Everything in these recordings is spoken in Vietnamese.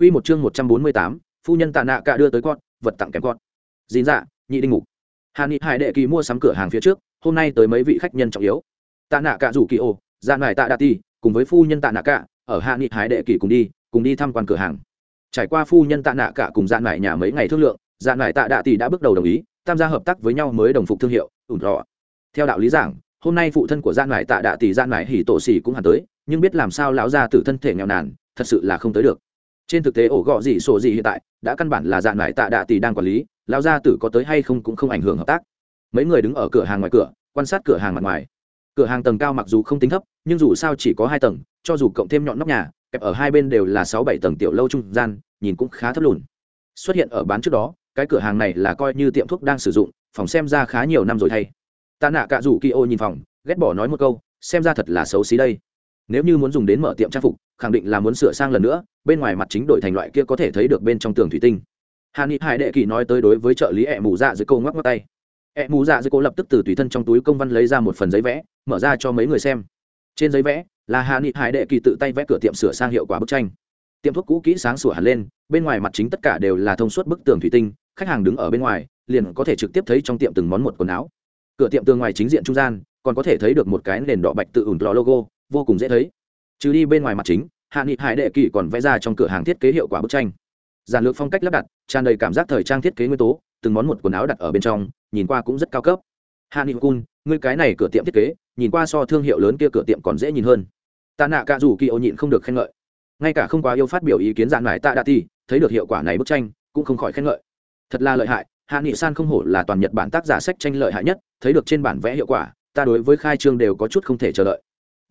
Quy một chương 148, phu nhân tạ nạ cả đưa tới con, vật tặng kèm con. Dĩn dạ, nhị đinh ngủ. Hà Nghị Hải đệ kỳ mua sắm cửa hàng phía trước, hôm nay tới mấy vị khách nhân trọng yếu. Tạ nạ cả rủ kỳ ô, dạ ra ngoài tạ đa tỷ, cùng với phu nhân tạ nạ cả, ở Hà Nghị Hải đệ kỳ cùng đi, cùng đi tham quan cửa hàng. Trải qua phu nhân tạ nạ cả cùng dạn ngoài nhà mấy ngày thương lượng, dạn ngoài tạ đa tỷ đã bước đầu đồng ý, tham gia hợp tác với nhau mới đồng phục thương hiệu, ủn rõ. Theo đạo lý giảng, hôm nay phụ thân của dạ ngài tạ đạ tỷ dạ ngài hỉ tổ xỉ cũng hẳn tới, nhưng biết làm sao lão gia tử thân thể nghèo nàn, thật sự là không tới được trên thực tế ổ gọ gì sổ gì hiện tại đã căn bản là dạng lại tạ đạ tỷ đang quản lý, lão gia tử có tới hay không cũng không ảnh hưởng hợp tác. Mấy người đứng ở cửa hàng ngoài cửa, quan sát cửa hàng mặt ngoài. Cửa hàng tầng cao mặc dù không tính thấp, nhưng dù sao chỉ có hai tầng, cho dù cộng thêm nhọn nóc nhà, kẹp ở hai bên đều là sáu bảy tầng tiểu lâu trung gian, nhìn cũng khá thấp lùn. Xuất hiện ở bán trước đó, cái cửa hàng này là coi như tiệm thuốc đang sử dụng, phòng xem ra khá nhiều năm rồi thay. Tạ nạ cả rủ kỳ ô nhìn phòng, ghét bỏ nói một câu, xem ra thật là xấu xí đây nếu như muốn dùng đến mở tiệm trang phục, khẳng định là muốn sửa sang lần nữa, bên ngoài mặt chính đổi thành loại kia có thể thấy được bên trong tường thủy tinh. Hà ni hải đệ kỳ nói tới đối với trợ lý ẹ mù dạ dưới câu ngoắc ngoắc tay. Ẹ mù dạ dưới cô lập tức từ tùy thân trong túi công văn lấy ra một phần giấy vẽ, mở ra cho mấy người xem. Trên giấy vẽ là hà ni hải đệ kỳ tự tay vẽ cửa tiệm sửa sang hiệu quả bức tranh. Tiệm thuốc cũ kỹ sáng sủa hẳn lên, bên ngoài mặt chính tất cả đều là thông suốt bức tường thủy tinh, khách hàng đứng ở bên ngoài, liền có thể trực tiếp thấy trong tiệm từng món một quần áo. Cửa tiệm tường ngoài chính diện trung gian, còn có thể thấy được một cái nền đỏ bạch tự ủn lò logo vô cùng dễ thấy. Trừ đi bên ngoài mặt chính, hạ nghị hải đệ kỳ còn vẽ ra trong cửa hàng thiết kế hiệu quả bức tranh. Giản lược phong cách lắp đặt, tràn đầy cảm giác thời trang thiết kế nguyên tố, từng món một quần áo đặt ở bên trong, nhìn qua cũng rất cao cấp. Hạ nghị cun, ngươi cái này cửa tiệm thiết kế, nhìn qua so thương hiệu lớn kia cửa tiệm còn dễ nhìn hơn. Tạ nạ cả dù kỳ ô nhịn không được khen ngợi. Ngay cả không quá yêu phát biểu ý kiến dạn mải tạ đạ ti thấy được hiệu quả này bức tranh, cũng không khỏi khen ngợi. Thật là lợi hại, hạ nghị san không hổ là toàn nhật bản tác giả sách tranh lợi hại nhất, thấy được trên bản vẽ hiệu quả, ta đối với khai trương đều có chút không thể chờ đợi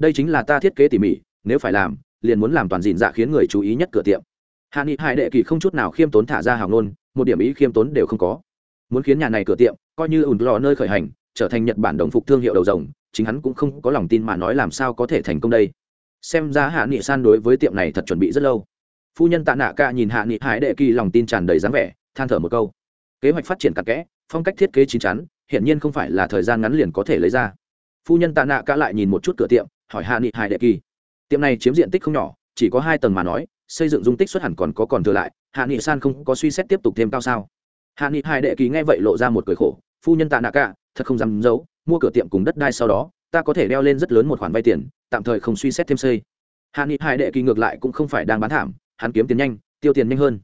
đây chính là ta thiết kế tỉ mỉ, nếu phải làm, liền muốn làm toàn dìn dạ khiến người chú ý nhất cửa tiệm. Hạ nghị hải đệ kỳ không chút nào khiêm tốn thả ra hào ngôn, một điểm ý khiêm tốn đều không có. Muốn khiến nhà này cửa tiệm coi như ủn lò nơi khởi hành, trở thành nhật bản đồng phục thương hiệu đầu rồng, chính hắn cũng không có lòng tin mà nói làm sao có thể thành công đây. Xem ra hạ nghị san đối với tiệm này thật chuẩn bị rất lâu. Phu nhân tạ nạ ca nhìn hạ nghị hải đệ kỳ lòng tin tràn đầy dáng vẻ, than thở một câu. Kế hoạch phát triển cặn kẽ, phong cách thiết kế chín chắn, hiển nhiên không phải là thời gian ngắn liền có thể lấy ra. Phu nhân tạ nạ ca lại nhìn một chút cửa tiệm hỏi hạ nghị hải đệ kỳ. Tiệm này chiếm diện tích không nhỏ, chỉ có hai tầng mà nói, xây dựng dung tích xuất hẳn còn có còn thừa lại, hạ nghị san không có suy xét tiếp tục thêm cao sao. Hạ nghị hai đệ kỳ nghe vậy lộ ra một cười khổ, phu nhân tạ nạ cả, thật không dám giấu, mua cửa tiệm cùng đất đai sau đó, ta có thể đeo lên rất lớn một khoản vay tiền, tạm thời không suy xét thêm xây. Hạ nghị hai đệ kỳ ngược lại cũng không phải đang bán thảm, hắn kiếm tiền nhanh, tiêu tiền nhanh hơn.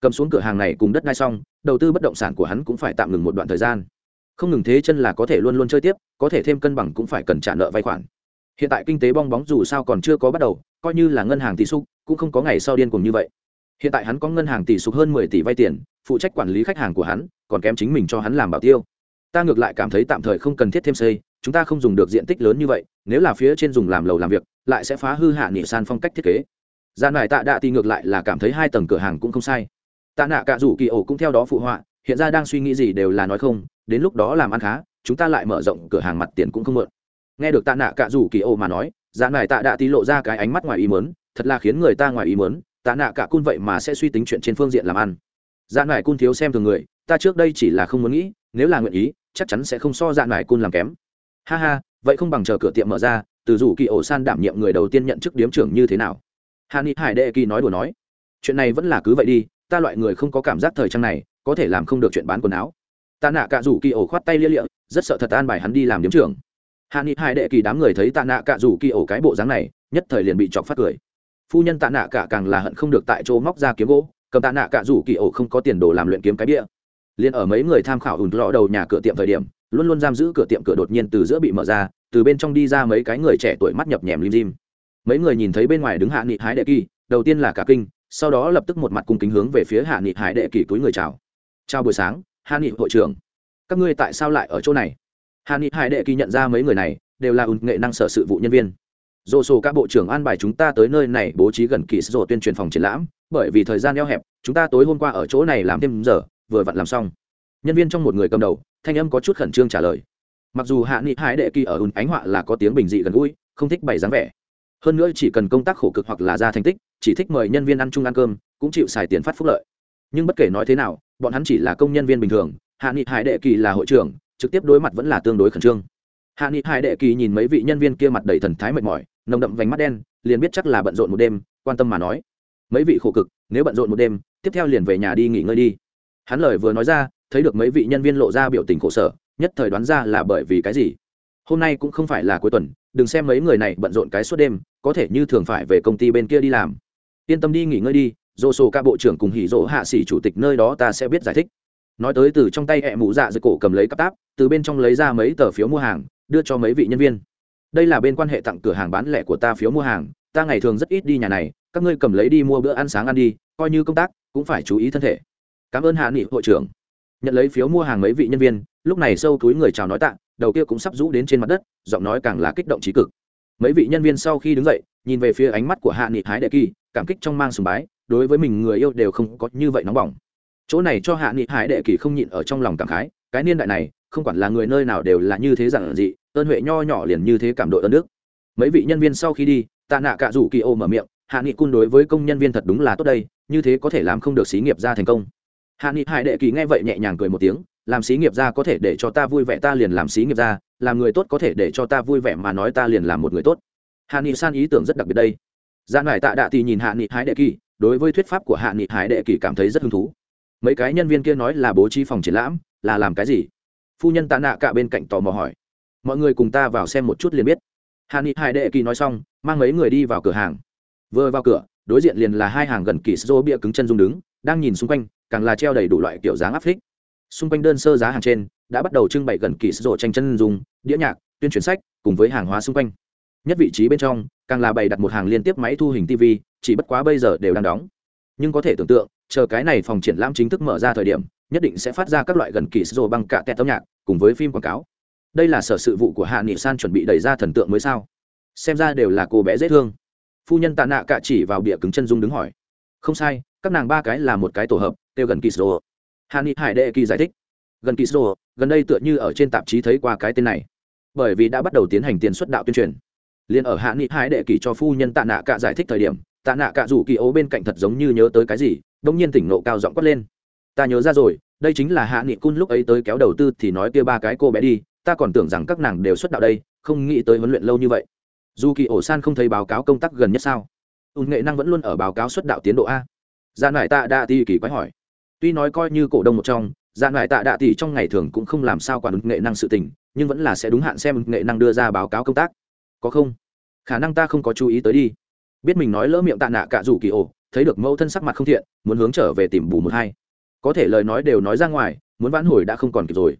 Cầm xuống cửa hàng này cùng đất đai xong, đầu tư bất động sản của hắn cũng phải tạm ngừng một đoạn thời gian. Không ngừng thế chân là có thể luôn luôn chơi tiếp, có thể thêm cân bằng cũng phải cần trả nợ vay khoản hiện tại kinh tế bong bóng dù sao còn chưa có bắt đầu, coi như là ngân hàng tỷ sục cũng không có ngày sau điên cùng như vậy. Hiện tại hắn có ngân hàng tỷ sục hơn mười tỷ vay tiền, phụ trách quản lý khách hàng của hắn, còn kém chính mình cho hắn làm bảo tiêu. Ta ngược lại cảm thấy tạm thời không cần thiết thêm xây, chúng ta không dùng được diện tích lớn như vậy, nếu là phía trên dùng làm lầu làm việc, lại sẽ phá hư hạ nỉ san phong cách thiết kế. Gian này tạ đạ thì ngược lại là cảm thấy hai tầng cửa hàng cũng không sai. Tạ nạ cả rủ kỳ ổ cũng theo đó phụ họa, hiện ra đang suy nghĩ gì đều là nói không, đến lúc đó làm ăn khá, chúng ta lại mở rộng cửa hàng mặt tiền cũng không mượn nghe được tạ nạ cả rủ kỳ ô mà nói dạn này tạ đã tí lộ ra cái ánh mắt ngoài ý mớn thật là khiến người ta ngoài ý mớn tạ nạ cả cun vậy mà sẽ suy tính chuyện trên phương diện làm ăn. Dạn này cun thiếu xem thường người, ta trước đây chỉ là không muốn nghĩ, nếu là nguyện ý, chắc chắn sẽ không so dạn này cun làm kém. Ha ha, vậy không bằng chờ cửa tiệm mở ra, từ rủ kỳ ổ san đảm nhiệm người đầu tiên nhận chức điếm trưởng như thế nào? Hà ni hải đệ kỳ nói đùa nói, chuyện này vẫn là cứ vậy đi, ta loại người không có cảm giác thời trang này, có thể làm không được chuyện bán quần áo. Ta nạ cả rủ kỳ ổ khoát tay lia lịa, rất sợ thật an bài hắn đi làm điếm trưởng hạ nghị hai đệ kỳ đám người thấy tạ nạ cả rủ kỳ ổ cái bộ dáng này, nhất thời liền bị chọc phát cười. Phu nhân tạ nạ cả càng là hận không được tại chỗ móc ra kiếm gỗ, cầm tạ nạ cả rủ kỳ ổ không có tiền đồ làm luyện kiếm cái bia liền ở mấy người tham khảo ủn lọ đầu nhà cửa tiệm thời điểm, luôn luôn giam giữ cửa tiệm cửa đột nhiên từ giữa bị mở ra, từ bên trong đi ra mấy cái người trẻ tuổi mắt nhập nhèm lim dim. Mấy người nhìn thấy bên ngoài đứng hạ nghị hái đệ kỳ, đầu tiên là cả kinh, sau đó lập tức một mặt cung kính hướng về phía hạ nghị hải đệ kỳ túi người chào. Chào buổi sáng, hạ nghị hội trưởng. Các ngươi tại sao lại ở chỗ này? Hà ni hải đệ kỳ nhận ra mấy người này, đều là ứng nghệ năng sở sự vụ nhân viên. Dồ sổ các bộ trưởng an bài chúng ta tới nơi này bố trí gần kỳ sổ tuyên truyền phòng triển lãm, bởi vì thời gian eo hẹp, chúng ta tối hôm qua ở chỗ này làm thêm giờ, vừa vặn làm xong. Nhân viên trong một người cầm đầu, thanh âm có chút khẩn trương trả lời. Mặc dù hạ nghị hải đệ kỳ ở ùn ánh họa là có tiếng bình dị gần gũi, không thích bày dáng vẻ. Hơn nữa chỉ cần công tác khổ cực hoặc là ra thành tích, chỉ thích mời nhân viên ăn chung ăn cơm, cũng chịu xài tiền phát phúc lợi. Nhưng bất kể nói thế nào, bọn hắn chỉ là công nhân viên bình thường hạ nghị hải đệ kỳ là hội trưởng trực tiếp đối mặt vẫn là tương đối khẩn trương. Hạ nghị hải đệ kỳ nhìn mấy vị nhân viên kia mặt đầy thần thái mệt mỏi, nồng đậm vành mắt đen, liền biết chắc là bận rộn một đêm, quan tâm mà nói. Mấy vị khổ cực, nếu bận rộn một đêm, tiếp theo liền về nhà đi nghỉ ngơi đi. Hắn lời vừa nói ra, thấy được mấy vị nhân viên lộ ra biểu tình khổ sở, nhất thời đoán ra là bởi vì cái gì. Hôm nay cũng không phải là cuối tuần, đừng xem mấy người này bận rộn cái suốt đêm, có thể như thường phải về công ty bên kia đi làm. Yên tâm đi nghỉ ngơi đi dô sổ ca bộ trưởng cùng hỉ dỗ hạ sĩ chủ tịch nơi đó ta sẽ biết giải thích nói tới từ trong tay hẹ mũ dạ dưới cổ cầm lấy cắp táp, từ bên trong lấy ra mấy tờ phiếu mua hàng, đưa cho mấy vị nhân viên. Đây là bên quan hệ tặng cửa hàng bán lẻ của ta phiếu mua hàng, ta ngày thường rất ít đi nhà này, các ngươi cầm lấy đi mua bữa ăn sáng ăn đi, coi như công tác, cũng phải chú ý thân thể. Cảm ơn hạ nghị, hội trưởng. Nhận lấy phiếu mua hàng mấy vị nhân viên, lúc này sâu túi người chào nói tạ, đầu kia cũng sắp rũ đến trên mặt đất, giọng nói càng là kích động trí cực. Mấy vị nhân viên sau khi đứng dậy, nhìn về phía ánh mắt của hạ nghị hái đệ kỳ, cảm kích trong mang sùng bái, đối với mình người yêu đều không có như vậy nóng bỏng chỗ này cho hạ nghị hải đệ kỳ không nhịn ở trong lòng cảm khái, cái niên đại này, không quản là người nơi nào đều là như thế giản dị, ơn huệ nho nhỏ liền như thế cảm đội ơn đức. Mấy vị nhân viên sau khi đi, tạ nạ cạ rủ kỳ ô mở miệng, hạ nghị cun đối với công nhân viên thật đúng là tốt đây, như thế có thể làm không được xí nghiệp ra thành công. Hạ nghị hải đệ kỳ nghe vậy nhẹ nhàng cười một tiếng, làm xí nghiệp ra có thể để cho ta vui vẻ ta liền làm xí nghiệp ra, làm người tốt có thể để cho ta vui vẻ mà nói ta liền làm một người tốt. Hạ nghị san ý tưởng rất đặc biệt đây. Gian ngoại tạ đạ thì nhìn hạ nghị hải đệ kỳ, đối với thuyết pháp của hạ nghị hải đệ kỳ cảm thấy rất hứng thú mấy cái nhân viên kia nói là bố trí phòng triển lãm, là làm cái gì? Phu nhân tạ nạ cả bên cạnh tò mò hỏi. Mọi người cùng ta vào xem một chút liền biết. Hà ni hải đệ kỳ nói xong, mang mấy người đi vào cửa hàng. Vừa vào cửa, đối diện liền là hai hàng gần kỳ sô bia cứng chân dung đứng, đang nhìn xung quanh, càng là treo đầy đủ loại kiểu dáng áp phích. Xung quanh đơn sơ giá hàng trên, đã bắt đầu trưng bày gần kỳ sô tranh chân dung, đĩa nhạc, tuyên truyền sách, cùng với hàng hóa xung quanh. Nhất vị trí bên trong, càng là bày đặt một hàng liên tiếp máy thu hình tv chỉ bất quá bây giờ đều đang đóng nhưng có thể tưởng tượng, chờ cái này phòng triển lãm chính thức mở ra thời điểm, nhất định sẽ phát ra các loại gần kỳ sô băng cả tẹt âm nhạc, cùng với phim quảng cáo. Đây là sở sự vụ của hạ nghị san chuẩn bị đẩy ra thần tượng mới sao? Xem ra đều là cô bé dễ thương. Phu nhân tạ nạ cạ chỉ vào bìa cứng chân dung đứng hỏi. Không sai, các nàng ba cái là một cái tổ hợp, kêu gần kỳ sô. Hạ nghị hải đệ kỳ giải thích. Gần kỳ sô, gần đây tựa như ở trên tạp chí thấy qua cái tên này. Bởi vì đã bắt đầu tiến hành tiền xuất đạo tuyên truyền. Liền ở hạ nghị hải đệ kỳ cho phu nhân tạ nạ cạ giải thích thời điểm tạ nạ cạ rủ kỳ ố bên cạnh thật giống như nhớ tới cái gì đông nhiên tỉnh nộ cao giọng quát lên. Ta nhớ ra rồi, đây chính là hạ nghị cun lúc ấy tới kéo đầu tư thì nói kia ba cái cô bé đi, ta còn tưởng rằng các nàng đều xuất đạo đây, không nghĩ tới huấn luyện lâu như vậy. Dù kỳ ổ san không thấy báo cáo công tác gần nhất sao? Ùn nghệ năng vẫn luôn ở báo cáo xuất đạo tiến độ a. Dạ gian Nại tạ đạ tỷ kỳ quái hỏi. Tuy nói coi như cổ đông một trong dạ gian Nại tạ đạ tỷ trong ngày thường cũng không làm sao quản ùn nghệ năng sự tình, nhưng vẫn là sẽ đúng hạn xem ùn nghệ năng đưa ra báo cáo công tác. Có không? Khả năng ta không có chú ý tới đi biết mình nói lỡ miệng tạ nạ cả rủ kỳ ổ, thấy được mẫu thân sắc mặt không thiện, muốn hướng trở về tìm bù một hai. Có thể lời nói đều nói ra ngoài, muốn vãn hồi đã không còn kịp rồi.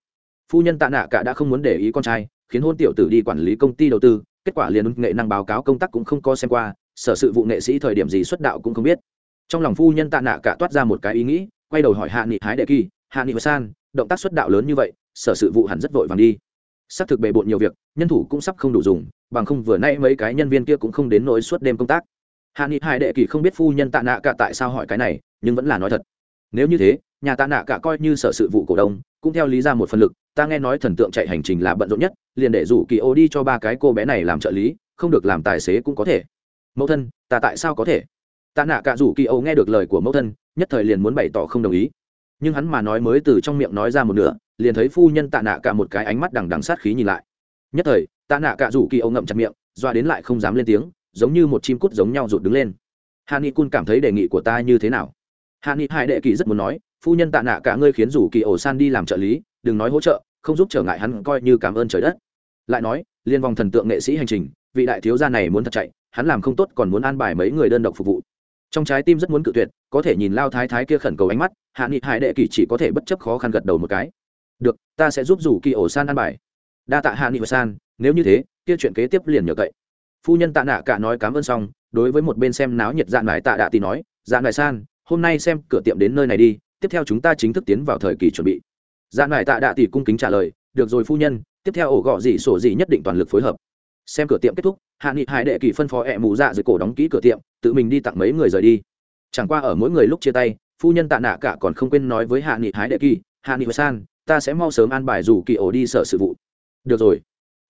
Phu nhân tạ nạ cả đã không muốn để ý con trai, khiến hôn tiểu tử đi quản lý công ty đầu tư, kết quả liền nghệ năng báo cáo công tác cũng không có xem qua, sở sự vụ nghệ sĩ thời điểm gì xuất đạo cũng không biết. Trong lòng phu nhân tạ nạ cả toát ra một cái ý nghĩ, quay đầu hỏi hạ nghị hái đệ kỳ, hạ nghị san, động tác xuất đạo lớn như vậy, sở sự vụ hẳn rất vội vàng đi. Xác thực bề bộn nhiều việc, nhân thủ cũng sắp không đủ dùng, bằng không vừa nay mấy cái nhân viên kia cũng không đến nỗi suốt đêm công tác hạ nghị hai đệ kỳ không biết phu nhân tạ nạ cả tại sao hỏi cái này, nhưng vẫn là nói thật. Nếu như thế, nhà tạ nạ cả coi như sở sự vụ cổ đông, cũng theo lý ra một phần lực, ta nghe nói thần tượng chạy hành trình là bận rộn nhất, liền để rủ kỳ ô đi cho ba cái cô bé này làm trợ lý, không được làm tài xế cũng có thể. Mẫu thân, ta tại sao có thể? Tạ nạ cả rủ kỳ ô nghe được lời của mẫu thân, nhất thời liền muốn bày tỏ không đồng ý. Nhưng hắn mà nói mới từ trong miệng nói ra một nửa, liền thấy phu nhân tạ nạ cả một cái ánh mắt đằng đằng sát khí nhìn lại. Nhất thời, tạ nạ cả rủ kỳ ô ngậm chặt miệng, doa đến lại không dám lên tiếng giống như một chim cút giống nhau rụt đứng lên. Hạ nghị cun cảm thấy đề nghị của ta như thế nào? Hạ nghị hai đệ kỳ rất muốn nói, phu nhân tạ nạ cả ngươi khiến rủ kỳ ổ san đi làm trợ lý, đừng nói hỗ trợ, không giúp trở ngại hắn coi như cảm ơn trời đất. Lại nói, liên vòng thần tượng nghệ sĩ hành trình, vị đại thiếu gia này muốn thật chạy, hắn làm không tốt còn muốn an bài mấy người đơn độc phục vụ. Trong trái tim rất muốn cự tuyệt, có thể nhìn lao thái thái kia khẩn cầu ánh mắt, hạ nghị hải đệ kỳ chỉ có thể bất chấp khó khăn gật đầu một cái. Được, ta sẽ giúp rủ kỳ ổ san an bài. Đa tạ hạ nghị san, nếu như thế, kia chuyện kế tiếp liền nhờ cậy phu nhân tạ nạ cả nói cảm ơn xong, đối với một bên xem náo nhiệt dạn lại tạ đạ tì nói dạn lại san, hôm nay xem cửa tiệm đến nơi này đi, tiếp theo chúng ta chính thức tiến vào thời kỳ chuẩn bị. Dạn lại tạ đạ tì cung kính trả lời, được rồi phu nhân, tiếp theo ổ gọ gì sổ gì nhất định toàn lực phối hợp. Xem cửa tiệm kết thúc, hạ nghị hải đệ kỳ phân phó ẹ mù dạ dưới cổ đóng kỹ cửa tiệm, tự mình đi tặng mấy người rời đi. Chẳng qua ở mỗi người lúc chia tay, phu nhân tạ nạ cả còn không quên nói với hạ nghị hải đệ kỳ, hạ nghị san, ta sẽ mau sớm an bài dù kỳ ổ đi sở sự vụ. Được rồi.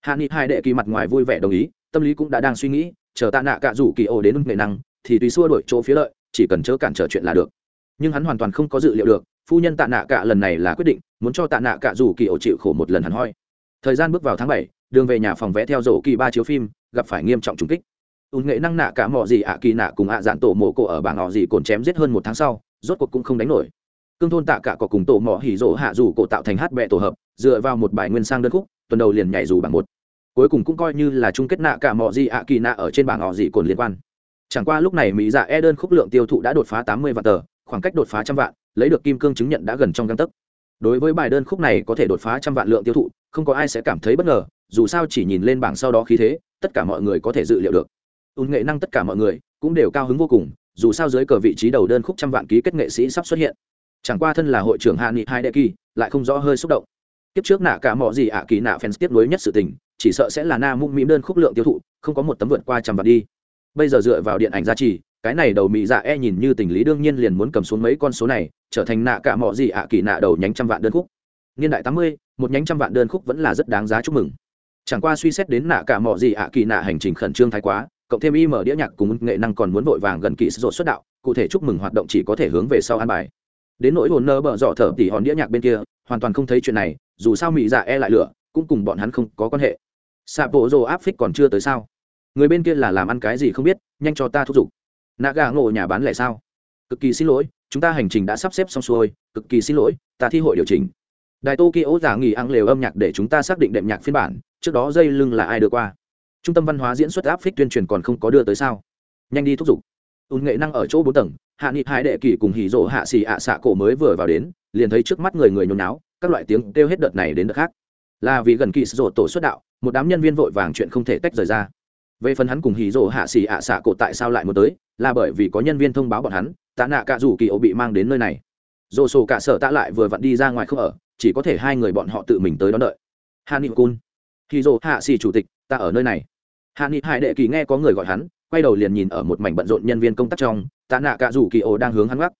Hạ nghị hải đệ kỳ mặt ngoài vui vẻ đồng ý tâm lý cũng đã đang suy nghĩ, chờ tạ nạ cạ rủ kỳ ổ đến nghệ năng, thì tùy xua đổi chỗ phía lợi, chỉ cần chớ cản trở chuyện là được. Nhưng hắn hoàn toàn không có dự liệu được, phu nhân tạ nạ cạ lần này là quyết định, muốn cho tạ nạ cạ rủ kỳ ổ chịu khổ một lần hẳn hoi. Thời gian bước vào tháng bảy, đường về nhà phòng vẽ theo rổ kỳ ba chiếu phim, gặp phải nghiêm trọng trùng kích. Ùn nghệ năng nạ cả mò gì ạ kỳ nạ cùng ạ dạn tổ mộ cổ ở bảng họ gì cồn chém giết hơn một tháng sau, rốt cuộc cũng không đánh nổi. Cương thôn tạ cả có cùng tổ mỏ hỉ rỗ hạ dù cổ tạo thành hát bẹ tổ hợp, dựa vào một bài nguyên sang đơn khúc, tuần đầu liền nhảy dù bằng một cuối cùng cũng coi như là chung kết nạ cả mọi gì ạ kỳ nạ ở trên bảng họ gì cồn liên quan. Chẳng qua lúc này mỹ dạ e đơn khúc lượng tiêu thụ đã đột phá tám mươi vạn tờ, khoảng cách đột phá trăm vạn, lấy được kim cương chứng nhận đã gần trong găng tấc. Đối với bài đơn khúc này có thể đột phá trăm vạn lượng tiêu thụ, không có ai sẽ cảm thấy bất ngờ, dù sao chỉ nhìn lên bảng sau đó khí thế, tất cả mọi người có thể dự liệu được. Ùn nghệ năng tất cả mọi người cũng đều cao hứng vô cùng, dù sao dưới cờ vị trí đầu đơn khúc trăm vạn ký kết nghệ sĩ sắp xuất hiện. Chẳng qua thân là hội trưởng hạ nghị hai đệ kỳ lại không rõ hơi xúc động. Kiếp trước nạ cả mọi gì ạ kỳ nạ fans tiếp nối nhất sự tình chỉ sợ sẽ là na mung mỹ đơn khúc lượng tiêu thụ, không có một tấm vượt qua trăm vạn đi. Bây giờ dựa vào điện ảnh gia trì, cái này đầu mỹ dạ e nhìn như tình lý đương nhiên liền muốn cầm xuống mấy con số này, trở thành nạ cả mọi gì ạ kỳ nạ đầu nhánh trăm vạn đơn khúc. Niên đại tám mươi, một nhánh trăm vạn đơn khúc vẫn là rất đáng giá chúc mừng. Chẳng qua suy xét đến nạ cả mọi gì ạ kỳ nạ hành trình khẩn trương thái quá, cộng thêm y mở đĩa nhạc cùng nghệ năng còn muốn vội vàng gần kỳ rột xuất đạo, cụ thể chúc mừng hoạt động chỉ có thể hướng về sau an bài. Đến nỗi hồn nơ bợ dọ thở tỉ hòn đĩa nhạc bên kia, hoàn toàn không thấy chuyện này, dù sao mỹ dạ e lại lửa, cũng cùng bọn hắn không có quan hệ xạ bộ rồ áp phích còn chưa tới sao? Người bên kia là làm ăn cái gì không biết, nhanh cho ta thúc giục. Nạ gà ngộ nhà bán lẻ sao? Cực kỳ xin lỗi, chúng ta hành trình đã sắp xếp xong xuôi, cực kỳ xin lỗi, ta thi hội điều chỉnh. Đài tokyo giả nghỉ ăn lều âm nhạc để chúng ta xác định đệm nhạc phiên bản, trước đó dây lưng là ai đưa qua? Trung tâm văn hóa diễn xuất áp phích tuyên truyền còn không có đưa tới sao? Nhanh đi thúc giục. Ùn nghệ năng ở chỗ bốn tầng, hạ nghị hai đệ kỷ cùng hỉ rộ hạ xì ạ xạ cổ mới vừa vào đến, liền thấy trước mắt người người nhốn náo các loại tiếng kêu hết đợt này đến đợt khác là vì gần kỳ rộ tổ xuất đạo một đám nhân viên vội vàng chuyện không thể tách rời ra. Về phần hắn cùng hì rộ hạ xì ạ xạ cổ tại sao lại muốn tới là bởi vì có nhân viên thông báo bọn hắn tạ nạ cả dù kỳ ổ bị mang đến nơi này. Dồ sổ cả sở tạ lại vừa vặn đi ra ngoài không ở chỉ có thể hai người bọn họ tự mình tới đón đợi. Hạ Kun, cun hỉ hạ xì chủ tịch ta ở nơi này. Hạ Hai hải đệ kỳ nghe có người gọi hắn quay đầu liền nhìn ở một mảnh bận rộn nhân viên công tác trong tạ nạ cả rủ kỳ ổ đang hướng hắn gác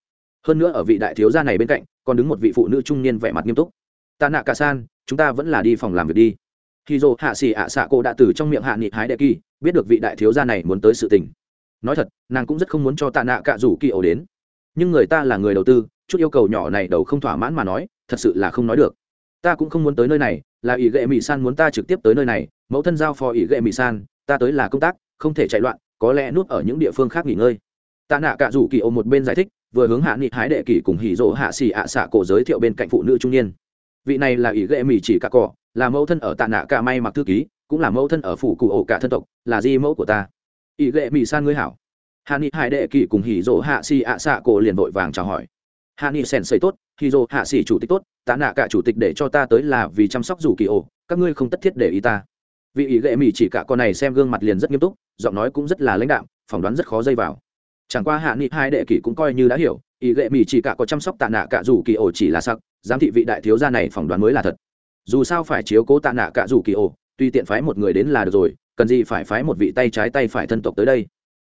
hơn nữa ở vị đại thiếu gia này bên cạnh còn đứng một vị phụ nữ trung niên vẻ mặt nghiêm túc tạ nạ cả san, chúng ta vẫn là đi phòng làm việc đi. Khi dô hạ xì ạ xạ cô đã từ trong miệng hạ nghị hái đệ kỳ, biết được vị đại thiếu gia này muốn tới sự tình. Nói thật, nàng cũng rất không muốn cho tạ nạ cả rủ kỳ ổ đến. Nhưng người ta là người đầu tư, chút yêu cầu nhỏ này đầu không thỏa mãn mà nói, thật sự là không nói được. Ta cũng không muốn tới nơi này, là ỷ gệ mỹ san muốn ta trực tiếp tới nơi này, mẫu thân giao phó ỷ gệ mỹ san, ta tới là công tác, không thể chạy loạn, có lẽ nút ở những địa phương khác nghỉ ngơi. Tạ nạ cả rủ kỳ ổ một bên giải thích, vừa hướng hạ nghị hái đệ kỳ cùng hỉ rộ hạ xì ạ xạ cổ giới thiệu bên cạnh phụ nữ trung niên vị này là ỷ ghệ mỹ chỉ cả cỏ, là mẫu thân ở tạ nạ cả may mặc thư ký, cũng là mẫu thân ở phủ cụ ổ cả thân tộc, là di mẫu của ta. Ỷ ghệ mỹ san ngươi hảo. Hạ nghị hải đệ kỳ cùng hỉ rỗ hạ xì ạ xạ cổ liền vội vàng chào hỏi. Hạ nghị sen xây tốt, hỉ rỗ hạ xì chủ tịch tốt, tạ nạ cả chủ tịch để cho ta tới là vì chăm sóc dù kỳ ổ, các ngươi không tất thiết để ý ta. Vị ý ghệ mỹ chỉ cả con này xem gương mặt liền rất nghiêm túc, giọng nói cũng rất là lãnh đạm, phỏng đoán rất khó dây vào. Chẳng qua hạ nghị hai đệ kỷ cũng coi như đã hiểu ý lệ mỹ chỉ cả có chăm sóc tạ nạ cả dù kỳ ổ chỉ là sắc, giám thị vị đại thiếu gia này phỏng đoán mới là thật. Dù sao phải chiếu cố tạ nạ cả dù kỳ ổ, tuy tiện phái một người đến là được rồi, cần gì phải phái một vị tay trái tay phải thân tộc tới đây.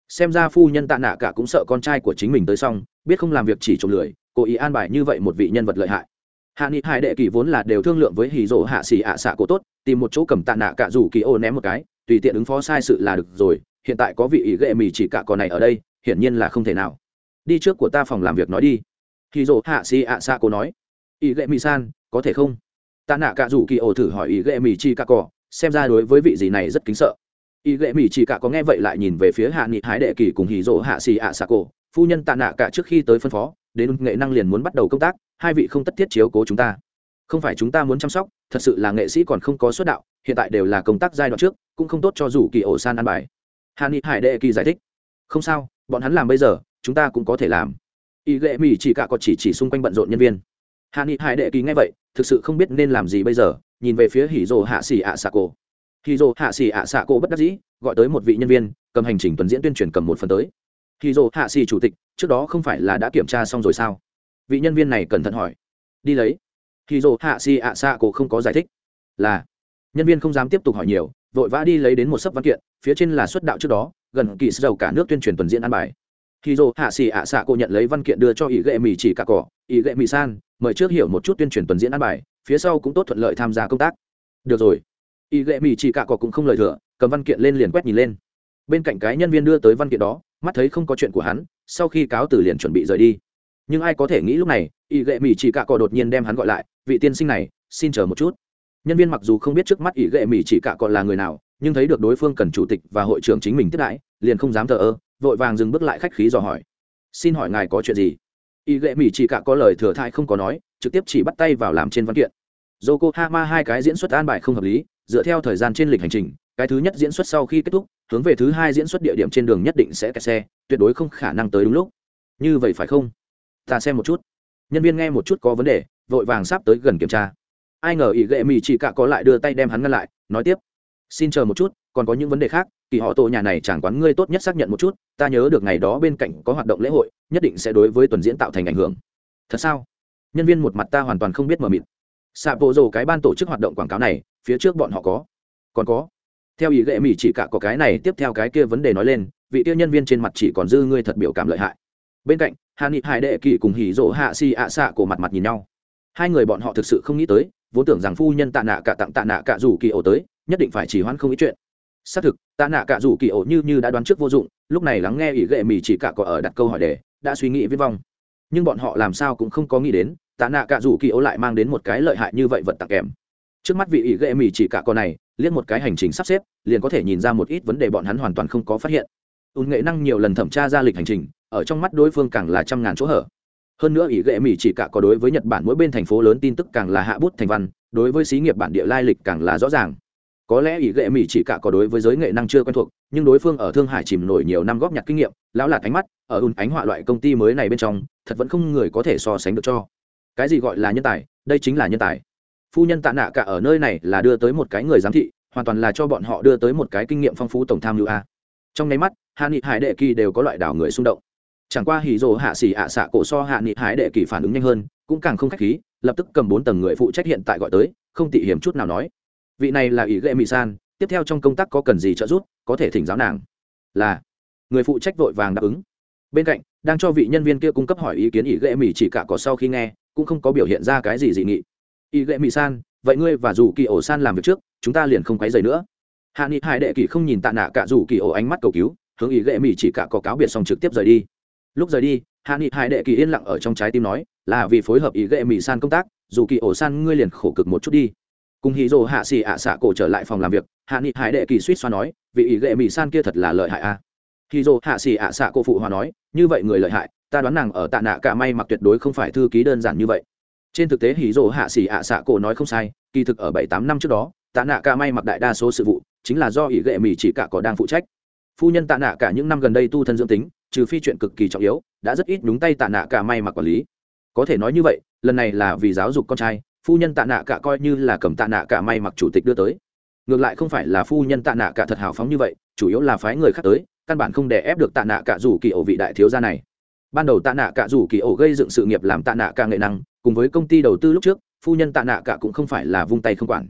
Xem ra phu nhân tạ nạ cả cũng sợ con trai của chính mình tới xong, biết không làm việc chỉ trộm lười, cố ý an bài như vậy một vị nhân vật lợi hại. Hạ nghị hai đệ kỳ vốn là đều thương lượng với hì rỗ hạ xỉ ạ xạ cổ tốt, tìm một chỗ cầm tạ nạ cả rủ kỳ ô ném một cái, tùy tiện ứng phó sai sự là được rồi, hiện tại có vị ý ghệ mì chỉ cả con này ở đây, hiển nhiên là không thể nào đi trước của ta phòng làm việc nói đi. Hì dỗ hạ xì ạ xạ cô nói. Ý ghệ mì san có thể không? Ta nạ cả rủ kỳ ổ thử hỏi ý ghệ mì chi cả cỏ xem ra đối với vị gì này rất kính sợ. Ý ghệ mì chỉ cả có nghe vậy lại nhìn về phía hạ nghị hái đệ kỳ cùng hì dỗ hạ xì ạ xạ cô, phu nhân tạ nạ cả trước khi tới phân phó đến nghệ năng liền muốn bắt đầu công tác hai vị không tất thiết chiếu cố chúng ta. Không phải chúng ta muốn chăm sóc thật sự là nghệ sĩ còn không có xuất đạo hiện tại đều là công tác giai đoạn trước cũng không tốt cho dù kỳ ổ san ăn bài. Hà ni hải đệ kỳ giải thích. Không sao bọn hắn làm bây giờ chúng ta cũng có thể làm. Y lệ mỹ chỉ cả có chỉ chỉ xung quanh bận rộn nhân viên. Hạ nghị hải đệ kỳ nghe vậy, thực sự không biết nên làm gì bây giờ, nhìn về phía hỉ rồ hạ xỉ ạ xạ cổ. Hỉ rồ hạ xỉ ạ xạ cổ bất đắc dĩ, gọi tới một vị nhân viên, cầm hành trình tuần diễn tuyên truyền cầm một phần tới. Hỉ rồ hạ xỉ chủ tịch, trước đó không phải là đã kiểm tra xong rồi sao? Vị nhân viên này cẩn thận hỏi. Đi lấy. Hì rồ hạ xỉ ạ xạ cổ không có giải thích. Là. Nhân viên không dám tiếp tục hỏi nhiều, vội vã đi lấy đến một sấp văn kiện, phía trên là xuất đạo trước đó, gần kỳ sầu cả nước tuyên truyền tuần diễn an bài hì dồ hạ xì ạ xạ cô nhận lấy văn kiện đưa cho ý ghệ mì chỉ cả cỏ ý ghệ mì san, mời trước hiểu một chút tuyên truyền tuần diễn ăn bài, phía sau cũng tốt thuận lợi tham gia công tác. Được rồi. Ý ghệ mì chỉ cả cỏ cũng không lời thừa, cầm văn kiện lên liền quét nhìn lên. Bên cạnh cái nhân viên đưa tới văn kiện đó, mắt thấy không có chuyện của hắn, sau khi cáo từ liền chuẩn bị rời đi. Nhưng ai có thể nghĩ lúc này y gệ mỹ chỉ cạ cỏ đột nhiên đem hắn gọi lại, vị tiên sinh này, xin chờ một chút. Nhân viên mặc dù không biết trước mắt ỷ gệ mỹ chỉ cạ cỏ là người nào nhưng thấy được đối phương cần chủ tịch và hội trưởng chính mình tiếp đãi, liền không dám thờ ơ, vội vàng dừng bước lại khách khí dò hỏi. Xin hỏi ngài có chuyện gì? Y lệ mỹ chỉ cả có lời thừa thai không có nói, trực tiếp chỉ bắt tay vào làm trên văn kiện. Yokohama hai cái diễn xuất an bài không hợp lý, dựa theo thời gian trên lịch hành trình, cái thứ nhất diễn xuất sau khi kết thúc, hướng về thứ hai diễn xuất địa điểm trên đường nhất định sẽ kẹt xe, tuyệt đối không khả năng tới đúng lúc. Như vậy phải không? Ta xem một chút. Nhân viên nghe một chút có vấn đề, vội vàng sắp tới gần kiểm tra. Ai ngờ y ghệ mỹ chỉ cả có lại đưa tay đem hắn ngăn lại, nói tiếp xin chờ một chút, còn có những vấn đề khác, kỳ họ tổ nhà này chẳng quán ngươi tốt nhất xác nhận một chút, ta nhớ được ngày đó bên cạnh có hoạt động lễ hội, nhất định sẽ đối với tuần diễn tạo thành ảnh hưởng. Thật sao? Nhân viên một mặt ta hoàn toàn không biết mờ mịt. Xạ bộ rồ cái ban tổ chức hoạt động quảng cáo này, phía trước bọn họ có. Còn có. Theo ý ghệ mỹ chỉ cả có cái này, tiếp theo cái kia vấn đề nói lên, vị tiêu nhân viên trên mặt chỉ còn dư ngươi thật biểu cảm lợi hại. Bên cạnh hà nghị hải đệ kỳ cùng hỉ rỗ hạ si ạ xạ cổ mặt mặt nhìn nhau. Hai người bọn họ thực sự không nghĩ tới, vốn tưởng rằng phu nhân tạ nạ cả tặng tạ nạ cả dù kỳ ổ tới nhất định phải chỉ hoãn không ít chuyện. Xác thực, tạ nạ cả dù kỳ ổ như như đã đoán trước vô dụng, lúc này lắng nghe ỷ ghệ mì chỉ cả có ở đặt câu hỏi đề đã suy nghĩ viết vong. Nhưng bọn họ làm sao cũng không có nghĩ đến, tạ nạ cả dù kỳ ổ lại mang đến một cái lợi hại như vậy vật tặng kèm. Trước mắt vị ỷ ghệ mì chỉ cả con này liên một cái hành trình sắp xếp, liền có thể nhìn ra một ít vấn đề bọn hắn hoàn toàn không có phát hiện. Ùn nghệ năng nhiều lần thẩm tra ra lịch hành trình, ở trong mắt đối phương càng là trăm ngàn chỗ hở. Hơn nữa ỷ ghệ mỹ chỉ cả có đối với nhật bản mỗi bên thành phố lớn tin tức càng là hạ bút thành văn, đối với xí nghiệp bản địa lai lịch càng là rõ ràng có lẽ ý ghệ mỹ chỉ cả có đối với giới nghệ năng chưa quen thuộc, nhưng đối phương ở thương hải chìm nổi nhiều năm góp nhặt kinh nghiệm, lão lạc ánh mắt, ở ùn ánh họa loại công ty mới này bên trong, thật vẫn không người có thể so sánh được cho. Cái gì gọi là nhân tài? Đây chính là nhân tài. Phu nhân tạ nạ cả ở nơi này là đưa tới một cái người giám thị, hoàn toàn là cho bọn họ đưa tới một cái kinh nghiệm phong phú tổng tham lưu a. Trong nháy mắt, hạ nghị hải đệ kỳ đều có loại đảo người xung động. Chẳng qua hì rồ hạ xỉ ạ xạ cổ so hạ nghị hải đệ kỳ phản ứng nhanh hơn, cũng càng không khách khí, lập tức cầm bốn tầng người phụ trách hiện tại gọi tới, không tị hiểm chút nào nói vị này là ỷ ghệ mỹ san, tiếp theo trong công tác có cần gì trợ giúp, có thể thỉnh giáo nàng. Là, người phụ trách vội vàng đáp ứng. Bên cạnh, đang cho vị nhân viên kia cung cấp hỏi ý kiến ỷ ghệ mỹ chỉ cả có sau khi nghe, cũng không có biểu hiện ra cái gì dị nghị. Ỷ ghệ mỹ san, vậy ngươi và dù kỳ ổ san làm việc trước, chúng ta liền không quấy dày nữa. Hạ nghị hải đệ kỳ không nhìn tạ nạ cả dù kỳ ổ ánh mắt cầu cứu, hướng ý ghệ mỹ chỉ cả có cáo biệt xong trực tiếp rời đi. Lúc rời đi, hạ nghị hải đệ kỳ yên lặng ở trong trái tim nói, là vì phối hợp ý ghệ mỹ san công tác, dù kỳ ổ san ngươi liền khổ cực một chút đi cùng hí dồ hạ xì ạ xạ cổ trở lại phòng làm việc, hạ nghị hải đệ kỳ suýt xoa nói vì ý ghệ mỹ san kia thật là lợi hại a. À. hí dồ hạ xì ạ xạ cổ phụ hòa nói, như vậy người lợi hại, ta đoán nàng ở tạ nạ cả may mặc tuyệt đối không phải thư ký đơn giản như vậy. Trên thực tế hí dồ hạ xì ạ xạ cổ nói không sai, kỳ thực ở bảy tám năm trước đó, tạ nạ cả may mặc đại đa số sự vụ, chính là do ý ghệ mỹ chỉ cả có đang phụ trách. Phu nhân tạ nạ cả những năm gần đây tu thân dưỡng tính, trừ phi chuyện cực kỳ trọng yếu, đã rất ít nhúng tay tạ nạ cả may mặc quản lý. Có thể nói như vậy, lần này là vì giáo dục con trai phu nhân tạ nạ cả coi như là cầm tạ nạ cả may mặc chủ tịch đưa tới. Ngược lại không phải là phu nhân tạ nạ cả thật hào phóng như vậy, chủ yếu là phái người khác tới, căn bản không để ép được tạ nạ cả dù kỳ ổ vị đại thiếu gia này. Ban đầu tạ nạ cả dù kỳ ổ gây dựng sự nghiệp làm tạ nạ cả nghệ năng, cùng với công ty đầu tư lúc trước, phu nhân tạ nạ cả cũng không phải là vung tay không quản.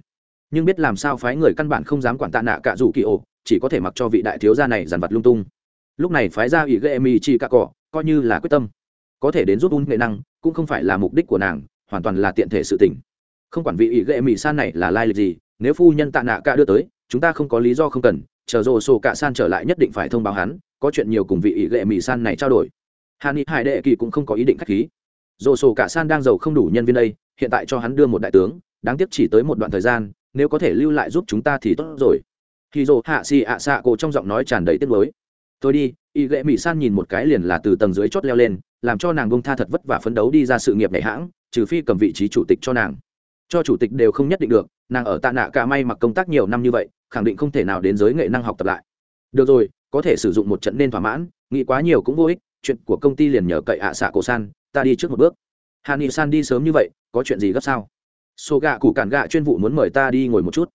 Nhưng biết làm sao phái người căn bản không dám quản tạ nạ cả dù kỳ ổ, chỉ có thể mặc cho vị đại thiếu gia này dằn vật lung tung. Lúc này phái ra ủy gây mi chi cạ cỏ coi như là quyết tâm. Có thể đến giúp un nghệ năng, cũng không phải là mục đích của nàng hoàn toàn là tiện thể sự tình. Không quản vị ủy ghệ mỹ san này là lai lịch gì, nếu phu nhân tạ nạ cả đưa tới, chúng ta không có lý do không cần, chờ rồ sổ cả san trở lại nhất định phải thông báo hắn, có chuyện nhiều cùng vị ủy ghệ mỹ san này trao đổi. Hàn ni hải đệ kỳ cũng không có ý định k h á c h khí. Rồ sổ cả san đang giàu không đủ nhân viên đây, hiện tại cho hắn đưa một đại tướng, đáng tiếc chỉ tới một đoạn thời gian, nếu có thể lưu lại giúp chúng ta thì tốt rồi. Khi rồ hạ xì ạ xạ cổ trong giọng nói tràn đầy tiếc mới tôi đi y ghệ mỹ san nhìn một cái liền là từ tầng dưới chót leo lên, làm cho nàng bông tha thật vất vả phấn đấu đi ra sự nghiệp này hãng trừ phi cầm vị trí chủ tịch cho nàng. Cho chủ tịch đều không nhất định được, nàng ở tạ nạ cả may mặc công tác nhiều năm như vậy, khẳng định không thể nào đến giới nghệ năng học tập lại. Được rồi, có thể sử dụng một trận nên thỏa mãn, nghĩ quá nhiều cũng vô ích, chuyện của công ty liền nhờ cậy ạ xạ cổ san, ta đi trước một bước. Hà ni san đi sớm như vậy, có chuyện gì gấp sao? Số gạ củ cản gạ chuyên vụ muốn mời ta đi ngồi một chút.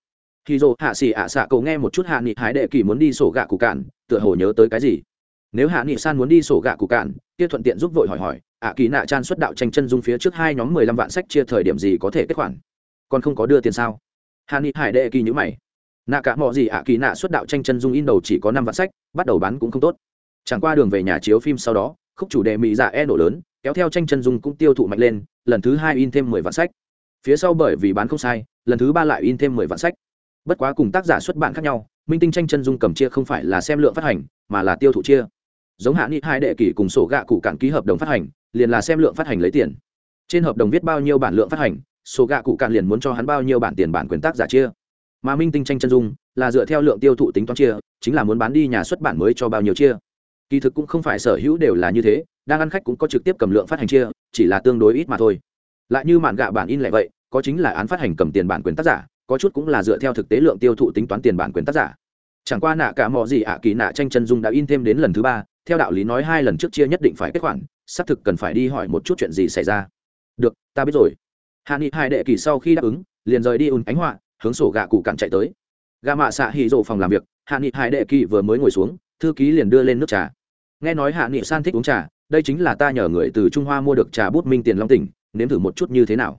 Khi dô hạ xì ạ xạ cậu nghe một chút hạ nghị hái đệ kỳ muốn đi sổ gạ cụ cản, tựa hồ nhớ tới cái gì? Nếu hạ nghị san muốn đi sổ gạ cụ cạn, kia thuận tiện giúp vội hỏi hỏi ạ kỳ nạ chan xuất đạo tranh chân dung phía trước hai nhóm mười lăm vạn sách chia thời điểm gì có thể kết khoản? Còn không có đưa tiền sao? Hạ nghị hải đệ kỳ nhữ mày. Nạ cả mọi gì ạ kỳ nạ xuất đạo tranh chân dung in đầu chỉ có năm vạn sách bắt đầu bán cũng không tốt. Chẳng qua đường về nhà chiếu phim sau đó khúc chủ đề mỹ dạ e nổ lớn kéo theo tranh chân dung cũng tiêu thụ mạnh lên lần thứ hai in thêm mười vạn sách. Phía sau bởi vì bán không sai lần thứ ba lại in thêm mười vạn sách. Bất quá cùng tác giả xuất bản khác nhau minh tinh tranh chân dung cầm chia không phải là xem lượng phát hành mà là tiêu thụ chia giống hạ nghị hai đệ kỷ cùng sổ gạ cụ cạn ký hợp đồng phát hành, liền là xem lượng phát hành lấy tiền. Trên hợp đồng viết bao nhiêu bản lượng phát hành, sổ gạ cụ cạn liền muốn cho hắn bao nhiêu bản tiền bản quyền tác giả chia. Mà minh tinh tranh chân dung là dựa theo lượng tiêu thụ tính toán chia, chính là muốn bán đi nhà xuất bản mới cho bao nhiêu chia. Kỳ thực cũng không phải sở hữu đều là như thế, đang ăn khách cũng có trực tiếp cầm lượng phát hành chia, chỉ là tương đối ít mà thôi. Lại như mạn gạ bản in lại vậy, có chính là án phát hành cầm tiền bản quyền tác giả, có chút cũng là dựa theo thực tế lượng tiêu thụ tính toán tiền bản quyền tác giả. Chẳng qua nạ cả mọi gì ạ, kỳ nạ tranh chân dung đã in thêm đến lần thứ ba theo đạo lý nói hai lần trước chia nhất định phải kết khoản, xác thực cần phải đi hỏi một chút chuyện gì xảy ra. Được, ta biết rồi. Hạ nghị hai đệ kỳ sau khi đáp ứng, liền rời đi ùn ánh họa, hướng sổ gạ cụ cặn chạy tới. Gà mạ xạ hì rộ phòng làm việc, hạ nghị hai đệ kỳ vừa mới ngồi xuống, thư ký liền đưa lên nước trà. Nghe nói hạ nghị san thích uống trà, đây chính là ta nhờ người từ trung hoa mua được trà bút minh tiền long tỉnh, nếm thử một chút như thế nào.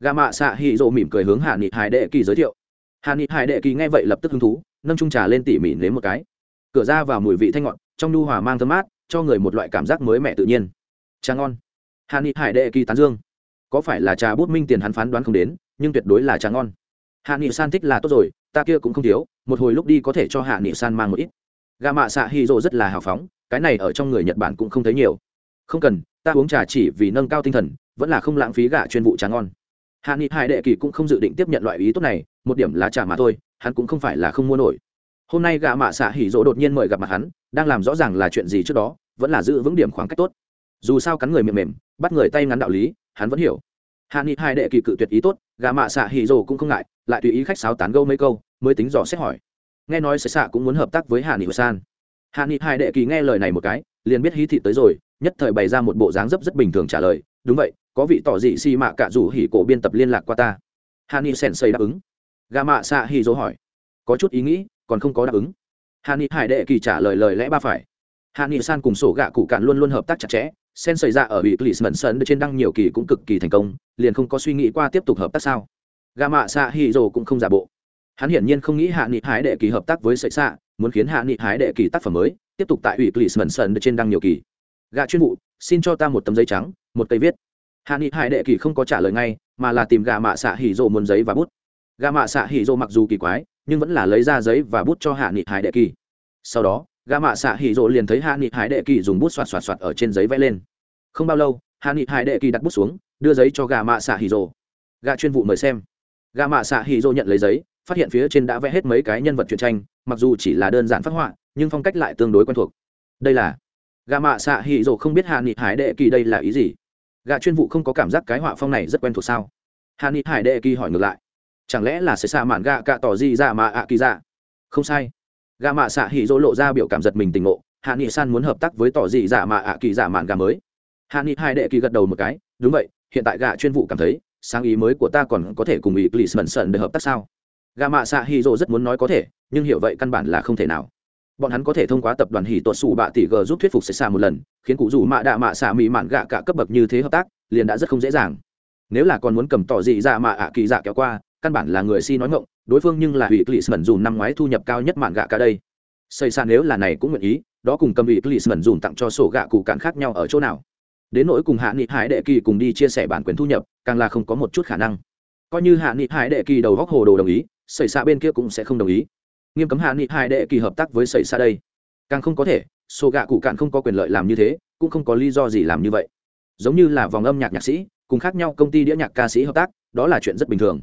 Gà mạ xạ hì rộ mỉm cười hướng hạ nghị hải đệ kỳ giới thiệu. Hạ nghị hải đệ kỳ nghe vậy lập tức hứng thú, nâng trung trà lên tỉ mỉ nếm một cái. Cửa ra vào mùi vị thanh ngọt trong nhu hòa mang thơm mát, cho người một loại cảm giác mới mẻ tự nhiên. Trà ngon. Hạ ni hải đệ kỳ tán dương. Có phải là trà bút minh tiền hắn phán đoán không đến, nhưng tuyệt đối là trà ngon. Hạ nghị san thích là tốt rồi, ta kia cũng không thiếu, một hồi lúc đi có thể cho hạ nghị san mang một ít. Gà mạ xạ hy rộ rất là hào phóng, cái này ở trong người nhật bản cũng không thấy nhiều. Không cần, ta uống trà chỉ vì nâng cao tinh thần, vẫn là không lãng phí gà chuyên vụ trà ngon. Hạ nghị hải đệ kỳ cũng không dự định tiếp nhận loại ý tốt này, một điểm lá trà mà thôi, hắn cũng không phải là không mua nổi. Hôm nay gà mạ xạ hỉ rỗ đột nhiên mời gặp mặt hắn đang làm rõ ràng là chuyện gì trước đó, vẫn là giữ vững điểm khoảng cách tốt. Dù sao cắn người miệng mềm, bắt người tay ngắn đạo lý, hắn vẫn hiểu. Hạ nghị hai đệ kỳ cự tuyệt ý tốt, gà mạ xạ hỉ rồ cũng không ngại, lại tùy ý khách sáo tán gâu mấy câu, mới tính dò xét hỏi. Nghe nói sẽ xạ cũng muốn hợp tác với hạ nghị san. Hạ nghị hai đệ kỳ nghe lời này một cái, liền biết hí thị tới rồi, nhất thời bày ra một bộ dáng dấp rất bình thường trả lời, đúng vậy, có vị tỏ dị xì mạ cả rủ hỉ cổ biên tập liên lạc qua ta. Hạ nghị sèn xây đáp ứng. Gà mạ xạ hỉ dỗ hỏi, có chút ý nghĩ, còn không có đáp ứng hạ nghị hải đệ kỳ trả lời lời lẽ ba phải. Hạ nghị san cùng sổ gạ cụ cạn luôn luôn hợp tác chặt chẽ, sen xảy ra ở ủy clisman sơn trên đăng nhiều kỳ cũng cực kỳ thành công, liền không có suy nghĩ qua tiếp tục hợp tác sao. Gà mạ xạ hỉ rồ cũng không giả bộ. Hắn hiển nhiên không nghĩ hạ nghị hải đệ kỳ hợp tác với sợi xạ muốn khiến hạ nghị hải đệ kỳ tác phẩm mới, tiếp tục tại ủy clisman sơn trên đăng nhiều kỳ. Gạ chuyên vụ, xin cho ta một tấm giấy trắng, một cây viết. Hạ nghị hải đệ kỳ không có trả lời ngay, mà là tìm gà mạ xạ hỉ rộ muốn giấy và bút. Gà mạ xạ hỉ rộ mặc dù kỳ quái nhưng vẫn là lấy ra giấy và bút cho hạ nghị hải đệ kỳ. Sau đó gà mạ xạ hỉ rộ liền thấy hạ nghị hải đệ kỳ dùng bút xoạt xoạt xoạt ở trên giấy vẽ lên. Không bao lâu, hạ nghị hải đệ kỳ đặt bút xuống, đưa giấy cho gà mạ xạ hỉ rộ. Gà chuyên vụ mời xem. Gà mạ xạ hỉ rộ nhận lấy giấy, phát hiện phía trên đã vẽ hết mấy cái nhân vật truyện tranh, mặc dù chỉ là đơn giản phát họa, nhưng phong cách lại tương đối quen thuộc. Đây là gà mạ xạ hỉ rộ không biết hạ nghị hải đệ kỳ đây là ý gì? Gã chuyên vụ không có cảm giác cái họa phong này rất quen thuộc sao? Hạ nghị hải đệ kỳ hỏi ngược lại chẳng lẽ là sẽ xạ mạn gạ cạ tỏ gì ra mà ạ kỳ dạ? Không sai. Gạ mạ xạ hỉ dỗ lộ ra biểu cảm giật mình tình ngộ hạ nghị san muốn hợp tác với tỏ gì dạ mà ạ kỳ dạ mạn gà mới. Hạ nghị hai đệ kỳ gật đầu một cái đúng vậy hiện tại gạ chuyên vụ cảm thấy sáng ý mới của ta còn có thể cùng ý Glisman Sơn để hợp tác sao? gạ mạ xạ Hỉ dỗ rất muốn nói có thể, nhưng hiểu vậy căn bản là không thể nào. Bọn hắn có thể thông qua tập đoàn hỉ tuột sủ bạ tỷ g giúp thuyết phục sẽ xa một lần khiến cụ dù mạ đạ mạ xạ mỹ mạn gạ cả cấp bậc như thế hợp tác liền đã rất không dễ dàng. Nếu là còn muốn cầm tỏ dị dạ mạ ạ kỳ dạ kéo qua căn bản là người si nói ngộng, đối phương nhưng là hủy cli sẩn dùm năm ngoái thu nhập cao nhất mạn gạ cả đây. Xây xa nếu là này cũng nguyện ý, đó cùng cầm hủy cli sẩn dùm tặng cho sổ gạ cụ cạn khác nhau ở chỗ nào. Đến nỗi cùng hạ nghị hải đệ kỳ cùng đi chia sẻ bản quyền thu nhập, càng là không có một chút khả năng. Coi như hạ nghị hải đệ kỳ đầu góc hồ đồ đồng ý xảy xa bên kia cũng sẽ không đồng ý. Nghiêm cấm hạ nghị hải đệ kỳ hợp tác với xảy xa đây. Càng không có thể, sổ gạ cụ cạn không có quyền lợi làm như thế, cũng không có lý do gì làm như vậy. Giống như là vòng âm nhạc nhạc sĩ, cùng khác nhau công ty đĩa nhạc ca sĩ hợp tác, đó là chuyện rất bình thường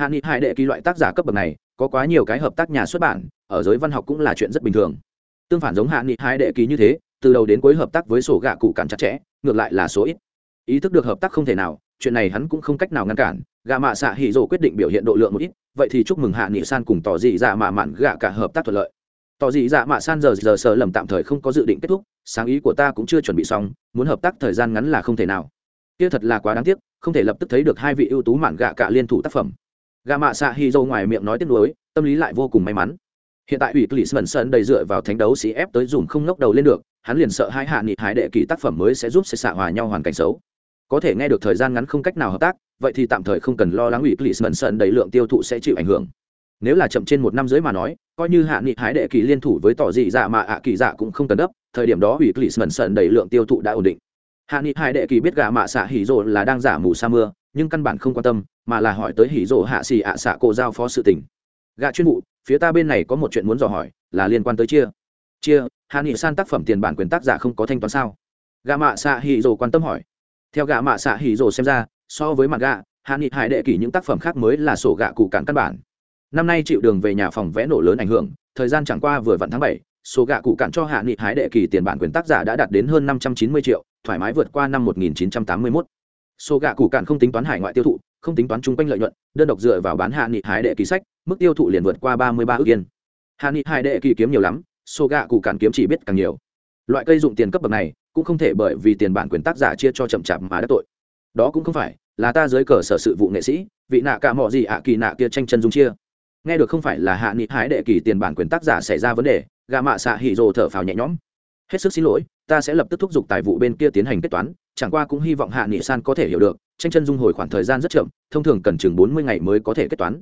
hạ nghị hai đệ kỳ loại tác giả cấp bậc này, có quá nhiều cái hợp tác nhà xuất bản, ở giới văn học cũng là chuyện rất bình thường. Tương phản giống hạ nghị hai đệ kỳ như thế, từ đầu đến cuối hợp tác với sổ gạ cụ cản chặt chẽ, ngược lại là số ít. Ý thức được hợp tác không thể nào, chuyện này hắn cũng không cách nào ngăn cản. Gạ mạ xạ hỉ rồ quyết định biểu hiện độ lượng một ít, vậy thì chúc mừng hạ nghị san cùng tỏ dị dạ mạ mạn gạ cả hợp tác thuận lợi. Tỏ dị dạ mạ san giờ giờ sờ lầm tạm thời không có dự định kết thúc, sáng ý của ta cũng chưa chuẩn bị xong, muốn hợp tác thời gian ngắn là không thể nào. Kia thật là quá đáng tiếc, không thể lập tức thấy được hai vị ưu tú mạn gạ cả liên thủ tác phẩm. Gà mạ xạ hỉ dâu ngoài miệng nói tiếp nối tâm lý lại vô cùng may mắn. Hiện tại ủy Clisman Sơn đầy dựa vào thánh đấu sĩ ép tới dùm không ngóc đầu lên được, hắn liền sợ hai hạ nghị hái đệ kỳ tác phẩm mới sẽ giúp sẽ xạ hòa nhau hoàn cảnh xấu. Có thể nghe được thời gian ngắn không cách nào hợp tác vậy thì tạm thời không cần lo lắng ủy clis sơn sơn đầy lượng tiêu thụ sẽ chịu ảnh hưởng. Nếu là chậm trên một năm dưới mà nói coi như hạ nghị hái đệ kỳ liên thủ với tỏ dị dạ mà ạ kỳ dạ cũng không cần đấp thời điểm đó ủy clis sơn sơn đầy lượng tiêu thụ đã ổn định. Hạ nghị hải đệ kỳ biết gà mạ xạ hỉ rộ là đang giả mù sa mưa nhưng căn bản không quan tâm mà là hỏi tới hỉ rộ hạ xì ạ à xạ cổ giao phó sự tình. Gạ chuyên vụ phía ta bên này có một chuyện muốn dò hỏi là liên quan tới chia. Chia hạ nghị san tác phẩm tiền bản quyền tác giả không có thanh toán sao? Gạ mạ xạ hỉ rộ quan tâm hỏi. Theo gạ mạ xạ hỉ rộ xem ra so với mặt gạ hạ nghị hải đệ kỷ những tác phẩm khác mới là sổ gạ cụ cản căn bản. Năm nay chịu đường về nhà phòng vẽ nổ lớn ảnh hưởng thời gian chẳng qua vừa vặn tháng bảy số gạ cụ cản cho hạ nghị hái đệ kỳ tiền bản quyền tác giả đã đạt đến hơn 590 triệu, thoải mái vượt qua năm 1981 số gạ cụ cạn không tính toán hải ngoại tiêu thụ, không tính toán chung quanh lợi nhuận, đơn độc dựa vào bán hạ nghị hải đệ kỳ sách, mức tiêu thụ liền vượt qua ba mươi ba ước yên. Hạ nghị hải đệ kỳ kiếm nhiều lắm số gạ cụ cạn kiếm chỉ biết càng nhiều. Loại cây dụng tiền cấp bậc này, cũng không thể bởi vì tiền bản quyền tác giả chia cho chậm chạp mà đã tội. Đó cũng không phải là ta dưới cờ sở sự vụ nghệ sĩ, vị nạ cả mọi gì ạ, kỳ nạ kia tranh chân dung chia. Nghe được không phải là hạ nghị hái đệ kỳ tiền bản quyền tác giả xảy ra vấn đề gà mạ xạ hỉ rồ thở phào nhẹ nhõm. Hết sức xin lỗi ta sẽ lập tức thúc giục tài vụ bên kia tiến hành kết toán, chẳng qua cũng hy vọng hạ nghị san có thể hiểu được, tranh chân dung hồi khoảng thời gian rất chậm, thông thường cần chừng bốn mươi ngày mới có thể kết toán.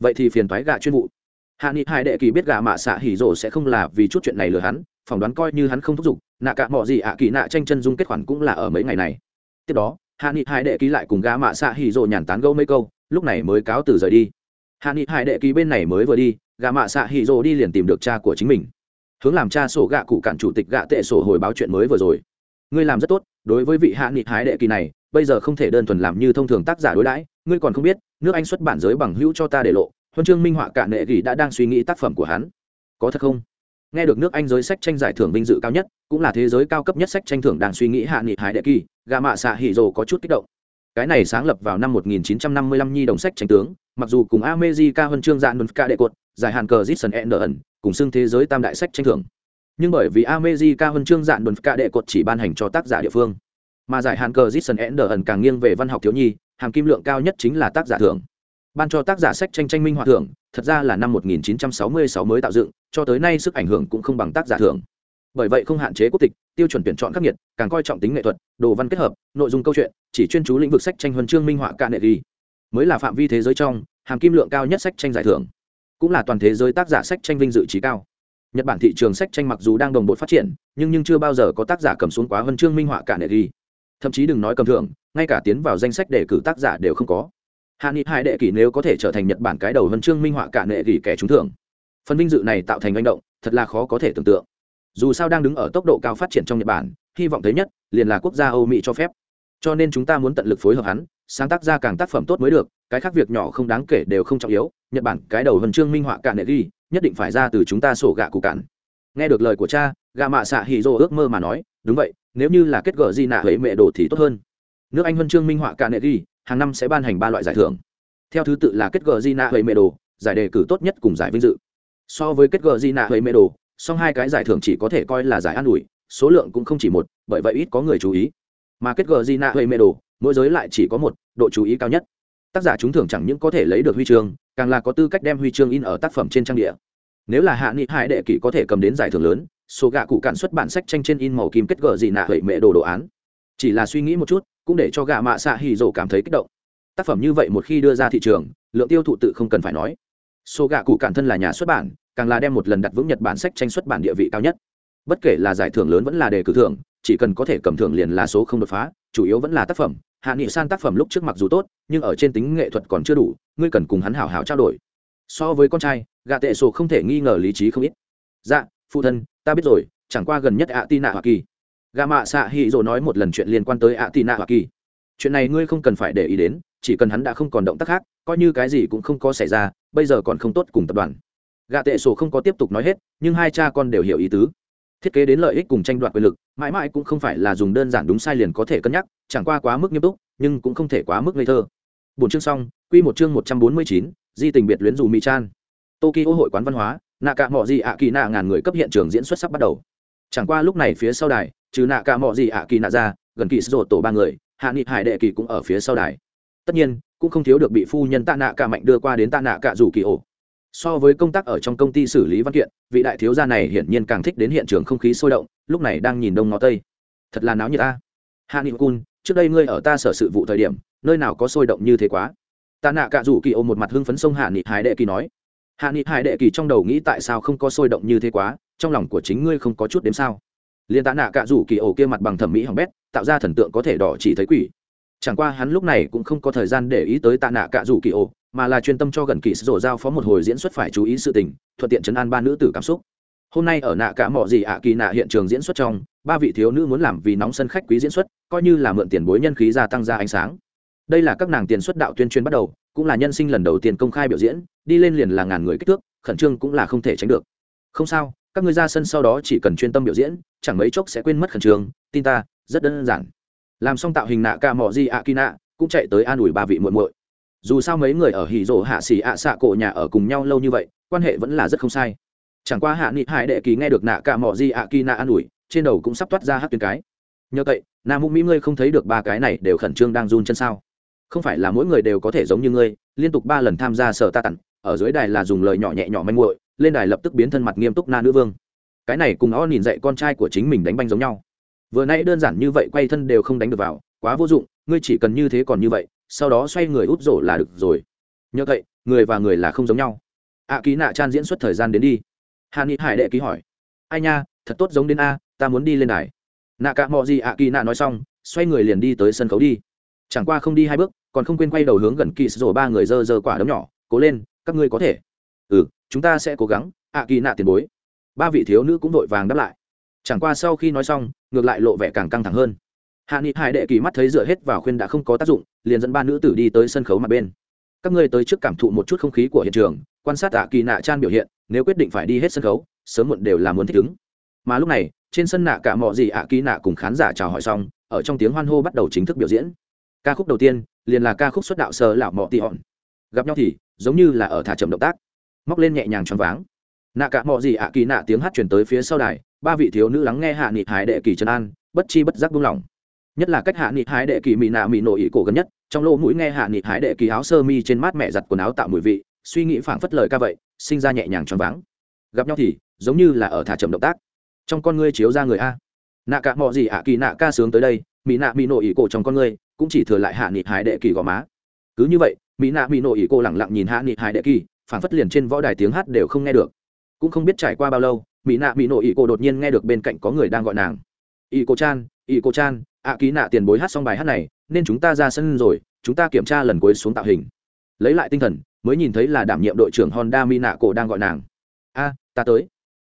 Vậy thì phiền thoái gạ chuyên vụ. Hạ nghị hai đệ kỳ biết gạ mạ xạ hỉ rồ sẽ không là vì chút chuyện này lừa hắn, phỏng đoán coi như hắn không thúc giục, nạ cả mọi gì ạ kỳ nạ tranh chân dung kết khoản cũng là ở mấy ngày này. Tiếp đó, hạ nghị hai đệ ký lại cùng gã mạ xạ hỉ rộ nhàn tán gâu mấy câu, lúc này mới cáo từ rời đi. Hạ nghị hai đệ ký bên này mới vừa đi gã mạ xạ hỉ rộ đi liền tìm được cha của chính mình hướng làm cha sổ gạ cụ cản chủ tịch gạ tệ sổ hồi báo chuyện mới vừa rồi. Ngươi làm rất tốt, đối với vị hạ nghị hái đệ kỳ này, bây giờ không thể đơn thuần làm như thông thường tác giả đối đãi, ngươi còn không biết, nước anh xuất bản giới bằng hữu cho ta để lộ, huân chương minh họa cả nệ kỳ đã đang suy nghĩ tác phẩm của hắn. Có thật không? Nghe được nước anh giới sách tranh giải thưởng vinh dự cao nhất, cũng là thế giới cao cấp nhất sách tranh thưởng đang suy nghĩ hạ nghị hái đệ kỳ gà mạ xạ hỉ rồ có chút kích động cái này sáng lập vào năm 1955 nhi đồng sách tranh tướng, mặc dù cùng America huân chương dạng ca đệ cột, giải Hàn cờ Jason Anderson cùng xưng thế giới tam đại sách tranh thưởng. Nhưng bởi vì America huân chương dạng ca đệ cột chỉ ban hành cho tác giả địa phương, mà giải Hàn cờ Jason Anderson càng nghiêng về văn học thiếu nhi, hàm kim lượng cao nhất chính là tác giả thưởng. Ban cho tác giả sách tranh tranh minh họa thưởng, thật ra là năm 1966 mới tạo dựng, cho tới nay sức ảnh hưởng cũng không bằng tác giả thưởng. Bởi vậy không hạn chế quốc tịch tiêu chuẩn tuyển chọn khắc nghiệt, càng coi trọng tính nghệ thuật, đồ văn kết hợp, nội dung câu chuyện, chỉ chuyên chú lĩnh vực sách tranh huân chương minh họa cạn nệ ghi. Mới là phạm vi thế giới trong, hàm kim lượng cao nhất sách tranh giải thưởng. Cũng là toàn thế giới tác giả sách tranh vinh dự trí cao. Nhật bản thị trường sách tranh mặc dù đang đồng bộ phát triển, nhưng nhưng chưa bao giờ có tác giả cầm xuống quá huân chương minh họa cả nệ ghi. Thậm chí đừng nói cầm thưởng, ngay cả tiến vào danh sách đề cử tác giả đều không có. Hạ nghị hai đệ kỷ nếu có thể trở thành nhật bản cái đầu huân chương minh họa cả nệ ghi kẻ trúng thưởng. Phần vinh dự này tạo thành manh động, thật là khó có thể tưởng tượng dù sao đang đứng ở tốc độ cao phát triển trong nhật bản, hy vọng thấy nhất liền là quốc gia âu mỹ cho phép. Cho nên chúng ta muốn tận lực phối hợp hắn, sáng tác ra càng tác phẩm tốt mới được, cái khác việc nhỏ không đáng kể đều không trọng yếu, nhật bản cái đầu huân chương minh họa cạn nệ ghi, nhất định phải ra từ chúng ta sổ gạ cụ cạn. Nghe được lời của cha, gạ mạ xạ hì dô ước mơ mà nói, đúng vậy, nếu như là kết gở di nạ huệ mẹ đồ thì tốt hơn. Nước anh huân chương minh họa cạn nệ ghi, hàng năm sẽ ban hành ba loại giải thưởng. Theo thứ tự là kết gở di nạ huệ mẹ đồ, giải đề cử tốt nhất cùng giải vinh dự. So với kết gở di nạ huệ mẹ đồ song hai cái giải thưởng chỉ có thể coi là giải an ủi, số lượng cũng không chỉ một, bởi vậy ít có người chú ý. Mà kết gờ di nạ huệ mê đồ, mỗi giới lại chỉ có một, độ chú ý cao nhất. Tác giả trúng thưởng chẳng những có thể lấy được huy chương, càng là có tư cách đem huy chương in ở tác phẩm trên trang địa. Nếu là hạ nghị hải đệ kỷ có thể cầm đến giải thưởng lớn, số gạ cụ cạn xuất bản sách tranh trên in màu kim kết gờ gì nạ huệ mệ đồ đồ án. Chỉ là suy nghĩ một chút, cũng để cho gạ mạ xạ hì rồ cảm thấy kích động. Tác phẩm như vậy một khi đưa ra thị trường, lượng tiêu thụ tự không cần phải nói số gạ cụ cản thân là nhà xuất bản, càng là đem một lần đặt vững nhật bản sách tranh xuất bản địa vị cao nhất. Bất kể là giải thưởng lớn vẫn là đề cử thưởng, chỉ cần có thể cầm thưởng liền là số không đột phá, chủ yếu vẫn là tác phẩm. Hạ nghị san tác phẩm lúc trước mặc dù tốt, nhưng ở trên tính nghệ thuật còn chưa đủ, ngươi cần cùng hắn hảo hảo trao đổi. So với con trai, gạ tệ sổ không thể nghi ngờ lý trí không ít. Dạ phụ thân, ta biết rồi, chẳng qua gần nhất ạ tị nạ hoa kỳ. Gạ mạ xạ hị dỗ nói một lần chuyện liên quan tới ạ tị nạ hoa kỳ chuyện này ngươi không cần phải để ý đến, chỉ cần hắn đã không còn động tác khác, coi như cái gì cũng không có xảy ra, bây giờ còn không tốt cùng tập đoàn. Gạ tệ sổ không có tiếp tục nói hết, nhưng hai cha con đều hiểu ý tứ. Thiết kế đến lợi ích cùng tranh đoạt quyền lực, mãi mãi cũng không phải là dùng đơn giản đúng sai liền có thể cân nhắc, chẳng qua quá mức nghiêm túc, nhưng cũng không thể quá mức ngây thơ. Bốn chương xong, quy một chương một trăm bốn mươi chín, di tình biệt luyến dù mỹ chan. Tokyo hội quán văn hóa nạ cả mọi gì ạ kỳ nạ ngàn người cấp hiện trường diễn xuất sắp bắt đầu. Chẳng qua lúc này phía sau đài, trừ nạ cả mọi gì ạ kỳ nạ ra, gần kỳ sổ tổ ba người hạ nghị hải đệ kỳ cũng ở phía sau đài. Tất nhiên, cũng không thiếu được bị phu nhân tạ nạ cả mạnh đưa qua đến tạ nạ cả rủ kỳ ổ. So với công tác ở trong công ty xử lý văn kiện, vị đại thiếu gia này hiển nhiên càng thích đến hiện trường không khí sôi động, lúc này đang nhìn đông ngó tây. Thật là náo như ta hạ nghị cun, trước đây ngươi ở ta sở sự vụ thời điểm, nơi nào có sôi động như thế quá? Ta nạ cả rủ kỳ ôm một mặt hưng phấn sông hạ nghị hải đệ kỳ nói. Hạ nghị hải đệ kỳ trong đầu nghĩ tại sao không có sôi động như thế quá, trong lòng của chính ngươi không có chút đếm sao? Liên tạ nạ cả rủ kỳ ổ kia mặt bằng thẩm mỹ hỏng bét tạo ra thần tượng có thể đỏ chỉ thấy quỷ. Chẳng qua hắn lúc này cũng không có thời gian để ý tới tạ nạ cả rủ kỳ ô, mà là chuyên tâm cho gần kỳ sổ giao phó một hồi diễn xuất phải chú ý sự tình, thuận tiện chấn an ba nữ tử cảm xúc. Hôm nay ở nạ cả mọi gì ạ kỳ nạ hiện trường diễn xuất trong, ba vị thiếu nữ muốn làm vì nóng sân khách quý diễn xuất, coi như là mượn tiền bối nhân khí gia tăng ra ánh sáng. Đây là các nàng tiền xuất đạo tuyên truyền bắt đầu, cũng là nhân sinh lần đầu tiên công khai biểu diễn, đi lên liền là ngàn người kích thước, khẩn trương cũng là không thể tránh được. Không sao, các ngươi ra sân sau đó chỉ cần chuyên tâm biểu diễn, chẳng mấy chốc sẽ quên mất khẩn trương, tin ta rất đơn giản. Làm xong tạo hình nạ ca mò di ạ kỳ nạ, cũng chạy tới an ủi ba vị muội muội. Dù sao mấy người ở hỉ rỗ hạ xỉ ạ xạ cổ nhà ở cùng nhau lâu như vậy, quan hệ vẫn là rất không sai. Chẳng qua hạ nghị hải đệ kỳ nghe được nạ ca mò di ạ kỳ nạ an ủi, trên đầu cũng sắp toát ra hát tuyến cái. Nhờ vậy nam mũ mỹ ngươi không thấy được ba cái này đều khẩn trương đang run chân sao? Không phải là mỗi người đều có thể giống như ngươi, liên tục ba lần tham gia sở ta tặng, ở dưới đài là dùng lời nhỏ nhẹ nhỏ manh muội, lên đài lập tức biến thân mặt nghiêm túc na nữ vương. Cái này cùng o nhìn dạy con trai của chính mình đánh banh giống nhau vừa nãy đơn giản như vậy quay thân đều không đánh được vào, quá vô dụng, ngươi chỉ cần như thế còn như vậy, sau đó xoay người út rổ là được rồi. Nhờ vậy, người và người là không giống nhau. Ạ ký nạ chan diễn xuất thời gian đến đi. Hà ni hải đệ ký hỏi. Ai nha, thật tốt giống đến a, ta muốn đi lên đài. Nạ cả mò gì ạ kỳ nạ nói xong, xoay người liền đi tới sân khấu đi. Chẳng qua không đi hai bước, còn không quên quay đầu hướng gần kỳ rồi ba người dơ dơ quả đấm nhỏ, cố lên, các ngươi có thể. Ừ chúng ta sẽ cố gắng. Ạ kỳ nạ tiền bối. Ba vị thiếu nữ cũng vội vàng đáp lại. Chẳng qua sau khi nói xong ngược lại lộ vẻ càng căng thẳng hơn. Hạ nghị hải đệ kỳ mắt thấy dựa hết vào khuyên đã không có tác dụng, liền dẫn ba nữ tử đi tới sân khấu mặt bên. Các ngươi tới trước cảm thụ một chút không khí của hiện trường, quan sát Tạ kỳ nạ chan biểu hiện, nếu quyết định phải đi hết sân khấu, sớm muộn đều là muốn thích ứng. Mà lúc này, trên sân nạ cả mọi gì ạ kỳ nạ cùng khán giả chào hỏi xong, ở trong tiếng hoan hô bắt đầu chính thức biểu diễn. Ca khúc đầu tiên, liền là ca khúc xuất đạo sơ lão mọ tị hòn. Gặp nhau thì, giống như là ở thả chậm động tác. Móc lên nhẹ nhàng choáng váng. Nạ cả mọi gì ạ kỳ nạ tiếng hát chuyển tới phía sau đài ba vị thiếu nữ lắng nghe hạ nghị hái đệ kỳ trần an, bất chi bất giác buông lỏng. Nhất là cách hạ nghị hái đệ kỳ mỹ nạ mỹ nội ý cổ gần nhất, trong lỗ mũi nghe hạ nghị hái đệ kỳ áo sơ mi trên mát mẹ giặt quần áo tạo mùi vị, suy nghĩ phảng phất lời ca vậy, sinh ra nhẹ nhàng tròn váng. Gặp nhau thì, giống như là ở thả chậm động tác. Trong con ngươi chiếu ra người a. Nạ cả mọi gì ạ kỳ nạ ca sướng tới đây mỹ nạ mỹ nội ý cổ trong con ngươi, cũng chỉ thừa lại hạ nghị hái đệ kỳ gò má. Cứ như vậy mỹ nạ mỹ nội ý cổ lẳng lặng nhìn hạ nghị hái đệ kỳ, phảng phất liền trên võ đài tiếng hát đều không nghe được. Cũng không biết trải qua bao lâu mỹ nạ mỹ nội ý cô đột nhiên nghe được bên cạnh có người đang gọi nàng. Ý cô chan ý cô chan, ạ ký nạ tiền bối hát xong bài hát này, nên chúng ta ra sân rồi, chúng ta kiểm tra lần cuối xuống tạo hình. Lấy lại tinh thần, mới nhìn thấy là đảm nhiệm đội trưởng honda mỹ nạ cổ đang gọi nàng. A, ta tới.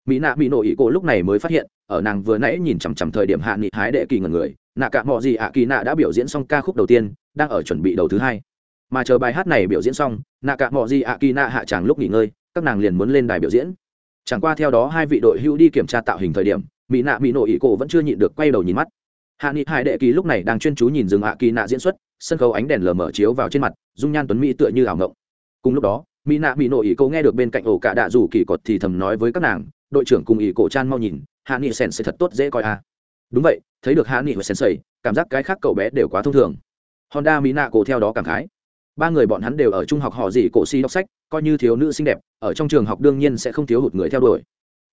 Mỹ nạ mỹ nội ý cô lúc này mới phát hiện, ở nàng vừa nãy nhìn chằm chằm thời điểm hạ nghị hái đệ kỳ ngần người, nạ cả mọi gì ạ kỳ nạ đã biểu diễn xong ca khúc đầu tiên, đang ở chuẩn bị đầu thứ hai. Mà chờ bài hát này biểu diễn xong, nạ cả mọi gì ạ kỳ nạ hạ tràng lúc nghỉ ngơi, các nàng liền muốn lên đài biểu diễn chẳng qua theo đó hai vị đội hữu đi kiểm tra tạo hình thời điểm, mỹ nạ mỹ nội ý cổ vẫn chưa nhịn được quay đầu nhìn mắt. Hạ nghị hải đệ kỳ lúc này đang chuyên chú nhìn rừng hạ kỳ nạ diễn xuất, sân khấu ánh đèn lờ mở chiếu vào trên mặt, dung nhan tuấn mỹ tựa như ảo ngộng. Cùng lúc đó, mỹ nạ mỹ nội ý cổ nghe được bên cạnh ổ cả đạ rủ kỳ cột thì thầm nói với các nàng, đội trưởng cùng ý cổ chan mau nhìn, hạ nghị sen sẽ thật tốt dễ coi a à. đúng vậy, thấy được hạ nghị và sen sầy cảm giác cái khác cậu bé đều quá thông thường. Honda mỹ nạ cổ theo đó cảm khái. Ba người bọn hắn đều ở trung học họ gì cổ si đọc sách coi như thiếu nữ xinh đẹp, ở trong trường học đương nhiên sẽ không thiếu hụt người theo đuổi.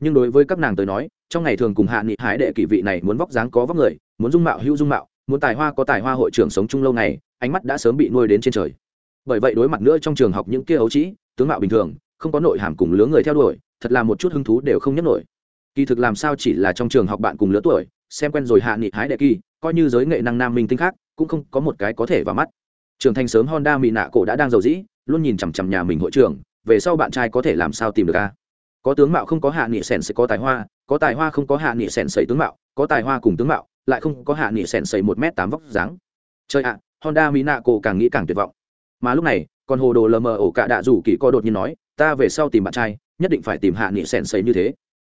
Nhưng đối với các nàng tới nói, trong ngày thường cùng hạ nghị hái đệ kỷ vị này muốn vóc dáng có vóc người, muốn dung mạo hữu dung mạo, muốn tài hoa có tài hoa hội trưởng sống chung lâu ngày, ánh mắt đã sớm bị nuôi đến trên trời. Bởi vậy đối mặt nữa trong trường học những kia ấu trĩ, tướng mạo bình thường, không có nội hàm cùng lứa người theo đuổi, thật là một chút hứng thú đều không nhấc nổi. Kỳ thực làm sao chỉ là trong trường học bạn cùng lứa tuổi, xem quen rồi hạ nghị hái đệ kỳ, coi như giới nghệ năng nam minh tinh khác, cũng không có một cái có thể vào mắt trưởng thành sớm honda mỹ nạ cổ đã đang giàu dĩ, luôn nhìn chằm chằm nhà mình hội trưởng, về sau bạn trai có thể làm sao tìm được a? Có tướng mạo không có hạ nghị sèn sẽ có tài hoa, có tài hoa không có hạ nghị sèn sầy tướng mạo, có tài hoa cùng tướng mạo, lại không có hạ nghị sèn sầy một m tám vóc dáng. Chơi ạ, honda mỹ nạ cổ càng nghĩ càng tuyệt vọng. Mà lúc này còn hồ đồ lờ mờ ổ cả đạ rủ kỳ co đột nhiên nói, ta về sau tìm bạn trai, nhất định phải tìm hạ nghị sèn sầy như thế.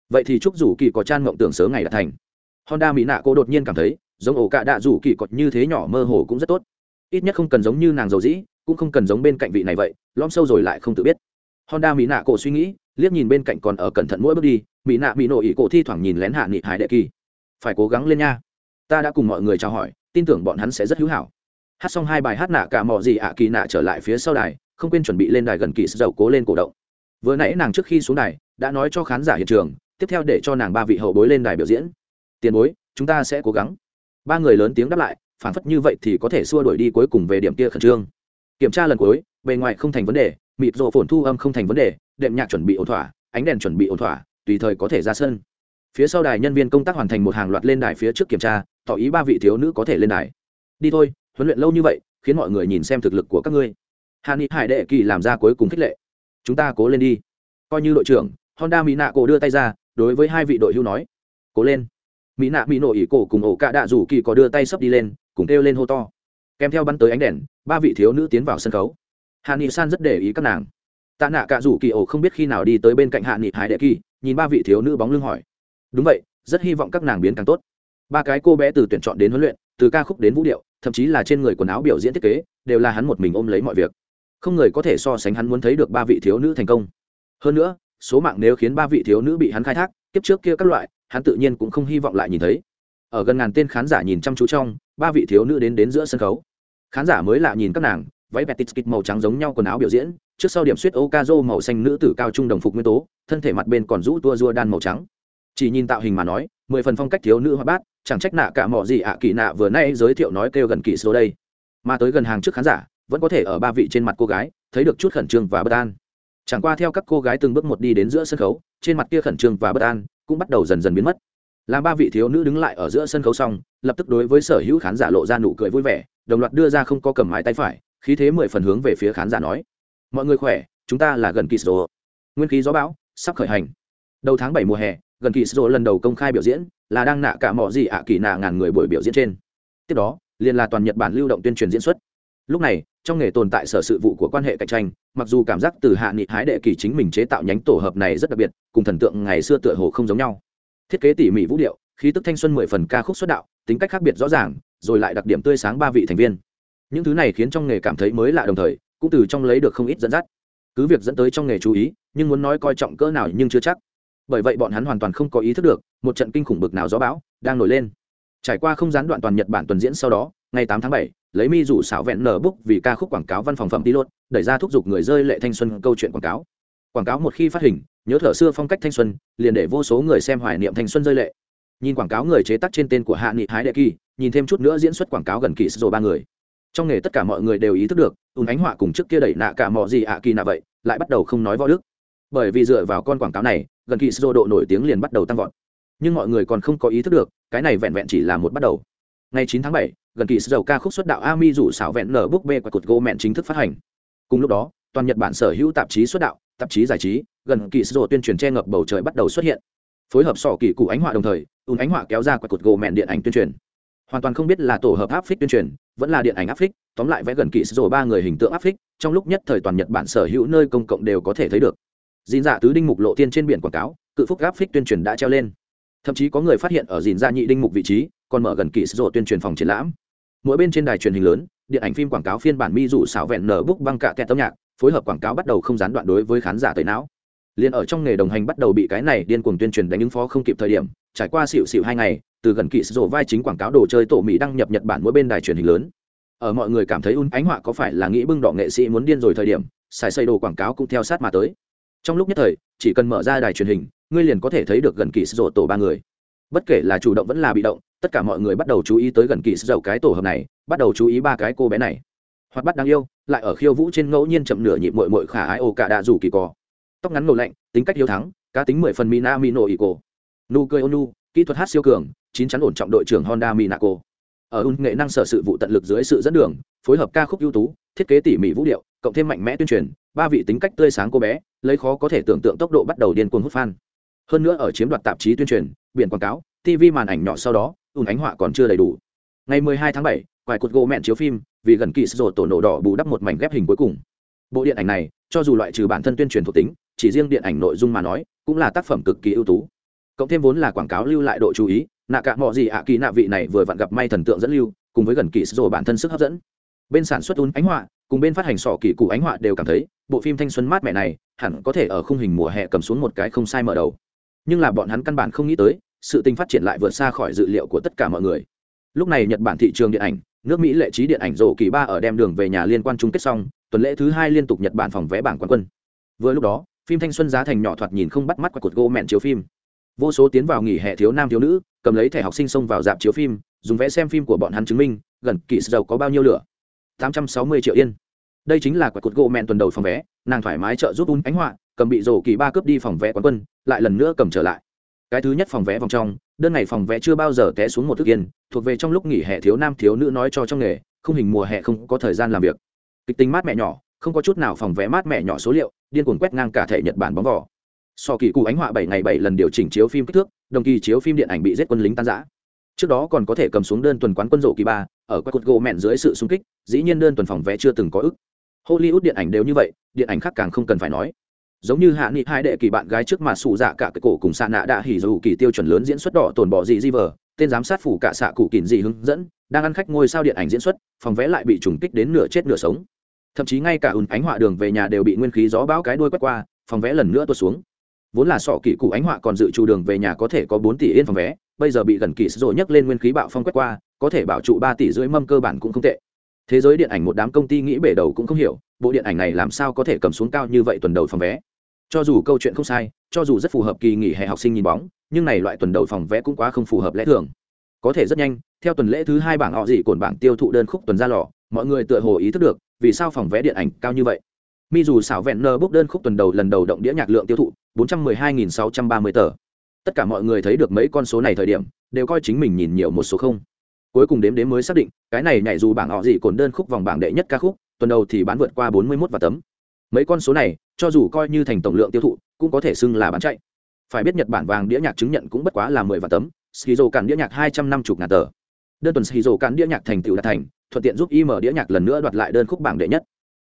Vậy thì chúc rủ kỳ có chan mộng tưởng sớm ngày đã thành. Honda mỹ nạ cô đột nhiên cảm thấy, giống ổ cả đạ rủ kỳ cọt như thế nhỏ mơ hồ cũng rất tốt ít nhất không cần giống như nàng dầu dĩ, cũng không cần giống bên cạnh vị này vậy lom sâu rồi lại không tự biết. Honda mỹ nạ cổ suy nghĩ, liếc nhìn bên cạnh còn ở cẩn thận mỗi bước đi, mỹ nạ mỹ nội ý cổ thi thoảng nhìn lén hạ nghị hải đệ kỳ. Phải cố gắng lên nha. Ta đã cùng mọi người chào hỏi, tin tưởng bọn hắn sẽ rất hữu hảo. Hát xong hai bài hát nạ cả mò gì ạ kỳ nạ trở lại phía sau đài, không quên chuẩn bị lên đài gần kỳ dầu cố lên cổ động. Vừa nãy nàng trước khi xuống đài, đã nói cho khán giả hiện trường, tiếp theo để cho nàng ba vị hậu bối lên đài biểu diễn. Tiền bối, chúng ta sẽ cố gắng. Ba người lớn tiếng đáp lại phản phất như vậy thì có thể xua đuổi đi cuối cùng về điểm kia khẩn trương. Kiểm tra lần cuối, bề ngoài không thành vấn đề, mịt rộ phồn thu âm không thành vấn đề, đệm nhạc chuẩn bị ổn thỏa, ánh đèn chuẩn bị ổn thỏa, tùy thời có thể ra sân. Phía sau đài nhân viên công tác hoàn thành một hàng loạt lên đài phía trước kiểm tra, tỏ ý ba vị thiếu nữ có thể lên đài. Đi thôi, huấn luyện lâu như vậy, khiến mọi người nhìn xem thực lực của các ngươi. Hà ni hải đệ kỳ làm ra cuối cùng khích lệ. Chúng ta cố lên đi. Coi như đội trưởng, honda mỹ nạ cổ đưa tay ra, đối với hai vị đội hưu nói. Cố lên. Mỹ nạ mỹ nổ ỉ cổ cùng ổ cạ đạ rủ kỳ có đưa tay sấp đi lên cùng kêu lên hô to. Kèm theo bắn tới ánh đèn, ba vị thiếu nữ tiến vào sân khấu. Hạ nghị san rất để ý các nàng. Tạ nạ cả rủ kỳ ổ không biết khi nào đi tới bên cạnh hạ nghị hải đệ kỳ, nhìn ba vị thiếu nữ bóng lưng hỏi. Đúng vậy, rất hy vọng các nàng biến càng tốt. Ba cái cô bé từ tuyển chọn đến huấn luyện, từ ca khúc đến vũ điệu, thậm chí là trên người quần áo biểu diễn thiết kế, đều là hắn một mình ôm lấy mọi việc. Không người có thể so sánh hắn muốn thấy được ba vị thiếu nữ thành công. Hơn nữa, số mạng nếu khiến ba vị thiếu nữ bị hắn khai thác, kiếp trước kia các loại, hắn tự nhiên cũng không hy vọng lại nhìn thấy ở gần ngàn tên khán giả nhìn chăm chú trong, ba vị thiếu nữ đến đến giữa sân khấu. Khán giả mới lạ nhìn các nàng, váy betit skit màu trắng giống nhau quần áo biểu diễn, trước sau điểm suýt okazo màu xanh nữ tử cao trung đồng phục nguyên tố, thân thể mặt bên còn rũ tua rua đan màu trắng. Chỉ nhìn tạo hình mà nói, mười phần phong cách thiếu nữ hoa bát, chẳng trách nạ cả mỏ gì ạ, kỳ nạ vừa nay giới thiệu nói kêu gần kỳ số đây. Mà tới gần hàng trước khán giả, vẫn có thể ở ba vị trên mặt cô gái, thấy được chút khẩn trương và bất an. Chẳng qua theo các cô gái từng bước một đi đến giữa sân khấu, trên mặt kia khẩn trương và bất an cũng bắt đầu dần dần biến mất làm ba vị thiếu nữ đứng lại ở giữa sân khấu xong, lập tức đối với sở hữu khán giả lộ ra nụ cười vui vẻ, đồng loạt đưa ra không có cầm mái tay phải, khí thế mười phần hướng về phía khán giả nói, mọi người khỏe, chúng ta là gần kỳ sô nguyên khí gió bão, sắp khởi hành. Đầu tháng bảy mùa hè, gần kỳ sô lần đầu công khai biểu diễn, là đang nạ cả mọi gì ạ kỳ nạ ngàn người buổi biểu diễn trên. Tiếp đó, liền là toàn nhật bản lưu động tuyên truyền diễn xuất. Lúc này, trong nghề tồn tại sở sự vụ của quan hệ cạnh tranh, mặc dù cảm giác từ hạ nghị hái đệ kỳ chính mình chế tạo nhánh tổ hợp này rất đặc biệt, cùng thần tượng ngày xưa tựa hồ không giống nhau thiết kế tỉ mỉ vũ điệu khí tức thanh xuân mười phần ca khúc xuất đạo tính cách khác biệt rõ ràng rồi lại đặc điểm tươi sáng ba vị thành viên. Những thứ này khiến trong nghề cảm thấy mới lạ đồng thời cũng từ trong lấy được không ít dẫn dắt. Cứ việc dẫn tới trong nghề chú ý nhưng muốn nói coi trọng cỡ nào nhưng chưa chắc. Bởi vậy bọn hắn hoàn toàn không có ý thức được một trận kinh khủng bực nào gió bão đang nổi lên. Trải qua không gián đoạn toàn nhật bản tuần diễn sau đó ngày 8 tháng 7, lấy mi rủ xảo vẹn nở búc vì ca khúc quảng cáo văn phòng phẩm tí đẩy ra thúc giục người rơi lệ thanh xuân câu chuyện quảng cáo quảng cáo một khi phát hình nhớ thở xưa phong cách thanh xuân liền để vô số người xem hoài niệm thanh xuân rơi lệ. Nhìn quảng cáo người chế tác trên tên của hạ nghị hái đệ kỳ nhìn thêm chút nữa diễn xuất quảng cáo gần kỳ rồi ba người. Trong nghề tất cả mọi người đều ý thức được ùn ánh họa cùng trước kia đẩy nạ cả mọi gì ạ kỳ nạ vậy lại bắt đầu không nói võ đức. Bởi vì dựa vào con quảng cáo này gần kỳ sô độ nổi tiếng liền bắt đầu tăng vọt. Nhưng mọi người còn không có ý thức được cái này vẹn vẹn chỉ là một bắt đầu. Ngày 9 tháng 7, gần kỳ sô ca khúc xuất đạo ami rủ xảo vẹn nở bút bê qua cột gỗ mẹn chính thức phát hành. Cùng lúc đó toàn nhật bản sở hữu tạp chí xuất đạo tạp chí giải trí, gần kỳ sổ tuyên truyền che ngập bầu trời bắt đầu xuất hiện. Phối hợp sỏ kỳ cụ ánh họa đồng thời, ùn ánh họa kéo ra quạt cột gỗ mẹn điện ảnh tuyên truyền. Hoàn toàn không biết là tổ hợp áp phích tuyên truyền, vẫn là điện ảnh áp phích tóm lại vẽ gần kỳ sổ ba người hình tượng áp phích trong lúc nhất thời toàn nhật bản sở hữu nơi công cộng đều có thể thấy được. Dìn dạ tứ đinh mục lộ tiên trên biển quảng cáo, cự phúc áp phích tuyên truyền đã treo lên. Thậm chí có người phát hiện ở dìn dạ nhị đinh mục vị trí, còn mở gần kỳ sổ tuyên truyền phòng triển lãm. Mỗi bên trên đài truyền hình lớn, điện ảnh phim quảng cáo phiên bản mi dụ xảo vẹn nở búc băng cạ kẹt âm nhạc phối hợp quảng cáo bắt đầu không gián đoạn đối với khán giả tới não. Liền ở trong nghề đồng hành bắt đầu bị cái này điên cuồng tuyên truyền đánh ứng phó không kịp thời điểm, trải qua xịu xịu hai ngày, từ gần kỳ sổ vai chính quảng cáo đồ chơi tổ mỹ đăng nhập nhật bản mỗi bên đài truyền hình lớn. Ở mọi người cảm thấy un ánh họa có phải là nghĩ bưng đỏ nghệ sĩ muốn điên rồi thời điểm, xài xây đồ quảng cáo cũng theo sát mà tới. Trong lúc nhất thời, chỉ cần mở ra đài truyền hình, ngươi liền có thể thấy được gần kỳ sổ tổ ba người. Bất kể là chủ động vẫn là bị động, tất cả mọi người bắt đầu chú ý tới gần kỳ sổ cái tổ hợp này, bắt đầu chú ý ba cái cô bé này hoạt bát đáng yêu lại ở khiêu vũ trên ngẫu nhiên chậm nửa nhịp mội mội khả ái ô cả đạ rủ kỳ cò. Tóc ngắn ngầu lạnh tính cách hiếu thắng cá tính mười phần mina mino ý cổ nu cười ônu kỹ thuật hát siêu cường chín chắn ổn trọng đội trưởng honda minaco ở un nghệ năng sở sự vụ tận lực dưới sự dẫn đường phối hợp ca khúc ưu tú thiết kế tỉ mỉ vũ điệu cộng thêm mạnh mẽ tuyên truyền ba vị tính cách tươi sáng cô bé lấy khó có thể tưởng tượng tốc độ bắt đầu điên cuồng hút fan. Hơn nữa ở chiếm đoạt tạp chí tuyên truyền biển quảng cáo tv màn ảnh nhỏ sau đó un ánh họa còn chưa đầy đủ. Ngày 12 tháng 7, quài cột gỗ mẹn chiếu phim vì gần kỳ rồi tổ nổ đỏ bù đắp một mảnh ghép hình cuối cùng. Bộ điện ảnh này, cho dù loại trừ bản thân tuyên truyền thuộc tính, chỉ riêng điện ảnh nội dung mà nói, cũng là tác phẩm cực kỳ ưu tú. Cộng thêm vốn là quảng cáo lưu lại độ chú ý, nạ cả mọi gì ạ kỳ nạ vị này vừa vặn gặp may thần tượng dẫn lưu, cùng với gần kỳ rồi bản thân sức hấp dẫn. Bên sản xuất un ánh họa, cùng bên phát hành sỏ kỳ cụ ánh họa đều cảm thấy, bộ phim thanh xuân mát mẻ này, hẳn có thể ở khung hình mùa hè cầm xuống một cái không sai mở đầu. Nhưng là bọn hắn căn bản không nghĩ tới, sự tình phát triển lại vượt xa khỏi dự liệu của tất cả mọi người. Lúc này nhật bản thị trường điện ảnh nước mỹ lệ trí điện ảnh rổ kỳ ba ở đem đường về nhà liên quan chung kết xong, tuần lễ thứ hai liên tục nhật bản phòng vé bảng quán quân. Vừa lúc đó, phim thanh xuân giá thành nhỏ thoạt nhìn không bắt mắt qua cột gỗ mẹn chiếu phim. Vô số tiến vào nghỉ hè thiếu nam thiếu nữ, cầm lấy thẻ học sinh xông vào dạp chiếu phim, dùng vé xem phim của bọn hắn chứng minh, gần kỳ giàu có bao nhiêu lửa? Tám trăm sáu mươi triệu yên. Đây chính là quả cột gỗ mẹn tuần đầu phòng vé, nàng thoải mái trợ giúp un ánh họa, cầm bị rổ kỳ ba cướp đi phòng vé quán quân, lại lần nữa cầm trở lại cái thứ nhất phòng vẽ vòng trong, đơn ngày phòng vẽ chưa bao giờ té xuống một thức yên, thuộc về trong lúc nghỉ hè thiếu nam thiếu nữ nói cho trong nghề, không hình mùa hè không có thời gian làm việc. Kịch tính mát mẹ nhỏ, không có chút nào phòng vẽ mát mẹ nhỏ số liệu, điên cuồng quét ngang cả thể nhật bản bóng vỏ. So kỳ cụ ánh họa bảy ngày bảy lần điều chỉnh chiếu phim kích thước, đồng kỳ chiếu phim điện ảnh bị giết quân lính tan giã trước đó còn có thể cầm xuống đơn tuần quán quân rộ kỳ ba, ở quay cột gỗ mẹn dưới sự xung kích, dĩ nhiên đơn tuần phòng vé chưa từng có ức. Hollywood điện ảnh đều như vậy, điện ảnh khác càng không cần phải nói giống như hạ nghị hai đệ kỳ bạn gái trước mà sụ dạ cả cái cổ cùng xạ nạ đã hỉ dù kỳ tiêu chuẩn lớn diễn xuất đỏ tồn bỏ gì di vờ, tên giám sát phủ cả xạ cụ kỳn dị hướng dẫn, đang ăn khách ngôi sao điện ảnh diễn xuất, phòng vé lại bị trùng kích đến nửa chết nửa sống. Thậm chí ngay cả ùn ánh họa đường về nhà đều bị nguyên khí gió bão cái đuôi quét qua, phòng vé lần nữa tuột xuống. Vốn là sọ kỳ cụ ánh họa còn dự trù đường về nhà có thể có bốn tỷ yên phòng vé, bây giờ bị gần kỳ rồi nhấc lên nguyên khí bạo phong quét qua, có thể bảo trụ ba tỷ rưỡi mâm cơ bản cũng không tệ. Thế giới điện ảnh một đám công ty nghĩ bể đầu cũng không hiểu bộ điện ảnh này làm sao có thể cầm xuống cao như vậy tuần đầu phòng vé? Cho dù câu chuyện không sai, cho dù rất phù hợp kỳ nghỉ hè học sinh nhìn bóng, nhưng này loại tuần đầu phòng vé cũng quá không phù hợp lẽ thường. Có thể rất nhanh, theo tuần lễ thứ hai bảng họ dị cồn bảng tiêu thụ đơn khúc tuần ra lò, mọi người tựa hồ ý thức được, vì sao phòng vé điện ảnh cao như vậy. Mi dù xảo vẹn nơ bốc đơn khúc tuần đầu lần đầu động đĩa nhạc lượng tiêu thụ 412.630 tờ. Tất cả mọi người thấy được mấy con số này thời điểm, đều coi chính mình nhìn nhiều một số không. Cuối cùng đếm đếm mới xác định, cái này nhảy dù bảng họ dị cồn đơn khúc vòng bảng đệ nhất ca khúc tuần đầu thì bán vượt qua 41 và tấm. Mấy con số này, cho dù coi như thành tổng lượng tiêu thụ, cũng có thể xưng là bán chạy. Phải biết nhật bản vàng đĩa nhạc chứng nhận cũng bất quá là mười và tấm, skizo cản đĩa nhạc hai trăm năm mươi ngàn tờ. Đơn tuần skizo cản đĩa nhạc thành tựu đạt thành, thuận tiện giúp im đĩa nhạc lần nữa đoạt lại đơn khúc bảng đệ nhất.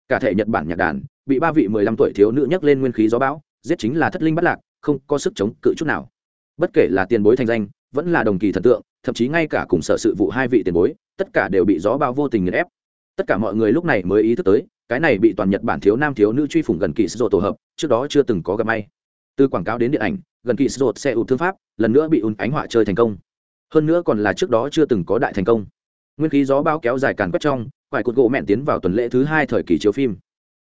Cả thể nhật bản nhạc đàn, bị ba vị mười lăm tuổi thiếu nữ nhấc lên nguyên khí gió bão, giết chính là thất linh bất lạc, không có sức chống cự chút nào. Bất kể là tiền bối thành danh, vẫn là đồng kỳ thần tượng, thậm chí ngay cả cùng sở sự vụ hai vị tiền bối, tất cả đều bị gió bão vô tình nghiền ép tất cả mọi người lúc này mới ý thức tới, cái này bị toàn nhật bản thiếu nam thiếu nữ truy phủng gần kỳ sô tổ hợp, trước đó chưa từng có gặp may. Từ quảng cáo đến điện ảnh, gần kỳ sô xe ụt thương pháp, lần nữa bị ùn ánh họa chơi thành công. Hơn nữa còn là trước đó chưa từng có đại thành công. Nguyên khí gió bao kéo dài càn quét trong phải cột gỗ mẹn tiến vào tuần lễ thứ hai thời kỳ chiếu phim.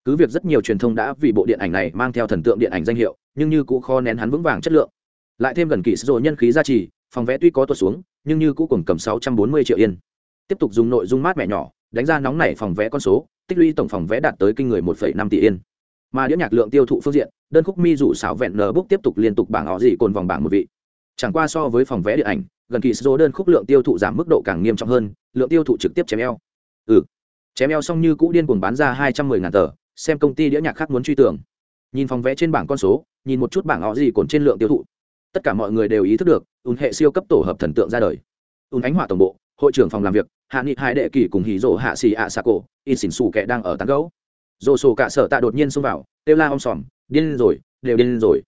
Cứ việc rất nhiều truyền thông đã vì bộ điện ảnh này mang theo thần tượng điện ảnh danh hiệu, nhưng như cũ kho nén hắn vững vàng chất lượng. Lại thêm gần kỳ sô nhân khí gia trì, phòng vé tuy có tuột xuống, nhưng như cũ cùng cầm sáu trăm bốn mươi triệu yên. Tiếp tục dùng nội dung mát mẻ nhỏ đánh ra nóng nảy phòng vé con số tích lũy tổng phòng vé đạt tới kinh người 1,5 tỷ yên. Mà đĩa nhạc lượng tiêu thụ phương diện đơn khúc mi rủ xảo vẹn nờ bốc tiếp tục liên tục bảng họ gì cồn vòng bảng một vị. Chẳng qua so với phòng vé điện ảnh gần kỳ số đơn khúc lượng tiêu thụ giảm mức độ càng nghiêm trọng hơn lượng tiêu thụ trực tiếp chém eo. Ừ. Chém eo xong như cũ điên cuồng bán ra hai trăm mười ngàn tờ xem công ty đĩa nhạc khác muốn truy tưởng nhìn phòng vé trên bảng con số nhìn một chút bảng họ gì cồn trên lượng tiêu thụ. Tất cả mọi người đều ý thức được ùn hệ siêu cấp tổ hợp thần tượng ra đời. Ùn ánh hỏa tổng bộ hội trưởng phòng làm việc, hạ nghị hai đệ kỳ cùng hì rỗ hạ xì ạ xà cổ, in xỉn xù kẻ đang ở tán gấu dồ sổ cả sở tạ đột nhiên xông vào, kêu la om sòm, điên rồi, đều điên rồi.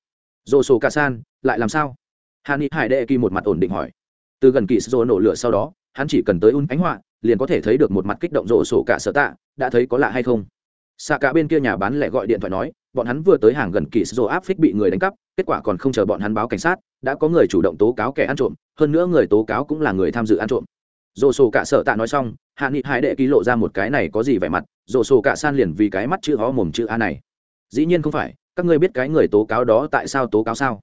Dồ sổ cả san, lại làm sao? Hạ nghị hải đệ kỳ một mặt ổn định hỏi. Từ gần kỳ sô nổ lửa sau đó, hắn chỉ cần tới un ánh họa, liền có thể thấy được một mặt kích động rộ sổ cả sở tạ, đã thấy có lạ hay không? Xạ cả bên kia nhà bán lẻ gọi điện thoại nói, bọn hắn vừa tới hàng gần kỳ sô áp phích bị người đánh cắp, kết quả còn không chờ bọn hắn báo cảnh sát, đã có người chủ động tố cáo kẻ ăn trộm, hơn nữa người tố cáo cũng là người tham dự ăn trộm dồ sổ cả sợ tạ nói xong, hạ nghị hải đệ ký lộ ra một cái này có gì vẻ mặt dồ sổ cả san liền vì cái mắt chữ hó mồm chữ a này. Dĩ nhiên không phải, các ngươi biết cái người tố cáo đó tại sao tố cáo sao?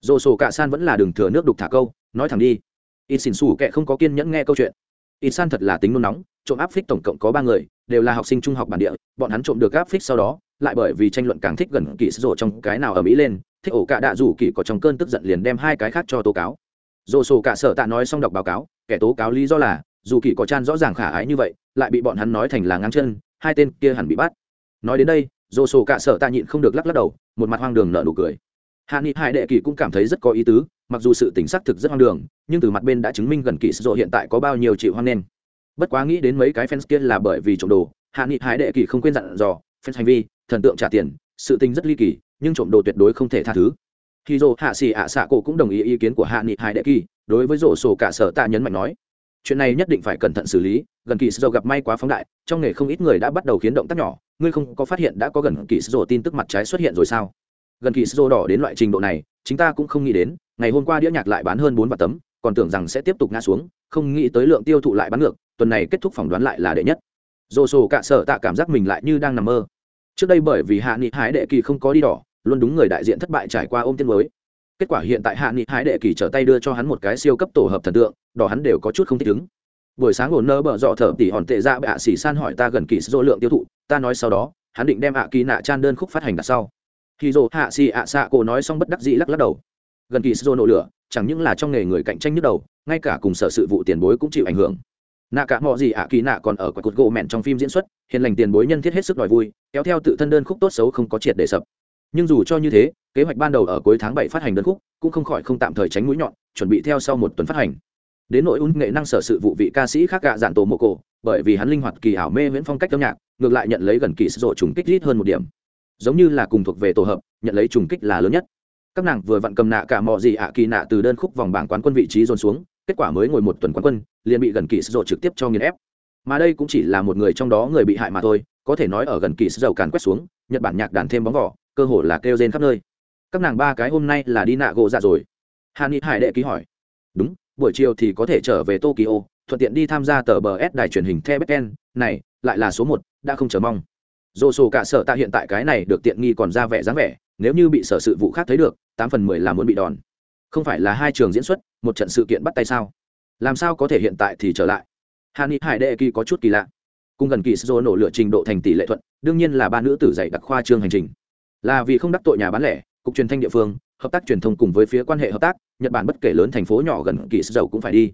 Dồ sổ cả san vẫn là đường thừa nước đục thả câu, nói thẳng đi. Ít xỉn xù kệ không có kiên nhẫn nghe câu chuyện. Ít san thật là tính nôn nóng, trộm áp phích tổng cộng có ba người, đều là học sinh trung học bản địa, bọn hắn trộm được áp phích sau đó, lại bởi vì tranh luận càng thích gần kỳ sổ trong cái nào ở mỹ lên, thích ổ cả đạ rủ kỳ có trong cơn tức giận liền đem hai cái khác cho tố cáo dồ sổ cả sở tạ nói xong đọc báo cáo, kẻ tố cáo lý do là, dù kỳ có chan rõ ràng khả ái như vậy, lại bị bọn hắn nói thành là ngang chân, hai tên kia hẳn bị bắt. Nói đến đây dồ sổ cả sở tạ nhịn không được lắc lắc đầu, một mặt hoang đường nợ nụ cười. Hạ nghị hải đệ kỳ cũng cảm thấy rất có ý tứ, mặc dù sự tính xác thực rất hoang đường, nhưng từ mặt bên đã chứng minh gần kỳ sổ hiện tại có bao nhiêu chịu hoang nên bất quá nghĩ đến mấy cái fans kia là bởi vì trộm đồ, hạ nghị hải đệ kỳ không quên dặn dò, fans hành vi, thần tượng trả tiền, sự tình rất ly kỳ, nhưng trộm đồ tuyệt đối không thể tha thứ khi dồ hạ xì ạ xạ cổ cũng đồng ý ý kiến của hạ nghị hải đệ kỳ. Đối với rổ sổ cả sở tạ nhấn mạnh nói, chuyện này nhất định phải cẩn thận xử lý, gần kỳ sơ gặp may quá phóng đại, trong nghề không ít người đã bắt đầu khiến động tác nhỏ, ngươi không có phát hiện đã có gần kỳ sơ tin tức mặt trái xuất hiện rồi sao? Gần kỳ sơ đỏ đến loại trình độ này chúng ta cũng không nghĩ đến, ngày hôm qua đĩa nhạc lại bán hơn bốn vạn tấm, còn tưởng rằng sẽ tiếp tục ngã xuống, không nghĩ tới lượng tiêu thụ lại bán ngược, tuần này kết thúc phỏng đoán lại là đệ nhất. Dồ sổ cả sở tạ cảm giác mình lại như đang nằm mơ. Trước đây bởi vì hạ nghị hái đệ kỳ không có đi đỏ luôn đúng người đại diện thất bại trải qua ôm tiên mới. Kết quả hiện tại hạ nghị hái đệ kỳ trở tay đưa cho hắn một cái siêu cấp tổ hợp thần tượng, đỏ hắn đều có chút không thích ứng. Buổi sáng ổn nơ bở dọ thở tỉ hòn tệ ra bạ xỉ san hỏi ta gần kỳ số lượng tiêu thụ, ta nói sau đó, hắn định đem ạ kỳ nạ chan đơn khúc phát hành đặt sau. Khi dồ hạ xì ạ xạ cổ nói xong bất đắc dĩ lắc lắc đầu. Gần kỳ số nổ lửa, chẳng những là trong nghề người cạnh tranh nhức đầu, ngay cả cùng sở sự vụ tiền bối cũng chịu ảnh hưởng. Nạ cả mọi gì ạ kỳ nạ còn ở quả cột gỗ mẹn trong phim diễn xuất, hiền lành tiền bối nhân thiết hết sức đòi vui, kéo theo tự thân đơn khúc tốt xấu không có triệt để sập nhưng dù cho như thế, kế hoạch ban đầu ở cuối tháng bảy phát hành đơn khúc cũng không khỏi không tạm thời tránh mũi nhọn, chuẩn bị theo sau một tuần phát hành. Đến nội un nghệ năng sở sự vụ vị ca sĩ khác gạ dạn tổ mộ cổ, bởi vì hắn linh hoạt kỳ ảo mê miễn phong cách âm nhạc, ngược lại nhận lấy gần kỳ sổ trùng kích ít hơn một điểm. Giống như là cùng thuộc về tổ hợp, nhận lấy trùng kích là lớn nhất. Các nàng vừa vặn cầm nạ cả mọi gì ạ kỳ nạ từ đơn khúc vòng bảng quán quân vị trí dồn xuống, kết quả mới ngồi một tuần quán quân, liền bị gần kỳ sổ trực tiếp cho nghiền ép. Mà đây cũng chỉ là một người trong đó người bị hại mà thôi, có thể nói ở gần kỳ sổ càn quét xuống, nhật bản nhạc đàn thêm bóng vỏ cơ hội là kêu rên khắp nơi. Các nàng ba cái hôm nay là đi nạ gỗ dạ rồi. Hàn ni hải đệ ký hỏi. Đúng, buổi chiều thì có thể trở về tokyo, thuận tiện đi tham gia tờ bờ s đài truyền hình the becken này, lại là số một, đã không chờ mong. Dồ sổ cả sở tạ hiện tại cái này được tiện nghi còn ra vẻ dáng vẻ, nếu như bị sở sự vụ khác thấy được, tám phần mười là muốn bị đòn. Không phải là hai trường diễn xuất, một trận sự kiện bắt tay sao? Làm sao có thể hiện tại thì trở lại? Hàn ni hải đệ kỳ có chút kỳ lạ. Cùng gần kỳ sô nổ lửa trình độ thành tỷ lệ thuận, đương nhiên là ba nữ tử dạy đặc khoa trương hành trình là vì không đắc tội nhà bán lẻ, cục truyền thanh địa phương, hợp tác truyền thông cùng với phía quan hệ hợp tác, nhật bản bất kể lớn thành phố nhỏ gần kỳ dầu cũng phải đi.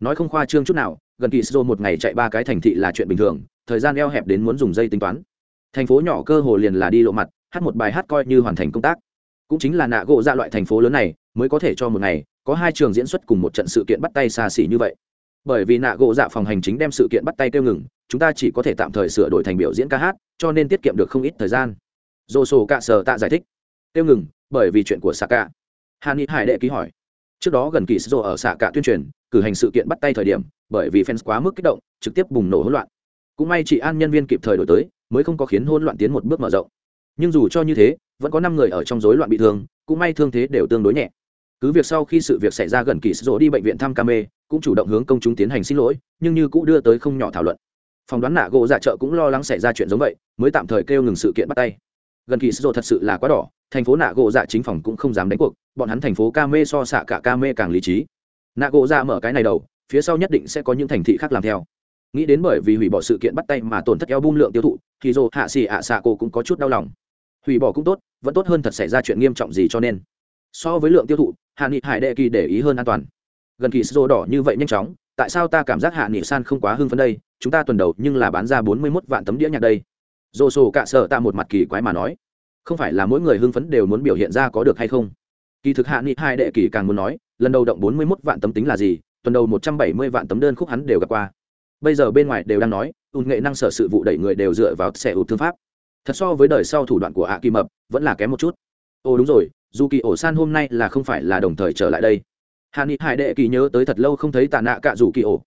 Nói không khoa trương chút nào, gần kỳ dầu một ngày chạy ba cái thành thị là chuyện bình thường, thời gian eo hẹp đến muốn dùng dây tính toán. Thành phố nhỏ cơ hồ liền là đi lộ mặt, hát một bài hát coi như hoàn thành công tác. Cũng chính là nạ gỗ ra loại thành phố lớn này, mới có thể cho một ngày, có hai trường diễn xuất cùng một trận sự kiện bắt tay xa xỉ như vậy. Bởi vì nạ gỗ dạ phòng hành chính đem sự kiện bắt tay kêu ngừng, chúng ta chỉ có thể tạm thời sửa đổi thành biểu diễn ca hát, cho nên tiết kiệm được không ít thời gian dồ sổ cạ sở tạ giải thích. Kêu ngừng bởi vì chuyện của xạ cạ. Hà ni hải đệ ký hỏi. Trước đó gần kỳ sô ở xạ cạ tuyên truyền cử hành sự kiện bắt tay thời điểm bởi vì fans quá mức kích động trực tiếp bùng nổ hỗn loạn. Cũng may chị an nhân viên kịp thời đổi tới mới không có khiến hỗn loạn tiến một bước mở rộng. Nhưng dù cho như thế vẫn có năm người ở trong rối loạn bị thương cũng may thương thế đều tương đối nhẹ. Cứ việc sau khi sự việc xảy ra gần kỳ sô đi bệnh viện thăm Kame, cũng chủ động hướng công chúng tiến hành xin lỗi nhưng như cũng đưa tới không nhỏ thảo luận. Phòng đoán nạ gỗ dạ chợ cũng lo lắng xảy ra chuyện giống vậy mới tạm thời kêu ngừng sự kiện bắt tay gần kỳ sô thật sự là quá đỏ, thành phố nạ gỗ dạ chính phòng cũng không dám đánh cuộc, bọn hắn thành phố ca mê so xạ cả ca mê càng lý trí. Nạ gỗ dạ mở cái này đầu, phía sau nhất định sẽ có những thành thị khác làm theo. Nghĩ đến bởi vì hủy bỏ sự kiện bắt tay mà tổn thất eo bung lượng tiêu thụ thì dồ hạ xì ạ xạ cô cũng có chút đau lòng. Hủy bỏ cũng tốt, vẫn tốt hơn thật xảy ra chuyện nghiêm trọng gì cho nên. So với lượng tiêu thụ, hạ nghị hải đệ kỳ để ý hơn an toàn. Gần kỳ sô đỏ như vậy nhanh chóng, tại sao ta cảm giác hạ nghị san không quá hưng phấn đây? Chúng ta tuần đầu nhưng là bán ra bốn mươi 41 vạn tấm đĩa nhạc đây dồ sổ cạ sợ ta một mặt kỳ quái mà nói, không phải là mỗi người hưng phấn đều muốn biểu hiện ra có được hay không? Kỳ thực hạ nghị hai đệ kỳ càng muốn nói, lần đầu động bốn mươi mốt vạn tấm tính là gì, tuần đầu một trăm bảy mươi vạn tấm đơn khúc hắn đều gặp qua. Bây giờ bên ngoài đều đang nói, ùn nghệ năng sở sự vụ đẩy người đều dựa vào xe ụt thương pháp. Thật so với đời sau thủ đoạn của hạ kỳ mập, vẫn là kém một chút. Ồ đúng rồi, dù kỳ ổ san hôm nay là không phải là đồng thời trở lại đây. Hạ nghị hải đệ kỳ nhớ tới thật lâu không thấy tạ nạ cạ rủ kỳ ổ.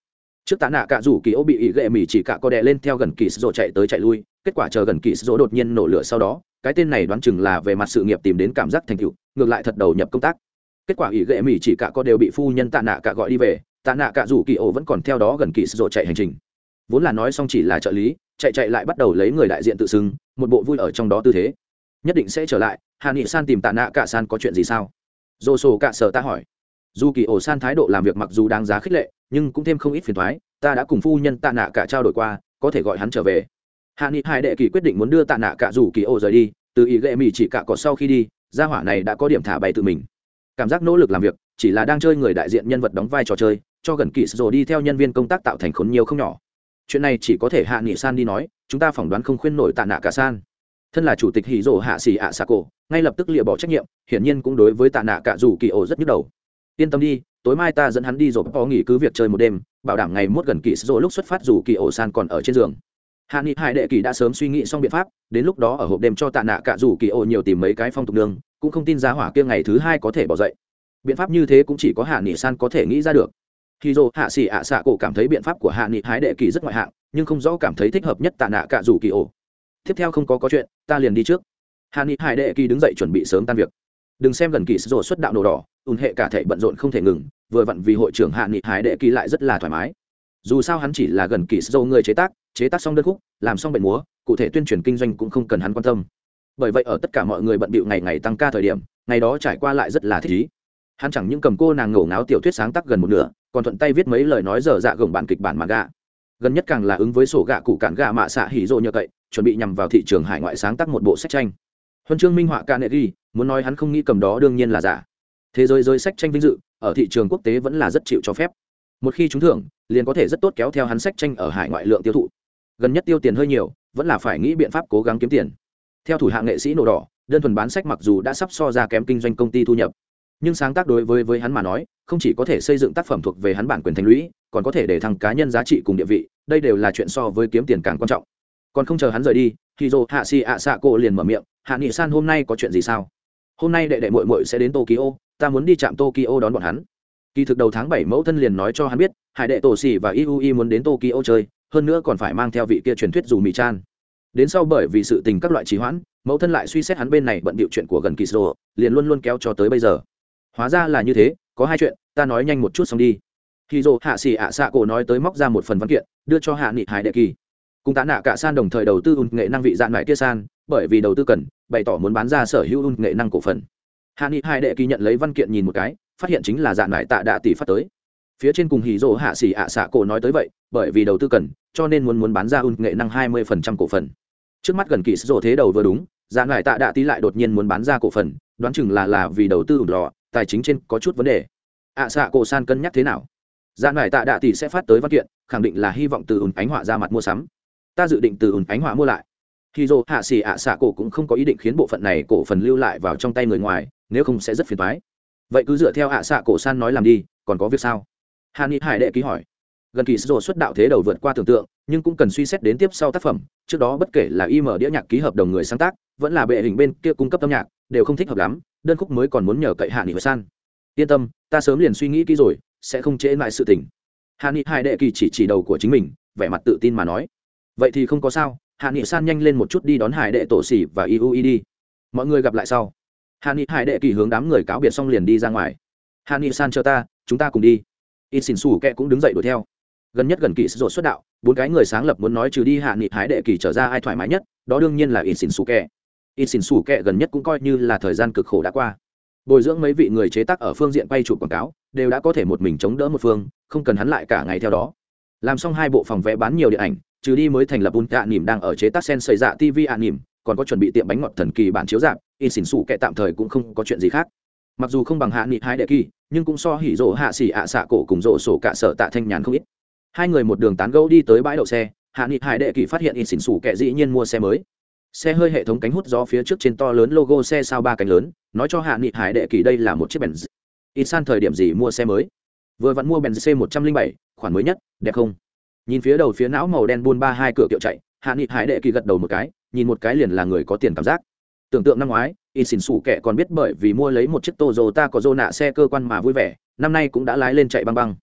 Trước tạ nạ cạ rủ kỳ ổ bị ỉ ghệ mỉ chỉ cạ có đè lên theo gần kỳ sổ chạy tới chạy lui kết quả chờ gần kỳ rồi đột nhiên nổ lửa sau đó, cái tên này đoán chừng là về mặt sự nghiệp tìm đến cảm giác thành tựu, ngược lại thật đầu nhập công tác. Kết quả ỷ ghệ mỉ chỉ cả có đều bị phu nhân tạ nạ cả gọi đi về, tạ nạ cả rủ kỳ ổ vẫn còn theo đó gần kỳ rồi chạy hành trình. Vốn là nói xong chỉ là trợ lý, chạy chạy lại bắt đầu lấy người đại diện tự xưng, một bộ vui ở trong đó tư thế. Nhất định sẽ trở lại hà nghị san tìm tạ nạ cả san có chuyện gì sao? Dồ sổ cả sở ta hỏi. Dù kỳ ổ san thái độ làm việc mặc dù đáng giá khích lệ, nhưng cũng thêm không ít phiền thoái ta đã cùng phu nhân tạ nạ cả trao đổi qua, có thể gọi hắn trở về hạ nghị hai đệ kỳ quyết định muốn đưa tạ nạ cả rủ kỳ ô rời đi, từ ý ghệ mỹ chỉ cả có sau khi đi, gia hỏa này đã có điểm thả bày tự mình. Cảm giác nỗ lực làm việc, chỉ là đang chơi người đại diện nhân vật đóng vai trò chơi, cho gần kỳ rồi đi theo nhân viên công tác tạo thành khốn nhiều không nhỏ. Chuyện này chỉ có thể hạ nghị san đi nói, chúng ta phỏng đoán không khuyên nổi tạ nạ cả san. Thân là chủ tịch hỷ rỗ hạ xì ạ xà cổ, ngay lập tức lịa bỏ trách nhiệm, hiển nhiên cũng đối với tạ nạ cả dù kỳ ổ rất nhức đầu. Yên tâm đi, tối mai ta dẫn hắn đi rồi, có nghỉ cứ việc chơi một đêm, bảo đảm ngày mốt gần kỳ Sổ lúc xuất phát dù kỳ ổ san còn ở trên giường hạ nghị hải đệ kỳ đã sớm suy nghĩ xong biện pháp, đến lúc đó ở hộp đêm cho tạ nạ cả dù kỳ ô nhiều tìm mấy cái phong tục đường, cũng không tin giá hỏa kia ngày thứ hai có thể bỏ dậy. Biện pháp như thế cũng chỉ có hạ nghị san có thể nghĩ ra được. Khi dô hạ xỉ ạ xạ cổ cảm thấy biện pháp của hạ nghị hải đệ kỳ rất ngoại hạng, nhưng không rõ cảm thấy thích hợp nhất tạ nạ cả dù kỳ ổ tiếp theo không có có chuyện, ta liền đi trước. Hạ nghị hải đệ kỳ đứng dậy chuẩn bị sớm tan việc. Đừng xem gần kỳ rồi xuất đạo nổ đỏ, ùn hệ cả thể bận rộn không thể ngừng, vừa vặn vì hội trưởng hạ nghị hải đệ kỳ lại rất là thoải mái. Dù sao hắn chỉ là gần kỳ dâu người chế tác chế tác xong đơn khúc, làm xong bệnh múa, cụ thể tuyên truyền kinh doanh cũng không cần hắn quan tâm. Bởi vậy ở tất cả mọi người bận bịu ngày ngày tăng ca thời điểm, ngày đó trải qua lại rất là thích ý. Hắn chẳng những cầm cô nàng ngổ ngáo tiểu thuyết sáng tác gần một nửa, còn thuận tay viết mấy lời nói dở dạ gồng bản kịch bản mà gạ. Gần nhất càng là ứng với sổ gạ cụ cản gạ mạ xạ hỉ rộ nhờ cậy, chuẩn bị nhằm vào thị trường hải ngoại sáng tác một bộ sách tranh. Huân chương minh họa ca nệ ghi, muốn nói hắn không nghĩ cầm đó đương nhiên là giả. Thế giới giới sách tranh vinh dự, ở thị trường quốc tế vẫn là rất chịu cho phép. Một khi trúng thưởng, liền có thể rất tốt kéo theo hắn sách tranh ở hải ngoại lượng tiêu thụ gần nhất tiêu tiền hơi nhiều, vẫn là phải nghĩ biện pháp cố gắng kiếm tiền. Theo thủ hạng nghệ sĩ nổ đỏ, đơn thuần bán sách mặc dù đã sắp so ra kém kinh doanh công ty thu nhập, nhưng sáng tác đối với với hắn mà nói, không chỉ có thể xây dựng tác phẩm thuộc về hắn bản quyền thành lũy, còn có thể để thăng cá nhân giá trị cùng địa vị, đây đều là chuyện so với kiếm tiền càng quan trọng. Còn không chờ hắn rời đi thì dồ hạ xì ạ xạ cổ liền mở miệng, hạ nghị san hôm nay có chuyện gì sao? Hôm nay đệ đệ mội mội sẽ đến tokyo, ta muốn đi chạm tokyo đón bọn hắn. Kỳ thực đầu tháng bảy mẫu thân liền nói cho hắn biết, hải đệ tổ xì và iui muốn đến tokyo chơi hơn nữa còn phải mang theo vị kia truyền thuyết dù mì chan. Đến sau bởi vì sự tình các loại trì hoãn, mẫu thân lại suy xét hắn bên này bận bịu chuyện của gần kỳ sô liền luôn luôn kéo cho tới bây giờ. Hóa ra là như thế, có hai chuyện, ta nói nhanh một chút xong đi. Khi dồ hạ xỉ ạ xạ cổ nói tới móc ra một phần văn kiện, đưa cho hạ nghị hải đệ kỳ. Cùng tá nạ cả san đồng thời đầu tư ùn nghệ năng vị dạn mại kia san, bởi vì đầu tư cần, bày tỏ muốn bán ra sở hữu ùn nghệ năng cổ phần. Hạ nghị hải đệ kỳ nhận lấy văn kiện nhìn một cái, phát hiện chính là dạn mại tạ đạ tỷ phát tới phía trên cùng hì rỗ hạ xỉ ạ xạ cổ nói tới vậy, bởi vì đầu tư cần, cho nên muốn muốn bán ra ùn nghệ năng hai mươi phần trăm cổ phần. Trước mắt gần kỳ sổ thế đầu vừa đúng, giá mại tạ đạ tí lại đột nhiên muốn bán ra cổ phần, đoán chừng là là vì đầu tư ủng lò tài chính trên có chút vấn đề. Ạ xạ cổ san cân nhắc thế nào? Giá mại tạ đạ tỷ sẽ phát tới văn kiện, khẳng định là hy vọng từ ùn ánh họa ra mặt mua sắm. Ta dự định từ ùn ánh họa mua lại. Khi dô hạ xỉ ạ xạ cổ cũng không có ý định khiến bộ phận này cổ phần lưu lại vào trong tay người ngoài, nếu không sẽ rất phiền thoái vậy cứ dựa theo ạ xạ cổ san nói làm đi, còn có việc sao? Hà ni hải đệ ký hỏi. Gần kỳ sổ xuất đạo thế đầu vượt qua tưởng tượng, nhưng cũng cần suy xét đến tiếp sau tác phẩm, trước đó bất kể là im đĩa nhạc ký hợp đồng người sáng tác, vẫn là bệ hình bên kia cung cấp âm nhạc, đều không thích hợp lắm, đơn khúc mới còn muốn nhờ cậy hạ nghị với san. Yên tâm, ta sớm liền suy nghĩ kỹ rồi, sẽ không trễ lại sự tình. Hạ nghị hải đệ kỳ chỉ chỉ đầu của chính mình, vẻ mặt tự tin mà nói. Vậy thì không có sao hạ nghị san nhanh lên một chút đi đón hải đệ tổ xỉ và iui đi. Mọi người gặp lại sau. Hạ nghị hải đệ kỳ hướng đám người cáo biệt xong liền đi ra ngoài. Hạ nghị san chờ ta, chúng ta cùng đi in xin xù kẹ cũng đứng dậy đuổi theo. Gần nhất gần kỳ sổ xuất đạo, bốn cái người sáng lập muốn nói trừ đi hạ nghị hái đệ kỳ trở ra ai thoải mái nhất, đó đương nhiên là in xin xù kẹ. In xin xù kẹ gần nhất cũng coi như là thời gian cực khổ đã qua. Bồi dưỡng mấy vị người chế tác ở phương diện quay chụp quảng cáo, đều đã có thể một mình chống đỡ một phương, không cần hắn lại cả ngày theo đó. Làm xong hai bộ phòng vẽ bán nhiều điện ảnh, trừ đi mới thành lập un cạ nỉm đang ở chế tác sen xây dạ tv ạ nỉm, còn có chuẩn bị tiệm bánh ngọt thần kỳ bản chiếu dạng in xỉn xù Kệ tạm thời cũng không có chuyện gì khác. Mặc dù không bằng hạ nghị hai đệ kỳ nhưng cũng so hỉ rộ hạ xỉ ạ xạ cổ cùng rộ sổ cả sở tạ thanh nhàn không ít. Hai người một đường tán gẫu đi tới bãi đậu xe, hạ nghị hải đệ kỳ phát hiện in xỉn xủ kẹ dĩ nhiên mua xe mới. Xe hơi hệ thống cánh hút gió phía trước trên to lớn logo xe sao ba cánh lớn, nói cho hạ nghị hải đệ kỳ đây là một chiếc bèn ít san thời điểm gì mua xe mới. Vừa vặn mua bèn c một trăm linh bảy, khoản mới nhất, đẹp không? Nhìn phía đầu phía não màu đen buôn ba hai cửa kiệu chạy, hạ nghị hải đệ kỳ gật đầu một cái, nhìn một cái liền là người có tiền cảm giác. Tưởng tượng năm ngoái y xỉn xủ kẻ còn biết bởi vì mua lấy một chiếc ta có dô nạ xe cơ quan mà vui vẻ, năm nay cũng đã lái lên chạy băng băng.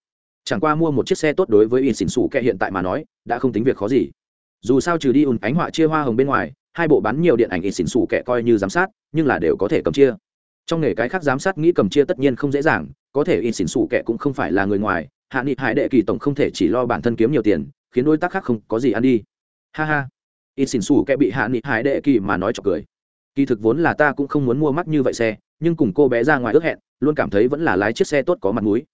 Chẳng qua mua một chiếc xe tốt đối với y xỉn xủ kẻ hiện tại mà nói, đã không tính việc khó gì. Dù sao trừ đi ùn ánh họa chia hoa hồng bên ngoài, hai bộ bán nhiều điện ảnh y xỉn xủ kẻ coi như giám sát, nhưng là đều có thể cầm chia. Trong nghề cái khác giám sát nghĩ cầm chia tất nhiên không dễ dàng, có thể y xỉn xủ kẻ cũng không phải là người ngoài, hạ nghị hải đệ kỳ tổng không thể chỉ lo bản thân kiếm nhiều tiền, khiến đối tác khác không có gì ăn đi. Ha ha. Y xỉn xủ kẻ bị hạ nghị hải đệ kỳ mà nói chọc cười kỳ thực vốn là ta cũng không muốn mua mắt như vậy xe, nhưng cùng cô bé ra ngoài ước hẹn, luôn cảm thấy vẫn là lái chiếc xe tốt có mặt mũi.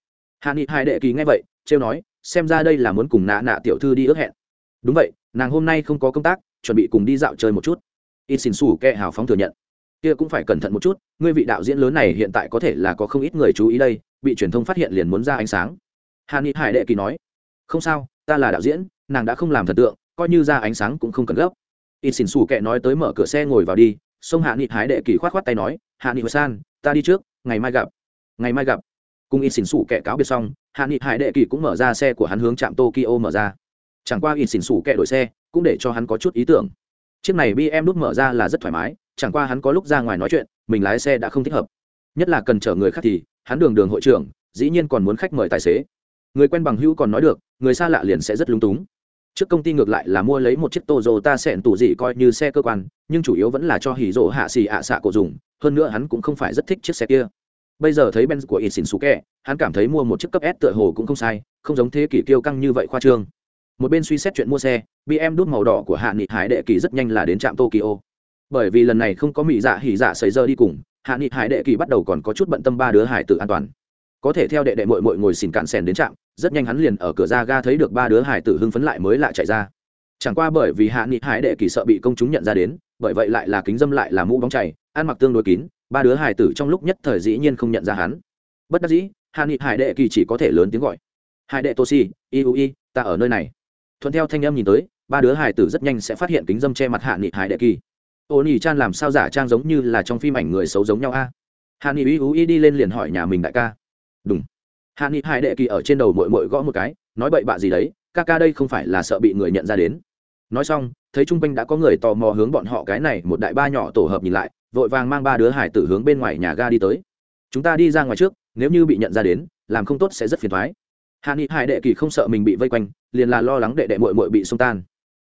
Hạ nghị hải đệ kỳ nghe vậy, trêu nói, xem ra đây là muốn cùng nạ nạ tiểu thư đi ước hẹn. Đúng vậy, nàng hôm nay không có công tác, chuẩn bị cùng đi dạo chơi một chút. Ít xin xù kệ hào phóng thừa nhận. Kia cũng phải cẩn thận một chút, ngươi vị đạo diễn lớn này hiện tại có thể là có không ít người chú ý đây, bị truyền thông phát hiện liền muốn ra ánh sáng. Hà ni hải đệ kỳ nói, không sao, ta là đạo diễn, nàng đã không làm thần tượng, coi như ra ánh sáng cũng không cần gấp. Ít xin xù kệ nói tới mở cửa xe ngồi vào đi sông hạ nghị hải đệ kỳ khoát khoát tay nói, hạ nghị san, ta đi trước, ngày mai gặp. Ngày mai gặp. Cùng in xỉn xủ kẻ cáo biệt xong, hạ nghị hải đệ kỳ cũng mở ra xe của hắn hướng trạm tokyo mở ra. Chẳng qua in xỉn xủ kẻ đổi xe, cũng để cho hắn có chút ý tưởng. Chiếc này bm đút mở ra là rất thoải mái, chẳng qua hắn có lúc ra ngoài nói chuyện, mình lái xe đã không thích hợp. Nhất là cần chở người khác thì, hắn đường đường hội trưởng, dĩ nhiên còn muốn khách mời tài xế. Người quen bằng hữu còn nói được, người xa lạ liền sẽ rất lung túng trước công ty ngược lại là mua lấy một chiếc Toyota sẹn tủ dị coi như xe cơ quan, nhưng chủ yếu vẫn là cho hỉ rộ hạ xì ạ xạ cổ dùng, hơn nữa hắn cũng không phải rất thích chiếc xe kia. Bây giờ thấy benz của isin suke hắn cảm thấy mua một chiếc cấp s tựa hồ cũng không sai, không giống thế kỷ kiêu căng như vậy khoa trương. Một bên suy xét chuyện mua xe bm đút màu đỏ của hạ nghị hải đệ kỳ rất nhanh là đến trạm tokyo. Bởi vì lần này không có mỹ dạ hỉ dạ xảy giờ đi cùng, hạ nghị hải đệ kỳ bắt đầu còn có chút bận tâm ba đứa hải tử an toàn có thể theo đệ đệ mội mội ngồi xỉn cạn sèn đến trạm, rất nhanh hắn liền ở cửa ra ga thấy được ba đứa hải tử hưng phấn lại mới lại chạy ra. Chẳng qua bởi vì hạ nghị hải đệ kỳ sợ bị công chúng nhận ra đến, bởi vậy lại là kính dâm lại là mũ bóng chảy ăn mặc tương đối kín, ba đứa hải tử trong lúc nhất thời dĩ nhiên không nhận ra hắn. Bất đắc dĩ, hạ nghị hải đệ kỳ chỉ có thể lớn tiếng gọi. Hải đệ toshi, iui, ta ở nơi này. Thuận theo thanh âm nhìn tới, ba đứa hải tử rất nhanh sẽ phát hiện kính dâm che mặt hạ nghị hải đệ kỳ. Ô nỉ chan làm sao giả trang giống như là trong phim ảnh người xấu giống nhau a? Hạ nghị iui đi lên liền hỏi nhà mình đại ca đúng. Hạ nghị hải đệ kỳ ở trên đầu mội mội gõ một cái, nói bậy bạ gì đấy, ca ca đây không phải là sợ bị người nhận ra đến. Nói xong, thấy chung quanh đã có người tò mò hướng bọn họ cái này một đại ba nhỏ tổ hợp nhìn lại, vội vàng mang ba đứa hải tử hướng bên ngoài nhà ga đi tới. Chúng ta đi ra ngoài trước, nếu như bị nhận ra đến, làm không tốt sẽ rất phiền thoái. Hạ nghị hải đệ kỳ không sợ mình bị vây quanh, liền là lo lắng đệ đệ mội mội bị xông tan.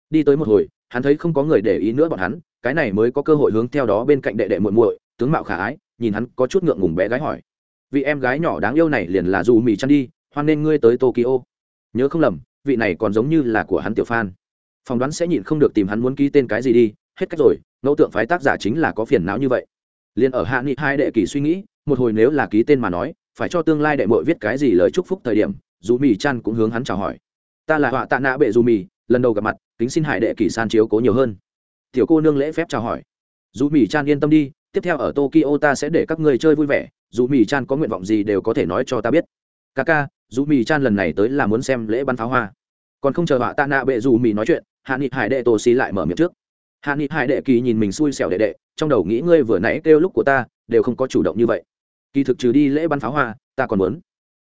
Đi tới một hồi, hắn thấy không có người để ý nữa bọn hắn, cái này mới có cơ hội hướng theo đó bên cạnh đệ đệ muội muội, tướng mạo khả ái, nhìn hắn có chút ngượng ngùng bé gái hỏi vị em gái nhỏ đáng yêu này liền là dù mì chăn đi, hoan nên ngươi tới tokyo. Nhớ không lầm, vị này còn giống như là của hắn tiểu phan phỏng đoán sẽ nhịn không được tìm hắn muốn ký tên cái gì đi, hết cách rồi, ngẫu tượng phái tác giả chính là có phiền não như vậy. Liền ở hạ nghị hai đệ kỳ suy nghĩ, một hồi nếu là ký tên mà nói, phải cho tương lai đệ mội viết cái gì lời chúc phúc thời điểm, dù mì chăn cũng hướng hắn chào hỏi. Ta là họa tạ nạ bệ dù mì, lần đầu gặp mặt, kính xin hải đệ kỳ san chiếu cố nhiều hơn. Tiểu cô nương lễ phép chào hỏi. Dù mì chan yên tâm đi tiếp theo ở tokyo ta sẽ để các người chơi vui vẻ, dù Mì chan có nguyện vọng gì đều có thể nói cho ta biết. Ca ca dù mì chan lần này tới là muốn xem lễ bắn pháo hoa. Còn không chờ họa tạ nạ bệ dù Mì nói chuyện, hạ nghị hải đệ tô xì lại mở miệng trước. Hạ nghị hải đệ kỳ nhìn mình xui xẻo đệ đệ, trong đầu nghĩ ngươi vừa nãy kêu lúc của ta, đều không có chủ động như vậy. Kỳ thực trừ đi lễ bắn pháo hoa, ta còn muốn.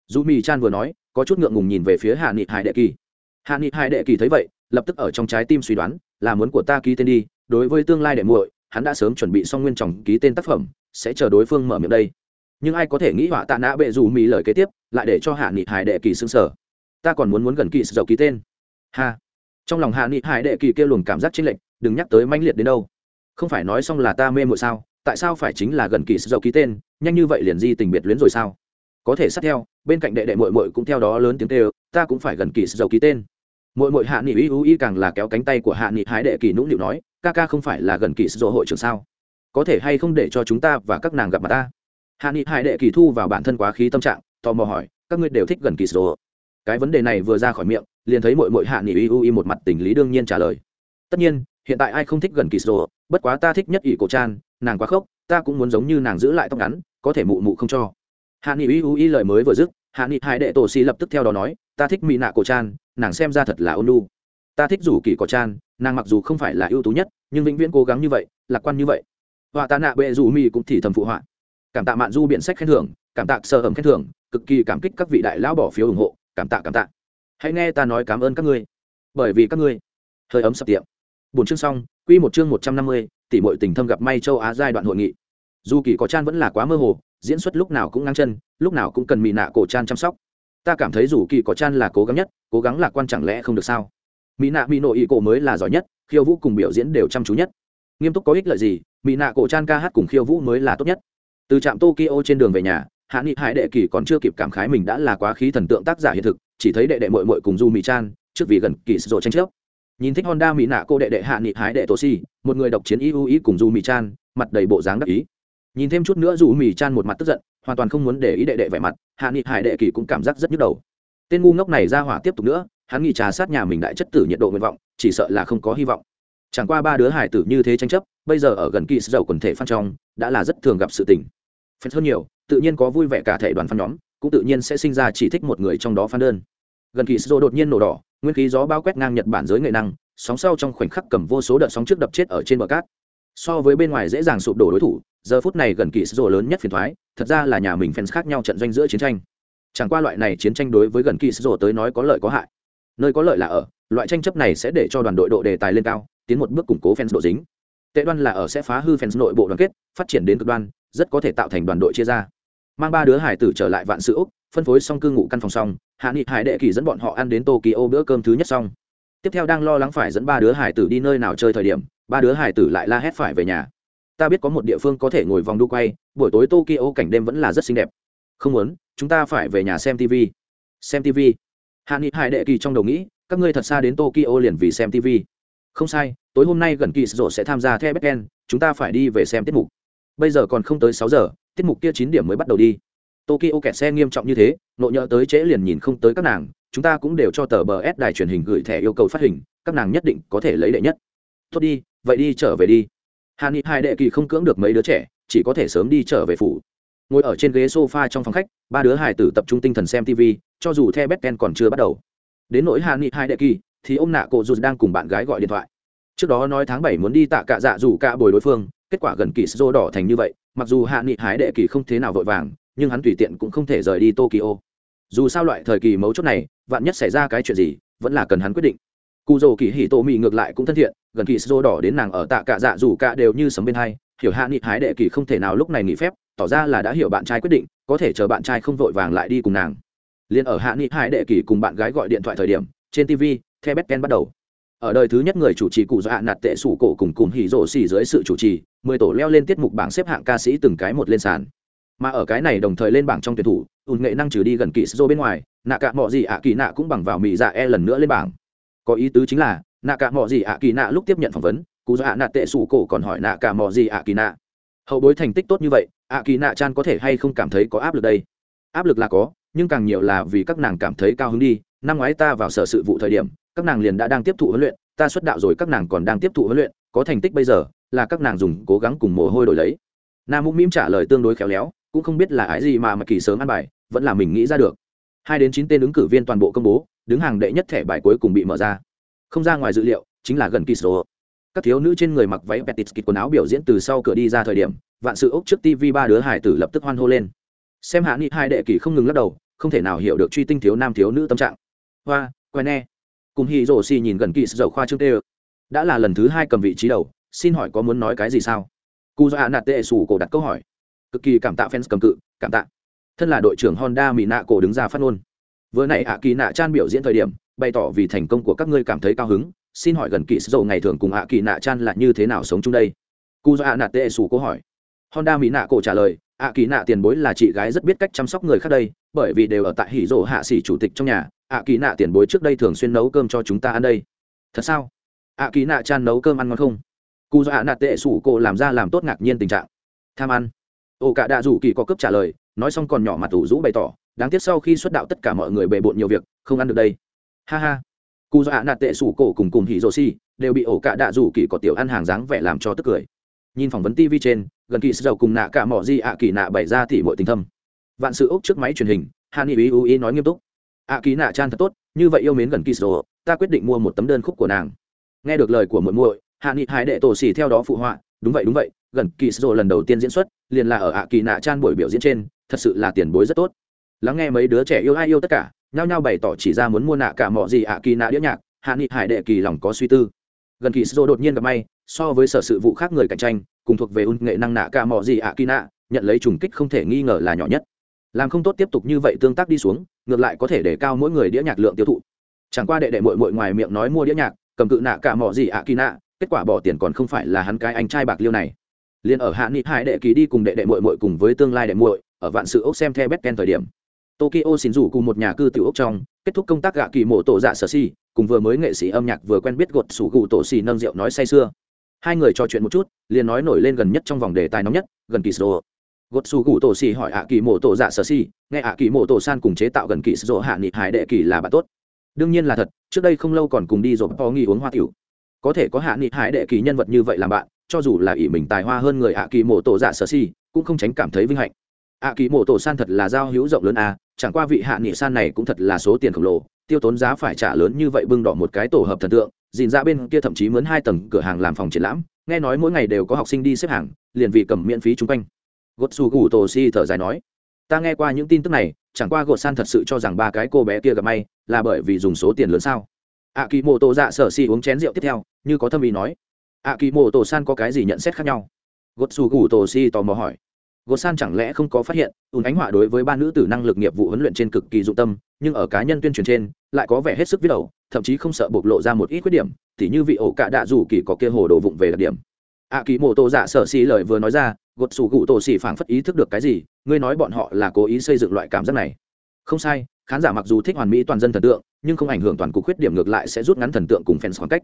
Dù Mì chan vừa nói, có chút ngượng ngùng nhìn về phía hạ nghị hải đệ kỳ. Hạ nghị hải đệ kỳ thấy vậy, lập tức ở trong trái tim suy đoán, là muốn của ta ký tên đi, đối với tương lai đệ muội hắn đã sớm chuẩn bị xong nguyên trọng ký tên tác phẩm, sẽ chờ đối phương mở miệng đây. Nhưng ai có thể nghĩ họa tạ nã bệ dù mỹ lời kế tiếp, lại để cho hạ nghị hải đệ kỳ xương sở ta còn muốn muốn gần kỳ dầu ký tên. Ha. Trong lòng hạ nghị hải đệ kỳ kêu luồng cảm giác chênh lệch, đừng nhắc tới manh liệt đến đâu. Không phải nói xong là ta mê mội sao, tại sao phải chính là gần kỳ dầu ký tên, nhanh như vậy liền di tình biệt luyến rồi sao? Có thể sát theo, bên cạnh đệ đệ mội mội cũng theo đó lớn tiếng kêu, ta cũng phải gần kỳ dầu ký tên mỗi mỗi hạ nghị ý ý càng là kéo cánh tay của hạ nghị hái đệ kỳ nũng nịu nói, ca ca không phải là gần kỳ sổ hội trưởng sao? Có thể hay không để cho chúng ta và các nàng gặp mặt ta? Hạ nghị hải đệ kỳ thu vào bản thân quá khí tâm trạng, tò mò hỏi, các ngươi đều thích gần kỳ sổ cái vấn đề này vừa ra khỏi miệng, liền thấy mỗi mỗi hạ nghị ý ý một mặt tình lý đương nhiên trả lời. Tất nhiên, hiện tại ai không thích gần kỳ sổ bất quá ta thích nhất ỷ cổ chan nàng quá khốc, ta cũng muốn giống như nàng giữ lại tóc ngắn, có thể mụ mụ không cho. Hạ nghị ý ý lời mới vừa dứt, hạ nghị hải đệ tổ xì lập tức theo đó nói, ta thích mỹ nạ cổ chan nàng xem ra thật là ôn lu ta thích rủ kỳ cỏ chan, nàng mặc dù không phải là ưu tú nhất, nhưng vĩnh viễn cố gắng như vậy, lạc quan như vậy. Họa tạ nạ bệ rủ mi cũng thì thầm phụ họa. Cảm tạ mạn du biện sách khen thưởng, cảm tạ sơ ẩm khen thưởng, cực kỳ cảm kích các vị đại lão bỏ phiếu ủng hộ, cảm tạ cảm tạ. Hãy nghe ta nói cảm ơn các ngươi, bởi vì các ngươi. Hơi ấm sập tiệm. Bốn chương xong, quy một chương một trăm năm mươi tỷ muội tình thâm gặp may châu á giai đoạn hội nghị. Dù kỳ có chan vẫn là quá mơ hồ, diễn xuất lúc nào cũng ngang chân, lúc nào cũng cần mị nạ cổ chan chăm sóc ta cảm thấy dù kỳ có chan là cố gắng nhất, cố gắng lạc quan chẳng lẽ không được sao? Mỹ nạ mỹ nội ý cổ mới là giỏi nhất, khiêu vũ cùng biểu diễn đều chăm chú nhất. Nghiêm túc có ích lợi gì, mỹ nạ cổ chan ca hát cùng khiêu vũ mới là tốt nhất. Từ trạm tokyo trên đường về nhà, hạ nghị hải đệ kỳ còn chưa kịp cảm khái mình đã là quá khí thần tượng tác giả hiện thực, chỉ thấy đệ đệ mội mội cùng du mỹ chan, trước vì gần kỳ rồi tranh chấp. Nhìn thích honda mỹ nạ cô đệ đệ hạ nghị hải đệ tô si, một người độc chiến y ưu ý cùng du mỹ chan, mặt đầy bộ dáng đắc ý nhìn thêm chút nữa dù mỹ chan một mặt tức giận, hoàn toàn không muốn để ý đệ đệ vẻ mặt, hạ nghị hải đệ kỳ cũng cảm giác rất nhức đầu. Tên ngu ngốc này ra hỏa tiếp tục nữa, hắn nghĩ trà sát nhà mình đại chất tử nhiệt độ nguyện vọng, chỉ sợ là không có hy vọng. Chẳng qua ba đứa hải tử như thế tranh chấp, bây giờ ở gần kỳ dầu quần thể phan trong, đã là rất thường gặp sự tình. Phần hơn nhiều, tự nhiên có vui vẻ cả thể đoàn phan nhóm, cũng tự nhiên sẽ sinh ra chỉ thích một người trong đó phan đơn. Gần kỳ sơ đột nhiên nổ đỏ, nguyên khí gió bao quét ngang nhật bản giới nghệ năng, sóng sau trong khoảnh khắc cầm vô số đợt sóng trước đập chết ở trên bờ cát. So với bên ngoài dễ dàng sụp đổ đối thủ giờ phút này gần kỳ dầu lớn nhất phiền thoái, thật ra là nhà mình fans khác nhau trận doanh giữa chiến tranh. Chẳng qua loại này chiến tranh đối với gần kỳ dầu tới nói có lợi có hại. Nơi có lợi là ở, loại tranh chấp này sẽ để cho đoàn đội độ đề tài lên cao, tiến một bước củng cố fans độ dính. Tệ đoan là ở sẽ phá hư fans nội bộ đoàn kết, phát triển đến cực đoan, rất có thể tạo thành đoàn đội chia ra. Mang ba đứa hải tử trở lại vạn sự úc, phân phối xong cư ngụ căn phòng xong, hạ nghị hải đệ kỳ dẫn bọn họ ăn đến tokyo bữa cơm thứ nhất xong. Tiếp theo đang lo lắng phải dẫn ba đứa hải tử đi nơi nào chơi thời điểm, ba đứa hải tử lại la hét phải về nhà ta biết có một địa phương có thể ngồi vòng đu quay, buổi tối tokyo cảnh đêm vẫn là rất xinh đẹp. Không muốn, chúng ta phải về nhà xem tv xem tv hạ nghị hải đệ kỳ trong đầu nghĩ, các ngươi thật xa đến tokyo liền vì xem tv không sai, tối hôm nay gần kỳ sổ sẽ tham gia theo becken chúng ta phải đi về xem tiết mục. Bây giờ còn không tới sáu giờ, tiết mục kia chín điểm mới bắt đầu đi. Tokyo kẹt xe nghiêm trọng như thế nộ nhỡ tới trễ liền nhìn không tới các nàng, chúng ta cũng đều cho tờ bờ s đài truyền hình gửi thẻ yêu cầu phát hình, các nàng nhất định có thể lấy đệ nhất. Tốt đi, vậy đi trở về đi hà ni hai đệ kỳ không cưỡng được mấy đứa trẻ, chỉ có thể sớm đi trở về phủ. Ngồi ở trên ghế sofa trong phòng khách, ba đứa hải tử tập trung tinh thần xem tv, cho dù the becken còn chưa bắt đầu. Đến nỗi hà ni hai đệ kỳ, thì ông nạ cổ dù đang cùng bạn gái gọi điện thoại. Trước đó nói tháng bảy muốn đi tạ cạ dạ dù cả bồi đối phương, kết quả gần kỳ sô đỏ thành như vậy, mặc dù hạ nghị hái đệ kỳ không thế nào vội vàng, nhưng hắn tùy tiện cũng không thể rời đi tokyo. Dù sao loại thời kỳ mấu chốt này, vạn nhất xảy ra cái chuyện gì, vẫn là cần hắn quyết định cụ dầu kỳ hì tô mì ngược lại cũng thân thiện, gần kỳ sô đỏ đến nàng ở tạ cả dạ dù cả đều như sấm bên hai, hiểu hạ nghị hái đệ kỳ không thể nào lúc này nghỉ phép, tỏ ra là đã hiểu bạn trai quyết định, có thể chờ bạn trai không vội vàng lại đi cùng nàng. Liền ở hạ nghị hải đệ kỳ cùng bạn gái gọi điện thoại thời điểm, trên tv the betken bắt đầu. Ở đời thứ nhất người chủ trì cụ do hạ nạt tệ sủ cổ cùng cùng hỉ rổ xỉ dưới sự chủ trì, mười tổ leo lên tiết mục bảng xếp hạng ca sĩ từng cái một lên sàn. Mà ở cái này đồng thời lên bảng trong tuyển thủ, ùn nghệ năng trừ đi gần kỳ sô bên ngoài, nạ cả mọi gì ạ kỳ nạ cũng bằng vào mỹ dạ e lần nữa lên bảng có ý tứ chính là nạ cả mò gì ạ kỳ nạ lúc tiếp nhận phỏng vấn cụ do ạ nạ tệ sủ cổ còn hỏi nạ cả mò gì ạ kỳ nạ hậu bối thành tích tốt như vậy ạ kỳ nạ chan có thể hay không cảm thấy có áp lực đây? Áp lực là có, nhưng càng nhiều là vì các nàng cảm thấy cao hứng đi. Năm ngoái ta vào sở sự vụ thời điểm, các nàng liền đã đang tiếp thụ huấn luyện, ta xuất đạo rồi các nàng còn đang tiếp thụ huấn luyện, có thành tích bây giờ, là các nàng dùng cố gắng cùng mồ hôi đổi lấy. Nam mũm mĩm trả lời tương đối khéo léo, cũng không biết là ái gì mà mà kỳ sớm ăn bài, vẫn là mình nghĩ ra được. Hai đến chín tên ứng cử viên toàn bộ công bố đứng hàng đệ nhất thẻ bài cuối cùng bị mở ra. Không ra ngoài dự liệu, chính là gần kỳ số các thiếu nữ trên người mặc váy petit kịch quần áo biểu diễn từ sau cửa đi ra thời điểm, vạn sự ốc trước tv ba đứa hải tử lập tức hoan hô lên. Xem hạ nghị hai đệ kỳ không ngừng lắc đầu, không thể nào hiểu được truy tinh thiếu nam thiếu nữ tâm trạng. Hoa quen ne cùng hi rổ xì nhìn gần kỳ sầu khoa trương tê đã là lần thứ hai cầm vị trí đầu, xin hỏi có muốn nói cái gì sao? Cụ do hạ nạt tệ sủ cổ đặt câu hỏi. Cực kỳ cảm tạ fans cầm cự, cảm tạ. Thân là đội trưởng honda mỹ nạ cổ đứng ra phát ngôn vừa nãy ạ kỳ nạ chan biểu diễn thời điểm, bày tỏ vì thành công của các ngươi cảm thấy cao hứng, xin hỏi gần kỳ dầu ngày thường cùng ạ kỳ nạ chan là như thế nào sống chung đây? Cu do ạ nạ tệ sủ cô hỏi. Honda mỹ nạ cổ trả lời, ạ kỳ nạ tiền bối là chị gái rất biết cách chăm sóc người khác đây, bởi vì đều ở tại hỉ rỗ hạ xỉ chủ tịch trong nhà, ạ kỳ nạ tiền bối trước đây thường xuyên nấu cơm cho chúng ta ăn đây. Thật sao? Ạ kỳ nạ chan nấu cơm ăn ngon không? Cụ do ạ nạ tệ sủ cổ làm ra làm tốt ngạc nhiên tình trạng. Tham ăn. Ô cả đạ rủ kỳ có cấp trả lời, nói xong còn nhỏ mặt tủ rũ bày tỏ đáng tiếc sau khi xuất đạo tất cả mọi người bề bộn nhiều việc không ăn được đây. Ha ha. Cụ do ạ nạ tệ sủ cổ cùng cùng hỉ rỗ xi đều bị ổ cả đạ rủ kỳ có tiểu ăn hàng dáng vẻ làm cho tức cười. Nhìn phỏng vấn tv trên gần kỳ dầu cùng nạ cả mỏ di ạ kỳ nạ bày ra tỉ mọi tình thâm. Vạn sự ốc trước máy truyền hình hàn y ý ý nói nghiêm túc. Ạ kỳ nạ chan thật tốt như vậy yêu mến gần kỳ sầu, ta quyết định mua một tấm đơn khúc của nàng. Nghe được lời của muội muội hàn y hai đệ tổ xỉ theo đó phụ họa đúng vậy đúng vậy gần kỳ sầu lần đầu tiên diễn xuất liền là ở ạ kỳ nạ chan buổi biểu diễn trên thật sự là tiền bối rất tốt lắng nghe mấy đứa trẻ yêu ai yêu tất cả, nhao nhao bày tỏ chỉ ra muốn mua nạ cả mỏ gì ạ, kỳ nạ đĩa nhạc, hạ nghị hải đệ kỳ lòng có suy tư. Gần kỳ sô đột nhiên gặp may, so với sở sự vụ khác người cạnh tranh, cùng thuộc về ung nghệ năng nạ cả mò gì ạ, kỳ nạ, nhận lấy trùng kích không thể nghi ngờ là nhỏ nhất. Làm không tốt tiếp tục như vậy tương tác đi xuống, ngược lại có thể để cao mỗi người đĩa nhạc lượng tiêu thụ. Chẳng qua đệ đệ mội mội ngoài miệng nói mua đĩa nhạc, cầm cự nạ cả mỏ gì ạ, kỳ nạ, kết quả bỏ tiền còn không phải là hắn cái anh trai bạc liêu này. Liền ở hạ nghị hải đệ kỳ đi cùng đệ đệ mội mội cùng với tương lai đệ muội, ở vạn sự ốc xem theo betken thời điểm tokyo xin rủ cùng một nhà cư tiểu ốc trong, kết thúc công tác gạ kỳ mộ tổ dạ sở si, cùng vừa mới nghệ sĩ âm nhạc vừa quen biết gột sủ gù tổ xì nâng rượu nói say sưa. Hai người trò chuyện một chút, liền nói nổi lên gần nhất trong vòng đề tài nóng nhất, gần kỳ sô. Gột sủ gù tổ xì hỏi ạ kỳ mộ tổ dạ sở xì nghe ạ kỳ mộ tổ san cùng chế tạo gần kỳ sô hạ nghị hải đệ kỳ là bạn tốt. Đương nhiên là thật, trước đây không lâu còn cùng đi rồi có nghi uống hoa tiểu. Có thể có hạ nghị hải đệ kỳ nhân vật như vậy làm bạn, cho dù là ỷ mình tài hoa hơn người ạ kỳ mộ tổ dạ sở xì cũng không tránh cảm thấy vinh hạnh. Ạ kỳ mộ tổ san thật là giao hữu rộng lớn à chẳng qua vị hạ nghị san này cũng thật là số tiền khổng lồ, tiêu tốn giá phải trả lớn như vậy bưng đỏ một cái tổ hợp thần tượng, dìn ra bên kia thậm chí mướn hai tầng cửa hàng làm phòng triển lãm, nghe nói mỗi ngày đều có học sinh đi xếp hàng, liền vì cầm miễn phí chung quanh. Gột xù gù tổ si thở dài nói, ta nghe qua những tin tức này, chẳng qua gột san thật sự cho rằng ba cái cô bé kia gặp may, là bởi vì dùng số tiền lớn sao? Ạ kỳ mô tô dạ sở si uống chén rượu tiếp theo, như có thâm ý nói ạ kỳ mô tô san có cái gì nhận xét khác nhau? Gột xù gù tổ si tò mò hỏi gột san chẳng lẽ không có phát hiện, ùn ánh họa đối với ba nữ tử năng lực nghiệp vụ huấn luyện trên cực kỳ dụng tâm, nhưng ở cá nhân tuyên truyền trên, lại có vẻ hết sức viết đầu thậm chí không sợ bộc lộ ra một ít khuyết điểm, tỉ như vị ổ cạ đạ dù kỳ có kia hồ đồ vụng về đặc điểm. Ạ kỳ mô tô dạ sở xì lời vừa nói ra, gột sủ gụ tổ xì phảng phất ý thức được cái gì, ngươi nói bọn họ là cố ý xây dựng loại cảm giác này. Không sai, khán giả mặc dù thích hoàn mỹ toàn dân thần tượng, nhưng không ảnh hưởng toàn cục khuyết điểm ngược lại sẽ rút ngắn thần tượng cùng fans khoảng cách.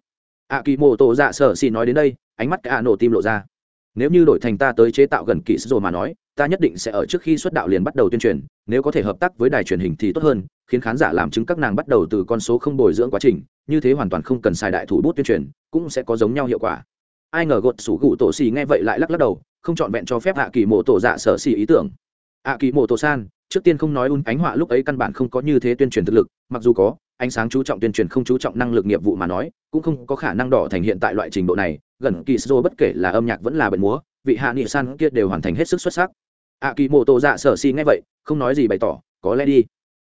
Ạ kỳ mô tô dạ sở xì nói đến đây, ánh mắt cả nổ tim lộ ra nếu như đổi thành ta tới chế tạo gần kỳ rồi mà nói, ta nhất định sẽ ở trước khi xuất đạo liền bắt đầu tuyên truyền, nếu có thể hợp tác với đài truyền hình thì tốt hơn, khiến khán giả làm chứng các nàng bắt đầu từ con số không bồi dưỡng quá trình, như thế hoàn toàn không cần xài đại thủ bút tuyên truyền, cũng sẽ có giống nhau hiệu quả. Ai ngờ gột sủ gụ tổ xì nghe vậy lại lắc lắc đầu, không chọn vẹn cho phép hạ kỳ mộ tổ dạ sở xì ý tưởng. Hạ kỳ mộ tổ san, trước tiên không nói un ánh họa lúc ấy căn bản không có như thế tuyên truyền thực lực, mặc dù có, ánh sáng chú trọng tuyên truyền không chú trọng năng lực nghiệp vụ mà nói, cũng không có khả năng đỏ thành hiện tại loại trình độ này gần kỳ sô bất kể là âm nhạc vẫn là bệnh múa, vị hạ nghị san kia đều hoàn thành hết sức xuất sắc. Ạ kỳ mô tô dạ sở xì ngay vậy, không nói gì bày tỏ, có lẽ đi.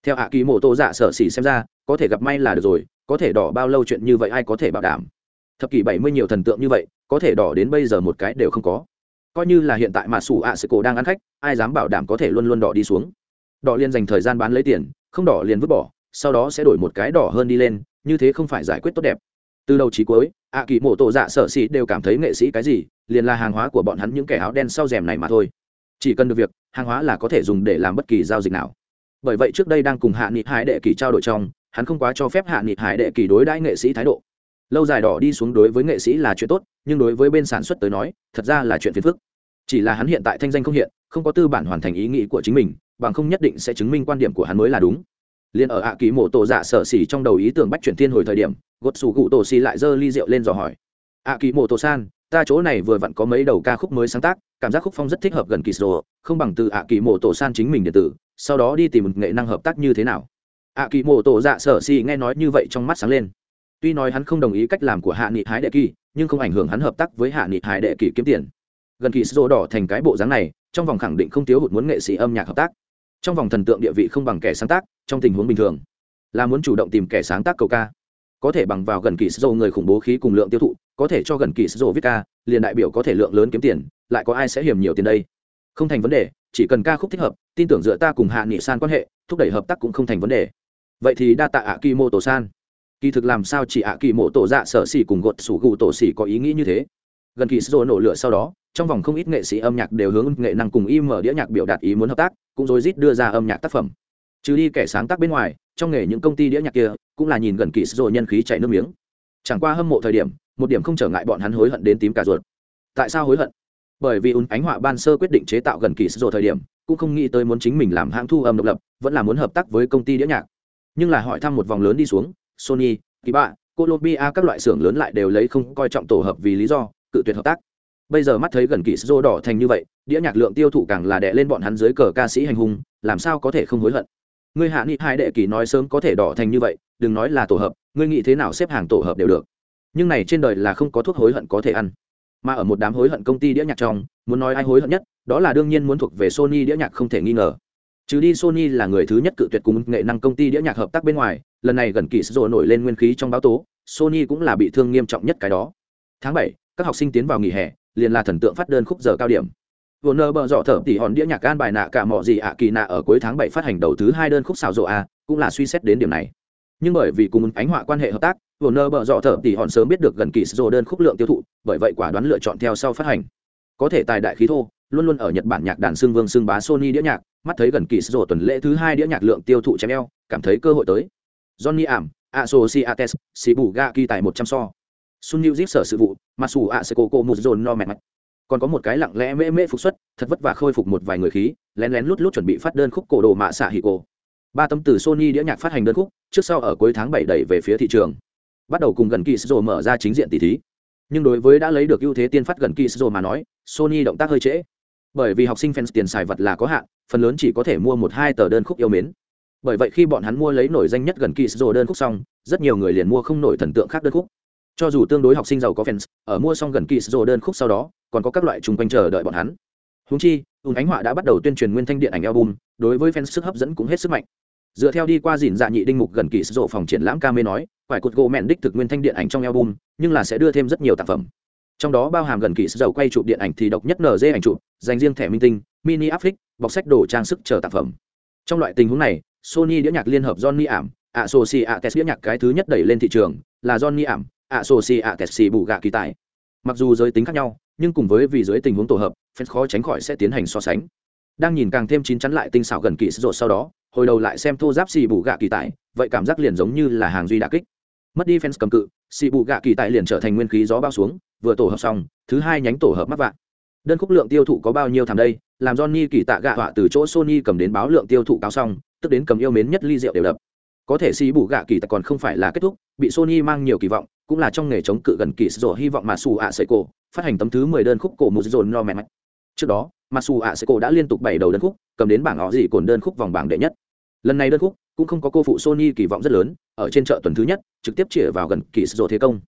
Theo ạ kỳ mô tô dạ sở xỉ xem ra, có thể gặp may là được rồi, có thể đỏ bao lâu chuyện như vậy ai có thể bảo đảm? Thập kỷ bảy mươi nhiều thần tượng như vậy, có thể đỏ đến bây giờ một cái đều không có. Coi như là hiện tại mà sủ ạ sự cổ đang ăn khách, ai dám bảo đảm có thể luôn luôn đỏ đi xuống? Đỏ liền dành thời gian bán lấy tiền, không đỏ liền vứt bỏ, sau đó sẽ đổi một cái đỏ hơn đi lên, như thế không phải giải quyết tốt đẹp từ đầu chí cuối, ạ kỳ mộ tổ dạ sở xỉ đều cảm thấy nghệ sĩ cái gì, liền là hàng hóa của bọn hắn những kẻ áo đen sau rèm này mà thôi. Chỉ cần được việc, hàng hóa là có thể dùng để làm bất kỳ giao dịch nào. Bởi vậy trước đây đang cùng hạ nghị hải đệ kỳ trao đổi trong, hắn không quá cho phép hạ nghị hải đệ kỳ đối đãi nghệ sĩ thái độ. Lâu dài đỏ đi xuống đối với nghệ sĩ là chuyện tốt, nhưng đối với bên sản xuất tới nói, thật ra là chuyện phiền phức. Chỉ là hắn hiện tại thanh danh không hiện, không có tư bản hoàn thành ý nghĩ của chính mình, bằng không nhất định sẽ chứng minh quan điểm của hắn mới là đúng liền ở ạ kỳ mổ tổ dạ sở xỉ trong đầu ý tưởng bách chuyển thiên hồi thời điểm gột sủ cụ tổ xì lại giơ ly rượu lên dò hỏi. Ạ kỳ mổ tổ san ta chỗ này vừa vặn có mấy đầu ca khúc mới sáng tác, cảm giác khúc phong rất thích hợp gần kỳ sổ không bằng từ ạ kỳ mổ tổ san chính mình điện tử, sau đó đi tìm một nghệ năng hợp tác như thế nào. Ạ kỳ mổ tổ dạ sở xì nghe nói như vậy trong mắt sáng lên. Tuy nói hắn không đồng ý cách làm của hạ nghị hái đệ kỳ nhưng không ảnh hưởng hắn hợp tác với hạ nghị hái đệ kỳ kiếm tiền. Gần kỳ sô đỏ thành cái bộ dáng này, trong vòng khẳng định không thiếu hụt muốn nghệ sĩ âm nhạc hợp tác trong vòng thần tượng địa vị không bằng kẻ sáng tác, trong tình huống bình thường, là muốn chủ động tìm kẻ sáng tác cầu ca. Có thể bằng vào gần kỳ sô người khủng bố khí cùng lượng tiêu thụ, có thể cho gần kỳ sô viết ca, liền đại biểu có thể lượng lớn kiếm tiền, lại có ai sẽ hiểm nhiều tiền đây? Không thành vấn đề, chỉ cần ca khúc thích hợp, tin tưởng giữa ta cùng hạ nghị san quan hệ, thúc đẩy hợp tác cũng không thành vấn đề. Vậy thì đa tạ ạ kỳ mô tổ san kỳ thực làm sao chỉ ạ kỳ mộ tổ dạ sở xỉ cùng gột sủ gù tổ xỉ có ý nghĩ như thế? Gần kỳ sô nổ lửa sau đó trong vòng không ít nghệ sĩ âm nhạc đều hướng nghệ năng cùng im mở đĩa nhạc biểu đạt ý muốn hợp tác, cũng rối rít đưa ra âm nhạc tác phẩm. Trừ đi kẻ sáng tác bên ngoài, trong nghề những công ty đĩa nhạc kia cũng là nhìn gần kỳ sô nhân khí chảy nước miếng. Chẳng qua hâm mộ thời điểm, một điểm không trở ngại bọn hắn hối hận đến tím cả ruột. Tại sao hối hận? Bởi vì ún ánh họa ban sơ quyết định chế tạo gần kỳ sô thời điểm, cũng không nghĩ tới muốn chính mình làm hãng thu âm độc lập, vẫn là muốn hợp tác với công ty đĩa nhạc. Nhưng là hỏi thăm một vòng lớn đi xuống, sony kỳ bạ colombia các loại xưởng lớn lại đều lấy không coi trọng tổ hợp vì lý do, cự tuyệt hợp tác bây giờ mắt thấy gần kỳ sô đỏ thành như vậy, đĩa nhạc lượng tiêu thụ càng là đè lên bọn hắn dưới cờ ca sĩ hành hung, làm sao có thể không hối hận? Ngươi hạ nghị hai đệ kỳ nói sớm có thể đỏ thành như vậy, đừng nói là tổ hợp, ngươi nghĩ thế nào xếp hàng tổ hợp đều được. Nhưng này trên đời là không có thuốc hối hận có thể ăn. Mà ở một đám hối hận công ty đĩa nhạc trong, muốn nói ai hối hận nhất, đó là đương nhiên muốn thuộc về sony đĩa nhạc không thể nghi ngờ. Trừ đi sony là người thứ nhất cự tuyệt cùng nghệ năng công ty đĩa nhạc hợp tác bên ngoài, lần này gần kỳ sô nổi lên nguyên khí trong báo tố, sony cũng là bị thương nghiêm trọng nhất cái đó. Tháng bảy, các học sinh tiến vào nghỉ hè liền là thần tượng phát đơn khúc giờ cao điểm. Warner bờ dọ thở tỉ hòn đĩa nhạc can bài nạ cả mọ gì ạ kỳ nạ ở cuối tháng bảy phát hành đầu thứ hai đơn khúc xào rộ a cũng là suy xét đến điểm này. Nhưng bởi vì cùng ánh họa quan hệ hợp tác Warner bờ dọ thở tỉ hòn sớm biết được gần kỳ sô đơn khúc lượng tiêu thụ, bởi vậy quả đoán lựa chọn theo sau phát hành. Có thể tài đại khí thô, luôn luôn ở nhật bản nhạc đàn xương vương xương bá sony đĩa nhạc, mắt thấy gần kỳ sô tuần lễ thứ hai đĩa nhạc lượng tiêu thụ chém eo, cảm thấy cơ hội tới. Johnny ảm associates xì bù ga kỳ tại một trăm so sun new zip sở sự vụ, mà sủ ạ sẽ cô cô một dồn no mệt mạch còn có một cái lặng lẽ mễ mễ phục xuất, thật vất vả khôi phục một vài người khí, lén lén lút lút chuẩn bị phát đơn khúc cổ đồ mạ xạ hì cổ. Ba tấm từ sony đĩa nhạc phát hành đơn khúc, trước sau ở cuối tháng bảy đẩy về phía thị trường. Bắt đầu cùng gần kỳ sô mở ra chính diện tỷ thí. Nhưng đối với đã lấy được ưu thế tiên phát gần kỳ sô mà nói, sony động tác hơi trễ. Bởi vì học sinh fans tiền xài vật là có hạn, phần lớn chỉ có thể mua một hai tờ đơn khúc yêu mến. Bởi vậy khi bọn hắn mua lấy nổi danh nhất gần kỳ sô đơn khúc xong, rất nhiều người liền mua không nổi thần tượng khác đơn khúc cho dù tương đối học sinh giàu có fans, ở mua xong gần kỳ sổ đơn khúc sau đó, còn có các loại chung quanh chờ đợi bọn hắn. Húng chi ùn ánh họa đã bắt đầu tuyên truyền nguyên thanh điện ảnh album, đối với fans sức hấp dẫn cũng hết sức mạnh. Dựa theo đi qua dìn dạ nhị đinh mục gần kỳ sổ phòng triển lãm ca mê nói, phải cột gỗ mẹn đích thực nguyên thanh điện ảnh trong album, nhưng là sẽ đưa thêm rất nhiều tác phẩm. Trong đó bao hàm gần kỳ sổ quay chụp điện ảnh thì độc nhất nz ảnh chụp, dành riêng thẻ minh tinh, mini áp phích, bọc sách đồ trang sức chờ tác phẩm. Trong loại tình huống này, sony đĩa nhạc liên hợp johnny ảm, associates đĩa nhạc cái thứ nhất đẩy lên thị trường là johnny ảm associates xì bù gạ kỳ tài mặc dù giới tính khác nhau, nhưng cùng với vì dưới tình huống tổ hợp fans khó tránh khỏi sẽ tiến hành so sánh. Đang nhìn càng thêm chín chắn lại tinh xảo gần kỳ rộ sau đó, hồi đầu lại xem thô giáp xì bù gạ kỳ tài vậy cảm giác liền giống như là hàng duy đà kích. Mất đi fans cầm cự xì bù gạ kỳ tài liền trở thành nguyên khí gió bao xuống, vừa tổ hợp xong, thứ hai nhánh tổ hợp mắc vạn. Đơn khúc lượng tiêu thụ có bao nhiêu thằng đây? Làm johnny kỳ tạ gạ họa từ chỗ sony cầm đến báo lượng tiêu thụ cao xong, tức đến cầm yêu mến nhất ly rượu đều đập. Có thể xì bù gạ kỳ tài còn không phải là kết thúc, bị sony mang nhiều kỳ vọng cũng là trong nghề chống cự gần kỳ rổ hy vọng mà su ạ sợi cổ, phát hành tấm thứ mười đơn khúc cổ mù dồn no mẹ mạch. Trước đó, mà su ạ sợi cổ đã liên tục bảy đầu đơn khúc, cầm đến bảng họ gì cồn đơn khúc vòng bảng đệ nhất. Lần này đơn khúc cũng không có cô phụ sony kỳ vọng rất lớn, ở trên chợ tuần thứ nhất, trực tiếp chĩa vào gần kỳ rổ thế công.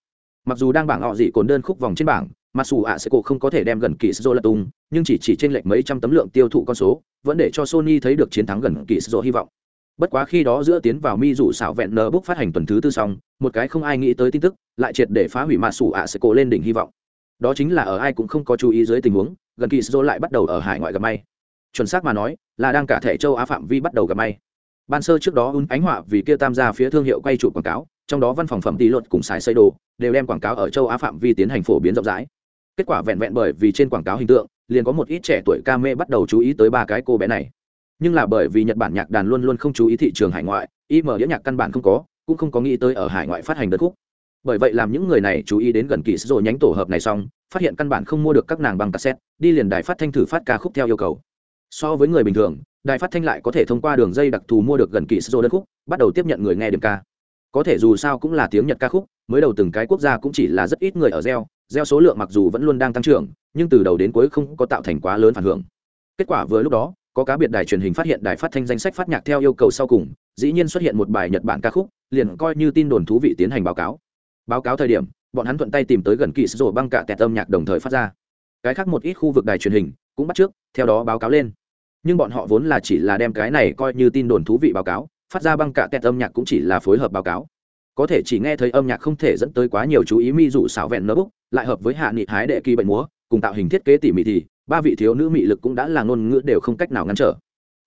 Mặc dù đang bảng họ gì cồn đơn khúc vòng trên bảng mặc dù ạ sẽ cổ không có thể đem gần kỳ sô lật tung, nhưng chỉ chỉ trên lệch mấy trăm tấm lượng tiêu thụ con số, vẫn để cho sony thấy được chiến thắng gần kỳ sô hy vọng bất quá khi đó giữa tiến vào mi rủ xảo vẹn nở búc phát hành tuần thứ tư xong, một cái không ai nghĩ tới tin tức, lại triệt để phá hủy mạ sủ ạ sẽ cổ lên đỉnh hy vọng. Đó chính là ở ai cũng không có chú ý dưới tình huống, gần kỳ sô lại bắt đầu ở hải ngoại gặp may. Chuẩn xác mà nói, là đang cả thể châu á phạm vi bắt đầu gặp may. Ban sơ trước đó un ánh họa vì kia tam gia phía thương hiệu quay trụ quảng cáo, trong đó văn phòng phẩm tỷ luật cùng xài xây đồ, đều đem quảng cáo ở châu á phạm vi tiến hành phổ biến rộng rãi. Kết quả vẹn vẹn bởi vì trên quảng cáo hình tượng, liền có một ít trẻ tuổi ca mê bắt đầu chú ý tới ba cái cô bé này nhưng là bởi vì nhật bản nhạc đàn luôn luôn không chú ý thị trường hải ngoại, im đĩa nhạc căn bản không có, cũng không có nghĩ tới ở hải ngoại phát hành đất khúc. Bởi vậy làm những người này chú ý đến gần kỳ rồi nhánh tổ hợp này xong, phát hiện căn bản không mua được các nàng bằng cassette, đi liền đài phát thanh thử phát ca khúc theo yêu cầu. So với người bình thường, đài phát thanh lại có thể thông qua đường dây đặc thù mua được gần kỳ rồi đất khúc, bắt đầu tiếp nhận người nghe điểm ca. Có thể dù sao cũng là tiếng nhật ca khúc, mới đầu từng cái quốc gia cũng chỉ là rất ít người ở gieo gieo số lượng mặc dù vẫn luôn đang tăng trưởng, nhưng từ đầu đến cuối không có tạo thành quá lớn phản hưởng. Kết quả vừa lúc đó có cá biệt đài truyền hình phát hiện đài phát thanh danh sách phát nhạc theo yêu cầu sau cùng, dĩ nhiên xuất hiện một bài nhật bản ca khúc, liền coi như tin đồn thú vị tiến hành báo cáo. Báo cáo thời điểm, bọn hắn thuận tay tìm tới gần kỳ sổ băng cả tẹt âm nhạc đồng thời phát ra. Cái khác một ít khu vực đài truyền hình cũng bắt trước, theo đó báo cáo lên. Nhưng bọn họ vốn là chỉ là đem cái này coi như tin đồn thú vị báo cáo, phát ra băng cả tẹt âm nhạc cũng chỉ là phối hợp báo cáo. Có thể chỉ nghe thấy âm nhạc không thể dẫn tới quá nhiều chú ý mi dụ xảo vẹn nơ búc, lại hợp với hạ nghị hái đệ kỳ bệnh múa, cùng tạo hình thiết kế tỉ mỉ thì ba vị thiếu nữ mị lực cũng đã là ngôn ngữ đều không cách nào ngăn trở.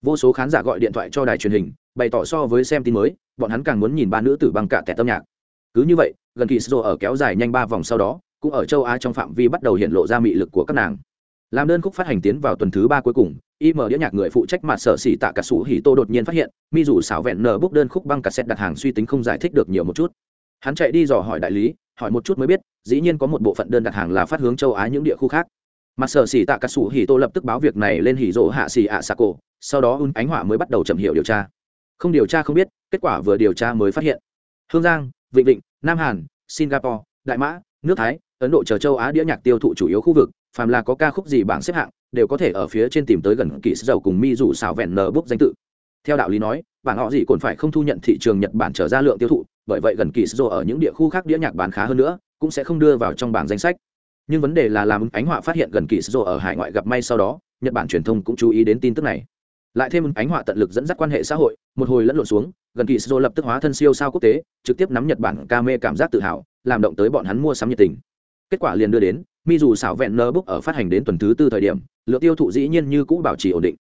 Vô số khán giả gọi điện thoại cho đài truyền hình, bày tỏ so với xem tin mới, bọn hắn càng muốn nhìn ba nữ tử băng cả tẹt âm nhạc. Cứ như vậy, gần kỳ sô ở kéo dài nhanh ba vòng sau đó, cũng ở châu á trong phạm vi bắt đầu hiện lộ ra mị lực của các nàng. Làm đơn khúc phát hành tiến vào tuần thứ ba cuối cùng im đĩa nhạc người phụ trách mặt sở xỉ tạ cả sủ hì tô đột nhiên phát hiện mi dù xảo vẹn nở bốc đơn khúc băng cassette đặt hàng suy tính không giải thích được nhiều một chút. Hắn chạy đi dò hỏi đại lý, hỏi một chút mới biết, dĩ nhiên có một bộ phận đơn đặt hàng là phát hướng châu á những địa khu khác mặt sở xỉ tạ cả sủ hì tô lập tức báo việc này lên hỉ rỗ hạ xỉ ạ xà cổ, sau đó un ánh hỏa mới bắt đầu chậm hiểu điều tra. Không điều tra không biết, kết quả vừa điều tra mới phát hiện. Hương giang, vịnh vịnh, nam hàn, singapore, đại mã, nước thái, ấn độ chờ châu á đĩa nhạc tiêu thụ chủ yếu khu vực, phàm là có ca khúc gì bảng xếp hạng, đều có thể ở phía trên tìm tới gần kỳ dầu cùng mi rủ xào vẹn nở bốc danh tự. Theo đạo lý nói, bảng họ gì còn phải không thu nhận thị trường nhật bản trở ra lượng tiêu thụ, bởi vậy gần kỳ dầu ở những địa khu khác đĩa nhạc bán khá hơn nữa, cũng sẽ không đưa vào trong bảng danh sách nhưng vấn đề là làm ánh họa phát hiện gần kỳ dầu ở hải ngoại gặp may sau đó, nhật bản truyền thông cũng chú ý đến tin tức này. Lại thêm ánh họa tận lực dẫn dắt quan hệ xã hội, một hồi lẫn lộn xuống, gần kỳ sô lập tức hóa thân siêu sao quốc tế, trực tiếp nắm nhật bản ca mê cảm giác tự hào, làm động tới bọn hắn mua sắm nhiệt tình. Kết quả liền đưa đến mi dù xảo vẹn nơ búc ở phát hành đến tuần thứ tư thời điểm, lượng tiêu thụ dĩ nhiên như cũ bảo trì ổn định.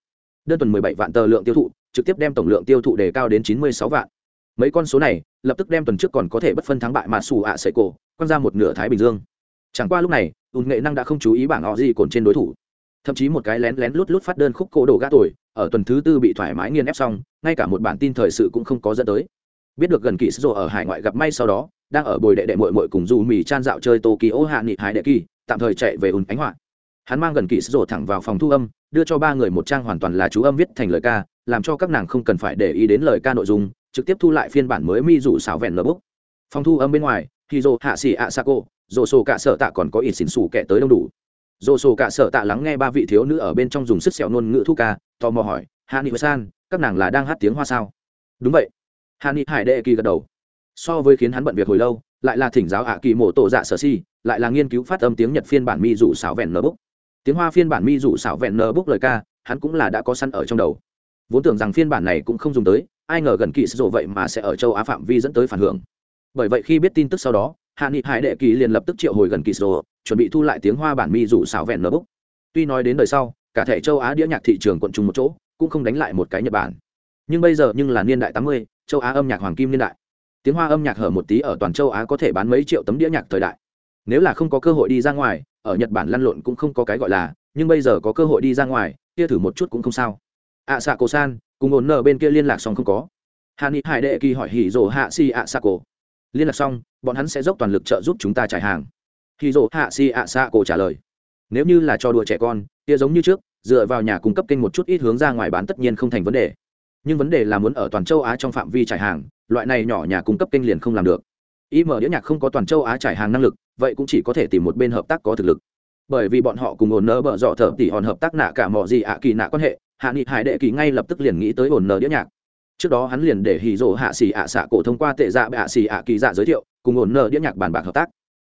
Đơn tuần 17 vạn tờ lượng tiêu thụ, trực tiếp đem tổng lượng tiêu thụ đề cao đến 96 vạn. Mấy con số này, lập tức đem tuần trước còn có thể bất phân thắng bại mà xù ạ sợi cổ, quăng ra một nửa thái bình dương chẳng qua lúc này ùn nghệ năng đã không chú ý bảng họ gì cồn trên đối thủ. Thậm chí một cái lén lén lút lút phát đơn khúc cổ đồ gã tuổi ở tuần thứ tư bị thoải mái nghiền ép xong, ngay cả một bản tin thời sự cũng không có dẫn tới. Biết được gần kỳ sô ở hải ngoại gặp may sau đó, đang ở bồi đệ đệ mội mội cùng du mì chan dạo chơi tokyo hạ nghị hải đệ kỳ, tạm thời chạy về ùn ánh họa. Hắn mang gần kỳ sô thẳng vào phòng thu âm, đưa cho ba người một trang hoàn toàn là chú âm viết thành lời ca, làm cho các nàng không cần phải để ý đến lời ca nội dung, trực tiếp thu lại phiên bản mới mi rủ xảo vẹn lờ bốc phòng thu âm bên ngoài khi dô hạ xỉ ạ sa cô dồ sổ cả sợ tạ còn có ít xỉn xù kẻ tới đông đủ. Dồ sổ cả sợ tạ lắng nghe ba vị thiếu nữ ở bên trong dùng sức sẹo nôn ngữ thu ca, tò mò hỏi hạ nghị san, các nàng là đang hát tiếng hoa sao? Đúng vậy. Hạ nghị hải đệ kỳ gật đầu. So với khiến hắn bận việc hồi lâu, lại là thỉnh giáo ạ kỳ mổ tổ dạ sở si, lại là nghiên cứu phát âm tiếng nhật phiên bản mi rủ xảo vẹn nờ búc tiếng hoa phiên bản mi rủ xảo vẹn nờ búc lời ca, hắn cũng là đã có săn ở trong đầu. Vốn tưởng rằng phiên bản này cũng không dùng tới, ai ngờ gần kỳ sử vậy mà sẽ ở châu á phạm vi dẫn tới phản hưởng. Bởi vậy khi biết tin tức sau đó hạ nghị hải đệ kỳ liền lập tức triệu hồi gần kỳ sử chuẩn bị thu lại tiếng hoa bản mi rủ xảo vẹn nở bốc tuy nói đến đời sau, cả thể châu á đĩa nhạc thị trường quận trùng một chỗ, cũng không đánh lại một cái nhật bản. Nhưng bây giờ nhưng là niên đại tám mươi, châu á âm nhạc hoàng kim niên đại. Tiếng hoa âm nhạc hở một tí ở toàn châu á có thể bán mấy triệu tấm đĩa nhạc thời đại. Nếu là không có cơ hội đi ra ngoài, ở nhật bản lăn lộn cũng không có cái gọi là, nhưng bây giờ có cơ hội đi ra ngoài, kia thử một chút cũng không sao. Ạ xạ cổ san cùng ổn nở bên kia liên lạc xong không có. Hà ni hải đệ kỳ hỏi hỉ rồ hạ si ạ xạ cổ liên lạc xong, bọn hắn sẽ dốc toàn lực trợ giúp chúng ta trải hàng. Hỉ dỗ hạ si ạ xạ cổ trả lời. Nếu như là cho đùa trẻ con, kia giống như trước, dựa vào nhà cung cấp kênh một chút ít hướng ra ngoài bán tất nhiên không thành vấn đề. Nhưng vấn đề là muốn ở toàn châu á trong phạm vi trải hàng, loại này nhỏ nhà cung cấp kênh liền không làm được. Ý mở đĩa nhạc không có toàn châu á trải hàng năng lực, vậy cũng chỉ có thể tìm một bên hợp tác có thực lực. Bởi vì bọn họ cùng ổn nơ bở dọ thợ tỉ hòn hợp tác nạ cả mọi gì ạ kỳ nạ quan hệ, hạ nghị hải đệ kỳ ngay lập tức liền nghĩ tới ổn nơ đĩa nhạc trước đó hắn liền để hì rỗ hạ xì ạ xạ cổ thông qua tệ dạ bệ ạ xì ạ kỳ dạ giới thiệu, cùng ổn nợ đĩa nhạc bàn bạc hợp tác.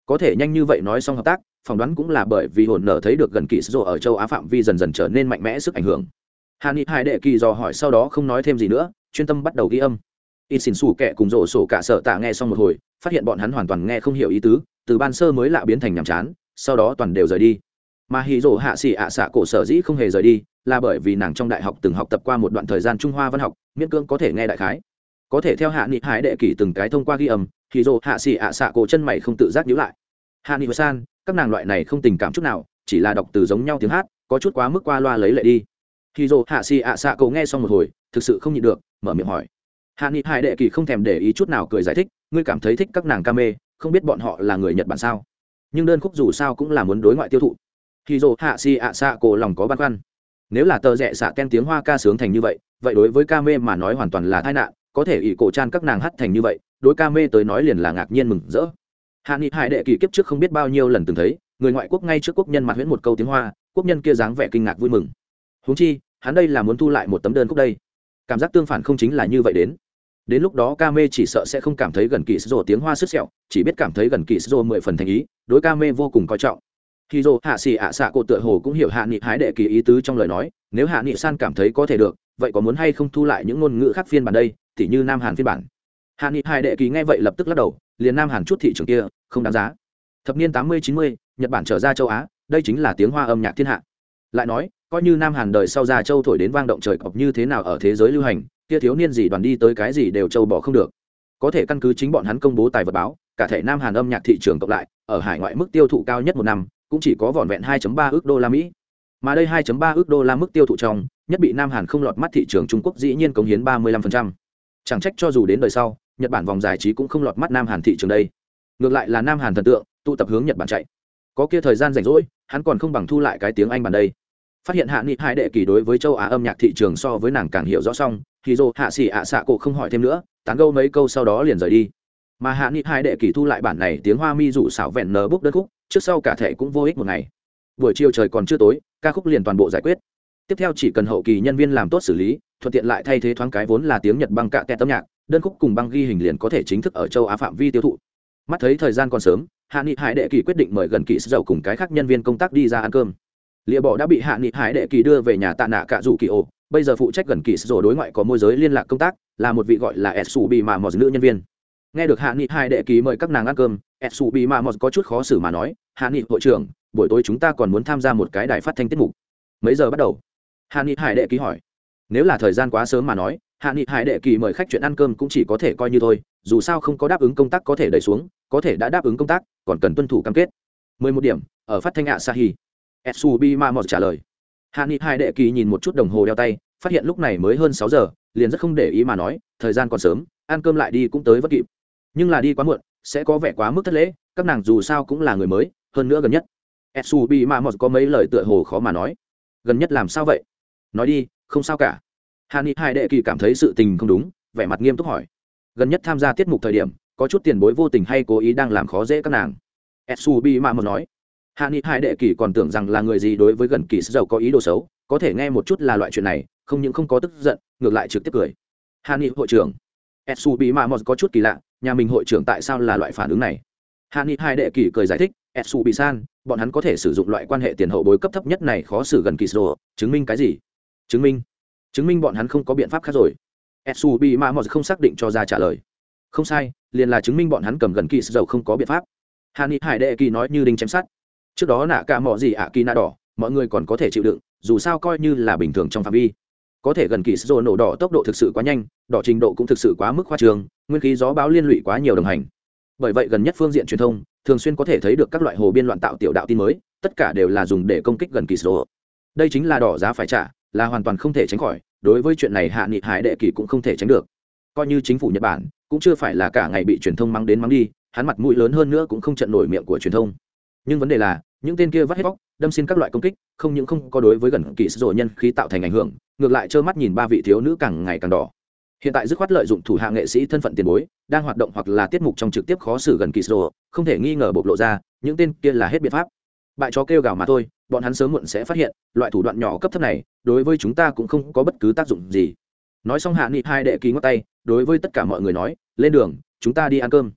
Có thể nhanh như vậy nói xong hợp tác, phỏng đoán cũng là bởi vì ổn nợ thấy được gần kỳ rỗ ở châu á phạm vi dần dần trở nên mạnh mẽ sức ảnh hưởng. Hà ni hai đệ kỳ dò hỏi sau đó không nói thêm gì nữa, chuyên tâm bắt đầu ghi âm. In xin xù kẹ cùng rổ sổ cả sợ tạ nghe xong một hồi, phát hiện bọn hắn hoàn toàn nghe không hiểu ý tứ, từ ban sơ mới lạ biến thành nhàm chán, sau đó toàn đều rời đi. Mà hì rổ hạ xỉ ạ xạ cổ sở dĩ không hề rời đi, là bởi vì nàng trong đại học từng học tập qua một đoạn thời gian trung hoa văn học miễn cưỡng có thể nghe đại khái. Có thể theo hạ nghị hải đệ kỷ từng cái thông qua ghi âm, thì dồ hạ xì ạ xạ cổ chân mày không tự giác nhíu lại. Hạ nghị san, các nàng loại này không tình cảm chút nào, chỉ là đọc từ giống nhau tiếng hát, có chút quá mức qua loa lấy lệ đi. Thì dồ hạ xì ạ xạ cổ nghe xong một hồi, thực sự không nhịn được, mở miệng hỏi. Hạ nghị hải đệ kỳ không thèm để ý chút nào cười giải thích, ngươi cảm thấy thích các nàng ca mê, không biết bọn họ là người nhật bản sao? Nhưng đơn khúc dù sao cũng là muốn đối ngoại tiêu thụ. Thì dồ hạ xì ạ xạ cổ lòng có băn khoăn. Nếu là tờ rẽ xạ ken tiếng hoa ca sướng thành như vậy vậy đối với ca mê mà nói hoàn toàn là tai nạn, có thể ỷ cổ chan các nàng hát thành như vậy, đối ca mê tới nói liền là ngạc nhiên mừng rỡ. Hạ nghị hải đệ kỳ kiếp trước không biết bao nhiêu lần từng thấy, người ngoại quốc ngay trước quốc nhân mặt huyễn một câu tiếng hoa, quốc nhân kia dáng vẻ kinh ngạc vui mừng. Huống chi, hắn đây là muốn thu lại một tấm đơn khúc đây. Cảm giác tương phản không chính là như vậy đến. Đến lúc đó ca mê chỉ sợ sẽ không cảm thấy gần kỳ sô tiếng hoa sứt sẹo, chỉ biết cảm thấy gần kỳ sô mười phần thành ý, đối ca mê vô cùng coi trọng. Khi dô hạ xì ạ xạ cổ tựa hồ cũng hiểu hạ nghị hái đệ kỳ ý tứ trong lời nói, nếu hạ nghị san cảm thấy có thể được vậy có muốn hay không thu lại những ngôn ngữ khác phiên bản đây, tỉ như nam hàn phiên bản? Hạ nghị hai đệ kỳ nghe vậy lập tức lắc đầu, liền nam hàn chút thị trường kia, không đáng giá. Thập niên tám mươi, chín mươi, nhật bản trở ra châu á, đây chính là tiếng hoa âm nhạc thiên hạ. Lại nói, coi như nam hàn đời sau ra châu thổi đến vang động trời cọp như thế nào ở thế giới lưu hành, kia thiếu niên gì đoàn đi tới cái gì đều châu bỏ không được. Có thể căn cứ chính bọn hắn công bố tài vật báo, cả thể nam hàn âm nhạc thị trường cộng lại, ở hải ngoại mức tiêu thụ cao nhất một năm, cũng chỉ có vỏn vẹn 2.3 ước đô la mỹ. Mà đây 2.3 ước đô la mức tiêu thụ trong nhất bị nam hàn không lọt mắt thị trường trung quốc dĩ nhiên cống hiến 35%. chẳng trách cho dù đến đời sau, nhật bản vòng giải trí cũng không lọt mắt nam hàn thị trường đây. Ngược lại là nam hàn thần tượng, tụ tập hướng nhật bản chạy. Có kia thời gian rảnh rỗi, hắn còn không bằng thu lại cái tiếng anh bản đây. Phát hiện hạ nghị hai đệ kỳ đối với châu á âm nhạc thị trường so với nàng càng hiểu rõ xong, thì dô hạ xỉ ạ xạ cổ không hỏi thêm nữa, tán gâu mấy câu sau đó liền rời đi. Mà hạ nghị hai đệ kỳ thu lại bản này tiếng hoa mi rủ xảo vẹn nở bút đất khúc, trước sau cả thể cũng vô ích một ngày. Buổi chiều trời còn chưa tối, ca khúc liền toàn bộ giải quyết tiếp theo chỉ cần hậu kỳ nhân viên làm tốt xử lý, thuận tiện lại thay thế thoáng cái vốn là tiếng nhật băng cạ tẹt âm nhạc, đơn khúc cùng băng ghi hình liền có thể chính thức ở châu á phạm vi tiêu thụ. Mắt thấy thời gian còn sớm, hạ nghị hải đệ kỳ quyết định mời gần kỳ dầu cùng cái khác nhân viên công tác đi ra ăn cơm. Lịa bỏ đã bị hạ nghị hải đệ kỳ đưa về nhà tạ nạ cả rủ kỳ ổ. Bây giờ phụ trách gần kỳ sổ đối ngoại có môi giới liên lạc công tác, là một vị gọi là su bị mà mọt nữ nhân viên. Nghe được hạ nghị hải đệ ký mời các nàng ăn cơm su bị mà mọt có chút khó xử mà nói, hạ nghị, hội trưởng, buổi tối chúng ta còn muốn tham gia một cái đài phát thanh tiết mục. Mấy giờ bắt đầu? Hạ nghị hải đệ ký hỏi. Nếu là thời gian quá sớm mà nói, hạ nghị hải đệ kỳ mời khách chuyện ăn cơm cũng chỉ có thể coi như thôi, dù sao không có đáp ứng công tác có thể đẩy xuống, có thể đã đáp ứng công tác, còn cần tuân thủ cam kết. Mười một điểm, ở phát thanh ạ sahi. Subi ma mọt trả lời. Hạ nghị hải đệ kỳ nhìn một chút đồng hồ đeo tay, phát hiện lúc này mới hơn sáu giờ, liền rất không để ý mà nói, thời gian còn sớm, ăn cơm lại đi cũng tới vất kịp. Nhưng là đi quá muộn, sẽ có vẻ quá mức thất lễ, các nàng dù sao cũng là người mới, hơn nữa gần nhất. Subi ma mọt có mấy lời tựa hồ khó mà nói. Gần nhất làm sao vậy? Nói đi, không sao cả. Hạ ni hai đệ kỳ cảm thấy sự tình không đúng, vẻ mặt nghiêm túc hỏi. Gần nhất tham gia tiết mục thời điểm, có chút tiền bối vô tình hay cố ý đang làm khó dễ các nàng. Subi ma mọt nói. Hạ nghị hai đệ kỳ còn tưởng rằng là người gì đối với gần kỳ giàu có ý đồ xấu, có thể nghe một chút là loại chuyện này, không những không có tức giận, ngược lại trực tiếp cười. Hạ nghị hội trưởng. Su Bi mạ mọt có chút kỳ lạ, nhà mình hội trưởng tại sao là loại phản ứng này? Hạ nghị hai đệ kỳ cười giải thích su Bi san bọn hắn có thể sử dụng loại quan hệ tiền hậu bối cấp thấp nhất này khó xử gần kỳ sổ chứng minh cái gì? Chứng minh. Chứng minh bọn hắn không có biện pháp khác rồi. Su bị mạ mọt không xác định cho ra trả lời. Không sai, liền là chứng minh bọn hắn cầm gần kỳ dầu không có biện pháp. Hà ni hải đệ kỳ nói như đinh chém sát trước đó nạ cả mò gì ạ kỳ nạ đỏ, mọi người còn có thể chịu đựng, dù sao coi như là bình thường trong phạm vi. Có thể gần kỳ dầu nổ đỏ tốc độ thực sự quá nhanh, đỏ trình độ cũng thực sự quá mức khoa trường nguyên khí gió báo liên lụy quá nhiều đồng hành. Bởi vậy gần nhất phương diện truyền thông, thường xuyên có thể thấy được các loại hồ biên loạn tạo tiểu đạo tin mới, tất cả đều là dùng để công kích gần kỳ sô đây chính là đỏ giá phải trả là hoàn toàn không thể tránh khỏi, đối với chuyện này hạ nghị hải đệ kỳ cũng không thể tránh được. Coi như chính phủ nhật bản, cũng chưa phải là cả ngày bị truyền thông mắng đến mắng đi, hắn mặt mũi lớn hơn nữa cũng không trận nổi miệng của truyền thông. Nhưng vấn đề là, những tên kia vắt hết bóc, đâm xin các loại công kích, không những không có đối với gần kỳ sổ nhân khí tạo thành ảnh hưởng, ngược lại trơ mắt nhìn ba vị thiếu nữ càng ngày càng đỏ. Hiện tại dứt khoát lợi dụng thủ hạ nghệ sĩ thân phận tiền bối, đang hoạt động hoặc là tiết mục trong trực tiếp khó xử gần kỳ sổ không thể nghi ngờ bộc lộ ra, những tên kia là hết biện pháp bại chó kêu gào mà thôi, bọn hắn sớm muộn sẽ phát hiện, loại thủ đoạn nhỏ cấp thấp này, đối với chúng ta cũng không có bất cứ tác dụng gì. Nói xong hạ nghị hai đệ ký ngót tay, đối với tất cả mọi người nói, lên đường, chúng ta đi ăn cơm.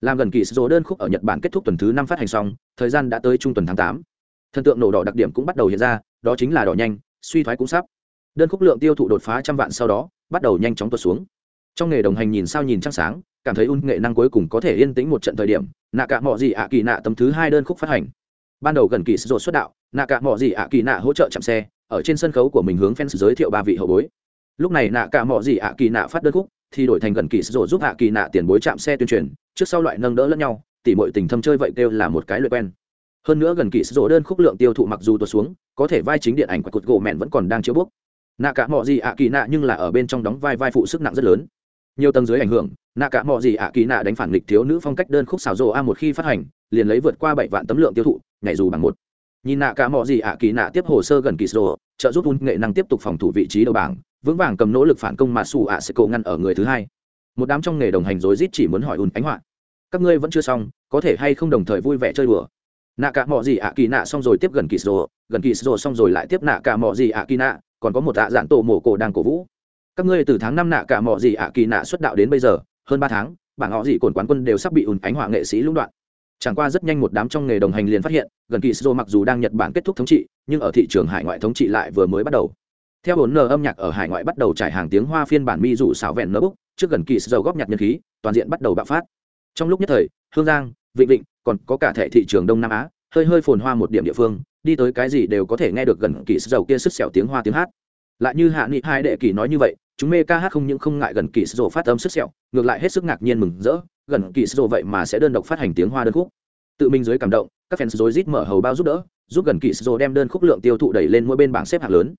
Làm gần kỳ số đơn khúc ở nhật bản kết thúc tuần thứ năm phát hành xong, thời gian đã tới trung tuần tháng tám. Thần tượng nổ đỏ đặc điểm cũng bắt đầu hiện ra, đó chính là đỏ nhanh, suy thoái cũng sắp. Đơn khúc lượng tiêu thụ đột phá trăm vạn sau đó, bắt đầu nhanh chóng tuột xuống. Trong nghề đồng hành nhìn sao nhìn trăng sáng, cảm thấy un nghệ năng cuối cùng có thể yên tĩnh một trận thời điểm, nạ cả mọi gì ạ kỳ nạ tấm thứ hai đơn khúc phát hành ban đầu gần kỳ rồi xuất đạo, nạ cả mọi gì ạ kỳ nạ hỗ trợ chạm xe, ở trên sân khấu của mình hướng fans giới thiệu ba vị hậu bối. Lúc này nạ cả mọi gì ạ kỳ nạ phát đơn khúc, thì đổi thành gần kỳ rồi giúp ạ kỳ nạ tiền bối chạm xe tuyên truyền, trước sau loại nâng đỡ lẫn nhau, tỉ mọi tình thâm chơi vậy kêu là một cái lợi quen. Hơn nữa gần kỳ rồi đơn khúc lượng tiêu thụ mặc dù tuột xuống, có thể vai chính điện ảnh của cột gỗ mẹn vẫn còn đang chiếu bốc. Nạ cả mọi gì ạ kỳ nạ nhưng là ở bên trong đóng vai vai phụ sức nặng rất lớn. Nhiều tầng dưới ảnh hưởng, nạ cả mò gì ạ kỳ nạ đánh phản nghịch thiếu nữ phong cách đơn khúc xào rộ a một khi phát hành, liền lấy vượt qua bảy vạn tấm lượng tiêu thụ nhảy dù bằng một. Nhìn nạ cả mọi gì ạ, kỳ nạ tiếp hồ sơ gần kỳ sô trợ giúp un nghệ năng tiếp tục phòng thủ vị trí đầu bảng, vững vàng cầm nỗ lực phản công mà xù ạ sẽ cộ ngăn ở người thứ hai. Một đám trong nghề đồng hành rối rít chỉ muốn hỏi un ánh họa. Các ngươi vẫn chưa xong, có thể hay không đồng thời vui vẻ chơi đùa? Nạ cả mọi gì ạ, kỳ nạ xong rồi tiếp gần kỳ sô gần kỳ sô xong rồi lại tiếp nạ cả mọi gì ạ, kỳ nạ, còn có một ạ dạn tổ mổ cổ đang cổ vũ. Các ngươi từ tháng năm nạ cả mọi gì ạ, kỳ nạ xuất đạo đến bây giờ, hơn ba tháng, bảng họ gì cồn quán quân đều sắp bị ùn ánh họa nghệ sĩ lũng đoạn chẳng qua rất nhanh một đám trong nghề đồng hành liền phát hiện, gần kỳ sô mặc dù đang nhật bản kết thúc thống trị, nhưng ở thị trường hải ngoại thống trị lại vừa mới bắt đầu. Theo bốn nờ âm nhạc ở hải ngoại bắt đầu trải hàng tiếng hoa phiên bản mi rủ xảo vẹn nơ búc trước gần kỳ sô góp nhặt nhân khí, toàn diện bắt đầu bạo phát. Trong lúc nhất thời, hương giang, vịnh vịnh, còn có cả thể thị trường đông nam á, hơi hơi phồn hoa một điểm địa phương, đi tới cái gì đều có thể nghe được gần kỳ sầu kia sức sẹo tiếng hoa tiếng hát. Lại như hạ nghị hai đệ kỳ nói như vậy, chúng mê ca hát không những không ngại gần kỳ sầu phát âm sức sẹo ngược lại hết sức ngạc nhiên mừng rỡ gần kỳ sô vậy mà sẽ đơn độc phát hành tiếng hoa đơn khúc. Tự mình dưới cảm động, các fans rối rít mở hầu bao giúp đỡ, giúp gần kỳ sô đem đơn khúc lượng tiêu thụ đẩy lên mỗi bên bảng xếp hạng lớn.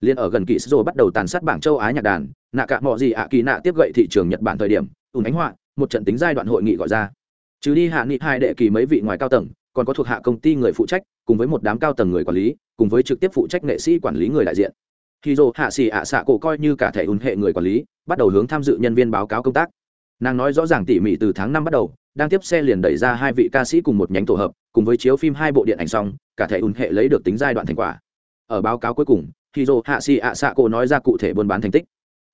Liền ở gần kỳ sô bắt đầu tàn sát bảng châu á nhạc đàn, nạ cả mọi gì ạ kỳ nạ tiếp gậy thị trường nhật bản thời điểm, ùn ánh họa, một trận tính giai đoạn hội nghị gọi ra. Trừ đi hạ nghị hai đệ kỳ mấy vị ngoài cao tầng, còn có thuộc hạ công ty người phụ trách, cùng với một đám cao tầng người quản lý, cùng với trực tiếp phụ trách nghệ sĩ quản lý người đại diện. Khi dô hạ xì ạ xạ cổ coi như cả thể ùn hệ người quản lý, bắt đầu hướng tham dự nhân viên báo cáo công tác nàng nói rõ ràng tỉ mỉ từ tháng năm bắt đầu, đang tiếp xe liền đẩy ra hai vị ca sĩ cùng một nhánh tổ hợp, cùng với chiếu phim hai bộ điện ảnh xong, cả thể ùn hệ lấy được tính giai đoạn thành quả. Ở báo cáo cuối cùng khi dồ hạ xì ạ xạ cổ nói ra cụ thể buôn bán thành tích.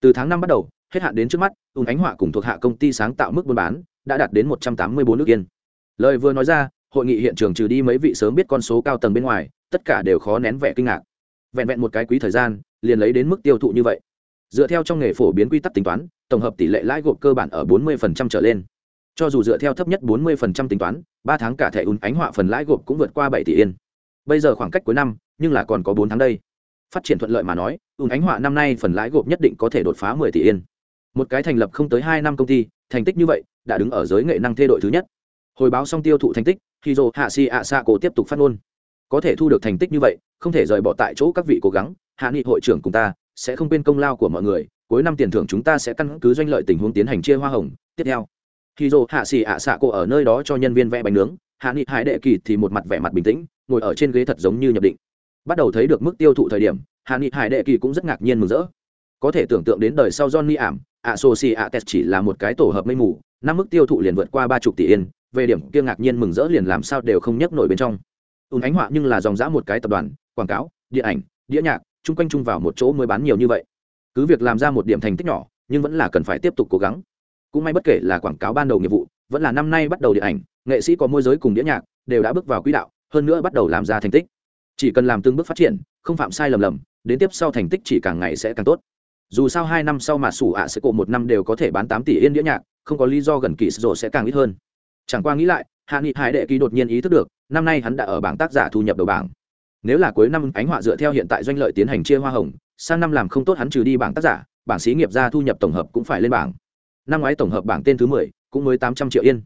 Từ tháng năm bắt đầu, hết hạn đến trước mắt ùn ánh họa cùng thuộc hạ công ty sáng tạo mức buôn bán đã đạt đến một trăm tám mươi bốn nước yên. Lời vừa nói ra, hội nghị hiện trường trừ đi mấy vị sớm biết con số cao tầng bên ngoài, tất cả đều khó nén vẻ kinh ngạc. Vẹn vẹn một cái quý thời gian, liền lấy đến mức tiêu thụ như vậy dựa theo trong nghề phổ biến quy tắc tính toán, tổng hợp tỷ lệ lãi gộp cơ bản ở 40% trở lên. Cho dù dựa theo thấp nhất 40% tính toán, ba tháng cả thẻ ùn ánh họa phần lãi gộp cũng vượt qua bảy tỷ yên. Bây giờ khoảng cách cuối năm, nhưng là còn có bốn tháng đây. Phát triển thuận lợi mà nói ùn ánh họa năm nay phần lãi gộp nhất định có thể đột phá 10 tỷ yên. Một cái thành lập không tới hai năm công ty, thành tích như vậy, đã đứng ở giới nghệ năng thê đội thứ nhất. Hồi báo xong tiêu thụ thành tích khi dồ hạ si ạ xạ cổ tiếp tục phát ngôn. Có thể thu được thành tích như vậy, không thể rời bỏ tại chỗ các vị cố gắng, hạ nghị hội trưởng cùng ta sẽ không quên công lao của mọi người, cuối năm tiền thưởng chúng ta sẽ căn cứ doanh lợi tình huống tiến hành chia hoa hồng. Tiếp theo khi dồ hạ xì ạ xạ cô ở nơi đó cho nhân viên vẽ bánh nướng, hạ nghị hải đệ kỳ thì một mặt vẻ mặt bình tĩnh, ngồi ở trên ghế thật giống như nhập định. Bắt đầu thấy được mức tiêu thụ thời điểm, hạ nghị hải đệ kỳ cũng rất ngạc nhiên mừng rỡ. Có thể tưởng tượng đến đời sau johnny ảm, ạ sô xì ạ tes chỉ là một cái tổ hợp mây mù, năm mức tiêu thụ liền vượt qua ba chục tỷ yên, về điểm kia ngạc nhiên mừng rỡ liền làm sao đều không nhấc nổi bên trong. Ùn ánh họa nhưng là dòng dã một cái tập đoàn, quảng cáo, điện ảnh, đĩa nhạc chung quanh chung vào một chỗ mới bán nhiều như vậy. Cứ việc làm ra một điểm thành tích nhỏ, nhưng vẫn là cần phải tiếp tục cố gắng. Cũng may bất kể là quảng cáo ban đầu nghiệp vụ, vẫn là năm nay bắt đầu điện ảnh, nghệ sĩ có môi giới cùng đĩa nhạc, đều đã bước vào quỹ đạo, hơn nữa bắt đầu làm ra thành tích. Chỉ cần làm từng bước phát triển, không phạm sai lầm lầm, đến tiếp sau thành tích chỉ càng ngày sẽ càng tốt. Dù sao hai năm sau mà sủ ạ sẽ cổ một năm đều có thể bán tám tỷ yên đĩa nhạc, không có lý do gần kỳ rồi sẽ càng ít hơn. Chẳng qua nghĩ lại, hạ nghị hải đệ kỳ đột nhiên ý thức được, năm nay hắn đã ở bảng tác giả thu nhập đầu bảng nếu là cuối năm ánh họa dựa theo hiện tại doanh lợi tiến hành chia hoa hồng sang năm làm không tốt hắn trừ đi bảng tác giả bảng xí nghiệp ra thu nhập tổng hợp cũng phải lên bảng. Năm ngoái tổng hợp bảng tên thứ mười cũng mới tám trăm triệu yên.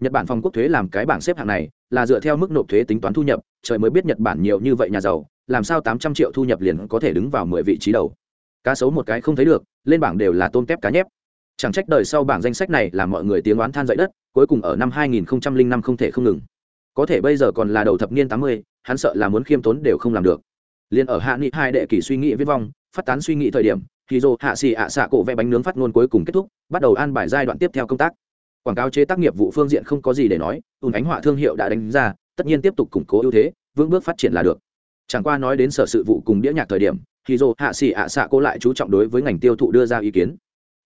Nhật bản phòng quốc thuế làm cái bảng xếp hạng này là dựa theo mức nộp thuế tính toán thu nhập trời mới biết nhật bản nhiều như vậy nhà giàu làm sao tám trăm triệu thu nhập liền có thể đứng vào mười vị trí đầu. Cá sấu một cái không thấy được lên bảng đều là tôm tép cá nhép. Chẳng trách đời sau bảng danh sách này làm mọi người tiếng oán than dậy đất cuối cùng ở năm 2005 không thể không ngừng. Có thể bây giờ còn là đầu thập niên 80, hắn sợ là muốn khiêm tốn đều không làm được. Liền ở hạ nghị hai đệ kỳ suy nghĩ viết vong, phát tán suy nghĩ thời điểm, thì dồ hạ xì ạ xạ cổ vẽ bánh nướng phát ngôn cuối cùng kết thúc, bắt đầu an bài giai đoạn tiếp theo công tác. Quảng cáo chế tác nghiệp vụ phương diện không có gì để nói, ùn ánh họa thương hiệu đã đánh ra, tất nhiên tiếp tục củng cố ưu thế, vững bước phát triển là được. Chẳng qua nói đến sở sự vụ cùng đĩa nhạc thời điểm, thì dồ hạ xì ạ xạ cổ lại chú trọng đối với ngành tiêu thụ đưa ra ý kiến.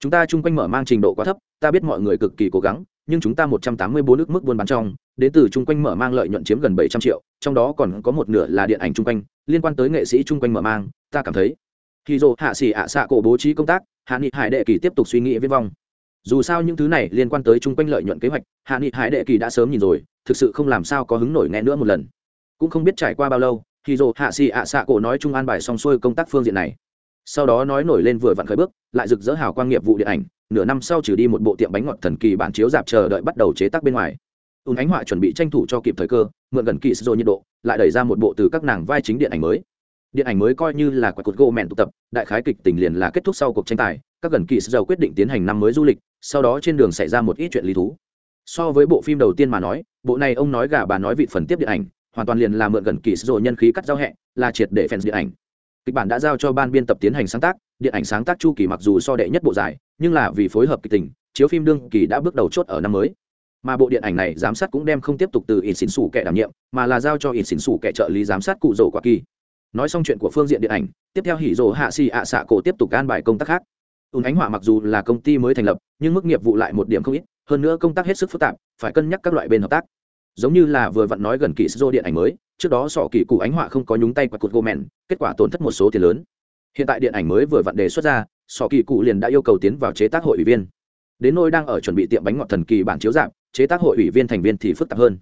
Chúng ta chung quanh mở mang trình độ quá thấp, ta biết mọi người cực kỳ cố gắng nhưng chúng ta một trăm tám mươi bốn ước mức buôn bán trong đến từ chung quanh mở mang lợi nhuận chiếm gần bảy trăm triệu, trong đó còn có một nửa là điện ảnh chung quanh, liên quan tới nghệ sĩ chung quanh mở mang, ta cảm thấy. Khi Dụ hạ Sĩ ạ, xạ cổ bố trí công tác, hạ nghị hải đệ kỳ tiếp tục suy nghĩ viết vong. Dù sao những thứ này liên quan tới chung quanh lợi nhuận kế hoạch, hạ nghị hải đệ kỳ đã sớm nhìn rồi, thực sự không làm sao có hứng nổi nghe nữa một lần. Cũng không biết trải qua bao lâu khi Dụ hạ Sĩ ạ, xạ cổ nói chung an bài xong xuôi công tác phương diện này. Sau đó nói nổi lên vừa vặn khởi bước, lại rực rỡ hào quang nghiệp vụ điện ảnh nửa năm sau trừ đi một bộ tiệm bánh ngọt thần kỳ bản chiếu dạp chờ đợi bắt đầu chế tác bên ngoài. Ùn ánh họa chuẩn bị tranh thủ cho kịp thời cơ, mượn gần kỳ sô nhiệt độ, lại đẩy ra một bộ từ các nàng vai chính điện ảnh mới. Điện ảnh mới coi như là quả cột gỗ mẹn tụ tập, đại khái kịch tình liền là kết thúc sau cuộc tranh tài, các gần kỳ sô quyết định tiến hành năm mới du lịch, sau đó trên đường xảy ra một ít chuyện lý thú. So với bộ phim đầu tiên mà nói, bộ này ông nói gà bà nói vị phần tiếp điện ảnh, hoàn toàn liền là mượn gần kỳ sô nhân khí cắt giao hẹ, là triệt để fans điện ảnh. Kịch bản đã giao cho ban biên tập tiến hành sáng tác điện ảnh sáng tác chu kỳ mặc dù so đệ nhất bộ dài, nhưng là vì phối hợp kịch tình, chiếu phim đương kỳ đã bước đầu chốt ở năm mới. Mà bộ điện ảnh này giám sát cũng đem không tiếp tục từ ít xỉn xủ kẻ đảm nhiệm, mà là giao cho ít xỉn xủ kẻ trợ lý giám sát cụ rổ quả kỳ. Nói xong chuyện của phương diện điện ảnh, tiếp theo hỉ rổ hạ xì ạ xạ cổ tiếp tục gan bài công tác khác. Ùn ánh hỏa mặc dù là công ty mới thành lập, nhưng mức nghiệp vụ lại một điểm không ít, hơn nữa công tác hết sức phức tạp, phải cân nhắc các loại bên hợp tác. Giống như là vừa vặn nói gần kỳ sô điện ảnh mới, trước đó sọ kỳ cụ ánh họa không có nhúng tay qua cột gô mèn kết quả tổn thất một số tiền lớn hiện tại điện ảnh mới vừa vặn đề xuất ra, sọ kỳ cụ liền đã yêu cầu tiến vào chế tác hội ủy viên. Đến nôi đang ở chuẩn bị tiệm bánh ngọt thần kỳ bản chiếu dạng chế tác hội ủy viên thành viên thì phức tạp hơn.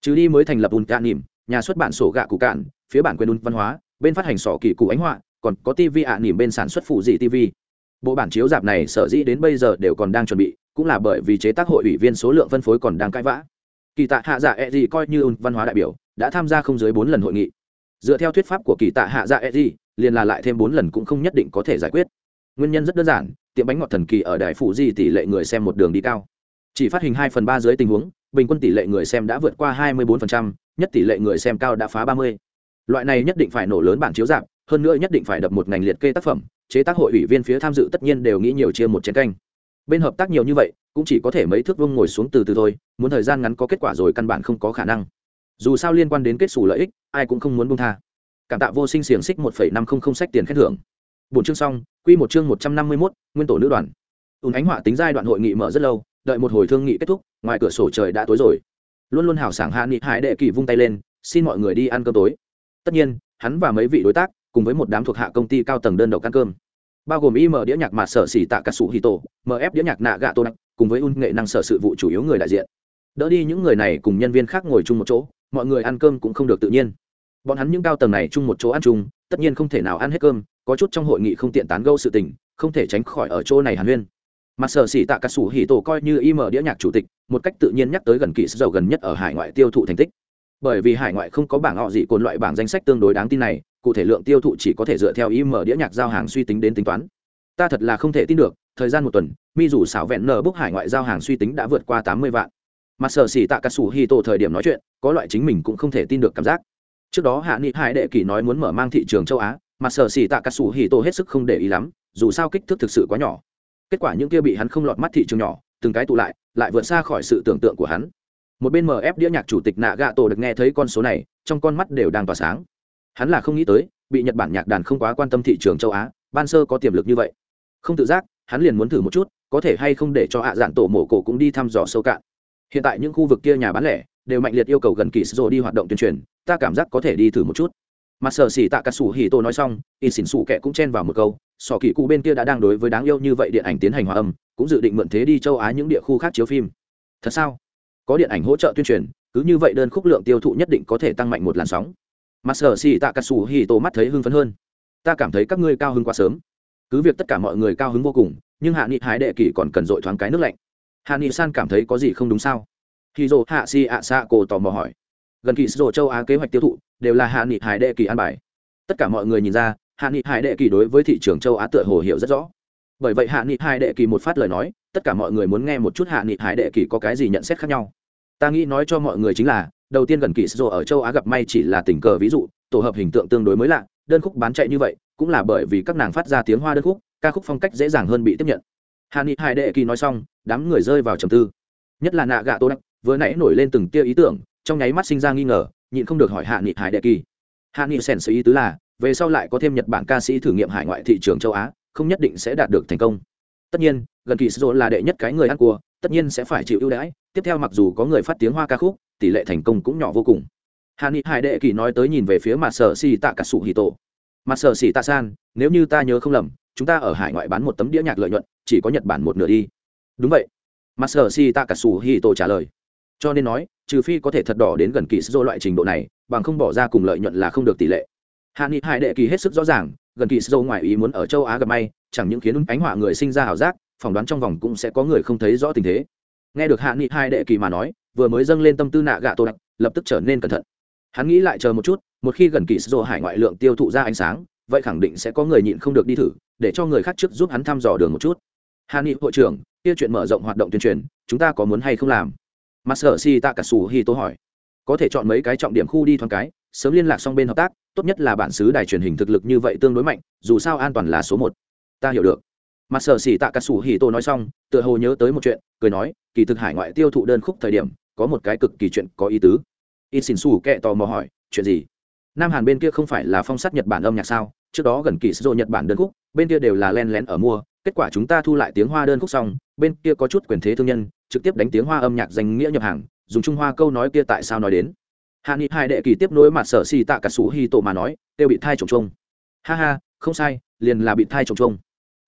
Trừ đi mới thành lập ùn cạn nỉm, nhà xuất bản sổ gạ cụ cạn, phía bản quyền ùn văn hóa, bên phát hành sọ kỳ cụ ánh họa, còn có tv ạ nỉm bên sản xuất phụ dị tv bộ bản chiếu dạp này sở dĩ đến bây giờ đều còn đang chuẩn bị, cũng là bởi vì chế tác hội ủy viên số lượng phân phối còn đang cãi vã. Kỳ tạ hạ dạ e gì coi như ùn văn hóa đại biểu, đã tham gia không dưới bốn lần hội nghị. Dựa theo thuyết pháp của kỳ tạ hạ dạ e gì liền là lại thêm bốn lần cũng không nhất định có thể giải quyết. Nguyên nhân rất đơn giản tiệm bánh ngọt thần kỳ ở đài phụ di tỷ lệ người xem một đường đi cao. Chỉ phát hình hai phần ba dưới tình huống bình quân tỷ lệ người xem đã vượt qua hai mươi 24%, nhất tỷ lệ người xem cao đã phá ba mươi. Loại này nhất định phải nổ lớn bản chiếu giảm, hơn nữa nhất định phải đập một ngành liệt kê tác phẩm chế tác hội ủy viên phía tham dự tất nhiên đều nghĩ nhiều chia một chiến canh. Bên hợp tác nhiều như vậy cũng chỉ có thể mấy thước vông ngồi xuống từ từ thôi muốn thời gian ngắn có kết quả rồi căn bản không có khả năng. Dù sao liên quan đến kết xù lợi ích ai cũng không muốn buông tha cảm tạ vô sinh xiềng xích một phẩy năm không không sách tiền khen thưởng. Bốn chương xong, quy một chương một trăm năm mươi mốt, nguyên tổ nữ đoàn. Ùn ánh họa tính giai đoạn hội nghị mở rất lâu, đợi một hồi thương nghị kết thúc, ngoài cửa sổ trời đã tối rồi. Luôn luôn hào sảng hạ nghị hải đệ kỳ vung tay lên, xin mọi người đi ăn cơm tối. Tất nhiên, hắn và mấy vị đối tác, cùng với một đám thuộc hạ công ty cao tầng đơn độc ăn cơm. Bao gồm im đĩa nhạc mà sở xỉ tạ cà sủ hì tổ mf đĩa nhạc nạ gạ tô nặng, cùng với un nghệ năng sở sự vụ chủ yếu người đại diện. Đỡ đi những người này cùng nhân viên khác ngồi chung một chỗ, mọi người ăn cơm cũng không được tự nhiên bọn hắn những cao tầng này chung một chỗ ăn chung, tất nhiên không thể nào ăn hết cơm, có chút trong hội nghị không tiện tán gâu sự tình, không thể tránh khỏi ở chỗ này hàn huyên. Mặt sở xỉ tạ cà sủ hì tổ coi như im đĩa nhạc chủ tịch, một cách tự nhiên nhắc tới gần kỹ dầu gần nhất ở hải ngoại tiêu thụ thành tích. Bởi vì hải ngoại không có bảng họ gì cồn loại bảng danh sách tương đối đáng tin này, cụ thể lượng tiêu thụ chỉ có thể dựa theo im đĩa nhạc giao hàng suy tính đến tính toán. Ta thật là không thể tin được, thời gian một tuần, mi dù xảo vẹn nở bốc hải ngoại giao hàng suy tính đã vượt qua tám mươi vạn. Mặt sở xỉ tạ cà sủ Hỉ tổ thời điểm nói chuyện, có loại chính mình cũng không thể tin được cảm giác trước đó hạ nghị hải đệ kỳ nói muốn mở mang thị trường châu á, mà sở xỉ tạ cà sủ hì tổ hết sức không để ý lắm, dù sao kích thước thực sự quá nhỏ. Kết quả những kia bị hắn không lọt mắt thị trường nhỏ, từng cái tụ lại lại vượt xa khỏi sự tưởng tượng của hắn. Một bên mf đĩa nhạc chủ tịch nạ gạ tổ được nghe thấy con số này, trong con mắt đều đang tỏa sáng. Hắn là không nghĩ tới, bị nhật bản nhạc đàn không quá quan tâm thị trường châu á, ban sơ có tiềm lực như vậy. Không tự giác, hắn liền muốn thử một chút, có thể hay không để cho hạ giản tổ mổ cổ cũng đi thăm dò sâu cạn. Hiện tại những khu vực kia nhà bán lẻ, đều mạnh liệt yêu cầu gần kỳ rồi đi hoạt động tuyên truyền ta cảm giác có thể đi thử một chút. Mặt sở xỉ tạ cà sủ hì tô nói xong in xỉn xù kẻ cũng chen vào một câu sò kỳ cụ bên kia đã đang đối với đáng yêu như vậy điện ảnh tiến hành hòa âm, cũng dự định mượn thế đi châu á những địa khu khác chiếu phim. Thật sao? Có điện ảnh hỗ trợ tuyên truyền, cứ như vậy đơn khúc lượng tiêu thụ nhất định có thể tăng mạnh một làn sóng. Mặt sở xỉ tạ cà sủ hì tô mắt thấy hưng phấn hơn. Ta cảm thấy các ngươi cao hứng quá sớm. Cứ việc tất cả mọi người cao hứng vô cùng, nhưng hạ nghị hái đệ kỳ còn cần dội thoáng cái nước lạnh. Hạ nghị san cảm thấy có gì không đúng sao? Khi dô hạ si ạ xạ cổ tò mò hỏi gần kỳ sổ châu á kế hoạch tiêu thụ, đều là hạ nghị hải đệ kỳ an bài. Tất cả mọi người nhìn ra, hạ nghị hải đệ kỳ đối với thị trường châu á tựa hồ hiểu rất rõ. Bởi vậy hạ nghị hải đệ kỳ một phát lời nói, tất cả mọi người muốn nghe một chút hạ nghị hải đệ kỳ có cái gì nhận xét khác nhau. Ta nghĩ nói cho mọi người chính là, đầu tiên gần kỳ sổ ở châu á gặp may chỉ là tình cờ ví dụ, tổ hợp hình tượng tương đối mới lạ, đơn khúc bán chạy như vậy, cũng là bởi vì các nàng phát ra tiếng hoa đơn khúc, ca khúc phong cách dễ dàng hơn bị tiếp nhận. Hạ nghị hải đệ kỳ nói xong, đám người rơi vào trầm tư. Nhất là nạ gạ tô đắc, vừa nãy nổi lên từng tia ý tưởng trong nháy mắt sinh ra nghi ngờ, nhịn không được hỏi hạ nghị hải đệ kỳ. Hạ nghị sèn sự ý tứ là, về sau lại có thêm nhật bản ca sĩ thử nghiệm hải ngoại thị trường châu á, không nhất định sẽ đạt được thành công. Tất nhiên, gần kỳ sô là đệ nhất cái người ăn cua, tất nhiên sẽ phải chịu ưu đãi, tiếp theo mặc dù có người phát tiếng hoa ca khúc, tỷ lệ thành công cũng nhỏ vô cùng. Hạ nghị hải đệ kỳ nói tới nhìn về phía mặt sở si tạ cả sủ hì tổ. Mặt sở xì tạ san, nếu như ta nhớ không lầm, chúng ta ở hải ngoại bán một tấm đĩa nhạc lợi nhuận, chỉ có nhật bản một nửa đi. Đúng vậy. Mặt sở xì tạ cả sủ hì tổ trả lời. Cho nên nói trừ phi có thể thật đỏ đến gần kỳ sô loại trình độ này, bằng không bỏ ra cùng lợi nhuận là không được tỷ lệ. Hạ nghị hải đệ kỳ hết sức rõ ràng, gần kỳ sô ngoài ý muốn ở châu á gặp may, chẳng những khiến ánh họa người sinh ra ảo giác, phỏng đoán trong vòng cũng sẽ có người không thấy rõ tình thế. Nghe được hạ nghị hai đệ kỳ mà nói, vừa mới dâng lên tâm tư nạ gạ tô đặc, lập tức trở nên cẩn thận. Hắn nghĩ lại chờ một chút, một khi gần kỳ sô hải ngoại lượng tiêu thụ ra ánh sáng, vậy khẳng định sẽ có người nhịn không được đi thử, để cho người khác trước giúp hắn thăm dò đường một chút. Hạ nghị, hội trưởng, kia chuyện mở rộng hoạt động tuyên truyền, chúng ta có muốn hay không làm? Mặt sở si tạ cả sủ hi tô hỏi, có thể chọn mấy cái trọng điểm khu đi thoáng cái, sớm liên lạc xong bên hợp tác, tốt nhất là bản xứ đài truyền hình thực lực như vậy tương đối mạnh, dù sao an toàn là số một. Ta hiểu được. Mặt sở xỉ tạ cả sủ hì tô nói xong, tựa hồ nhớ tới một chuyện, cười nói, kỳ thực hải ngoại tiêu thụ đơn khúc thời điểm, có một cái cực kỳ chuyện có ý tứ. In xin xù kệ tò mò hỏi, chuyện gì? Nam hàn bên kia không phải là phong sát nhật bản âm nhạc sao? Trước đó gần kỳ sô nhật bản đơn khúc, bên kia đều là len lén ở mua, kết quả chúng ta thu lại tiếng hoa đơn khúc xong bên kia có chút quyền thế thương nhân, trực tiếp đánh tiếng hoa âm nhạc danh nghĩa nhập hàng, dùng trung hoa câu nói kia tại sao nói đến. Hạ nghị hai đệ kỳ tiếp nối mặt sở xì tạ cả sủ hi tổ mà nói, tiêu bị thai trồng trông ha ha, không sai, liền là bị thai trồng trông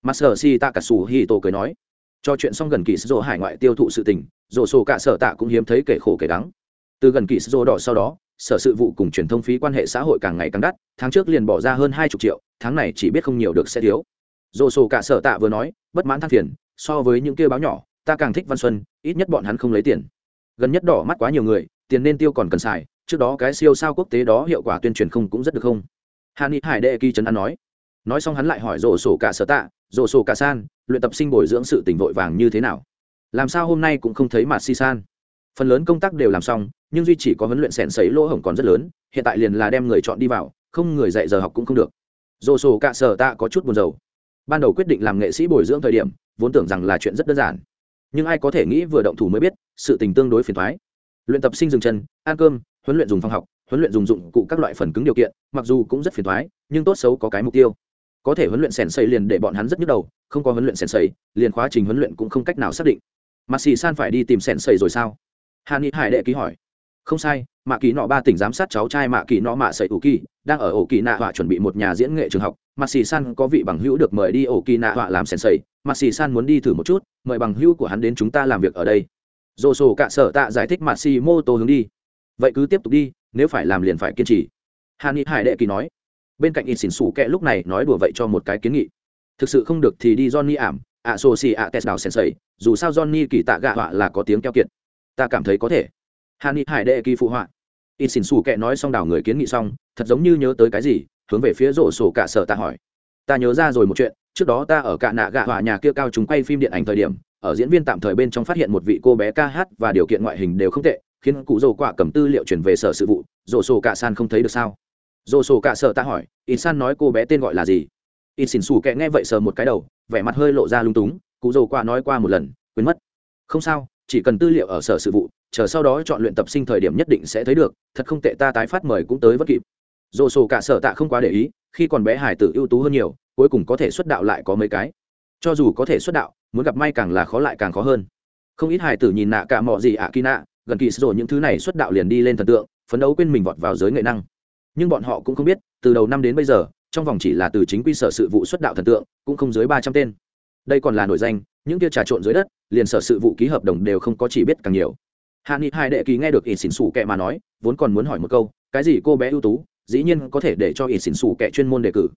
mặt sở xì tạ cả sủ hi tổ cười nói. Cho chuyện xong gần kỳ sô hải ngoại tiêu thụ sự tình rổ sổ cả sở tạ cũng hiếm thấy kể khổ kể đắng từ gần kỳ sô đỏ sau đó, sở sự vụ cùng truyền thông phí quan hệ xã hội càng ngày càng đắt, tháng trước liền bỏ ra hơn hai chục triệu, tháng này chỉ biết không nhiều được sẽ thiếu. Rổ sổ cả sở tạ vừa nói, bất mãn than phiền so với những kia báo nhỏ, ta càng thích văn xuân, ít nhất bọn hắn không lấy tiền. Gần nhất đỏ mắt quá nhiều người, tiền nên tiêu còn cần xài, trước đó cái siêu sao quốc tế đó hiệu quả tuyên truyền không cũng rất được không? Hà ni hải đệ kỳ trấn an nói. Nói xong hắn lại hỏi rổ sổ cả sở tạ rổ sổ cả san, luyện tập sinh bồi dưỡng sự tỉnh vội vàng như thế nào? Làm sao hôm nay cũng không thấy mà si san? Phần lớn công tác đều làm xong, nhưng duy chỉ có huấn luyện sẻn sấy lỗ hổng còn rất lớn, hiện tại liền là đem người chọn đi vào, không người dạy giờ học cũng không được. Rổ sổ cả sở tạ có chút buồn rầu ban đầu quyết định làm nghệ sĩ bồi dưỡng thời điểm, vốn tưởng rằng là chuyện rất đơn giản. Nhưng ai có thể nghĩ vừa động thủ mới biết, sự tình tương đối phiền thoái luyện tập sinh dừng chân, ăn cơm, huấn luyện dùng phòng học, huấn luyện dùng dụng cụ các loại phần cứng điều kiện, mặc dù cũng rất phiền thoái nhưng tốt xấu có cái mục tiêu. Có thể huấn luyện sèn xây liền để bọn hắn rất nhức đầu, không có huấn luyện sèn xây liền khóa trình huấn luyện cũng không cách nào xác định. Mà xì san phải đi tìm sèn xây rồi sao? Hà ni hải đệ ký hỏi không sai, mạ kỳ nọ ba tỉnh giám sát cháu trai mạ kỳ nọ mạ sậy ủ kỳ, đang ở ổ kỳ nạ họa chuẩn bị một nhà diễn nghệ trường học. Mặt xì san có vị bằng hữu được mời đi ổ kỳ nạ họa làm sèn sầy. Mặt xì san muốn đi thử một chút, mời bằng hữu của hắn đến chúng ta làm việc ở đây. Dồ sổ cạ sở tạ giải thích mặt xì mô tô hướng đi. Vậy cứ tiếp tục đi, nếu phải làm liền phải kiên trì. Hà ni hải đệ kỳ nói. Bên cạnh in xỉn xù kẹ lúc này nói đùa vậy cho một cái kiến nghị. Thực sự không được thì đi johnny ảm ạ sô xì ạ tes đào sèn sầy. Dù sao johnny kỳ tạ gạ họa là có tiếng keo kiệt. Ta cảm thấy có thể hà ni hải đệ kỳ phụ họa. In xỉn xù kẹ nói xong đào người kiến nghị xong, thật giống như nhớ tới cái gì, hướng về phía rổ sổ cả sở ta hỏi. Ta nhớ ra rồi một chuyện, trước đó ta ở cả nạ gạ họa nhà kia cao chúng quay phim điện ảnh thời điểm, ở diễn viên tạm thời bên trong phát hiện một vị cô bé ca hát và điều kiện ngoại hình đều không tệ, khiến cụ rổ quả cầm tư liệu chuyển về sở sự vụ, rổ sổ cả san không thấy được sao? Rổ sổ cả sở ta hỏi in san nói cô bé tên gọi là gì? In xỉn xù kẹ nghe vậy sờ một cái đầu, vẻ mặt hơi lộ ra lung túng, cụ rổ quả nói qua một lần, quên mất. Không sao, chỉ cần tư liệu ở sở sự vụ chờ sau đó chọn luyện tập sinh thời điểm nhất định sẽ thấy được, thật không tệ, ta tái phát mời cũng tới vất kịp. Dồ sổ cả sở tạ không quá để ý, khi còn bé hải tử ưu tú hơn nhiều, cuối cùng có thể xuất đạo lại có mấy cái. Cho dù có thể xuất đạo, muốn gặp may càng là khó lại càng khó hơn. Không ít hải tử nhìn nạ cả mọi gì ạ kỳ nạ, gần kỳ rồi những thứ này xuất đạo liền đi lên thần tượng, phấn đấu quên mình vọt vào giới nghệ năng. Nhưng bọn họ cũng không biết, từ đầu năm đến bây giờ, trong vòng chỉ là từ chính quy sở sự vụ xuất đạo thần tượng, cũng không dưới ba trăm tên. Đây còn là nổi danh, những kia trà trộn dưới đất, liền sở sự vụ ký hợp đồng đều không có chỉ biết càng nhiều hạ nghị hai đệ kỳ nghe được ỷ xỉn xù kệ mà nói, vốn còn muốn hỏi một câu, cái gì cô bé ưu tú, dĩ nhiên có thể để cho ỷ xỉn xù kệ chuyên môn đề cử.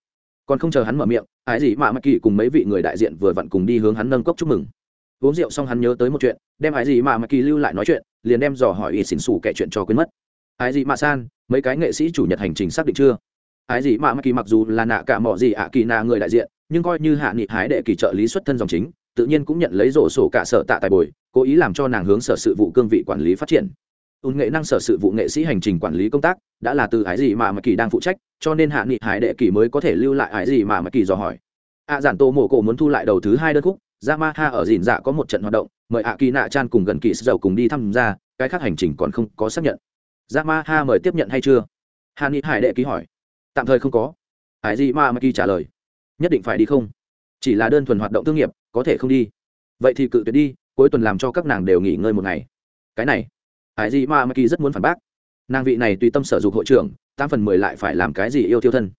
Còn không chờ hắn mở miệng, ái gì mà mắc kỳ cùng mấy vị người đại diện vừa vặn cùng đi hướng hắn nâng cốc chúc mừng. Uống rượu xong hắn nhớ tới một chuyện, đem ái gì mà mắc kỳ lưu lại nói chuyện, liền đem dò hỏi ỷ xỉn xù kệ chuyện cho quên mất. Ái gì mà san, mấy cái nghệ sĩ chủ nhật hành trình xác định chưa? Ái gì mà mắc kỳ mặc dù là nạ cả mỏ gì ạ kỳ nạ người đại diện, nhưng coi như hạ nghị hái đệ kỳ trợ lý xuất thân dòng chính tự nhiên cũng nhận lấy rổ sổ cả sở tạ tài bồi, cố ý làm cho nàng hướng sở sự vụ cương vị quản lý phát triển. Ùn nghệ năng sở sự vụ nghệ sĩ hành trình quản lý công tác đã là từ ái gì mà mà kỳ đang phụ trách, cho nên hạ nghị hải đệ kỳ mới có thể lưu lại ái gì mà mà kỳ dò hỏi. Ạ giản tô mổ cổ muốn thu lại đầu thứ hai đơn khúc dạ Yamaha ở dìn dạ có một trận hoạt động, mời ạ kỳ nạ chan cùng gần kỳ sầu cùng đi tham gia, cái khác hành trình còn không có xác nhận. Dạ Yamaha mời tiếp nhận hay chưa? Hạ nghị hải đệ ký hỏi. Tạm thời không có. Ái gì mà mà kỳ trả lời. Nhất định phải đi không? Chỉ là đơn thuần hoạt động thương nghiệp có thể không đi. Vậy thì cự tuyệt đi, cuối tuần làm cho các nàng đều nghỉ ngơi một ngày. Cái này, hải gì mà kỳ rất muốn phản bác. Nàng vị này tùy tâm sở dục hội trưởng, tám phần mười lại phải làm cái gì yêu tiêu thân.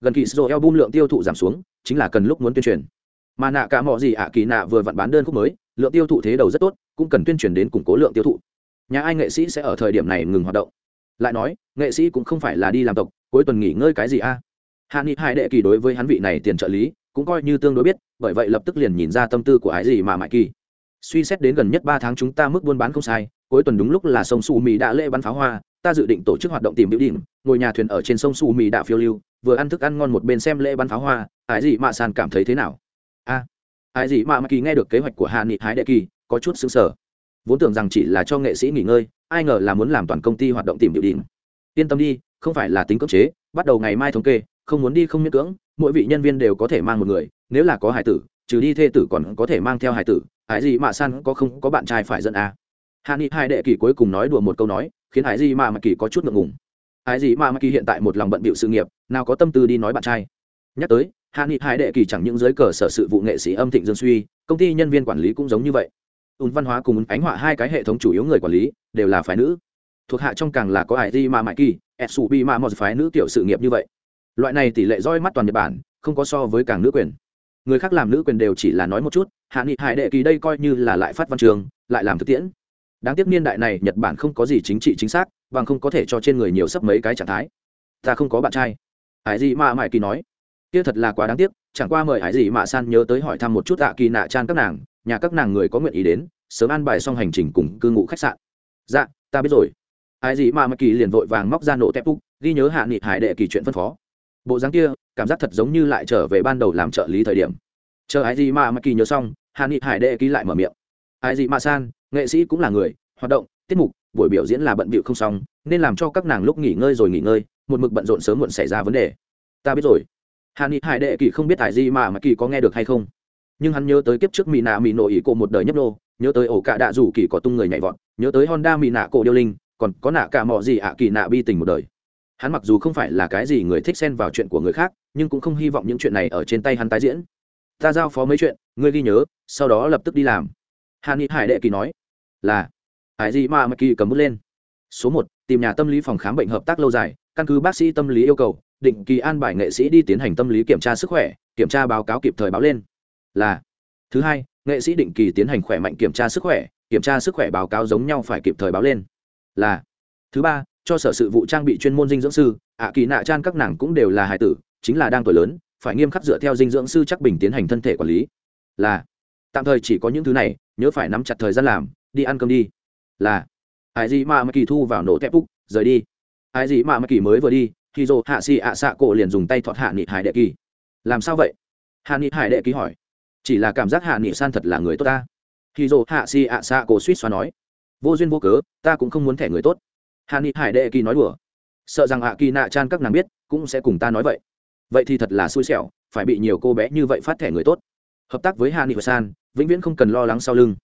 Gần kỳ sổ eo bung lượng tiêu thụ giảm xuống, chính là cần lúc muốn tuyên truyền. Mà nạ cả mọi gì ạ, kỳ nạ vừa vặn bán đơn khúc mới, lượng tiêu thụ thế đầu rất tốt, cũng cần tuyên truyền đến củng cố lượng tiêu thụ. Nhà ai nghệ sĩ sẽ ở thời điểm này ngừng hoạt động. Lại nói, nghệ sĩ cũng không phải là đi làm tộc, cuối tuần nghỉ ngơi cái gì a? Hạ nghị hai đệ kỳ đối với hắn vị này tiền trợ lý cũng coi như tương đối biết bởi vậy lập tức liền nhìn ra tâm tư của ái gì mà mãi kỳ. Suy xét đến gần nhất ba tháng chúng ta mức buôn bán không sai cuối tuần đúng lúc là sông su mì đã lễ bắn pháo hoa ta dự định tổ chức hoạt động tìm biểu điểm ngồi nhà thuyền ở trên sông su mì đã phiêu lưu vừa ăn thức ăn ngon một bên xem lễ bắn pháo hoa ái gì mà sàn cảm thấy thế nào? A à, ái gì mà mãi kỳ nghe được kế hoạch của hạ nghị hái đệ kỳ có chút xứng sở vốn tưởng rằng chỉ là cho nghệ sĩ nghỉ ngơi ai ngờ là muốn làm toàn công ty hoạt động tìm biểu điểm. Yên tâm đi không phải là tính cưỡng chế bắt đầu ngày mai thống kê không muốn đi không miễn cưỡng, mỗi vị nhân viên đều có thể mang một người, nếu là có hải tử, trừ đi thê tử còn có thể mang theo hải tử, hải gì mà san có không có bạn trai phải dẫn à. hạ nghị hai đệ kỳ cuối cùng nói đùa một câu nói, khiến hải gì mà Mặc kỳ có chút ngượng ngùng. Hải gì mà Mặc kỳ hiện tại một lòng bận bịu sự nghiệp, nào có tâm tư đi nói bạn trai. Nhắc tới hạ nghị hai đệ kỳ chẳng những giới cờ sở sự vụ nghệ sĩ âm thịnh dương suy, công ty nhân viên quản lý cũng giống như vậy. Ùn văn hóa cùng ánh họa hai cái hệ thống chủ yếu người quản lý, đều là phái nữ. Thuộc hạ trong càng là có hải di mà mãi kỳ etsubi mà một phái nữ tiểu sự nghiệp như vậy loại này tỷ lệ roi mắt toàn nhật bản, không có so với càng nữ quyền. Người khác làm nữ quyền đều chỉ là nói một chút, hạ nghị hải đệ kỳ đây coi như là lại phát văn trường, lại làm thực tiễn. Đáng tiếc niên đại này nhật bản không có gì chính trị chính xác, bằng không có thể cho trên người nhiều sấp mấy cái trạng thái. Ta không có bạn trai. Hải dị mà mãi kỳ nói. Kia thật là quá đáng tiếc, chẳng qua mời hải dị mà san nhớ tới hỏi thăm một chút tạ kỳ nạ chan các nàng, nhà các nàng người có nguyện ý đến, sớm an bài xong hành trình cùng cư ngụ khách sạn. Dạ ta biết rồi. Hải dị mà mãi kỳ liền vội vàng móc ra nổ tép úc, ghi nhớ hạ nghị hải đệ kỳ chuyện phân phó bộ dáng kia, cảm giác thật giống như lại trở về ban đầu làm trợ lý thời điểm. Chờ ai gì mà mà kỳ nhớ xong, Hàn nghị hải đệ ký lại mở miệng. Ai gì mà san, nghệ sĩ cũng là người, hoạt động, tiết mục, buổi biểu diễn là bận bịu không xong, nên làm cho các nàng lúc nghỉ ngơi rồi nghỉ ngơi, một mực bận rộn sớm muộn xảy ra vấn đề. Ta biết rồi. Hàn nghị hải đệ kỳ không biết ai gì mà mà kỳ có nghe được hay không. Nhưng hắn nhớ tới kiếp trước mỹ nạ mỹ nổ ý cổ một đời nhấp nô, nhớ tới ổ cạ đạ rủ kỳ có tung người nhảy vọt, nhớ tới honda mỹ nạ cổ điêu linh, còn có nạ cả mọi gì ạ kỳ nạ bi tình một đời hắn mặc dù không phải là cái gì người thích xen vào chuyện của người khác, nhưng cũng không hy vọng những chuyện này ở trên tay hắn tái diễn. Ta giao phó mấy chuyện, ngươi ghi nhớ, sau đó lập tức đi làm. Hàn ni hải đệ kỳ nói, là, hải gì mà mà kỳ cầm bút lên. Số một, tìm nhà tâm lý phòng khám bệnh hợp tác lâu dài, căn cứ bác sĩ tâm lý yêu cầu, định kỳ an bài nghệ sĩ đi tiến hành tâm lý kiểm tra sức khỏe, kiểm tra báo cáo kịp thời báo lên. Là, thứ hai, nghệ sĩ định kỳ tiến hành khỏe mạnh kiểm tra sức khỏe, kiểm tra sức khỏe báo cáo giống nhau phải kịp thời báo lên. Là, thứ ba cho sở sự vụ trang bị chuyên môn dinh dưỡng sư, ạ kỳ nạ chan các nàng cũng đều là hài tử, chính là đang tuổi lớn, phải nghiêm khắc dựa theo dinh dưỡng sư chắc bình tiến hành thân thể quản lý. Là, tạm thời chỉ có những thứ này, nhớ phải nắm chặt thời gian làm, đi ăn cơm đi. Là, ai gì mà mà kỳ thu vào nổ tép úc, rời đi. Ai gì mà mà kỳ mới vừa đi khi dồ hạ xì ạ xạ cổ liền dùng tay thọt hạ nghị hải đệ kỳ. Làm sao vậy? Hạ nghị hải đệ kỳ hỏi. Chỉ là cảm giác hạ nghị san thật là người tốt ta. Khi dồ hạ xì ạ xạ cổ suýt xoa nói. Vô duyên vô cớ, ta cũng không muốn thẻ người tốt hà ni hải đệ kỳ nói đùa. Sợ rằng hạ kỳ nạ chan các nàng biết, cũng sẽ cùng ta nói vậy. Vậy thì thật là xui xẻo, phải bị nhiều cô bé như vậy phát thẻ người tốt. Hợp tác với hạ và san, vĩnh viễn không cần lo lắng sau lưng.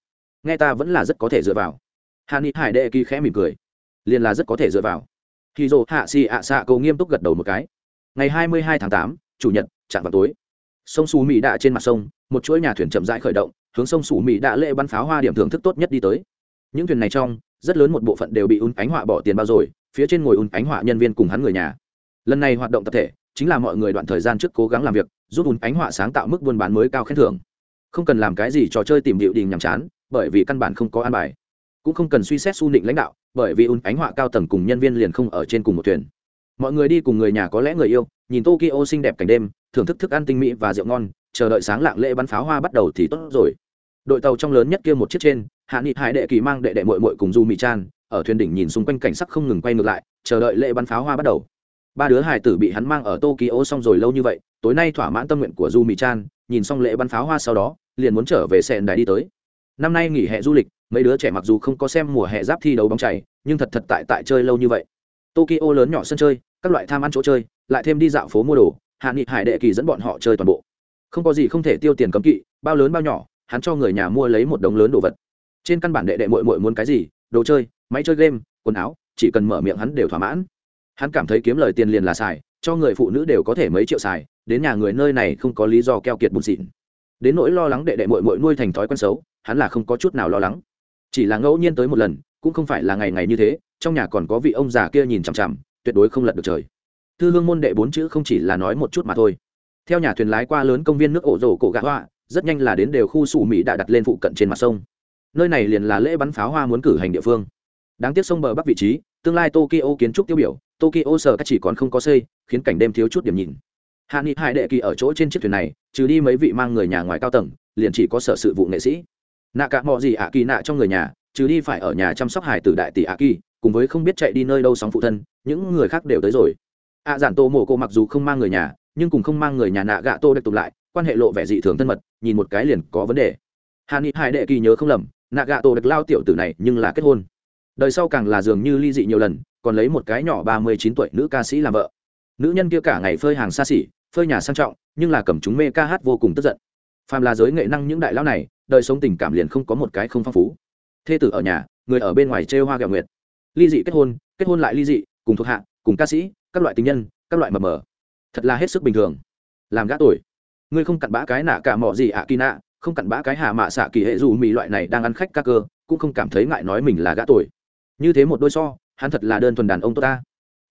Nghe ta vẫn là rất có thể dựa vào. Hà ni hải đệ kỳ khẽ mỉm cười. Liền là rất có thể dựa vào. Khi dồ hạ xì ạ xạ cầu nghiêm túc gật đầu một cái. Ngày hai mươi hai tháng tám, chủ nhật, chạm vào tối. Sông xù mỹ đạ trên mặt sông, một chuỗi nhà thuyền chậm rãi khởi động, hướng sông xù mỹ đạ lễ bắn pháo hoa điểm thưởng thức tốt nhất đi tới. Những thuyền này trong rất lớn một bộ phận đều bị un ánh họa bỏ tiền bao rồi, phía trên ngồi un ánh họa nhân viên cùng hắn người nhà. Lần này hoạt động tập thể, chính là mọi người đoạn thời gian trước cố gắng làm việc, giúp un ánh họa sáng tạo mức buôn bán mới cao khen thưởng. Không cần làm cái gì trò chơi tìm điệu đình nhàm chán, bởi vì căn bản không có an bài. Cũng không cần suy xét su nịnh lãnh đạo, bởi vì un ánh họa cao tầng cùng nhân viên liền không ở trên cùng một thuyền. Mọi người đi cùng người nhà có lẽ người yêu, nhìn tokyo xinh đẹp cảnh đêm, thưởng thức thức ăn tinh mỹ và rượu ngon, chờ đợi sáng lạng lễ bắn pháo hoa bắt đầu thì tốt rồi. Đội tàu trong lớn nhất kia một chiếc trên hạ nghị hải đệ kỳ mang đệ đệ mội mội cùng du mỹ chan, ở thuyền đỉnh nhìn xung quanh cảnh sắc không ngừng quay ngược lại, chờ đợi lễ bắn pháo hoa bắt đầu. Ba đứa hải tử bị hắn mang ở tokyo xong rồi lâu như vậy, tối nay thỏa mãn tâm nguyện của du mỹ chan, nhìn xong lễ bắn pháo hoa sau đó, liền muốn trở về sẹn đài đi tới. Năm nay nghỉ hè du lịch, mấy đứa trẻ mặc dù không có xem mùa hè giáp thi đấu bóng chảy nhưng thật thật tại tại chơi lâu như vậy. Tokyo lớn nhỏ sân chơi, các loại tham ăn chỗ chơi, lại thêm đi dạo phố mua đồ, hạ nghị hải đệ kỳ dẫn bọn họ chơi toàn bộ. Không có gì không thể tiêu tiền cấm kỵ, bao lớn bao nhỏ, hắn cho người nhà mua lấy một đống lớn đồ vật trên căn bản đệ đệ mội mội muốn cái gì? Đồ chơi, máy chơi game, quần áo, chỉ cần mở miệng hắn đều thỏa mãn. Hắn cảm thấy kiếm lời tiền liền là xài, cho người phụ nữ đều có thể mấy triệu xài, đến nhà người nơi này không có lý do keo kiệt bùn xịn. Đến nỗi lo lắng đệ đệ mội mội nuôi thành thói quen xấu, hắn là không có chút nào lo lắng. Chỉ là ngẫu nhiên tới một lần, cũng không phải là ngày ngày như thế, trong nhà còn có vị ông già kia nhìn chằm chằm, tuyệt đối không lật được trời. Thư hương môn đệ bốn chữ không chỉ là nói một chút mà thôi. Theo nhà thuyền lái qua lớn công viên nước ổ rổ cổ gạ hoa, rất nhanh là đến đều khu sủ mỹ đã đặt lên phụ cận trên mặt sông nơi này liền là lễ bắn pháo hoa muốn cử hành địa phương. Đáng tiếc sông bờ bắc vị trí, tương lai tokyo kiến trúc tiêu biểu, tokyo sở các chỉ còn không có xây, khiến cảnh đêm thiếu chút điểm nhìn. Hạ nghị hải đệ kỳ ở chỗ trên chiếc thuyền này, trừ đi mấy vị mang người nhà ngoài cao tầng, liền chỉ có sở sự vụ nghệ sĩ. Nạ cả mọi gì ạ kỳ nạ trong người nhà, trừ đi phải ở nhà chăm sóc hải tử đại tỷ ạ kỳ, cùng với không biết chạy đi nơi đâu sóng phụ thân, những người khác đều tới rồi. Ạ giản tô mộ cô mặc dù không mang người nhà, nhưng cùng không mang người nhà nạ gạ tô được tụng lại, quan hệ lộ vẻ dị thường thân mật, nhìn một cái liền có vấn đề. Hạ nghị hải đệ kỳ nhớ không lầm nạ gạ tổ được lao tiểu tử này nhưng là kết hôn. Đời sau càng là dường như ly dị nhiều lần, còn lấy một cái nhỏ ba mươi chín tuổi nữ ca sĩ làm vợ. Nữ nhân kia cả ngày phơi hàng xa xỉ, phơi nhà sang trọng, nhưng là cầm chúng mê ca hát vô cùng tức giận. Phàm là giới nghệ năng những đại lão này, đời sống tình cảm liền không có một cái không phong phú. Thê tử ở nhà, người ở bên ngoài chê hoa gạo nguyệt. Ly dị kết hôn kết hôn lại ly dị, cùng thuộc hạ, cùng ca sĩ, các loại tình nhân, các loại mờ mờ. Thật là hết sức bình thường. Làm gã tuổi ngươi không cặn bã cái nạ cả mỏ gì ạ kỳ nạ không cặn bã cái hạ mạ xạ kỳ hệ dù mì loại này đang ăn khách ca cơ, cũng không cảm thấy ngại nói mình là gã tuổi như thế một đôi so, hắn thật là đơn thuần đàn ông tốt ta.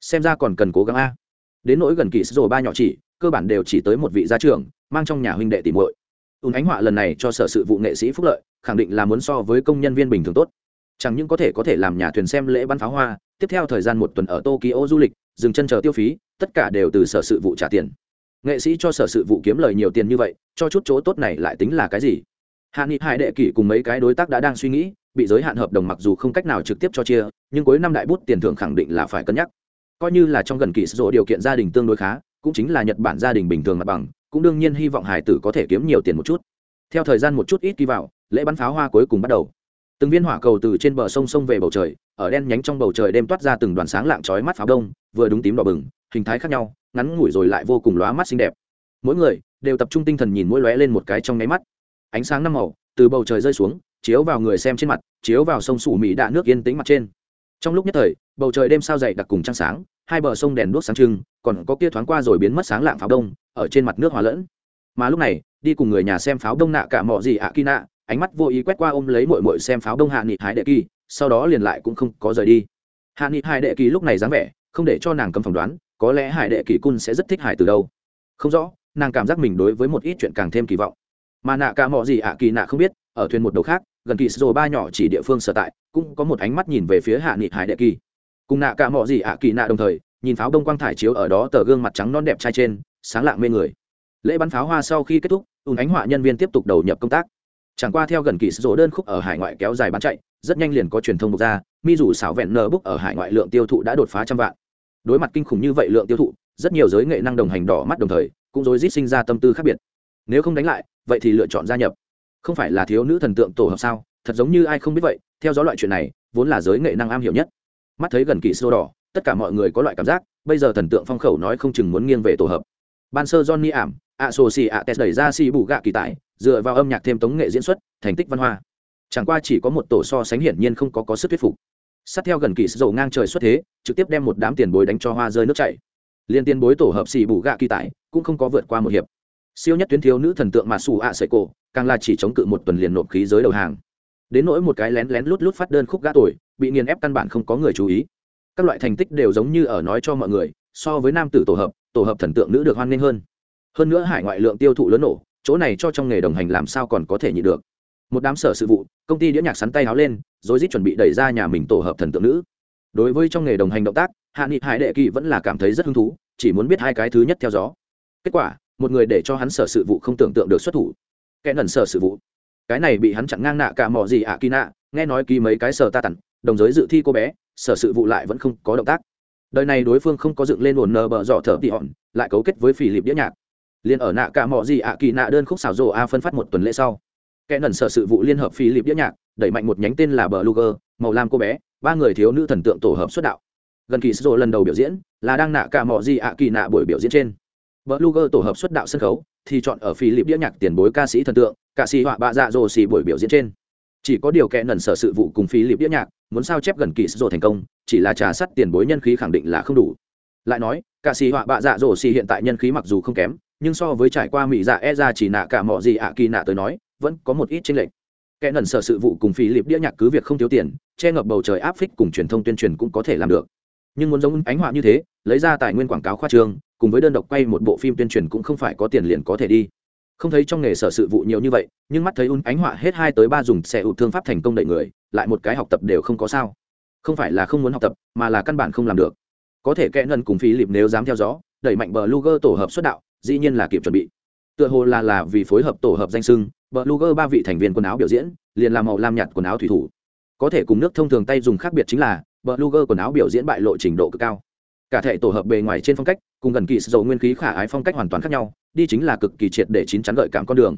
Xem ra còn cần cố gắng a. Đến nỗi gần kỳ rồi ba nhỏ chỉ, cơ bản đều chỉ tới một vị gia trưởng, mang trong nhà huynh đệ tìm muội. Ùn ánh họa lần này cho sở sự vụ nghệ sĩ phúc lợi, khẳng định là muốn so với công nhân viên bình thường tốt. Chẳng những có thể có thể làm nhà thuyền xem lễ bắn pháo hoa, tiếp theo thời gian một tuần ở tokyo du lịch, dừng chân chờ tiêu phí, tất cả đều từ sở sự vụ trả tiền nghệ sĩ cho sở sự vụ kiếm lời nhiều tiền như vậy, cho chút chỗ tốt này lại tính là cái gì? Hạ nghị hải đệ kỷ cùng mấy cái đối tác đã đang suy nghĩ, bị giới hạn hợp đồng mặc dù không cách nào trực tiếp cho chia, nhưng cuối năm đại bút tiền thưởng khẳng định là phải cân nhắc. Coi như là trong gần kỳ sổ điều kiện gia đình tương đối khá, cũng chính là nhật bản gia đình bình thường mặt bằng, cũng đương nhiên hy vọng hải tử có thể kiếm nhiều tiền một chút. Theo thời gian một chút ít kỳ vào lễ bắn pháo hoa cuối cùng bắt đầu. Từng viên hỏa cầu từ trên bờ sông sông về bầu trời, ở đen nhánh trong bầu trời đêm toát ra từng đoàn sáng lạng chói mắt pháo đông, vừa đúng tím đỏ bừng, hình thái khác nhau ngắn ngủi rồi lại vô cùng lóa mắt xinh đẹp. Mỗi người đều tập trung tinh thần nhìn mỗi lóe lên một cái trong nháy mắt. Ánh sáng năm màu từ bầu trời rơi xuống, chiếu vào người xem trên mặt, chiếu vào sông sủ mỹ đạ nước yên tĩnh mặt trên. Trong lúc nhất thời, bầu trời đêm sao dày đặc cùng trăng sáng, hai bờ sông đèn đuốc sáng trưng, còn có kia thoáng qua rồi biến mất sáng lạng pháo đông, ở trên mặt nước hòa lẫn. Mà lúc này, đi cùng người nhà xem pháo đông nạ cả mọ gì ạ kỳ nạ, ánh mắt vô ý quét qua ôm lấy mội mội xem pháo đông hạ nghị hải đệ kỳ, sau đó liền lại cũng không có rời đi. Hạ nghị hải đệ kỳ lúc này dáng vẻ, không để cho nàng cầm phỏng đoán có lẽ hải đệ kỳ cun sẽ rất thích hải từ đâu. Không rõ, nàng cảm giác mình đối với một ít chuyện càng thêm kỳ vọng. Mà nạ cả mọi gì ạ, kỳ nạ không biết, ở thuyền một đầu khác, gần kỳ sô ba nhỏ chỉ địa phương sở tại, cũng có một ánh mắt nhìn về phía hạ nghị hải đệ kỳ. Cùng nạ cả mọi gì ạ, kỳ nạ đồng thời, nhìn pháo đông quang thải chiếu ở đó tờ gương mặt trắng non đẹp trai trên, sáng lạng mê người. Lễ bắn pháo hoa sau khi kết thúc, ùn ánh họa nhân viên tiếp tục đầu nhập công tác. Chẳng qua theo gần kỳ sổ đơn khúc ở hải ngoại kéo dài bán chạy, rất nhanh liền có truyền thông bục ra, mi dù xảo vẹn nờ búc ở hải ngoại lượng tiêu thụ đã đột phá trăm vạn đối mặt kinh khủng như vậy lượng tiêu thụ rất nhiều giới nghệ năng đồng hành đỏ mắt đồng thời cũng rối rít sinh ra tâm tư khác biệt. Nếu không đánh lại vậy thì lựa chọn gia nhập. Không phải là thiếu nữ thần tượng tổ hợp sao? Thật giống như ai không biết vậy theo dõi loại chuyện này vốn là giới nghệ năng am hiểu nhất. Mắt thấy gần kỳ sô đỏ tất cả mọi người có loại cảm giác bây giờ thần tượng phong khẩu nói không chừng muốn nghiêng về tổ hợp. Ban sơ johnny ảm ạ sô xì ạ tes đẩy ra xì bù gạ kỳ tại dựa vào âm nhạc thêm tống nghệ diễn xuất thành tích văn hoa. Chẳng qua chỉ có một tổ so sánh hiển nhiên không có, có sức thuyết phục sát theo gần kỳ dầu ngang trời xuất thế, trực tiếp đem một đám tiền bối đánh cho hoa rơi nước chảy. Liên tiền bối tổ hợp xì bù gạ kỳ tải, cũng không có vượt qua một hiệp. Siêu nhất tuyến thiếu nữ thần tượng mà xù ạ sợi cổ, càng là chỉ chống cự một tuần liền nộp khí giới đầu hàng. Đến nỗi một cái lén lén lút lút phát đơn khúc gã tuổi bị nghiền ép căn bản không có người chú ý. Các loại thành tích đều giống như ở nói cho mọi người, so với nam tử tổ hợp tổ hợp thần tượng nữ được hoan nghênh hơn. Hơn nữa hải ngoại lượng tiêu thụ lớn nổ, chỗ này cho trong nghề đồng hành làm sao còn có thể nhị được một đám sở sự vụ, công ty đĩa nhạc sắn tay háo lên, rồi rít chuẩn bị đẩy ra nhà mình tổ hợp thần tượng nữ. Đối với trong nghề đồng hành động tác, hạ nghị hải đệ kỳ vẫn là cảm thấy rất hứng thú, chỉ muốn biết hai cái thứ nhất theo gió. Kết quả, một người để cho hắn sở sự vụ không tưởng tượng được xuất thủ. Kẻ nần sở sự vụ. Cái này bị hắn chặn ngang nạ cả mò gì ạ kỳ nạ, nghe nói ký mấy cái sở ta tặn đồng giới dự thi cô bé, sở sự vụ lại vẫn không có động tác. Đời này đối phương không có dựng lên ổn nờ bờ dọ thở tị hòn, lại cấu kết với phỉ lịp đĩa nhạc. Liền ở nạ cả mò gì ạ kỳ nạ đơn khúc xảo rồ a phân phát một tuần lễ sau kẻ nần sở sự vụ liên hợp phỉ lịp đĩa nhạc, đẩy mạnh một nhánh tên là bờ luger màu lam cô bé, ba người thiếu nữ thần tượng tổ hợp xuất đạo. Gần kỳ sô lần đầu biểu diễn là đang nạ cả mọi gì ạ kỳ nạ buổi biểu diễn trên. Bờ luger tổ hợp xuất đạo sân khấu thì chọn ở phỉ lịp đĩa nhạc tiền bối ca sĩ thần tượng, ca sĩ họa bạ dạ dồ xì buổi biểu diễn trên. Chỉ có điều kẻ nần sở sự vụ cùng phí lịp đĩa nhạc muốn sao chép gần kỳ sô thành công, chỉ là trà sắt tiền bối nhân khí khẳng định là không đủ. Lại nói, ca sĩ họa bạ dạ dồ xì hiện tại nhân khí mặc dù không kém, nhưng so với trải qua mỹ dạ e ra chỉ nạ cả mọi gì ạ kỳ nạ tới nói vẫn có một ít chênh lệch. Kẻ nần sở sự vụ cùng phí lịp đĩa nhạc cứ việc không thiếu tiền, che ngập bầu trời áp phích cùng truyền thông tuyên truyền cũng có thể làm được. Nhưng muốn giống ánh họa như thế, lấy ra tài nguyên quảng cáo khoa trương, cùng với đơn độc quay một bộ phim tuyên truyền cũng không phải có tiền liền có thể đi. Không thấy trong nghề sở sự vụ nhiều như vậy, nhưng mắt thấy un ánh họa hết hai tới ba dùng xe ụt thương pháp thành công đẩy người, lại một cái học tập đều không có sao. Không phải là không muốn học tập, mà là căn bản không làm được. Có thể kẽ ngân cùng phi lịp nếu dám theo gió đẩy mạnh bờ luger tổ hợp xuất đạo, dĩ nhiên là kịp chuẩn bị. Tựa hồ là là vì phối hợp tổ hợp danh sưng bờ luger ba vị thành viên quần áo biểu diễn, liền làm màu lam nhạt quần áo thủy thủ. Có thể cùng nước thông thường tay dùng khác biệt chính là, bờ luger quần áo biểu diễn bại lộ trình độ cực cao. Cả thể tổ hợp bề ngoài trên phong cách, cùng gần kỳ dầu nguyên khí khả ái phong cách hoàn toàn khác nhau, đi chính là cực kỳ triệt để chín chắn gợi cảm con đường.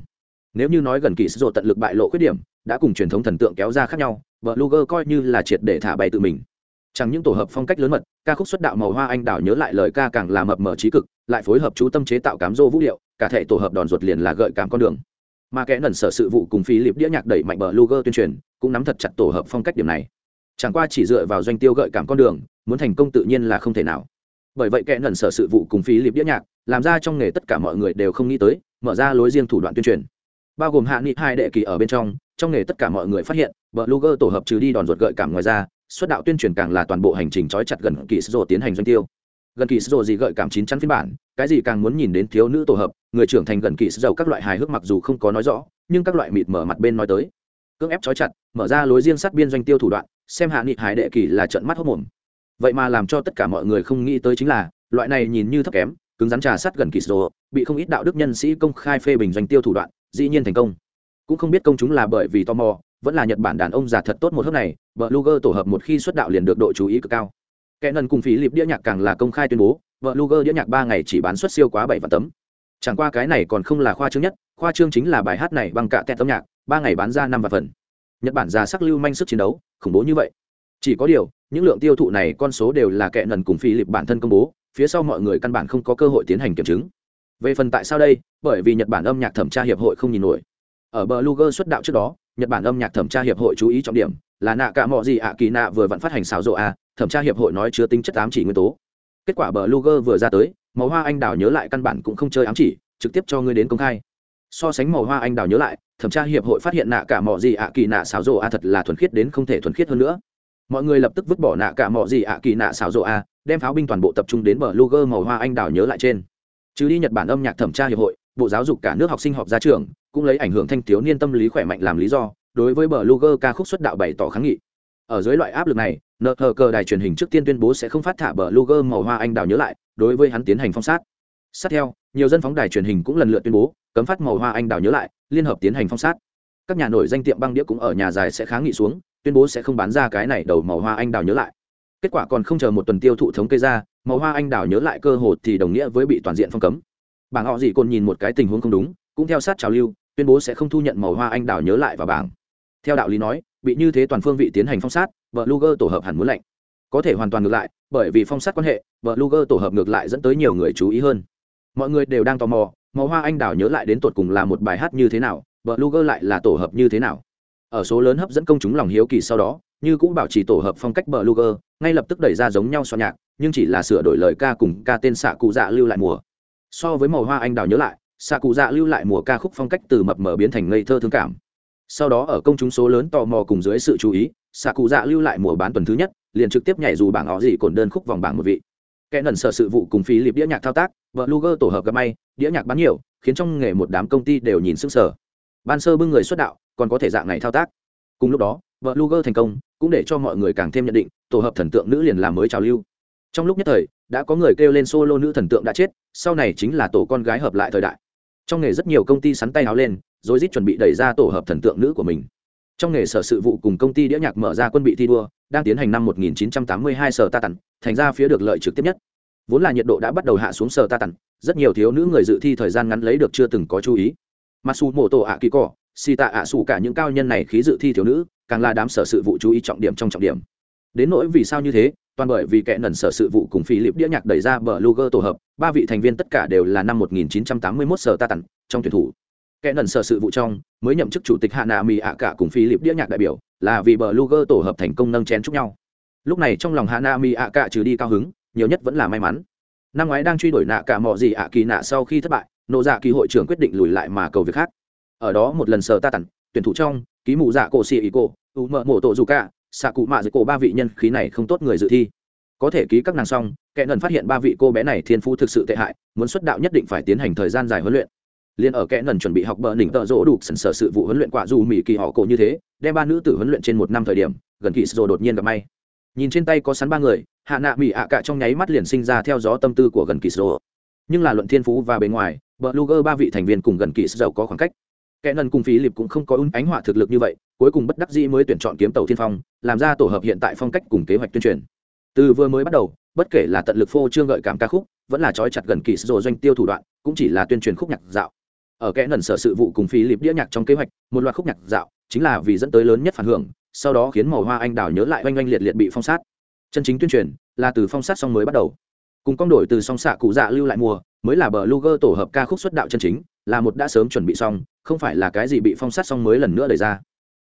Nếu như nói gần kỳ dầu tận lực bại lộ khuyết điểm, đã cùng truyền thống thần tượng kéo ra khác nhau, bờ luger coi như là triệt để thả bày tự mình. Chẳng những tổ hợp phong cách lớn mật, ca khúc xuất đạo màu hoa anh đảo nhớ lại lời ca càng là mập mờ trí cực, lại phối hợp chú tâm chế tạo cám dô vũ điệu, cả thể tổ hợp đòn ruột liền là gợi cảm con đường mà kẻ nần sở sự vụ cùng phí liệp đĩa nhạc đẩy mạnh bờ luger tuyên truyền, cũng nắm thật chặt tổ hợp phong cách điểm này. Chẳng qua chỉ dựa vào doanh tiêu gợi cảm con đường, muốn thành công tự nhiên là không thể nào. Bởi vậy kẻ nần sở sự vụ cùng phí liệp đĩa nhạc, làm ra trong nghề tất cả mọi người đều không nghĩ tới, mở ra lối riêng thủ đoạn tuyên truyền. Bao gồm hạ nghị hai đệ kỳ ở bên trong trong nghề tất cả mọi người phát hiện, bờ luger tổ hợp trừ đi đòn ruột gợi cảm ngoài ra xuất đạo tuyên truyền càng là toàn bộ hành trình trói chặt gần kỳ sô tiến hành doanh tiêu. Gần kỳ sô gì gợi cảm chín chắn phiên bản, cái gì càng muốn nhìn đến thiếu nữ tổ hợp người trưởng thành gần kỳ sô các loại hài hước mặc dù không có nói rõ, nhưng các loại mịt mở mặt bên nói tới. Cưỡng ép trói chặt, mở ra lối riêng sát biên doanh tiêu thủ đoạn, xem hạ nghị hải đệ kỳ là trận mắt hốc mồm. Vậy mà làm cho tất cả mọi người không nghĩ tới chính là, loại này nhìn như thấp kém, cứng rắn trà sát gần kỳ sô bị không ít đạo đức nhân sĩ công khai phê bình doanh tiêu thủ đoạn, dĩ nhiên thành công. Cũng không biết công chúng là bởi vì tò mò, vẫn là nhật bản đàn ông già thật tốt một hớp này vợ luger tổ hợp một khi xuất đạo liền được độ chú ý cực cao. Kẻ nần cùng phí lịp đĩa nhạc càng là công khai tuyên bố vợ luger đĩa nhạc ba ngày chỉ bán xuất siêu quá bảy vạn tấm chẳng qua cái này còn không là khoa trương nhất, khoa trương chính là bài hát này bằng cả tẹt âm nhạc, ba ngày bán ra năm vạn phần. Nhật bản già sắc lưu manh sức chiến đấu, khủng bố như vậy. Chỉ có điều, những lượng tiêu thụ này con số đều là kẻ nần cùng phi lịp bản thân công bố, phía sau mọi người căn bản không có cơ hội tiến hành kiểm chứng. Về phần tại sao đây? Bởi vì nhật bản âm nhạc thẩm tra hiệp hội không nhìn nổi. Ở bờ luger xuất đạo trước đó, nhật bản âm nhạc thẩm tra hiệp hội chú ý trọng điểm là nạ cả mọi gì ạ kỳ nạ vừa vẫn phát hành xáo rộ a, thẩm tra hiệp hội nói chứa tính chất ám chỉ nguyên tố. Kết quả bờ luger vừa ra tới màu hoa anh đào nhớ lại căn bản cũng không chơi ám chỉ, trực tiếp cho ngươi đến công khai. So sánh màu hoa anh đào nhớ lại, thẩm tra hiệp hội phát hiện nạ cả mọi gì ạ kỳ nạ xáo rộ a thật là thuần khiết đến không thể thuần khiết hơn nữa. Mọi người lập tức vứt bỏ nạ cả mọi gì ạ kỳ nạ xáo rộ a, đem pháo binh toàn bộ tập trung đến bờ luger màu hoa anh đào nhớ lại trên. Chứ đi nhật bản âm nhạc thẩm tra hiệp hội, bộ giáo dục cả nước học sinh họp ra trường, cũng lấy ảnh hưởng thanh thiếu niên tâm lý khỏe mạnh làm lý do, đối với bờ luger ca khúc xuất đạo bày tỏ kháng nghị. Ở dưới loại áp lực này, nợ thờ cờ đài truyền hình trước tiên tuyên bố sẽ không phát thả bờ luger màu hoa anh đào nhớ lại đối với hắn tiến hành phong sát. Sát theo, nhiều dân phóng đài truyền hình cũng lần lượt tuyên bố, cấm phát màu hoa anh đào nhớ lại, liên hợp tiến hành phong sát. Các nhà nổi danh tiệm băng đĩa cũng ở nhà dài sẽ kháng nghị xuống, tuyên bố sẽ không bán ra cái này đầu màu hoa anh đào nhớ lại. Kết quả còn không chờ một tuần tiêu thụ thống kê ra, màu hoa anh đào nhớ lại cơ hội thì đồng nghĩa với bị toàn diện phong cấm. Bảng họ gì còn nhìn một cái tình huống không đúng, cũng theo sát trào lưu, tuyên bố sẽ không thu nhận màu hoa anh đào nhớ lại vào bảng. Theo đạo lý nói, bị như thế toàn phương vị tiến hành phong sát, vợ luger tổ hợp hẳn muốn lạnh. Có thể hoàn toàn ngược lại bởi vì phong sát quan hệ, vợ luger tổ hợp ngược lại dẫn tới nhiều người chú ý hơn. Mọi người đều đang tò mò, màu hoa anh đào nhớ lại đến tột cùng là một bài hát như thế nào, vợ luger lại là tổ hợp như thế nào. Ở số lớn hấp dẫn công chúng lòng hiếu kỳ sau đó, như cũng bảo trì tổ hợp phong cách bờ luger, ngay lập tức đẩy ra giống nhau soạn nhạc, nhưng chỉ là sửa đổi lời ca cùng ca tên xạ cụ dạ lưu lại mùa. So với màu hoa anh đào nhớ lại xạ cụ dạ lưu lại mùa ca khúc phong cách từ mập mờ biến thành ngây thơ thương cảm sau đó ở công chúng số lớn tò mò cùng dưới sự chú ý xạ cụ dạ lưu lại mùa bán tuần thứ nhất, liền trực tiếp nhảy dù bảng họ gì cồn đơn khúc vòng bảng một vị. Kẻ nần sợ sự vụ cùng phí liệp đĩa nhạc thao tác vợ luger tổ hợp gặp may, đĩa nhạc bán nhiều, khiến trong nghề một đám công ty đều nhìn sức sở ban sơ bưng người xuất đạo, còn có thể dạng này thao tác. Cùng lúc đó vợ luger thành công, cũng để cho mọi người càng thêm nhận định, tổ hợp thần tượng nữ liền làm mới trào lưu. Trong lúc nhất thời, đã có người kêu lên solo nữ thần tượng đã chết, sau này chính là tổ con gái hợp lại thời đại. Trong nghề rất nhiều công ty sắn tay áo lên rồi rít chuẩn bị đẩy ra tổ hợp thần tượng nữ của mình. Trong nghề sở sự vụ cùng công ty đĩa nhạc mở ra quân bị thi đua, đang tiến hành năm 1982 sở ta tặng, thành ra phía được lợi trực tiếp nhất. Vốn là nhiệt độ đã bắt đầu hạ xuống sở ta tặng, rất nhiều thiếu nữ người dự thi thời gian ngắn lấy được chưa từng có chú ý. Masu mô tổ ạ kỳ cỏ si tạ ạ xù cả những cao nhân này khí dự thi thiếu nữ, càng là đám sở sự vụ chú ý trọng điểm trong trọng điểm. Đến nỗi vì sao như thế, toàn bởi vì kẻ nần sở sự vụ cùng philip đĩa nhạc đẩy ra bờ luger tổ hợp, ba vị thành viên tất cả đều là năm 1981 sở ta tặng, trong tuyển thủ kẻ nần sở sự vụ trong, mới nhậm chức chủ tịch hạ nạ mỹ ạ cả cùng philip đĩa nhạc đại biểu, là vì bờ luger tổ hợp thành công nâng chén chúc nhau. Lúc này trong lòng hạ nạ mỹ ạ cả trừ đi cao hứng, nhiều nhất vẫn là may mắn. Năm ngoái đang truy đuổi nạ cả mọi gì ạ kỳ nạ sau khi thất bại, nộ dạ kỳ hội trưởng quyết định lùi lại mà cầu việc khác. Ở đó một lần sở ta tặng tuyển thủ trong, ký mù dạ cổ xì ý cô u mợ mộ tổ dù cả, xạ cụ mạ dưới cổ ba vị nhân khí này không tốt người dự thi. Có thể ký các nàng xong, kẻ nần phát hiện ba vị cô bé này thiên phú thực sự tệ hại, muốn xuất đạo nhất định phải tiến hành thời gian dài huấn luyện liền ở kẽ nần chuẩn bị học bờ đỉnh tợ rỗ đủ sần sở sự vụ huấn luyện quả dù mỹ kỳ họ cổ như thế, đem ba nữ tử huấn luyện trên một năm thời điểm, gần kỳ rồi đột nhiên gặp may. Nhìn trên tay có sắn ba người, hạ nạ mỹ ạ cả trong nháy mắt liền sinh ra theo gió tâm tư của gần kỳ rồi nhưng là luận thiên phú và bề ngoài, bờ luger ba vị thành viên cùng gần kỳ dầu có khoảng cách. Kẽ nần cùng phí liệp cũng không có ứng ánh họa thực lực như vậy, cuối cùng bất đắc dĩ mới tuyển chọn kiếm tàu thiên phong, làm ra tổ hợp hiện tại phong cách cùng kế hoạch tuyên truyền. Từ vừa mới bắt đầu, bất kể là tận lực phô trương gợi cảm ca khúc, vẫn là trói chặt gần kỳ sổ doanh tiêu thủ đoạn, cũng chỉ là tuyên truyền khúc nhạc dạo ở kẽ nần sở sự vụ cùng phí lịp đĩa nhạc trong kế hoạch, một loạt khúc nhạc dạo, chính là vì dẫn tới lớn nhất phản hưởng, sau đó khiến màu hoa anh đào nhớ lại oanh oanh liệt liệt bị phong sát. Chân chính tuyên truyền là từ phong sát xong mới bắt đầu. Cùng con đổi từ song xạ cụ dạ lưu lại mùa, mới là bờ luger tổ hợp ca khúc xuất đạo chân chính, là một đã sớm chuẩn bị xong, không phải là cái gì bị phong sát xong mới lần nữa đẩy ra.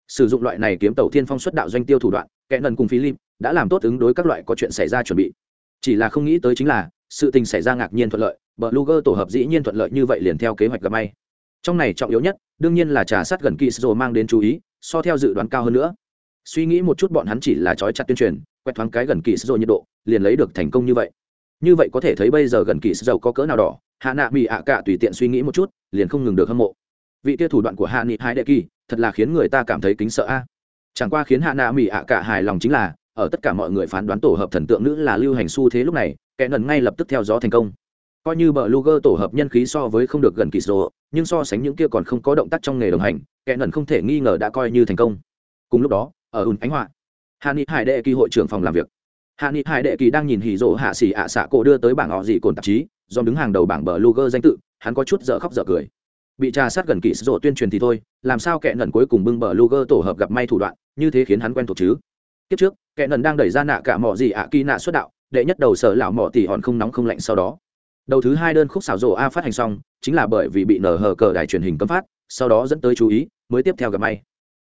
Sử dụng loại này kiếm tàu thiên phong xuất đạo doanh tiêu thủ đoạn, kẽ nần cùng philip đã làm tốt ứng đối các loại có chuyện xảy ra chuẩn bị. Chỉ là không nghĩ tới chính là, sự tình xảy ra ngạc nhiên thuận lợi, bờ luger tổ hợp dĩ nhiên thuận lợi như vậy liền theo kế hoạch gặp may trong này trọng yếu nhất, đương nhiên là trà sát gần kỳ sô mang đến chú ý, so theo dự đoán cao hơn nữa. Suy nghĩ một chút bọn hắn chỉ là trói chặt tuyên truyền quét thoáng cái gần kỳ sô nhiệt độ, liền lấy được thành công như vậy. Như vậy có thể thấy bây giờ gần kỳ sô có cỡ nào đỏ, hạ nạ bị ạ cả tùy tiện suy nghĩ một chút, liền không ngừng được hâm mộ. Vị kia thủ đoạn của hạ nghị hai đệ kỳ, thật là khiến người ta cảm thấy kính sợ a. Chẳng qua khiến hạ nạ mỹ ạ cả hài lòng chính là, ở tất cả mọi người phán đoán tổ hợp thần tượng nữ là lưu hành xu thế lúc này, kẻ ngần ngay lập tức theo gió thành công coi như bờ luger tổ hợp nhân khí so với không được gần kỳ sổ nhưng so sánh những kia còn không có động tác trong nghề đồng hành, kẻ nần không thể nghi ngờ đã coi như thành công. Cùng lúc đó, ở ùn ánh họa, hạ nghị hải đệ kỳ hội trưởng phòng làm việc. Hạ nghị hải đệ kỳ đang nhìn hỉ rỗ hạ xỉ ạ xạ cổ đưa tới bảng họ dị cồn tạp chí, do đứng hàng đầu bảng bờ luger danh tự, hắn có chút dở khóc dở cười. Bị trà sát gần kỳ sổ tuyên truyền thì thôi, làm sao kẻ nần cuối cùng bưng bờ luger tổ hợp gặp may thủ đoạn, như thế khiến hắn quen thuộc chứ? Kiếp trước, kẻ nần đang đẩy ra nạ cả mỏ gì ạ kỳ nạ xuất đạo, đệ nhất đầu sở lão mỏ tỉ hòn không nóng không lạnh sau đó đầu thứ hai đơn khúc xảo rộ a phát hành xong, chính là bởi vì bị nở hờ cờ đài truyền hình cấm phát, sau đó dẫn tới chú ý, mới tiếp theo gặp may.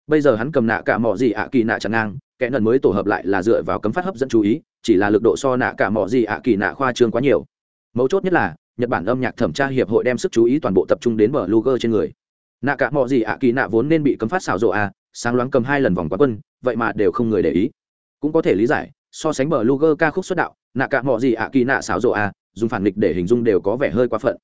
Bây giờ hắn cầm nạ cả mỏ gì ạ kỳ nạ chẳng ngang kẽ nần mới tổ hợp lại là dựa vào cấm phát hấp dẫn chú ý, chỉ là lực độ so nạ cả mỏ gì ạ kỳ nạ khoa trương quá nhiều. Mấu chốt nhất là, nhật bản âm nhạc thẩm tra hiệp hội đem sức chú ý toàn bộ tập trung đến bờ luger trên người. Nạ cả mỏ gì ạ kỳ nạ vốn nên bị cấm phát xảo rộ a, sáng loáng cầm hai lần vòng quá quân, vậy mà đều không người để ý. Cũng có thể lý giải, so sánh bờ luger ca khúc xuất đạo, nạ cả mỏ gì ạ kỳ nạ xảo rộ a dùng phản nghịch để hình dung đều có vẻ hơi quá phận.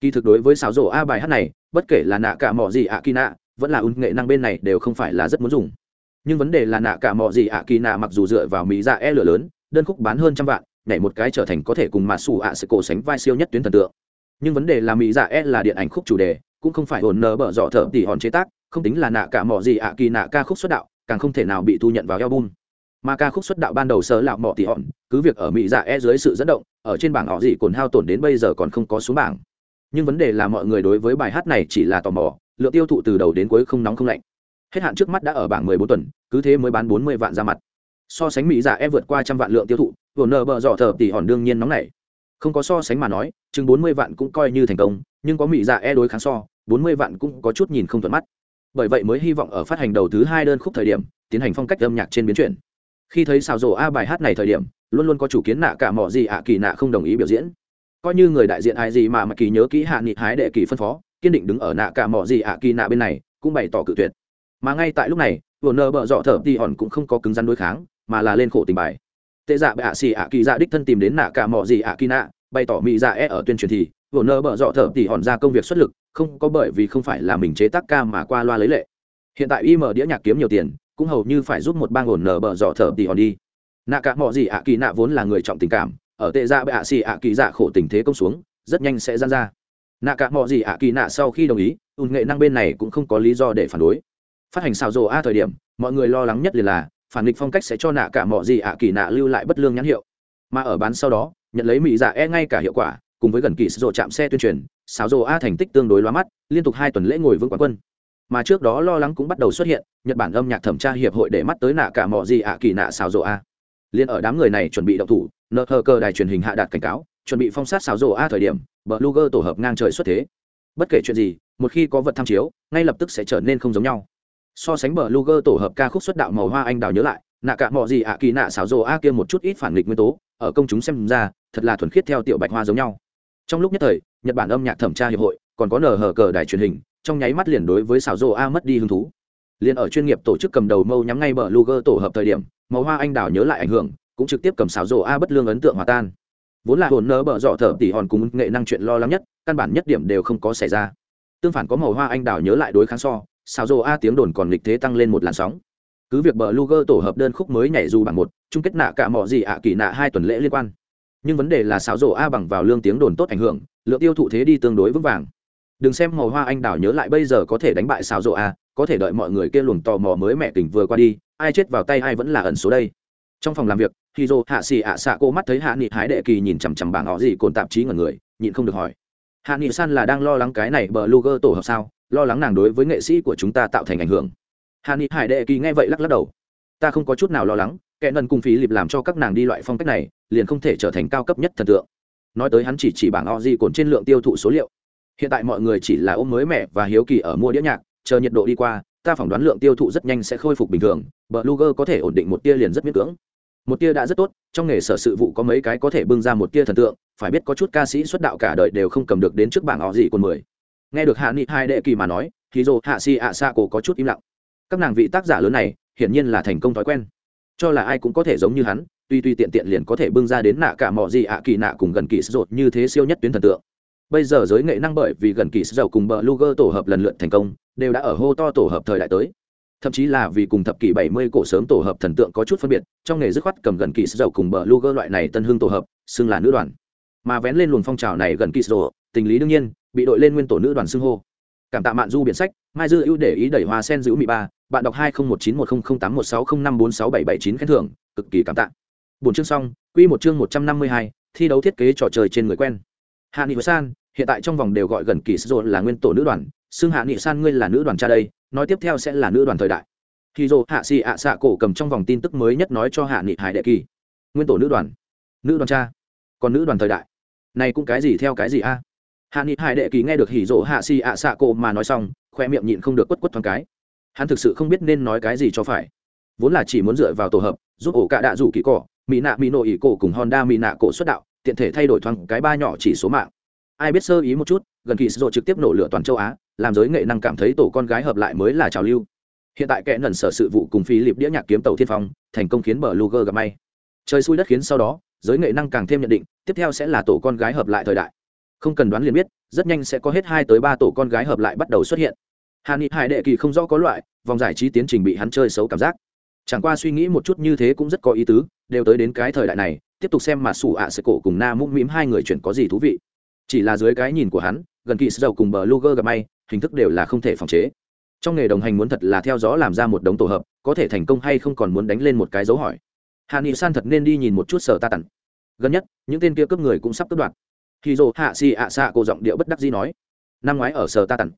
Kỳ thực đối với xáo rổ a bài hát này, bất kể là nạ cả mỏ gì ạ kỳ nạ vẫn là ung nghệ năng bên này đều không phải là rất muốn dùng. Nhưng vấn đề là nạ cả mỏ gì ạ kỳ nạ mặc dù dựa vào mỹ dạ e lửa lớn, đơn khúc bán hơn trăm vạn, nhảy một cái trở thành có thể cùng mà xù ạ sẽ cổ sánh vai siêu nhất tuyến thần tượng. Nhưng vấn đề là mỹ dạ e là điện ảnh khúc chủ đề, cũng không phải hồn nở bở dọ thở tỉ hòn chế tác, không tính là nạ cả mỏ gì ạ kỳ nạ ca khúc xuất đạo, càng không thể nào bị thu nhận vào album. Mà ca khúc xuất đạo ban đầu sớ lạo mỏ tỉ hòn, cứ việc ở mỹ dạ e dưới sự dẫn động ở trên bảng họ gì cồn hao tổn đến bây giờ còn không có xuống bảng. Nhưng vấn đề là mọi người đối với bài hát này chỉ là tò mò, lượng tiêu thụ từ đầu đến cuối không nóng không lạnh. Hết hạn trước mắt đã ở bảng 14 tuần, cứ thế mới bán 40 vạn ra mặt. So sánh mỹ giả e vượt qua trăm vạn lượng tiêu thụ vồn nợ bờ dọ thờ tỉ hòn đương nhiên nóng này không có so sánh mà nói, chừng 40 vạn cũng coi như thành công, nhưng có mỹ giả e đối kháng so 40 vạn cũng có chút nhìn không thuận mắt. Bởi vậy mới hy vọng ở phát hành đầu thứ hai đơn khúc thời điểm, tiến hành phong cách âm nhạc trên biến chuyển. Khi thấy xào rổ a bài hát này thời điểm luôn luôn có chủ kiến nạ cả mỏ gì ạ, kỳ nạ không đồng ý biểu diễn. Coi như người đại diện ai gì mà mà kỳ nhớ kỹ hạ nghị hái đệ kỳ phân phó, kiên định đứng ở nạ cả mỏ gì ạ, kỳ nạ bên này, cũng bày tỏ cự tuyệt. Mà ngay tại lúc này, vừa nơ bợ dọ thở thì hòn cũng không có cứng rắn đối kháng, mà là lên khổ tình bài. Tệ dạ bệ ạ xì ạ, kỳ dạ đích thân tìm đến nạ cả mỏ gì ạ, kỳ nạ, bày tỏ mỹ dạ e ở tuyên truyền thì, vừa nơ bợ dọ thở thì hòn ra công việc xuất lực, không có bởi vì không phải là mình chế tác ca mà qua loa lấy lệ. Hiện tại im đĩa nhạc kiếm nhiều tiền, cũng hầu như phải giúp một bang ổn nở bờ dọ thở thì hòn đi nạ cả mọi gì ạ kỳ nạ vốn là người trọng tình cảm, ở tệ ra bệ ạ xì ạ kỳ dạ khổ tình thế công xuống, rất nhanh sẽ gian ra. Nạ cả mọi gì ạ kỳ nạ sau khi đồng ý, ùn nghệ năng bên này cũng không có lý do để phản đối. Phát hành xào rồ a thời điểm, mọi người lo lắng nhất liền là, phản nghịch phong cách sẽ cho nạ cả mọi gì ạ kỳ nạ lưu lại bất lương nhãn hiệu. Mà ở bán sau đó, nhận lấy mỹ dạ e ngay cả hiệu quả, cùng với gần kỳ rồ chạm xe tuyên truyền, xào rồ a thành tích tương đối loa mắt, liên tục hai tuần lễ ngồi vững quán quân. Mà trước đó lo lắng cũng bắt đầu xuất hiện, nhật bản âm nhạc thẩm tra hiệp hội để mắt tới nạ cả mọi gì ạ kỳ nạ xào rộ a liên ở đám người này chuẩn bị động thủ, nợ hờ cờ đài truyền hình hạ đạt cảnh cáo, chuẩn bị phong sát xáo rộ a thời điểm bờ luger tổ hợp ngang trời xuất thế. Bất kể chuyện gì, một khi có vật tham chiếu, ngay lập tức sẽ trở nên không giống nhau. So sánh bờ luger tổ hợp ca khúc xuất đạo màu hoa anh đào nhớ lại, nạ cả mọi gì ạ, kỳ nạ xáo rộ a kia một chút ít phản nghịch nguyên tố, ở công chúng xem ra, thật là thuần khiết theo tiểu bạch hoa giống nhau. Trong lúc nhất thời, nhật bản âm nhạc thẩm tra hiệp hội, còn có nở hở cờ đài truyền hình, trong nháy mắt liền đối với xáo rô a mất đi hứng thú. Liền ở chuyên nghiệp tổ chức cầm đầu mâu nhắm ngay bờ luger tổ hợp thời điểm màu hoa anh đào nhớ lại ảnh hưởng, cũng trực tiếp cầm xáo rô a bất lương ấn tượng hòa tan. Vốn là hồn nơ bợ dọ thở tỉ hòn cùng nghệ năng chuyện lo lắng nhất, căn bản nhất điểm đều không có xảy ra. Tương phản có màu hoa anh đào nhớ lại đối kháng so, xáo rô a tiếng đồn còn lịch thế tăng lên một làn sóng. Cứ việc bờ luger tổ hợp đơn khúc mới nhảy dù bằng một, chung kết nạ cả mọi gì ạ, kỳ nạ hai tuần lễ liên quan. Nhưng vấn đề là xáo rổ a bằng vào lương tiếng đồn tốt ảnh hưởng, lượng tiêu thụ thế đi tương đối vững vàng. Đừng xem màu hoa anh đào nhớ lại bây giờ có thể đánh bại xáo rổ a, có thể đợi mọi người kia luồng tò mò mới mẹ tình vừa qua đi ai chết vào tay ai vẫn là ẩn số đây. Trong phòng làm việc khi dô hạ xì ạ xạ cô mắt thấy hạ nghị hái đệ kỳ nhìn chằm chằm bảng họ gì cồn tạp chí ngần người, nhịn không được hỏi. Hạ nghị san là đang lo lắng cái này bờ luger tổ hợp sao? Lo lắng nàng đối với nghệ sĩ của chúng ta tạo thành ảnh hưởng. Hạ nghị hải đệ kỳ nghe vậy lắc lắc đầu. Ta không có chút nào lo lắng, kẻ nần cùng phí lịp làm cho các nàng đi loại phong cách này, liền không thể trở thành cao cấp nhất thần tượng. Nói tới hắn chỉ chỉ bảng o di cồn trên lượng tiêu thụ số liệu. Hiện tại mọi người chỉ là ôm mới mẻ và hiếu kỳ ở mua đĩa nhạc, chờ nhiệt độ đi qua ta phỏng đoán lượng tiêu thụ rất nhanh sẽ khôi phục bình thường blogger luger có thể ổn định một tia liền rất miễn cưỡng. Một tia đã rất tốt, trong nghề sở sự vụ có mấy cái có thể bưng ra một tia thần tượng, phải biết có chút ca sĩ xuất đạo cả đời đều không cầm được đến trước bảng họ gì còn mười. Nghe được hạ nghị hai đệ kỳ mà nói thì dồ hạ si ạ xa cổ có chút im lặng. Các nàng vị tác giả lớn này, hiển nhiên là thành công thói quen. Cho là ai cũng có thể giống như hắn, tuy tuy tiện tiện liền có thể bưng ra đến nạ cả mò gì ạ kỳ nạ cùng gần kỳ sốt như thế siêu nhất tuyến thần tượng bây giờ giới nghệ năng bởi vì gần kỳ dầu cùng bờ luger tổ hợp lần lượt thành công, đều đã ở hô to tổ hợp thời đại tới. Thậm chí là vì cùng thập kỷ 70 cổ sớm tổ hợp thần tượng có chút phân biệt, trong nghề dứt khoát cầm gần kỳ dầu cùng bờ luger loại này tân hương tổ hợp, xưng là nữ đoàn. Mà vén lên luồng phong trào này gần kỳ dầu tình lý đương nhiên, bị đội lên nguyên tổ nữ đoàn xưng hô. Cảm tạ mạn du biển sách, mai dư ưu để ý đẩy hoa sen giữ mỹ ba, bạn đọc hai không một chín một nghìn tám một sáu không năm bốn sáu bảy bảy chín khen thưởng, cực kỳ cảm tạ. Bốn chương xong, quy một chương một trăm năm mươi hai, thi đấu thiết kế trò chơi trên người quen hạ nghị san, hiện tại trong vòng đều gọi gần kỳ rồi là nguyên tổ nữ đoàn, xưng hạ nghị san ngươi là nữ đoàn cha đây, nói tiếp theo sẽ là nữ đoàn thời đại. Khi dô hạ xì ạ xạ cổ cầm trong vòng tin tức mới nhất nói cho hạ nghị hải đệ kỳ. Nguyên tổ nữ đoàn. Nữ đoàn cha. Còn nữ đoàn thời đại. Này cũng cái gì theo cái gì a? Hạ nghị hải đệ kỳ nghe được hỉ dỗ hạ xì ạ xạ cổ mà nói xong, khoe miệng nhịn không được quất quất thoáng cái. Hắn thực sự không biết nên nói cái gì cho phải. Vốn là chỉ muốn dựa vào tổ hợp, giúp ổ cạ đạ rủ kỳ cỏ, mỹ nạ mỹ nội ỉ cổ cùng honda mỹ nạ cổ xuất đạo tiện thể thay đổi thoáng cái ba nhỏ chỉ số mạng. Ai biết sơ ý một chút, gần kỳ rồi trực tiếp nổ lửa toàn châu á, làm giới nghệ năng cảm thấy tổ con gái hợp lại mới là trào lưu. Hiện tại kẻ nần sở sự vụ cùng phi liệp đĩa nhạc kiếm tàu thiên phong, thành công khiến bờ luger gặp may. Trời xui đất khiến sau đó, giới nghệ năng càng thêm nhận định, tiếp theo sẽ là tổ con gái hợp lại thời đại. Không cần đoán liền biết, rất nhanh sẽ có hết hai tới ba tổ con gái hợp lại bắt đầu xuất hiện. Hà ni hải đệ kỳ không rõ có loại, vòng giải trí tiến trình bị hắn chơi xấu cảm giác. Chẳng qua suy nghĩ một chút như thế cũng rất có ý tứ, đều tới đến cái thời đại này tiếp tục xem mà sủ ạ sẽ cổ cùng na mũm mĩm hai người chuyển có gì thú vị. Chỉ là dưới cái nhìn của hắn, gần kỳ dầu cùng bờ luger gặp may, hình thức đều là không thể phòng chế. Trong nghề đồng hành muốn thật là theo dõi làm ra một đống tổ hợp, có thể thành công hay không còn muốn đánh lên một cái dấu hỏi. Hạ nghị san thật nên đi nhìn một chút sở ta tặng. Gần nhất, những tên kia cướp người cũng sắp cướp đoạt. Khi dồ hạ xì ạ xạ cổ giọng điệu bất đắc dĩ nói. Năm ngoái ở sở ta tặng.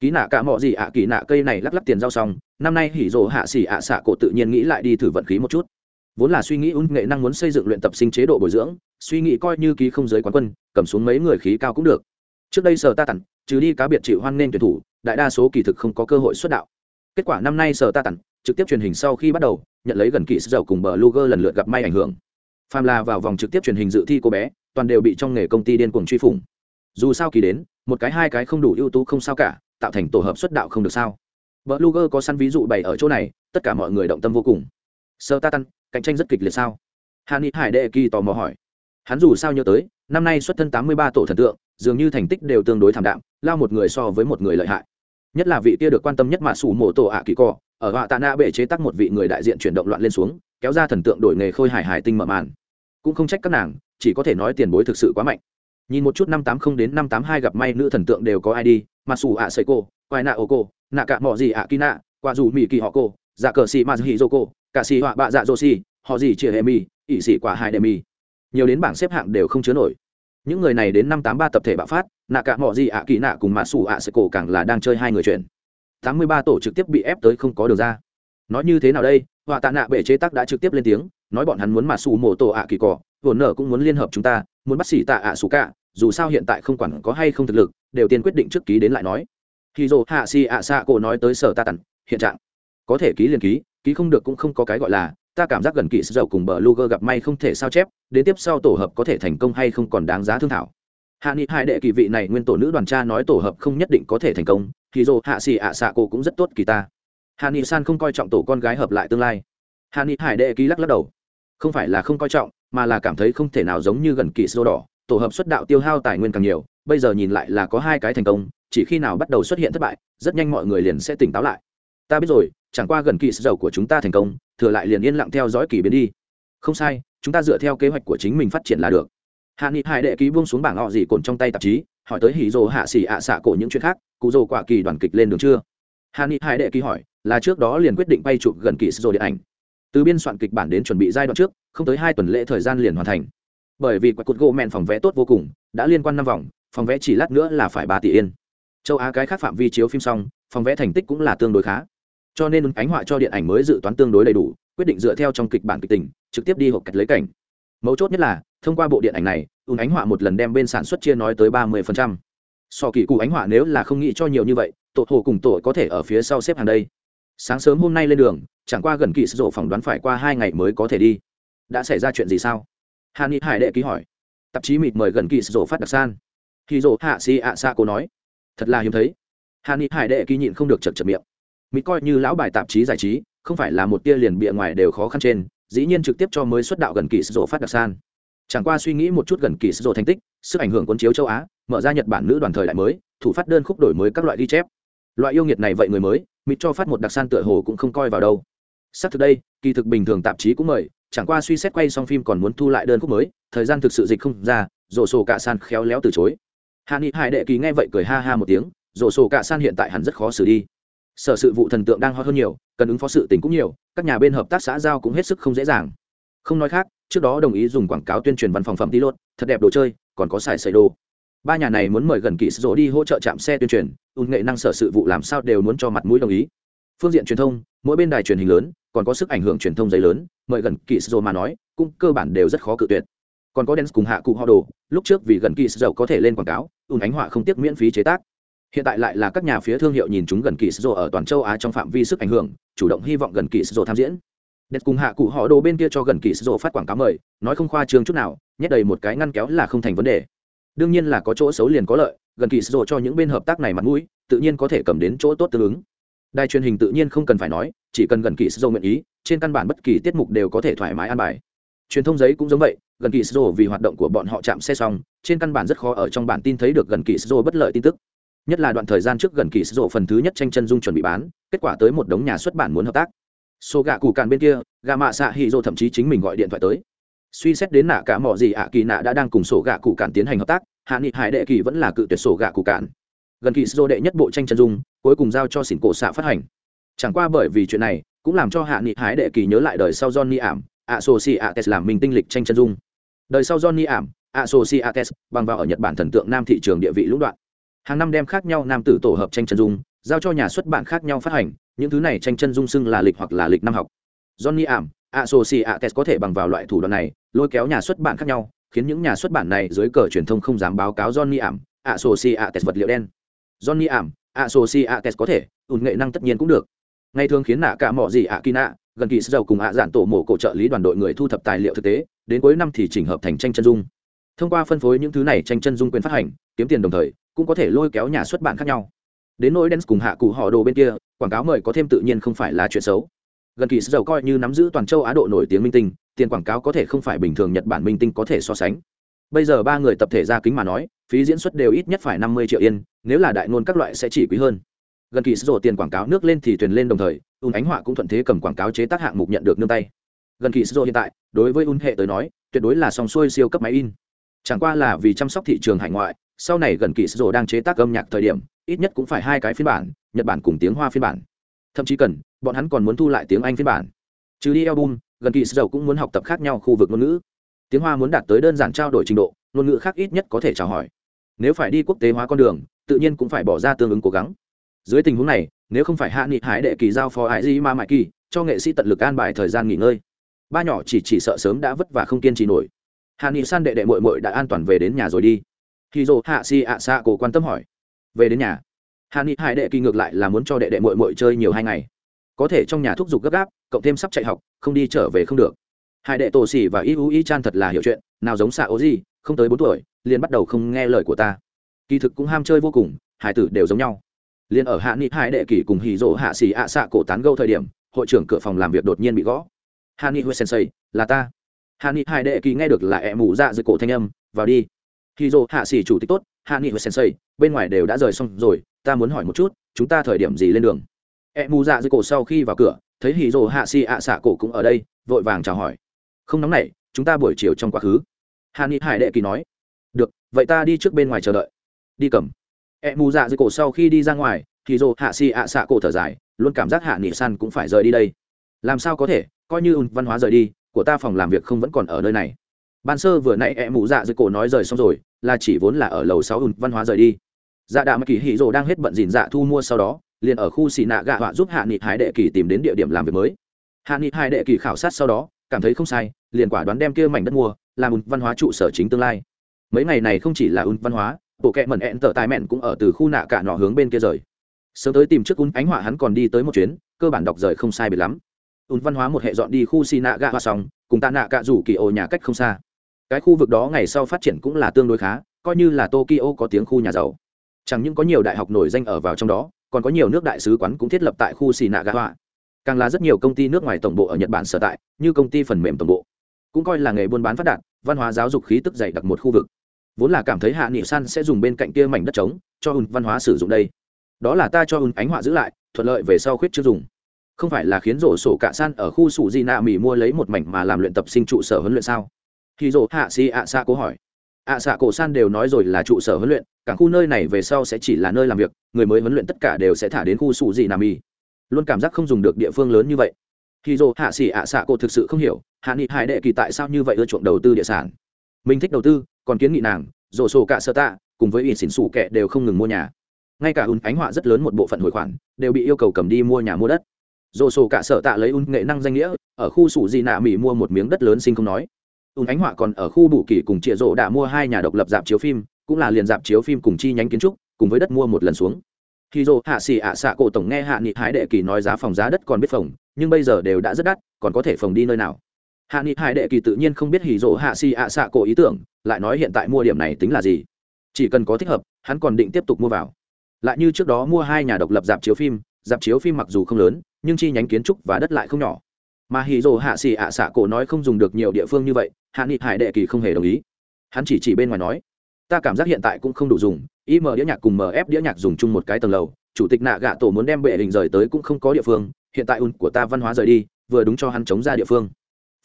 Ký nạ cả mọi gì ạ kỳ nạ cây này lắc lắc tiền giao xong, năm nay hỉ dồ hạ xì ạ xạ cổ tự nhiên nghĩ lại đi thử vận khí một chút vốn là suy nghĩ ung nghệ năng muốn xây dựng luyện tập sinh chế độ bồi dưỡng, suy nghĩ coi như ký không giới quán quân, cầm xuống mấy người khí cao cũng được. Trước đây sở ta tặng trừ đi cá biệt chịu hoan nên tuyển thủ, đại đa số kỳ thực không có cơ hội xuất đạo. Kết quả năm nay sở ta tặng trực tiếp truyền hình sau khi bắt đầu, nhận lấy gần kỳ dầu cùng bờ luger lần lượt gặp may ảnh hưởng. Phàm là vào vòng trực tiếp truyền hình dự thi cô bé, toàn đều bị trong nghề công ty điên cuồng truy phủng. Dù sao kỳ đến, một cái hai cái không đủ ưu tú không sao cả, tạo thành tổ hợp xuất đạo không được sao. Bờ luger có săn ví dụ bày ở chỗ này, tất cả mọi người động tâm vô cùng. Sơ ta tăng cạnh tranh rất kịch liệt sao? Hà ni hải đệ kỳ tò mò hỏi. Hắn dù sao nhớ tới, năm nay xuất thân tám mươi ba tổ thần tượng, dường như thành tích đều tương đối thảm đạm, lao một người so với một người lợi hại. Nhất là vị kia được quan tâm nhất mà sủ mổ tổ ạ kỳ cò, ở họa tạ nạ bệ chế tắc một vị người đại diện chuyển động loạn lên xuống, kéo ra thần tượng đổi nghề khôi hài hài tinh mở màn. Cũng không trách các nàng, chỉ có thể nói tiền bối thực sự quá mạnh. Nhìn một chút năm tám không đến năm tám hai gặp may nữ thần tượng đều có ai đi, mà xù ạ sấy cô, quai nạ ô cô, nạ cả mọ gì ạ kỳ nạ qua dù mỹ kỳ họ cô dạ cờ xì ma hi dô cô cả xì họa bạ dạ dô xì, họ gì chia hệ mi ỵ xì quả hai đệ mi nhiều đến bảng xếp hạng đều không chứa nổi. Những người này đến năm tám ba tập thể bạo phát, nạ cả mọ gì ạ kỳ nạ cùng mạ xù ạ sẽ cổ càng là đang chơi hai người chuyện. Tám mươi ba tổ trực tiếp bị ép tới không có đường ra. Nói như thế nào đây? Họa tạ nạ bệ chế tác đã trực tiếp lên tiếng, nói bọn hắn muốn mạ xù mổ tổ ạ kỳ cỏ vồn nở cũng muốn liên hợp chúng ta, muốn bắt xỉ tạ ạ xù cả, dù sao hiện tại không quản có hay không thực lực, đều tiên quyết định trước ký đến lại nói. Khi dồ hạ xì ạ xạ cổ nói tới sở ta tần, hiện trạng. Có thể ký liền ký ký không được cũng không có cái gọi là, ta cảm giác gần kỵ dầu cùng bờ luger gặp may không thể sao chép, đến tiếp sau tổ hợp có thể thành công hay không còn đáng giá thương thảo. Hạ nghị hai đệ kỳ vị này nguyên tổ nữ đoàn cha nói tổ hợp không nhất định có thể thành công, thì dù hạ xì ạ xạ cô cũng rất tốt kỳ ta. Hạ nghị san không coi trọng tổ con gái hợp lại tương lai. Hạ nghị hải đệ ký lắc lắc đầu. Không phải là không coi trọng, mà là cảm thấy không thể nào giống như gần kỳ sơ đỏ, tổ hợp xuất đạo tiêu hao tài nguyên càng nhiều, bây giờ nhìn lại là có hai cái thành công, chỉ khi nào bắt đầu xuất hiện thất bại, rất nhanh mọi người liền sẽ tỉnh táo lại. Ta biết rồi chẳng qua gần kỳ dầu của chúng ta thành công, thừa lại liền yên lặng theo dõi kỳ biến đi. Không sai, chúng ta dựa theo kế hoạch của chính mình phát triển là được. Hạ nghị hải đệ ký buông xuống bảng họ gì cồn trong tay tạp chí, hỏi tới hỉ rồ hạ xỉ ạ xạ cổ những chuyện khác, cụ rồ quả kỳ đoàn kịch lên đường chưa? Hạ nghị hải đệ ký hỏi, là trước đó liền quyết định bay chụp gần kỳ rồ điện ảnh. Từ biên soạn kịch bản đến chuẩn bị giai đoạn trước, không tới hai tuần lễ thời gian liền hoàn thành. Bởi vì quạt cột gỗ mẹn phòng vé tốt vô cùng, đã liên quan năm vòng, phòng vé chỉ lát nữa là phải ba tỷ yên. Châu á cái khác phạm vi chiếu phim xong, phòng vé thành tích cũng là tương đối khá cho nên ánh họa cho điện ảnh mới dự toán tương đối đầy đủ, quyết định dựa theo trong kịch bản kịch tình, trực tiếp đi hộp cách lấy cảnh. Mấu chốt nhất là, thông qua bộ điện ảnh này ùn ánh họa một lần đem bên sản xuất chia nói tới ba mươi so kỳ cụ ánh họa nếu là không nghĩ cho nhiều như vậy, tổ hồ cùng tổ có thể ở phía sau xếp hàng đây. Sáng sớm hôm nay lên đường, chẳng qua gần kỳ sử dụng phỏng đoán phải qua hai ngày mới có thể đi. Đã xảy ra chuyện gì sao? Hà ni hải đệ ký hỏi. Tạp chí mịt mời gần kỳ sử dụng phát đặc san. Khi dỗ hạ si ạ xa cô nói. Thật là hiếm thấy. Hà ni hải đệ ký nhịn không được chật chật miệng mỹ coi như lão bài tạp chí giải trí, không phải là một tia liền bịa ngoài đều khó khăn trên, dĩ nhiên trực tiếp cho mới xuất đạo gần kỳ sử dụng phát đặc san. Chẳng qua suy nghĩ một chút gần kỳ sử dụng thành tích, sức ảnh hưởng quân chiếu châu á, mở ra nhật bản nữ đoàn thời đại mới, thủ phát đơn khúc đổi mới các loại ghi chép. Loại yêu nghiệt này vậy người mới mỹ cho phát một đặc san tựa hồ cũng không coi vào đâu. Xác thực đây, kỳ thực bình thường tạp chí cũng mời, chẳng qua suy xét quay xong phim còn muốn thu lại đơn khúc mới, thời gian thực sự dịch không ra rổ sổ cả san khéo léo từ chối. Hạ nghị hải đệ kỳ nghe vậy cười ha ha một tiếng rổ sổ cả san hiện tại hẳn rất khó xử đi sở sự vụ thần tượng đang hot hơn nhiều, cần ứng phó sự tình cũng nhiều, các nhà bên hợp tác xã giao cũng hết sức không dễ dàng. Không nói khác, trước đó đồng ý dùng quảng cáo tuyên truyền văn phòng phẩm tí lốt, thật đẹp đồ chơi, còn có xài xây đồ. Ba nhà này muốn mời gần kỹ sổ đi hỗ trợ chạm xe tuyên truyền ùn nghệ năng sở sự vụ làm sao đều muốn cho mặt mũi đồng ý. Phương diện truyền thông, mỗi bên đài truyền hình lớn, còn có sức ảnh hưởng truyền thông giấy lớn, mời gần kỹ sổ mà nói, cũng cơ bản đều rất khó cự tuyệt. Còn có đen cùng hạ cụ họ đồ, lúc trước vì gần kỳ dầu có thể lên quảng cáo, ùn ánh họa không tiếc miễn phí chế tác hiện tại lại là các nhà phía thương hiệu nhìn chúng gần kỳ sô ở toàn châu á trong phạm vi sức ảnh hưởng, chủ động hy vọng gần kỳ sô tham diễn. Đẹp cùng hạ cụ họ đồ bên kia cho gần kỳ sô phát quảng cáo mời, nói không khoa trương chút nào, nhét đầy một cái ngăn kéo là không thành vấn đề. Đương nhiên là có chỗ xấu liền có lợi, gần kỳ sô cho những bên hợp tác này mặt mũi, tự nhiên có thể cầm đến chỗ tốt tương ứng. Đài truyền hình tự nhiên không cần phải nói, chỉ cần gần kỳ sô nguyện ý, trên căn bản bất kỳ tiết mục đều có thể thoải mái an bài. Truyền thông giấy cũng giống vậy, gần kỳ sô vì hoạt động của bọn họ chạm xe xong, trên căn bản rất khó ở trong bản tin thấy được gần kỳ sô bất lợi tin tức nhất là đoạn thời gian trước gần kỳ sô phần thứ nhất tranh chân dung chuẩn bị bán kết quả tới một đống nhà xuất bản muốn hợp tác số gạ cụ càn bên kia gà mạ xạ hì dô thậm chí chính mình gọi điện thoại tới suy xét đến nạ cả mỏ gì ạ kỳ nạ đã đang cùng sổ gạ cụ càn tiến hành hợp tác hạ nghị hải đệ kỳ vẫn là cự tuyệt sổ gạ cụ càn gần kỳ sô đệ nhất bộ tranh chân dung cuối cùng giao cho xỉn cổ xạ phát hành chẳng qua bởi vì chuyện này cũng làm cho hạ nghị hải đệ kỳ nhớ lại đời sau johnny ảm tes làm mình tinh lịch tranh chân dung. Đời sau Johnny ảm, tes bằng vào ở Nhật Bản thần tượng nam thị trường địa vị lũng đoạn. Hàng năm đem khác nhau nam tử tổ hợp tranh chân dung, giao cho nhà xuất bản khác nhau phát hành, những thứ này tranh chân dung xưng là lịch hoặc là lịch năm học. Johnny ảm, Associates có thể bằng vào loại thủ đoạn này, lôi kéo nhà xuất bản khác nhau, khiến những nhà xuất bản này dưới cờ truyền thông không dám báo cáo Johnny ảm, Associates vật liệu đen. Johnny ảm, Associates có thể, ủn nghệ năng tất nhiên cũng được. Ngày thường khiến nạ cả mọ gì ạ kỳ nạ, gần kỳ sơ dầu cùng ạ giản tổ mổ cổ trợ lý đoàn đội người thu thập tài liệu thực tế đến cuối năm thì chỉnh hợp thành tranh chân dung thông qua phân phối những thứ này tranh chân dung quyền phát hành kiếm tiền đồng thời cũng có thể lôi kéo nhà xuất bản khác nhau. Đến nỗi đen cùng hạ cụ họ đồ bên kia, quảng cáo mời có thêm tự nhiên không phải là chuyện xấu. Gần kỳ sơ dầu coi như nắm giữ toàn châu á độ nổi tiếng minh tinh, tiền quảng cáo có thể không phải bình thường nhật bản minh tinh có thể so sánh. Bây giờ ba người tập thể ra kính mà nói, phí diễn xuất đều ít nhất phải năm mươi triệu yên, nếu là đại ngôn các loại sẽ chỉ quý hơn. Gần kỳ sổ tiền quảng cáo nước lên thì thuyền lên đồng thời, ùn ánh họa cũng thuận thế cầm quảng cáo chế tác hạng mục nhận được nương tay. Gần kỳ sổ hiện tại, đối với ùn hệ tới nói, tuyệt đối là song xuôi siêu cấp máy in. Chẳng qua là vì chăm sóc thị trường hải ngoại sau này gần kỳ sổ đang chế tác âm nhạc thời điểm, ít nhất cũng phải hai cái phiên bản, nhật bản cùng tiếng hoa phiên bản. Thậm chí cần, bọn hắn còn muốn thu lại tiếng anh phiên bản. Trừ đi album, gần kỳ sổ cũng muốn học tập khác nhau khu vực ngôn ngữ. Tiếng hoa muốn đạt tới đơn giản trao đổi trình độ, ngôn ngữ khác ít nhất có thể chào hỏi. Nếu phải đi quốc tế hóa con đường, tự nhiên cũng phải bỏ ra tương ứng cố gắng. Dưới tình huống này, nếu không phải hạ nghị hải đệ kỳ giao phó hải di ma mại kỳ, cho nghệ sĩ tận lực an bài thời gian nghỉ ngơi. Ba nhỏ chỉ chỉ sợ sớm đã vất vả không kiên trì nổi. Hạ nghị san đệ đệ mội mội đã an toàn về đến nhà rồi đi khi dồ hạ si ạ xạ cổ quan tâm hỏi, về đến nhà, hạ nghị hải đệ kỳ ngược lại là muốn cho đệ đệ mội mội chơi nhiều hai ngày. Có thể trong nhà thúc giục gấp gáp, cộng thêm sắp chạy học, không đi trở về không được. Hai đệ tổ xỉ và y u y chan thật là hiểu chuyện, nào giống xạ ố gì không tới bốn tuổi, liền bắt đầu không nghe lời của ta. Kỳ thực cũng ham chơi vô cùng, hải tử đều giống nhau. Liền ở hạ nghị hai đệ kỳ cùng hì rỗ hạ xì ạ xạ cổ tán gâu thời điểm, hội trưởng cửa phòng làm việc đột nhiên bị gõ. Hạ nghị huệ sensei, là ta. Hạ nghị hải đệ kỳ nghe được là ẹ mù dạ dưới cổ thanh âm, vào đi khi dô hạ sĩ chủ tịch tốt, hạ nghị và sensei, bên ngoài đều đã rời xong rồi, ta muốn hỏi một chút, chúng ta thời điểm gì lên đường? Ẹ mù dạ dưới cổ sau khi vào cửa, thấy hì dô hạ sĩ ạ xạ cổ cũng ở đây, vội vàng chào hỏi. Không nóng nảy, chúng ta buổi chiều trong quá khứ. Hạ nghị hải đệ kỳ nói. Được, vậy ta đi trước bên ngoài chờ đợi. Đi cầm. Ẹ mù dạ dưới cổ sau khi đi ra ngoài thì dô hạ sĩ ạ xạ cổ thở dài, luôn cảm giác hạ nghị san cũng phải rời đi đây. Làm sao có thể, coi như văn hóa rời đi, của ta phòng làm việc không vẫn còn ở nơi này ban sơ vừa nãy e mụ dạ dưới cổ nói rời xong rồi, là chỉ vốn là ở lầu sáu ùn văn hóa rời đi. Dạ đạ mà kỳ hì rồ đang hết bận dìn dạ thu mua sau đó, liền ở khu xì nạ gạ họa giúp hạ nghị hải đệ kỳ tìm đến địa điểm làm việc mới. Hạ nghị hải đệ kỳ khảo sát sau đó, cảm thấy không sai, liền quả đoán đem kia mảnh đất mua, làm ùn văn hóa trụ sở chính tương lai. Mấy ngày này không chỉ là ùn văn hóa, bộ kẹ mẩn ẹn tờ tài mẹn cũng ở từ khu nạ cả nọ hướng bên kia rời. Sớm tới tìm trước ùn ánh họa hắn còn đi tới một chuyến, cơ bản đọc rời không sai biệt lắm. Ùn văn hóa một hệ dọn đi khu xì nạ gạ họa xong, cùng tạ nạ cạ rủ kỳ ô nhà cách không xa cái khu vực đó ngày sau phát triển cũng là tương đối khá, coi như là tokyo có tiếng khu nhà giàu. Chẳng những có nhiều đại học nổi danh ở vào trong đó, còn có nhiều nước đại sứ quán cũng thiết lập tại khu xì nạ gà họa càng là rất nhiều công ty nước ngoài tổng bộ ở nhật bản sở tại, như công ty phần mềm tổng bộ. Cũng coi là nghề buôn bán phát đạt, văn hóa giáo dục khí tức dày đặc một khu vực. Vốn là cảm thấy hạ nghị san sẽ dùng bên cạnh kia mảnh đất trống, cho ùn văn hóa sử dụng đây. Đó là ta cho ùn ánh họa giữ lại, thuận lợi về sau khuyết chưa dùng. Không phải là khiến rổ sổ cả san ở khu sủ di nạ mỹ mua lấy một mảnh mà làm luyện tập sinh trụ sở huấn luyện sao? Khi rổ hạ Sĩ ạ xạ cố hỏi. Ạ xạ cổ san đều nói rồi là trụ sở huấn luyện, cảng khu nơi này về sau sẽ chỉ là nơi làm việc, người mới huấn luyện tất cả đều sẽ thả đến khu sủ di Nam mỹ luôn cảm giác không dùng được địa phương lớn như vậy. Khi rổ hạ Sĩ ạ xạ cổ thực sự không hiểu, hạ nghị hải đệ kỳ tại sao như vậy ưa chuộng đầu tư địa sản. Mình thích đầu tư, còn kiến nghị nàng rổ sổ cả sơ tạ, cùng với ít xỉn xủ kệ đều không ngừng mua nhà. Ngay cả ùn ánh họa rất lớn một bộ phận hồi khoản, đều bị yêu cầu cầm đi mua nhà mua đất. Dồ sổ cả sở tạ lấy ùn nghệ năng danh nghĩa, ở khu sủ di nạ mỹ mua một miếng đất lớn sinh không nói ùn ánh họa còn ở khu bù kỳ cùng trịa rộ đã mua hai nhà độc lập dạp chiếu phim, cũng là liền dạp chiếu phim cùng chi nhánh kiến trúc, cùng với đất mua một lần xuống. Khi dô hạ xì ạ xạ cổ tổng nghe hạ nghị hải đệ kỳ nói giá phòng giá đất còn biết phòng, nhưng bây giờ đều đã rất đắt, còn có thể phòng đi nơi nào? Hạ nghị hải đệ kỳ tự nhiên không biết hì dỗ, hạ xì ạ xạ cổ ý tưởng, lại nói hiện tại mua điểm này tính là gì? Chỉ cần có thích hợp, hắn còn định tiếp tục mua vào. Lại như trước đó mua hai nhà độc lập dạp chiếu phim, dạp chiếu phim mặc dù không lớn, nhưng chi nhánh kiến trúc và đất lại không nhỏ mà hì dồ hạ xì ạ xạ cổ nói không dùng được nhiều địa phương như vậy, hạ nghị hải đệ kỳ không hề đồng ý. Hắn chỉ chỉ bên ngoài nói, ta cảm giác hiện tại cũng không đủ dùng im đĩa nhạc cùng mf đĩa nhạc dùng chung một cái tầng lầu, chủ tịch nạ gạ tổ muốn đem bệ hình rời tới cũng không có địa phương, hiện tại un của ta văn hóa rời đi, vừa đúng cho hắn chống ra địa phương.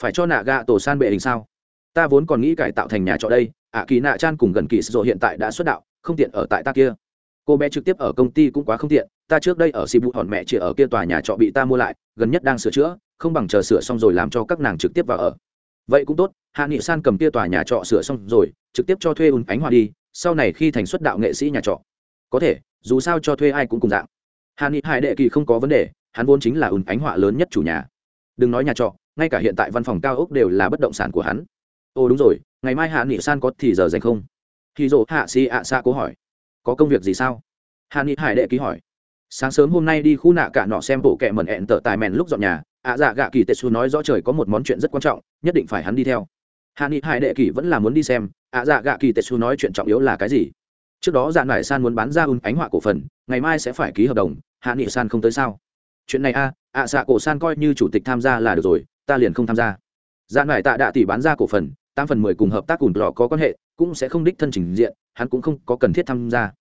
Phải cho nạ gạ tổ san bệ hình sao? Ta vốn còn nghĩ cải tạo thành nhà trọ đây, ạ kỳ nạ chan cùng gần kỳ sổ hiện tại đã xuất đạo, không tiện ở tại ta kia. Cô bé trực tiếp ở công ty cũng quá không tiện, ta trước đây ở sibu hòn mẹ chỉ ở kia tòa nhà trọ bị ta mua lại, gần nhất đang sửa chữa không bằng chờ sửa xong rồi làm cho các nàng trực tiếp vào ở. Vậy cũng tốt, hạ nghị san cầm kia tòa nhà trọ sửa xong rồi, trực tiếp cho thuê ùn ánh hoa đi, sau này khi thành xuất đạo nghệ sĩ nhà trọ. Có thể, dù sao cho thuê ai cũng cùng dạng. Hạ nghị hải đệ kỳ không có vấn đề, hắn vốn chính là ùn ánh họa lớn nhất chủ nhà. Đừng nói nhà trọ, ngay cả hiện tại văn phòng cao ốc đều là bất động sản của hắn. Ồ, đúng rồi, ngày mai hạ nghị san có thì giờ dành không? Khi dỗ hạ si ạ xa cố hỏi. Có công việc gì sao? Hạ nghị hải đệ ký hỏi. Sáng sớm hôm nay đi khu nạ cả nọ xem bộ kẹ mẩn ẹn tở tài mèn lúc dọn nhà ạ dạ gạ kỳ tệ xu nói rõ trời có một món chuyện rất quan trọng, nhất định phải hắn đi theo. Hạ nghị hải đệ kỳ vẫn là muốn đi xem, ạ dạ gạ kỳ tệ xu nói chuyện trọng yếu là cái gì? Trước đó dạ nải san muốn bán ra ưng ánh họa cổ phần, ngày mai sẽ phải ký hợp đồng, hạ nghị san không tới sao? Chuyện này a, ạ dạ cổ san coi như chủ tịch tham gia là được rồi, ta liền không tham gia. Dạ nải tạ đạ tỷ bán ra cổ phần, tám phần mười cùng hợp tác cùng đỏ có quan hệ, cũng sẽ không đích thân trình diện, hắn cũng không có cần thiết tham gia.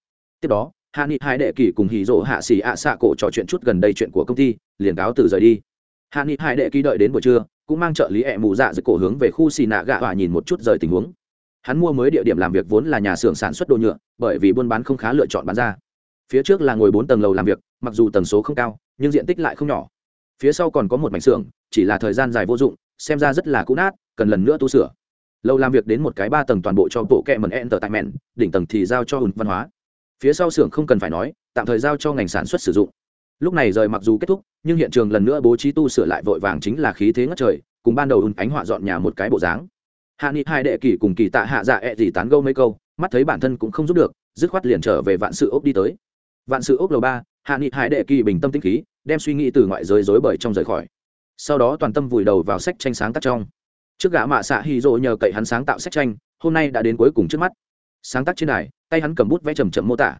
Tiếp đó, hạ nghị hai đệ kỳ cùng hì rỗ hạ xỉ ạ xạ cổ trò chuyện chút gần đây chuyện của công ty, liền cáo từ rời đi hạ nghị Hải đệ kỳ đợi đến buổi trưa, cũng mang trợ lý ẹ mù dạ dưới cổ hướng về khu xì nạ gạ hỏa nhìn một chút rời tình huống. Hắn mua mới địa điểm làm việc vốn là nhà xưởng sản xuất đồ nhựa, bởi vì buôn bán không khá lựa chọn bán ra. Phía trước là ngồi bốn tầng lầu làm việc, mặc dù tầng số không cao, nhưng diện tích lại không nhỏ. Phía sau còn có một mảnh xưởng, chỉ là thời gian dài vô dụng, xem ra rất là cũ nát, cần lần nữa tu sửa. Lâu làm việc đến một cái ba tầng toàn bộ cho bộ kẹ mần enter tại mẹn đỉnh tầng thì giao cho hùn văn hóa. Phía sau xưởng không cần phải nói, tạm thời giao cho ngành sản xuất sử dụng lúc này rời mặc dù kết thúc, nhưng hiện trường lần nữa bố trí tu sửa lại vội vàng chính là khí thế ngất trời, cùng ban đầu ùn ánh họa dọn nhà một cái bộ dáng. Hạ nghị hai đệ kỳ cùng kỳ tạ hạ dạ ẹ、e、gì tán gâu mấy câu, mắt thấy bản thân cũng không giúp được, dứt khoát liền trở về vạn sự ốc đi tới. Vạn sự ốc lầu ba, hạ nghị hai đệ kỳ bình tâm tinh khí, đem suy nghĩ từ ngoại giới dối bời trong rời khỏi. Sau đó toàn tâm vùi đầu vào sách tranh sáng tác trong. Trước gã mạ xạ hy rộ nhờ cậy hắn sáng tạo sách tranh, hôm nay đã đến cuối cùng trước mắt. Sáng tác trên đài, tay hắn cầm bút vẽ chầm chậm mô tả.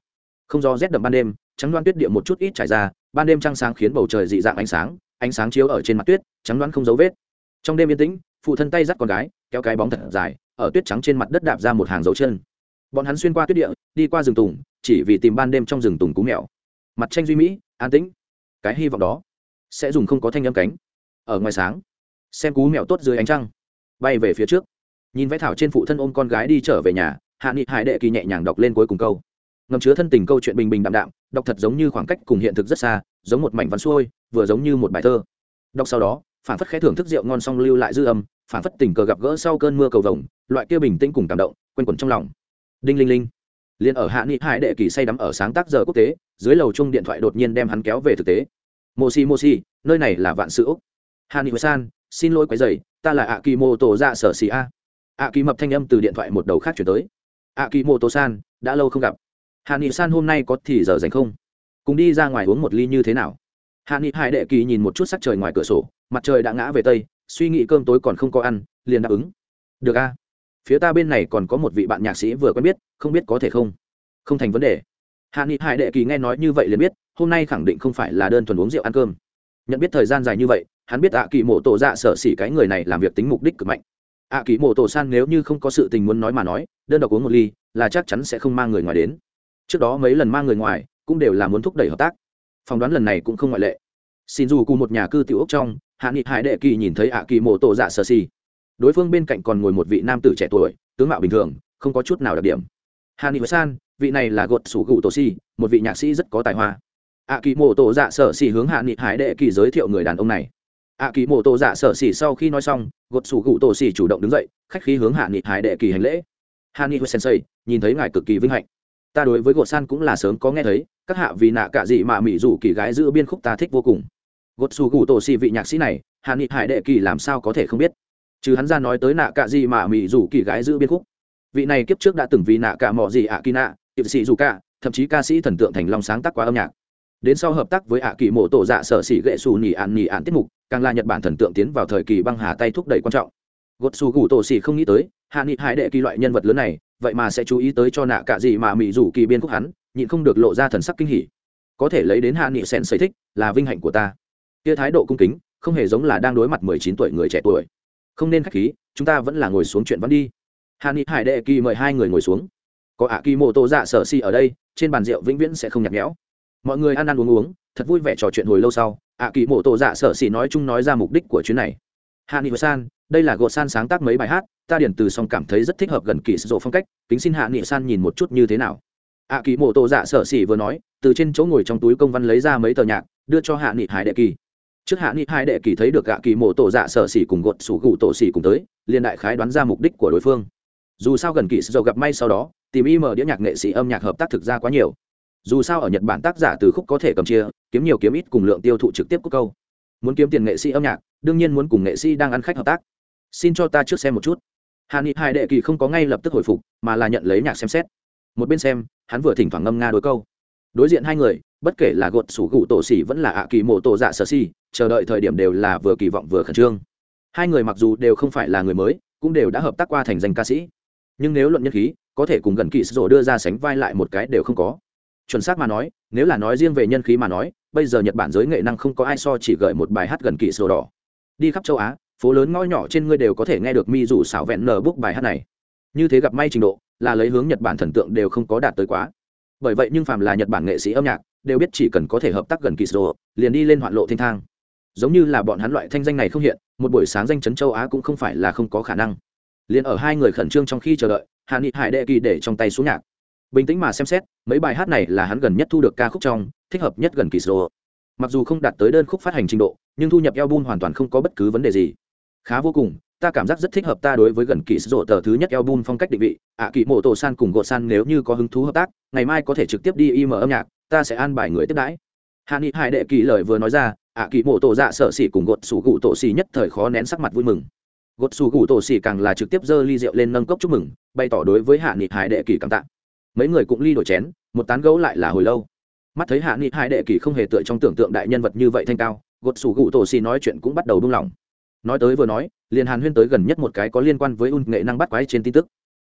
Không do rét đậm ban đêm, trắng loan tuyết địa một chút ít trải ra ban đêm trăng sáng khiến bầu trời dị dạng ánh sáng ánh sáng chiếu ở trên mặt tuyết, trắng đoán không dấu vết. Trong đêm yên tĩnh, phụ thân tay dắt con gái, kéo cái bóng thật dài, ở tuyết trắng trên mặt đất đạp ra một hàng dấu chân. Bọn hắn xuyên qua tuyết địa, đi qua rừng tùng, chỉ vì tìm ban đêm trong rừng tùng cú mèo. Mặt tranh duy mỹ, an tĩnh. Cái hy vọng đó sẽ dùng không có thanh âm cánh. Ở ngoài sáng, xem cú mèo tốt dưới ánh trăng. Bay về phía trước. Nhìn vẽ thảo trên phụ thân ôm con gái đi trở về nhà, hạ nghị hải đệ kỳ nhẹ nhàng đọc lên cuối cùng câu. Ngầm chứa thân tình câu chuyện bình bình đạm đạm đọc thật giống như khoảng cách cùng hiện thực rất xa, giống một mảnh văn xuôi, vừa giống như một bài thơ. Đọc sau đó, phản phất khẽ thưởng thức rượu ngon song lưu lại dư âm, phản phất tình cờ gặp gỡ sau cơn mưa cầu vồng, loại kia bình tĩnh cùng cảm động, quanh quẩn trong lòng. Đinh linh linh. Liền ở hạ nghị hải đệ kỳ say đắm ở sáng tác giờ quốc tế, dưới lầu chung điện thoại đột nhiên đem hắn kéo về thực tế. Mô si mô si, nơi này là vạn sự úc. Hạ nghị san, xin lỗi quấy dày ta là ạ kỳ mô tổ ra sở xì a. Ạ kỳ mập thanh âm từ điện thoại một đầu khác chuyển tới. Ạ kỳ mô tổ san đã lâu không gặp hạ nghị san hôm nay có thì giờ dành không? Cùng đi ra ngoài uống một ly như thế nào? Hạ nghị hải đệ kỳ nhìn một chút sắc trời ngoài cửa sổ, mặt trời đã ngã về tây, suy nghĩ cơm tối còn không có ăn, liền đáp ứng. Được a. Phía ta bên này còn có một vị bạn nhạc sĩ vừa quen biết, không biết có thể không? Không thành vấn đề. Hạ nghị hải đệ kỳ nghe nói như vậy liền biết, hôm nay khẳng định không phải là đơn thuần uống rượu ăn cơm. Nhận biết thời gian dài như vậy, hắn biết ạ kỳ mộ tổ dạ sở xỉ cái người này làm việc tính mục đích cực mạnh. Ạ kỳ mộ tổ san nếu như không có sự tình muốn nói mà nói, đơn độc uống một ly là chắc chắn sẽ không mang người ngoài đến trước đó mấy lần mang người ngoài cũng đều là muốn thúc đẩy hợp tác. Phỏng đoán lần này cũng không ngoại lệ. Xin dù cùng một nhà cư tiểu ốc trong, hạ nghị hải đệ kỳ nhìn thấy ạ kỳ mộ tổ dạ sở si đối phương bên cạnh còn ngồi một vị nam tử trẻ tuổi, tướng mạo bình thường, không có chút nào đặc điểm. Hạ nghị san, vị này là gột sủ gụ tổ si một vị nhạc sĩ rất có tài hoa. Ạ kỳ mộ tổ dạ sở xỉ hướng hạ nghị hải đệ kỳ giới thiệu người đàn ông này. Ạ kỳ mộ tổ dạ sở xỉ sau khi nói xong, gột sủ gụ tổ xỉ chủ động đứng dậy, khách khí hướng hạ nghị hải đệ kỳ hành lễ. Hạ nghị sensei nhìn thấy ngài cực kỳ vinh hạnh ta đối với gột san cũng là sớm có nghe thấy, các hạ vì nạ cả gì mà mỹ rủ kỳ gái giữ biên khúc ta thích vô cùng. Gột xù gù tổ xì vị nhạc sĩ này, hạ nghị hải đệ kỳ làm sao có thể không biết? Chứ hắn ra nói tới nạ cả gì mà mỹ rủ kỳ gái giữ biên khúc. Vị này kiếp trước đã từng vì nạ cả mỏ gì ạ kỳ nạ hiệp sĩ dù cả, thậm chí ca sĩ thần tượng thành long sáng tác qua âm nhạc. Đến sau hợp tác với ạ kỳ mộ tổ dạ sở xỉ gậy xù nhì ạn nhì ạn tiết mục, càng là nhật bản thần tượng tiến vào thời kỳ băng hà tay thúc đẩy quan trọng. Gột xù gù tổ xì không nghĩ tới, hạ nghị hải đệ kỳ loại nhân vật lớn này vậy mà sẽ chú ý tới cho nạ cả gì mà mỹ rủ kỳ biên khúc hắn, nhịn không được lộ ra thần sắc kinh hỉ. Có thể lấy đến hạ nghị sen xây thích là vinh hạnh của ta. Kia thái độ cung kính, không hề giống là đang đối mặt mười chín tuổi người trẻ tuổi. Không nên k h á c h khí, chúng ta vẫn là ngồi xuống chuyện vẫn đi. Hạ nghị hải đệ kỳ mời hai người ngồi xuống. Có ạ kỳ mô tô dạ sở si ở đây, trên bàn rượu vĩnh viễn sẽ không nhạt nhẽo. Mọi người ăn ăn uống uống, thật vui vẻ trò chuyện hồi lâu sau, ạ kỳ mô tô dạ sở si nói chung nói ra mục đích của chuyến này hà ni san, đây là gỗ san sáng tác mấy bài hát, ta điển từ xong cảm thấy rất thích hợp gần kỳ sử dụng phong cách, kính xin hạ nghị san nhìn một chút như thế nào. Ạ kỳ Mộ tô dạ sở xỉ vừa nói, từ trên chỗ ngồi trong túi công văn lấy ra mấy tờ nhạc, đưa cho hạ nghị hải đệ kỳ. Trước hạ nghị hai đệ kỳ thấy được gạ kỳ mộ tổ dạ sở xỉ cùng gột sủ gù tổ xỉ cùng tới, liền đại khái đoán ra mục đích của đối phương. Dù sao gần kỳ dầu gặp may sau đó, tìm im đĩa nhạc nghệ sĩ âm nhạc hợp tác thực ra quá nhiều. Dù sao ở nhật bản tác giả từ khúc có thể cầm chia, kiếm nhiều kiếm ít cùng lượng tiêu thụ trực tiếp của câu muốn kiếm tiền nghệ sĩ âm nhạc, đương nhiên muốn cùng nghệ sĩ đang ăn khách hợp tác. Xin cho ta trước xem một chút. Hạ nghị hai đệ kỳ không có ngay lập tức hồi phục, mà là nhận lấy nhạc xem xét. Một bên xem, hắn vừa thỉnh thoảng ngâm nga đôi câu. Đối diện hai người, bất kể là gột sủ gụ tổ xỉ vẫn là ạ kỳ mộ tổ dạ sở xỉ chờ đợi thời điểm đều là vừa kỳ vọng vừa khẩn trương. Hai người mặc dù đều không phải là người mới, cũng đều đã hợp tác qua thành danh ca sĩ. Nhưng nếu luận nhân khí, có thể cùng gần kỳ sổ đưa ra sánh vai lại một cái đều không có. Chuẩn xác mà nói, nếu là nói riêng về nhân khí mà nói bây giờ nhật bản giới nghệ năng không có ai so chỉ gợi một bài hát gần kỳ sổ đỏ. Đi khắp châu á, phố lớn ngõ nhỏ trên ngươi đều có thể nghe được mi rủ xảo vẹn nở bút bài hát này. Như thế gặp may trình độ, là lấy hướng nhật bản thần tượng đều không có đạt tới quá. Bởi vậy nhưng phàm là nhật bản nghệ sĩ âm nhạc, đều biết chỉ cần có thể hợp tác gần kỳ sổ, liền đi lên hoạn lộ thiên thang. Giống như là bọn hắn loại thanh danh này không hiện, một buổi sáng danh chấn châu á cũng không phải là không có khả năng. Liền ở hai người khẩn trương trong khi chờ đợi hạ nghị hải đệ kỳ để trong tay xuống nhạc bình tĩnh mà xem xét mấy bài hát này là hắn gần nhất thu được ca khúc trong thích hợp nhất gần kỳ sô mặc dù không đạt tới đơn khúc phát hành trình độ nhưng thu nhập album hoàn toàn không có bất cứ vấn đề gì. Khá vô cùng ta cảm giác rất thích hợp ta đối với gần kỳ sô tờ thứ nhất album phong cách định vị ạ à, kỳ mộ tổ san cùng gột san nếu như có hứng thú hợp tác ngày mai có thể trực tiếp đi im âm nhạc ta sẽ an bài người tiếp đãi. Hạ nghị hải đệ kỳ lời vừa nói ra ạ kỳ mộ tổ dạ sợ xỉ cùng gột sủ gụ tổ xỉ nhất thời khó nén sắc mặt vui mừng. Gột sủ gụ tổ xỉ càng là trực tiếp giơ ly rượu lên nâng cốc chúc mừng bày tỏ đối với hạ nghị hải đệ kỳ cảm tạ mấy người cũng ly đổi chén, một tán gấu lại là hồi lâu. Mắt thấy hạ nghị hải đệ kỳ không hề tựa trong tưởng tượng đại nhân vật như vậy thanh cao, gột sủ gụ tổ xì nói chuyện cũng bắt đầu buông lỏng. Nói tới vừa nói, liền hàn huyên tới gần nhất một cái có liên quan với un nghệ năng bắt quái trên tin tức.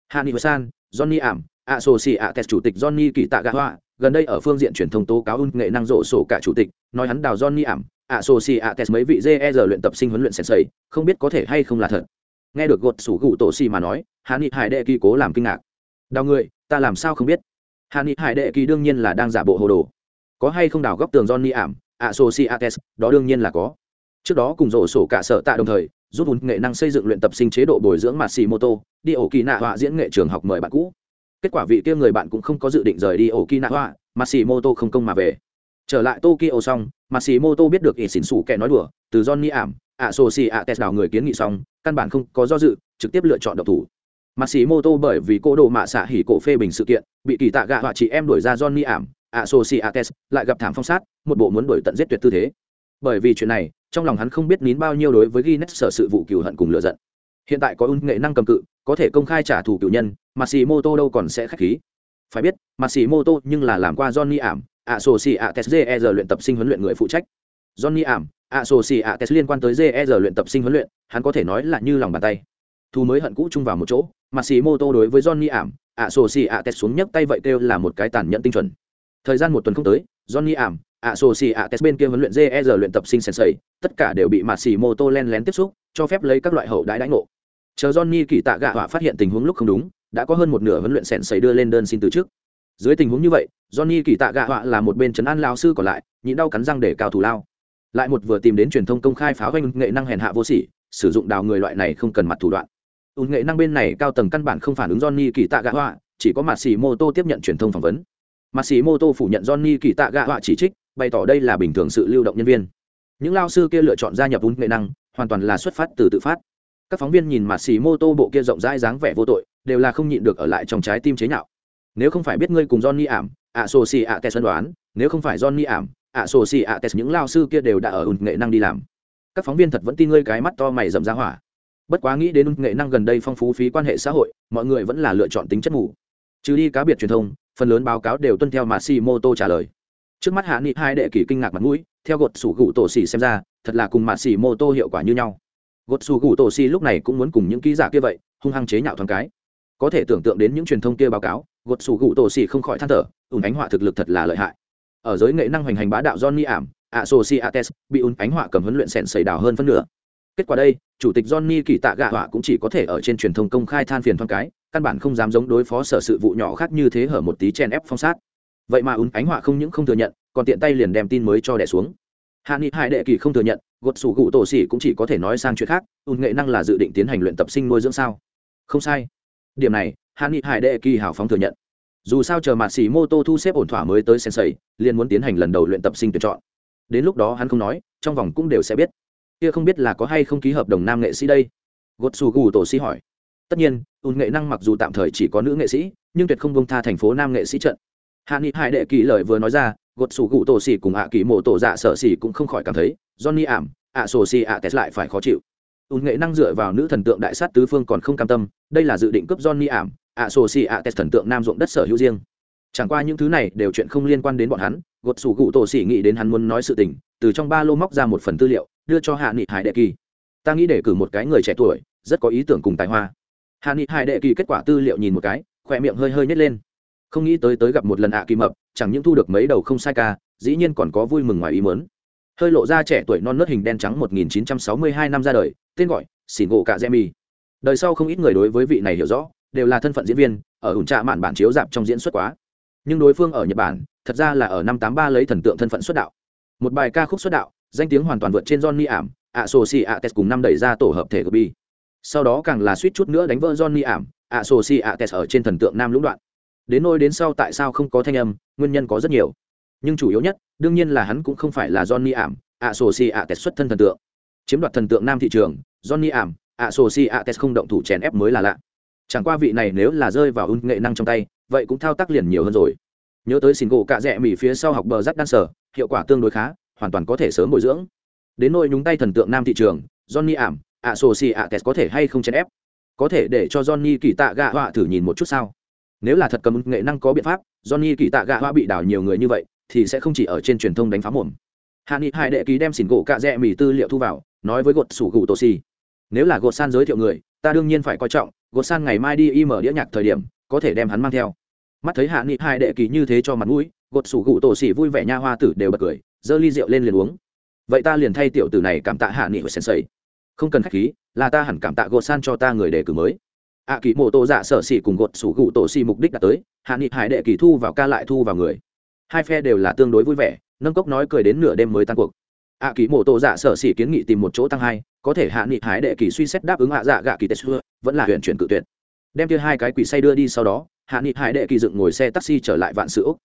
Hạ nghị san, johnny ảm ạ sổ xì ạ tes chủ tịch johnny kỳ tạ gà hoa, gần đây ở phương diện truyền thông tố cáo un nghệ năng rộ sổ cả chủ tịch, nói hắn đào johnny ảm ạ sô xì ạ tes mấy vị jer luyện tập sinh huấn luyện sensei, không biết có thể hay không là thật. Nghe được gột sủ gụ tổ xì mà nói, hạ nghị hải đệ kỳ cố làm kinh ngạc đào người, ta làm sao không biết? Hà ni hải đệ kỳ đương nhiên là đang giả bộ hồ đồ. Có hay không đào góc tường johnny ảm, associates, đó đương nhiên là có. Trước đó cùng rổ sổ cả sở tạ đồng thời giúp hùn nghệ năng xây dựng luyện tập sinh chế độ bồi dưỡng mặt xì mô tô đi ổ kỳ nạ họa diễn nghệ trường học mời bạn cũ. Kết quả vị kia người bạn cũng không có dự định rời đi ổ kỳ nạ họa mặt xì mô tô không công mà về. Trở lại tokyo xong mặt xì mô tô biết được ỷ xỉn xủ kẻ nói đùa, từ johnny ảm, associates đào người kiến nghị xong, căn bản không có do dự, trực tiếp lựa chọn độc thủ mặt xì mô tô bởi vì cô đồ mạ xạ hỉ cổ phê bình sự kiện, bị kỳ tạ gạ họa chị em đuổi ra johnny ảm associates lại gặp thảm phong sát, một bộ muốn đuổi tận giết tuyệt tư thế. Bởi vì chuyện này, trong lòng hắn không biết nín bao nhiêu đối với Guinness sở sự vụ cừu hận cùng lựa giận. Hiện tại có ung nghệ năng cầm cự, có thể công khai trả thù cựu nhân mà xì mô tô đâu còn sẽ khách khí. Phải biết mà xì mô tô nhưng là làm qua johnny ảm associates jer luyện tập sinh huấn luyện người phụ trách. Johnny ảm associates liên quan tới jer luyện tập sinh huấn luyện, hắn có thể nói là như lòng bàn tay. Thu mới hận cũ chung vào một chỗ mặt xì mô tô đối với johnny ảm associates xuống nhấc tay vậy kêu là một cái tàn nhẫn tinh chuẩn. Thời gian một tuần không tới, johnny ảm associates bên kia huấn luyện jer luyện tập sinh sensei, tất cả đều bị mặt xì mô tô len lén tiếp xúc, cho phép lấy các loại hậu đãi đãi ngộ. Chờ johnny kỳ tạ gạ họa phát hiện tình huống lúc không đúng, đã có hơn một nửa huấn luyện sensei đưa lên đơn xin từ trước dưới tình huống như vậy, johnny kỳ tạ gạ họa là một bên trấn an lao sư còn lại, nhịn đau cắn răng để cao thủ lao. Lại một vừa tìm đến truyền thông công khai pháo doanh nghệ năng hèn hạ vô sỉ, sử dụng đào người loại này không cần mặt thủ đoạn ùn nghệ năng bên này cao tầng căn bản không phản ứng johnny kỳ tạ gạ họa chỉ có Mạc xì mô tô tiếp nhận truyền thông phỏng vấn. Mạc xì mô tô phủ nhận johnny kỳ tạ gạ họa chỉ trích, bày tỏ đây là bình thường sự lưu động nhân viên. Những lao sư kia lựa chọn gia nhập ùn nghệ năng, hoàn toàn là xuất phát từ tự phát. Các phóng viên nhìn mặt xì mô tô bộ kia rộng rãi dáng vẻ vô tội, đều là không nhịn được ở lại trong trái tim chế nhạo. Nếu không phải biết ngươi cùng johnny ảm ạ sô xì ạ tes đoán, nếu không phải johnny ảm ạ sô xì ạ tes những lao sư kia đều đã ở ùn nghệ năng đi làm. Các phóng viên thật vẫn tin ngươi cái mắt to mày rậm ra hỏa bất quá nghĩ đến nghệ năng gần đây phong phú phí quan hệ xã hội, mọi người vẫn là lựa chọn tính chất ngủ trừ đi cá biệt truyền thông, phần lớn báo cáo đều tuân theo mà si mô tô trả lời. Trước mắt hạ nghị hai đệ kỳ kinh ngạc mặt mũi, theo gột sủ gụ tổ xì xem ra, thật là cùng mạ xì mô tô hiệu quả như nhau. Gột sủ gụ tổ xì lúc này cũng muốn cùng những ký giả kia vậy, hung hăng chế nhạo thoáng cái. Có thể tưởng tượng đến những truyền thông kia báo cáo, gột sủ gụ tổ xì không khỏi than thở ủng ánh họa thực lực thật là lợi hại. Ở giới nghệ năng hoành hành bá đạo johnny ảm associates bị ủng ánh họa cầm huấn luyện sẹn sầy đào hơn phân nửa kết quả đây, chủ tịch johnny kỳ tạ gạ họa cũng chỉ có thể ở trên truyền thông công khai than phiền thoáng cái, căn bản không dám giống đối phó sở sự vụ nhỏ khác như thế hở một tí chen ép phong sát. Vậy mà ứng ánh họa không những không thừa nhận, còn tiện tay liền đem tin mới cho đẻ xuống. Hạ nghị hải đệ kỳ không thừa nhận, gột sủ gụ tổ xỉ cũng chỉ có thể nói sang chuyện khác, ùn nghệ năng là dự định tiến hành luyện tập sinh nuôi dưỡng sao? Không sai. Điểm này, hạ nghị hải đệ kỳ hào phóng thừa nhận. Dù sao chờ mạt xỉ mô tô thu xếp ổn thỏa mới tới sen sầy, liền muốn tiến hành lần đầu luyện tập sinh tuyển chọn. Đến lúc đó hắn không nói, trong vòng cũng đều sẽ biết kia không biết là có hay không ký hợp đồng nam nghệ sĩ đây. Gột xù gù tổ sĩ hỏi. Tất nhiên, ùn nghệ năng mặc dù tạm thời chỉ có nữ nghệ sĩ, nhưng tuyệt không bông tha thành phố nam nghệ sĩ trận. Hạ nghị hải đệ kỳ lời vừa nói ra gột xù gù tổ xỉ cùng hạ kỳ mộ tổ dạ sợ xỉ cũng không khỏi cảm thấy, johnny ảm ạ sổ xỉ ạ tes lại phải khó chịu. Ùn nghệ năng dựa vào nữ thần tượng đại sát tứ phương còn không cam tâm, đây là dự định cướp johnny ảm ạ sổ xỉ ạ tes thần tượng nam ruộng đất sở hữu riêng chẳng qua những thứ này đều chuyện không liên quan đến bọn hắn, gột sủ gụ tổ xỉ nghĩ đến hắn muốn nói sự tình, từ trong ba lô móc ra một phần tư liệu, đưa cho hạ nghị hải đệ kỳ. Ta nghĩ để cử một cái người trẻ tuổi, rất có ý tưởng cùng tài hoa. Hạ nghị hải đệ kỳ kết quả tư liệu nhìn một cái, khỏe miệng hơi hơi nhét lên. Không nghĩ tới tới gặp một lần ạ kỳ mập, chẳng những thu được mấy đầu không sai ca, dĩ nhiên còn có vui mừng ngoài ý mớn hơi lộ ra trẻ tuổi non nớt hình đen trắng 1962 năm ra đời, tên gọi xỉn gỗ cả jemmy đời sau không ít người đối với vị này hiểu rõ, đều là thân phận diễn viên, ở ủn trạ mạn bản chiếu dạp trong diễn xuất quá nhưng đối phương ở nhật bản, thật ra là ở năm 83 lấy thần tượng thân phận xuất đạo. Một bài ca khúc xuất đạo, danh tiếng hoàn toàn vượt trên johnny ảm ạ sô si ạ tes cùng năm đẩy ra tổ hợp thể bi. Sau đó càng là suýt chút nữa đánh vỡ johnny ảm ạ sô si ạ tes ở trên thần tượng nam lũng đoạn. Đến nôi đến sau tại sao không có thanh âm, nguyên nhân có rất nhiều. Nhưng chủ yếu nhất, đương nhiên là hắn cũng không phải là johnny ảm ạ sô si ạ tes xuất thân thần tượng. Chiếm đoạt thần tượng nam thị trường, johnny ảm ạ sô si ạ tes không động thủ chèn ép mới là lạ. Chẳng qua vị này nếu là rơi vào ưng nghệ năng trong tay vậy cũng thao tác liền nhiều hơn rồi. Nhớ tới xin gỗ cạ rẽ mỹ phía sau học bờ rắt đan sở, hiệu quả tương đối khá, hoàn toàn có thể sớm bồi dưỡng. Đến nôi nhúng tay thần tượng nam thị trường, johnny ảm, ạ sổ xì ạ tes có thể hay không chèn ép? Có thể để cho johnny kỳ tạ gạ họa thử nhìn một chút sao? Nếu là thật cầm nghệ năng có biện pháp, johnny kỳ tạ gạ hoa bị đảo nhiều người như vậy, thì sẽ không chỉ ở trên truyền thông đánh phá mồm. Hạ nghị hai đệ ký đem xỉn gỗ cạ rẽ mì tư liệu thu vào, nói với gột sủ gù tô si nếu là gột san giới thiệu người, ta đương nhiên phải coi trọng, gột san ngày mai đi y mở đĩa nhạc thời điểm có thể đem hắn mang theo. Mắt thấy hạ nghị hai đệ kỳ như thế cho mặt mũi, gột sủ gụ tổ xỉ vui vẻ nha hoa tử đều bật cười, giơ ly rượu lên liền uống. Vậy ta liền thay tiểu tử này cảm tạ hạ nghị hồi sensei. Không cần khách khí, là ta hẳn cảm tạ gột san cho ta người đề cử mới. Ạ kỳ mô tô dạ sở xỉ cùng gột sủ gụ tổ xỉ mục đích đã tới, hạ nghị hải đệ kỳ thu vào ca lại thu vào người. Hai phe đều là tương đối vui vẻ, nâng cốc nói cười đến nửa đêm mới tan cuộc. Ạ kỳ mô tô dạ sở xỉ kiến nghị tìm một chỗ tăng hai, có thể hạ nghị hải đệ kỳ suy xét đáp ứng hạ dạ gạ kỳ tết xưa, vẫn là huyện chuyển cự tuyệt đem kia hai cái quỷ say đưa đi sau đó, hạ nghị hải đệ kỳ dựng ngồi xe taxi trở lại vạn sự úc.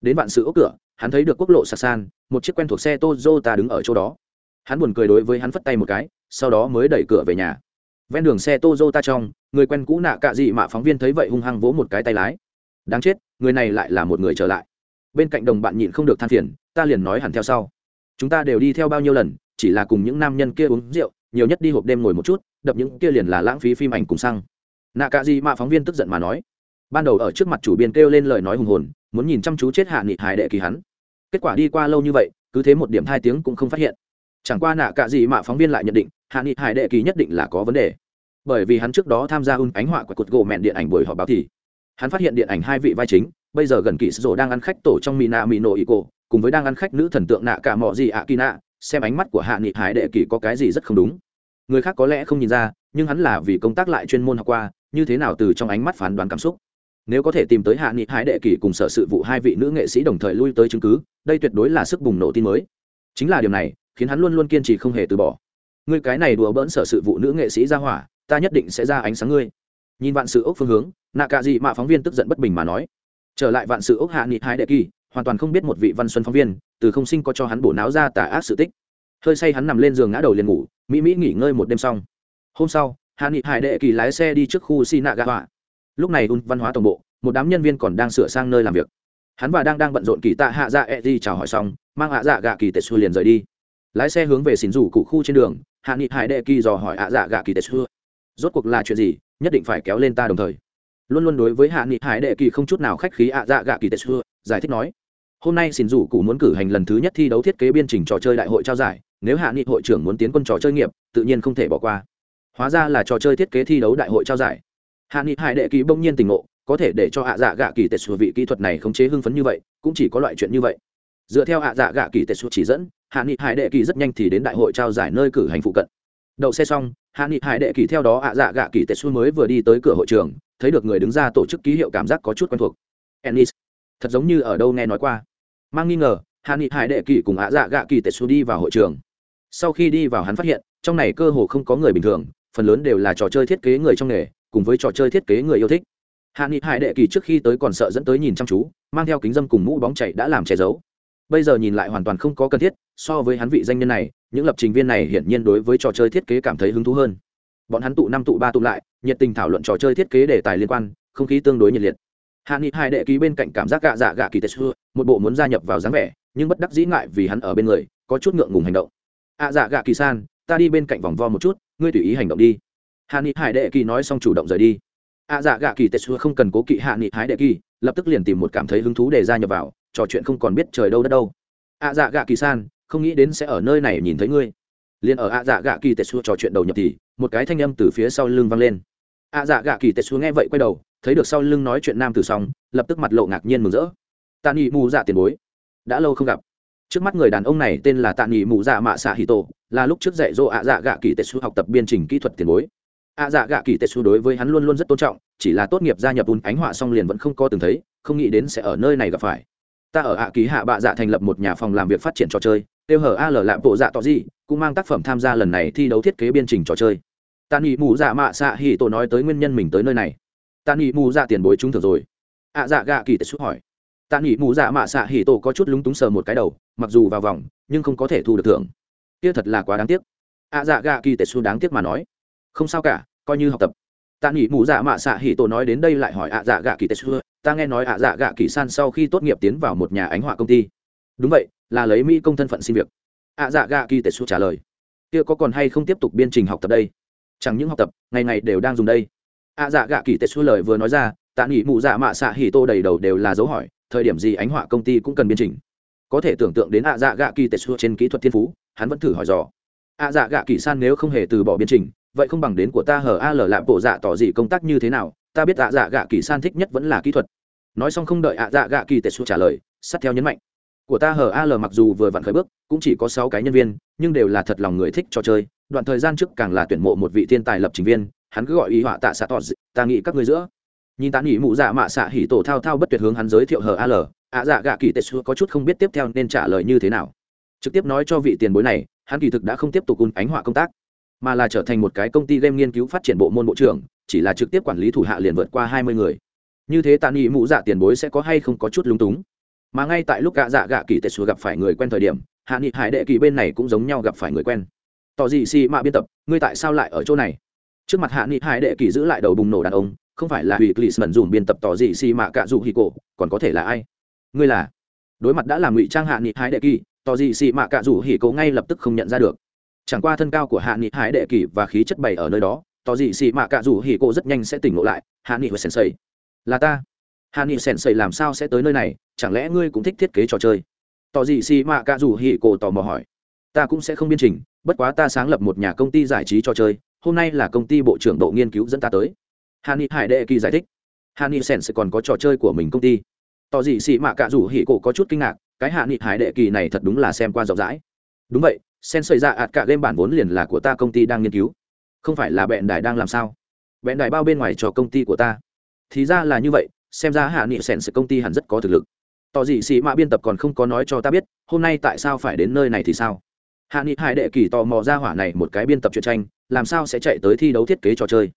Đến vạn sự úc cửa, hắn thấy được quốc lộ sạc san, một chiếc quen thuộc xe tozota đứng ở chỗ đó. Hắn buồn cười đối với hắn phất tay một cái, sau đó mới đẩy cửa về nhà. Ven đường xe tozota trong, người quen cũ nạ cạ dị mạ phóng viên thấy vậy hung hăng vỗ một cái tay lái. Đáng chết, người này lại là một người trở lại. Bên cạnh đồng bạn nhịn không được than phiền, ta liền nói hẳn theo sau. Chúng ta đều đi theo bao nhiêu lần, chỉ là cùng những nam nhân kia uống rượu, nhiều nhất đi hộp đêm ngồi một chút, đập những kia liền là lãng phí phim ảnh cùng xăng nạ cạ gì mạ phóng viên tức giận mà nói. Ban đầu ở trước mặt chủ biên kêu lên lời nói hùng hồn, muốn nhìn chăm chú chết hạ nghị hải đệ kỳ hắn. Kết quả đi qua lâu như vậy, cứ thế một điểm hai tiếng cũng không phát hiện. Chẳng qua nạ cạ gì mà phóng viên lại nhận định, hạ nghị hải đệ kỳ nhất định là có vấn đề. Bởi vì hắn trước đó tham gia un ánh họa của cột gỗ mẹn điện ảnh buổi họp báo thì, hắn phát hiện điện ảnh hai vị vai chính, bây giờ gần kỳ sổ đang ăn khách tổ trong mina mino ico, cùng với đang ăn khách nữ thần tượng nạ cả mọ gì ạ kỳ nạ xem ánh mắt của hạ nghị hải đệ kỳ có cái gì rất không đúng. Người khác có lẽ không nhìn ra, nhưng hắn là vì công tác lại chuyên môn học qua như thế nào từ trong ánh mắt phán đoán cảm xúc? Nếu có thể tìm tới hạ nghị hải đệ kỳ cùng sở sự vụ hai vị nữ nghệ sĩ đồng thời lui tới chứng cứ, đây tuyệt đối là sức bùng nổ tin mới. Chính là điều này, khiến hắn luôn luôn kiên trì không hề từ bỏ. Ngươi cái này đùa bỡn sở sự vụ nữ nghệ sĩ ra hỏa, ta nhất định sẽ ra ánh sáng ngươi. Nhìn vạn sự ốc phương hướng, nạ cả gì mà phóng viên tức giận bất bình mà nói. Trở lại vạn sự ốc hạ nghị hái đệ kỳ hoàn toàn không biết một vị văn xuân phóng viên, từ không sinh có cho hắn bổ náo ra tà ác sự tích. Hơi say hắn nằm lên giường ngã đầu liền ngủ, mỹ mỹ nghỉ ngơi một đêm xong. Hôm sau hạ nghị hải đệ kỳ lái xe đi trước khu si nạ gạ lúc này un văn hóa tổng bộ, một đám nhân viên còn đang sửa sang nơi làm việc. Hắn và đang đang bận rộn kỳ tạ hạ dạ e d chào hỏi xong, mang hạ dạ gạ kỳ tệ xu liền rời đi. Lái xe hướng về xin rủ cụ khu trên đường, hạ nghị hải đệ kỳ dò hỏi hạ dạ gạ kỳ tệ xu rốt cuộc là chuyện gì? Nhất định phải kéo lên ta đồng thời. Luôn luôn đối với hạ nghị hải đệ kỳ không chút nào khách khí, hạ dạ gạ kỳ tệ xu giải thích nói, hôm nay xin rủ cụ muốn cử hành lần thứ nhất thi đấu thiết kế biên trình trò chơi đại hội trao giải, nếu hạ nghị hội trưởng muốn tiến quân trò chơi nghiệp, tự nhiên không thể bỏ qua hóa ra là trò chơi thiết kế thi đấu đại hội trao giải. Hạ nghị hải đệ kỳ bỗng nhiên tình ngộ, có thể để cho hạ dạ gạ kỳ Tệt xu vị kỹ thuật này khống chế hưng phấn như vậy, cũng chỉ có loại chuyện như vậy. Dựa theo hạ dạ gạ kỳ tệ xu chỉ dẫn, hạ nghị hải đệ kỳ rất nhanh thì đến đại hội trao giải nơi cử hành phụ cận. Đậu xe xong, hạ nghị hải đệ kỳ theo đó hạ dạ gạ kỳ tệ xu mới vừa đi tới cửa hội trường, thấy được người đứng ra tổ chức ký hiệu cảm giác có chút quen thuộc. Ennis, thật giống như ở đâu nghe nói qua. Mang nghi ngờ, hạ nghị hải đệ kỳ cùng hạ dạ gạ kỳ tệ xu đi vào hội trường. Sau khi đi vào hắn phát hiện, trong này cơ hồ không có người bình thường phần lớn đều là trò chơi thiết kế người trong nghề cùng với trò chơi thiết kế người yêu thích. Hạ nghị hải đệ kỳ trước khi tới còn sợ dẫn tới nhìn chăm chú mang theo kính dâm cùng mũ bóng chạy đã làm che giấu. Bây giờ nhìn lại hoàn toàn không có cần thiết so với hắn vị danh nhân này những lập trình viên này hiển nhiên đối với trò chơi thiết kế cảm thấy hứng thú hơn. Bọn hắn tụ năm tụ ba tụ lại nhiệt tình thảo luận trò chơi thiết kế đề tài liên quan không khí tương đối nhiệt liệt. Hạ nghị hải đệ ký bên cạnh cảm giác gạ dạ gạ kỳ tết xưa một bộ muốn gia nhập vào dáng vẻ nhưng bất đắc dĩ ngại vì hắn ở bên người có chút ngượng ngùng hành động. Ạ à, dạ gạ kỳ san ta đi bên cạnh vòng vo một chút ngươi tùy ý hành động đi. Hạ nghị hải đệ kỳ nói xong chủ động rời đi. Ạ dạ gạ kỳ tết không cần cố kỵ hạ nghị hải đệ kỳ, lập tức liền tìm một cảm thấy hứng thú để gia nhập vào, trò chuyện không còn biết trời đâu đất đâu. Ạ dạ gạ kỳ san, không nghĩ đến sẽ ở nơi này nhìn thấy ngươi. Liền ở ạ dạ gạ kỳ tết trò chuyện đầu nhập thì, một cái thanh âm từ phía sau lưng vang lên. Ạ dạ gạ kỳ tết nghe vậy quay đầu, thấy được sau lưng nói chuyện nam từ xong, lập tức mặt lộ ngạc nhiên mừng rỡ. Tạ nhị mù dạ tiền bối, đã lâu không gặp trước mắt người đàn ông này tên là tạ nghị mụ dạ mạ xạ hì tổ, là lúc trước dạy dỗ ạ dạ gạ kỳ tệ xu học tập biên trình kỹ thuật tiền bối. Ạ dạ gạ kỳ tệ xu đối với hắn luôn luôn rất tôn trọng, chỉ là tốt nghiệp gia nhập bùn ánh họa xong liền vẫn không có từng thấy, không nghĩ đến sẽ ở nơi này gặp phải. Ta ở ạ ký hạ bạ dạ thành lập một nhà phòng làm việc phát triển trò chơi, tiêu hở al lạm bộ dạ tỏ gì cũng mang tác phẩm tham gia lần này thi đấu thiết kế biên trình trò chơi. Tạ nghị mù dạ mạ xạ hì tổ nói tới nguyên nhân mình tới nơi này. Tạ nghị mù dạ tiền bối trúng thưởng rồi. Ạ dạ gạ kỳ tệ xu hỏi tạ nghỉ mù dạ mạ xạ hỉ tổ có chút lúng túng sờ một cái đầu, mặc dù vào vòng, nhưng không có thể thu được thưởng. Kia thật là quá đáng tiếc. Ạ dạ gạ kỳ tệ xu đáng tiếc mà nói. Không sao cả, coi như học tập. Tạ nghỉ mù dạ mạ xạ hỉ tổ nói đến đây lại hỏi ạ dạ gạ kỳ tệ xu, ta nghe nói ạ dạ gạ kỳ san sau khi tốt nghiệp tiến vào một nhà ánh họa công ty. Đúng vậy, là lấy mỹ công thân phận xin việc. Ạ dạ gạ kỳ tệ xu trả lời. Kia có còn hay không tiếp tục biên trình học tập đây? Chẳng những học tập, ngày ngày đều đang dùng đây. Ạ dạ gạ kỳ tệ xu lời vừa nói ra, tạ nghỉ mù dạ mạ xạ hỉ tô đầy đầu đều là dấu hỏi thời điểm gì ánh họa công ty cũng cần biên chỉnh có thể tưởng tượng đến ạ dạ gạ kỳ tệ xua trên kỹ thuật thiên phú, hắn vẫn thử hỏi dò. Ạ dạ gạ kỳ san nếu không hề từ bỏ biên trình, vậy không bằng đến của ta hở a lở lạm bộ dạ tỏ gì công tác như thế nào, ta biết ạ dạ gạ kỳ san thích nhất vẫn là kỹ thuật. Nói xong không đợi ạ dạ gạ kỳ tệ xua trả lời, sát theo nhấn mạnh. Của ta hở a lở mặc dù vừa vặn khởi bước, cũng chỉ có sáu cái nhân viên, nhưng đều là thật lòng người thích trò chơi. Đoạn thời gian trước càng là tuyển mộ một vị thiên tài lập trình viên, hắn cứ gọi ý họa tạ xạ tọt ta nghĩ các ngươi giữa nhìn tán nghỉ mụ dạ mạ xạ hỉ tổ thao thao bất tuyệt hướng hắn giới thiệu hờ al ạ à dạ gạ kỳ tệ xua có chút không biết tiếp theo nên trả lời như thế nào. Trực tiếp nói cho vị tiền bối này, hắn kỳ thực đã không tiếp tục cung ánh họa công tác, mà là trở thành một cái công ty game nghiên cứu phát triển bộ môn bộ trưởng, chỉ là trực tiếp quản lý thủ hạ liền vượt qua hai mươi người. Như thế tàn nghị mụ dạ tiền bối sẽ có hay không có chút lúng túng. Mà ngay tại lúc gạ dạ gạ kỳ tệ xua gặp phải người quen thời điểm, hạ nghị hải đệ kỳ bên này cũng giống nhau gặp phải người quen. Tỏ gì xì mạ biên tập, ngươi tại sao lại ở chỗ này? Trước mặt hạ nghị hải đệ kỳ giữ lại đầu bùng nổ đàn ông không phải là hủy clisman dùm biên tập tỏ gì xì mạ cạ dụ hì cổ, còn có thể là ai? Ngươi là? Đối mặt đã làm ngụy trang hạ nghị hải đệ kỳ, tỏ gì xì mạ cạ dụ hì cổ ngay lập tức không nhận ra được. Chẳng qua thân cao của hạ nghị hải đệ kỳ và khí chất bày ở nơi đó, tỏ gì xì mạ cạ dụ hì cổ rất nhanh sẽ tỉnh ngộ lại. Hạ nghị và sensei. Là ta. Hạ nghị sensei làm sao sẽ tới nơi này? Chẳng lẽ ngươi cũng thích thiết kế trò chơi? Tỏ gì xì mạ cạ dụ hì cổ tò mò hỏi. Ta cũng sẽ không biên trình, bất quá ta sáng lập một nhà công ty giải trí trò chơi, hôm nay là công ty bộ trưởng độ nghiên cứu dẫn ta tới hà ni hải đệ kỳ giải thích. Hà ni sen sẽ còn có trò chơi của mình công ty. Tỏ gì xị mạ cạ rủ hỉ cổ có chút kinh ngạc, cái hạ nghị hải đệ kỳ này thật đúng là xem qua rộng rãi. Đúng vậy sen xảy ra ạt cả game bản vốn liền là của ta công ty đang nghiên cứu. Không phải là bẹn đài đang làm sao? Bẹn đài bao bên ngoài cho công ty của ta. Thì ra là như vậy, xem ra hạ nghị sen sẽ công ty hẳn rất có thực lực. Tỏ gì xị mạ biên tập còn không có nói cho ta biết, hôm nay tại sao phải đến nơi này thì sao? Hạ nghị hải đệ kỳ tò mò ra hỏa này một cái biên tập truyện tranh, làm sao sẽ chạy tới thi đấu thiết kế trò chơi?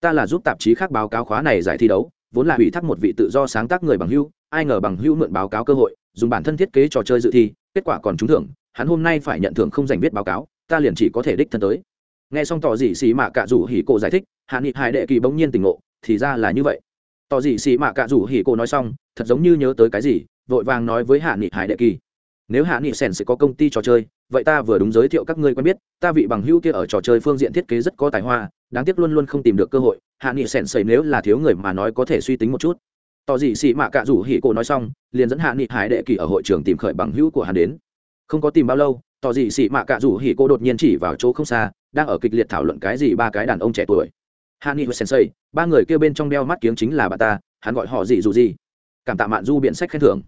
Ta là giúp tạp chí khác báo cáo khóa này giải thi đấu, vốn là ủy thác một vị tự do sáng tác người bằng hưu ai ngờ bằng hưu mượn báo cáo cơ hội, dùng bản thân thiết kế trò chơi dự thi, kết quả còn trúng thưởng, hắn hôm nay phải nhận thưởng không dành viết báo cáo, ta liền chỉ có thể đích thân tới. Nghe xong tỏ dị xì mạ cạ rủ hỉ cổ giải thích hạ nghị hải đệ kỳ bỗng nhiên tỉnh ngộ, thì ra là như vậy. Tỏ dị xì mạ cạ rủ hỉ cổ nói xong, thật giống như nhớ tới cái gì, vội vàng nói với hạ nghị hải đệ kỳ, nếu hạ nghị sèn sẽ có công ty trò chơi, vậy ta vừa đúng giới thiệu các ngươi quen biết, ta vị bằng hữu kia ở trò chơi phương diện thiết kế rất có tài hoa đáng tiếc luôn luôn không tìm được cơ hội, hạ nghị sèn sầy nếu là thiếu người mà nói có thể suy tính một chút. Tỏ dị xị mạ cạ rủ hỉ cổ nói xong, liền dẫn hạ nghị hải đệ kỳ ở hội trường tìm khởi bằng hữu của hắn đến. Không có tìm bao lâu, tỏ dị xị mạ cạ rủ hỉ cô đột nhiên chỉ vào chỗ không xa, đang ở kịch liệt thảo luận cái gì ba cái đàn ông trẻ tuổi. Hạ nghị sensei ba người kêu bên trong đeo mắt kiếng chính là bà ta, hắn gọi họ gì dù gì. Cảm tạ mạn du biện sách khen thưởng.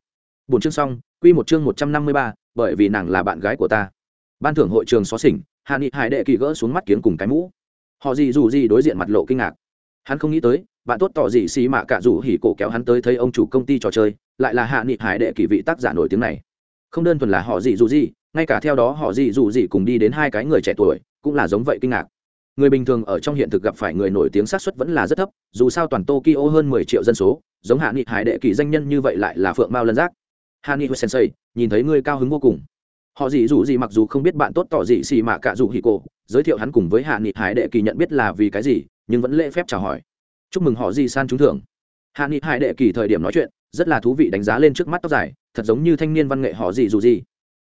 Bốn chương xong, quy một chương một trăm năm mươi ba, bởi vì nàng là bạn gái của ta. Ban thưởng hội trường xó xỉnh hạ nghị hải đệ kỳ gỡ xuống mắt kiếng cùng cái mũ họ gì dù gì đối diện mặt lộ kinh ngạc. Hắn không nghĩ tới, bạn tốt tỏ gì xì mạ cả rủ hỉ cổ kéo hắn tới thấy ông chủ công ty trò chơi, lại là hạ nghị hải đệ kỳ vị tác giả nổi tiếng này. Không đơn thuần là họ gì dù gì, ngay cả theo đó họ gì dù gì cùng đi đến hai cái người trẻ tuổi, cũng là giống vậy kinh ngạc. Người bình thường ở trong hiện thực gặp phải người nổi tiếng xác suất vẫn là rất thấp, dù sao toàn tokyo hơn mười triệu dân số, giống hạ nghị hải đệ kỳ danh nhân như vậy lại là phượng mao lân giác. Hạ nghị sensei, nhìn thấy ngươi cao hứng vô cùng. Họ gì dù gì mặc dù không biết bạn tốt tỏ gì xì mà cả dù hì cổ giới thiệu hắn cùng với hạ nghị hải đệ kỳ nhận biết là vì cái gì, nhưng vẫn lễ phép chào hỏi. Chúc mừng họ gì san trúng thưởng. Hạ nghị hải đệ kỳ thời điểm nói chuyện, rất là thú vị đánh giá lên trước mắt tóc dài, thật giống như thanh niên văn nghệ họ gì dù gì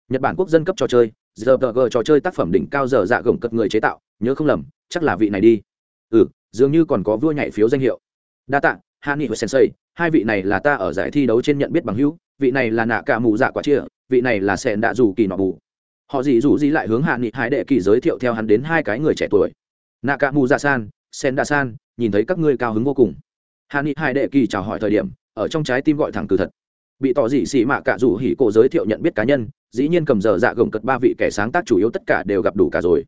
nhật bản quốc dân cấp trò chơi giờ g trò chơi tác phẩm đỉnh cao giờ dạ gồng cật người chế tạo, nhớ không lầm, chắc là vị này đi. Ừ dường như còn có vua nhảy phiếu danh hiệu. Đa tạ, hạ nghị và sensei, hai vị này là ta ở giải thi đấu trên nhận biết bằng hữu, vị này là nạ cả mù dạ quả chia, vị này là sẹn đạ dù kỳ nọ bù họ dì dù dì lại hướng hạ nghị hải đệ kỳ giới thiệu theo hắn đến hai cái người trẻ tuổi. Nạ cả mù dạ san sen đa san nhìn thấy các ngươi cao hứng vô cùng. Hạ nghị hải đệ kỳ chào hỏi thời điểm, ở trong trái tim gọi thẳng từ thật. Bị tỏ dị xị mạ cả rủ hỉ cổ giới thiệu nhận biết cá nhân, dĩ nhiên cầm giờ dạ gồng cật ba vị kẻ sáng tác chủ yếu tất cả đều gặp đủ cả rồi.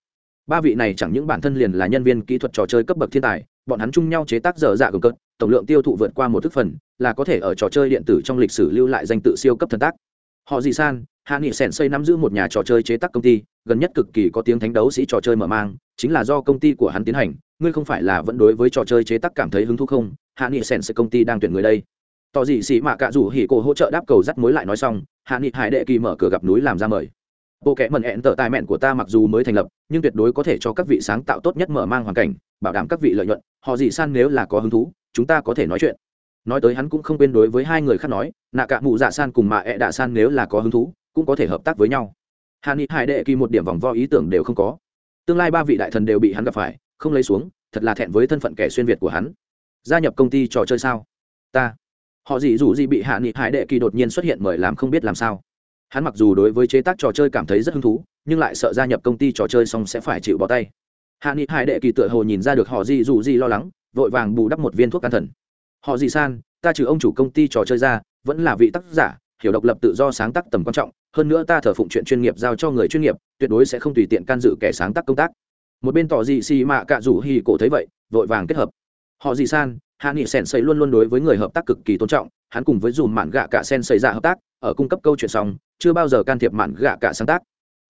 Ba vị này chẳng những bản thân liền là nhân viên kỹ thuật trò chơi cấp bậc thiên tài, bọn hắn chung nhau chế tác giờ dạ gồng cật, tổng lượng tiêu thụ vượt qua một thức phần, là có thể ở trò chơi điện tử trong lịch sử lưu lại danh tự siêu cấp thần tác họ dị san, hạ nghị sèn xây nắm giữ một nhà trò chơi chế tác công ty, gần nhất cực kỳ có tiếng thánh đấu sĩ trò chơi mở mang, chính là do công ty của hắn tiến hành. Ngươi không phải là vẫn đối với trò chơi chế tác cảm thấy hứng thú không? Hạ nghị sèn xây công ty đang tuyển người đây. Tỏ dị sĩ mạ cạ rủ hỉ cổ hỗ trợ đáp cầu dắt mối lại nói xong, hạ nghị hải đệ kỳ mở cửa gặp núi làm ra mời. Bộ kẽ mần hẹn tờ tài mẹn của ta mặc dù mới thành lập, nhưng tuyệt đối có thể cho các vị sáng tạo tốt nhất mở mang hoàn cảnh, bảo đảm các vị lợi nhuận. Họ dị san nếu là có hứng thú, chúng ta có thể nói chuyện nói tới hắn cũng không quên đối với hai người khác nói, nạ cả mụ dạ san cùng mạ ẹ đạ san nếu là có hứng thú, cũng có thể hợp tác với nhau. Hàn ni hải đệ kỳ một điểm vòng vo ý tưởng đều không có. Tương lai ba vị đại thần đều bị hắn gặp phải, không lấy xuống, thật là thẹn với thân phận kẻ xuyên việt của hắn. Gia nhập công ty trò chơi sao? Ta. Họ gì dù gì bị hạ nghị hải đệ kỳ đột nhiên xuất hiện mời làm không biết làm sao. Hắn mặc dù đối với chế tác trò chơi cảm thấy rất hứng thú, nhưng lại sợ gia nhập công ty trò chơi xong sẽ phải chịu bỏ tay. Hạ nghị hải đệ kỳ tựa hồ nhìn ra được họ gì dù gì lo lắng, vội vàng bù đắp một viên thuốc can thần họ gì san, ta trừ ông chủ công ty trò chơi ra, vẫn là vị tác giả, hiểu độc lập tự do sáng tác tầm quan trọng, hơn nữa ta thờ phụng chuyện chuyên nghiệp giao cho người chuyên nghiệp, tuyệt đối sẽ không tùy tiện can dự kẻ sáng tác công tác. Một bên tỏ dị xì mạ cạ rủ hì cổ thấy vậy, vội vàng kết hợp. Họ dị san, hạ nghị sèn xây luôn luôn đối với người hợp tác cực kỳ tôn trọng, hắn cùng với dùm mạn gạ cả sen xây ra hợp tác, ở cung cấp câu chuyện xong, chưa bao giờ can thiệp mạn gạ cả sáng tác.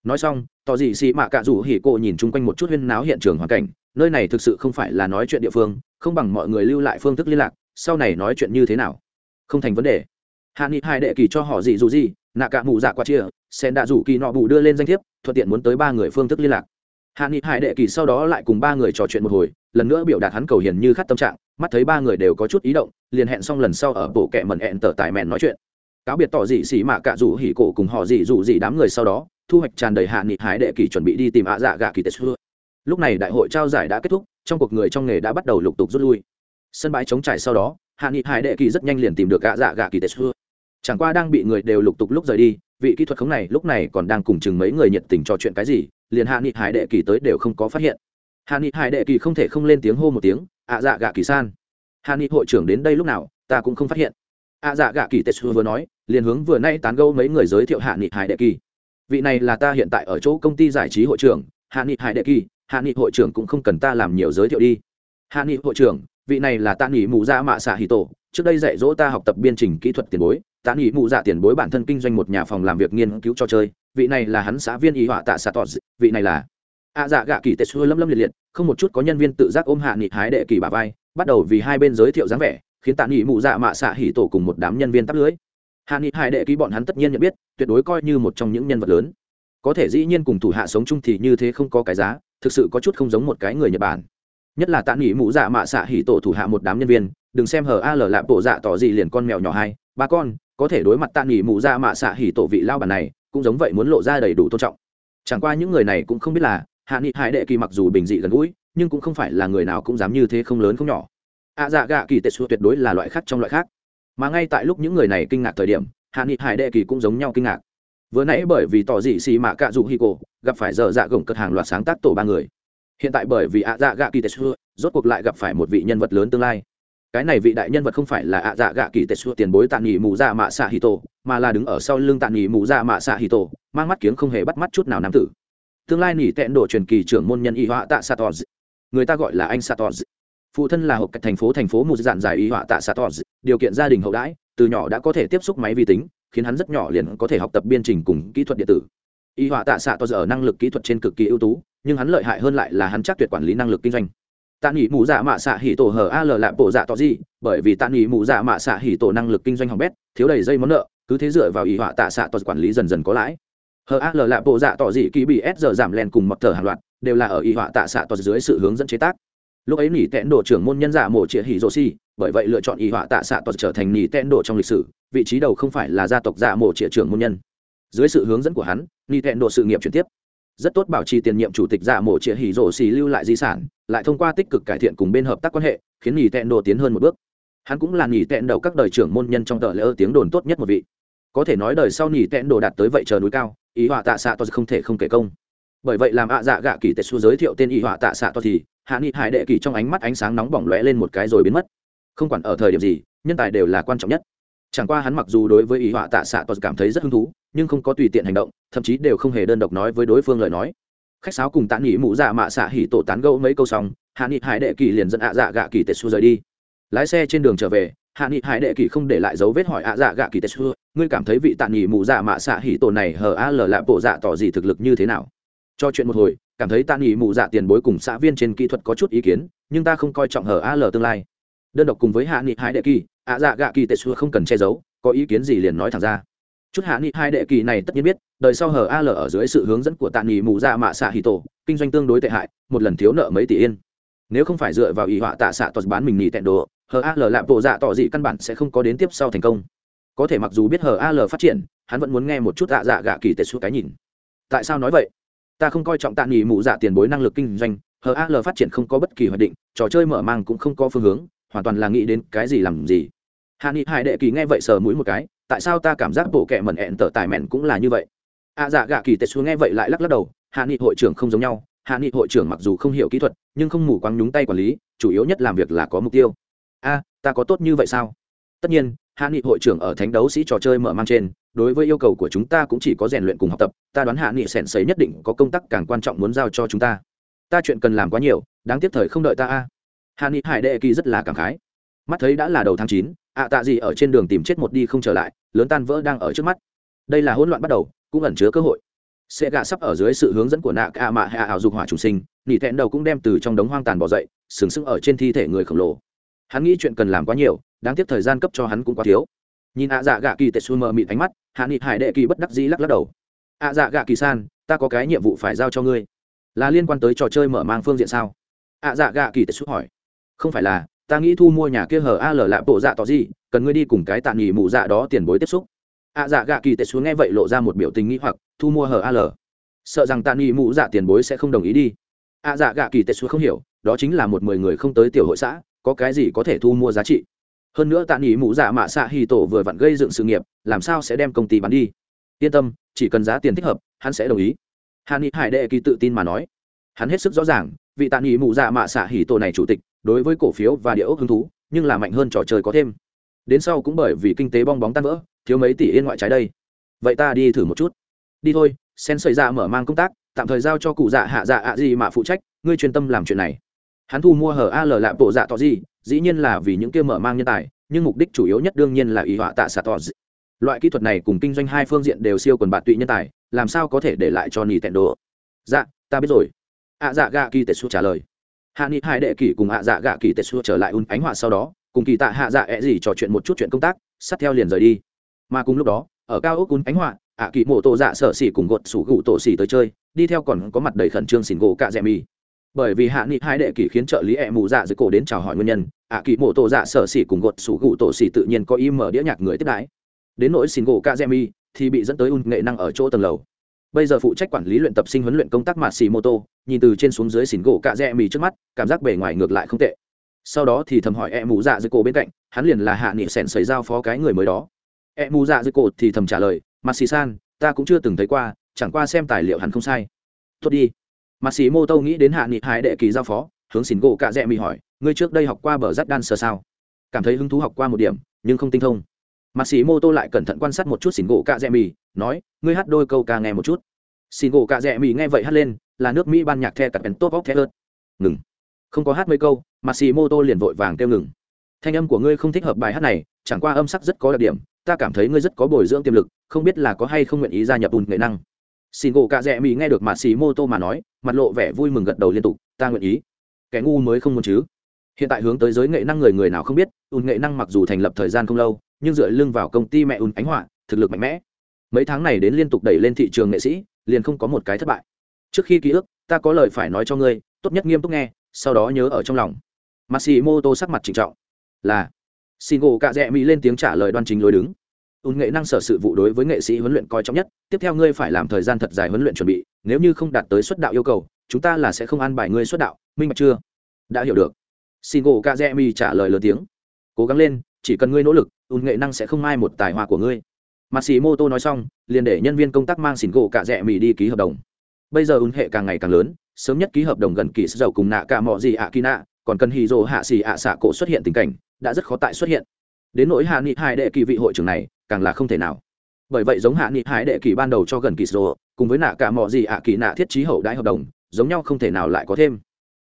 Nói xong, tỏ dị xì mạ cạ rủ hì cổ nhìn chung quanh một chút huyên náo hiện trường hoàn cảnh, nơi này thực sự không phải là nói chuyện địa phương, không bằng mọi người lưu lại phương thức liên lạc sau này nói chuyện như thế nào? Không thành vấn đề. Hạ nghị hai đệ kỳ cho họ gì dù gì, nạ cả mù dạ qua chia sen đã rủ kỳ nọ bù đưa lên danh thiếp, thuận tiện muốn tới ba người phương thức liên lạc. Hạ nghị hải đệ kỳ sau đó lại cùng ba người trò chuyện một hồi, lần nữa biểu đạt hắn cầu hiền như khát tâm trạng, mắt thấy ba người đều có chút ý động, liền hẹn xong lần sau ở bộ kẹ mẩn hẹn tờ tài mẹn nói chuyện. Cáo biệt tỏ dị xỉ mạ cạ rủ hỉ cổ cùng họ dị dù dị đám người sau đó, thu hoạch tràn đầy hạ nghị hải đệ kỳ chuẩn bị đi tìm ạ dạ gà kỳ tết xưa lúc này đại hội trao giải đã kết thúc, trong cuộc người trong nghề đã bắt đầu lục tục rút lui sân bãi chống trải sau đó, hạ nghị hải đệ kỳ rất nhanh liền tìm được ạ dạ gạ kỳ tệ xưa. Chẳng qua đang bị người đều lục tục lúc rời đi, vị kỹ thuật khống này lúc này còn đang cùng chừng mấy người nhiệt tình trò chuyện cái gì, liền hạ nghị hải đệ kỳ tới đều không có phát hiện. Hạ nghị hải đệ kỳ không thể không lên tiếng hô một tiếng, ạ dạ gạ kỳ san. Hạ nghị hội trưởng đến đây lúc nào, ta cũng không phát hiện. Ạ dạ gạ kỳ tetsu vừa nói, liền hướng vừa nay tán gâu mấy người giới thiệu hạ nghị hải đệ kỳ. Vị này là ta hiện tại ở chỗ công ty giải trí hội trưởng, hạ nghị hải đệ kỳ, hạ nghị hội trưởng cũng không cần ta làm nhiều giới thiệu đi. Hạ nghị hội trưởng vị này là Tạ nghỉ mù dạ mạ xạ hì tổ, trước đây dạy dỗ ta học tập biên trình kỹ thuật tiền bối. Tạ nghỉ mụ dạ tiền bối bản thân kinh doanh một nhà phòng làm việc nghiên cứu cho chơi. Vị này là hắn xã viên y họa tạ xạ tọt vị này là ạ à dạ gạ kỳ tệ xưa lâm lâm liệt liệt, không một chút có nhân viên tự giác ôm hạ nghị hái đệ kỳ bà vai, bắt đầu vì hai bên giới thiệu dáng vẻ, khiến tạ nghỉ mụ dạ mạ xạ hỉ tổ cùng một đám nhân viên tắp lưới. Hạ nghị hải đệ ký bọn hắn tất nhiên nhận biết, tuyệt đối coi như một trong những nhân vật lớn. Có thể dĩ nhiên cùng thủ hạ sống chung thì như thế không có cái giá, thực sự có chút không giống một cái người nhật bản nhất là tạ nghỉ mụ dạ mạ xạ hỉ tổ thủ hạ một đám nhân viên, đừng xem hờ a lờ lạp bộ dạ tỏ gì liền con mèo nhỏ hai, ba con, có thể đối mặt tạ nghỉ mụ dạ mạ xạ hỉ tổ vị lao bản này, cũng giống vậy muốn lộ ra đầy đủ tôn trọng. Chẳng qua những người này cũng không biết là, hạ nghị hải đệ kỳ mặc dù bình dị gần gũi, nhưng cũng không phải là người nào cũng dám như thế không lớn không nhỏ. Ạ dạ gạ kỳ tệ xua tuyệt đối là loại khác trong loại khác. Mà ngay tại lúc những người này kinh ngạc thời điểm, hạ nghị hải đệ kỳ cũng giống nhau kinh ngạc. Vừa nãy bởi vì tỏ dị xì mạ cạ dụ hi cổ, gặp phải giờ dạ gồng cất hàng loạt sáng tác tổ ba người hiện tại bởi vì ạ dạ gạ kỳ tệ xua, rốt cuộc lại gặp phải một vị nhân vật lớn tương lai. Cái này vị đại nhân vật không phải là ạ dạ gạ kỳ tệ xua tiền bối tạ nghỉ mù ra mạ xạ hì tổ, mà là đứng ở sau lưng tạ nghỉ mù ra mạ xạ hì tổ, mang mắt kiếng không hề bắt mắt chút nào nam tử. Tương lai nỉ tẹn độ truyền kỳ trưởng môn nhân y họa tạ satorz người ta gọi là anh satorz phụ thân là hộp cách thành phố thành phố một dạn giải y họa tạ satorz điều kiện gia đình hậu đãi, từ nhỏ đã có thể tiếp xúc máy vi tính, khiến hắn rất nhỏ liền có thể học tập biên trình cùng kỹ thuật điện tử. Y họa tạ xạ to giờ năng lực kỹ thuật trên cực kỳ ưu tú nhưng hắn lợi hại hơn lại là hắn chắc tuyệt quản lý năng lực kinh doanh. Tạ nghỉ mù dạ mạ xạ hỉ tổ hở al lạp bộ dạ tỏ gì bởi vì tạ nghỉ mù dạ mạ xạ hỉ tổ năng lực kinh doanh hỏng bét, thiếu đầy dây món nợ, cứ thế dựa vào ý họa tạ xạ tỏ quản lý dần dần có lãi. Hở al lạp bộ dạ tỏ gì kỳ bị s giờ giảm len cùng mật thở hàng loạt, đều là ở ý họa tạ xạ tỏ dưới sự hướng dẫn chế tác. Lúc ấy nỉ tẹn độ trưởng môn nhân giả mổ trịa hỉ rô si, bởi vậy lựa chọn ý họa tạ xạ tỏ trở thành nỉ tẹn độ trong lịch sử, vị trí đầu không phải là gia tộc giả mổ trịa trưởng môn nhân. Dưới sự hướng dẫn của hắn, nỉ tẹn độ sự nghiệp chuyển tiếp rất tốt bảo trì tiền nhiệm chủ tịch dạ mộ trịa hỉ rổ xì lưu lại di sản, lại thông qua tích cực cải thiện cùng bên hợp tác quan hệ, khiến nghỉ tẹn đồ tiến hơn một bước. Hắn cũng là nghỉ tẹn đầu các đời trưởng môn nhân trong tờ lễ tiếng đồn tốt nhất một vị. Có thể nói đời sau nghỉ tẹn đồ đạt tới vậy chờ núi cao, ý họa tạ xạ to không thể không kể công. Bởi vậy làm ạ dạ gạ kỳ tệ xu giới thiệu tên ý họa tạ xạ to thì, hạ nghị hải đệ kỳ trong ánh mắt ánh sáng nóng bỏng lóe lên một cái rồi biến mất. Không quản ở thời điểm gì, nhân tài đều là quan trọng nhất chẳng qua hắn mặc dù đối với ý họa tạ xạ tos cảm thấy rất hứng thú, nhưng không có tùy tiện hành động, thậm chí đều không hề đơn độc nói với đối phương lời nói. Khách sáo cùng tán nghỉ mụ dạ mạ xạ hỉ tổ tán gẫu mấy câu xong, hạ nghị hải đệ kỳ liền dẫn ạ dạ gạ kỳ tệ xu rời đi. Lái xe trên đường trở về, hạ nghị hải đệ kỳ không để lại dấu vết hỏi ạ dạ gạ kỳ tệ xu ngươi cảm thấy vị tàn nghỉ mụ dạ mạ xạ hỉ tổ này hờ a lờ lạ bộ dạ tỏ gì thực lực như thế nào? Cho chuyện một hồi, cảm thấy tàn nghỉ mụ dạ tiền bối cùng xã viên trên kỹ thuật có chút ý kiến, nhưng ta không coi trọng hờ a lờ tương lai đơn độc cùng với hạ nghị hai đệ kỳ, ạ dạ gạ kỳ tệ xua không cần che giấu, có ý kiến gì liền nói thẳng ra. Chút hạ nghị hai đệ kỳ này tất nhiên biết, đời sau hờ al ở dưới sự hướng dẫn của tạ nghị mù dạ mạ xạ hì tổ, kinh doanh tương đối tệ hại, một lần thiếu nợ mấy tỷ yên. Nếu không phải dựa vào ý họa tạ xạ toàn bán mình nghỉ tẹn đồ hờ al lạp bộ dạ tỏ dị căn bản sẽ không có đến tiếp sau thành công. Có thể mặc dù biết hờ al phát triển, hắn vẫn muốn nghe một chút dạ dạ gạ kỳ tệ xua cái nhìn. Tại sao nói vậy? Ta không coi trọng tạ nghị mù dạ tiền bối năng lực kinh doanh hờ al phát triển không có bất kỳ hoạch định, trò chơi mở mang cũng không có phương hướng hoàn toàn là nghĩ đến cái gì làm gì. Hạ nghị hải đệ kỳ nghe vậy sờ mũi một cái tại sao ta cảm giác bộ kệ mẩn ẹn tở tài mẹn cũng là như vậy? A à, dạ gạ kỳ tệ xuống nghe vậy lại lắc lắc đầu hạ nghị hội trưởng không giống nhau hạ nghị hội trưởng mặc dù không hiểu kỹ thuật nhưng không mù quáng nhúng tay quản lý chủ yếu nhất làm việc là có mục tiêu. A ta có tốt như vậy sao? Tất nhiên hạ nghị hội trưởng ở thánh đấu sĩ trò chơi mở mang trên đối với yêu cầu của chúng ta cũng chỉ có rèn luyện cùng học tập ta đoán hạ nghị sẻn sấy nhất định có công tác càng quan trọng muốn giao cho chúng ta. Ta chuyện cần làm quá nhiều đáng tiếc thời không đợi ta a hà ni hải đệ kỳ rất là cảm khái. Mắt thấy đã là đầu tháng chín, ạ tạ gì ở trên đường tìm chết một đi không trở lại, lớn tan vỡ đang ở trước mắt. Đây là hỗn loạn bắt đầu, cũng ẩn chứa cơ hội. Sẽ gạ sắp ở dưới sự hướng dẫn của nạ ca mạ hạ ảo dục hỏa chủ sinh, nỉ thẹn đầu cũng đem từ trong đống hoang tàn bỏ dậy, sừng sững ở trên thi thể người khổng lồ. Hắn nghĩ chuyện cần làm quá nhiều, đáng tiếc thời gian cấp cho hắn cũng quá thiếu. Nhìn ạ dạ gạ kỳ tệ xu mờ mịt ánh mắt, hạ nghị hải đệ kỳ bất đắc dĩ lắc lắc đầu. Ạ dạ gạ kỳ san, ta có cái nhiệm vụ phải giao cho ngươi. Là liên quan tới trò chơi mở mang phương diện sao? Ạ dạ gạ kỳ tệ xu hỏi không phải là, ta nghĩ thu mua nhà kia hở al lạ bộ dạ tỏ gì, cần ngươi đi cùng cái tạ nghỉ mụ dạ đó tiền bối tiếp xúc. Ạ dạ gạ kỳ tệ xuống nghe vậy lộ ra một biểu tình nghĩ hoặc, thu mua hở al sợ rằng tạ nghỉ mụ dạ tiền bối sẽ không đồng ý đi. Ạ dạ gạ kỳ tệ xuống không hiểu, đó chính là một mười người không tới tiểu hội xã, có cái gì có thể thu mua giá trị? Hơn nữa tạ nghỉ mụ dạ mạ xạ hì tổ vừa vặn gây dựng sự nghiệp, làm sao sẽ đem công ty bán đi? Yên tâm, chỉ cần giá tiền thích hợp, hắn sẽ đồng ý. Hà ni hải đệ kỳ tự tin mà nói. Hắn hết sức rõ ràng, vị tạ nghỉ mụ dạ mạ xạ hì tổ này chủ tịch đối với cổ phiếu và địa ốc hứng thú, nhưng là mạnh hơn trò chơi có thêm. Đến sau cũng bởi vì kinh tế bong bóng tan vỡ, thiếu mấy tỷ yên ngoại trái đây. Vậy ta đi thử một chút. Đi thôi, sen xảy ra dạ mở mang công tác, tạm thời giao cho cụ dạ hạ dạ ạ gì mà phụ trách, ngươi chuyên tâm làm chuyện này. Hắn thu mua hở al lạ bộ dạ tỏ gì, dĩ nhiên là vì những kia mở mang nhân tài, nhưng mục đích chủ yếu nhất đương nhiên là ý họa tạ xạ tỏ gì. loại kỹ thuật này cùng kinh doanh hai phương diện đều siêu quần bạt tụy nhân tài, làm sao có thể để lại cho nỉ tẹn đồ dạ ta biết rồi. Ạ dạ gạ kỳ tệ xu trả lời hạ nghị hai đệ kỷ cùng hạ dạ gạ kỳ tệ xua trở lại un ánh họa sau đó, cùng kỳ tạ hạ dạ ẹ gì trò chuyện một chút chuyện công tác sát theo liền rời đi. Mà cùng lúc đó, ở cao ốc un ánh họa ạ kỳ mộ tổ dạ sở xỉ cùng gột sủ gụ tổ xỉ tới chơi, đi theo còn có mặt đầy khẩn trương xỉn gỗ cạ dạ dẹ mì bởi vì hạ nghị hai đệ kỷ khiến trợ lý ẹ mù dạ dưới cổ đến chào hỏi nguyên nhân ạ kỳ mộ tổ dạ sở xỉ cùng gột sủ gụ tổ xỉ tự nhiên có ý mở đĩa nhạc người tiếp đãi. Đến nỗi xỉn gỗ cạ dạ dẹ mì thì bị dẫn tới un nghệ năng ở chỗ tầng lầu bây giờ phụ trách quản lý luyện tập sinh huấn luyện công tác mạt xì mô tô nhìn từ trên xuống dưới xỉn gỗ cạ rẽ mì trước mắt, cảm giác bề ngoài ngược lại không tệ. Sau đó thì thầm hỏi e mù dạ dưới cổ bên cạnh, hắn liền là hạ nghị sẻn xảy giao phó cái người mới đó. E mù dạ dưới cổ thì thầm trả lời mặt xì san ta cũng chưa từng thấy qua, chẳng qua xem tài liệu hắn không sai. Tốt đi. Mặt xì mô tô nghĩ đến hạ nghị hai đệ kỳ giao phó, hướng xỉn gỗ cạ rẽ mì hỏi, ngươi trước đây học qua bờ rắt đan sơ sao? Cảm thấy hứng thú học qua một điểm, nhưng không tinh thông mặt Sĩ mô tô lại cẩn thận quan sát một chút xin gỗ cạ rẽ mì nói, ngươi hát đôi câu ca nghe một chút. Xin gỗ cạ rẽ mì nghe vậy hát lên, là nước mỹ ban nhạc the cặp bèn top of the earth. Ngừng. Không có hát mấy câu mặt Sĩ mô tô liền vội vàng kêu ngừng. Thanh âm của ngươi không thích hợp bài hát này, chẳng qua âm sắc rất có đặc điểm, ta cảm thấy ngươi rất có bồi dưỡng tiềm lực, không biết là có hay không nguyện ý gia nhập ùn nghệ năng. Xin gỗ cạ rẽ mì nghe được mặt xì mô tô mà nói, mặt lộ vẻ vui mừng gật đầu liên tục, ta nguyện ý. Kẻ ngu mới không muốn chứ? Hiện tại hướng tới giới nghệ năng người người nào không biết, ùn nghệ năng mặc dù thành lập thời gian không lâu nhưng dựa lưng vào công ty mẹ ùn ánh họa, thực lực mạnh mẽ. Mấy tháng này đến liên tục đẩy lên thị trường nghệ sĩ, liền không có một cái thất bại. Trước khi ký ức, ta có lời phải nói cho ngươi, tốt nhất nghiêm túc nghe, sau đó nhớ ở trong lòng. Masimoto sắc mặt trịnh trọng. Là. Xin gỗ cạ rẽ mỹ lên tiếng trả lời đoan chính lối đứng. Ùn nghệ năng sở sự vụ đối với nghệ sĩ huấn luyện coi trọng nhất, tiếp theo ngươi phải làm thời gian thật dài huấn luyện chuẩn bị, nếu như không đạt tới xuất đạo yêu cầu, chúng ta là sẽ không an bài ngươi xuất đạo, minh bạch chưa? Đã hiểu được. Xin gỗ cạ rẽ mỹ trả lời lớn tiếng. Cố gắng lên, chỉ cần ngươi nỗ lực ùn nghệ năng sẽ không ai một tài hoa của ngươi. Masimoto nói xong, liền để nhân viên công tác mang xỉn gỗ cạ rẽ mì đi ký hợp đồng. Bây giờ ùn hệ càng ngày càng lớn, sớm nhất ký hợp đồng gần kỳ dầu cùng nạ cả mọi gì ạ kỳ nạ, còn cần hì dồ hạ xì ạ xạ cổ xuất hiện tình cảnh, đã rất khó tại xuất hiện. Đến nỗi hạ nghị hai đệ kỳ vị hội trưởng này, càng là không thể nào. Bởi vậy giống hạ nghị hai đệ kỳ ban đầu cho gần kỳ dồ cùng với nạ cả mọi gì ạ kỳ nạ thiết trí hậu đãi hợp đồng, giống nhau không thể nào lại có thêm.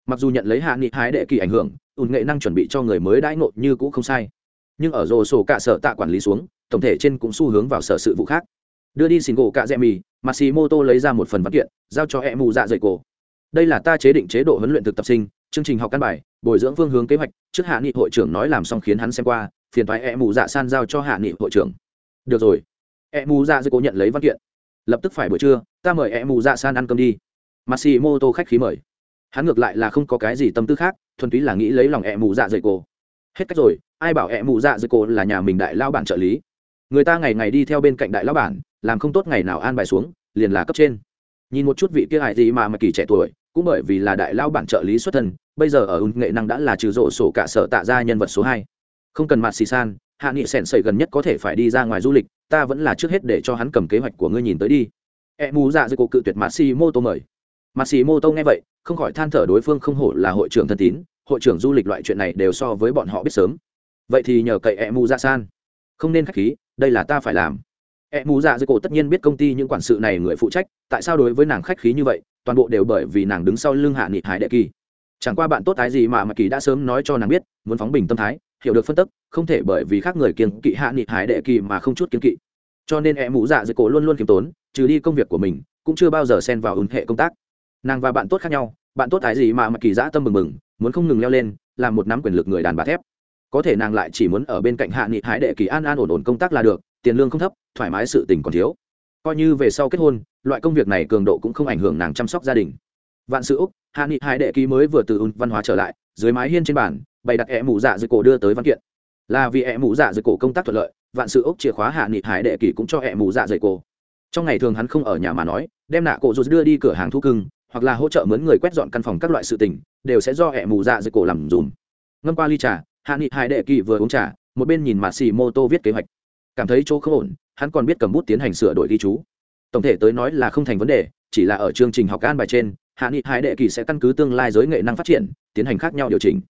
Mặc dù nhận lấy hạ nghị hai đệ kỳ ảnh hưởng, ùn nghệ năng chuẩn bị cho người mới đãi ngộ như cũ không sai nhưng ở rồ sổ cả sở tạ quản lý xuống, tổng thể trên cũng xu hướng vào sở sự vụ khác. Đưa đi xin gỗ cạ rẽ mì, Matsumoto lấy ra một phần văn kiện, giao cho e mù dạ dày cổ. Đây là ta chế định chế độ huấn luyện thực tập sinh, chương trình học căn bài, bồi dưỡng phương hướng kế hoạch, trước hạ nghị hội trưởng nói làm xong khiến hắn xem qua, phiền thoái e mù dạ san giao cho hạ nghị hội trưởng. Được rồi. E mù dạ dày cổ nhận lấy văn kiện. Lập tức phải buổi trưa, ta mời e mù dạ san ăn cơm đi. Matsumoto khách khí mời. Hắn ngược lại là không có cái gì tâm tư khác, thuần túy là nghĩ lấy lòng e mù dạ dày cổ hết cách rồi, ai bảo e Mụ dạ dưới cô là nhà mình đại lao bản trợ lý. Người ta ngày ngày đi theo bên cạnh đại lão bản, làm không tốt ngày nào an bài xuống, liền là cấp trên. Nhìn một chút vị kia hại gì mà mà kỳ trẻ tuổi, cũng bởi vì là đại lão bản trợ lý xuất thân, bây giờ ở ứng nghệ năng đã là trừ rộ sổ cả sở tạ ra nhân vật số hai. Không cần mặt xì san, hạ nghị sẻn sẩy gần nhất có thể phải đi ra ngoài du lịch, ta vẫn là trước hết để cho hắn cầm kế hoạch của ngươi nhìn tới đi. E mù dạ dưới cô cự tuyệt mặt xì mô tô mời. Mặt xì mô tô nghe vậy, không khỏi than thở đối phương không hổ là hội trưởng thân tín hội trưởng du lịch loại chuyện này đều so với bọn họ biết sớm. Vậy thì nhờ cậy e Mu Ra dạ san. Không nên khách khí, đây là ta phải làm. E Mu dạ dưới cổ tất nhiên biết công ty những quản sự này người phụ trách, tại sao đối với nàng khách khí như vậy, toàn bộ đều bởi vì nàng đứng sau lưng hạ nghị hải đệ kỳ. Chẳng qua bạn tốt thái gì mà mà kỳ đã sớm nói cho nàng biết, muốn phóng bình tâm thái, hiểu được phân tức, không thể bởi vì khác người kiêng kỵ hạ nghị hải đệ kỳ mà không chút kiêng kỵ. Cho nên E mũ dạ dưới cổ luôn luôn kiêm tốn, trừ đi công việc của mình, cũng chưa bao giờ xen vào ứng hệ công tác. Nàng và bạn tốt khác nhau, bạn tốt thái gì mà mà kỳ dã tâm mừng mừng muốn không ngừng leo lên, làm một nắm quyền lực người đàn bà thép. Có thể nàng lại chỉ muốn ở bên cạnh hạ nghị hải đệ kỳ an an ổn ổn công tác là được, tiền lương không thấp, thoải mái sự tình còn thiếu. Coi như về sau kết hôn, loại công việc này cường độ cũng không ảnh hưởng nàng chăm sóc gia đình. Vạn sự úc, hạ nghị hải đệ ký mới vừa từ ùn văn hóa trở lại, dưới mái hiên trên bàn, bày đặt ẹ mụ dạ dưới cổ đưa tới văn kiện. Là vì ẹ mụ dạ dưới cổ công tác thuận lợi, vạn sự úc chìa khóa hạ nghị hải đệ kỳ cũng cho ẹ mụ dạ dưới cổ. Trong ngày thường hắn không ở nhà mà nói, đem nạ cổ rồi đưa đi cửa hàng thu cưng, hoặc là hỗ trợ mướn người quét dọn căn phòng các loại sự tình đều sẽ do hệ mù dạ dưới cổ làm dùm. Ngâm qua ly trà, hạ nghị hải đệ kỳ vừa uống trà, một bên nhìn mặt xì mô tô viết kế hoạch. Cảm thấy chỗ không ổn, hắn còn biết cầm bút tiến hành sửa đổi ghi chú. Tổng thể tới nói là không thành vấn đề, chỉ là ở chương trình học an bài trên, hạ nghị hải đệ kỳ sẽ căn cứ tương lai giới nghệ năng phát triển, tiến hành khác nhau điều chỉnh.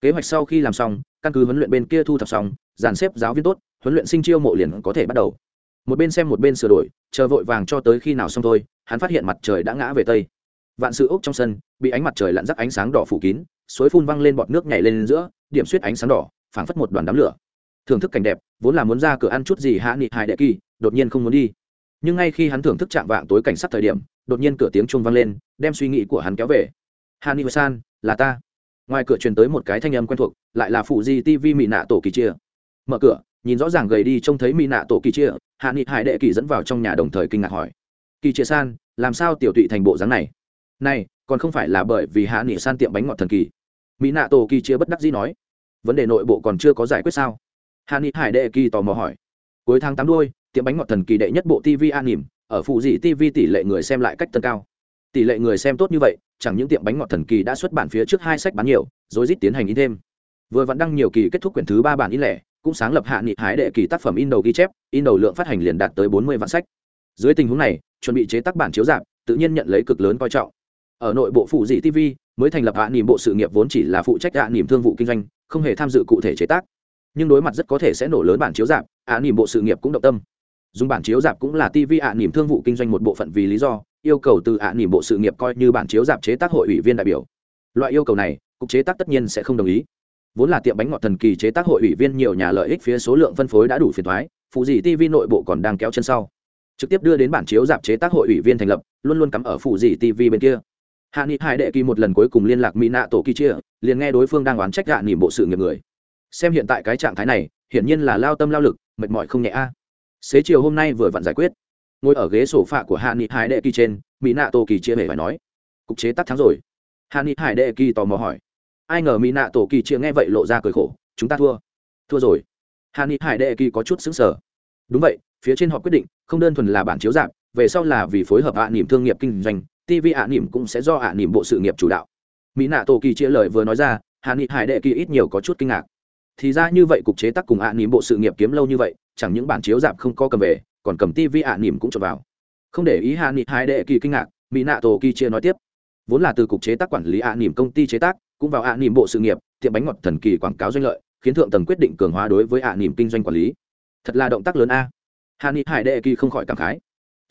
Kế hoạch sau khi làm xong, căn cứ huấn luyện bên kia thu thập xong, dàn xếp giáo viên tốt, huấn luyện sinh chiêu mộ liền có thể bắt đầu. Một bên xem một bên sửa đổi, chờ vội vàng cho tới khi nào xong thôi, hắn phát hiện mặt trời đã ngã về tây vạn sự ốc trong sân, bị ánh mặt trời lặn rắc ánh sáng đỏ phủ kín, suối phun văng lên bọt nước nhảy lên giữa, điểm suýt ánh sáng đỏ, phảng phất một đoàn đám lửa. Thưởng thức cảnh đẹp, vốn là muốn ra cửa ăn chút gì hạ nghị hải đệ kỳ, đột nhiên không muốn đi. Nhưng ngay khi hắn thưởng thức chạm vạng tối cảnh sát thời điểm, đột nhiên cửa tiếng chuông vang lên, đem suy nghĩ của hắn kéo về. Hani san, là ta. Ngoài cửa truyền tới một cái thanh âm quen thuộc, lại là phụ di tv mỹ nạ tổ kỳ chia. Mở cửa, nhìn rõ ràng gầy đi trông thấy mỹ nạ tổ kỳ chia, hạ nghị hải đệ kỳ dẫn vào trong nhà đồng thời kinh ngạc hỏi. Kỳ chia san, làm sao tiểu tụy thành bộ dáng này? Này, còn không phải là bởi vì hạ nghị san tiệm bánh ngọt thần kỳ. Mỹ nạ tổ kỳ chia bất đắc dĩ nói. Vấn đề nội bộ còn chưa có giải quyết sao? Hạ nghị hải đệ kỳ tò mò hỏi. Cuối tháng tám đôi tiệm bánh ngọt thần kỳ đệ nhất bộ tv an nỉm, ở phụ dị tv tỷ lệ người xem lại cách tân cao. Tỷ lệ người xem tốt như vậy, chẳng những tiệm bánh ngọt thần kỳ đã xuất bản phía trước hai sách bán nhiều rồi rít tiến hành in thêm. Vừa vẫn đăng nhiều kỳ kết thúc quyển thứ ba bản in lẻ, cũng sáng lập hạ nghị hái đệ kỳ tác phẩm in đầu ghi chép, in đầu lượng phát hành liền đạt tới bốn mươi vạn sách. Dưới tình huống này, chuẩn bị chế tác bản chiếu dạp tự nhiên nhận lấy cực lớn coi trọng ở nội bộ phụ dị tv mới thành lập hạ niềm bộ sự nghiệp vốn chỉ là phụ trách hạ niềm thương vụ kinh doanh không hề tham dự cụ thể chế tác. Nhưng đối mặt rất có thể sẽ nổ lớn bản chiếu giảm, hạ niềm bộ sự nghiệp cũng động tâm. Dùng bản chiếu giảm cũng là tv hạ niềm thương vụ kinh doanh một bộ phận vì lý do yêu cầu từ hạ niềm bộ sự nghiệp coi như bản chiếu giảm chế tác hội ủy viên đại biểu. Loại yêu cầu này cục chế tác tất nhiên sẽ không đồng ý. Vốn là tiệm bánh ngọt thần kỳ chế tác hội ủy viên nhiều nhà lợi ích phía số lượng phân phối đã đủ phiền thoái phụ gì tv nội bộ còn đang kéo chân sau. Trực tiếp đưa đến bản chiếu giảm chế tác hội ủy viên thành lập luôn luôn cắm ở phụ gì tv bên kia hạ nghị hải đệ kỳ một lần cuối cùng liên lạc mỹ nạ tổ kỳ chia, liền nghe đối phương đang oán trách hạ nỉm bộ sự nghiệp người. Xem hiện tại cái trạng thái này, hiển nhiên là lao tâm lao lực, mệt mỏi không nhẹ a. Xế chiều hôm nay vừa vặn giải quyết. Ngồi ở ghế sổ phạ của hạ nghị hải đệ kỳ trên, mỹ nạ tổ kỳ chia hề phải nói, cục chế tắt thắng rồi. Hạ nghị hải đệ kỳ tò mò hỏi, ai ngờ mỹ nạ tổ kỳ chia nghe vậy lộ ra cười khổ, chúng ta thua. Thua rồi. Hạ nghị hải đệ kỳ có chút xứng sở đúng vậy, phía trên họ quyết định, không đơn thuần là bản chiếu dạng về sau là vì phối hợp hạ niềm thương nghiệp kinh doanh tv ạ niệm cũng sẽ do ạ niệm bộ sự nghiệp chủ đạo. Mỹ nạ tổ kỳ chia lời vừa nói ra hạ nghị hải đệ kỳ ít nhiều có chút kinh ngạc. Thì ra như vậy cục chế tác cùng ạ niệm bộ sự nghiệp kiếm lâu như vậy, chẳng những bản chiếu dạp không có cầm về, còn cầm tivi ạ nỉm cũng cho vào. Không để ý hạ nghị hải đệ kỳ kinh ngạc, mỹ nạ tổ kỳ chia nói tiếp. Vốn là từ cục chế tác quản lý ạ nỉm công ty chế tác, cũng vào ạ nỉm bộ sự nghiệp, tiệm bánh ngọt thần kỳ quảng cáo doanh lợi, khiến thượng tầng quyết định cường hóa đối với ạ nỉm kinh doanh quản lý. Thật là động tác lớn a. Hạ nghị hải đệ kỳ không khỏi cảm khái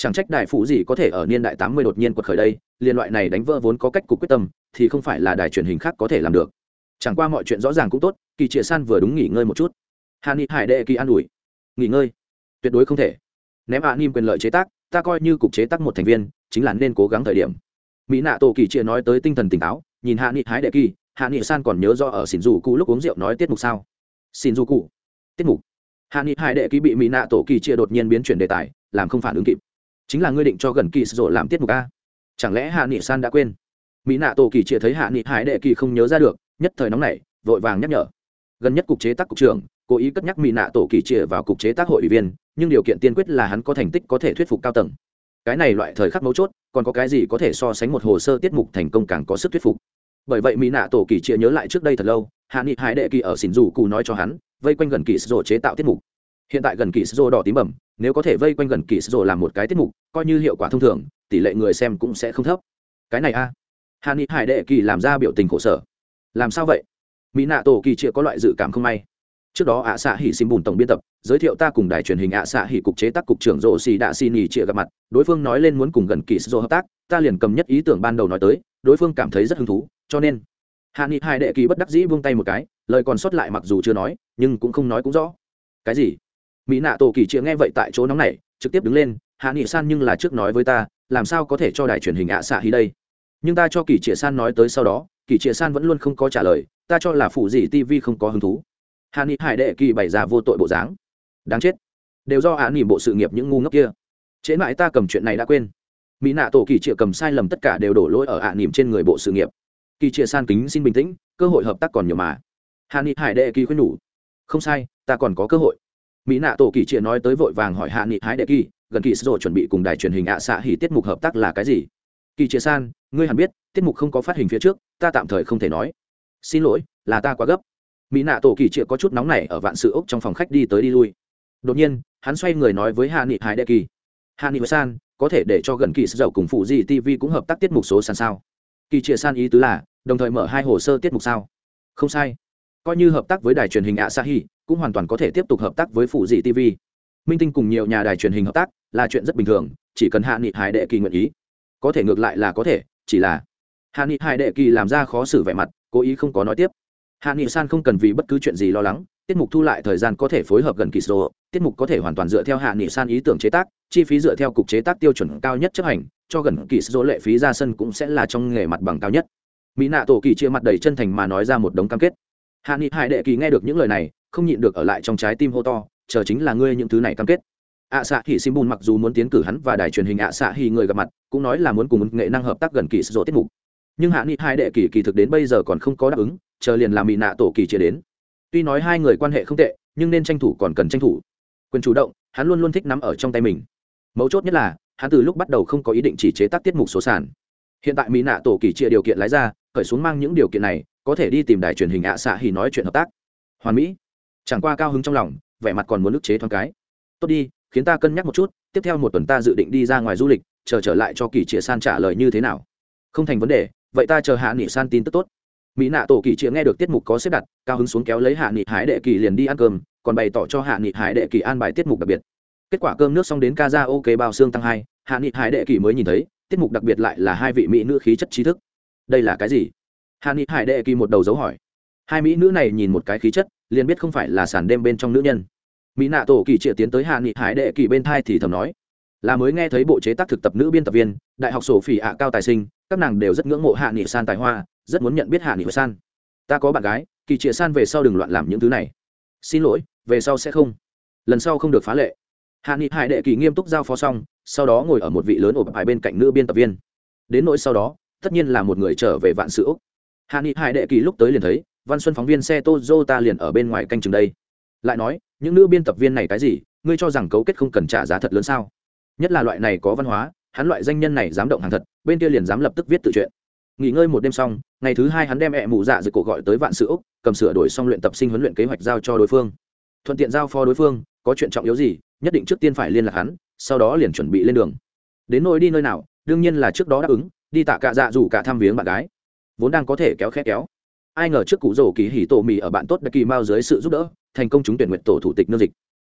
chẳng trách đại phụ gì có thể ở niên đại tám mươi đột nhiên quật khởi đây, liên loại này đánh vỡ vốn có cách cục quyết tâm, thì không phải là đài truyền hình khác có thể làm được. Chẳng qua mọi chuyện rõ ràng cũng tốt, kỳ trịa san vừa đúng nghỉ ngơi một chút. Hạ nghị hải đệ kỳ an ủi. Nghỉ ngơi? Tuyệt đối không thể. Ném ạ à nim quyền lợi chế tác, ta coi như cục chế tác một thành viên, chính là nên cố gắng thời điểm. Mỹ nạ tổ kỳ chia nói tới tinh thần tỉnh táo, nhìn hạ nghị hái đệ kỳ hạ nghị san còn nhớ do ở xỉn dù cụ lúc uống rượu nói tiết mục sao? Xin dù cụ? Tiết mục. Hạ nghị hải đệ kỳ bị mỹ nạ tổ kỳ chia đột nhiên biến chuyển đề tài, làm không phản ứng kịp chính là ngươi định cho gần kỳ sổ làm tiết mục a. Chẳng lẽ hạ nghị san đã quên? Mỹ nạ tổ kỳ chia thấy hạ nghị hải đệ kỳ không nhớ ra được, nhất thời nóng nảy, vội vàng nhắc nhở. Gần nhất cục chế tác cục trưởng, cố ý cất nhắc mỹ nạ tổ kỳ chia vào cục chế tác hội ủy viên, nhưng điều kiện tiên quyết là hắn có thành tích có thể thuyết phục cao tầng. Cái này loại thời khắc mấu chốt, còn có cái gì có thể so sánh một hồ sơ tiết mục thành công càng có sức thuyết phục? Bởi vậy mỹ nạ tổ kỳ chia nhớ lại trước đây thật lâu, hạ nghị hải đệ kỳ ở xỉn dù cù nói cho hắn, vây quanh gần kỳ sổ chế tạo tiết mục hiện tại gần kỳ sô đỏ tím bẩm, nếu có thể vây quanh gần kỳ sô làm một cái tiết mục, coi như hiệu quả thông thường, tỷ lệ người xem cũng sẽ không thấp. Cái này a. Hàn nhị hải đệ kỳ làm ra biểu tình khổ sở. Làm sao vậy? Mỹ nạ tổ kỳ chia có loại dự cảm không may. Trước đó ạ xạ hỉ xin bùn tổng biên tập, giới thiệu ta cùng đài truyền hình ạ xạ hỉ cục chế tác cục trưởng rộ xì đạ xì nhì chịa gặp mặt, đối phương nói lên muốn cùng gần kỳ sô hợp tác, ta liền cầm nhất ý tưởng ban đầu nói tới, đối phương cảm thấy rất hứng thú, cho nên hạ nghị hai đệ kỳ bất đắc dĩ buông tay một cái, lời còn sót lại mặc dù chưa nói, nhưng cũng không nói cũng rõ. Cái gì? Mỹ nạ tổ kỳ chĩa nghe vậy tại chỗ nóng này trực tiếp đứng lên, hạ nghị san nhưng là trước nói với ta, làm sao có thể cho đài truyền hình ạ xạ hỉ đây? Nhưng ta cho kỳ chĩa san nói tới sau đó, kỳ chĩa san vẫn luôn không có trả lời, ta cho là phụ gì tv không có hứng thú. Hạ nghị hải đệ kỳ bày ra vô tội bộ dáng. Đáng chết. Đều do hạ nghị bộ sự nghiệp những ngu ngốc kia. Chế mãi ta cầm chuyện này đã quên. Mỹ nạ tổ kỳ chĩa cầm sai lầm tất cả đều đổ lỗi ở hạ nghị trên người bộ sự nghiệp. Kỳ chĩa san kính xin bình tĩnh, cơ hội hợp tác còn nhiều mà. Hạ nghị hải đệ kỳ khuyên nhủ, không sai, ta còn có cơ hội mỹ nạ tổ kỳ chia nói tới vội vàng hỏi hạ nghị hải đệ kỳ, gần kỳ rồi chuẩn bị cùng đài truyền hình ạ xạ hỉ tiết mục hợp tác là cái gì? Kỳ chia san, ngươi hẳn biết, tiết mục không có phát hình phía trước, ta tạm thời không thể nói. Xin lỗi, là ta quá gấp. Mỹ nạ tổ kỳ chia có chút nóng này ở vạn sự ốc trong phòng khách đi tới đi lui. Đột nhiên, hắn xoay người nói với hạ nghị hải đệ kỳ. Hạ nghị san, có thể để cho gần kỳ sử dầu cùng phụ gì tv cũng hợp tác tiết mục số sàn sao? Kỳ chia san ý tứ là, đồng thời mở hai hồ sơ tiết mục sao? Không sai. Coi như hợp tác với đài truyền hình ạ sa hi cũng hoàn toàn có thể tiếp tục hợp tác với phụ dị tv minh tinh cùng nhiều nhà đài truyền hình hợp tác là chuyện rất bình thường, chỉ cần hạ nghị hải đệ kỳ nguyện ý. Có thể ngược lại là có thể, chỉ là hạ nghị hải đệ kỳ làm ra khó xử vẻ mặt, cố ý không có nói tiếp. Hạ nghị san không cần vì bất cứ chuyện gì lo lắng, tiết mục thu lại thời gian có thể phối hợp gần kỳ sổ tiết mục có thể hoàn toàn dựa theo hạ nghị san ý tưởng chế tác, chi phí dựa theo cục chế tác tiêu chuẩn cao nhất chấp hành, cho gần kỳ sổ lệ phí ra sân cũng sẽ là trong nghề mặt bằng cao nhất. Mỹ nạ tổ kỳ chia mặt đầy chân thành mà nói ra một đống cam kết. Hạ nghị hải đệ kỳ nghe được những lời này không nhịn được ở lại trong trái tim hô to, chờ chính là ngươi những thứ này cam kết. Ạ xạ hỉ sim bùn mặc dù muốn tiến cử hắn và đài truyền hình ạ xạ hỉ người gặp mặt, cũng nói là muốn cùng nghệ năng hợp tác gần kỳ sổ tiết mục. Nhưng hạ nghị hai đệ kỳ kỳ thực đến bây giờ còn không có đáp ứng, chờ liền làm mỹ nạ tổ kỳ chia đến. Tuy nói hai người quan hệ không tệ, nhưng nên tranh thủ còn cần tranh thủ. Quyền chủ động, hắn luôn luôn thích nắm ở trong tay mình. Mấu chốt nhất là, hắn từ lúc bắt đầu không có ý định chỉ chế tác tiết mục số sản hiện tại mỹ nạ tổ kỳ chia điều kiện lái ra, khởi xuống mang những điều kiện này, có thể đi tìm đài truyền hình ạ xạ hỉ nói chuyện hợp tác. Hoàn mỹ chẳng qua cao hứng trong lòng, vẻ mặt còn muốn ức chế thoáng cái. Tốt đi, khiến ta cân nhắc một chút, tiếp theo một tuần ta dự định đi ra ngoài du lịch, chờ trở lại cho kỳ chĩa san trả lời như thế nào. Không thành vấn đề, vậy ta chờ hạ nghị san tin tức tốt. Mỹ nạ tổ kỳ chĩa nghe được tiết mục có xếp đặt, cao hứng xuống kéo lấy hạ nghị hải đệ kỳ liền đi ăn cơm, còn bày tỏ cho hạ nghị hải đệ kỳ an bài tiết mục đặc biệt. Kết quả cơm nước xong đến ca ra ok bao xương tăng hai, hạ nghị hải đệ kỳ mới nhìn thấy, tiết mục đặc biệt lại là hai vị mỹ nữ khí chất trí thức. Đây là cái gì? Hạ nghị hải đệ kỳ một đầu dấu hỏi. Hai mỹ nữ này nhìn một cái khí chất liền biết không phải là sàn đêm bên trong nữ nhân. Mỹ nạ tổ kỳ trịa tiến tới hạ nghị hải đệ kỳ bên thai thì thầm nói, là mới nghe thấy bộ chế tác thực tập nữ biên tập viên, đại học sổ phỉ ạ cao tài sinh, các nàng đều rất ngưỡng mộ hạ nghị san tài hoa, rất muốn nhận biết hạ nghị san. Ta có bạn gái, kỳ trịa san về sau đừng loạn làm những thứ này. Xin lỗi, về sau sẽ không. Lần sau không được phá lệ. Hạ nghị hải đệ kỳ nghiêm túc giao phó xong, sau đó ngồi ở một vị lớn ổ bài bên cạnh nữ biên tập viên. Đến nỗi sau đó, tất nhiên là một người trở về vạn sự úc. Hạ nghị hải đệ kỳ lúc tới liền thấy văn xuân phóng viên xe Toyota liền ở bên ngoài canh chừng đây. Lại nói, những nữ biên tập viên này cái gì, ngươi cho rằng cấu kết không cần trả giá thật lớn sao? Nhất là loại này có văn hóa, hắn loại danh nhân này dám động hàng thật, bên kia liền dám lập tức viết tự truyện. nghỉ ngơi một đêm xong, ngày thứ hai hắn đem mẹ mụ dạ dự cổ gọi tới vạn sự úc, cầm sửa đổi xong luyện tập sinh huấn luyện kế hoạch giao cho đối phương. Thuận tiện giao phó đối phương, có chuyện trọng yếu gì, nhất định trước tiên phải liên lạc hắn, sau đó liền chuẩn bị lên đường. Đến nơi đi nơi nào, đương nhiên là trước đó đáp ứng, đi tạ cả dạ dù cả thăm viếng bạn gái. Vốn đang có thể kéo khẽ kéo ai ngờ trước cụ rổ kỳ hỉ tổ mì ở bạn tốt đã kỳ mao dưới sự giúp đỡ, thành công trúng tuyển nguyện tổ thủ tịch nương dịch.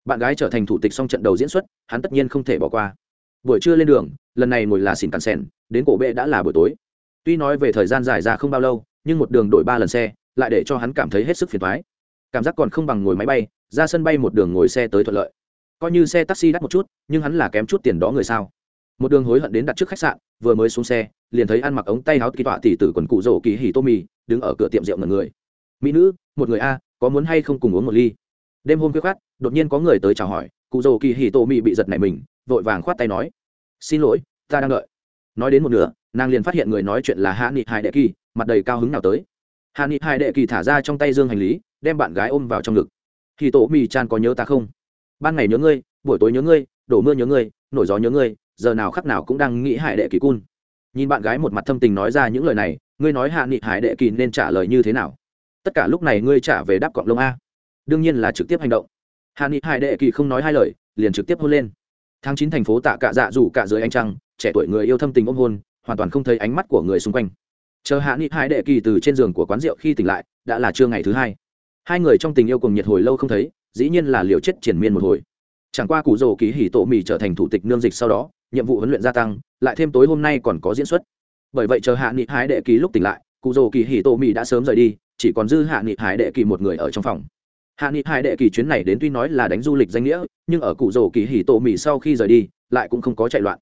Bạn gái trở thành thủ tịch xong trận đầu diễn xuất, hắn tất nhiên không thể bỏ qua. Buổi trưa lên đường, lần này ngồi là xỉn cằn sèn, đến cổ bệ đã là buổi tối. Tuy nói về thời gian dài ra không bao lâu, nhưng một đường đổi ba lần xe, lại để cho hắn cảm thấy hết sức phiền thoái cảm giác còn không bằng ngồi máy bay, ra sân bay một đường ngồi xe tới thuận lợi. Coi như xe taxi đắt một chút, nhưng hắn là kém chút tiền đó người sao. Một đường hối hận đến đặt trước khách sạn, vừa mới xuống xe, liền thấy ăn mặc ống tay áo kỳ tọa tỷ tử quần cụ rổ kỳ hỉ tô mì đứng ở cửa tiệm rượu ngần người. Mỹ nữ, một người a, có muốn hay không cùng uống một ly? Đêm hôm khuya khát đột nhiên có người tới chào hỏi, cụ dầu kỳ hì tô mì bị giật nảy mình, vội vàng khoát tay nói, xin lỗi, ta đang đợi. Nói đến một nửa, nàng liền phát hiện người nói chuyện là hạ nghị hai đệ kỳ, mặt đầy cao hứng nào tới. Hạ nghị hai đệ kỳ thả ra trong tay dương hành lý, đem bạn gái ôm vào trong ngực. Thì tô mì chan có nhớ ta không? Ban ngày nhớ ngươi, buổi tối nhớ ngươi, đổ mưa nhớ ngươi, nổi gió nhớ ngươi, giờ nào khắc nào cũng đang nghĩ hải đệ kỳ cun. Nhìn bạn gái một mặt thâm tình nói ra những lời này ngươi nói hạ nghị hải đệ kỳ nên trả lời như thế nào? Tất cả lúc này ngươi trả về đáp cọng lông a. Đương nhiên là trực tiếp hành động. Hạ nghị hải đệ kỳ không nói hai lời, liền trực tiếp hôn lên. Tháng chín thành phố tạ cạ dạ rủ cả dưới ánh trăng, trẻ tuổi người yêu thâm tình ôm hôn, hoàn toàn không thấy ánh mắt của người xung quanh. Chờ hạ nghị hải đệ kỳ từ trên giường của quán rượu khi tỉnh lại, đã là trưa ngày thứ hai. Hai người trong tình yêu cùng nhiệt hồi lâu không thấy, dĩ nhiên là liều chết triển miên một hồi. Chẳng qua cụ rồ ký hỉ tổ mì trở thành thủ tịch nương dịch sau đó, nhiệm vụ huấn luyện gia tăng, lại thêm tối hôm nay còn có diễn xuất bởi vậy chờ hạ nghị hái đệ ký lúc tỉnh lại, cụ rồ kỳ hỉ tô mỹ đã sớm rời đi, chỉ còn dư hạ nghị hải đệ kỳ một người ở trong phòng. Hạ nghị hải đệ kỳ chuyến này đến tuy nói là đánh du lịch danh nghĩa, nhưng ở cụ rồ kỳ hỉ tô mỹ sau khi rời đi, lại cũng không có chạy loạn.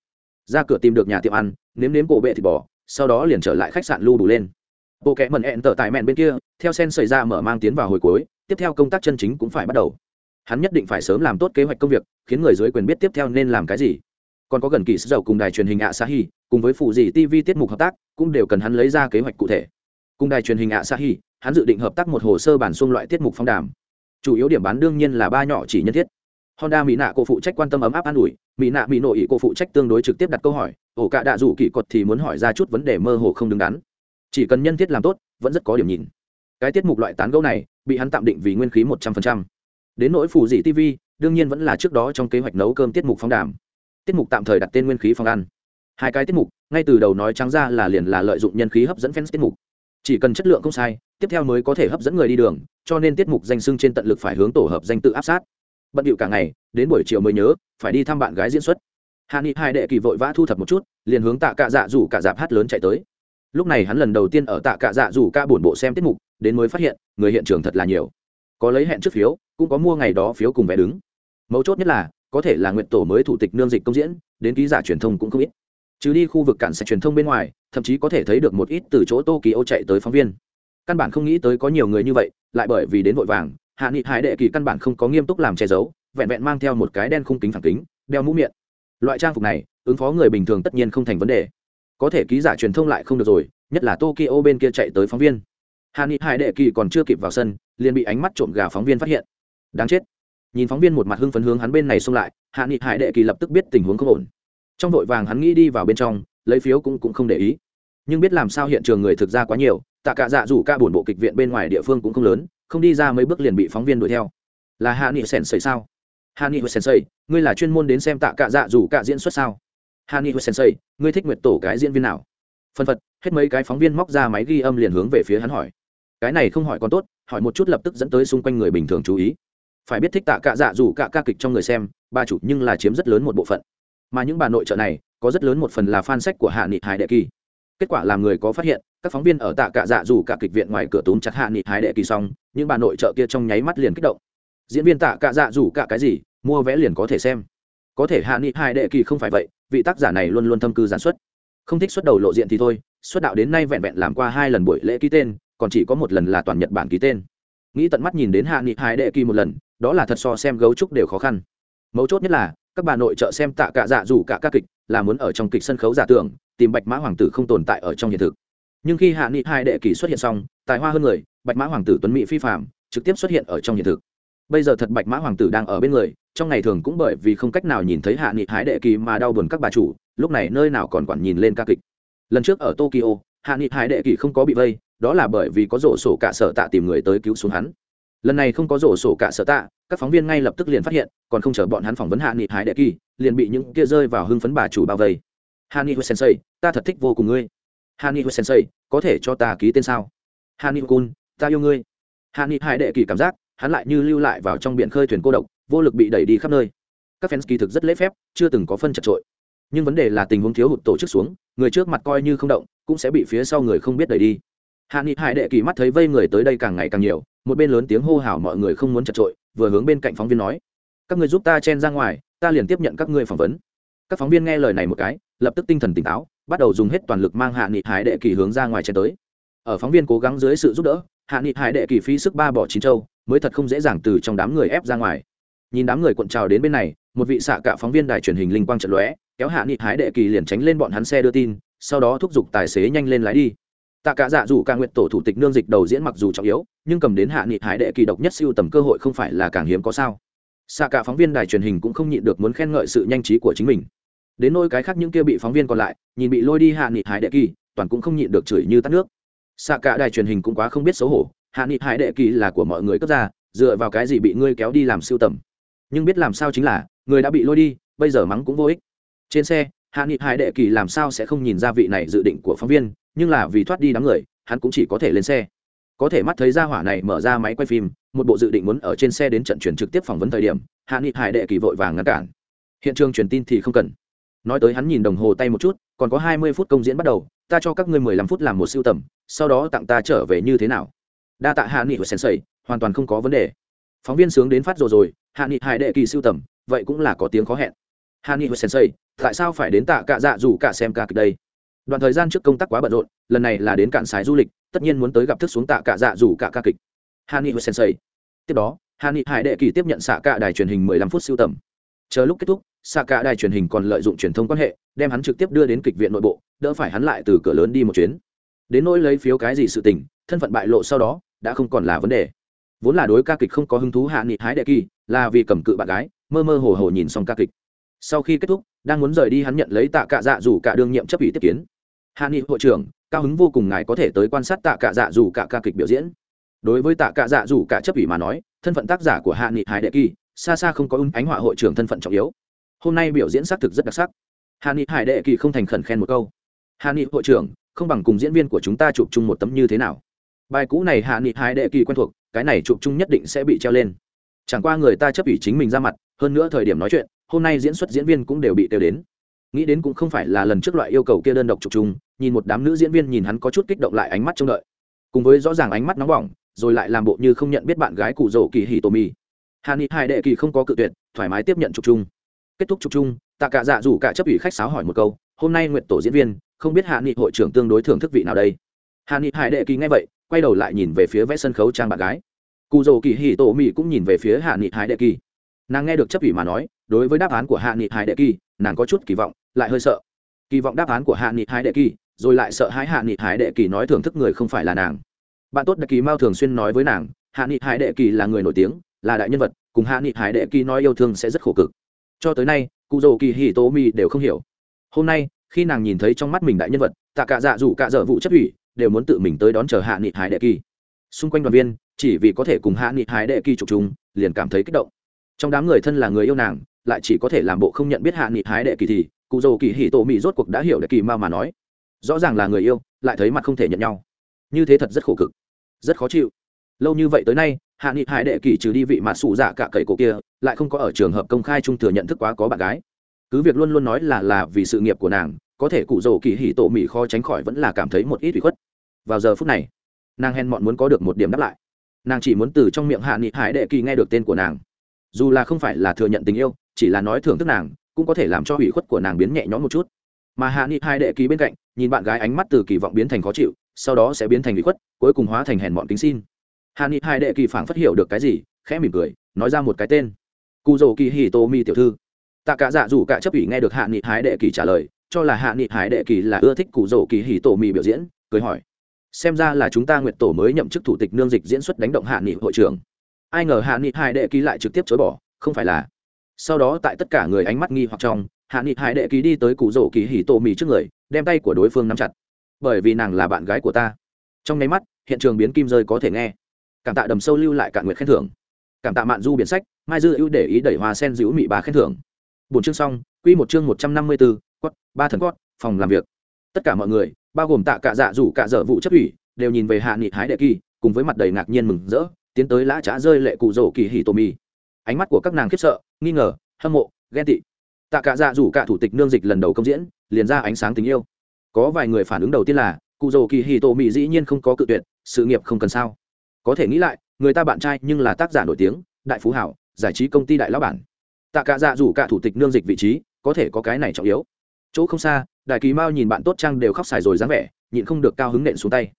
Ra cửa tìm được nhà tiệm ăn, nếm nếm cổ bệ thịt bò, sau đó liền trở lại khách sạn lưu đủ lên. Bộ kẽ mần hẹn tở tại mẹn bên kia, theo sen xảy ra mở mang tiến vào hồi cuối, tiếp theo công tác chân chính cũng phải bắt đầu. Hắn nhất định phải sớm làm tốt kế hoạch công việc, khiến người dưới quyền biết tiếp theo nên làm cái gì. Còn có gần kỳ sức giàu cùng đài truyền hình ạ sahi cùng với phụ gì tv tiết mục hợp tác, cũng đều cần hắn lấy ra kế hoạch cụ thể. Cùng đài truyền hình ạ sahi, hắn dự định hợp tác một hồ sơ bản xuông loại tiết mục phong đàm. Chủ yếu điểm bán đương nhiên là ba nhỏ chỉ nhân thiết. Honda mỹ nạ cô phụ trách quan tâm ấm áp an ủi, mỹ nạ mỹ nội ý cô phụ trách tương đối trực tiếp đặt câu hỏi, ổ cả đạ rủ kỳ cột thì muốn hỏi ra chút vấn đề mơ hồ không đứng đắn. Chỉ cần nhân thiết làm tốt, vẫn rất có điểm nhìn. Cái tiết mục loại tán gẫu này, bị hắn tạm định vì nguyên khí một trăm phần trăm. Đến nỗi phụ dị tv, đương nhiên vẫn là trước đó trong kế hoạch nấu cơm tiết mục phong đàm. Tiết mục tạm thời đặt tên nguyên khí phong ăn hai cái tiết mục, ngay từ đầu nói trắng ra là liền là lợi dụng nhân khí hấp dẫn fans tiết mục. Chỉ cần chất lượng không sai, tiếp theo mới có thể hấp dẫn người đi đường, cho nên tiết mục danh sưng trên tận lực phải hướng tổ hợp danh tự áp sát. Bận điệu cả ngày, đến buổi chiều mới nhớ, phải đi thăm bạn gái diễn xuất. Hạ nghị hai đệ kỳ vội vã thu thập một chút, liền hướng tạ cạ dạ rủ cả dạp hát lớn chạy tới. Lúc này hắn lần đầu tiên ở tạ cạ dạ rủ ca bổn bộ xem tiết mục, đến mới phát hiện, người hiện trường thật là nhiều. Có lấy hẹn trước phiếu, cũng có mua ngày đó phiếu cùng vé đứng. Mấu chốt nhất là, có thể là nguyện tổ mới thủ tịch nương dịch công diễn, đến ký giả truyền thông cũng không ít chứ đi khu vực cản sạch truyền thông bên ngoài, thậm chí có thể thấy được một ít từ chỗ Tokyo chạy tới phóng viên. Căn bản không nghĩ tới có nhiều người như vậy, lại bởi vì đến vội vàng, hạ nghị hải đệ kỳ căn bản không có nghiêm túc làm che giấu, vẹn vẹn mang theo một cái đen khung kính phản kính, đeo mũ miệng. Loại trang phục này, ứng phó người bình thường tất nhiên không thành vấn đề. Có thể ký giả truyền thông lại không được rồi, nhất là tokyo bên kia chạy tới phóng viên. Hạ nghị hải đệ kỳ còn chưa kịp vào sân, liền bị ánh mắt trộm gà phóng viên phát hiện. Đáng chết. Nhìn phóng viên một mặt hưng phấn hướng hắn bên này xông lại, hạ nghị hải đệ kỳ lập tức biết tình huống không ổn trong vội vàng hắn nghĩ đi vào bên trong, lấy phiếu cũng cũng không để ý. Nhưng biết làm sao hiện trường người thực ra quá nhiều, tạ cả dạ dù ca buồn bộ kịch viện bên ngoài địa phương cũng không lớn, không đi ra mấy bước liền bị phóng viên đuổi theo. Là hạ nghị sèn sầy sao? Hạ nghị sèn ngươi là chuyên môn đến xem tạ cả dạ dù cả diễn xuất sao? Hạ nghị sèn ngươi thích nguyệt tổ cái diễn viên nào? Phân phật, hết mấy cái phóng viên móc ra máy ghi âm liền hướng về phía hắn hỏi. Cái này không hỏi còn tốt, hỏi một chút lập tức dẫn tới xung quanh người bình thường chú ý. Phải biết thích tạ cả dạ dù cả ca kịch trong người xem, ba chủ nhưng là chiếm rất lớn một bộ phận mà những bà nội trợ này có rất lớn một phần là fan sách của hạ nghị hải đệ kỳ. Kết quả làm người có phát hiện, các phóng viên ở tạ cả dạ dù cả kịch viện ngoài cửa túm chặt hạ nghị hải đệ kỳ xong, những bà nội trợ kia trong nháy mắt liền kích động. Diễn viên tạ cả dạ dù cả cái gì, mua vé liền có thể xem. Có thể hạ nghị hải đệ kỳ không phải vậy, vị tác giả này luôn luôn thâm cư giản xuất. Không thích xuất đầu lộ diện thì thôi, xuất đạo đến nay vẹn vẹn làm qua hai lần buổi lễ ký tên, còn chỉ có một lần là toàn nhật bản ký tên. Nghĩ tận mắt nhìn đến hạ nghị hải đệ kỳ một lần, đó là thật so xem gấu trúc đều khó khăn. Mấu chốt nhất là các bà nội trợ xem tạ cả dạ dù cả ca kịch, là muốn ở trong kịch sân khấu giả tưởng, tìm bạch mã hoàng tử không tồn tại ở trong hiện thực. Nhưng khi hạ nghị hai đệ kỳ xuất hiện xong, tài hoa hơn người, bạch mã hoàng tử tuấn mỹ phi phạm trực tiếp xuất hiện ở trong hiện thực. Bây giờ thật bạch mã hoàng tử đang ở bên người, trong ngày thường cũng bởi vì không cách nào nhìn thấy hạ nghị hái đệ kỳ mà đau buồn các bà chủ, lúc này nơi nào còn quản nhìn lên ca kịch. Lần trước ở tokyo, hạ nghị hái đệ kỳ không có bị vây, đó là bởi vì có rổ sổ cả sở tạ tìm người tới cứu xuống hắn. Lần này không có rổ sổ cả sở tạ các phóng viên ngay lập tức liền phát hiện, còn không chờ bọn hắn phỏng vấn hạ nghị hái đệ kỳ, liền bị những kia rơi vào hưng phấn bà chủ bao vây. Hạ nghị sensei, ta thật thích vô cùng ngươi. Hạ nghị sensei, có thể cho ta ký tên sao? Hạ nghị kun ta yêu ngươi. Hạ nghị hải đệ kỳ cảm giác, hắn lại như lưu lại vào trong biển khơi thuyền cô độc, vô lực bị đẩy đi khắp nơi. Các fans kỳ thực rất lễ phép, chưa từng có phân chật trội. Nhưng vấn đề là tình huống thiếu hụt tổ chức xuống, người trước mặt coi như không động, cũng sẽ bị phía sau người không biết đẩy đi. Hạ nghị hải đệ kỳ mắt thấy vây người tới đây càng ngày càng nhiều, một bên lớn tiếng hô hào mọi người không muốn chật trội vừa hướng bên cạnh phóng viên nói, các người giúp ta chen ra ngoài, ta liền tiếp nhận các ngươi phỏng vấn. Các phóng viên nghe lời này một cái, lập tức tinh thần tỉnh táo, bắt đầu dùng hết toàn lực mang hạ nghị hải đệ kỳ hướng ra ngoài chen tới. Ở phóng viên cố gắng dưới sự giúp đỡ, hạ nghị hải đệ kỳ phí sức ba bỏ chín châu, mới thật không dễ dàng từ trong đám người ép ra ngoài. Nhìn đám người cuộn trào đến bên này, một vị xạ cả phóng viên đài truyền hình linh quang trận lóe, kéo hạ nghị hải đệ kỳ liền tránh lên bọn hắn xe đưa tin, sau đó thúc giục tài xế nhanh lên lái đi tạ cả dạ dù ca nguyện tổ thủ tịch nương dịch đầu diễn mặc dù trọng yếu, nhưng cầm đến hạ nghị hải đệ kỳ độc nhất siêu tầm cơ hội không phải là càng hiếm có sao. Xạ cả phóng viên đài truyền hình cũng không nhịn được muốn khen ngợi sự nhanh trí của chính mình. Đến nôi cái khác những kia bị phóng viên còn lại, nhìn bị lôi đi hạ nghị hải đệ kỳ, toàn cũng không nhịn được chửi như tắt nước. Xạ cả đài truyền hình cũng quá không biết xấu hổ, hạ nghị hải đệ kỳ là của mọi người cấp ra, dựa vào cái gì bị ngươi kéo đi làm siêu tầm. Nhưng biết làm sao chính là, người đã bị lôi đi, bây giờ mắng cũng vô ích. Trên xe, hạ nghị hải đệ kỳ làm sao sẽ không nhìn ra vị này dự định của phóng viên nhưng là vì thoát đi đám người, hắn cũng chỉ có thể lên xe. Có thể mắt thấy ra hỏa này mở ra máy quay phim, một bộ dự định muốn ở trên xe đến trận chuyển trực tiếp phỏng vấn thời điểm, hạ nghị hải đệ kỳ vội vàng ngăn cản. Hiện trường truyền tin thì không cần. Nói tới hắn nhìn đồng hồ tay một chút, còn có hai mươi phút công diễn bắt đầu, ta cho các ngươi mười lăm phút làm một siêu tầm, sau đó tặng ta trở về như thế nào? Đa tạ hạ nghị của sensei, hoàn toàn không có vấn đề. Phóng viên sướng đến phát rồi rồi, hạ nghị hải đệ kỳ siêu tầm, vậy cũng là có tiếng khó hẹn. Hạ nghị của sensei, tại sao phải đến tạ cạ dạ dù cả xem ca kịch đây? Đoạn thời gian trước công tác quá bận rộn, lần này là đến cạn sái du lịch, tất nhiên muốn tới gặp thức xuống tạ cạ dạ dù cả ca kịch. Hàn ni hồi sensei. Tiếp đó hàn ni hải đệ kỳ tiếp nhận xạ cạ đài truyền hình mười lăm phút siêu tầm. Chờ lúc kết thúc xạ cả đài truyền hình còn lợi dụng truyền thông quan hệ, đem hắn trực tiếp đưa đến kịch viện nội bộ, đỡ phải hắn lại từ cửa lớn đi một chuyến. Đến nỗi lấy phiếu cái gì sự tình, thân phận bại lộ sau đó, đã không còn là vấn đề. Vốn là đối ca kịch không có hứng thú hạ nghị hái đệ kỳ, là vì cầm cự bạn gái, mơ mơ hồ hồ nhìn xong ca kịch. Sau khi kết thúc, đang muốn rời đi hắn nhận lấy tạ cạ dạ dù cả đương nhiệm chấp ủy tiếp kiến hạ nghị, hội trưởng, cao hứng vô cùng ngài có thể tới quan sát tạ cạ dạ dù cả ca kịch biểu diễn. Đối với tạ cạ dạ dù cả chấp ủy mà nói, thân phận tác giả của hạ nghị, hải đệ kỳ, xa xa không có ung ánh họa hội trưởng thân phận trọng yếu. Hôm nay biểu diễn xác thực rất đặc sắc. Hạ nghị, hải đệ kỳ không thành khẩn khen một câu. Hạ nghị, hội trưởng, không bằng cùng diễn viên của chúng ta chụp chung một tấm như thế nào? Bài cũ này hạ nghị, hải đệ kỳ quen thuộc, cái này chụp chung nhất định sẽ bị treo lên. Chẳng qua người ta chấp ủy chính mình ra mặt, hơn nữa thời điểm nói chuyện, hôm nay diễn xuất diễn viên cũng đều bị kêu đến. Nghĩ đến cũng không phải là lần trước loại yêu cầu kia đơn độc chụp chung nhìn một đám nữ diễn viên nhìn hắn có chút kích động lại ánh mắt trông đợi. Cùng với rõ ràng ánh mắt nóng bỏng, rồi lại làm bộ như không nhận biết bạn gái cụ rổ kỳ hì tô mi hà ni hải đệ kỳ không có cự tuyệt, thoải mái tiếp nhận chụp chung. Kết thúc chụp chung, tạ cả dạ dù cả chấp ủy khách sáo hỏi một câu, hôm nay nguyện tổ diễn viên, không biết hạ nghị hội trưởng tương đối thưởng thức vị nào đây? Hà nghị hải đệ kỳ nghe vậy, quay đầu lại nhìn về phía vẽ sân khấu trang bạn gái. Cụ dầu kỳ hì tổ mỹ cũng nhìn về phía hạ nghị hải đệ kỳ. Nàng nghe được chấp ủy mà nói, đối với đáp án của hạ nghị hải đệ kỳ, nàng có chút kỳ vọng, lại hơi sợ. Kỳ vọng đáp án của hạ nghị hải đệ kỳ rồi lại sợ hãi hạ nghị hải đệ kỳ nói thưởng thức người không phải là nàng. Bạn tốt đệ kỳ mao thường xuyên nói với nàng, hạ nghị hải đệ kỳ là người nổi tiếng, là đại nhân vật, cùng hạ nghị hải đệ kỳ nói yêu thương sẽ rất khổ cực. Cho tới nay, cụ dầu kỳ hì tố mi đều không hiểu. Hôm nay, khi nàng nhìn thấy trong mắt mình đại nhân vật, tạ cả dạ dù cả dở vụ chất ủy, đều muốn tự mình tới đón chờ hạ nghị hải đệ kỳ. Xung quanh đoàn viên, chỉ vì có thể cùng hạ nghị hải đệ kỳ chụp chung, liền cảm thấy kích động. Trong đám người thân là người yêu nàng, lại chỉ có thể làm bộ không nhận biết hạ nghị hải đệ kỳ thì, cụ dầu kỳ hì tổ mỹ rốt cuộc đã hiểu đệ kỳ mao mà nói rõ ràng là người yêu, lại thấy mặt không thể nhận nhau. Như thế thật rất khổ cực, rất khó chịu. Lâu như vậy tới nay, hạ nghị hải đệ kỳ trừ đi vị mà sủ dạ cả cậy cổ kia, lại không có ở trường hợp công khai trung thừa nhận thức quá có bạn gái. Cứ việc luôn luôn nói là là vì sự nghiệp của nàng, có thể cụ dầu kỳ hỉ tổ mỹ khó tránh khỏi vẫn là cảm thấy một ít ủy khuất. Vào giờ phút này, nàng hèn mọn muốn có được một điểm đáp lại. Nàng chỉ muốn từ trong miệng hạ nghị hải đệ kỳ nghe được tên của nàng. Dù là không phải là thừa nhận tình yêu, chỉ là nói thưởng thức nàng, cũng có thể làm cho ủy khuất của nàng biến nhẹ nhõm một chút mà hạ nghị hai đệ ký bên cạnh, nhìn bạn gái ánh mắt từ kỳ vọng biến thành khó chịu, sau đó sẽ biến thành ủy khuất, cuối cùng hóa thành hèn mọn kính xin. Hạ nghị hai đệ kỳ phảng phất hiểu được cái gì, khẽ mỉm cười, nói ra một cái tên. Cụ dầu kỳ hì tô mi tiểu thư. Tạ cả dạ dù cả chấp ủy nghe được hạ nghị hai đệ kỳ trả lời, cho là hạ nghị hai đệ kỳ là ưa thích cụ dầu kỳ hì tổ mi biểu diễn, cười hỏi. Xem ra là chúng ta nguyện tổ mới nhậm chức thủ tịch nương dịch diễn xuất đánh động hạ nghị hội trưởng. Ai ngờ hạ nghị hai đệ ký lại trực tiếp chối bỏ, không phải là. Sau đó tại tất cả người ánh mắt nghi hoặc trong hạ nghị hải đệ ký đi tới cụ rổ kỳ hì tổ mì trước người, đem tay của đối phương nắm chặt. Bởi vì nàng là bạn gái của ta. Trong nháy mắt, hiện trường biến kim rơi có thể nghe. Cảm tạ đầm sâu lưu lại cạn nguyện khen thưởng. Cảm tạ mạn du biển sách, mai dư ưu để ý đẩy hoa sen giữ mị bà khen thưởng. Bốn chương xong, quy một chương một trăm năm mươi bốn quất ba thần quất phòng làm việc. Tất cả mọi người, bao gồm tạ cả dạ rủ cả dở vụ chấp ủy, đều nhìn về hạ nghị hái đệ kỳ cùng với mặt đầy ngạc nhiên mừng rỡ, tiến tới lã trá rơi lệ cụ rổ kỳ hỉ tổ mì. Ánh mắt của các nàng khiếp sợ, nghi ngờ, hâm mộ, ghen tị tạ cả dạ rủ cả thủ tịch nương dịch lần đầu công diễn, liền ra ánh sáng tình yêu. Có vài người phản ứng đầu tiên là, cụ dầu kỳ hỉ tổ mì dĩ nhiên không có cự tuyệt, sự nghiệp không cần sao. Có thể nghĩ lại, người ta bạn trai nhưng là tác giả nổi tiếng, đại phú hảo, giải trí công ty đại lão bản. Tạ cả dạ dù cả thủ tịch nương dịch vị trí, có thể có cái này trọng yếu. Chỗ không xa, đại kỳ mao nhìn bạn tốt trang đều khóc xài rồi dáng vẻ, nhịn không được cao hứng nện xuống tay.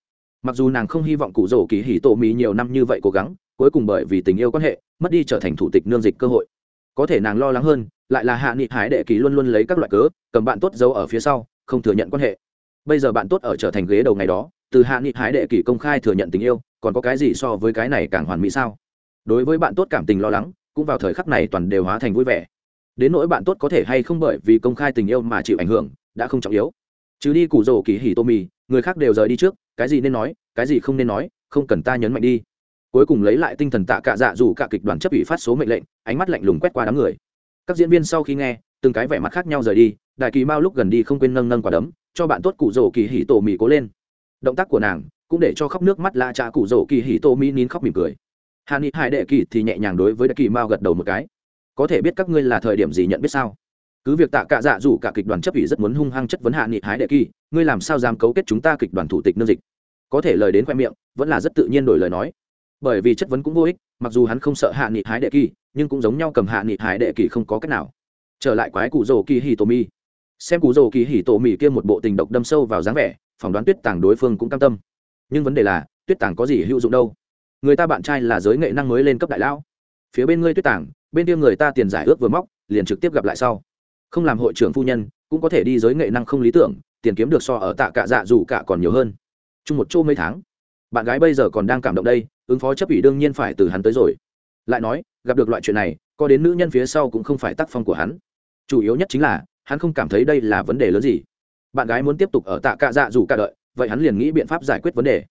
Mặc dù nàng không hy vọng cụ rổ kỳ hỉ tổ mỹ nhiều năm như vậy cố gắng, cuối cùng bởi vì tình yêu quan hệ, mất đi trở thành thủ tịch nương dịch cơ hội. Có thể nàng lo lắng hơn lại là hạ nghị hải đệ kỳ luôn luôn lấy các loại cớ, cầm bạn tốt giấu ở phía sau, không thừa nhận quan hệ. Bây giờ bạn tốt ở trở thành ghế đầu ngày đó, từ hạ nghị hải đệ kỳ công khai thừa nhận tình yêu, còn có cái gì so với cái này càng hoàn mỹ sao? Đối với bạn tốt cảm tình lo lắng, cũng vào thời khắc này toàn đều hóa thành vui vẻ. Đến nỗi bạn tốt có thể hay không bởi vì công khai tình yêu mà chịu ảnh hưởng, đã không trọng yếu. Chứ đi củ rổ kỳ hỉ tô mì, người khác đều rời đi trước, cái gì nên nói, cái gì không nên nói, không cần ta nhấn mạnh đi. Cuối cùng lấy lại tinh thần tạ cạ dạ dù cả kịch đoàn chấp ủy phát số mệnh lệnh, ánh mắt lạnh lùng quét qua đám người các diễn viên sau khi nghe, từng cái vẻ mặt khác nhau rời đi, đại kỳ mao lúc gần đi không quên nâng nâng quả đấm, cho bạn tốt cụ rổ kỳ hỉ tổ mì cố lên. Động tác của nàng cũng để cho khóc nước mắt la cha cụ rổ kỳ hì tô mỹ nín khóc mỉm cười. Hà ni hải đệ kỳ thì nhẹ nhàng đối với đại kỳ mao gật đầu một cái. Có thể biết các ngươi là thời điểm gì nhận biết sao? Cứ việc tạ cạ dạ dù cả kịch đoàn chấp ủy rất muốn hung hăng chất vấn hạ nghị hái đệ kỳ, ngươi làm sao dám cấu kết chúng ta kịch đoàn thủ tịch nương dịch? Có thể lời đến khoe miệng, vẫn là rất tự nhiên đổi lời nói. Bởi vì chất vấn cũng vô ích mặc dù hắn không sợ hạ nghị hái đệ kỳ, nhưng cũng giống nhau cầm hạ nghị hái đệ kỳ không có cách nào. Trở lại quái cụ rồ kỳ hì tổ mi xem cụ rồ kỳ hì tổ mi kia một bộ tình độc đâm sâu vào dáng vẻ, phỏng đoán tuyết tàng đối phương cũng cam tâm. Nhưng vấn đề là, tuyết tàng có gì hữu dụng đâu? Người ta bạn trai là giới nghệ năng mới lên cấp đại lão. Phía bên ngươi tuyết tàng, bên kia người ta tiền giải ước vừa móc, liền trực tiếp gặp lại sau. Không làm hội trưởng phu nhân, cũng có thể đi giới nghệ năng không lý tưởng, tiền kiếm được so ở tạ cạ dạ dù cả còn nhiều hơn. Chung một chỗ mấy tháng. Bạn gái bây giờ còn đang cảm động đây ứng phó chấp ủy đương nhiên phải từ hắn tới rồi. Lại nói, gặp được loại chuyện này, có đến nữ nhân phía sau cũng không phải tác phong của hắn. Chủ yếu nhất chính là, hắn không cảm thấy đây là vấn đề lớn gì. Bạn gái muốn tiếp tục ở tạ cạ dạ dù cả đợi, vậy hắn liền nghĩ biện pháp giải quyết vấn đề.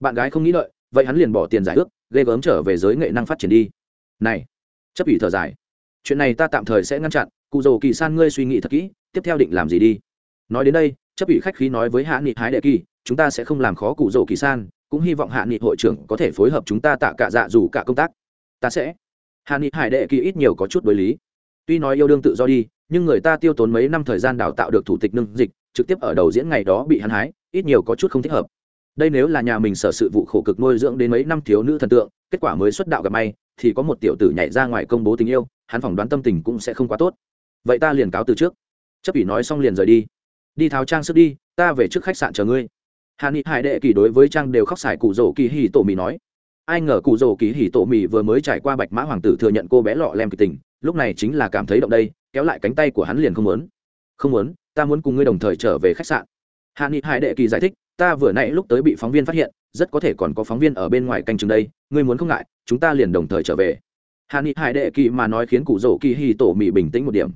Bạn gái không nghĩ đợi, vậy hắn liền bỏ tiền giải ước, ghê gớm trở về giới nghệ năng phát triển đi. Này, chấp ủy thở dài. Chuyện này ta tạm thời sẽ ngăn chặn, cụ dầu kỳ san ngươi suy nghĩ thật kỹ, tiếp theo định làm gì đi. Nói đến đây chấp ủy khách khí nói với hạ nghị hái đệ kỳ, chúng ta sẽ không làm khó cụ dầu kỳ san, cũng hy vọng hạ nghị hội trưởng có thể phối hợp chúng ta tạ cả dạ dù cả công tác. Ta sẽ. Hạ nghị hải đệ kỳ ít nhiều có chút đối lý. Tuy nói yêu đương tự do đi, nhưng người ta tiêu tốn mấy năm thời gian đào tạo được thủ tịch nâng dịch, trực tiếp ở đầu diễn ngày đó bị hắn hái, ít nhiều có chút không thích hợp. Đây nếu là nhà mình sở sự vụ khổ cực nuôi dưỡng đến mấy năm thiếu nữ thần tượng, kết quả mới xuất đạo gặp may, thì có một tiểu tử nhảy ra ngoài công bố tình yêu, hắn phỏng đoán tâm tình cũng sẽ không quá tốt. Vậy ta liền cáo từ trước. Chấp ủy nói xong liền rời đi đi tháo trang sức đi, ta về trước khách sạn chờ ngươi. Hạ nghị hải đệ kỳ đối với trang đều khóc xài cụ rổ kỳ hì tổ mì nói. Ai ngờ cụ rổ kỳ hì tổ mì vừa mới trải qua bạch mã hoàng tử thừa nhận cô bé lọ lem kịch tình, lúc này chính là cảm thấy động đây, kéo lại cánh tay của hắn liền không muốn. Không muốn, ta muốn cùng ngươi đồng thời trở về khách sạn. Hạ nghị hải đệ kỳ giải thích, ta vừa nãy lúc tới bị phóng viên phát hiện, rất có thể còn có phóng viên ở bên ngoài canh chừng đây, ngươi muốn không ngại, chúng ta liền đồng thời trở về. Hạ nghị hải đệ kỳ mà nói khiến cụ rổ kỳ hì tổ mì bình tĩnh một điểm.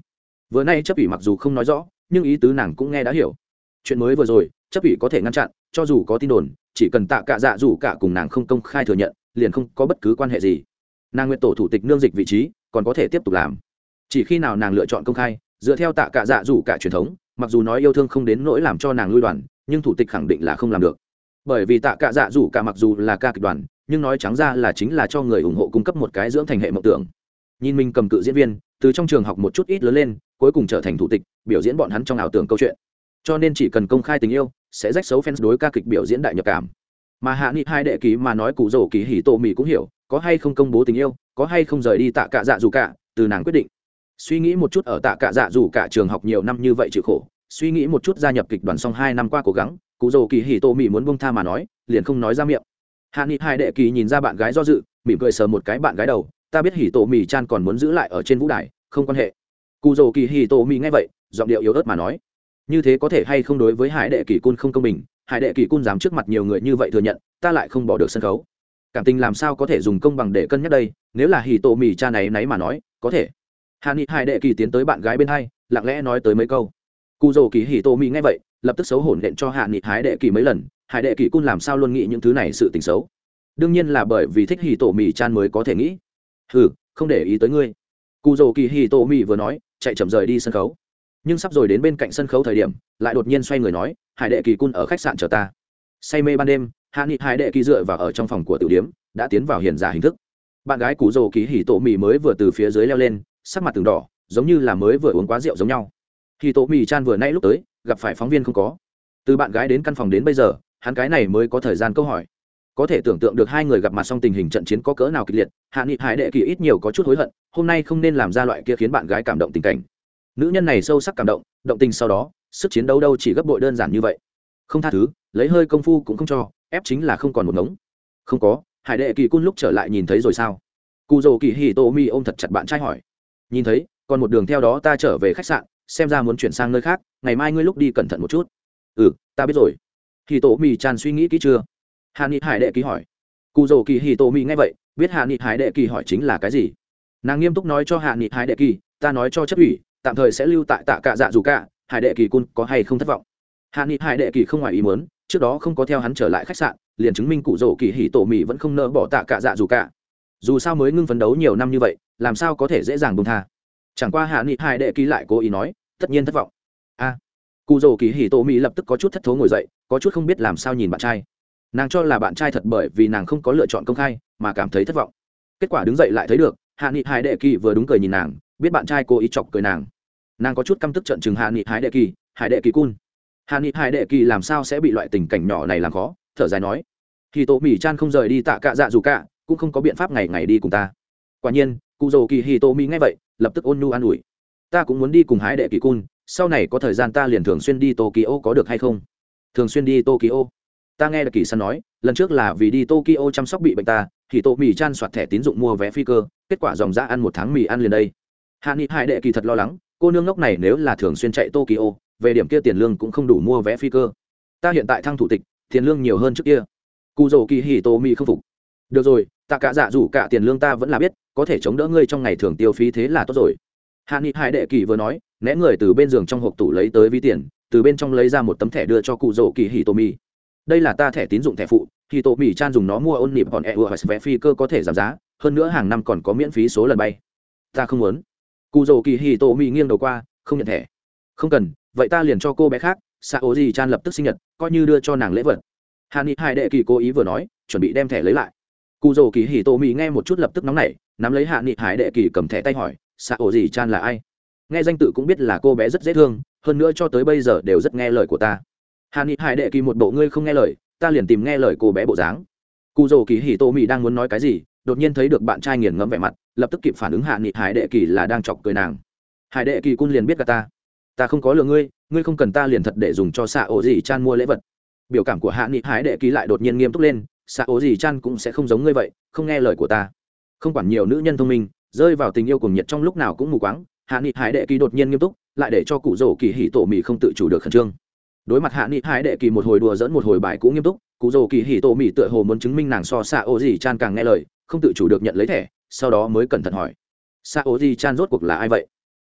Vừa nay chấp ủy mặc dù không nói rõ nhưng ý tứ nàng cũng nghe đã hiểu. Chuyện mới vừa rồi, chấp ủy có thể ngăn chặn, cho dù có tin đồn, chỉ cần tạ cả dạ dù cả cùng nàng không công khai thừa nhận, liền không có bất cứ quan hệ gì. Nàng nguyện tổ thủ tịch nương dịch vị trí, còn có thể tiếp tục làm. Chỉ khi nào nàng lựa chọn công khai, dựa theo tạ cả dạ dù cả truyền thống, mặc dù nói yêu thương không đến nỗi làm cho nàng lui đoàn, nhưng thủ tịch khẳng định là không làm được. Bởi vì tạ cả dạ dù cả mặc dù là ca kịch đoàn, nhưng nói trắng ra là chính là cho người ủng hộ cung cấp một cái dưỡng thành hệ mộng tưởng. Nhìn mình cầm cự diễn viên từ trong trường học một chút ít lớn lên, cuối cùng trở thành thủ tịch, biểu diễn bọn hắn trong ảo tưởng câu chuyện. Cho nên chỉ cần công khai tình yêu, sẽ rách xấu fans đối ca kịch biểu diễn đại nhập cảm. Mà hạ nghị hai đệ ký mà nói cụ rổ ký hỉ tổ mỹ cũng hiểu, có hay không công bố tình yêu, có hay không rời đi tạ cả dạ dù cả, từ nàng quyết định. Suy nghĩ một chút ở tạ cả dạ dù cả trường học nhiều năm như vậy chịu khổ, suy nghĩ một chút gia nhập kịch đoàn xong hai năm qua cố gắng, cụ rổ kỳ hỉ tô mỹ muốn bông tha mà nói, liền không nói ra miệng. Hạ nghị hai đệ kỳ nhìn ra bạn gái do dự, mỉm cười sờ một cái bạn gái đầu ta biết hỉ tổ mì chan còn muốn giữ lại ở trên vũ đài, không quan hệ. Cụ dầu kỳ hỉ tổ mì nghe vậy, giọng điệu yếu ớt mà nói. Như thế có thể hay không đối với hải đệ kỳ cun không công bình? Hải đệ kỳ cun dám trước mặt nhiều người như vậy thừa nhận, ta lại không bỏ được sân khấu. Cảm tình làm sao có thể dùng công bằng để cân nhắc đây? Nếu là hì tổ mì cha này náy mà nói, có thể. Hạ nghị hải đệ kỳ tiến tới bạn gái bên hai, lặng lẽ nói tới mấy câu. Cụ dầu kỳ hì tổ mì nghe vậy, lập tức xấu hổn đện cho hạ nghị hải đệ kỳ mấy lần. Hải đệ kỳ cun làm sao luôn nghĩ những thứ này sự tình xấu? Đương nhiên là bởi vì thích hì tổ mì chan mới có thể nghĩ ừ không để ý tới ngươi. Cụ rồ kỳ hì tô mì vừa nói, chạy chậm rời đi sân khấu. Nhưng sắp rồi đến bên cạnh sân khấu thời điểm, lại đột nhiên xoay người nói, hải đệ kỳ cun ở khách sạn chờ ta. Say mê ban đêm, hạ nghị hải đệ kỳ dựa vào ở trong phòng của tiểu điếm, đã tiến vào hiền giả hình thức. Bạn gái cú rồ kỳ hì tô mì mới vừa từ phía dưới leo lên, sắc mặt từng đỏ, giống như là mới vừa uống quá rượu giống nhau. Hì tô mì chan vừa nay lúc tới, gặp phải phóng viên không có. Từ bạn gái đến căn phòng đến bây giờ, hắn cái này mới có thời gian câu hỏi có thể tưởng tượng được hai người gặp mặt xong tình hình trận chiến có cỡ nào kịch liệt, hạ nghị hải đệ kỳ ít nhiều có chút hối hận, hôm nay không nên làm ra loại kia khiến bạn gái cảm động tình cảnh. Nữ nhân này sâu sắc cảm động động tình sau đó, sức chiến đấu đâu chỉ gấp bội đơn giản như vậy. Không tha thứ, lấy hơi công phu cũng không cho, ép chính là không còn một ngống. Không có, hải đệ kỳ cun lúc trở lại nhìn thấy rồi sao? Cụ dầu kỳ hì tô mi ôm thật chặt bạn trai hỏi. Nhìn thấy, còn một đường theo đó ta trở về khách sạn, xem ra muốn chuyển sang nơi khác, ngày mai ngươi lúc đi cẩn thận một chút. Ừ ta biết rồi. Hì tô mi tràn suy nghĩ kỹ chưa? Hạ nghị hải đệ kỳ hỏi. Cụ dầu kỳ hì tô mỹ nghe vậy, biết hạ nghị hải đệ kỳ hỏi chính là cái gì? Nàng nghiêm túc nói cho hạ nghị hải đệ kỳ, ta nói cho chấp ủy, tạm thời sẽ lưu tại tạ cạ dạ dù cả, hải đệ kỳ cun có hay không thất vọng? Hạ nghị hải đệ kỳ không ngoài ý muốn, trước đó không có theo hắn trở lại khách sạn, liền chứng minh cụ rổ kỳ hỉ tổ mỹ vẫn không nỡ bỏ tạ cạ dạ dù cả. Dù sao mới ngưng phấn đấu nhiều năm như vậy, làm sao có thể dễ dàng bông tha? Chẳng qua hạ nghị hải đệ kỳ lại cố ý nói, tất nhiên thất vọng. A. Cụ rổ kỳ hỉ tổ mỹ lập tức có chút thất thố ngồi dậy, có chút không biết làm sao nhìn bạn trai nàng cho là bạn trai thật bởi vì nàng không có lựa chọn công khai, mà cảm thấy thất vọng. Kết quả đứng dậy lại thấy được, hạ nghị hải đệ kỳ vừa đúng cười nhìn nàng, biết bạn trai cô ý chọc cười nàng. Nàng có chút căm tức trận chừng hạ nghị hải đệ kỳ, hải đệ kỳ cun. Hạ nghị hải đệ kỳ làm sao sẽ bị loại tình cảnh nhỏ này làm khó? Thở dài nói thì tổ mỹ chan không rời đi tạ cạ dạ dù cả, cũng không có biện pháp ngày ngày đi cùng ta. Quả nhiên, cụ dầu kỳ hì tô mỹ nghe vậy, lập tức ôn nhu an ủi, ta cũng muốn đi cùng hái đệ kỳ cun, sau này có thời gian ta liền thường xuyên đi tokyo có được hay không? Thường xuyên đi tokyo? Ta nghe được kỳ săn nói, lần trước là vì đi tokyo chăm sóc bị bệnh ta thì tô mì chan soạt thẻ tín dụng mua vé phi cơ, kết quả dòng ra ăn một tháng mì ăn liền đây. Hạ nghị hải đệ kỳ thật lo lắng, cô nương ngốc này nếu là thường xuyên chạy tokyo, về điểm kia tiền lương cũng không đủ mua vé phi cơ. Ta hiện tại thăng thủ tịch, tiền lương nhiều hơn trước kia. Cụ dầu kỳ hì tô mì không phục. Được rồi ta cả dạ dù cả tiền lương ta vẫn là biết, có thể chống đỡ ngươi trong ngày thường tiêu phí thế là tốt rồi. Hạ nghị hải đệ kỳ vừa nói, né người từ bên giường trong hộp tủ lấy tới ví tiền, từ bên trong lấy ra một tấm thẻ đưa cho cụ dầu kỳ hì tô mì đây là ta thẻ tín dụng thẻ phụ, thì tổ mỹ chan dùng nó mua ôn nịp còn e hoặc vé phi cơ có thể giảm giá, hơn nữa hàng năm còn có miễn phí số lần bay. Ta không muốn. Cụ dầu kỳ hì tổ mỹ nghiêng đầu qua, không nhận thẻ. Không cần, vậy ta liền cho cô bé khác xạ ố gì chan lập tức sinh nhật, coi như đưa cho nàng lễ vật. Hà ni hai đệ kỳ cố ý vừa nói, chuẩn bị đem thẻ lấy lại. Cụ dầu kỳ hì tổ mỹ nghe một chút lập tức nóng nảy, nắm lấy hạ nghị hải đệ kỳ cầm thẻ tay hỏi xạ ổ gì chan là ai? Nghe danh tự cũng biết là cô bé rất dễ thương, hơn nữa cho tới bây giờ đều rất nghe lời của ta hạ ni hải đệ kỳ một bộ ngươi không nghe lời, ta liền tìm nghe lời cô bé bộ dáng. Cụ dầu kỳ hì tô mỹ đang muốn nói cái gì, đột nhiên thấy được bạn trai nghiền ngẫm vẻ mặt, lập tức kịp phản ứng hạ nghị hải đệ kỳ là đang chọc cười nàng. Hải đệ kỳ cun liền biết cả ta. Ta không có lừa ngươi ngươi không cần ta liền thật để dùng cho xạ ổ gì chan mua lễ vật. Biểu cảm của hạ nghị hải đệ kỳ lại đột nhiên nghiêm túc lên xạ ổ gì chan cũng sẽ không giống ngươi vậy, không nghe lời của ta. Không quản nhiều nữ nhân thông minh, rơi vào tình yêu cùng nhiệt trong lúc nào cũng mù quáng hạ nghị hải đệ kỳ đột nhiên nghiêm túc, lại để cho cụ rổ kỳ hỉ tổ mỹ không tự chủ được khẩn trương đối mặt hạ nghị hải đệ kỳ một hồi đùa dẫn một hồi bài cũng nghiêm túc, cụ Dầu kỳ hỉ Tô mỹ tựa hồ muốn chứng minh nàng so xạ ô gì chan càng nghe lời, không tự chủ được nhận lấy thẻ, sau đó mới cẩn thận hỏi. Xạ ô gì chan rốt cuộc là ai vậy?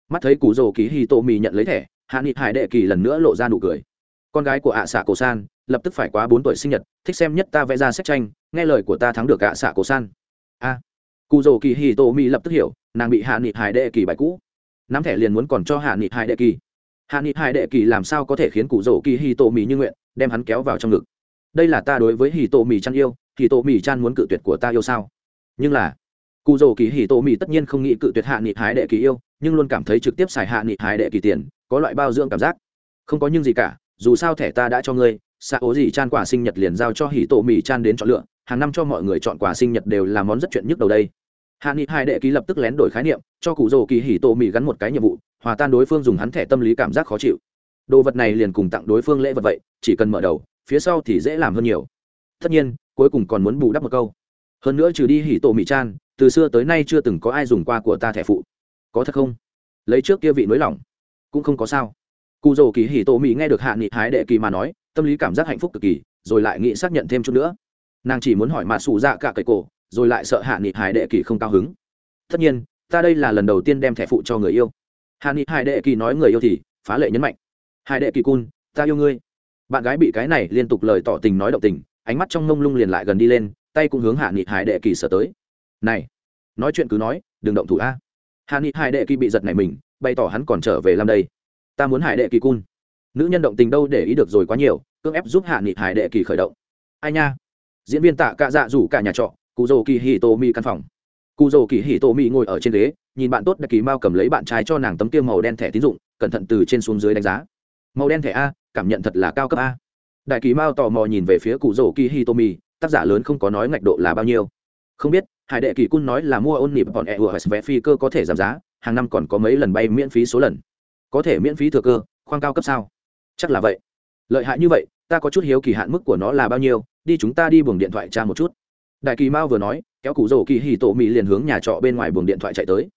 Mắt thấy cụ Dầu kỳ hỉ Tô mỹ nhận lấy thẻ, hạ nghị hải đệ kỳ lần nữa lộ ra nụ cười. Con gái của ạ xạ cổ san, lập tức phải quá bốn tuổi sinh nhật, thích xem nhất ta vẽ ra sách tranh, nghe lời của ta thắng được ạ xạ cổ san. A. Cụ Dầu kỳ hỉ Tô mỹ lập tức hiểu, nàng bị hạ nghị hải đệ kỳ bài cũ. Nắm thẻ liền muốn còn cho hạ nghị hải đệ kỳ hạ nghị hải đệ kỳ làm sao có thể khiến cụ rổ kỳ hì tổ mì như nguyện, đem hắn kéo vào trong ngực? Đây là ta đối với hì tổ mì chăn yêu hì tổ mì chăn muốn cự tuyệt của ta yêu sao? Nhưng là, cụ rổ kỳ hì tổ mì tất nhiên không nghĩ cự tuyệt hạ nghị hải đệ kỳ yêu, nhưng luôn cảm thấy trực tiếp xài hạ nghị hải đệ kỳ tiền, có loại bao dưỡng cảm giác. Không có nhưng gì cả, dù sao thẻ ta đã cho ngươi, xạ ố gì chan quả sinh nhật liền giao cho hì tổ mì chan đến chọn lựa, hàng năm cho mọi người chọn quà sinh nhật đều là món rất chuyện nhức đầu đây. Hạ nghị hai đệ ký lập tức lén đổi khái niệm, cho cụ rồ kỳ hì tổ mì gắn một cái nhiệm vụ hòa tan đối phương dùng hắn thẻ tâm lý cảm giác khó chịu. Đồ vật này liền cùng tặng đối phương lễ vật vậy, chỉ cần mở đầu, phía sau thì dễ làm hơn nhiều. Tất nhiên, cuối cùng còn muốn bù đắp một câu. Hơn nữa trừ đi hỉ tổ mỹ chan, từ xưa tới nay chưa từng có ai dùng qua của ta thẻ phụ. Có thật không? Lấy trước kia vị nới lỏng cũng không có sao. Cụ dầu kỳ hỉ tổ mỹ nghe được hạ nghị hái đệ kỳ mà nói, tâm lý cảm giác hạnh phúc cực kỳ, rồi lại nghĩ xác nhận thêm chút nữa. Nàng chỉ muốn hỏi mà xù dạ cả cậy cổ, rồi lại sợ hạ nghị hái đệ kỳ không cao hứng. Tất nhiên, ta đây là lần đầu tiên đem thẻ phụ cho người yêu hà ni hải đệ kỳ nói người yêu thì phá lệ nhấn mạnh. Hải đệ kỳ cun, ta yêu ngươi. Bạn gái bị cái này liên tục lời tỏ tình nói động tình, ánh mắt trong mông lung liền lại gần đi lên, tay cũng hướng hạ nghị hải đệ kỳ sở tới. Này, nói chuyện cứ nói, đừng động thủ a. Hạ nghị hải đệ kỳ bị giật này mình, bày tỏ hắn còn trở về làm đây. Ta muốn hải đệ kỳ cun. Nữ nhân động tình đâu để ý được rồi quá nhiều, cưỡng ép giúp hạ nghị hải đệ kỳ khởi động. Ai nha. Diễn viên tạ cạ dạ rủ cả nhà trọ, cụ dầu kỳ hì tô mi căn phòng cụ dầu kỳ hì tô mi ngồi ở trên ghế, nhìn bạn tốt đặc kỳ mao cầm lấy bạn trai cho nàng tấm tiêu màu đen thẻ tín dụng, cẩn thận từ trên xuống dưới đánh giá. Màu đen thẻ a, cảm nhận thật là cao cấp a. Đại kỳ mao tò mò nhìn về phía cụ dầu kỳ hì tô mi tác giả lớn không có nói ngạch độ là bao nhiêu. Không biết, hải đệ kỳ cun nói là mua ôn nịp bọn e ùa vé phi cơ có thể giảm giá, hàng năm còn có mấy lần bay miễn phí số lần. Có thể miễn phí thừa cơ, khoang cao cấp sao? Chắc là vậy. Lợi hại như vậy, ta có chút hiếu kỳ hạn mức của nó là bao nhiêu, đi chúng ta đi buồng điện thoại tra một chút đại kỳ mao vừa nói, kéo cụ rổ kỳ hì tổ mỹ liền hướng nhà trọ bên ngoài buồng điện thoại chạy tới.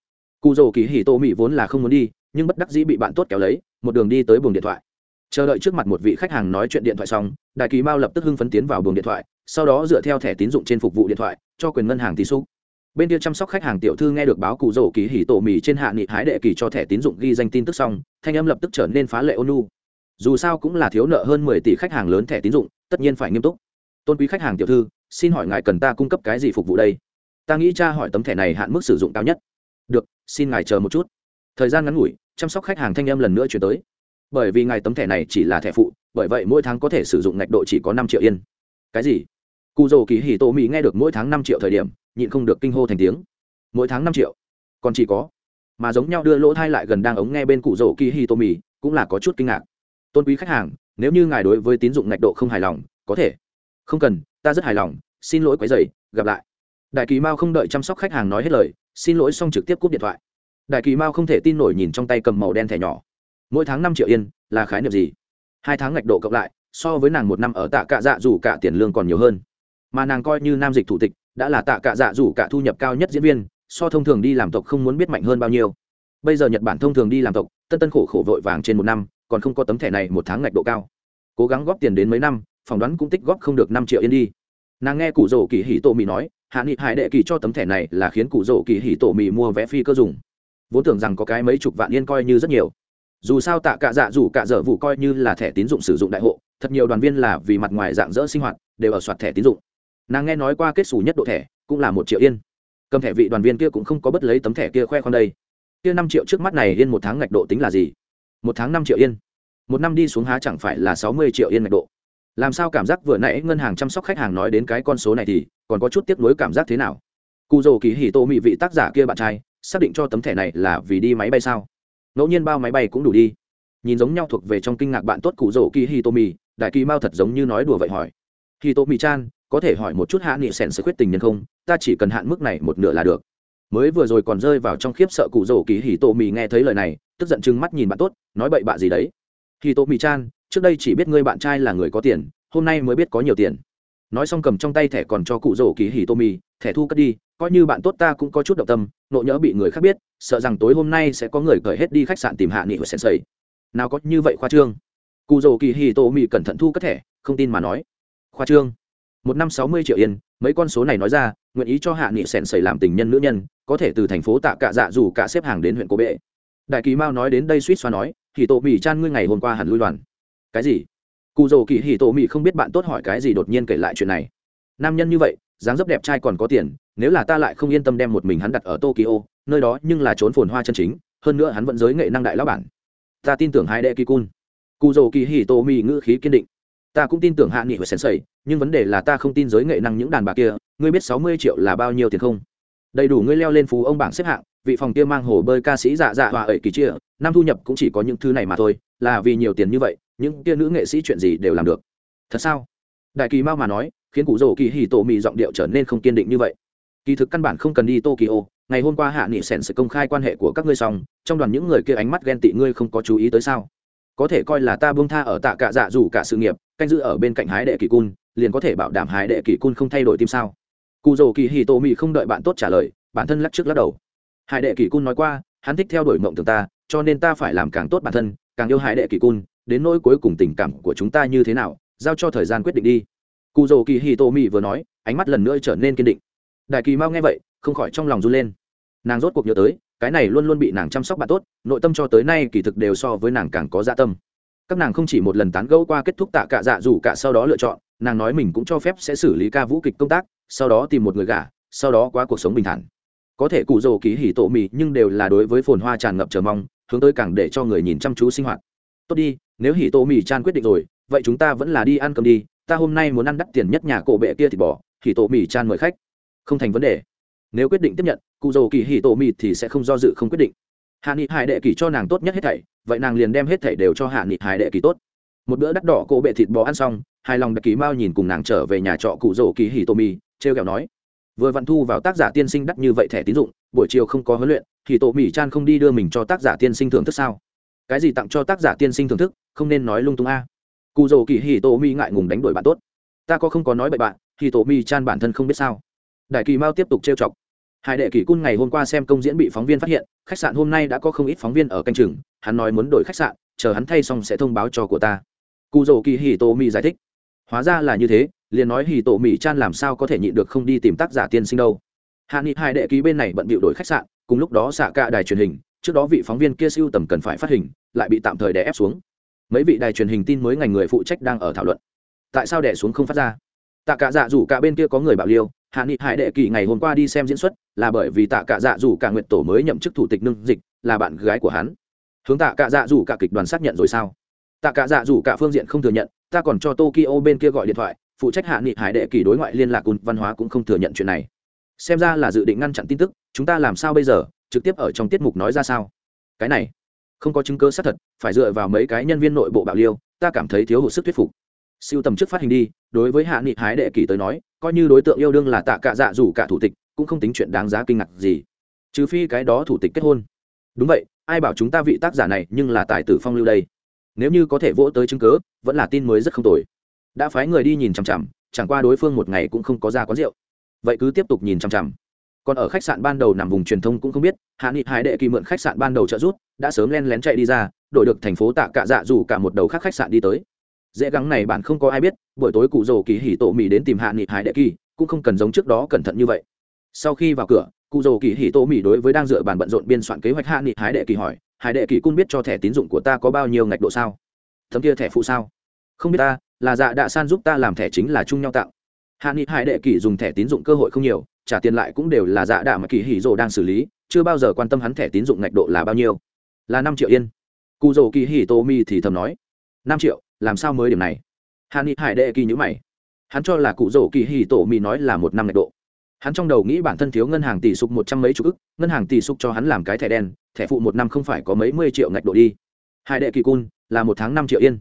Cụ rổ kỳ hì tổ mỹ vốn là không muốn đi, nhưng bất đắc dĩ bị bạn tốt kéo lấy, một đường đi tới buồng điện thoại. Chờ đợi trước mặt một vị khách hàng nói chuyện điện thoại xong, đại kỳ mao lập tức hưng phấn tiến vào buồng điện thoại, sau đó dựa theo thẻ tín dụng trên phục vụ điện thoại, cho quyền ngân hàng tỷ xúc bên kia chăm sóc khách hàng tiểu thư nghe được báo cụ rổ kỳ hì tổ mì trên hạ nghị hái đệ kỳ cho thẻ tín dụng ghi danh tin tức xong, thanh âm lập tức trở nên phá lệ ônu dù sao cũng là thiếu nợ hơn mười tỷ khách hàng lớn thẻ tín dụng, tất nhiên phải nghiêm túc. Tôn quý khách hàng tiểu thư xin hỏi ngài cần ta cung cấp cái gì phục vụ đây? Ta nghĩ cha hỏi tấm thẻ này hạn mức sử dụng cao nhất. Được, xin ngài chờ một chút. Thời gian ngắn ngủi, chăm sóc khách hàng thanh em lần nữa chuyển tới. Bởi vì ngài tấm thẻ này chỉ là thẻ phụ, bởi vậy mỗi tháng có thể sử dụng ngạch độ chỉ có năm triệu yên. Cái gì? Cụ rồ kỳ hì tô mỹ nghe được mỗi tháng năm triệu thời điểm, nhịn không được kinh hô thành tiếng. Mỗi tháng năm triệu? Còn chỉ có. Mà giống nhau đưa lỗ thai lại gần đang ống nghe bên cụ rồ kỳ hì tô mỹ cũng là có chút kinh ngạc. Tôn quý khách hàng, nếu như ngài đối với tín dụng ngạch độ không hài lòng, có thể. Không cần ta rất hài lòng, xin lỗi quấy dày gặp lại. Đại kỳ mao không đợi chăm sóc khách hàng nói hết lời, xin lỗi xong trực tiếp cúp điện thoại. Đại kỳ mao không thể tin nổi nhìn trong tay cầm màu đen thẻ nhỏ. Mỗi tháng năm triệu yên, là khái niệm gì? Hai tháng ngạch độ cộng lại, so với nàng một năm ở tạ cạ dạ dù cả tiền lương còn nhiều hơn. Mà nàng coi như nam dịch thủ tịch, đã là tạ cạ dạ dù cả thu nhập cao nhất diễn viên, so thông thường đi làm tộc không muốn biết mạnh hơn bao nhiêu. Bây giờ nhật bản thông thường đi làm tộc, tân tân khổ khổ vội vàng trên một năm, còn không có tấm thẻ này một tháng ngạch độ cao. Cố gắng góp tiền đến mấy năm phỏng đoán cũng tích góp không được năm triệu yên đi. Nàng nghe cụ rổ kỳ hỉ tổ mì nói, hạ nghị hải đệ kỳ cho tấm thẻ này là khiến cụ rổ kỳ hỉ tổ mì mua vé phi cơ dùng. Vốn tưởng rằng có cái mấy chục vạn yên coi như rất nhiều. Dù sao tạ cả dạ dù cả dở vụ coi như là thẻ tín dụng sử dụng đại hộ, thật nhiều đoàn viên là vì mặt ngoài dạng dỡ sinh hoạt, đều ở soạt thẻ tín dụng. Nàng nghe nói qua kết xù nhất độ thẻ, cũng là một triệu yên. Cầm thẻ vị đoàn viên kia cũng không có bất lấy tấm thẻ kia khoe khoang đây. Kia năm triệu trước mắt này yên một tháng ngạch độ tính là gì? Một tháng năm triệu yên. Một năm đi xuống há chẳng phải là sáu mươi triệu yên ngạch độ làm sao cảm giác vừa nãy ngân hàng chăm sóc khách hàng nói đến cái con số này thì còn có chút tiếc nuối cảm giác thế nào? Cụ dầu kỳ hì tô mị vị tác giả kia bạn trai, xác định cho tấm thẻ này là vì đi máy bay sao? Ngẫu nhiên bao máy bay cũng đủ đi. Nhìn giống nhau thuộc về trong kinh ngạc bạn tốt cụ dầu kỳ hì tô mị, đại kỳ mao thật giống như nói đùa vậy hỏi. Hì tô mị chan, có thể hỏi một chút hạ nghị sèn sự quyết tình nhân không? Ta chỉ cần hạn mức này một nửa là được. Mới vừa rồi còn rơi vào trong khiếp sợ cụ rổ kỳ hì tô mì nghe thấy lời này, tức giận chừng mắt nhìn bạn tốt, nói bậy bạ gì đấy? Hì tô mì chan trước đây chỉ biết ngươi bạn trai là người có tiền, hôm nay mới biết có nhiều tiền. Nói xong cầm trong tay thẻ còn cho cụ rổ kỳ hì tô mì thẻ thu cất đi, coi như bạn tốt ta cũng có chút động tâm, nộ nhỡ bị người khác biết, sợ rằng tối hôm nay sẽ có người cởi hết đi khách sạn tìm hạ nghị và sèn sầy nào có như vậy khoa trương. Cụ rổ kỳ hì tô mì cẩn thận thu cất thẻ, không tin mà nói. Khoa trương. Một năm sáu mươi triệu yên, mấy con số này nói ra, nguyện ý cho hạ nghị sèn sầy làm tình nhân nữ nhân, có thể từ thành phố tạ cạ dạ dù cả xếp hàng đến huyện cô bệ. Đại kỳ mao nói đến đây suýt xoa nói thì tổ mỹ chan ngươi ngày hôm qua hẳn lui đoàn cái gì? Cụ dầu kỳ hì tổ mỹ không biết bạn tốt hỏi cái gì đột nhiên kể lại chuyện này. Nam nhân như vậy, dáng dấp đẹp trai còn có tiền, nếu là ta lại không yên tâm đem một mình hắn đặt ở tokyo, nơi đó nhưng là trốn phồn hoa chân chính, hơn nữa hắn vẫn giới nghệ năng đại lão bản. Ta tin tưởng hai đệ kỳ cun cụ dầu kỳ hì tổ mỹ ngữ khí kiên định. Ta cũng tin tưởng hạ nghị và sensei, nhưng vấn đề là ta không tin giới nghệ năng những đàn bà kia, ngươi biết sáu mươi triệu là bao nhiêu tiền không? Đầy đủ ngươi leo lên phú ông bảng xếp hạng, vị phòng kia mang hồ bơi ca sĩ dạ dạ hòa ẩy kỳ chia, năm thu nhập cũng chỉ có những thứ này mà thôi, là vì nhiều tiền như vậy những kia nữ nghệ sĩ chuyện gì đều làm được. Thật sao? Đại kỳ mao mà nói, khiến cụ rổ kỳ hì tổ mì giọng điệu trở nên không kiên định như vậy. Kỳ thực căn bản không cần đi tokyo, ngày hôm qua hạ nghị sèn sự công khai quan hệ của các ngươi xong, trong đoàn những người kia ánh mắt ghen tị ngươi không có chú ý tới sao? Có thể coi là ta buông tha ở tạ cả dạ dù cả sự nghiệp, canh giữ ở bên cạnh hái đệ kỳ cun, liền có thể bảo đảm hái đệ kỳ cun không thay đổi tim sao? Cụ rổ kỳ hì tổ mì không đợi bạn tốt trả lời, bản thân lắc trước lắc đầu. Hải đệ kỳ cun nói qua, hắn thích theo đuổi mộng tưởng ta, cho nên ta phải làm càng tốt bản thân, càng yêu hải đệ kỳ cun đến nỗi cuối cùng tình cảm của chúng ta như thế nào, giao cho thời gian quyết định đi. Cụ Dầu kỳ hì tô Mị vừa nói, ánh mắt lần nữa trở nên kiên định. Đại kỳ mau nghe vậy, không khỏi trong lòng run lên. Nàng rốt cuộc nhớ tới, cái này luôn luôn bị nàng chăm sóc bạn tốt, nội tâm cho tới nay kỳ thực đều so với nàng càng có dạ tâm. Các nàng không chỉ một lần tán gẫu qua kết thúc tạ cả dạ dù cả sau đó lựa chọn, nàng nói mình cũng cho phép sẽ xử lý ca vũ kịch công tác, sau đó tìm một người gả, sau đó qua cuộc sống bình thản. Có thể cụ Dầu ký hỉ tổ mì nhưng đều là đối với phồn hoa tràn ngập chờ mong, hướng tới càng để cho người nhìn chăm chú sinh hoạt. Tốt đi nếu hỉ tô mì chan quyết định rồi vậy chúng ta vẫn là đi ăn cơm đi ta hôm nay muốn ăn đắt tiền nhất nhà cổ bệ kia thịt bò, hỉ tô mì chan mời khách. Không thành vấn đề. Nếu quyết định tiếp nhận cụ dầu kỳ hỉ tô mì thì sẽ không do dự không quyết định. Hạ nghị hải đệ kỳ cho nàng tốt nhất hết thảy vậy nàng liền đem hết thảy đều cho hạ nghị hải đệ kỳ tốt. Một bữa đắt đỏ cổ bệ thịt bò ăn xong hài lòng đặc kỳ mao nhìn cùng nàng trở về nhà trọ cụ dầu kỳ hỉ tô mì t r kẹo nói. Vừa vặn thu vào tác giả tiên sinh đắt như vậy thẻ tín dụng buổi chiều không có huấn luyện thì tổ mỹ chan không đi đưa mình cho tác giả tiên sinh thưởng thức sao? Cái gì tặng cho tác giả tiên sinh thưởng thức, không nên nói lung tung a. Cụ dầu kỳ hì Tô Mi ngại ngùng đánh đổi bạn tốt. Ta có không có nói bậy bạn thì Tô Mi chan bản thân không biết sao. Đại kỳ mao tiếp tục trêu chọc. Hải đệ kỳ cun ngày hôm qua xem công diễn bị phóng viên phát hiện, khách sạn hôm nay đã có không ít phóng viên ở canh chừng, hắn nói muốn đổi khách sạn, chờ hắn thay xong sẽ thông báo cho của ta. Cụ dầu kỳ hì Tô Mi giải thích. Hóa ra là như thế, liền nói hì tổ mỹ chan làm sao có thể nhịn được không đi tìm tác giả tiên sinh đâu. Hạ nghị hai đệ ký bên này bận bịu đổi khách sạn, cùng lúc đó xạ cả đài truyền hình trước đó vị phóng viên kia siêu tầm cần phải phát hình, lại bị tạm thời đè ép xuống. Mấy vị đài truyền hình tin mới ngành người phụ trách đang ở thảo luận. Tại sao đè xuống không phát ra? Tạ cả dạ dù cả bên kia có người bảo liêu, hạ nghị hải đệ kỳ ngày hôm qua đi xem diễn xuất, là bởi vì tạ cả dạ dù cả nguyện tổ mới nhậm chức thủ tịch nương dịch, là bạn gái của hắn. Hướng tạ cả dạ dù cả kịch đoàn xác nhận rồi sao? Tạ cả dạ dù cả phương diện không thừa nhận, ta còn cho tokyo bên kia gọi điện thoại, phụ trách hạ nghị hải đệ kỳ đối ngoại liên lạc cùng văn hóa cũng không thừa nhận chuyện này. Xem ra là dự định ngăn chặn tin tức, chúng ta làm sao bây giờ? Trực tiếp ở trong tiết mục nói ra sao? Cái này, không có chứng cơ xác thật, phải dựa vào mấy cái nhân viên nội bộ bạo liêu, ta cảm thấy thiếu hụt sức thuyết phục. Siêu tầm trước phát hình đi, đối với hạ nghị hái đệ kỳ tới nói, coi như đối tượng yêu đương là tạ cạ dạ dù cả thủ tịch, cũng không tính chuyện đáng giá kinh ngạc gì. Trừ phi cái đó thủ tịch kết hôn. Đúng vậy, ai bảo chúng ta vị tác giả này nhưng là tài tử phong lưu đây? Nếu như có thể vỗ tới chứng cớ vẫn là tin mới rất không tồi. Đã phái người đi nhìn chằm chằm, chẳng qua đối phương một ngày cũng không có ra quán rượu. Vậy cứ tiếp tục nhìn chằm chằm còn ở khách sạn ban đầu nằm vùng truyền thông cũng không biết, hạ nghị hải đệ kỳ mượn khách sạn ban đầu trợ rút đã sớm len lén chạy đi ra, đổi được thành phố tạ cạ dạ dù cả một đầu khác khách sạn đi tới. Dễ gắng này bạn không có ai biết, buổi tối cụ rồ kỳ hỉ tổ mỹ đến tìm hạ nghị hải đệ kỳ, cũng không cần giống trước đó cẩn thận như vậy. Sau khi vào cửa, cụ rồ kỳ hỉ tổ mỹ đối với đang dựa bàn bận rộn biên soạn kế hoạch hạ nghị hải đệ kỳ hỏi, hải đệ kỳ cũng biết cho thẻ tín dụng của ta có bao nhiêu ngạch độ sao? Thấm kia thẻ phụ sao? Không biết ta, là dạ đạ san giúp ta làm thẻ chính là chung nhau tạo. Hạ nghị hải đệ kỳ dùng thẻ tín dụng cơ hội không nhiều trả tiền lại cũng đều là dạ đạ mà kỳ hỉ rồ đang xử lý, chưa bao giờ quan tâm hắn thẻ tín dụng ngạch độ là bao nhiêu. Là năm triệu yên. Cụ rồ kỳ hỉ tô mi thì thầm nói, năm triệu, làm sao mới điểm này? Hạ nghị hải đệ kỳ nhữ mày. Hắn cho là cụ rồ kỳ hỉ tổ mi nói là một năm ngạch độ. Hắn trong đầu nghĩ bản thân thiếu ngân hàng tỷ sục một trăm mấy chục ức, ngân hàng tỷ sục cho hắn làm cái thẻ đen, thẻ phụ một năm không phải có mấy mươi triệu ngạch độ đi. Hai đệ kỳ cun, là một tháng năm triệu yên.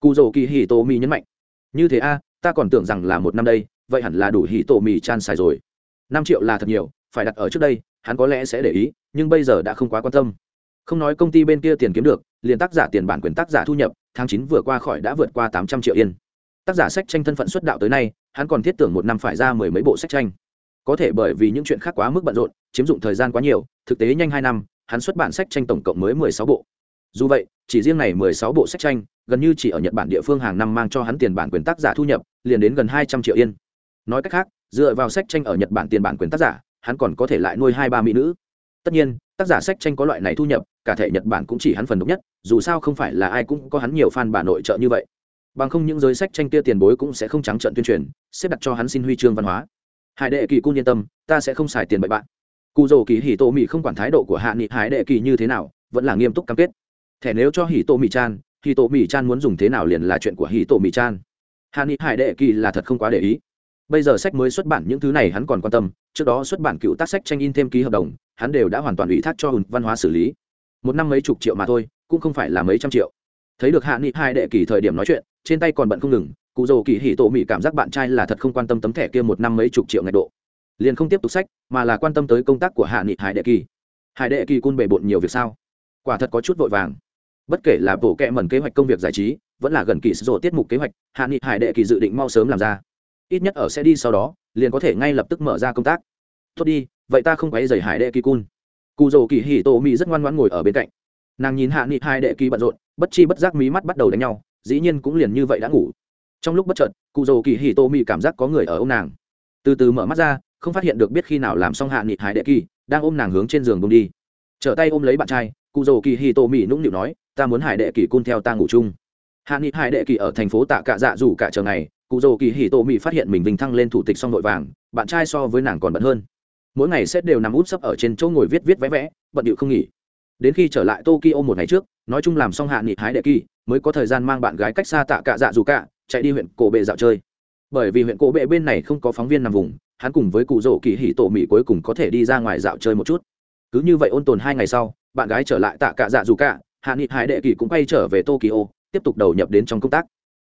Cụ rồ kỳ hì tổ mì nhấn mạnh, như thế a, ta còn tưởng rằng là một năm đây, vậy hẳn là đủ hì tổ mì chan xài rồi năm triệu là thật nhiều, phải đặt ở trước đây, hắn có lẽ sẽ để ý, nhưng bây giờ đã không quá quan tâm. Không nói công ty bên kia tiền kiếm được, liền tác giả tiền bản quyền tác giả thu nhập, tháng chín vừa qua khỏi đã vượt qua tám trăm triệu yên. Tác giả sách tranh thân phận xuất đạo tới nay, hắn còn thiết tưởng một năm phải ra mười mấy bộ sách tranh. Có thể bởi vì những chuyện khác quá mức bận rộn, chiếm dụng thời gian quá nhiều, thực tế nhanh hai năm, hắn xuất bản sách tranh tổng cộng mới mười sáu bộ. Dù vậy, chỉ riêng này mười sáu bộ sách tranh, gần như chỉ ở nhật bản địa phương hàng năm mang cho hắn tiền bản quyền tác giả thu nhập, liền đến gần hai trăm triệu yên. Nói cách khác dựa vào sách tranh ở nhật bản tiền bản quyền tác giả, hắn còn có thể lại nuôi hai ba mỹ nữ. Tất nhiên, tác giả sách tranh có loại này thu nhập, cả thể nhật bản cũng chỉ hắn phần độc nhất, dù sao không phải là ai cũng có hắn nhiều fan bà nội trợ như vậy. Bằng không những giới sách tranh kia tiền bối cũng sẽ không trắng trận tuyên truyền, xếp đặt cho hắn xin huy chương văn hóa. Hải đệ kỳ cung yên tâm, ta sẽ không xài tiền bậy bạn. Cụ dầu kỳ hì tô mỹ không quản thái độ của hạ nghị, hải đệ kỳ như thế nào, vẫn là nghiêm túc cam kết. Thẻ nếu cho hì tô mỹ chan hì tô mỹ chan muốn dùng thế nào liền là chuyện của hì tô mỹ chan. Hạ nghị, hải đệ kỳ là thật không quá để ý bây giờ sách mới xuất bản, những thứ này hắn còn quan tâm. Trước đó xuất bản cựu tác sách tranh in thêm ký hợp đồng, hắn đều đã hoàn toàn ủy thác cho hùn văn hóa xử lý. Một năm mấy chục triệu mà thôi, cũng không phải là mấy trăm triệu. Thấy được hạ nghị hai đệ kỳ thời điểm nói chuyện, trên tay còn bận không ngừng, cụ dầu kỳ hỉ tổ mỹ cảm giác bạn trai là thật không quan tâm tấm thẻ kia một năm mấy chục triệu ngày độ. Liền không tiếp tục sách, mà là quan tâm tới công tác của hạ nghị hải đệ kỳ. Hải đệ kỳ cun bề bộn nhiều việc sao? Quả thật có chút vội vàng. Bất kể là bổ kẹ mẩn kế hoạch công việc giải trí, vẫn là gần kỳ sổ tiết mục kế hoạch, hạ nghị hải đệ kỳ dự định mau sớm làm ra ít nhất ở sẽ đi sau đó, liền có thể ngay lập tức mở ra công tác. Tốt đi, vậy ta không quấy dày hải đệ kỳ cun. Cụ dầu kỳ hỉ Tô mỹ rất ngoan ngoãn ngồi ở bên cạnh. Nàng nhìn hạ nghị hai đệ kỳ bận rộn, bất chi bất giác mí mắt bắt đầu đánh nhau, dĩ nhiên cũng liền như vậy đã ngủ. Trong lúc bất chợt, cụ dầu kỳ hì tô mị cảm giác có người ở ô m nàng. Từ từ mở mắt ra, không phát hiện được biết khi nào làm xong hạ nghị hải đệ kỳ, đang ôm nàng hướng trên giường bông đi. Trở tay ôm lấy bạn trai, cụ dầu kỳ hì tô mị nũng nịu nói, ta muốn hải đệ kỳ cun theo ta ngủ chung. Hạ nghị hải đệ kỳ ở thành phố tạ cạ dạ dù cả chờ ngày cụ dầu kỳ hì tô mị phát hiện mình vinh thăng lên thủ tịch song vội vàng, bạn trai so với nàng còn bận hơn. Mỗi ngày sẽ đều nằm út sấp ở trên chỗ ngồi viết viết vẽ vẽ, bận điệu không nghỉ. Đến khi trở lại tokyo một ngày trước, nói chung làm xong hạ nghị hái đệ kỳ, mới có thời gian mang bạn gái cách xa tạ cạ dạ dù cả, chạy đi huyện cổ bệ dạo chơi. Bởi vì huyện cổ bệ bên này không có phóng viên nằm vùng, hắn cùng với cụ rổ kỳ hỉ tổ mỹ cuối cùng có thể đi ra ngoài dạo chơi một chút. Cứ như vậy ôn tồn hai ngày sau, bạn gái trở lại tạ cạ dạ dù cả, hạ nghị hái đệ kỳ cũng quay trở về tokyo, tiếp tục đầu nhập đến trong công tác.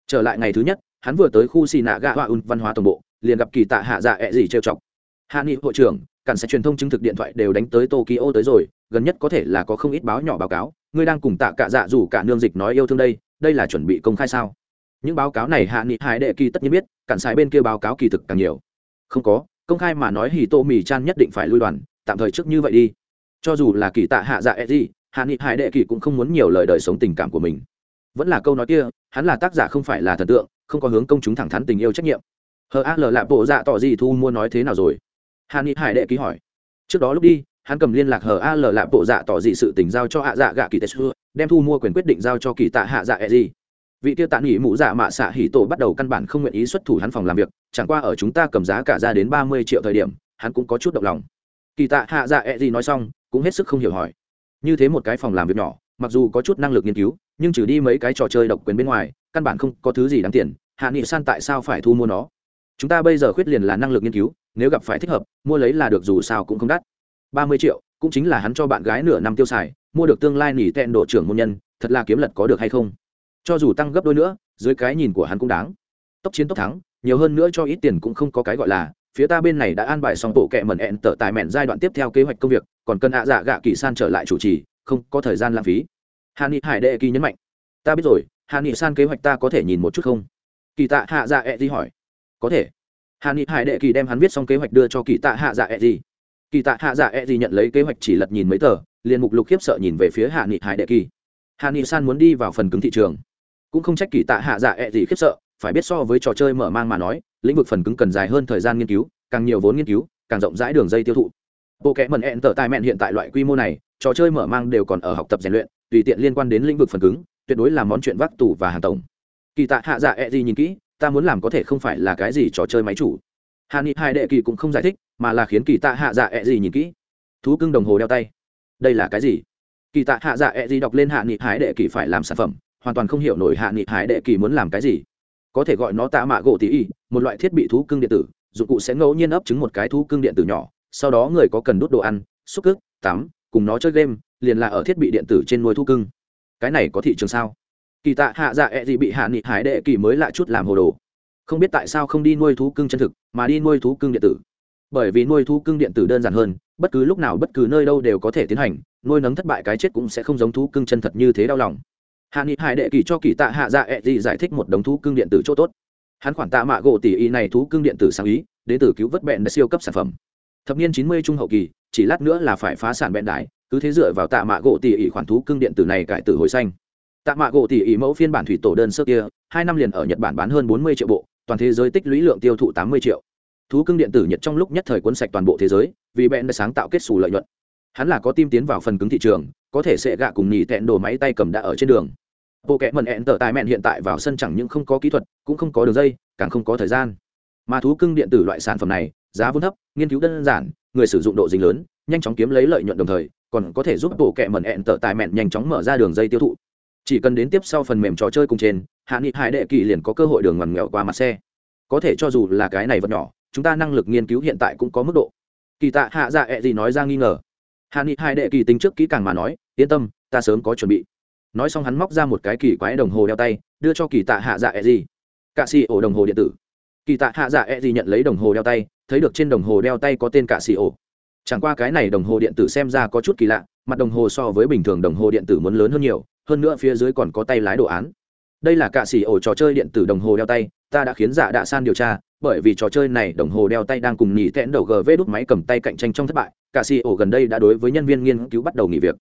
Trở lại ngày thứ nhất hắn vừa tới khu xì nạ gạ hoa un văn hóa tổng bộ, liền gặp kỳ tạ hạ dạ ẹ gì trêu chọc. Hạ nghị hội trưởng, cản sẽ truyền thông chứng thực điện thoại đều đánh tới tokyo tới rồi, gần nhất có thể là có không ít báo nhỏ báo cáo, ngươi đang cùng tạ cạ dạ dù cả nương dịch nói yêu thương đây đây là chuẩn bị công khai sao? Những báo cáo này hạ nghị hải đệ kỳ tất nhiên biết, cản sai bên kia báo cáo kỳ thực càng nhiều. Không có, công khai mà nói hì tô mì chan nhất định phải lui đoàn, tạm thời trước như vậy đi. Cho dù là kỳ tạ hạ dạ e gì, hạ nghị hải đệ kỳ cũng không muốn nhiều lời đời sống tình cảm của mình vẫn là câu nói kia, hắn là tác giả không phải là thần tượng, không có hướng công chúng thẳng thắn tình yêu trách nhiệm. Hờ a l lạ bộ dạ tỏ gì thu mua nói thế nào rồi? Hàn ni hải đệ ký hỏi. Trước đó lúc đi, hắn cầm liên lạc hờ a l lạ bộ dạ tỏ gì sự tình giao cho hạ dạ gạ kỳ tết xưa đem thu mua quyền quyết định giao cho kỳ tạ hạ dạ e gì. Vị tiêu tạ nghỉ mụ dạ mạ xạ hỉ tổ bắt đầu căn bản không nguyện ý xuất thủ hắn phòng làm việc, chẳng qua ở chúng ta cầm giá cả ra đến ba mươi triệu thời điểm, hắn cũng có chút động lòng. Kỳ tạ hạ dạ e gì nói xong, cũng hết sức không hiểu hỏi. Như thế một cái phòng làm việc nhỏ, mặc dù có chút năng lực nghiên cứu nhưng trừ đi mấy cái trò chơi độc quyền bên ngoài, căn bản không có thứ gì đáng tiền, hạ nghị san tại sao phải thu mua nó? Chúng ta bây giờ khuyết liền là năng lực nghiên cứu, nếu gặp phải thích hợp, mua lấy là được dù sao cũng không đắt. Ba mươi triệu, cũng chính là hắn cho bạn gái nửa năm tiêu xài, mua được tương lai nỉ tẹn độ trưởng môn nhân, thật là kiếm lật có được hay không? Cho dù tăng gấp đôi nữa, dưới cái nhìn của hắn cũng đáng. Tốc chiến tốc thắng, nhiều hơn nữa cho ít tiền cũng không có cái gọi là, phía ta bên này đã an bài xong bộ kệ mẩn ẹn tở tài mẹn giai đoạn tiếp theo kế hoạch công việc, còn cần ạ dạ gạ kỳ san trở lại chủ trì, không có thời gian lãng phí hà ni hải đệ kỳ nhấn mạnh. Ta biết rồi hà ni san kế hoạch ta có thể nhìn một chút không? Kỳ tạ hạ dạ ẹ、e、gì hỏi. Có thể. Hà ni hải đệ kỳ đem hắn viết xong kế hoạch đưa cho kỳ tạ hạ dạ ẹ、e、gì kỳ tạ hạ dạ ẹ、e、gì nhận lấy kế hoạch chỉ lật nhìn mấy tờ, liền mục lục khiếp sợ nhìn về phía hạ nghị hải đệ kỳ. Hạ nghị san muốn đi vào phần cứng thị trường. Cũng không trách kỳ tạ hạ dạ ẹ、e、gì khiếp sợ, phải biết so với trò chơi mở mang mà nói, lĩnh vực phần cứng cần dài hơn thời gian nghiên cứu, càng nhiều vốn nghiên cứu, càng rộng rãi đường dây tiêu thụ. Bộ kẽ mần ẹn tờ tài mẹn hiện tại loại quy mô này, trò chơi mở mang đều còn ở học tập rèn luyện tùy tiện liên quan đến lĩnh vực phần cứng, tuyệt đối là món chuyện vác tủ và hàng tổng. Kỳ tạ hạ dạ e gì nhìn kỹ, ta muốn làm có thể không phải là cái gì trò chơi máy chủ. Hạ nghị hai đệ kỳ cũng không giải thích, mà là khiến kỳ tạ hạ dạ e gì nhìn kỹ. Thú cưng đồng hồ đeo tay. Đây là cái gì? Kỳ tạ hạ dạ e gì đọc lên hạ nghị Hải đệ kỳ phải làm sản phẩm, hoàn toàn không hiểu nổi hạ nghị Hải đệ kỳ muốn làm cái gì. Có thể gọi nó tạ mạ gỗ tỉ y, một loại thiết bị thú cưng điện tử, dụng cụ sẽ ngẫu nhiên ấp trứng một cái thú cưng điện tử nhỏ, sau đó người có cần đốt đồ ăn, xúc cước tắm cùng nó chơi game, liền là ở thiết bị điện tử trên nuôi thú cưng. Cái này có thị trường sao? Kỳ tạ hạ dạ ẹ、e、gì bị hạ nghị hải đệ kỳ mới lại chút làm hồ đồ. Không biết tại sao không đi nuôi thú cưng chân thực, mà đi nuôi thú cưng điện tử. Bởi vì nuôi thú cưng điện tử đơn giản hơn, bất cứ lúc nào bất cứ nơi đâu đều có thể tiến hành, nuôi nấng thất bại cái chết cũng sẽ không giống thú cưng chân thật như thế đau lòng. Hạ nghị hải đệ kỳ cho kỳ tạ hạ dạ ẹ、e、gì giải thích một đống thú cưng điện tử chỗ tốt. Hắn khoản tạ mạ gỗ tỷ y này thú cưng điện tử sáng ý, đến từ cứu vớt bẹn đã siêu cấp sản phẩm. Thập niên chín mươi trung hậu kỳ chỉ lát nữa là phải phá sản bẹn đại cứ thế dựa vào tạ mạ gỗ tỷ ỉ khoản thú cưng điện tử này cải tử hồi xanh. Tạ mạ gỗ tỷ ỉ mẫu phiên bản thủy tổ đơn sơ kia, hai năm liền ở nhật bản bán hơn bốn mươi triệu bộ, toàn thế giới tích lũy lượng tiêu thụ tám mươi triệu. Thú cưng điện tử nhật trong lúc nhất thời cuốn sạch toàn bộ thế giới, vì bẹn đã sáng tạo kết xù lợi nhuận. Hắn là có tim tiến vào phần cứng thị trường, có thể sẽ gạ cùng nhì tẹn đồ máy tay cầm đã ở trên đường. Bộ kẽ mần hẹn tờ tài mẹn hiện tại vào sân chẳng những không có kỹ thuật, cũng không có đường dây, càng không có thời gian. Mà thú cưng điện tử loại sản phẩm này, giá vốn thấp, nghiên cứu đơn giản người sử dụng độ dính lớn, nhanh chóng kiếm lấy lợi nhuận đồng thời, còn có thể giúp bộ kệ mẩn ẹn tở tài mẹn nhanh chóng mở ra đường dây tiêu thụ. Chỉ cần đến tiếp sau phần mềm trò chơi cùng trên, hạ nghị hải đệ kỳ liền có cơ hội đường ngoằn nghèo qua mặt xe. Có thể cho dù là cái này vật nhỏ, chúng ta năng lực nghiên cứu hiện tại cũng có mức độ. Kỳ tạ hạ dạ ẹ gì nói ra nghi ngờ. Hạ nghị hải đệ kỳ tính trước kỹ càng mà nói, yên tâm, ta sớm có chuẩn bị. Nói xong hắn móc ra một cái kỳ quái đồng hồ đeo tay, đưa cho kỳ tạ hạ dạ ẹ gì. Cạ xì ổ đồng hồ điện tử kỳ tạ hạ dạ ẹ gì nhận lấy đồng hồ đeo tay, thấy được trên đồng hồ đeo tay có tên cả xì ổ. Chẳng qua cái này đồng hồ điện tử xem ra có chút kỳ lạ, mặt đồng hồ so với bình thường đồng hồ điện tử muốn lớn hơn nhiều, hơn nữa phía dưới còn có tay lái đồ án. Đây là cạ xỉ ổ trò chơi điện tử đồng hồ đeo tay, ta đã khiến dạ đạ san điều tra, bởi vì trò chơi này đồng hồ đeo tay đang cùng nhị tẽn đầu gv đút máy cầm tay cạnh tranh trong thất bại, cạ xỉ ổ gần đây đã đối với nhân viên nghiên cứu bắt đầu nghỉ việc.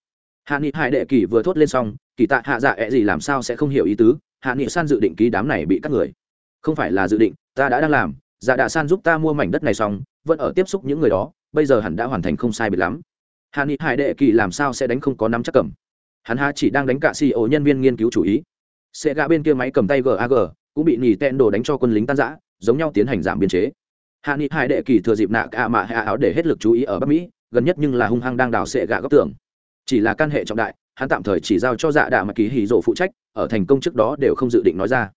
Hạ nghị hai đệ kỳ vừa thốt lên xong, kỳ tạ hạ dạ ẹ gì làm sao sẽ không hiểu ý tứ, hạ nghị san dự định ký đám này bị cắt người. Không phải là dự định ta đã đang làm dạ đạ san giúp ta mua mảnh đất này xong, vẫn ở tiếp xúc những người đó, bây giờ hẳn đã hoàn thành không sai biệt lắm. Hà ni hải đệ kỳ làm sao sẽ đánh không có nắm chắc cầm? Hắn ha chỉ đang đánh cả ceo nhân viên nghiên cứu chủ ý. Sẽ gạ bên kia máy cầm tay gag cũng bị nỉ tẹn đồ đánh cho quân lính tan giã giống nhau tiến hành giảm biên chế. Hạ nghị hải đệ kỳ thừa dịp nạ cả mạ hạ áo để hết lực chú ý ở bắc mỹ, gần nhất nhưng là hung hăng đang đào sệ gạ góc tường. Chỉ là căn hệ trọng đại, hắn tạm thời chỉ giao cho dạ đạ mà ký hì rộ phụ trách, ở thành công trước đó đều không dự định nói ra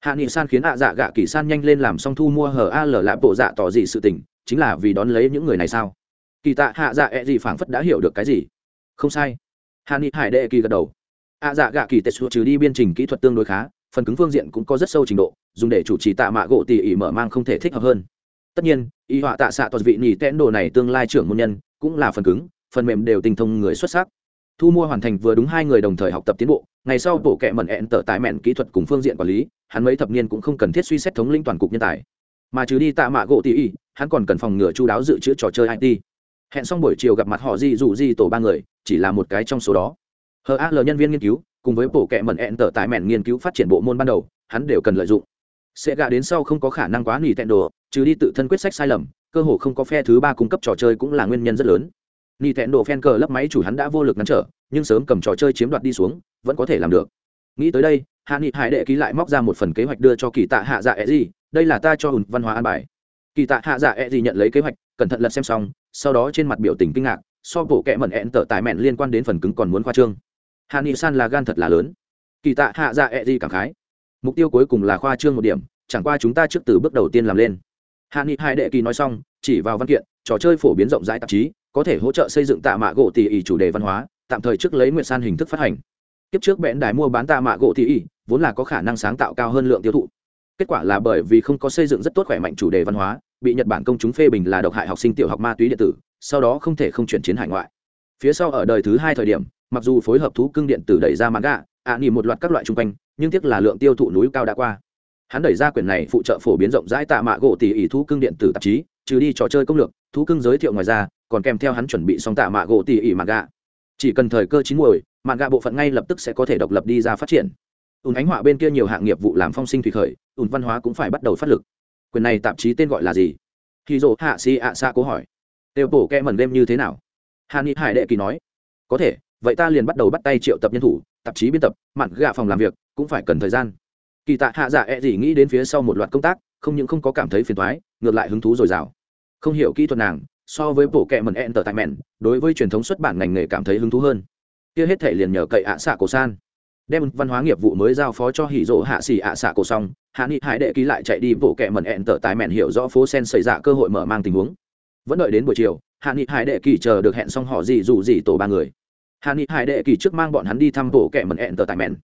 hạ nghị san khiến hạ dạ gạ kỳ san nhanh lên làm xong thu mua hờ a l lạ bộ dạ tỏ gì sự tình, chính là vì đón lấy những người này sao? Kỳ tạ hạ dạ ẹ、e、gì phảng phất đã hiểu được cái gì? Không sai. Hạ nghị hải đệ kỳ gật đầu. Hạ dạ gạ kỳ tetsu trừ đi biên trình kỹ thuật tương đối khá, phần cứng phương diện cũng có rất sâu trình độ, dùng để chủ trì tạ mạ gỗ tỉ ỉ mở mang không thể thích hợp hơn. Tất nhiên, y họa tạ xạ toàn vị nhì tẽn đồ này tương lai trưởng môn nhân, cũng là phần cứng, phần mềm đều tinh thông người xuất sắc. Thu mua hoàn thành vừa đúng hai người đồng thời học tập tiến bộ ngày sau bộ kệ mẩn ẹn tở tại mẹn kỹ thuật cùng phương diện quản lý, hắn mấy thập niên cũng không cần thiết suy xét thống linh toàn cục nhân tài. Mà trừ đi tạ mạ gỗ tỉ ỉ, hắn còn cần phòng ngừa chú đáo dự trữ trò chơi it hẹn xong buổi chiều gặp mặt họ di dụ di tổ ba người, chỉ là một cái trong số đó. Hờ a l nhân viên nghiên cứu, cùng với bộ kệ mẩn ẹn tở tại mẹn nghiên cứu phát triển bộ môn ban đầu, hắn đều cần lợi dụng. Sẽ gạ đến sau không có khả năng quá nỉ tẹn đồ, trừ đi tự thân quyết sách sai lầm, cơ hồ không có phe thứ ba cung cấp trò chơi cũng là nguyên nhân rất lớn nỉ tẹn đồ phen cờ lấp máy chủ hắn đã vô lực ngăn trở, nhưng sớm cầm trò chơi chiếm đoạt đi xuống, vẫn có thể làm được. Nghĩ tới đây, hạ nghị hải đệ ký lại móc ra một phần kế hoạch đưa cho kỳ tạ hạ dạ e gì đây là ta cho hùn văn hóa an bài. Kỳ tạ hạ dạ e gì nhận lấy kế hoạch, cẩn thận lật xem xong, sau đó trên mặt biểu tình kinh ngạc, so bộ kệ mẩn ẹn tở tài mẹn liên quan đến phần cứng còn muốn khoa trương. Hạ nghị san là gan thật là lớn. Kỳ tạ hạ dạ e gì cảm khái, mục tiêu cuối cùng là khoa trương một điểm, chẳng qua chúng ta trước từ bước đầu tiên làm lên. Hạ nghị hai đệ kỳ nói xong, chỉ vào văn kiện, trò chơi phổ biến rộng rãi tạp chí có thể hỗ trợ xây dựng tạ mạ gỗ tỉ ỉ chủ đề văn hóa, tạm thời trước lấy nguyện san hình thức phát hành. Tiếp trước bẽn đài mua bán tạ mạ gỗ tỉ ỉ, vốn là có khả năng sáng tạo cao hơn lượng tiêu thụ. Kết quả là bởi vì không có xây dựng rất tốt khỏe mạnh chủ đề văn hóa, bị nhật bản công chúng phê bình là độc hại học sinh tiểu học ma túy điện tử, sau đó không thể không chuyển chiến hải ngoại. Phía sau ở đời thứ hai thời điểm, mặc dù phối hợp thú cưng điện tử đẩy ra manga, ạ nghỉ một loạt các loại chung quanh, nhưng tiếc là lượng tiêu thụ núi cao đã qua. Hắn đẩy ra quyển này phụ trợ phổ biến rộng rãi tạ mạ gỗ tỉ ỉ thú cưng điện tử tạp chí, trừ đi trò chơi công lược, thú cưng giới thiệu ngoài ra còn kèm theo hắn chuẩn bị xong tạ mạ gỗ tỉ ỉ gạ, chỉ cần thời cơ chín muồi gạ bộ phận ngay lập tức sẽ có thể độc lập đi ra phát triển. Ùn ánh họa bên kia nhiều hạng nghiệp vụ làm phong sinh thủy khởi ùn văn hóa cũng phải bắt đầu phát lực. Quyền này tạp chí tên gọi là gì? Khi dỗ hạ si ạ xa cố hỏi. Đều bổ kẹ mẩn đêm như thế nào? Hà ni hải đệ kỳ nói. Có thể vậy ta liền bắt đầu bắt tay triệu tập nhân thủ tạp chí biên tập mặn gạ phòng làm việc cũng phải cần thời gian. Kỳ tạ hạ dạ e gì nghĩ đến phía sau một loạt công tác không những không có cảm thấy phiền thoái ngược lại hứng thú dồi dào. Không hiểu kỹ thuật nàng so với bộ kệ mẩn tờ tại mẹn đối với truyền thống xuất bản ngành nghề cảm thấy hứng thú hơn. Kia hết thể liền nhờ cậy ạ xạ cổ san. Đem văn hóa nghiệp vụ mới giao phó cho hỉ rỗ hạ xỉ ạ xạ cổ xong, hạ nghị hải đệ ký lại chạy đi bộ kệ mẩn ẹn tờ tài mẹn hiểu rõ phố sen xảy ra cơ hội mở mang tình huống. Vẫn đợi đến buổi chiều, hạ nghị hải đệ kỳ chờ được hẹn xong họ gì dù gì tổ ba người. Hạ nghị hải đệ kỳ trước mang bọn hắn đi thăm bộ kệ mẩn ẹn tờ tài mẹn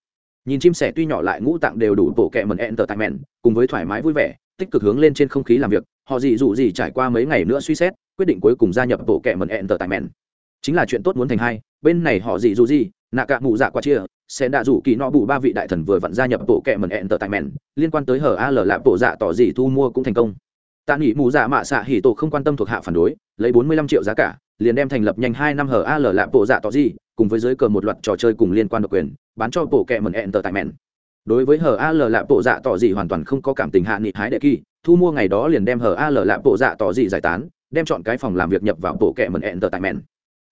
nhìn chim sẻ tuy nhỏ lại ngũ tạng đều đủ bộ kệ mẩn ẹn tờ tài mẹn cùng với thoải mái vui vẻ, tích cực hướng lên trên không khí làm việc, họ gì dù gì trải qua mấy ngày nữa suy xét quyết định cuối cùng gia nhập bộ kệ mẩn ẹn tờ tài mẹn chính là chuyện tốt muốn thành hai, bên này họ gì dù gì, nạ cạ mụ dạ qua chia, sẽ đã rủ kỳ nọ bù ba vị đại thần vừa vặn gia nhập bộ kệ mẩn ẹn tờ tại mẹn liên quan tới hở a l là bộ dạ tỏ gì thu mua cũng thành công. Tạ nghỉ mù dạ mạ xạ hỉ tổ không quan tâm thuộc hạ phản đối, lấy bốn mươi lăm triệu giá cả, liền đem thành lập nhanh hai năm hở a l là bộ dạ tỏ gì, cùng với dưới cờ một loạt trò chơi cùng liên quan độc quyền, bán cho bộ kệ mẩn ẹn tờ tại mẹn đối với hở a l là bộ dạ tỏ gì hoàn toàn không có cảm tình hạ nghị hái đệ kỳ, thu mua ngày đó liền đem hở a l là bộ dạ tỏ gì giải tán đem chọn cái phòng làm việc nhập vào bộ kệ mẩn ẹn tờ tại mẹn.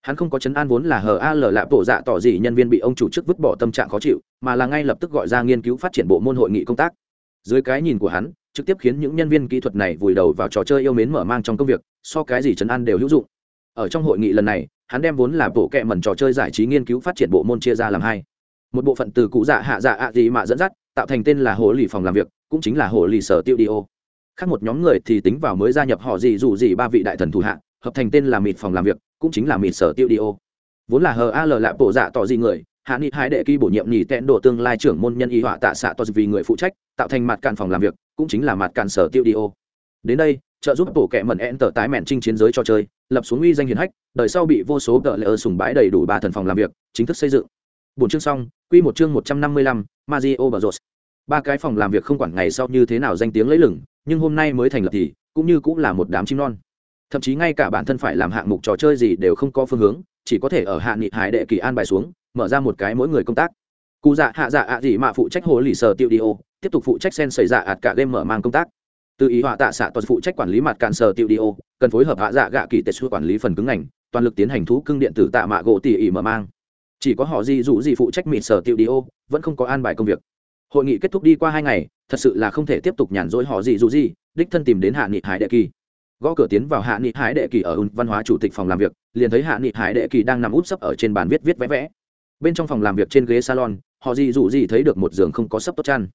Hắn không có chấn an vốn là hờ a l lạp bộ dạ tỏ gì nhân viên bị ông chủ chức vứt bỏ tâm trạng khó chịu, mà là ngay lập tức gọi ra nghiên cứu phát triển bộ môn hội nghị công tác. Dưới cái nhìn của hắn, trực tiếp khiến những nhân viên kỹ thuật này vùi đầu vào trò chơi yêu mến mở mang trong công việc, so cái gì chấn an đều hữu dụng. Ở trong hội nghị lần này, hắn đem vốn là bộ kệ mẩn trò chơi giải trí nghiên cứu phát triển bộ môn chia ra làm hai. Một bộ phận từ cụ dạ hạ dạ ạ gì mà dẫn dắt, tạo thành tên là hồ lì phòng làm việc, cũng chính là hồ lì sở tiêu đi ô khác một nhóm người thì tính vào mới gia nhập họ gì dù gì ba vị đại thần thủ hạ, hợp thành tên là mịt phòng làm việc, cũng chính là mịt sở tiêu đi ô. Vốn là hờ a l lạ bộ dạ tỏ gì dạ người, hạ nghị hai đệ ký bổ nhiệm nhì tẹn đồ tương lai trưởng môn nhân y họa tạ xạ to vì người phụ trách, tạo thành mặt cạn phòng làm việc, cũng chính là mặt cạn sở tiêu đi ô. Đến đây, trợ giúp tổ kệ mẩn en tờ tái mẹn trinh chiến giới cho chơi, lập xuống uy danh hiển hách đời sau bị vô số cỡ lệ sùng bãi đầy đủ ba thần phòng làm việc, chính thức xây dựng. Bốn chương xong, quy một chương một trăm năm mươi lăm, Mario Bros ba cái phòng làm việc không quản ngày sau như thế nào danh tiếng lấy lửng nhưng hôm nay mới thành lập thì cũng như cũng là một đám chim non. Thậm chí ngay cả bản thân phải làm hạng mục trò chơi gì đều không có phương hướng, chỉ có thể ở hạ nghị hải đệ kỳ an bài xuống, mở ra một cái mỗi người công tác. Cụ dạ hạ dạ ạ gì mà phụ trách hồ lì sờ tiêu đi ô, tiếp tục phụ trách sen xảy dạ ạt cả game mở mang công tác. Từ ý họa tạ xạ toàn phụ trách quản lý mặt cạn sờ tiêu đi ô, cần phối hợp hạ dạ gạ kỳ tệ xu quản lý phần cứng ngành, toàn lực tiến hành thú cưng điện tử tạ mạ gỗ tỉ ỉ mở mang. Chỉ có họ gì rủ gì phụ trách mịt sờ tiêu đi ô, vẫn không có an bài công việc. Hội nghị kết thúc đi qua hai ngày thật sự là không thể tiếp tục nhàn rỗi họ gì dù gì, đích thân tìm đến hạ nghị hải đệ kỳ. Gõ cửa tiến vào hạ nghị hải đệ kỳ ở ùn văn hóa chủ tịch phòng làm việc, liền thấy hạ nghị hải đệ kỳ đang nằm úp sấp ở trên bàn viết viết vẽ vẽ. Bên trong phòng làm việc trên ghế salon, họ gì dù gì thấy được một giường không có sấp tốt chăn.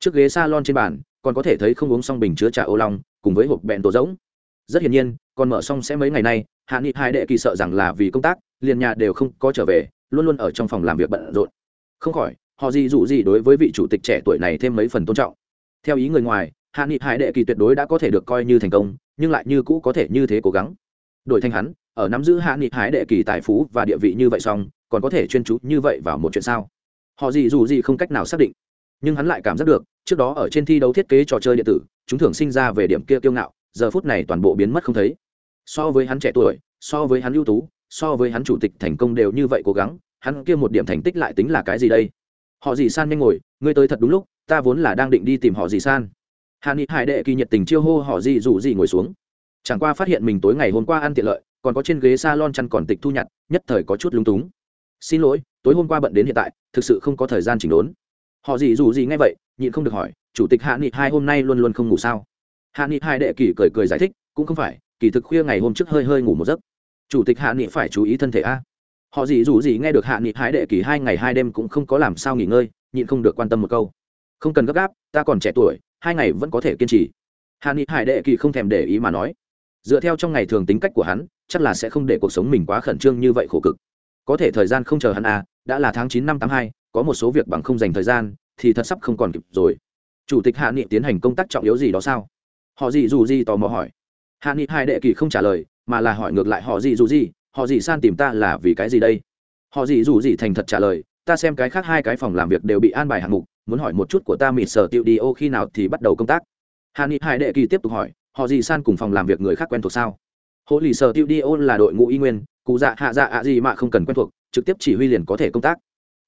Trước ghế salon trên bàn, còn có thể thấy không uống xong bình chứa trà ô long, cùng với hộp bẹn tổ rỗng. Rất hiển nhiên, còn mở xong sẽ mấy ngày nay, hạ nghị hải đệ kỳ sợ rằng là vì công tác, liền nhà đều không có trở về, luôn luôn ở trong phòng làm việc bận rộn. Không khỏi họ gì dù gì đối với vị chủ tịch trẻ tuổi này thêm mấy phần tôn trọng. Theo ý người ngoài, hạ nghị hải đệ kỳ tuyệt đối đã có thể được coi như thành công, nhưng lại như cũ có thể như thế cố gắng. Đổi thành hắn, ở nắm giữ hạ nghị hải đệ kỳ tài phú và địa vị như vậy xong, còn có thể chuyên chú như vậy vào một chuyện sao? Họ gì dù gì không cách nào xác định. Nhưng hắn lại cảm giác được, trước đó ở trên thi đấu thiết kế trò chơi điện tử, chúng thường sinh ra về điểm kia kiêu ngạo, giờ phút này toàn bộ biến mất không thấy. So với hắn trẻ tuổi, so với hắn ưu tú, so với hắn chủ tịch thành công đều như vậy cố gắng, hắn kia một điểm thành tích lại tính là cái gì đây? Họ Dì san nhanh ngồi, ngươi tới thật đúng lúc, ta vốn là đang định đi tìm họ Dì san. Hạ nghị hải đệ kỳ nhiệt tình chiêu hô họ Dì dù Dì ngồi xuống. Chẳng qua phát hiện mình tối ngày hôm qua ăn tiện lợi, còn có trên ghế s a lon chăn còn tịch thu nhặt, nhất thời có chút lung túng. Xin lỗi, tối hôm qua bận đến hiện tại, thực sự không có thời gian chỉnh đốn. Họ Dì dù Dì nghe vậy, nhịn không được hỏi, chủ tịch hạ nghị hai hôm nay luôn luôn không ngủ sao? Hạ nghị hai đệ kỳ cười cười giải thích, cũng không phải, kỳ thực khuya ngày hôm trước hơi hơi ngủ một giấc. Chủ tịch hạ nghị phải chú ý thân thể a họ gì dù gì nghe được hạ nghị hái đệ kỳ hai ngày hai đêm cũng không có làm sao nghỉ ngơi, nhịn không được quan tâm một câu. Không cần gấp gáp, ta còn trẻ tuổi, hai ngày vẫn có thể kiên trì. Hạ nghị hải đệ kỳ không thèm để ý mà nói. Dựa theo trong ngày thường tính cách của hắn, chắc là sẽ không để cuộc sống mình quá khẩn trương như vậy khổ cực. Có thể thời gian không chờ hắn à đã là tháng chín năm tám hai, có một số việc bằng không dành thời gian, thì thật sắp không còn kịp rồi. Chủ tịch hạ nghị tiến hành công tác trọng yếu gì đó sao? Họ gì dù gì tò mò hỏi. Hạ nghị hai đệ kỳ không trả lời, mà là hỏi ngược lại họ gì dù gì họ gì san tìm ta là vì cái gì đây? Họ gì dù gì thành thật trả lời, ta xem cái khác hai cái phòng làm việc đều bị an bài hạng mục, muốn hỏi một chút của ta mịt sở tiệu đi, ô, khi nào thì bắt đầu công tác? Hàn ni hải đệ kỳ tiếp tục hỏi, họ gì san cùng phòng làm việc người khác quen thuộc sao? Hộ lì sở tiệu đi ô là đội ngũ y nguyên, cụ dạ hạ dạ ạ gì mà không cần quen thuộc, trực tiếp chỉ huy liền có thể công tác.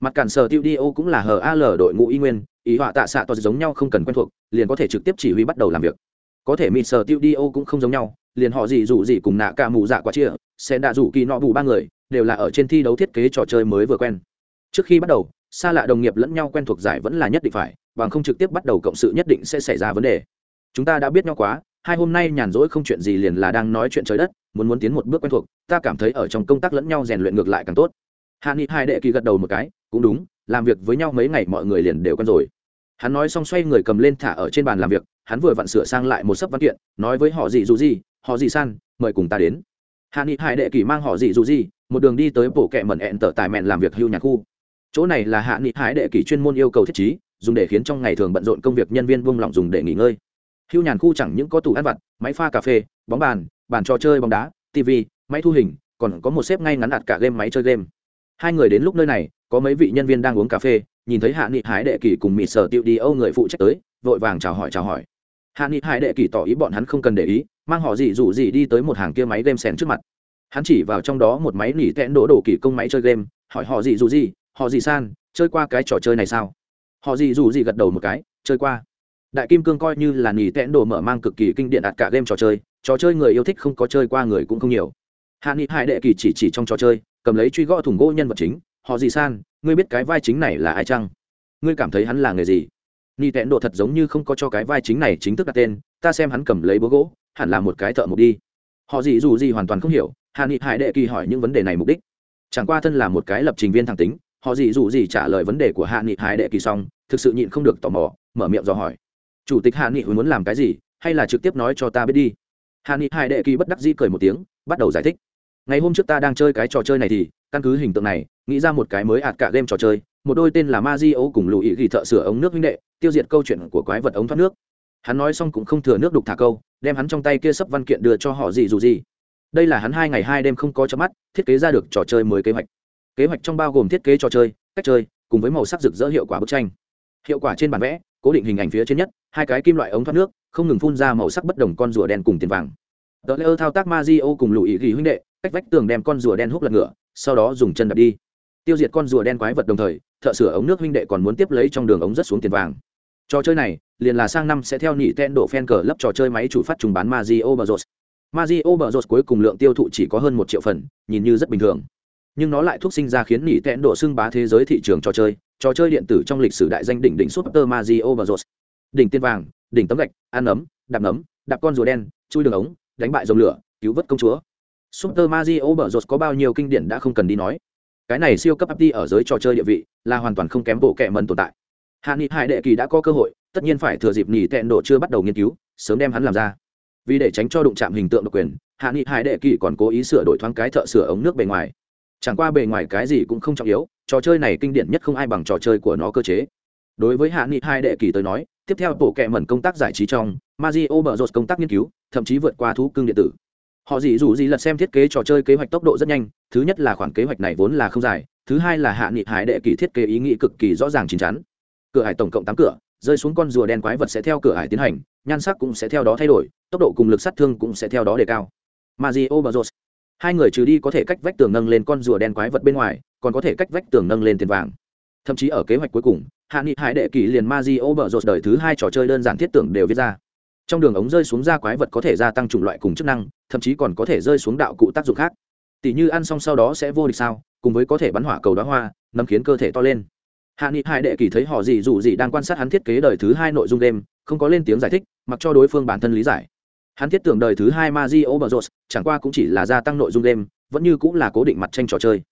Mặt cản sở tiêu đi ô cũng là hờ al đội ngũ y nguyên, ý họa tạ xạ to giống nhau không cần quen thuộc, liền có thể trực tiếp chỉ huy bắt đầu làm việc. Có thể mịt sở tiêu đi ô cũng không giống nhau liền họ gì dù gì cùng nạ cả mù dạ quả chia sẽ đã rủ kỳ nọ bù ba người, đều là ở trên thi đấu thiết kế trò chơi mới vừa quen. Trước khi bắt đầu, xa lạ đồng nghiệp lẫn nhau quen thuộc giải vẫn là nhất định phải, bằng không trực tiếp bắt đầu cộng sự nhất định sẽ xảy ra vấn đề. Chúng ta đã biết nhau quá, hai hôm nay nhàn rỗi không chuyện gì liền là đang nói chuyện trời đất, muốn muốn tiến một bước quen thuộc, ta cảm thấy ở trong công tác lẫn nhau rèn luyện ngược lại càng tốt. Hạ nghị hai đệ kỳ gật đầu một cái, cũng đúng, làm việc với nhau mấy ngày mọi người liền đều quen rồi. Hắn nói xong xoay người cầm lên thả ở trên bàn làm việc, hắn vừa vặn sửa sang lại một sấp văn kiện, nói với họ gì dù gì họ gì san, mời cùng ta đến. Hạ nghị hải đệ kỳ mang họ gì dù gì, một đường đi tới bộ kệ mẩn ẹn tở tài mẹn làm việc hưu nhà khu. Chỗ này là hạ nghị hải đệ kỳ chuyên môn yêu cầu thiết trí, dùng để khiến trong ngày thường bận rộn công việc nhân viên buông lỏng dùng để nghỉ ngơi. Hưu nhàn khu chẳng những có tủ ăn vặt, máy pha cà phê, bóng bàn bàn trò chơi bóng đá tv máy thu hình, còn có một xếp ngay ngắn đặt cả game máy chơi game. Hai người đến lúc nơi này, có mấy vị nhân viên đang uống cà phê, nhìn thấy hạ nghị hải đệ kỳ cùng mịt sở tiệu đi âu người phụ trách tới, vội vàng chào hỏi chào hỏi. Hạ nghị hải đệ kỳ tỏ ý bọn hắn không cần để ý mang họ gì rủ gì đi tới một hàng kia máy game sèn trước mặt. Hắn chỉ vào trong đó một máy nỉ tẹn đỗ đổ kỳ công máy chơi game, hỏi họ gì rủ gì, họ gì san, chơi qua cái trò chơi này sao? Họ gì rủ gì gật đầu một cái, chơi qua. Đại kim cương coi như là nỉ tẹn đồ mở mang cực kỳ kinh điện đạt cả game trò chơi trò chơi người yêu thích không có chơi qua người cũng không nhiều. Hạ nghị hải đệ kỳ chỉ chỉ trong trò chơi, cầm lấy truy gõ thùng gỗ nhân vật chính, họ gì san, ngươi biết cái vai chính này là ai chăng? Ngươi cảm thấy hắn là người gì? Ni tẹn độ thật giống như không có cho cái vai chính này chính thức đặt tên ta xem hắn cầm lấy búa gỗ, hẳn là một cái thợ mộc đi. Họ gì dù gì hoàn toàn không hiểu hạ nghị hải đệ kỳ hỏi những vấn đề này mục đích. Chẳng qua thân là một cái lập trình viên thẳng tính, họ gì dù gì trả lời vấn đề của hạ nghị hải đệ kỳ xong, thực sự nhịn không được tò mò, mở miệng dò hỏi. Chủ tịch hạ nghị muốn làm cái gì, hay là trực tiếp nói cho ta biết đi. Hạ nghị hải đệ kỳ bất đắc dĩ cười một tiếng, bắt đầu giải thích. Ngày hôm trước ta đang chơi cái trò chơi này thì, căn cứ hình tượng này, nghĩ ra một cái mới ạt cả game trò chơi, một đôi tên là ma di ấu cùng lùi ghi thợ sửa ống nước huynh đệ, tiêu diệt câu chuyện của quái vật ống thoát nước hắn nói xong cũng không thừa nước đục thả câu, đem hắn trong tay kia sấp văn kiện đưa cho họ gì dù gì. Đây là hắn hai ngày hai đêm không có cho mắt, thiết kế ra được trò chơi mới kế hoạch. Kế hoạch trong bao gồm thiết kế trò chơi, cách chơi, cùng với màu sắc rực rỡ hiệu quả bức tranh. Hiệu quả trên bản vẽ, cố định hình ảnh phía trên nhất, hai cái kim loại ống thoát nước, không ngừng phun ra màu sắc bất đồng con rùa đen cùng tiền vàng. Tờ lễ thao tác ma di o cùng lùi ghi huynh đệ, cách vách tường đem con rùa đen hút lật ngựa sau đó dùng chân đập đi. Tiêu diệt con rùa đen quái vật đồng thời, thợ sửa ống nước huynh đệ còn muốn tiếp lấy trong đường ống rất xuống tiền vàng trò chơi này liền là sang năm sẽ theo nhị tên độ fan cờ lấp trò chơi máy chủ phát trùng bán Mario Bros. Mario Bros cuối cùng lượng tiêu thụ chỉ có hơn một triệu phần, nhìn như rất bình thường. Nhưng nó lại thúc sinh ra khiến nhị tên độ xưng bá thế giới thị trường trò chơi, trò chơi điện tử trong lịch sử đại danh đỉnh đỉnh Super Mario Bros. Đỉnh tiên vàng, đỉnh tấm gạch, ăn ấm, đạp nấm, đạp con rùa đen, chui đường ống, đánh bại dòng lửa, cứu vớt công chúa. Super Mario Bros có bao nhiêu kinh điển đã không cần đi nói. Cái này siêu cấp FT ở giới trò chơi địa vị, là hoàn toàn không kém bộ kệ mần tồn tại. Hạ Nghị Hải Đệ Kỳ đã có cơ hội, tất nhiên phải thừa dịp nhị tẹn độ chưa bắt đầu nghiên cứu, sớm đem hắn làm ra. Vì để tránh cho đụng chạm hình tượng độc quyền, Hạ Nghị Hải Đệ Kỳ còn cố ý sửa đổi thoáng cái thợ sửa ống nước bề ngoài. Chẳng qua bề ngoài cái gì cũng không trọng yếu, trò chơi này kinh điển nhất không ai bằng trò chơi của nó cơ chế. Đối với Hạ Nghị Hải Đệ Kỳ tới nói, tiếp theo bộ kệ mẩn công tác giải trí trong, Mario Bros công tác nghiên cứu, thậm chí vượt qua thú cưng điện tử họ gì dù gì lật xem thiết kế trò chơi kế hoạch tốc độ rất nhanh thứ nhất là khoản kế hoạch này vốn là không dài thứ hai là hạ nghị hải đệ kỳ thiết kế ý nghĩ cực kỳ rõ ràng chín chắn cửa hải tổng cộng tám cửa, rơi xuống con rùa đen quái vật sẽ theo cửa hải tiến hành, nhan sắc cũng sẽ theo đó thay đổi, tốc độ cùng lực sát thương cũng sẽ theo đó đề cao. Mazio bros hai người trừ đi có thể cách vách tường nâng lên con rùa đen quái vật bên ngoài, còn có thể cách vách tường nâng lên tiền vàng. Thậm chí ở kế hoạch cuối cùng, hạ nghị hải đệ kỳ liền mazio bros đời thứ hai trò chơi đơn giản thiết tưởng đều viết ra. Trong đường ống rơi xuống ra quái vật có thể gia tăng chủng loại cùng chức năng, thậm chí còn có thể rơi xuống đạo cụ tác dụng khác. Tỷ như ăn xong sau đó sẽ vô địch sao, cùng với có thể bắn hỏa cầu đóa hoa nấm khiến cơ thể to lên hạ nghị hai đệ kỳ thấy họ gì dù gì đang quan sát hắn thiết kế đời thứ hai nội dung đêm, không có lên tiếng giải thích mặc cho đối phương bản thân lý giải. Hắn thiết tưởng đời thứ hai Mario Bros chẳng qua cũng chỉ là gia tăng nội dung đêm, vẫn như cũng là cố định mặt tranh trò chơi.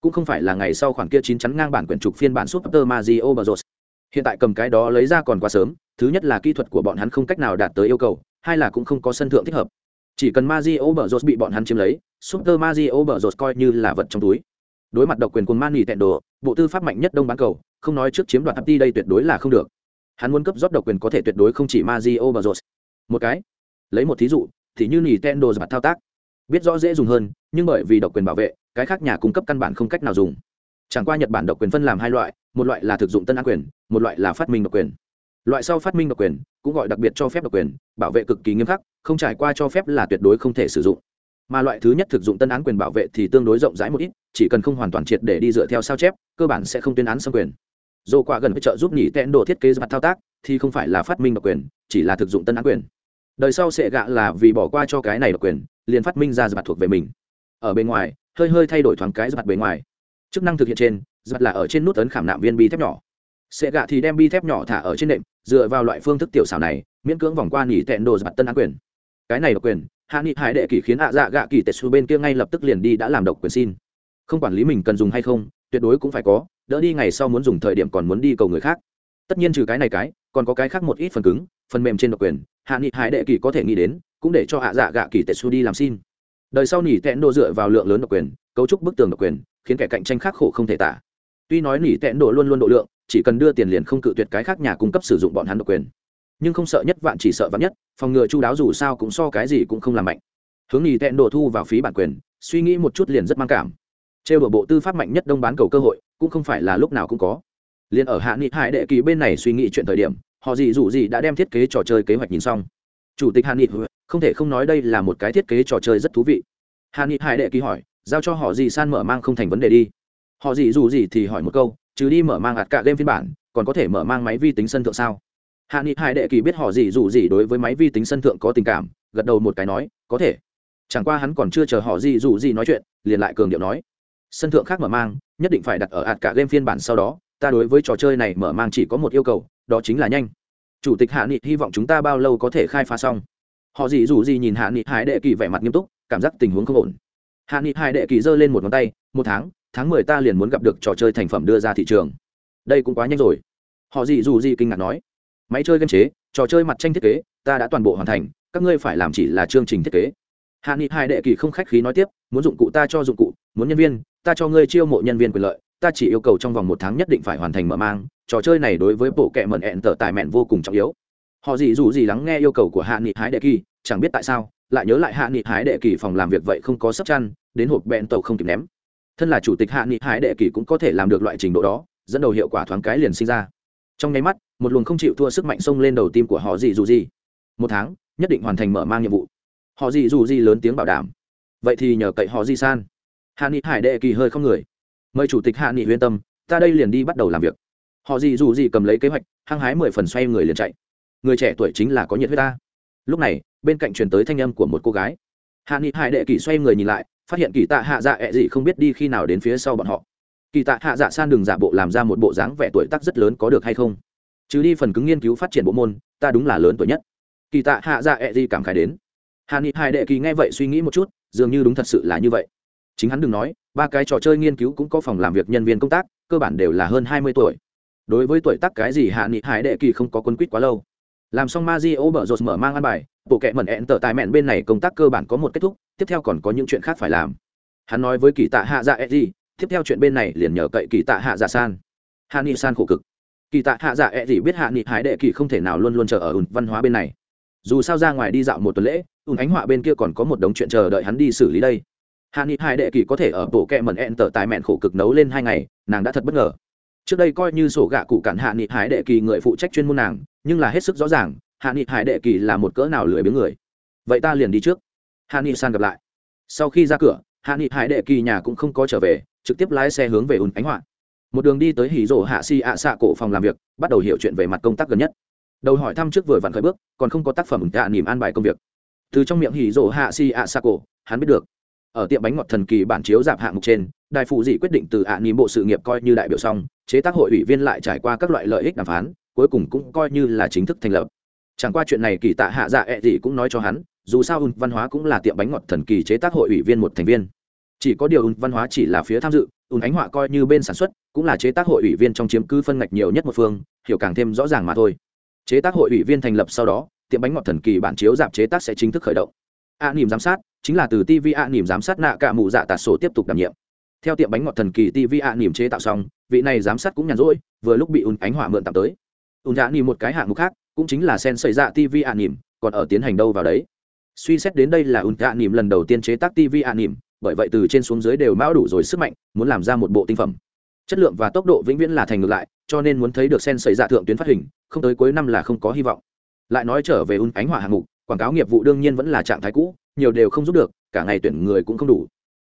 Cũng không phải là ngày sau khoản kia chín chắn ngang bản quyển trục phiên bản Super Mario Bros. Hiện tại cầm cái đó lấy ra còn quá sớm thứ nhất là kỹ thuật của bọn hắn không cách nào đạt tới yêu cầu hai là cũng không có sân thượng thích hợp. Chỉ cần Mario o rột bị bọn hắn chiếm lấy Super Mario o rột coi như là vật trong túi. Đối mặt độc quyền quân man nghỉ tẹn đồ bộ tư pháp mạnh nhất đông bán cầu không nói trước chiếm đoạt hấp đi đây tuyệt đối là không được. Hắn muốn cấp rót độc quyền có thể tuyệt đối không chỉ Mario và rột một cái. Lấy một thí dụ, thì như Nintendo giật thao tác. Biết rõ dễ dùng hơn, nhưng bởi vì độc quyền bảo vệ, cái khác nhà cung cấp căn bản không cách nào dùng. Chẳng qua nhật bản độc quyền phân làm hai loại, một loại là thực dụng tân an quyền, một loại là phát minh độc quyền. Loại sau phát minh độc quyền, cũng gọi đặc biệt cho phép độc quyền, bảo vệ cực kỳ nghiêm khắc, không trải qua cho phép là tuyệt đối không thể sử dụng. Mà loại thứ nhất thực dụng tân án quyền bảo vệ thì tương đối rộng rãi một ít, chỉ cần không hoàn toàn triệt để đi dựa theo sao chép, cơ bản sẽ không tuyên án xâm quyền dồ quả gần với trợ giúp nhỉ tẹn đồ thiết kế mặt thao tác, thì không phải là phát minh độc quyền, chỉ là thực dụng tân án quyền. Đời sau sẽ gạ là vì bỏ qua cho cái này độc quyền, liền phát minh ra mặt thuộc về mình. Ở bên ngoài, hơi hơi thay đổi thoáng cái mặt bề ngoài. Chức năng thực hiện trên mặt là ở trên nút ấn khảm nạm viên bi thép nhỏ. Sẽ gạ thì đem bi thép nhỏ thả ở trên nệm, dựa vào loại phương thức tiểu xảo này, miễn cưỡng vòng qua nỉ tẹn đồ mặt tân án quyền. Cái này độc quyền, hạ nghị hải đệ kỳ khiến ạ dạ gạ kỳ tệ xu bên kia ngay lập tức liền đi đã làm độc quyền xin. Không quản lý mình cần dùng hay không, tuyệt đối cũng phải có đỡ đi ngày sau muốn dùng thời điểm còn muốn đi cầu người khác. Tất nhiên trừ cái này cái, còn có cái khác một ít phần cứng, phần mềm trên độc quyền, hạ nghị hải đệ kỳ có thể nghĩ đến, cũng để cho hạ dạ gạ kỳ tệ su đi làm xin. Đời sau nỉ tẹn đồ dựa vào lượng lớn độc quyền, cấu trúc bức tường độc quyền, khiến kẻ cạnh tranh khác khổ không thể tả. Tuy nói nỉ tẹn đồ luôn luôn độ lượng, chỉ cần đưa tiền liền không cự tuyệt cái khác nhà cung cấp sử dụng bọn hắn độc quyền. Nhưng không sợ nhất vạn chỉ sợ vạn nhất, phòng ngừa chu đáo dù sao cũng so cái gì cũng không làm mạnh. Hướng nỉ tẹn đồ thu vào phí bản quyền, suy nghĩ một chút liền rất mang cảm trêu đổ bộ tư pháp mạnh nhất đông bán cầu cơ hội, cũng không phải là lúc nào cũng có. Liền ở hạ nghị hải đệ kỳ bên này suy nghĩ chuyện thời điểm, họ gì dù gì đã đem thiết kế trò chơi kế hoạch nhìn xong. Chủ tịch hạ nghị không thể không nói đây là một cái thiết kế trò chơi rất thú vị. Hạ nghị hải đệ kỳ hỏi, giao cho họ gì san mở mang không thành vấn đề đi. Họ gì dù gì thì hỏi một câu chứ đi mở mang ạt cả game phiên bản, còn có thể mở mang máy vi tính sân thượng sao? Hạ nghị hải đệ kỳ biết họ gì dù gì đối với máy vi tính sân thượng có tình cảm, gật đầu một cái nói, có thể. Chẳng qua hắn còn chưa chờ họ gì dù gì nói chuyện, liền lại cường điệu nói sân thượng khác mở mang, nhất định phải đặt ở ạt cả game phiên bản sau đó, ta đối với trò chơi này mở mang chỉ có một yêu cầu, đó chính là nhanh. Chủ tịch hạ nghị hy vọng chúng ta bao lâu có thể khai phá xong. Họ gì dù gì nhìn hạ nghị hải đệ kỳ vẻ mặt nghiêm túc, cảm giác tình huống không ổn. Hạ nghị hải đệ kỳ giơ lên một ngón tay, một tháng tháng mười ta liền muốn gặp được trò chơi thành phẩm đưa ra thị trường. Đây cũng quá nhanh rồi. Họ gì dù gì kinh ngạc nói, máy chơi game chế, trò chơi mặt tranh thiết kế, ta đã toàn bộ hoàn thành, các ngươi phải làm chỉ là chương trình thiết kế. Hạ nghị hai đệ kỳ không khách khí nói tiếp, muốn dụng cụ ta cho dụng cụ muốn nhân viên, ta cho ngươi chiêu mộ nhân viên quyền lợi, ta chỉ yêu cầu trong vòng một tháng nhất định phải hoàn thành mở mang, trò chơi này đối với bộ kệ mẩn ẹn tở tài mẹn vô cùng trọng yếu. Họ gì dù gì lắng nghe yêu cầu của hạ nghị hái đệ kỳ, chẳng biết tại sao, lại nhớ lại hạ nghị hái đệ kỳ phòng làm việc vậy không có sấp chăn, đến hộp bẹn tàu không kịp ném. Thân là chủ tịch hạ nghị hái đệ kỳ cũng có thể làm được loại trình độ đó, dẫn đầu hiệu quả thoáng cái liền sinh ra. Trong nháy mắt, một luồng không chịu thua sức mạnh xông lên đầu tim của họ gì dù gì. Một tháng, nhất định hoàn thành mở mang nhiệm vụ. Họ gì dù gì lớn tiếng bảo đảm. Vậy thì nhờ cậy họ gì san hạ nghị hải đệ kỳ hơi không người. Mời chủ tịch hạ nghị huyên tâm, ta đây liền đi bắt đầu làm việc. Họ gì dù gì cầm lấy kế hoạch, hăng hái mười phần xoay người liền chạy. Người trẻ tuổi chính là có nhiệt huyết ta. Lúc này, bên cạnh truyền tới thanh âm của một cô gái. Hạ nghị hải đệ kỳ xoay người nhìn lại, phát hiện kỳ tạ hạ dạ ẹ gì không biết đi khi nào đến phía sau bọn họ. Kỳ tạ hạ dạ san đừng giả bộ làm ra một bộ dáng vẻ tuổi tác rất lớn có được hay không? Chứ đi phần cứng nghiên cứu phát triển bộ môn, ta đúng là lớn tuổi nhất. Kỳ tạ hạ dạ ẹ gì cảm khải đến. Hạ nghị hải đệ kỳ nghe vậy suy nghĩ một chút, dường như đúng thật sự là như vậy chính hắn đừng nói, ba cái trò chơi nghiên cứu cũng có phòng làm việc nhân viên công tác, cơ bản đều là hơn hai mươi tuổi. Đối với tuổi tác cái gì hạ nghị hải đệ kỳ không có quân quýt quá lâu. Làm xong ma di ô bở rột mở mang ăn bài, bộ kệ mẩn ẹn tở tài mẹn bên này công tác cơ bản có một kết thúc, tiếp theo còn có những chuyện khác phải làm. Hắn nói với kỳ tạ hạ dạ e gì tiếp theo chuyện bên này liền nhờ cậy kỳ tạ hạ dạ san. Hạ nghị san khổ cực. Kỳ tạ hạ dạ e gì biết hạ nghị hải đệ kỳ không thể nào luôn luôn chờ ở ùn văn hóa bên này. Dù sao ra ngoài đi dạo một tuần lễ, ùn ánh họa bên kia còn có một đống chuyện chờ đợi hắn đi xử lý đây hạ nghị hải đệ kỳ có thể ở bộ kẹ mẩn ẹn tở tài mẹn khổ cực nấu lên hai ngày, nàng đã thật bất ngờ. Trước đây coi như sổ gạ cụ cản hạ nghị hải đệ kỳ người phụ trách chuyên môn nàng, nhưng là hết sức rõ ràng hạ nghị hải đệ kỳ là một cỡ nào lười biếng người. Vậy ta liền đi trước. Hạ nghị san gặp lại. Sau khi ra cửa hạ nghị hải đệ kỳ nhà cũng không có trở về, trực tiếp lái xe hướng về ùn ánh họa. Một đường đi tới hỉ rổ hạ si ạ xạ cổ phòng làm việc, bắt đầu hiểu chuyện về mặt công tác gần nhất. Đầu hỏi thăm trước vừa vặn khởi bước, còn không có tác phẩm tạ niềm an bài công việc. Từ trong miệng hỉ rổ hạ si ạ xạ cổ, hắn biết được ở tiệm bánh ngọt thần kỳ bản chiếu giảm hạng mục trên đại phụ dị quyết định từ ạ niềm bộ sự nghiệp coi như đại biểu xong, chế tác hội ủy viên lại trải qua các loại lợi ích đàm phán, cuối cùng cũng coi như là chính thức thành lập. Chẳng qua chuyện này kỳ tạ hạ dạ ẹ、e、gì cũng nói cho hắn, dù sao ùn văn hóa cũng là tiệm bánh ngọt thần kỳ chế tác hội ủy viên một thành viên. Chỉ có điều ùn văn hóa chỉ là phía tham dự, ùn ánh họa coi như bên sản xuất, cũng là chế tác hội ủy viên trong chiếm cứ phân ngạch nhiều nhất một phương, hiểu càng thêm rõ ràng mà thôi. Chế tác hội ủy viên thành lập sau đó, tiệm bánh ngọt thần kỳ bản chiếu giảm chế tác sẽ chính thức khởi động a nỉm giám sát, chính là từ tv a nỉm giám sát nạ cả mụ dạ tạt sổ tiếp tục đảm nhiệm. Theo tiệm bánh ngọt thần kỳ tv a nỉm chế tạo xong, vị này giám sát cũng nhàn rỗi, vừa lúc bị ùn ánh hỏa mượn tạm tới. Ùn dạ nỉm một cái hạng mục khác, cũng chính là sen xảy ra tv ạ nỉm còn ở tiến hành đâu vào đấy. Suy xét đến đây là ùn dạ nỉm lần đầu tiên chế tác tv ạ nỉm bởi vậy từ trên xuống dưới đều mão đủ rồi sức mạnh, muốn làm ra một bộ tinh phẩm. Chất lượng và tốc độ vĩnh viễn là thành ngược lại, cho nên muốn thấy được sen xảy ra dạ thượng tuyến phát hình, không tới cuối năm là không có hy vọng. Lại nói trở về ùn ánh hỏa hạng mục quảng cáo nghiệp vụ đương nhiên vẫn là trạng thái cũ, nhiều đều không giúp được, cả ngày tuyển người cũng không đủ.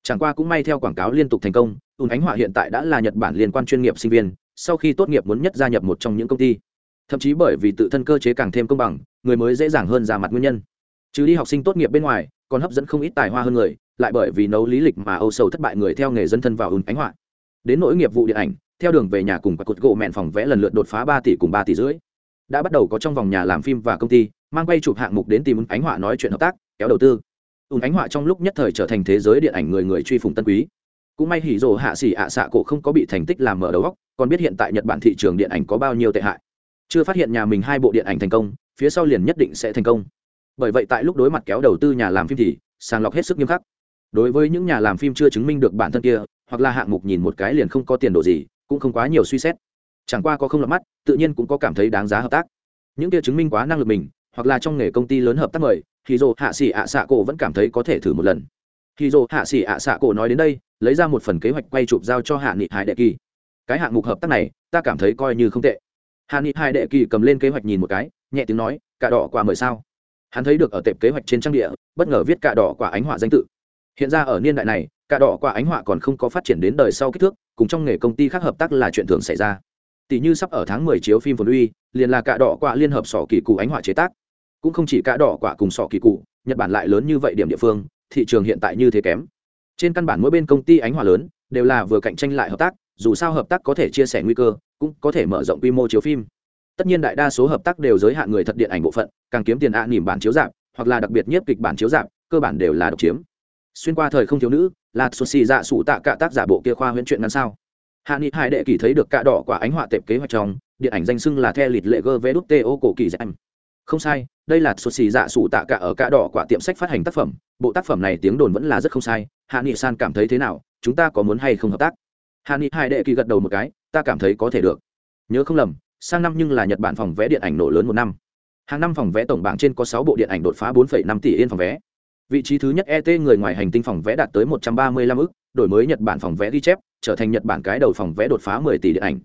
Chẳng qua cũng may theo quảng cáo liên tục thành công ùn ánh họa hiện tại đã là nhật bản liên quan chuyên nghiệp sinh viên, sau khi tốt nghiệp muốn nhất gia nhập một trong những công ty. Thậm chí bởi vì tự thân cơ chế càng thêm công bằng, người mới dễ dàng hơn ra mặt nguyên nhân. Chứ đi học sinh tốt nghiệp bên ngoài, còn hấp dẫn không ít tài hoa hơn người, lại bởi vì nấu lý lịch mà âu sầu thất bại người theo nghề dân thân vào ùn ánh họa. Đến nỗi nghiệp vụ điện ảnh, theo đường về nhà cùng và cột gỗ mẹn phòng vẽ lần lượt đột phá ba tỷ cùng ba tỷ rưỡi đã bắt đầu có trong vòng nhà làm phim và công ty, mang quay chụp hạng mục đến tìm ánh họa nói chuyện hợp tác, kéo đầu tư. Ứng ánh họa trong lúc nhất thời trở thành thế giới điện ảnh người người truy phùng tân quý. Cũng may hỉ rồ hạ xỉ ạ xạ cổ không có bị thành tích làm mở đầu góc còn biết hiện tại nhật bản thị trường điện ảnh có bao nhiêu tệ hại. Chưa phát hiện nhà mình hai bộ điện ảnh thành công, phía sau liền nhất định sẽ thành công. Bởi vậy tại lúc đối mặt kéo đầu tư nhà làm phim thì, sàng lọc hết sức nghiêm khắc. Đối với những nhà làm phim chưa chứng minh được bản thân kia, hoặc là hạng mục nhìn một cái liền không có tiền đồ gì, cũng không quá nhiều suy xét chẳng qua có không lọt mắt, tự nhiên cũng có cảm thấy đáng giá hợp tác. Những kia chứng minh quá năng lực mình, hoặc là trong nghề công ty lớn hợp tác mời thì dồ hạ xỉ ạ xạ cổ vẫn cảm thấy có thể thử một lần. Thì dồ hạ xỉ ạ xạ cổ nói đến đây, lấy ra một phần kế hoạch quay chụp giao cho hạ nghị hải đệ kỳ. Cái hạng mục hợp tác này, ta cảm thấy coi như không tệ. Hạ nghị hải đệ kỳ cầm lên kế hoạch nhìn một cái, nhẹ tiếng nói cả đỏ quả mời sao? Hắn thấy được ở tệp kế hoạch trên trang địa, bất ngờ viết cả đỏ quả ánh họa danh tự. Hiện ra ở niên đại này cả đỏ quả ánh họa còn không có phát triển đến đời sau kích thước, cùng trong nghề công ty khác hợp tác là chuyện thường xảy ra tỷ như sắp ở tháng 10 chiếu phim phồn uy liền là cả đỏ quả liên hợp sọ kỳ cụ ánh họa chế tác. Cũng không chỉ cả đỏ quả cùng sọ kỳ cụ nhật bản lại lớn như vậy điểm địa phương thị trường hiện tại như thế kém. Trên căn bản mỗi bên công ty ánh hỏa lớn đều là vừa cạnh tranh lại hợp tác dù sao hợp tác có thể chia sẻ nguy cơ cũng có thể mở rộng quy mô chiếu phim. Tất nhiên đại đa số hợp tác đều giới hạn người thật điện ảnh bộ phận càng kiếm tiền ạ à, nỉm bản chiếu rạp, hoặc là đặc biệt nhất kịch bản chiếu rạp, cơ bản đều là độc chiếm. Xuyên qua thời không thiếu nữ là xuất xì dạ sủ tạ cả tác giả bộ kia khoa huyễn chuyện ngắn sao? Hạ nghị hai đệ kỳ thấy được cạ đỏ quả ánh họa tệp kế hoạch trong điện ảnh danh xưng là the lịt lệ gơ vê đút tê ô cổ kỳ dạy không sai đây là xuất xì dạ sủ tạ cả ở cạ đỏ quả tiệm sách phát hành tác phẩm. Bộ tác phẩm này tiếng đồn vẫn là rất không sai. Hạ nghị san cảm thấy thế nào? Chúng ta có muốn hay không hợp tác? Hạ nghị hai đệ kỳ gật đầu một cái ta cảm thấy có thể được. Nhớ không lầm sang năm nhưng là nhật bản phòng vé điện ảnh nổ lớn một năm. Hàng năm phòng vé tổng bảng trên có sáu bộ điện ảnh đột phá 4,5 tỷ yên phòng vé. Vị trí thứ nhất et người ngoài hành tinh phòng vé đạt tới 135 ức đổi mới nhật bản phòng vé ghi chép trở thành nhật bản cái đầu phòng vé đột phá 10 tỷ điện ảnh.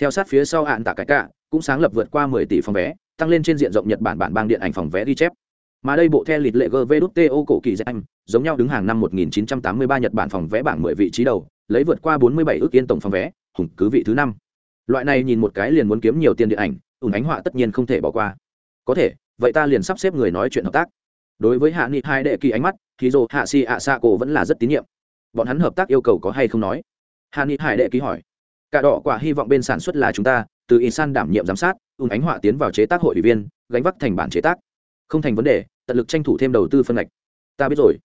Theo sát phía sau hạn tạ cái cả cũng sáng lập vượt qua 10 tỷ phòng vé, tăng lên trên diện rộng nhật bản bản bang điện ảnh phòng vé ghi chép. Mà đây bộ the lịt lệ gvto cổ kỳ dạy anh, giống nhau đứng hàng năm 1983 nhật bản phòng vé bảng 10 vị trí đầu, lấy vượt qua 47 ước yên tổng phòng vé, hùng cứ vị thứ năm. Loại này nhìn một cái liền muốn kiếm nhiều tiền điện ảnh ủn ánh họa tất nhiên không thể bỏ qua. Có thể, vậy ta liền sắp xếp người nói chuyện hợp tác. Đối với hạ nghị hai đệ kỳ ánh mắt thì dồ hạ si ạ xạ cổ vẫn là rất tín nhiệm. Bọn hắn hợp tác yêu cầu có hay không nói? Hàn ni hải đệ ký hỏi cả đỏ quả hy vọng bên sản xuất là chúng ta từ Isan đảm nhiệm giám sát, ùn ánh họa tiến vào chế tác hội ủy viên, gánh vác thành bản chế tác. Không thành vấn đề, tận lực tranh thủ thêm đầu tư phân ngạch. Ta biết rồi.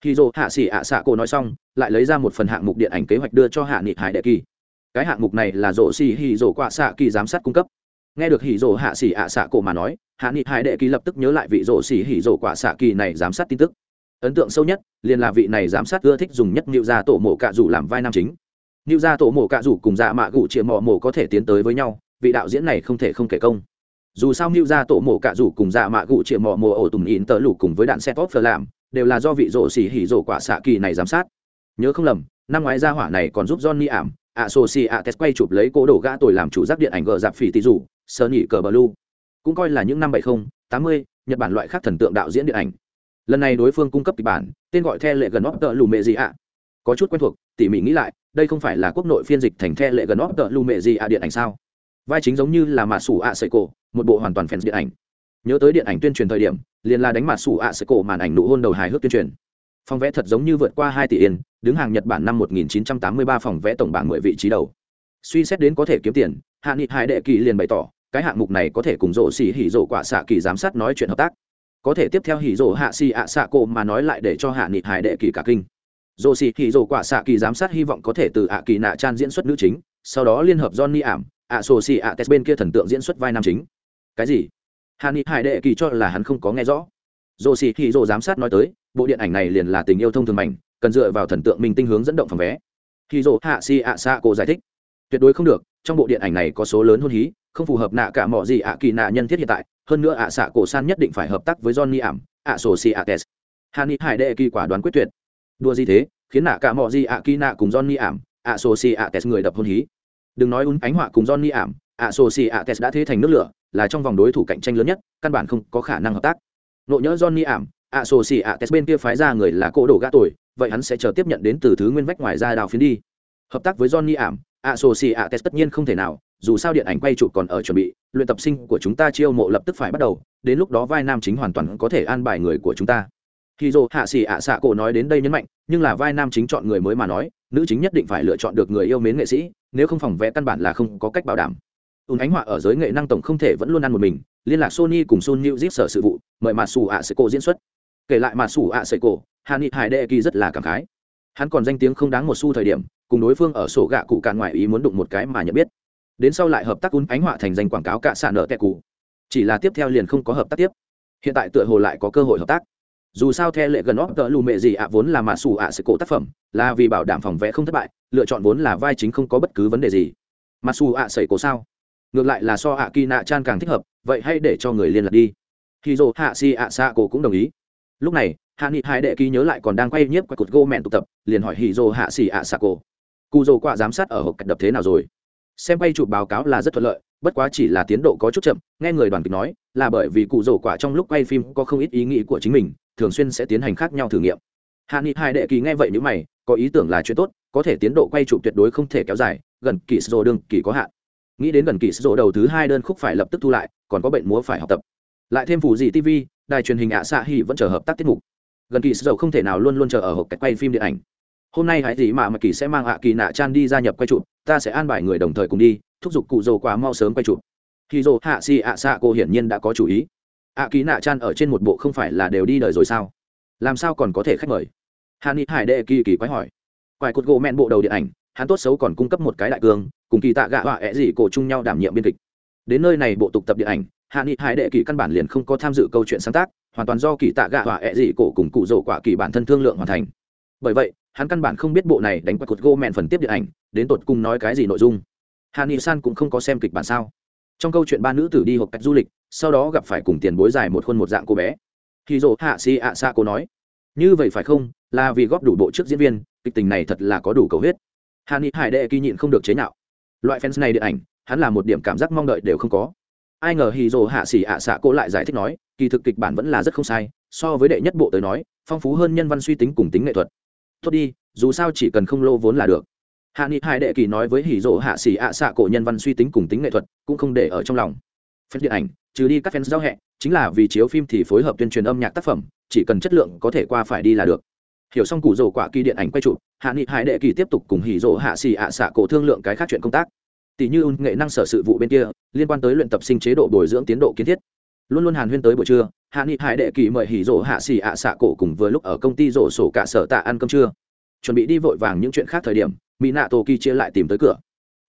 Khi dô Hạ Sĩ ạ xạ cổ nói xong, lại lấy ra một phần hạng mục điện ảnh kế hoạch đưa cho Hạ Nghị Hải Đệ Kỳ. Cái hạng mục này là Dỗ Sĩ Hỉ Dỗ Quạ xạ kỳ giám sát cung cấp. Nghe được Hỉ Dỗ Hạ Sĩ ạ xạ cổ mà nói, Hạ Nghị Hải Đệ Kỳ lập tức nhớ lại vị Dỗ Sĩ Hỉ Dỗ Quạ xạ kỳ này giám sát tin tức. Ấn tượng sâu nhất, liền là vị này giám sát ưa thích dùng nhất liệu gia tổ mộ cạ rủ làm vai nam chính. Nữu gia tổ mộ cạ rủ cùng dạ mạ gụ chia mọ mộ có thể tiến tới với nhau, vị đạo diễn này không thể không kể công. Dù sao Nữu gia tổ mộ cạ rủ cùng dạ mạ gụ chĩa mò mồ ổ tùm in tờ lũ cùng với đạn set off làm đều là do vị rộ xỉ hỉ rộ quả xạ kỳ này giám sát. Nhớ không lầm năm ngoái gia hỏa này còn giúp johnny ảm ạ sô quay chụp lấy cố đồ gã tồi làm chủ giác điện ảnh gờ dạp phỉ tỷ rủ sơ nhị cờ blue. cũng coi là những năm bảy mươi tám mươi nhật bản loại khác thần tượng đạo diễn điện ảnh. Lần này đối phương cung cấp kịch bản tên gọi the lệ gần óc tợ lù mệ gì ạ. Có chút quen thuộc tỉ mỉ nghĩ lại đây không phải là quốc nội phiên dịch thành the lệ gần óc tợ lu mệ gì ạ điện ảnh sao? Vai chính giống như là mạ sủ ạ sợi cổ, một bộ hoàn toàn fans điện ảnh. Nhớ tới điện ảnh tuyên truyền thời điểm, liền là đánh mạ sủ ạ sợi cổ màn ảnh nụ hôn đầu hài hước tuyên truyền. Phòng vẽ thật giống như vượt qua hai tỷ yên, đứng hàng nhật bản năm 1983 phòng vẽ tổng bảng mười vị trí đầu. Suy xét đến có thể kiếm tiền, hạ nghị hải đệ kỳ liền bày tỏ, cái hạng mục này có thể cùng rộ xỉ hỉ rộ quả xạ kỳ giám sát nói chuyện hợp tác. Có thể tiếp theo hỉ rộ hạ xì ạ xạ cổ mà nói lại để cho hạ nghị hải đệ kỳ cả kinh dồ xì thì dồ quả xạ kỳ giám sát hy vọng có thể từ ạ kỳ nạ chan diễn xuất nữ chính, sau đó liên hợp johnny ảm, ạ sổ xì ạ test bên kia thần tượng diễn xuất vai nam chính. Cái gì? Hà ni hải đệ kỳ cho là hắn không có nghe rõ. Dồ xì thì dồ giám sát nói tới, bộ điện ảnh này liền là tình yêu thông thường mảnh, cần dựa vào thần tượng mình tinh hướng dẫn động phòng vé. Thì dồ hạ xì ạ xạ cổ giải thích. Tuyệt đối không được, trong bộ điện ảnh này có số lớn hôn hí, không phù hợp nạ cả mọi gì ạ kỳ nạ nhân thiết hiện tại, hơn nữa ạ xạ cổ san nhất định phải hợp tác với johnny ảm, ạ sổ xì ạ test. hà ni hải đệ kỳ quả đoán quyết tuyệt đua gì thế? Khiến nạ cả mọi gì ạ? Kỳ nạ cùng johnny ảm. Ạ sô si ạ tes người đập hôn hí. Đừng nói un ánh họa cùng johnny ảm. Ạ sô si ạ tes đã thế thành nước lửa, là trong vòng đối thủ cạnh tranh lớn nhất, căn bản không có khả năng hợp tác. Nộ nhỡ johnny ảm. Ạ sô si ạ tes bên kia phái ra người là cỗ đồ gã tuổi vậy hắn sẽ chờ tiếp nhận đến từ thứ nguyên vách ngoài ra đào phiến đi. Hợp tác với johnny ảm, ạ sô si ạ tes tất nhiên không thể nào, dù sao điện ảnh quay chụp còn ở chuẩn bị, luyện tập sinh của chúng ta chiêu mộ lập tức phải bắt đầu, đến lúc đó vai nam chính hoàn toàn có thể an bài người của chúng ta khi dô hạ Sĩ ạ xạ cổ nói đến đây nhấn mạnh, nhưng là vai nam chính chọn người mới mà nói, nữ chính nhất định phải lựa chọn được người yêu mến nghệ sĩ, nếu không phòng vẽ căn bản là không có cách bảo đảm. Tùn ánh họa ở giới nghệ năng tổng không thể vẫn luôn ăn một mình, liên lạc sony cùng sun new zip sở sự vụ, mời mà Sủ ạ sẽ cổ diễn xuất. Kể lại mà Sủ ạ sẽ cổ hà ni hải đệ kỳ rất là cảm khái. Hắn còn danh tiếng không đáng một xu thời điểm, cùng đối phương ở sổ gạ cụ cạn ngoài ý muốn đụng một cái mà nhận biết. Đến sau lại hợp tác Tùn ánh họa thành danh quảng cáo cạ sạn nợ kẹ cụ. Chỉ là tiếp theo liền không có hợp tác tiếp. Hiện tại tựa hồ lại có cơ hội hợp tác dù sao theo lệ gần óc tờ lù mệ gì ạ vốn là mạ xù ạ sẽ cổ tác phẩm, là vì bảo đảm phòng vẽ không thất bại, lựa chọn vốn là vai chính không có bất cứ vấn đề gì. Mạ xù ạ sẩy cổ sao? Ngược lại là so ạ kỳ nạ chan càng thích hợp, vậy hay để cho người liên lạc đi. Khi dồ hạ si ạ xạ cổ cũng đồng ý. Lúc này, hạ nghị hai đệ ký nhớ lại còn đang quay nhiếp qua cột gô mẹn tụ tập, liền hỏi hì dồ hạ xì ạ xạ cổ, cụ dồ quả giám sát ở hộp cạch đập thế nào rồi? Xem quay chụp báo cáo là rất thuận lợi, bất quá chỉ là tiến độ có chút chậm, nghe người đoàn kịch nói, là bởi vì cụ rổ quả trong lúc quay phim có không ít ý nghĩ của chính mình thường xuyên sẽ tiến hành khác nhau thử nghiệm. Hạ nghị hai đệ kỳ nghe vậy nếu mày, có ý tưởng là chuyện tốt, có thể tiến độ quay trụ tuyệt đối không thể kéo dài, gần kỳ sô đương kỳ có hạn. Nghĩ đến gần kỳ sô đầu thứ hai đơn khúc phải lập tức thu lại, còn có bệnh múa phải học tập. Lại thêm phù gì tv đài truyền hình ạ xạ hy vẫn chờ hợp tác tiết mục. Gần kỳ sô không thể nào luôn luôn chờ ở hộp cách quay phim điện ảnh. Hôm nay hãy gì mà mà kỳ sẽ mang ạ kỳ nạ chan đi gia nhập quay chụp ta sẽ an bài người đồng thời cùng đi, thúc giục cụ dầu quá mau sớm quay chụp khi dồ hạ si ạ xạ cô hiển nhiên đã có chủ ý ạ kỳ nạ chan ở trên một bộ không phải là đều đi đời rồi sao? Làm sao còn có thể khách mời? Hà ni hải đệ kỳ kỳ quái hỏi. Quài cột gỗ men bộ đầu điện ảnh, hắn tốt xấu còn cung cấp một cái đại cương cùng kỳ tạ gạ họa ẹ gì cổ chung nhau đảm nhiệm biên kịch. Đến nơi này bộ tục tập điện ảnh hạ nghị hải đệ kỳ căn bản liền không có tham dự câu chuyện sáng tác, hoàn toàn do kỳ tạ gạ họa ẹ gì cổ cùng cụ rổ quả kỳ bản thân thương lượng hoàn thành. Bởi vậy, hắn căn bản không biết bộ này đánh quạt cột gỗ mẹn phần tiếp điện ảnh, đến tột cùng nói cái gì nội dung. Hạ nghị san cũng không có xem kịch bản sao. Trong câu chuyện ba nữ tử đi hộp cách du lịch sau đó gặp phải cùng tiền bối dài một khuôn một dạng cô bé. Khi dỗ hạ xì ạ xa cô nói, như vậy phải không? Là vì góp đủ bộ trước diễn viên, kịch tình này thật là có đủ cầu huyết. Hà ni hải đệ kỳ nhịn không được chế nhạo. Loại fans này điện ảnh, hắn là một điểm cảm giác mong đợi đều không có. Ai ngờ hì dồ hạ xỉ ạ xạ cô lại giải thích nói, kỳ thực kịch bản vẫn là rất không sai, so với đệ nhất bộ tới nói, phong phú hơn nhân văn suy tính cùng tính nghệ thuật. Tốt đi, dù sao chỉ cần không lô vốn là được. Hạ nghị hải đệ kỳ nói với hỉ dồ hạ xỉ ạ xạ cổ nhân văn suy tính cùng tính nghệ thuật cũng không để ở trong lòng. Phép điện ảnh trừ đi các fans giao hẹ, chính là vì chiếu phim thì phối hợp tuyên truyền âm nhạc tác phẩm, chỉ cần chất lượng có thể qua phải đi là được. Hiểu xong củ rổ quả kỳ điện ảnh quay chụp, hạ nghị hải đệ kỳ tiếp tục cùng hỉ rỗ hạ xỉ ạ xạ cổ thương lượng cái khác chuyện công tác. Tỷ như nghệ năng sở sự vụ bên kia, liên quan tới luyện tập sinh chế độ bồi dưỡng tiến độ kiến thiết. Luôn luôn hàn huyên tới buổi trưa, hạ nghị hải đệ kỳ mời hỉ rỗ hạ xỉ ạ xạ cổ cùng vừa lúc ở công ty rổ sổ cả sở tạ ăn cơm trưa. Chuẩn bị đi vội vàng những chuyện khác thời điểm mỹ nạ tổ kỳ chia lại tìm tới cửa.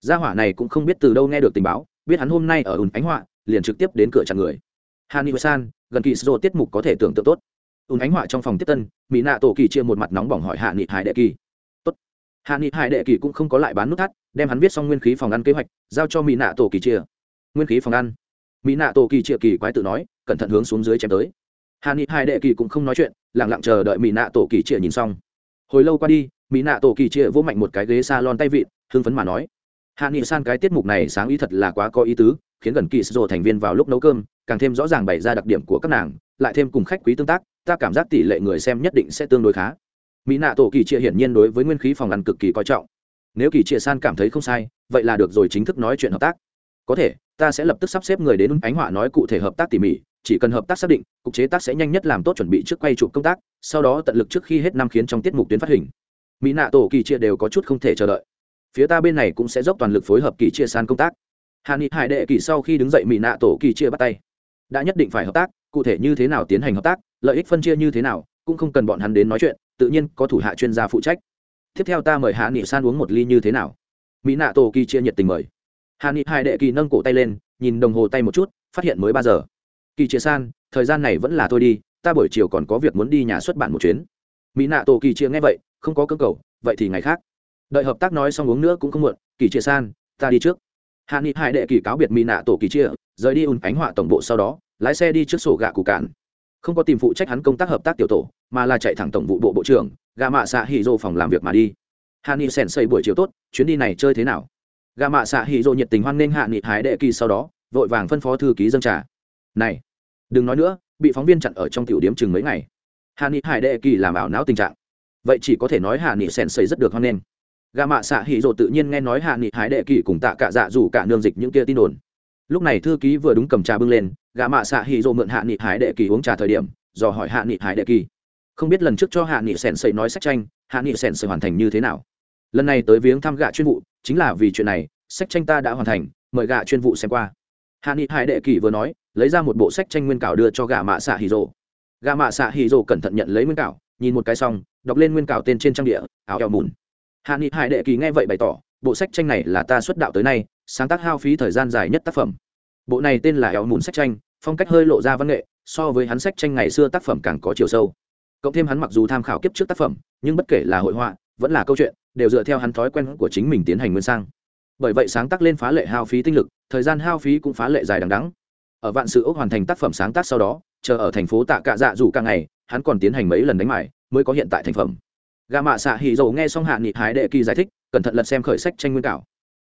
Gia hỏa này cũng không biết từ đâu nghe được tình báo, biết hắn hôm nay ở ùn ánh họa liền trực tiếp đến cửa chặn người. Hani san, gần kỳ sô tiết mục có thể tưởng tượng tốt. Ùn ánh họa trong phòng tiếp tân, mỹ nạ tổ kỳ chia một mặt nóng bỏng hỏi hạ nghị hải đệ kỳ. Tốt. Hạ nghị hải đệ kỳ cũng không có lại bán nút thắt, đem hắn viết xong nguyên khí phòng ăn kế hoạch, giao cho mỹ nạ tổ kỳ chia. Nguyên khí phòng ăn. Mỹ nạ tổ kỳ chia kỳ quái tự nói, cẩn thận hướng xuống dưới chém tới. Hạ nghị hải đệ kỳ cũng không nói chuyện lẳng lặng chờ đợi mỹ nạ tổ kỳ chia nhìn xong. Hồi lâu qua đi, mỹ nạ tổ kỳ chia vỗ mạnh một cái ghế s lon tay vịn, hưng phấn mà nói. Hạ nghị san cái tiết mục này sáng ý thật là quá có ý tứ khiến gần kỳ sô thành viên vào lúc nấu cơm, càng thêm rõ ràng bày ra đặc điểm của các nàng, lại thêm cùng khách quý tương tác, ta cảm giác tỷ lệ người xem nhất định sẽ tương đối khá. Mỹ nạ tổ kỳ chia hiển nhiên đối với nguyên khí phòng ăn cực kỳ coi trọng. Nếu kỳ chia san cảm thấy không sai, vậy là được rồi chính thức nói chuyện hợp tác. Có thể, ta sẽ lập tức sắp xếp người đến ánh họa nói cụ thể hợp tác tỉ mỉ, chỉ cần hợp tác xác định, cục chế tác sẽ nhanh nhất làm tốt chuẩn bị trước quay chụp công tác, sau đó tận lực trước khi hết năm khiến trong tiết mục tuyến phát hình. Mỹ nạ tổ kỳ chia đều có chút không thể chờ đợi. Phía ta bên này cũng sẽ dốc toàn lực phối hợp kỳ chia san công tác hạ nghị hải đệ kỳ sau khi đứng dậy mỹ nạ tổ kỳ chia bắt tay. Đã nhất định phải hợp tác, cụ thể như thế nào tiến hành hợp tác, lợi ích phân chia như thế nào, cũng không cần bọn hắn đến nói chuyện, tự nhiên có thủ hạ chuyên gia phụ trách. Tiếp theo ta mời hạ nghị san uống một ly như thế nào? Mỹ nạ tổ kỳ chia nhiệt tình mời. Hạ nghị hai đệ kỳ nâng cổ tay lên, nhìn đồng hồ tay một chút, phát hiện mới ba giờ. Kỳ chia san, thời gian này vẫn là tôi đi, ta buổi chiều còn có việc muốn đi nhà xuất bản một chuyến. Mỹ nạ tổ kỳ chia nghe vậy, không có cơ cầu, vậy thì ngày khác. Đợi hợp tác nói xong uống nữa cũng không muộn, kỳ chia san, ta đi trước hạ nghị Hải đệ kỳ cáo biệt mỹ nạ tổ kỳ chia, rời đi ùn ánh họa tổng bộ sau đó, lái xe đi trước sổ gạ cụ cản không có tìm phụ trách hắn công tác hợp tác tiểu tổ, mà là chạy thẳng tổng vụ bộ bộ trưởng gà mạ xạ hì dô phòng làm việc mà đi. Hạ nghị sèn xây buổi chiều tốt, chuyến đi này chơi thế nào? Gà mạ xạ hì dô nhiệt tình hoan nghênh hạ nghị Hải đệ kỳ sau đó, vội vàng phân phó thư ký dân trà. Này, đừng nói nữa, bị phóng viên chặn ở trong tiểu điếm chừng mấy ngày. Hạ nghị hải đệ kỳ làm ảo não tình trạng. Vậy chỉ có thể nói hạ nghị sèn xây rất được hoan nghênh gà mạ xạ hỉ rộ tự nhiên nghe nói hạ nghị hái đệ kỳ cùng tạ cả dạ dù cả nương dịch những kia tin đồn. Lúc này thư ký vừa đúng cầm trà bưng lên gà mạ xạ hỉ rộ mượn hạ nghị hải đệ kỳ uống trà thời điểm, dò hỏi hạ nghị hải đệ kỳ không biết lần trước cho hạ nghị sèn xây nói sách tranh, hạ nghị sèn xây hoàn thành như thế nào? Lần này tới viếng thăm gạ chuyên vụ, chính là vì chuyện này, sách tranh ta đã hoàn thành, mời gạ chuyên vụ xem qua. Hạ nghị hải đệ kỳ vừa nói, lấy ra một bộ sách tranh nguyên cảo đưa cho gạ mạ xạ hì rồ. Gạ mạ xạ hì rồ cẩn thận nhận lấy nguyên cảo, nhìn một cái xong, đọc lên nguyên cảo tên trên trang địa áo eo mùn hạ nghị hải đệ kỳ nghe vậy bày tỏ, bộ sách tranh này là ta xuất đạo tới nay, sáng tác hao phí thời gian dài nhất tác phẩm. Bộ này tên là éo mùn sách tranh, phong cách hơi lộ ra văn nghệ, so với hắn sách tranh ngày xưa tác phẩm càng có chiều sâu. Cộng thêm hắn mặc dù tham khảo kiếp trước tác phẩm, nhưng bất kể là hội họa, vẫn là câu chuyện, đều dựa theo hắn thói quen của chính mình tiến hành nguyên sang. Bởi vậy sáng tác lên phá lệ hao phí tinh lực, thời gian hao phí cũng phá lệ dài đằng đắng ở vạn sự ốc hoàn thành tác phẩm sáng tác sau đó, chờ ở thành phố tạ cạ dạ dù càng ngày, hắn còn tiến hành mấy lần đánh mải mới có hiện tại thành phẩm gà mạ xạ hì dầu nghe xong hạ nghị hái đệ kỳ giải thích, cẩn thận lật xem khởi sách tranh nguyên cảo.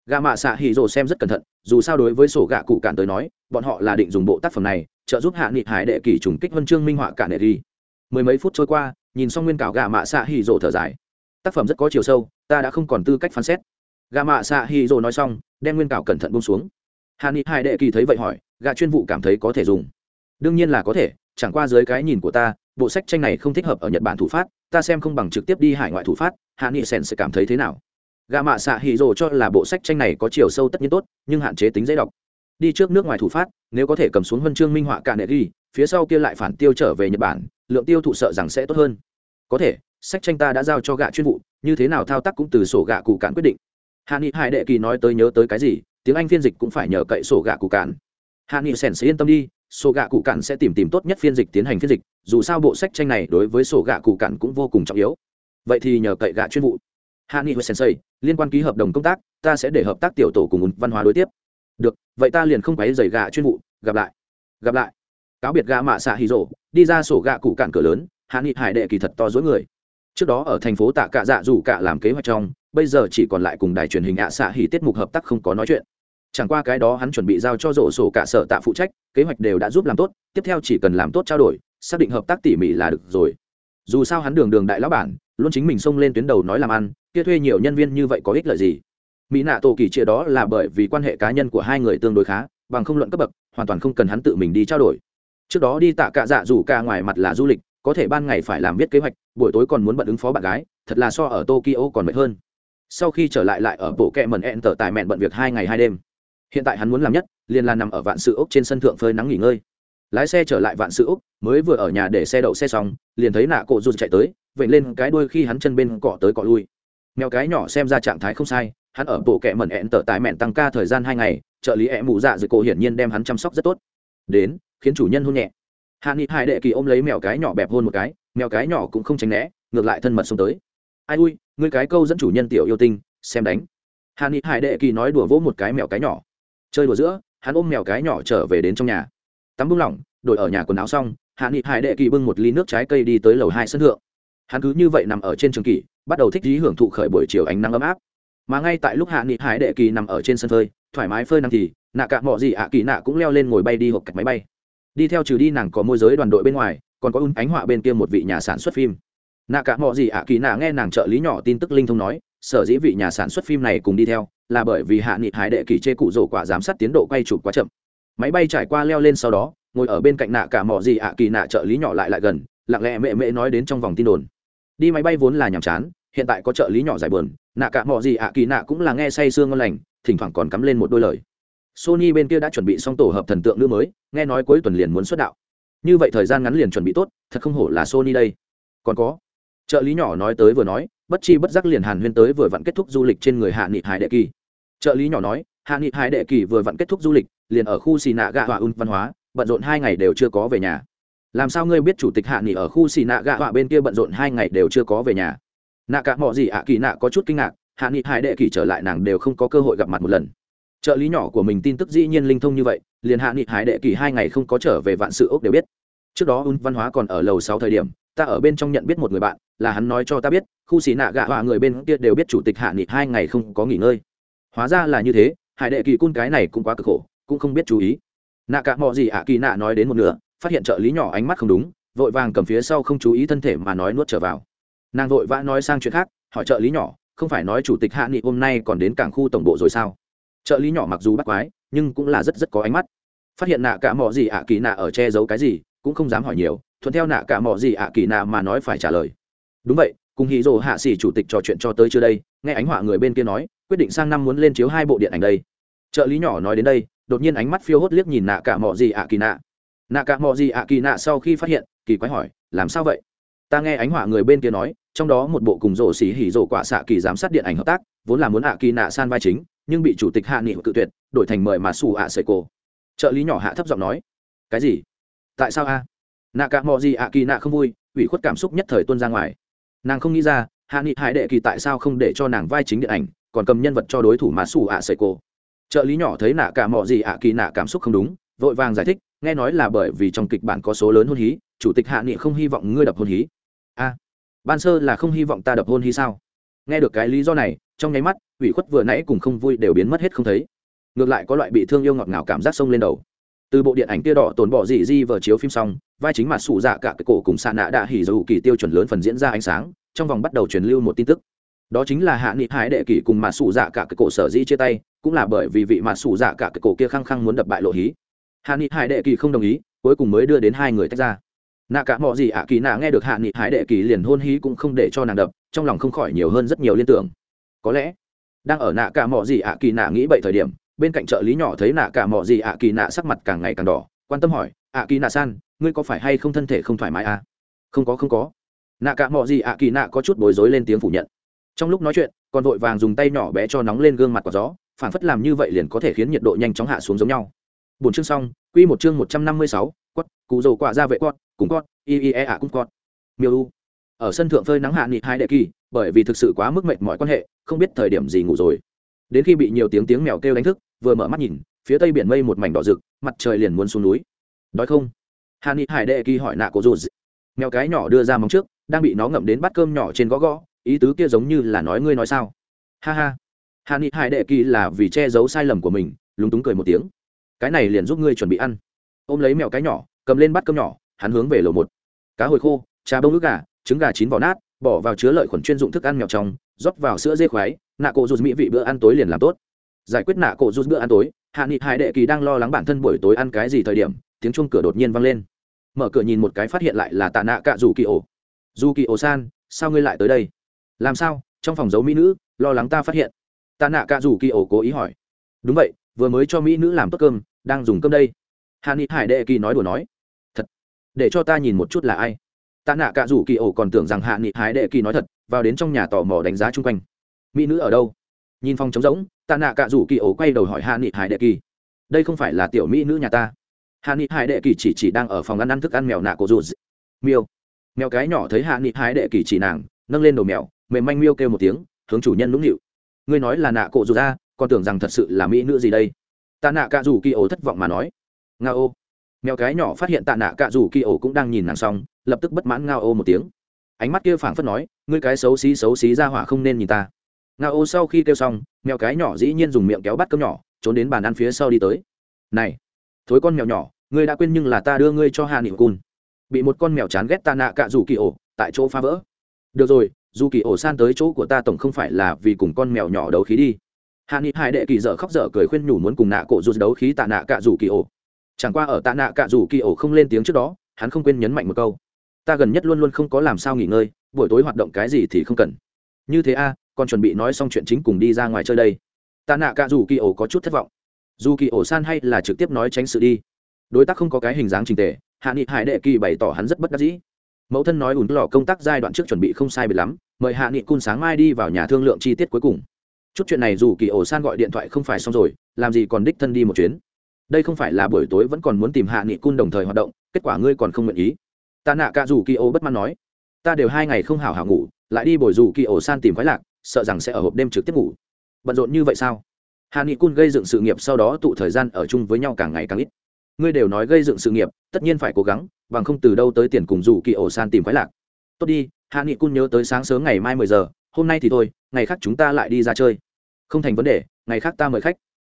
Gà mạ xạ hì dầu xem rất cẩn thận, dù sao đối với sổ gạ cụ cản tới nói, bọn họ là định dùng bộ tác phẩm này, trợ giúp hạ nghị hải đệ kỳ trùng kích huân chương minh họa cả nệ ghi mười mấy phút trôi qua, nhìn xong nguyên cảo gà mạ xạ hì Rồ thở dài. Tác phẩm rất có chiều sâu, ta đã không còn tư cách phán xét. Gà mạ xạ hì Rồ nói xong, đem nguyên cảo cẩn thận bông xuống. Hạ nghị hải đệ kỳ thấy vậy hỏi gà chuyên vụ cảm thấy có thể dùng? Đương nhiên là có thể, chẳng qua dưới cái nhìn của ta, bộ sách tranh này không thích hợp ở nhật bản thủ phát ta xem không bằng trực tiếp đi hải ngoại thủ phát, hạ nghị sèn sẽ cảm thấy thế nào? Gà mạ xạ hì rồ cho là bộ sách tranh này có chiều sâu tất nhiên tốt, nhưng hạn chế tính dễ đọc. Đi trước nước ngoài thủ phát, nếu có thể cầm xuống huân chương minh họa cả nệ ghi, phía sau kia lại phản tiêu trở về nhật bản, lượng tiêu thụ sợ rằng sẽ tốt hơn. Có thể, sách tranh ta đã giao cho gạ chuyên vụ, như thế nào thao tác cũng từ sổ gạ cụ cản quyết định. Hạ nghị hải đệ kỳ nói tới nhớ tới cái gì, tiếng anh phiên dịch cũng phải nhờ cậy sổ gạ cụ cản hạ nghị sèn sẽ yên tâm đi sổ gạ cụ cản sẽ tìm tìm tốt nhất phiên dịch tiến hành phiên dịch, dù sao bộ sách tranh này đối với sổ gạ cụ cản cũng vô cùng trọng yếu. Vậy thì nhờ cậy gạ chuyên vụ. Hạ nghị sensei, liên quan ký hợp đồng công tác, ta sẽ để hợp tác tiểu tổ cùng văn hóa đối tiếp. Được, vậy ta liền không quấy giày gạ chuyên vụ. Gặp lại. Gặp lại. Cáo biệt gạ mạ xạ hy rộ đi ra sổ gạ cụ cạn cửa lớn, hạ nghị hải đệ kỳ thật to dối người. Trước đó ở thành phố tạ cạ dạ dù cả làm kế hoạch trong, bây giờ chỉ còn lại cùng đài truyền hình ạ xạ Hỉ tiết mục hợp tác không có nói chuyện chẳng qua cái đó hắn chuẩn bị giao cho rổ sổ cả sở tạ phụ trách, kế hoạch đều đã giúp làm tốt, tiếp theo chỉ cần làm tốt trao đổi, xác định hợp tác tỉ mỉ là được rồi. Dù sao hắn đường đường đại lão bản, luôn chính mình xông lên tuyến đầu nói làm ăn, kia thuê nhiều nhân viên như vậy có ích lợi gì? Mỹ nạ tổ kỳ chia đó là bởi vì quan hệ cá nhân của hai người tương đối khá, bằng không luận cấp bậc, hoàn toàn không cần hắn tự mình đi trao đổi. Trước đó đi tạ cạ dạ dù ca ngoài mặt là du lịch, có thể ban ngày phải làm viết kế hoạch, buổi tối còn muốn bận ứng phó bạn gái, thật là so ở tokyo còn mệt hơn. Sau khi trở lại lại ở bộ kẹ mần ẹn tở tài mẹn bận việc hai ngày hai đêm hiện tại hắn muốn làm nhất, liền là nằm ở vạn sự ốc trên sân thượng phơi nắng nghỉ ngơi. Lái xe trở lại vạn sự ốc, mới vừa ở nhà để xe đậu xe xong, liền thấy nạ cổ rụt chạy tới vậy lên cái đuôi khi hắn chân bên cọ tới cọ lui. Mèo cái nhỏ xem ra trạng thái không sai, hắn ở bộ kẹ mẩn ẹn tở tại mẹn tăng ca thời gian hai ngày, trợ lý ẹ mụ dạ dưới cổ hiển nhiên đem hắn chăm sóc rất tốt. Đến, khiến chủ nhân hôn nhẹ. Hạ nghị hải đệ kỳ ôm lấy mèo cái nhỏ bẹp hôn một cái, mèo cái nhỏ cũng không tránh né, ngược lại thân mật xông tới. Ai ui người cái câu dẫn chủ nhân tiểu yêu tinh, xem đánh. Hạ nghị hải đệ kỳ nói đùa vỗ một cái mèo cái nhỏ chơi đùa giữa, hắn ôm mèo cái nhỏ trở về đến trong nhà. Tắm bung lỏng, đổi ở nhà quần áo xong, hạ nghị hải đệ kỳ bưng một ly nước trái cây đi tới lầu hai sân thượng. Hắn cứ như vậy nằm ở trên trường kỷ, bắt đầu thích dí hưởng thụ khởi buổi chiều ánh nắng ấm áp. Mà ngay tại lúc hạ nghị hải đệ kỳ nằm ở trên sân phơi, thoải mái phơi nằm thì, nạ cạ mọ gì ạ kỳ nạ cũng leo lên ngồi bay đi hộp cạch máy bay. Đi theo trừ đi nàng có môi giới đoàn đội bên ngoài, còn có un ánh họa bên kia một vị nhà sản xuất phim. Nạ cạ mọ gì ạ kỳ nạ nghe nàng trợ lý nhỏ tin tức linh thông nói, sở dĩ vị nhà sản xuất phim này cùng đi theo là bởi vì hạ nghị hải đệ kỳ chê cụ rổ quả giám sát tiến độ quay chụp quá chậm. Máy bay trải qua leo lên sau đó, ngồi ở bên cạnh nạ cả mỏ gì ạ kỳ nạ trợ lý nhỏ lại lại gần, lặng lẽ mẹ mẹ nói đến trong vòng tin đồn. Đi máy bay vốn là nhàm chán, hiện tại có trợ lý nhỏ giải buồn, nạ cả mỏ gì ạ kỳ nạ cũng là nghe say sương ngon lành, thỉnh thoảng còn cắm lên một đôi lời. Sony bên kia đã chuẩn bị xong tổ hợp thần tượng nữ mới, nghe nói cuối tuần liền muốn xuất đạo. Như vậy thời gian ngắn liền chuẩn bị tốt, thật không hổ là sony đây. Còn có, trợ lý nhỏ nói tới vừa nói, bất chi bất giác liền hàn huyên tới vừa vặn kết thúc du lịch trên người hạ nghị hải đệ kỳ trợ lý nhỏ nói, hạ nghị hải đệ kỳ vừa vặn kết thúc du lịch, liền ở khu xì nạ gạ họa un văn hóa, bận rộn hai ngày đều chưa có về nhà. Làm sao ngươi biết chủ tịch hạ nghị ở khu xì nạ gạ họa bên kia bận rộn hai ngày đều chưa có về nhà? Nạ cả mọi gì ạ kỳ nạ có chút kinh ngạc, hạ nghị hải đệ kỳ trở lại nàng đều không có cơ hội gặp mặt một lần. Trợ lý nhỏ của mình tin tức dĩ nhiên linh thông như vậy, liền hạ nghị hải đệ kỳ hai ngày không có trở về vạn sự ốc đều biết. Trước đó un văn hóa còn ở lầu sáu thời điểm, ta ở bên trong nhận biết một người bạn, là hắn nói cho ta biết, khu xì nạ gạ họa người bên kia đều biết chủ tịch hạ nghị hai ngày không có nghỉ ngơi hóa ra là như thế, hải đệ kỳ cun cái này cũng quá cực khổ, cũng không biết chú ý. Nạ cả mọi gì ạ kỳ nạ nói đến một nửa, phát hiện trợ lý nhỏ ánh mắt không đúng, vội vàng cầm phía sau không chú ý thân thể mà nói nuốt trở vào. Nàng vội vã nói sang chuyện khác, hỏi trợ lý nhỏ, không phải nói chủ tịch hạ nghị hôm nay còn đến cảng khu tổng bộ rồi sao? Trợ lý nhỏ mặc dù bắt quái, nhưng cũng là rất rất có ánh mắt. Phát hiện nạ cả mọi gì ạ kỳ nạ ở che giấu cái gì, cũng không dám hỏi nhiều, thuận theo nạ cả mọi gì ạ kỳ nạ mà nói phải trả lời. Đúng vậy, cùng hì rồ hạ xỉ chủ tịch trò chuyện cho tới chưa đây, nghe ánh họa người bên kia nói quyết định sang năm muốn lên chiếu hai bộ điện ảnh đây. Trợ lý nhỏ nói đến đây, đột nhiên ánh mắt phiêu hốt liếc nhìn nạ cả mò gì ạ kỳ nạ. Nạ cả mò gì ạ kỳ nạ sau khi phát hiện, kỳ quái hỏi, làm sao vậy? Ta nghe ánh họa người bên kia nói, trong đó một bộ cùng rổ xỉ hỉ rổ quả xạ kỳ giám sát điện ảnh hợp tác, vốn là muốn ạ kỳ nạ san vai chính, nhưng bị chủ tịch hạ nghị cự tuyệt, đổi thành mời mà xù ạ sợi cổ. Trợ lý nhỏ hạ thấp giọng nói, cái gì? Tại sao a? Nạ cả mò gì ạ kỳ nạ không vui, ủy khuất cảm xúc nhất thời tuôn ra ngoài. Nàng không nghĩ ra, hạ nghị hải đệ kỳ tại sao không để cho nàng vai chính điện ảnh còn cầm nhân vật cho đối thủ mà xù ạ sợi cổ trợ lý nhỏ thấy nạ cả mọi gì ạ kỳ nạ cảm xúc không đúng, vội vàng giải thích, nghe nói là bởi vì trong kịch bản có số lớn hôn hí, chủ tịch hạ nghị không hy vọng ngươi đập hôn hí. A, ban sơ là không hy vọng ta đập hôn hí sao? Nghe được cái lý do này, trong nháy mắt, ủy khuất vừa nãy cùng không vui đều biến mất hết không thấy. Ngược lại có loại bị thương yêu ngọt ngào cảm giác sông lên đầu. Từ bộ điện ảnh kia đỏ tồn bỏ dị di vờ chiếu phim xong, vai chính mặt sủ dạ cả cái cổ cùng xạ nạ đã hỉ dầu kỳ tiêu chuẩn lớn phần diễn ra ánh sáng, trong vòng bắt đầu truyền lưu một tin tức đó chính là hạ nghị hải đệ kỷ cùng mặt sủ dạ cả cái cổ sở dĩ chia tay, cũng là bởi vì vị mặt sủ dạ cả cái cổ kia khăng khăng muốn đập bại lộ hí. Hạ nghị hải đệ kỳ không đồng ý, cuối cùng mới đưa đến hai người tách ra. Nạ cả mọi gì ạ kỳ nạ nghe được hạ nghị hải đệ kỳ liền hôn hí cũng không để cho nàng đập, trong lòng không khỏi nhiều hơn rất nhiều liên tưởng. Có lẽ, đang ở nạ cả mọi gì ạ kỳ nạ nghĩ bậy thời điểm, bên cạnh trợ lý nhỏ thấy nạ cả mọi gì ạ kỳ nạ sắc mặt càng ngày càng đỏ, quan tâm hỏi, ạ kỳ nạ san, ngươi có phải hay không thân thể không thoải mái à? Không có không có. Nạ cả mọi gì ạ kỳ nạ có chút bối rối lên tiếng phủ nhận trong lúc nói chuyện còn vội vàng dùng tay nhỏ bé cho nóng lên gương mặt quả gió phản phất làm như vậy liền có thể khiến nhiệt độ nhanh chóng hạ xuống giống nhau. Bốn chương xong, quy một chương một trăm năm mươi sáu quất cụ dầu quả ra vệ quất cùng quất y y e ạ, cũng quất miêu u. Ở sân thượng phơi nắng hạ nghị hai đệ kỳ, bởi vì thực sự quá mức mệt mỏi quan hệ, không biết thời điểm gì ngủ rồi. Đến khi bị nhiều tiếng tiếng mèo kêu đánh thức, vừa mở mắt nhìn, phía tây biển mây một mảnh đỏ rực, mặt trời liền muốn xuống núi. Đói không? Hà ni hải đệ kỳ hỏi nạ cổ dù mèo cái nhỏ đưa ra móng trước, đang bị nó ngậm đến bát cơm nhỏ trên gõ gõ ý tứ kia giống như là nói ngươi nói sao? Ha ha. Hạ nghị hải đệ kỳ là vì che giấu sai lầm của mình, lúng túng cười một tiếng. Cái này liền giúp ngươi chuẩn bị ăn. Ôm lấy mèo cái nhỏ, cầm lên bát cơm nhỏ, hắn hướng về lầu một. Cá hồi khô, trà bông ức gà, trứng gà chín vỏ nát, bỏ vào chứa lợi khuẩn chuyên dụng thức ăn mèo trong, rót vào sữa dê khoái, nạ cổ rút mỹ vị bữa ăn tối liền làm tốt. Giải quyết nạ cổ rút bữa ăn tối, hạ nghị hải đệ kỳ đang lo lắng bản thân buổi tối ăn cái gì thời điểm, tiếng chuông cửa đột nhiên vang lên. Mở cửa nhìn một cái phát hiện lại là tạ nạ cạ dù kỳ ổ. Dù kỳ ổ san sao ngươi lại tới đây? Làm sao? Trong phòng giấu mỹ nữ, lo lắng ta phát hiện. Tạ nạ cạ rủ kỳ ổ cố ý hỏi. Đúng vậy, vừa mới cho mỹ nữ làm tốt cơm, đang dùng cơm đây. Hạ ni hải đệ kỳ nói đùa nói. Thật. Để cho ta nhìn một chút là ai. Tạ nạ cạ rủ kỳ ổ còn tưởng rằng hạ nghị hải đệ kỳ nói thật, vào đến trong nhà tò mò đánh giá chung quanh. Mỹ nữ ở đâu? Nhìn phòng trống rỗng tạ nạ cạ rủ kỳ ổ quay đầu hỏi hạ nghị hải đệ kỳ. Đây không phải là tiểu mỹ nữ nhà ta. Hạ nghị hải đệ kỳ chỉ chỉ đang ở phòng ăn ăn thức ăn mèo nạ cổ rủ miêu. Mèo cái nhỏ thấy hạ nghị hải đệ kỳ chỉ nàng, nâng lên đầu mèo mềm manh miêu kêu một tiếng, hướng chủ nhân nũng nịu. Ngươi nói là nạ cổ rủ ra con tưởng rằng thật sự là mỹ nữ gì đây? Tạ nạ cạ rủ kỳ ổ thất vọng mà nói. Nga ô. Mèo cái nhỏ phát hiện tạ nạ cạ rủ kỳ ổ cũng đang nhìn nàng xong, lập tức bất mãn ngao ô một tiếng. Ánh mắt kia phảng phất nói, ngươi cái xấu xí xấu xí ra hỏa không nên nhìn ta. Ngao ô sau khi kêu xong, mèo cái nhỏ dĩ nhiên dùng miệng kéo bắt cơm nhỏ, trốn đến bàn ăn phía sau đi tới. Này, thối con mèo nhỏ, ngươi đã quên nhưng là ta đưa ngươi cho hạ nịu cun bị một con mèo chán ghét ta nạ cạ rủ kỳ ổ, tại chỗ phá vỡ. Được rồi dù kỳ ổ san tới chỗ của ta tổng không phải là vì cùng con mèo nhỏ đấu khí đi. Hạ nghị hải đệ kỳ dở khóc dở cười khuyên nhủ muốn cùng nạ cổ dù đấu khí tạ nạ cạ rủ kỳ ổ. Chẳng qua ở tạ nạ cạ rủ kỳ ổ không lên tiếng trước đó, hắn không quên nhấn mạnh một câu. Ta gần nhất luôn luôn không có làm sao nghỉ ngơi, buổi tối hoạt động cái gì thì không cần. Như thế a còn chuẩn bị nói xong chuyện chính cùng đi ra ngoài chơi đây. Tạ nạ cạ rủ kỳ ổ có chút thất vọng. Dù kỳ ổ san hay là trực tiếp nói tránh sự đi. Đối tác không có cái hình dáng trình tề, hạ nghị hải đệ kỳ bày tỏ hắn rất bất đắc dĩ mẫu thân nói ủn lò công tác giai đoạn trước chuẩn bị không sai bị lắm, mời hạ nghị cun sáng mai đi vào nhà thương lượng chi tiết cuối cùng. Chút chuyện này dù kỳ ổ san gọi điện thoại không phải xong rồi, làm gì còn đích thân đi một chuyến. Đây không phải là buổi tối vẫn còn muốn tìm hạ nghị cun đồng thời hoạt động, kết quả ngươi còn không nguyện ý. Ta nạ cả dù kỳ ổ bất mãn nói. Ta đều hai ngày không hào hào ngủ, lại đi bồi dù kỳ ổ san tìm khoái lạc, sợ rằng sẽ ở hộp đêm trực tiếp ngủ. Bận rộn như vậy sao? Hạ nghị cun gây dựng sự nghiệp sau đó tụ thời gian ở chung với nhau càng ngày càng ít ngươi đều nói gây dựng sự nghiệp, tất nhiên phải cố gắng, bằng không từ đâu tới tiền cùng dù kỳ ổ san tìm khoái lạc. Tốt đi, hạ nghị cun nhớ tới sáng sớm ngày mai mười giờ, hôm nay thì thôi, ngày khác chúng ta lại đi ra chơi. Không thành vấn đề, ngày khác ta mời khách.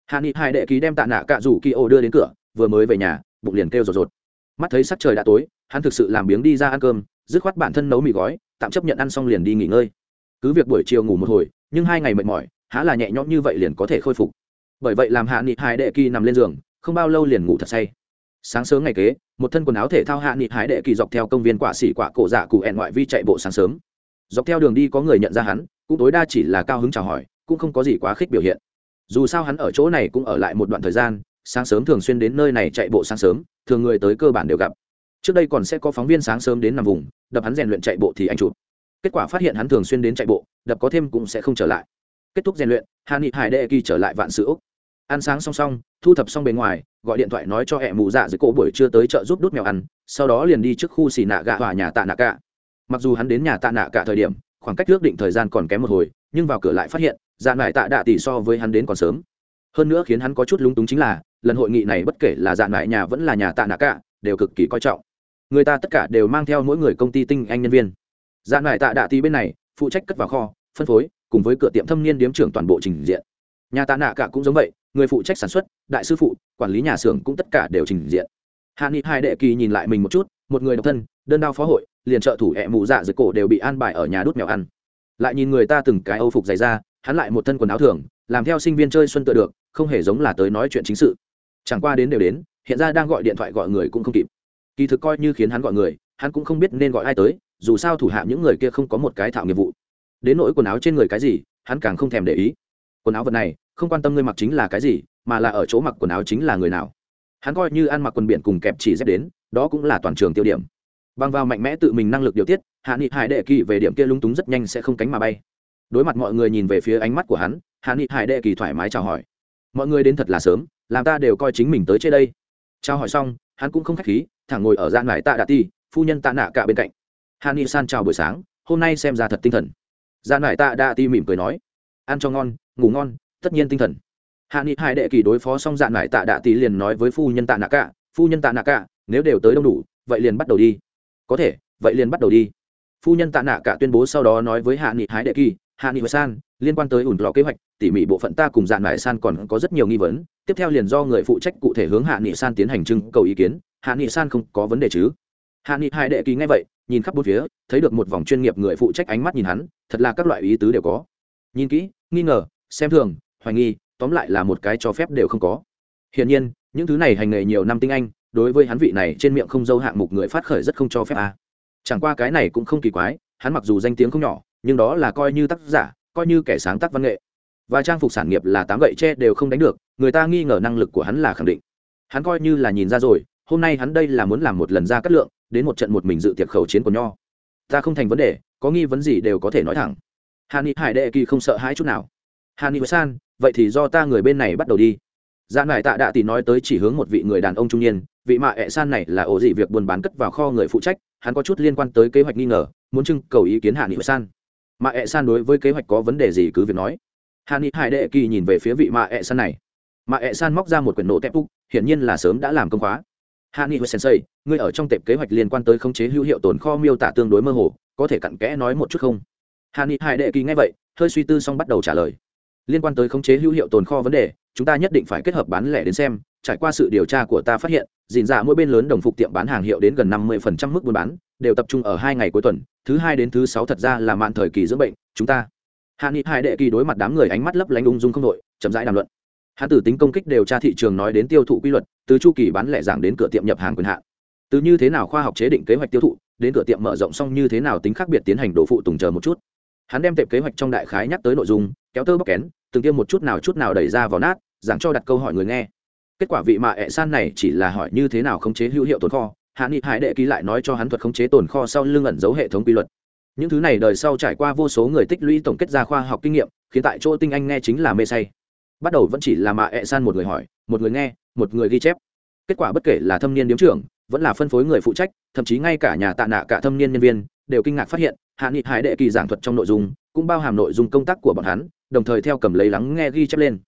Hạ nghị hai đệ ký đem tạ nạ cạ rủ kỳ ổ đưa đến cửa, vừa mới về nhà, bụng liền kêu rột rột. Mắt thấy sắc trời đã tối, hắn thực sự làm biếng đi ra ăn cơm, dứt khoát bản thân nấu mì gói, tạm chấp nhận ăn xong liền đi nghỉ ngơi. Cứ việc buổi chiều ngủ một hồi, nhưng hai ngày mệt mỏi, há là nhẹ nhõm như vậy liền có thể khôi phục. Bởi vậy làm hạ nghị hai đệ kỳ nằm lên giường không bao lâu liền ngủ thật say. Sáng sớm ngày kế, một thân quần áo thể thao hạ nghị hái đệ kỳ dọc theo công viên quả xỉ quả cổ dạ cụ ẹn ngoại vi chạy bộ sáng sớm. Dọc theo đường đi có người nhận ra hắn, cũng tối đa chỉ là cao hứng chào hỏi, cũng không có gì quá khích biểu hiện. Dù sao hắn ở chỗ này cũng ở lại một đoạn thời gian, sáng sớm thường xuyên đến nơi này chạy bộ sáng sớm, thường người tới cơ bản đều gặp. Trước đây còn sẽ có phóng viên sáng sớm đến nằm vùng, đập hắn rèn luyện chạy bộ thì anh chụp. Kết quả phát hiện hắn thường xuyên đến chạy bộ, đập có thêm cũng sẽ không trở lại. Kết thúc rèn luyện, hạ nghị hải đệ kỳ trở lại vạn sự úc ăn sáng xong xong thu thập xong bề ngoài, gọi điện thoại nói cho hẹ mụ dạ dưới cổ buổi trưa tới chợ giúp đút mèo ăn, sau đó liền đi trước khu xì nạ gạ hòa nhà tạ nạ cả mặc dù hắn đến nhà tạ nạ cả thời điểm, khoảng cách ước định thời gian còn kém một hồi, nhưng vào cửa lại phát hiện dạ nải tạ đạ tỷ so với hắn đến còn sớm. Hơn nữa khiến hắn có chút lúng túng chính là, lần hội nghị này bất kể là dạ nải nhà vẫn là nhà tạ nạ cả đều cực kỳ coi trọng. Người ta tất cả đều mang theo mỗi người công ty tinh anh nhân viên. Dạ nải tạ đạ tỷ bên này, phụ trách cất vào kho, phân phối, cùng với cửa tiệm thâm niên điếm trưởng toàn bộ trình diện. Nhà tạ nạ cả cũng giống vậy người phụ trách sản xuất, đại sư phụ, quản lý nhà xưởng cũng tất cả đều trình diện. Hạ nghị hai đệ kỳ nhìn lại mình một chút, một người độc thân, đơn đao phó hội, liền trợ thủ hẹ mụ dạ dưới cổ đều bị an bài ở nhà đút mèo ăn. Lại nhìn người ta từng cái âu phục dày ra hắn lại một thân quần áo thường, làm theo sinh viên chơi xuân tựa được, không hề giống là tới nói chuyện chính sự. Chẳng qua đến đều đến, hiện ra đang gọi điện thoại gọi người cũng không kịp. Kỳ thực coi như khiến hắn gọi người, hắn cũng không biết nên gọi ai tới, dù sao thủ hạ những người kia không có một cái thạo nghiệp vụ. Đến nỗi quần áo trên người cái gì, hắn càng không thèm để ý. Quần áo vật này không quan tâm ngươi mặc chính là cái gì, mà là ở chỗ mặc quần áo chính là người nào. Hắn coi như ăn mặc quần biển cùng kẹp chỉ dép đến, đó cũng là toàn trường tiêu điểm. Bằng vào mạnh mẽ tự mình năng lực điều tiết, hạ nghị hải đệ kỳ về điểm kia lung túng rất nhanh sẽ không cánh mà bay. Đối mặt mọi người nhìn về phía ánh mắt của hắn, hạ nghị hải đệ kỳ thoải mái chào hỏi. Mọi người đến thật là sớm, làm ta đều coi chính mình tới chơi đây. Chào hỏi xong, hắn cũng không k h á c h khí, thẳng ngồi ở gian ngoài tạ đạ ti, phu nhân tạ nạ cả bên cạnh. Hạ nghị san chào buổi sáng, hôm nay xem ra thật tinh thần. Gian ngoài tạ đạ ti mỉm cười nói, ăn cho ngon, ngủ ngon tất nhiên tinh thần. Hạ nghị hai đệ kỳ đối phó xong dạn lại tạ đạ tỷ liền nói với phu nhân tạ nạ cả phu nhân tạ nạ cả nếu đều tới đông đủ, vậy liền bắt đầu đi. Có thể, vậy liền bắt đầu đi. Phu nhân tạ nạ cả tuyên bố sau đó nói với hạ nghị hái đệ kỳ, hạ nghị và san, liên quan tới ủn lò kế hoạch, tỉ mỉ bộ phận ta cùng dạn lại san còn có rất nhiều nghi vấn, tiếp theo liền do người phụ trách cụ thể hướng hạ nghị san tiến hành trưng cầu ý kiến, hạ nghị san không có vấn đề chứ? Hạ nghị hai đệ kỳ nghe vậy, nhìn khắp bốn phía, thấy được một vòng chuyên nghiệp người phụ trách ánh mắt nhìn hắn, thật là các loại ý tứ đều có. Nhìn kỹ, nghi ngờ, xem thường hoài nghi, tóm lại là một cái cho phép đều không có. Hiển nhiên, những thứ này hành nghề nhiều năm tinh anh, đối với hắn vị này trên miệng không dâu hạng mục người phát khởi rất không cho phép a à. chẳng qua cái này cũng không kỳ quái, hắn mặc dù danh tiếng không nhỏ, nhưng đó là coi như tác giả, coi như kẻ sáng tác văn nghệ. Và trang phục sản nghiệp là tám gậy tre đều không đánh được, người ta nghi ngờ năng lực của hắn là khẳng định. Hắn coi như là nhìn ra rồi, hôm nay hắn đây là muốn làm một lần ra cắt lượng, đến một trận một mình dự tiệc khẩu chiến của nho. Ta không thành vấn đề, có nghi vấn gì đều có thể nói thẳng. Hani ni hải đệ kỳ không sợ hãi chút nào. Hani ni san vậy thì do ta người bên này bắt đầu đi. Dạ nải tạ đạ tỷ nói tới chỉ hướng một vị người đàn ông trung niên, vị mạ ẹ san này là ổ dị việc buôn bán cất vào kho người phụ trách, hắn có chút liên quan tới kế hoạch nghi ngờ, muốn trưng cầu ý kiến hạ nghị san. Mạ ẹ san đối với kế hoạch có vấn đề gì cứ việc nói. Hạ nghị hải đệ kỳ nhìn về phía vị mạ ẹ san này. Mạ ẹ san móc ra một quyển nổ tép úc, hiển nhiên là sớm đã làm công khóa. Hạ nghị sensei, ngươi ở trong tệp kế hoạch liên quan tới khống chế hữu hiệu tồn kho miêu tả tương đối mơ hồ, có thể cặn kẽ nói một chút không? Hạ nghị hải đệ kỳ nghe vậy, hơi suy tư xong bắt đầu trả lời liên quan tới khống chế hữu hiệu tồn kho vấn đề, chúng ta nhất định phải kết hợp bán lẻ đến xem. Trải qua sự điều tra của ta phát hiện dìn ra dạ mỗi bên lớn đồng phục tiệm bán hàng hiệu đến gần năm mươi phần trăm mức buôn bán, đều tập trung ở hai ngày cuối tuần, thứ hai đến thứ sáu thật ra là mạn thời kỳ dưỡng bệnh, chúng ta. Hạ nghị hai đệ kỳ đối mặt đám người ánh mắt lấp lánh ung dung không đội chậm rãi đàm luận. Hắn Tử tính công kích điều tra thị trường nói đến tiêu thụ quy luật, từ chu kỳ bán lẻ giảng đến cửa tiệm nhập hàng quyền hạn. Từ như thế nào khoa học chế định kế hoạch tiêu thụ, đến cửa tiệm mở rộng xong như thế nào tính khác biệt tiến hành đồ phụ tùng chờ một chút. Hắn đem tệp kế hoạch trong đại khái nhắc tới nội dung, kéo tơ bóc kén từng tiêm một chút nào chút nào đẩy ra vào nát, giảng cho đặt câu hỏi người nghe. Kết quả vị mạ ẹ san này chỉ là hỏi như thế nào khống chế hữu hiệu tồn kho, hạ nghị hải đệ ký lại nói cho hắn thuật khống chế tồn kho sau lưng ẩn giấu hệ thống quy luật. Những thứ này đời sau trải qua vô số người tích lũy tổng kết ra khoa học kinh nghiệm, khiến tại chỗ tinh anh nghe chính là mê say. Bắt đầu vẫn chỉ là mạ ẹ san một người hỏi, một người nghe, một người ghi chép. Kết quả bất kể là thâm niên điếm trưởng, vẫn là phân phối người phụ trách, thậm chí ngay cả nhà tạ nạ cả thâm niên nhân viên, đều kinh ngạc phát hiện, hạ nghị hải đệ kỳ giảng thuật trong nội dung, cũng bao hàm nội dung công tác của bọn hắn đồng thời theo cầm lấy lắng nghe ghi chép lên.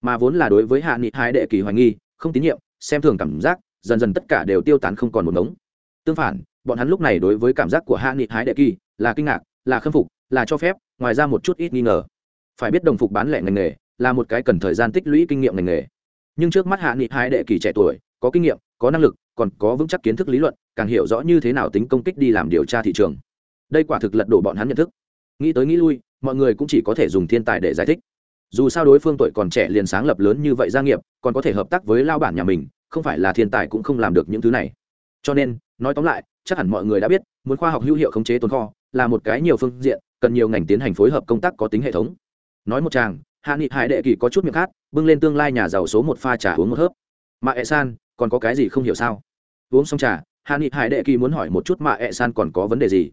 Mà vốn là đối với hạ nghị hải đệ kỳ hoài nghi, không tín nhiệm, xem thường cảm giác, dần dần tất cả đều tiêu tán không còn một ngống. Tương phản, bọn hắn lúc này đối với cảm giác của hạ nghị hải đệ kỳ là kinh ngạc, là khâm phục, là cho phép, ngoài ra một chút ít nghi ngờ. Phải biết đồng phục bán lẻ ngành nghề là một cái cần thời gian tích lũy kinh nghiệm ngành nghề. Nhưng trước mắt hạ nghị hải đệ kỳ trẻ tuổi, có kinh nghiệm, có năng lực, còn có vững chắc kiến thức lý luận, càng hiểu rõ như thế nào tính công kích đi làm điều tra thị trường. Đây quả thực lật đổ bọn hắn nhận thức. Nghĩ tới nghĩ lui mọi người cũng chỉ có thể dùng thiên tài để giải thích. Dù sao đối phương tuổi còn trẻ liền sáng lập lớn như vậy gia nghiệp, còn có thể hợp tác với lao bản nhà mình, không phải là thiên tài cũng không làm được những thứ này. Cho nên, nói tóm lại, chắc hẳn mọi người đã biết, muốn khoa học hữu hiệu khống chế tồn kho là một cái nhiều phương diện, cần nhiều ngành tiến hành phối hợp công tác có tính hệ thống. Nói một chàng hạ nghị hải đệ kỳ có chút miệng khát bưng lên tương lai nhà giàu số một pha trà uống một hớp. Mà ẹ san, còn có cái gì không hiểu sao? Uống xong trà, hạ nghị hải đệ kỳ muốn hỏi một chút mạ ẹ san còn có vấn đề gì?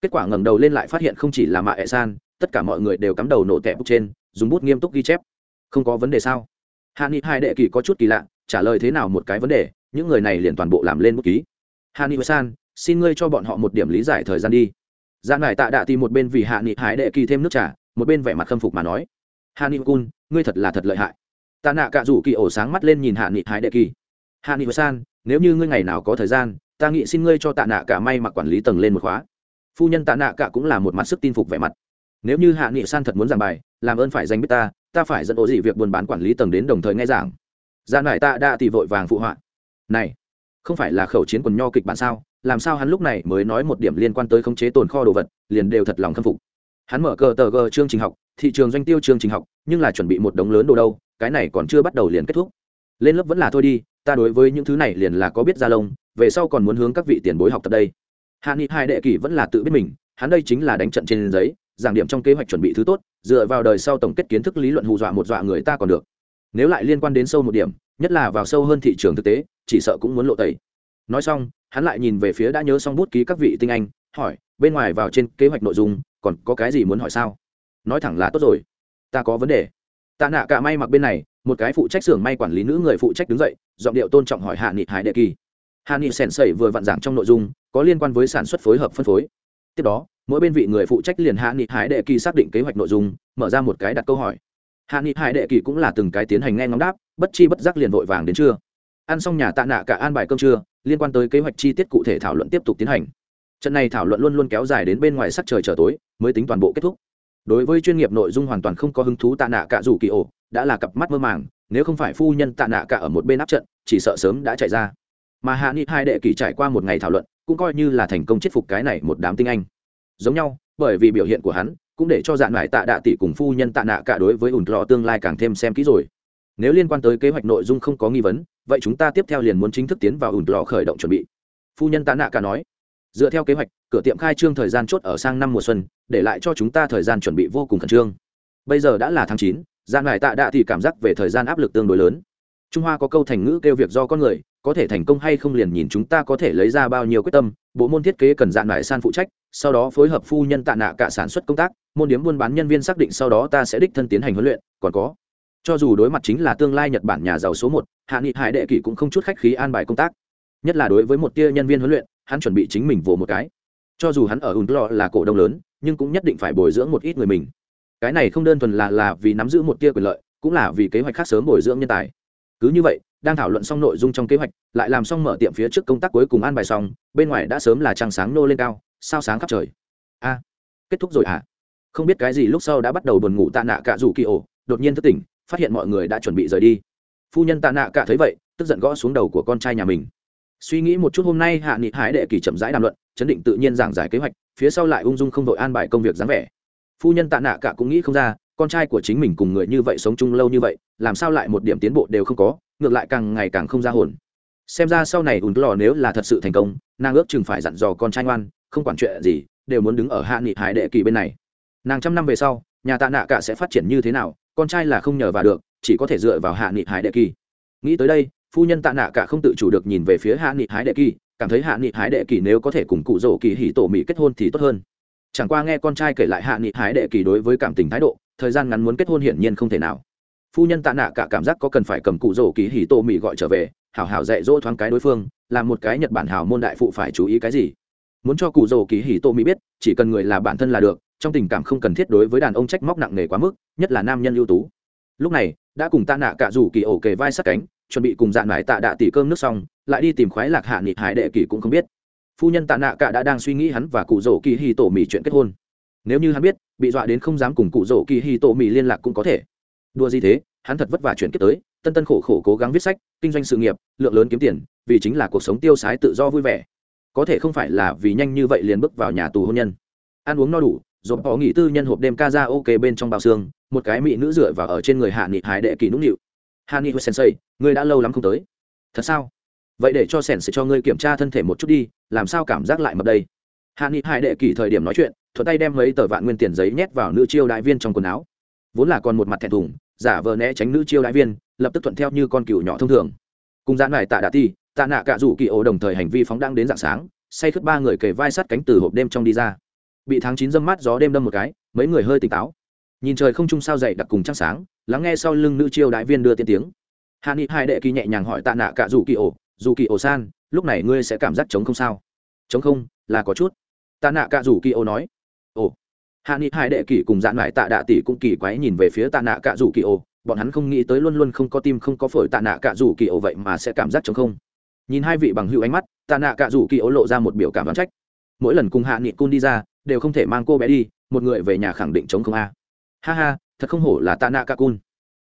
Kết quả ngẩng đầu lên lại phát hiện không chỉ là mạ ẹ san tất cả mọi người đều cắm đầu nổ tẻ bút trên, dùng bút nghiêm túc ghi chép. Không có vấn đề sao? Hạ nghị hai đệ kỳ có chút kỳ lạ, trả lời thế nào một cái vấn đề, những người này liền toàn bộ làm lên bút ký. Hạ nghị san xin ngươi cho bọn họ một điểm lý giải thời gian đi. Dạ gian ngài tạ đạ tìm một bên vì hạ nghị hải đệ kỳ thêm nước trà, một bên vẻ mặt khâm phục mà nói. Hạ nghị cun, ngươi thật là thật lợi hại. Tạ nạ cạ rủ kỳ ổ sáng mắt lên nhìn hạ nghị hải đệ kỳ. Hạ nghị san nếu như ngươi ngày nào có thời gian, ta nghĩ xin ngươi cho tạ nạ cả may mặc quản lý tầng lên một khóa. Phu nhân tạ nạ cả cũng là một mặt sức tin phục vẻ mặt nếu như hạ nghị san thật muốn giảng bài, làm ơn phải danh biết ta ta phải dẫn ổ gì việc buôn bán quản lý tầng đến đồng thời nghe giảng. Dạ Gian lại ta đã thì vội vàng phụ họa. Này, không phải là khẩu chiến quần nho kịch bản sao? Làm sao hắn lúc này mới nói một điểm liên quan tới khống chế tồn kho đồ vật, liền đều thật lòng khâm phục? Hắn mở cờ tờ gờ chương trình học, thị trường doanh tiêu chương trình học, nhưng là chuẩn bị một đống lớn đồ đâu, cái này còn chưa bắt đầu liền kết thúc. Lên lớp vẫn là thôi đi, ta đối với những thứ này liền là có biết ra lông, về sau còn muốn hướng các vị tiền bối học tập đây. Hạ nghị hai đệ kỷ vẫn là tự biết mình, hắn đây chính là đánh trận trên giấy giảng điểm trong kế hoạch chuẩn bị thứ tốt, dựa vào đời sau tổng kết kiến thức lý luận hù dọa một dọa người ta còn được. Nếu lại liên quan đến sâu một điểm, nhất là vào sâu hơn thị trường thực tế, chỉ sợ cũng muốn lộ tẩy. Nói xong, hắn lại nhìn về phía đã nhớ xong bút ký các vị tinh anh, hỏi, bên ngoài vào trên kế hoạch nội dung, còn có cái gì muốn hỏi sao? Nói thẳng là, tốt rồi, ta có vấn đề. Tạ nạ cả may mặc bên này, một cái phụ trách xưởng may quản lý nữ người phụ trách đứng dậy, giọng điệu tôn trọng hỏi hạ nghị hải đệ kỳ. Hạ nghị sèn sẩy vừa vặn giảng trong nội dung, có liên quan với sản xuất phối hợp phân phối tiếp đó, mỗi bên vị người phụ trách liền hạ nghị hải đệ kỳ xác định kế hoạch nội dung, mở ra một cái đặt câu hỏi. Hạ nghị hải đệ kỳ cũng là từng cái tiến hành nghe ngóng đáp, bất chi bất giác liền vội vàng đến trưa. Ăn xong nhà tạ nạ cả an bài cơm trưa, liên quan tới kế hoạch chi tiết cụ thể thảo luận tiếp tục tiến hành. Trận này thảo luận luôn luôn kéo dài đến bên ngoài sắc trời trở tối, mới tính toàn bộ kết thúc. Đối với chuyên nghiệp nội dung hoàn toàn không có hứng thú tạ nạ cả dù kỳ ổ, đã là cặp mắt mơ màng, nếu không phải phu nhân tạ nạ cả ở một bên áp trận, chỉ sợ sớm đã chạy ra. Mà hạ nghị hai đệ kỳ trải qua một ngày thảo luận cũng coi như là thành công chết phục cái này một đám tinh anh. Giống nhau, bởi vì biểu hiện của hắn cũng để cho dạn lại tạ đạ tỷ cùng phu nhân tạ nạ cả đối với ủn lọ tương lai càng thêm xem kỹ rồi. Nếu liên quan tới kế hoạch nội dung không có nghi vấn, vậy chúng ta tiếp theo liền muốn chính thức tiến vào ủn lọ khởi động chuẩn bị. Phu nhân tạ nạ cả nói, dựa theo kế hoạch, cửa tiệm khai trương thời gian chốt ở sang năm mùa xuân, để lại cho chúng ta thời gian chuẩn bị vô cùng khẩn trương. Bây giờ đã là tháng chín dạ gian ngài tạ đạ thì cảm giác về thời gian áp lực tương đối lớn trung hoa có câu thành ngữ kêu việc do con người, có thể thành công hay không liền nhìn chúng ta có thể lấy ra bao nhiêu quyết tâm, bộ môn thiết kế cần dạn lại san phụ trách, sau đó phối hợp phu nhân tạ nạ cả sản xuất công tác, môn điếm buôn bán nhân viên xác định sau đó ta sẽ đích thân tiến hành huấn luyện, còn có, cho dù đối mặt chính là tương lai nhật bản nhà giàu số một, hạ nghị hải đệ kỷ cũng không chút khách khí an bài công tác. Nhất là đối với một tia nhân viên huấn luyện, hắn chuẩn bị chính mình vồ một cái. Cho dù hắn ở ùn lọ là cổ đông lớn, nhưng cũng nhất định phải bồi dưỡng một ít người mình. Cái này không đơn thuần là là vì nắm giữ một tia quyền lợi, cũng là vì kế hoạch khác sớm bồi dưỡng nhân tài cứ như vậy, đang thảo luận xong nội dung trong kế hoạch, lại làm xong mở tiệm phía trước công tác cuối cùng an bài xong, bên ngoài đã sớm là trăng sáng nô lên cao, sao sáng khắp trời. A, kết thúc rồi à không biết cái gì lúc sau đã bắt đầu buồn ngủ tạ nạ cả rủ kỳ ổ, đột nhiên thức tỉnh, phát hiện mọi người đã chuẩn bị rời đi. Phu nhân tạ nạ cả thấy vậy, tức giận gõ xuống đầu của con trai nhà mình. Suy nghĩ một chút hôm nay hạ nghị hải đệ kỳ chậm rãi đàm luận, chấn định tự nhiên giảng giải kế hoạch, phía sau lại ung dung không đội an bài công việc dáng vẻ. Phu nhân tạ nạ cả cũng nghĩ không ra con trai của chính mình cùng người như vậy sống chung lâu như vậy, làm sao lại một điểm tiến bộ đều không có, ngược lại càng ngày càng không ra hồn. Xem ra sau này ùn lò nếu là thật sự thành công, nàng ước chừng phải dặn dò con trai ngoan, không quản chuyện gì, đều muốn đứng ở hạ nghị hải đệ kỳ bên này. Nàng trăm năm về sau, nhà tạ nạ cả sẽ phát triển như thế nào, con trai là không nhờ vào được, chỉ có thể dựa vào hạ nghị hải đệ kỳ. Nghĩ tới đây, phu nhân tạ nạ cả không tự chủ được nhìn về phía hạ nghị hải đệ kỳ, cảm thấy hạ nghị Hải đệ kỳ nếu có thể cùng cụ rổ kỳ hỉ tổ mỹ kết hôn thì tốt hơn. Chẳng qua nghe con trai kể lại hạ nghị Hải đệ kỳ đối với cảm tình thái độ thời gian ngắn muốn kết hôn hiển nhiên không thể nào. Phu nhân tạ nạ cả cảm giác có cần phải cầm cụ rổ kỳ hỉ tô mỹ gọi trở về, hảo hảo dạy dỗ thoáng cái đối phương làm một cái nhật bản hảo môn đại phụ phải chú ý cái gì. Muốn cho cụ rổ kỳ hỉ tô mỹ biết, chỉ cần người là bản thân là được, trong tình cảm không cần thiết đối với đàn ông trách móc nặng nề quá mức, nhất là nam nhân ưu tú. Lúc này, đã cùng tạ nạ cả rủ kỳ ổ kề vai sát cánh, chuẩn bị cùng dạn mải tạ đạ tỷ cơm nước xong, lại đi tìm khoái lạc hạ nghị hải đệ kỳ cũng không biết. Phu nhân tạ nạ cả đã đang suy nghĩ hắn và cụ rổ kỳ hì tổ mỹ chuyện kết hôn nếu như hắn biết, bị dọa đến không dám cùng cụ rỗ kỳ hi tổ mỹ liên lạc cũng có thể. Đua gì thế, hắn thật vất vả chuyển kiếp tới, tân tân khổ khổ cố gắng viết sách, kinh doanh sự nghiệp, lượng lớn kiếm tiền, vì chính là cuộc sống tiêu sái tự do vui vẻ. Có thể không phải là vì nhanh như vậy liền bước vào nhà tù hôn nhân. Ăn uống no đủ rồi bỏ nghỉ tư nhân hộp đêm ca ra ok bên trong bao xương, một cái mỹ nữ dựa và ở trên người hạ nghị hải đệ kỳ nũng nịu. Hạ nghị sensei, ngươi đã lâu lắm không tới. Thật sao? Vậy để cho sensei cho ngươi kiểm tra thân thể một chút đi, làm sao cảm giác lại mập đây? Hạ nghị hải đệ kỳ thời điểm nói chuyện, thuận tay đem mấy tờ vạn nguyên tiền giấy nhét vào nữ chiêu đại viên trong quần áo. Vốn là còn một mặt thẹn thùng, giả vờ né tránh nữ chiêu đại viên, lập tức thuận theo như con cừu nhỏ thông thường. Cùng giãn lại tạ đạ ti, tạ nạ cả rủ kỳ ổ đồng thời hành vi phóng đang đến dạng sáng, say khướt ba người kề vai sát cánh từ hộp đêm trong đi ra. Bị tháng chín dâm mát gió đêm đâm một cái, mấy người hơi tỉnh táo. Nhìn trời không trung sao dậy đặc cùng trăng sáng, lắng nghe sau lưng nữ chiêu đại viên đưa tiên tiếng. Hạ nghị hai đệ kỳ nhẹ nhàng hỏi tạ nạ cả dù kỳ ổ, dù kỳ ổ san, lúc này ngươi sẽ cảm giác chống không sao? Chống không, là có chút tạ nạ cả rủ kỳ Ô nói. Ồ, hạ nghị hai đệ kỳ cùng dạn lại tạ đạ tỷ cũng kỳ quái nhìn về phía tạ nạ cả rủ kỳ Ô. bọn hắn không nghĩ tới luôn luôn không có tim không có phổi tạ nạ cả rủ kỳ Ô vậy mà sẽ cảm giác chống không. Nhìn hai vị bằng hữu ánh mắt, tạ nạ cả rủ kỳ Ô lộ ra một biểu cảm đoán trách. Mỗi lần cùng hạ nghị cun đi ra, đều không thể mang cô bé đi, một người về nhà khẳng định chống không a. Ha ha, thật không hổ là tạ nạ cạ cun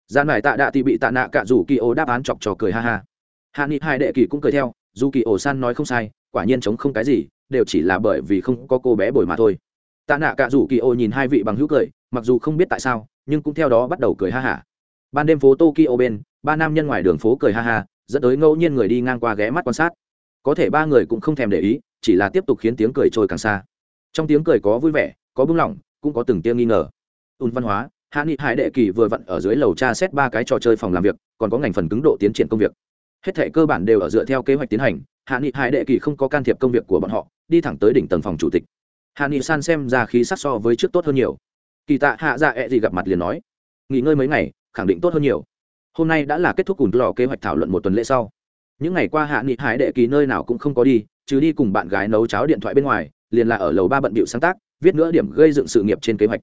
gian dạ mải tạ đạ thì bị tạ nạ cả rủ kỳ ô đáp án chọc trò cười ha ha. Hạ nghị hai đệ kỳ cũng cười theo, dù kỳ ổ san nói không sai, quả nhiên chống không cái gì đều chỉ là bởi vì không có cô bé bồi mà thôi. Tạ nạ cả dù kỳ ô nhìn hai vị bằng hữu cười, mặc dù không biết tại sao, nhưng cũng theo đó bắt đầu cười ha hả. Ban đêm phố tokyo bên, ba nam nhân ngoài đường phố cười ha ha, dẫn tới ngẫu nhiên người đi ngang qua ghé mắt quan sát. Có thể ba người cũng không thèm để ý, chỉ là tiếp tục khiến tiếng cười trôi càng xa. Trong tiếng cười có vui vẻ, có bưng lỏng, cũng có từng tiếng nghi ngờ. Ùn văn hóa, hạ nghị hải đệ kỳ vừa vặn ở dưới lầu tra xét ba cái trò chơi phòng làm việc, còn có ngành phần cứng độ tiến triển công việc. Hết thể cơ bản đều ở dựa theo kế hoạch tiến hành, hạ nghị hải đệ kỳ không có can thiệp công việc của bọn họ đi thẳng tới đỉnh tầng phòng chủ tịch. Hạ nghị san xem ra khí sắc so với trước tốt hơn nhiều. Kỳ tạ hạ dạ ẹ、e、gì gặp mặt liền nói, nghỉ ngơi mấy ngày, khẳng định tốt hơn nhiều. Hôm nay đã là kết thúc cùng lò kế hoạch thảo luận một tuần lễ sau. Những ngày qua hạ nghị hải đệ kỳ nơi nào cũng không có đi chứ đi cùng bạn gái nấu cháo điện thoại bên ngoài, liền là ở lầu ba bận bịu sáng tác, viết nữa điểm gây dựng sự nghiệp trên kế hoạch.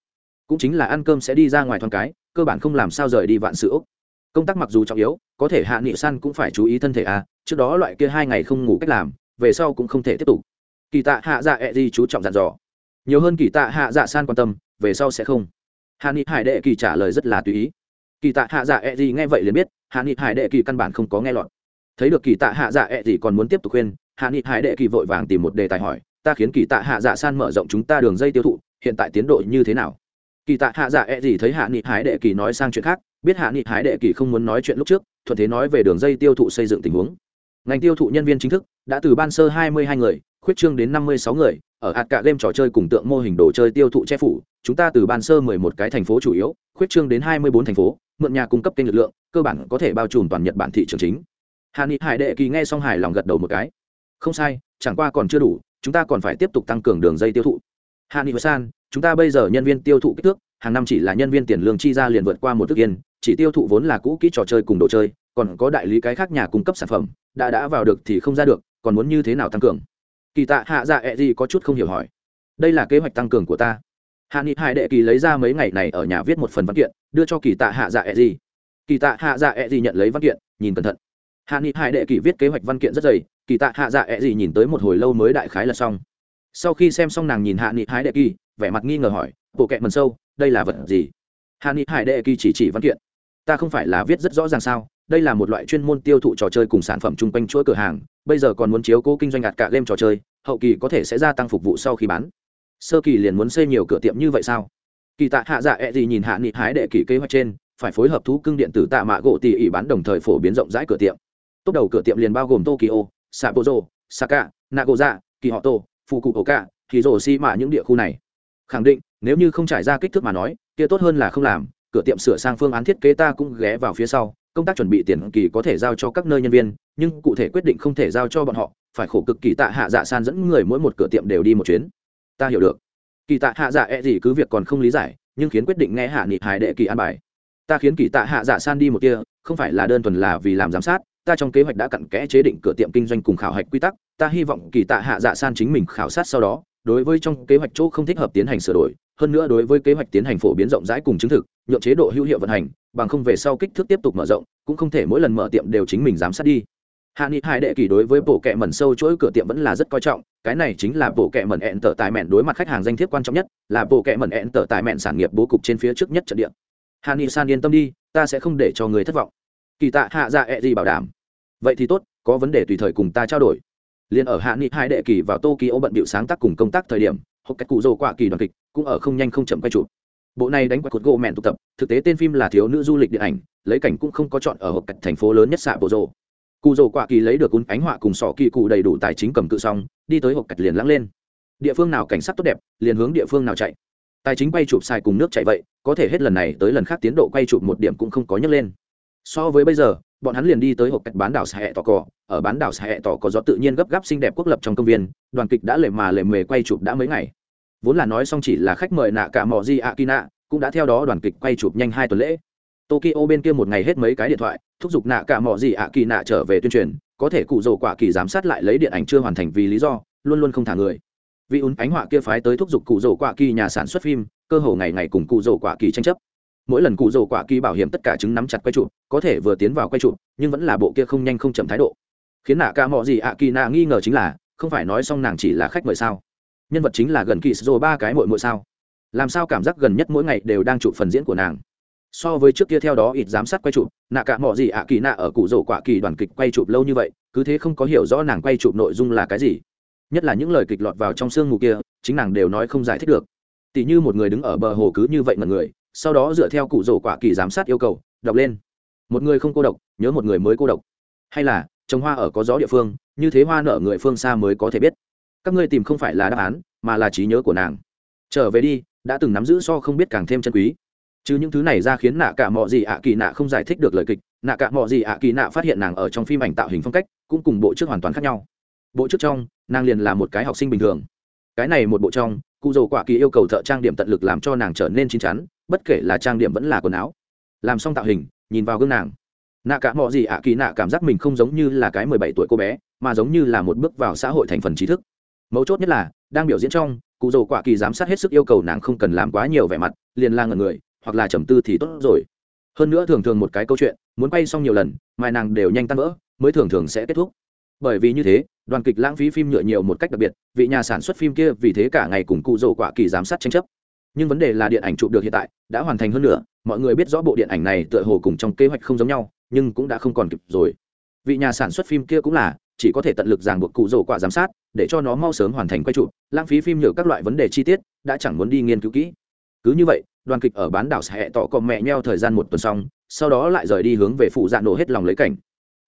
Cũng chính là ăn cơm sẽ đi ra ngoài thoáng cái, cơ bản không làm sao rời đi vạn sự úc. Công tác mặc dù trọng yếu, có thể hạ nghị san cũng phải chú ý thân thể à trước đó loại kia hai ngày không ngủ cách làm, về sau cũng không thể tiếp tục kỳ tạ hạ dạ ẹ、e、di chú trọng dặn dò. Nhiều hơn kỳ tạ hạ dạ san quan tâm, về sau sẽ không. Hạ nghị hải đệ kỳ trả lời rất là tùy ý. Kỳ tạ hạ dạ ẹ、e、di nghe vậy liền biết hạ nghị hải đệ kỳ căn bản không có nghe lọt. Thấy được kỳ tạ hạ dạ ẹ、e、di còn muốn tiếp tục khuyên hạ nghị hải đệ kỳ vội vàng tìm một đề tài hỏi, ta khiến kỳ tạ hạ dạ san mở rộng chúng ta đường dây tiêu thụ, hiện tại tiến độ như thế nào? Kỳ tạ hạ dạ ẹ、e、gì thấy hạ nghị hải đệ kỳ nói sang chuyện khác, biết hạ nghị hải đệ kỳ không muốn nói chuyện lúc trước, thuận thế nói về đường dây tiêu thụ xây dựng tình huống ngành tiêu thụ nhân viên chính thức đã từ ban sơ hai mươi hai người, khuyết trương đến năm mươi sáu người, ở hạt cả game trò chơi cùng tượng mô hình đồ chơi tiêu thụ che phủ, chúng ta từ ban sơ mười một cái thành phố chủ yếu, khuyết trương đến hai mươi bốn thành phố, mượn nhà cung cấp kênh lực lượng, cơ bản có thể bao trùm toàn nhật bản thị trường chính. Hạ nghị hải đệ kỳ nghe xong hài lòng gật đầu một cái. Không sai, chẳng qua còn chưa đủ, chúng ta còn phải tiếp tục tăng cường đường dây tiêu thụ. Hạ nghị san, chúng ta bây giờ nhân viên tiêu thụ kích thước, hàng năm chỉ là nhân viên tiền lương chi ra liền vượt qua một thức yên, chỉ tiêu thụ vốn là cũ kỹ trò chơi cùng đồ chơi còn có đại lý cái khác nhà cung cấp sản phẩm, đã đã vào được thì không ra được, còn muốn như thế nào tăng cường? Kỳ tạ hạ dạ ẹ、e、gì có chút không hiểu hỏi. Đây là kế hoạch tăng cường của ta. Hạ nghị hải đệ kỳ lấy ra mấy ngày này ở nhà viết một phần văn kiện, đưa cho kỳ tạ hạ dạ ẹ、e、gì kỳ tạ hạ dạ ẹ、e、gì nhận lấy văn kiện, nhìn cẩn thận. Hạ nghị hải đệ kỳ viết kế hoạch văn kiện rất dày, kỳ tạ hạ dạ ẹ、e、gì nhìn tới một hồi lâu mới đại khái là xong. Sau khi xem xong nàng nhìn hạ nghị hải đệ kỳ, vẻ mặt nghi ngờ hỏi, bộ kệ mần sâu, đây là vật gì? Hạ nghị hải đệ kỳ chỉ chỉ văn kiện. Ta không phải là viết rất rõ ràng sao? Đây là một loại chuyên môn tiêu thụ trò chơi cùng sản phẩm chung quanh chuỗi cửa hàng, bây giờ còn muốn chiếu cố kinh doanh ạt cả game trò chơi, hậu kỳ có thể sẽ gia tăng phục vụ sau khi bán. Sơ kỳ liền muốn xây nhiều cửa tiệm như vậy sao? Kỳ tạ hạ dạ ẹ、e、gì nhìn hạ nghị hái đệ kỳ kế hoạch trên, phải phối hợp thú cưng điện tử tạ mạ gỗ tỉ ỉ bán đồng thời phổ biến rộng rãi cửa tiệm. Tốt đầu cửa tiệm liền bao gồm tokyo sapozo saka, nagoya kỳ họ tô fukuoka thì rổ xi mạ những địa khu này. Khẳng định, nếu như không trải ra kích thước mà nói, kia tốt hơn là không làm, cửa tiệm sửa sang phương án thiết kế ta cũng ghé vào phía sau công tác chuẩn bị tiền kỳ có thể giao cho các nơi nhân viên, nhưng cụ thể quyết định không thể giao cho bọn họ, phải khổ cực kỳ tạ hạ dạ san dẫn người mỗi một cửa tiệm đều đi một chuyến. Ta hiểu được. Kỳ tạ hạ dạ e gì cứ việc còn không lý giải, nhưng khiến quyết định nghe hạ nghị hải đệ kỳ an bài. Ta khiến kỳ tạ hạ dạ san đi một kia, không phải là đơn thuần là vì làm giám sát, ta trong kế hoạch đã cặn kẽ chế định cửa tiệm kinh doanh cùng khảo hạch quy tắc, ta hy vọng kỳ tạ hạ dạ san chính mình khảo sát sau đó, đối với trong kế hoạch chỗ không thích hợp tiến hành sửa đổi hơn nữa đối với kế hoạch tiến hành phổ biến rộng rãi cùng chứng thực, nhượng chế độ hữu hiệu vận hành, bằng không về sau kích thước tiếp tục mở rộng, cũng không thể mỗi lần mở tiệm đều chính mình giám sát đi. Hạ nghị hai đệ kỳ đối với bộ kệ mẩn sâu chuỗi cửa tiệm vẫn là rất coi trọng, cái này chính là bộ kệ mẩn ẹn tở tài mẹn đối mặt khách hàng danh thiếp quan trọng nhất, là bộ kệ mẩn ẹn tở tài mẹn sản nghiệp bố cục trên phía trước nhất trận địa. Hạ nghị san yên tâm đi, ta sẽ không để cho người thất vọng. Kỳ tạ hạ dạ gì bảo đảm. Vậy thì tốt, có vấn đề tùy thời cùng ta trao đổi. Liền ở hạ nghị hai đệ kỳ vào tokyo bận bịu sáng tác cùng công tác thời điểm hoặc cách cụ dầu quạ kỳ đoàn kịch cũng ở không nhanh không chậm quay chụp. Bộ này đánh quạt cột gỗ mẹn tụ tập, thực tế tên phim là thiếu nữ du lịch điện ảnh, lấy cảnh cũng không có chọn ở hộp cạch thành phố lớn nhất xạ bộ rồ. Cụ rồ quả kỳ lấy được cún ánh họa cùng sọ kỳ cụ đầy đủ tài chính cầm cự xong, đi tới hộp cạch liền lắng lên. Địa phương nào cảnh sát tốt đẹp, liền hướng địa phương nào chạy. Tài chính quay chụp sai cùng nước chạy vậy, có thể hết lần này tới lần khác tiến độ quay chụp một điểm cũng không có nhấc lên. So với bây giờ, bọn hắn liền đi tới hộp cạch bán đảo xã hẹ tỏ cỏ ở bán đảo xã hẹ tỏ có gió tự nhiên gấp gáp xinh đẹp quốc lập trong công viên, đoàn kịch đã lề mà lề mề quay chụp đã mấy ngày vốn là nói xong chỉ là khách mời nạ cả mò di akina cũng đã theo đó đoàn kịch quay chụp nhanh hai tuần lễ. Tokyo bên kia một ngày hết mấy cái điện thoại, thúc giục nạ cả mò di akina trở về tuyên truyền, có thể cụ dầu quả kỳ giám sát lại lấy điện ảnh chưa hoàn thành vì lý do, luôn luôn không thả người. Vì ún ánh họa kia phái tới thúc giục cụ dầu quả kỳ nhà sản xuất phim, cơ hồ ngày ngày cùng cụ dầu quả kỳ tranh chấp. Mỗi lần cụ dầu quả kỳ bảo hiểm tất cả chứng nắm chặt quay chụp, có thể vừa tiến vào quay chụp, nhưng vẫn là bộ kia không nhanh không chậm thái độ. Khiến nạ cả mò gì ạ kỳ nạ nghi ngờ chính là, không phải nói xong nàng chỉ là khách mời sao? Nhân vật chính là gần kỳ rồi ba cái mội mội sao? Làm sao cảm giác gần nhất mỗi ngày đều đang chụp phần diễn của nàng? So với trước kia theo đó ít giám sát quay chụp, nạ cả mọi gì ạ, kỳ nạ ở cụ rổ quả kỳ đoàn kịch quay chụp lâu như vậy, cứ thế không có hiểu rõ nàng quay chụp nội dung là cái gì. Nhất là những lời kịch lọt vào trong sương mù kia, chính nàng đều nói không giải thích được. Tỷ như một người đứng ở bờ hồ cứ như vậy mà người, sau đó dựa theo cụ rổ quả kỳ giám sát yêu cầu, đọc lên. Một người không cô độc, nhớ một người mới cô độc. Hay là, trồng hoa ở có gió địa phương, như thế hoa nở người phương xa mới có thể biết các ngươi tìm không phải là đáp án, mà là trí nhớ của nàng. Trở về đi, đã từng nắm giữ so không biết càng thêm chân quý. Chứ những thứ này ra khiến nạ cả mọi gì ạ kỳ nạ không giải thích được lời kịch, nạ cả mọi gì ạ kỳ nạ phát hiện nàng ở trong phim ảnh tạo hình phong cách, cũng cùng bộ trước hoàn toàn khác nhau. Bộ trước trong, nàng liền là một cái học sinh bình thường. Cái này một bộ trong, cụ dầu quả kỳ yêu cầu thợ trang điểm tận lực làm cho nàng trở nên chín chắn, bất kể là trang điểm vẫn là quần áo. Làm xong tạo hình, nhìn vào gương nàng. Nạ cả mọi gì ạ kỳ nạ cảm giác mình không giống như là cái mười bảy tuổi cô bé, mà giống như là một bước vào xã hội thành phần trí thức mấu chốt nhất là, đang biểu diễn trong, cụ dầu quả kỳ giám sát hết sức yêu cầu nàng không cần làm quá nhiều vẻ mặt, liền la ngần người, hoặc là trầm tư thì tốt rồi. Hơn nữa thường thường một cái câu chuyện, muốn quay xong nhiều lần, mà nàng đều nhanh tan vỡ, mới thường thường sẽ kết thúc. Bởi vì như thế, đoàn kịch lãng phí phim nhựa nhiều một cách đặc biệt, vị nhà sản xuất phim kia vì thế cả ngày cùng cụ dầu quả kỳ giám sát tranh chấp. Nhưng vấn đề là điện ảnh chụp được hiện tại, đã hoàn thành hơn nữa mọi người biết rõ bộ điện ảnh này tựa hồ cùng trong kế hoạch không giống nhau, nhưng cũng đã không còn kịp rồi. Vị nhà sản xuất phim kia cũng là chỉ có thể tận lực ràng buộc cụ rổ quả giám sát, để cho nó mau sớm hoàn thành quay trụ. Lãng phí phim nhựa các loại vấn đề chi tiết, đã chẳng muốn đi nghiên cứu kỹ. Cứ như vậy, đoàn kịch ở bán đảo sẽ tỏ cọm mẹ nheo thời gian một tuần xong, sau đó lại rời đi hướng về phụ dạ nổ hết lòng lấy cảnh.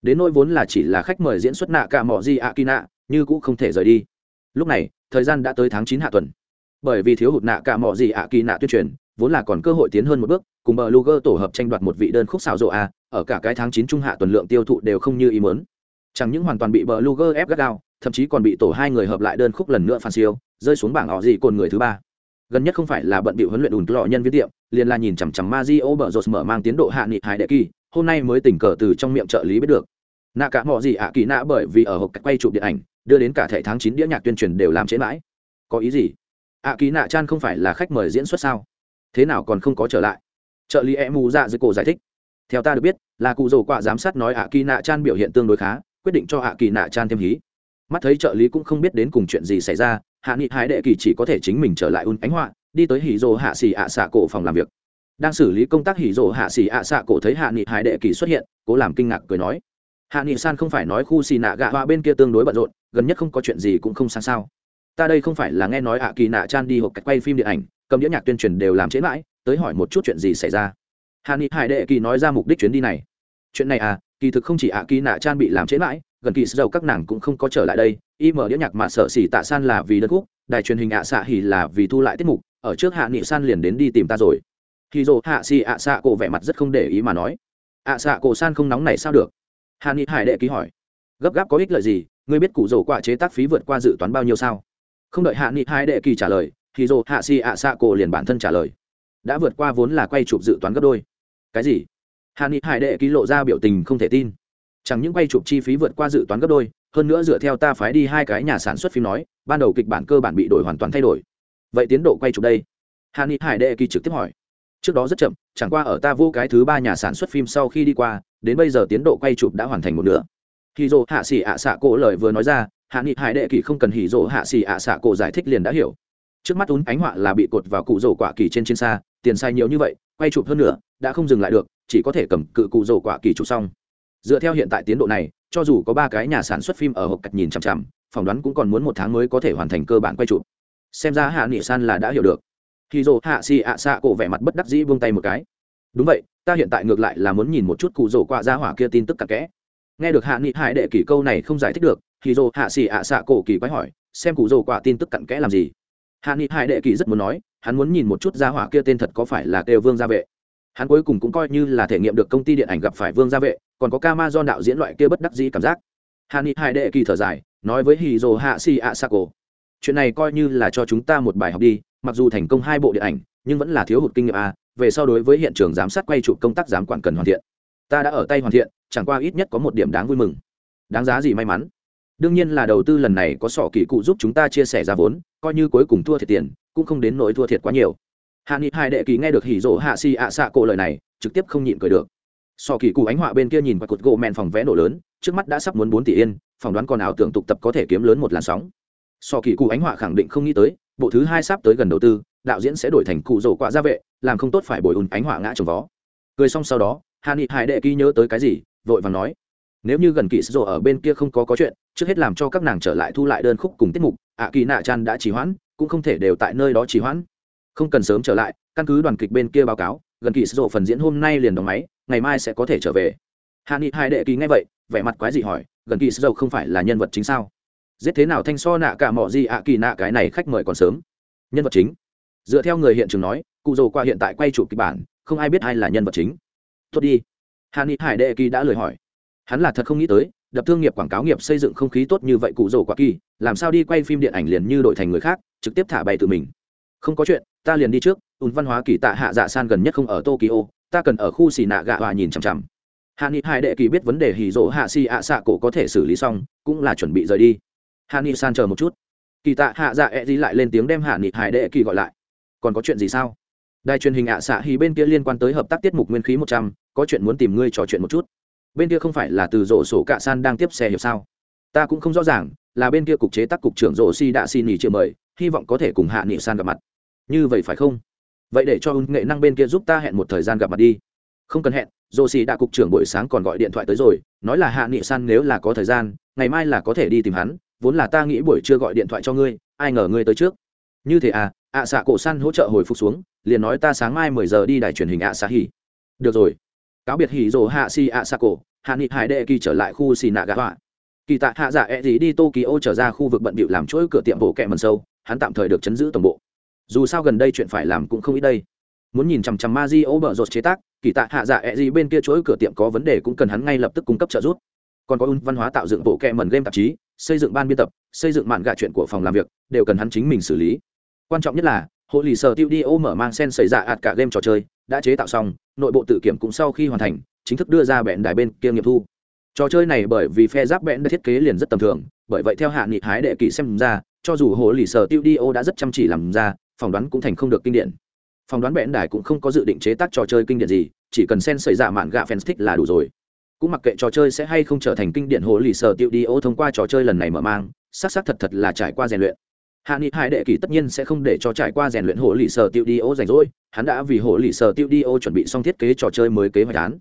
Đến nỗi vốn là chỉ là khách mời diễn xuất nạ cả mỏ di nạ, như cũng không thể rời đi. Lúc này, thời gian đã tới tháng chín hạ tuần. Bởi vì thiếu hụt nạ cả mỏ gì ạ kỳ nạ tuyên truyền, vốn là còn cơ hội tiến hơn một bước, cùng bờ luger tổ hợp tranh đoạt một vị đơn khúc xào rộ a, ở cả cái tháng chín trung hạ tuần lượng tiêu thụ đều không như ý muốn chẳng những hoàn toàn bị bờ luger ép gắt gao, thậm chí còn bị tổ hai người hợp lại đơn khúc lần nữa phản siêu, rơi xuống bảng họ gì cồn người thứ ba. Gần nhất không phải là bận bị huấn luyện ủn lọ nhân viên tiệm, liền là nhìn chằm chằm ma di ô bờ rột mở mang tiến độ hạ nghị hải đệ kỳ, hôm nay mới tình cờ từ trong miệng trợ lý biết được. Nạ cả mọi gì ạ kỳ nạ bởi vì ở hộp quay chụp điện ảnh, đưa đến cả thể tháng chín đĩa nhạc tuyên truyền đều làm chế mãi. Có ý gì? Ạ kỳ nạ chan không phải là khách mời diễn xuất sao? Thế nào còn không có trở lại? Trợ lý em mù dạ dưới cổ giải thích. Theo ta được biết, là cụ dầu quả giám sát nói ạ kỳ nạ chan biểu hiện tương đối khá quyết định cho Hạ kỳ nạ chan thêm hí. Mắt thấy trợ lý cũng không biết đến cùng chuyện gì xảy ra, hạ nghị Hải đệ kỳ chỉ có thể chính mình trở lại un ánh họa đi tới hỉ rồ hạ xì ạ xạ cổ phòng làm việc. Đang xử lý công tác hỉ rồ hạ xì ạ xạ cổ thấy hạ nghị Hải đệ kỳ xuất hiện, cố làm kinh ngạc cười nói. Hạ nghị san không phải nói khu xì nạ gạ hoa bên kia tương đối bận rộn, gần nhất không có chuyện gì cũng không sang sao. Ta đây không phải là nghe nói ạ kỳ nạ chan đi hộp cách quay phim điện ảnh, cầm đĩa nhạc tuyên truyền đều làm chế mãi, tới hỏi một chút chuyện gì xảy ra. Hạ nghị hải đệ kỳ nói ra mục đích chuyến đi này. Chuyện này à kỳ thực không chỉ ạ kỳ nạ chan bị làm chế mãi, gần kỳ dầu các nàng cũng không có trở lại đây. Y mở đĩa nhạc mà sợ xỉ tạ san là vì đất quốc đài truyền hình ạ xạ hỉ là vì thu lại tiết mục, ở trước hạ nghị san liền đến đi tìm ta rồi. Khi dồ hạ xì ạ xạ cổ vẻ mặt rất không để ý mà nói. Ạ xạ cổ san không nóng này sao được? Hạ nghị hải đệ ký hỏi. Gấp gáp có ích lợi gì? Ngươi biết cụ rổ quả chế tác phí vượt qua dự toán bao nhiêu sao? Không đợi hạ nghị hải đệ kỳ trả lời thì dồ hạ xì ạ xạ cổ liền bản thân trả lời. Đã vượt qua vốn là quay chụp dự toán gấp đôi. Cái gì? Hạ nghị hải đệ ký lộ ra biểu tình không thể tin. Chẳng những quay chụp chi phí vượt qua dự toán gấp đôi, hơn nữa dựa theo ta phái đi hai cái nhà sản xuất phim nói, ban đầu kịch bản cơ bản bị đổi hoàn toàn thay đổi. Vậy tiến độ quay chụp đây? Hạ nghị hải đệ kỳ trực tiếp hỏi. Trước đó rất chậm, chẳng qua ở ta vô cái thứ ba nhà sản xuất phim sau khi đi qua, đến bây giờ tiến độ quay chụp đã hoàn thành một nửa. Hì dỗ hạ xỉ ạ xạ cổ lời vừa nói ra hạ nghị hải đệ kỳ không cần hì dỗ hạ xỉ ạ xạ cổ giải thích liền đã hiểu. Trước mắt ún ánh họa là bị cột vào cụ rổ quả kỳ trên trên xa, tiền sai nhiều như vậy, quay chụp hơn nữa đã không dừng lại được chỉ có thể cầm cự cụ rổ quả kỳ chụp xong. Dựa theo hiện tại tiến độ này, cho dù có ba cái nhà sản xuất phim ở hộp cạch nhìn chằm chằm, phỏng đoán cũng còn muốn một tháng mới có thể hoàn thành cơ bản quay chụp. Xem ra hạ nghị san là đã hiểu được. Khi dồ hạ xì ạ xạ cổ vẻ mặt bất đắc dĩ vung tay một cái. Đúng vậy, ta hiện tại ngược lại là muốn nhìn một chút cụ rổ quạ ra hỏa kia tin tức cặn kẽ. Nghe được hạ nghị hải đệ kỷ câu này không giải thích được, khi dồ hạ xì ạ xạ cổ kỳ quái hỏi, xem cụ rổ quạ tin tức cặn kẽ làm gì? Hạ nghị hải đệ kỷ rất muốn nói, hắn muốn nhìn một chút ra hỏa kia tên thật có phải là kêu vương gia vệ hắn cuối cùng cũng coi như là thể nghiệm được công ty điện ảnh gặp phải vương gia vệ, còn có ca ma do đạo diễn loại kia bất đắc dĩ cảm giác. Hạ ni hai đệ kỳ thở dài, nói với hì dồ hạ si ạ xạ cổ chuyện này coi như là cho chúng ta một bài học đi, mặc dù thành công hai bộ điện ảnh, nhưng vẫn là thiếu hụt kinh nghiệm a về sau đối với hiện trường giám sát quay chụp công tác giám quản cần hoàn thiện. Ta đã ở tay hoàn thiện, chẳng qua ít nhất có một điểm đáng vui mừng. Đáng giá gì may mắn? Đương nhiên là đầu tư lần này có sỏ kỳ cụ giúp chúng ta chia sẻ ra vốn, coi như cuối cùng thua thiệt tiền, cũng không đến nỗi thua thiệt quá nhiều hạ nghị hai đệ kỳ nghe được hỉ rỗ hạ si ạ xạ cổ lời này, trực tiếp không nhịn cười được. Sỏ kỳ cụ ánh họa bên kia nhìn qua cột gỗ men phòng vẽ nổ lớn, trước mắt đã sắp muốn bốn tỷ yên, phỏng đoán còn ảo tưởng tục tập có thể kiếm lớn một làn sóng. Sỏ kỳ cụ ánh họa khẳng định không nghĩ tới, bộ thứ hai sắp tới gần đầu tư, đạo diễn sẽ đổi thành cụ rổ quạ gia vệ, làm không tốt phải bồi ùn ánh hỏa ngã trồng vó. Cười xong sau đó, hạ nghị hải đệ ký nhớ tới cái gì, vội và nói, nếu như gần kỳ sổ ở bên kia không có có chuyện, trước hết làm cho các nàng trở lại thu lại đơn khúc cùng tiết mục, ạ kỳ nạ chan đã trì hoãn, cũng không thể đều tại nơi đó trì hoãn không cần sớm trở lại, căn cứ đoàn kịch bên kia báo cáo, gần kỳ rổ phần diễn hôm nay liền đóng máy, ngày mai sẽ có thể trở về. Hạ nghị hải đệ ký nghe vậy, vẻ mặt quái dị hỏi, gần kỳ rổ không phải là nhân vật chính sao? Giết thế nào thanh so nạ cả mọi gì ạ kỳ nạ cái này khách mời còn sớm? Nhân vật chính? Dựa theo người hiện trường nói, cụ dồ qua hiện tại quay chụp kịch bản, không ai biết ai là nhân vật chính. Tốt đi. Hạ nghị hải đệ kỳ đã lời hỏi. Hắn là thật không nghĩ tới, đập thương nghiệp quảng cáo nghiệp xây dựng không khí tốt như vậy cụ dồ qua kỳ, làm sao đi quay phim điện ảnh liền như đổi thành người khác, trực tiếp thả bay tự mình không có chuyện, ta liền đi trước, ùn văn hóa kỳ tạ hạ dạ san gần nhất không ở tokyo, ta cần ở khu xì nạ gạ hòa nhìn chằm chằm. Hạ nghị hải đệ kỳ biết vấn đề hì rỗ hạ xì ạ xạ cổ có thể xử lý xong, cũng là chuẩn bị rời đi. Hạ nghị san chờ một chút. Kỳ tạ hạ dạ e d lại lên tiếng đem hạ nghị hải đệ kỳ gọi lại. Còn có chuyện gì sao? Đài truyền hình ạ xạ hì bên kia liên quan tới hợp tác tiết mục nguyên khí một trăm, có chuyện muốn tìm ngươi trò chuyện một chút. Bên kia không phải là từ rổ sổ cạ san đang tiếp xe hiểu sao? Ta cũng không rõ ràng, là bên kia cục chế tác cục trưởng rổ si đã xin nghỉ triệu mời, hy vọng có thể cùng hạ nghị san gặp mặt như vậy phải không? Vậy để cho ứng nghệ năng bên kia giúp ta hẹn một thời gian gặp mặt đi. Không cần hẹn rổ xì đã cục trưởng buổi sáng còn gọi điện thoại tới rồi, nói là hạ nghị san nếu là có thời gian, ngày mai là có thể đi tìm hắn, vốn là ta nghĩ buổi trưa gọi điện thoại cho ngươi, ai ngờ ngươi tới trước. Như thế à ạ xạ cổ san hỗ trợ hồi phục xuống, liền nói ta sáng mai mười giờ đi đài truyền hình ạ xạ hỉ. Được rồi. Cáo biệt hỉ rồ hạ xì ạ xạ cổ, hạ nghị hải đệ kỳ trở lại khu xì nạ gạ họa. Kỳ tạ hạ giả e gì đi tokyo trở ra khu vực bận bịu làm chuỗi cửa tiệm bộ kẹ mần sâu, hắn tạm thời được chấn giữ tổng bộ dù sao gần đây chuyện phải làm cũng không ít đây. Muốn nhìn chằm chằm ma di ô bờ rột chế tác, kỳ tạ hạ dạ e gì bên kia chuỗi cửa tiệm có vấn đề cũng cần hắn ngay lập tức cung cấp trợ giúp. Còn có un văn hóa tạo dựng bộ kẹ mần game tạp chí, xây dựng ban biên tập, xây dựng mạn gạ chuyện của phòng làm việc, đều cần hắn chính mình xử lý. Quan trọng nhất là, hội lì sở tiêu đi ô mở mang sen xảy ra ạt cả game trò chơi, đã chế tạo xong, nội bộ tự kiểm cũng sau khi hoàn thành, chính thức đưa ra bẹn đài bên kia nghiệm thu. Trò chơi này bởi vì phe giáp bẹn đã thiết kế liền rất tầm thường, bởi vậy theo hạ nghị hái đệ kỳ xem ra, cho dù hồ lì sở tiêu đi ô đã rất chăm chỉ làm ra phỏng đoán cũng thành không được kinh điển. Phỏng đoán bẽn đài cũng không có dự định chế tác trò chơi kinh điển gì, chỉ cần sen xảy ra dạ mạn gạ fans thích là đủ rồi. Cũng mặc kệ trò chơi sẽ hay không trở thành kinh điển hồ lì sở tiêu đi ô thông qua trò chơi lần này mở mang, xác xác thật thật là trải qua rèn luyện. Hạ nghị hải đệ kỳ tất nhiên sẽ không để cho trải qua rèn luyện hồ lì sở tiêu đi ô rảnh rỗi, hắn đã vì hồ lì sở tiêu đi ô chuẩn bị xong thiết kế trò chơi mới kế hoạch án.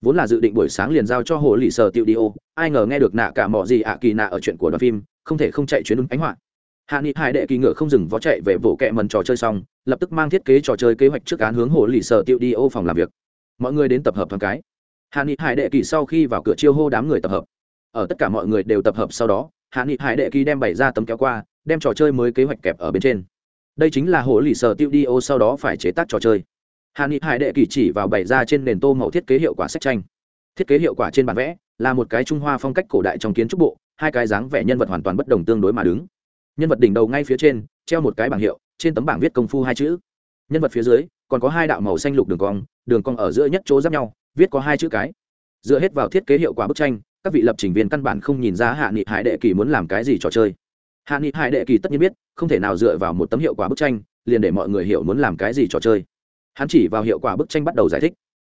Vốn là dự định buổi sáng liền giao cho hồ lì sở tiêu đi ô, ai ngờ nghe được nạ cả mọi gì ạ kỳ nạ ở chuyện của đoàn phim, không thể không chạy chuyến ứng ánh họa hạ nghị hải đệ kỳ ngựa không dừng vó chạy về vỗ kẹ mần trò chơi xong, lập tức mang thiết kế trò chơi kế hoạch trước án hướng hồ lì sở tiệu đi ô phòng làm việc. Mọi người đến tập hợp thằng cái. Hạ nghị hải đệ kỳ sau khi vào cửa chiêu hô đám người tập hợp. Ở tất cả mọi người đều tập hợp sau đó, hạ nghị hải đệ kỳ đem bày ra tấm kéo qua, đem trò chơi mới kế hoạch kẹp ở bên trên. Đây chính là hồ lì sở tiệu đi ô sau đó phải chế tác trò chơi. Hạ nghị hải đệ kỳ chỉ vào bày ra trên nền tô màu thiết kế hiệu quả sách tranh. Thiết kế hiệu quả trên bản vẽ là một cái trung hoa phong cách cổ đại trong kiến trúc bộ, hai cái dáng vẻ nhân vật hoàn toàn bất đồng tương đối mà đứng nhân vật đỉnh đầu ngay phía trên, treo một cái bảng hiệu, trên tấm bảng viết công phu hai chữ. Nhân vật phía dưới, còn có hai đạo màu xanh lục đường cong đường cong ở giữa nhất chỗ giáp nhau, viết có hai chữ cái. Dựa hết vào thiết kế hiệu quả bức tranh, các vị lập trình viên căn bản không nhìn ra hạ nghị hải đệ kỳ muốn làm cái gì trò chơi. Hạ nghị hải đệ kỳ tất nhiên biết, không thể nào dựa vào một tấm hiệu quả bức tranh, liền để mọi người hiểu muốn làm cái gì trò chơi. Hắn chỉ vào hiệu quả bức tranh bắt đầu giải thích.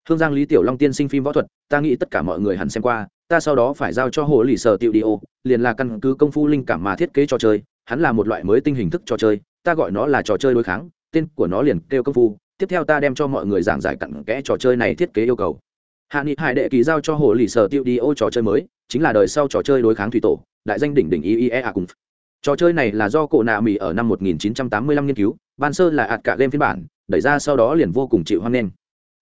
Hương giang lý tiểu long tiên sinh phim võ thuật, ta nghĩ tất cả mọi người hẳn xem qua, ta sau đó phải giao cho hồ lì sở tiệu đi ô, liền là căn cứ công phu linh cảm mà thiết kế trò chơi hắn là một loại mới tinh hình thức trò chơi, ta gọi nó là trò chơi đối kháng, tên của nó liền kêu công phu, tiếp theo ta đem cho mọi người giảng giải cặn kẽ trò chơi này thiết kế yêu cầu. Hạ nghị hải đệ ký giao cho hồ lì sở tiêu đi ô trò chơi mới, chính là đời sau trò chơi đối kháng thủy tổ, đại danh đỉnh đỉnh iea cùng trò chơi này là do cổ nạ mỹ ở năm 1985 nghiên cứu, ban sơ là ạt cả game phiên bản, đẩy ra sau đó liền vô cùng chịu hoang nghênh.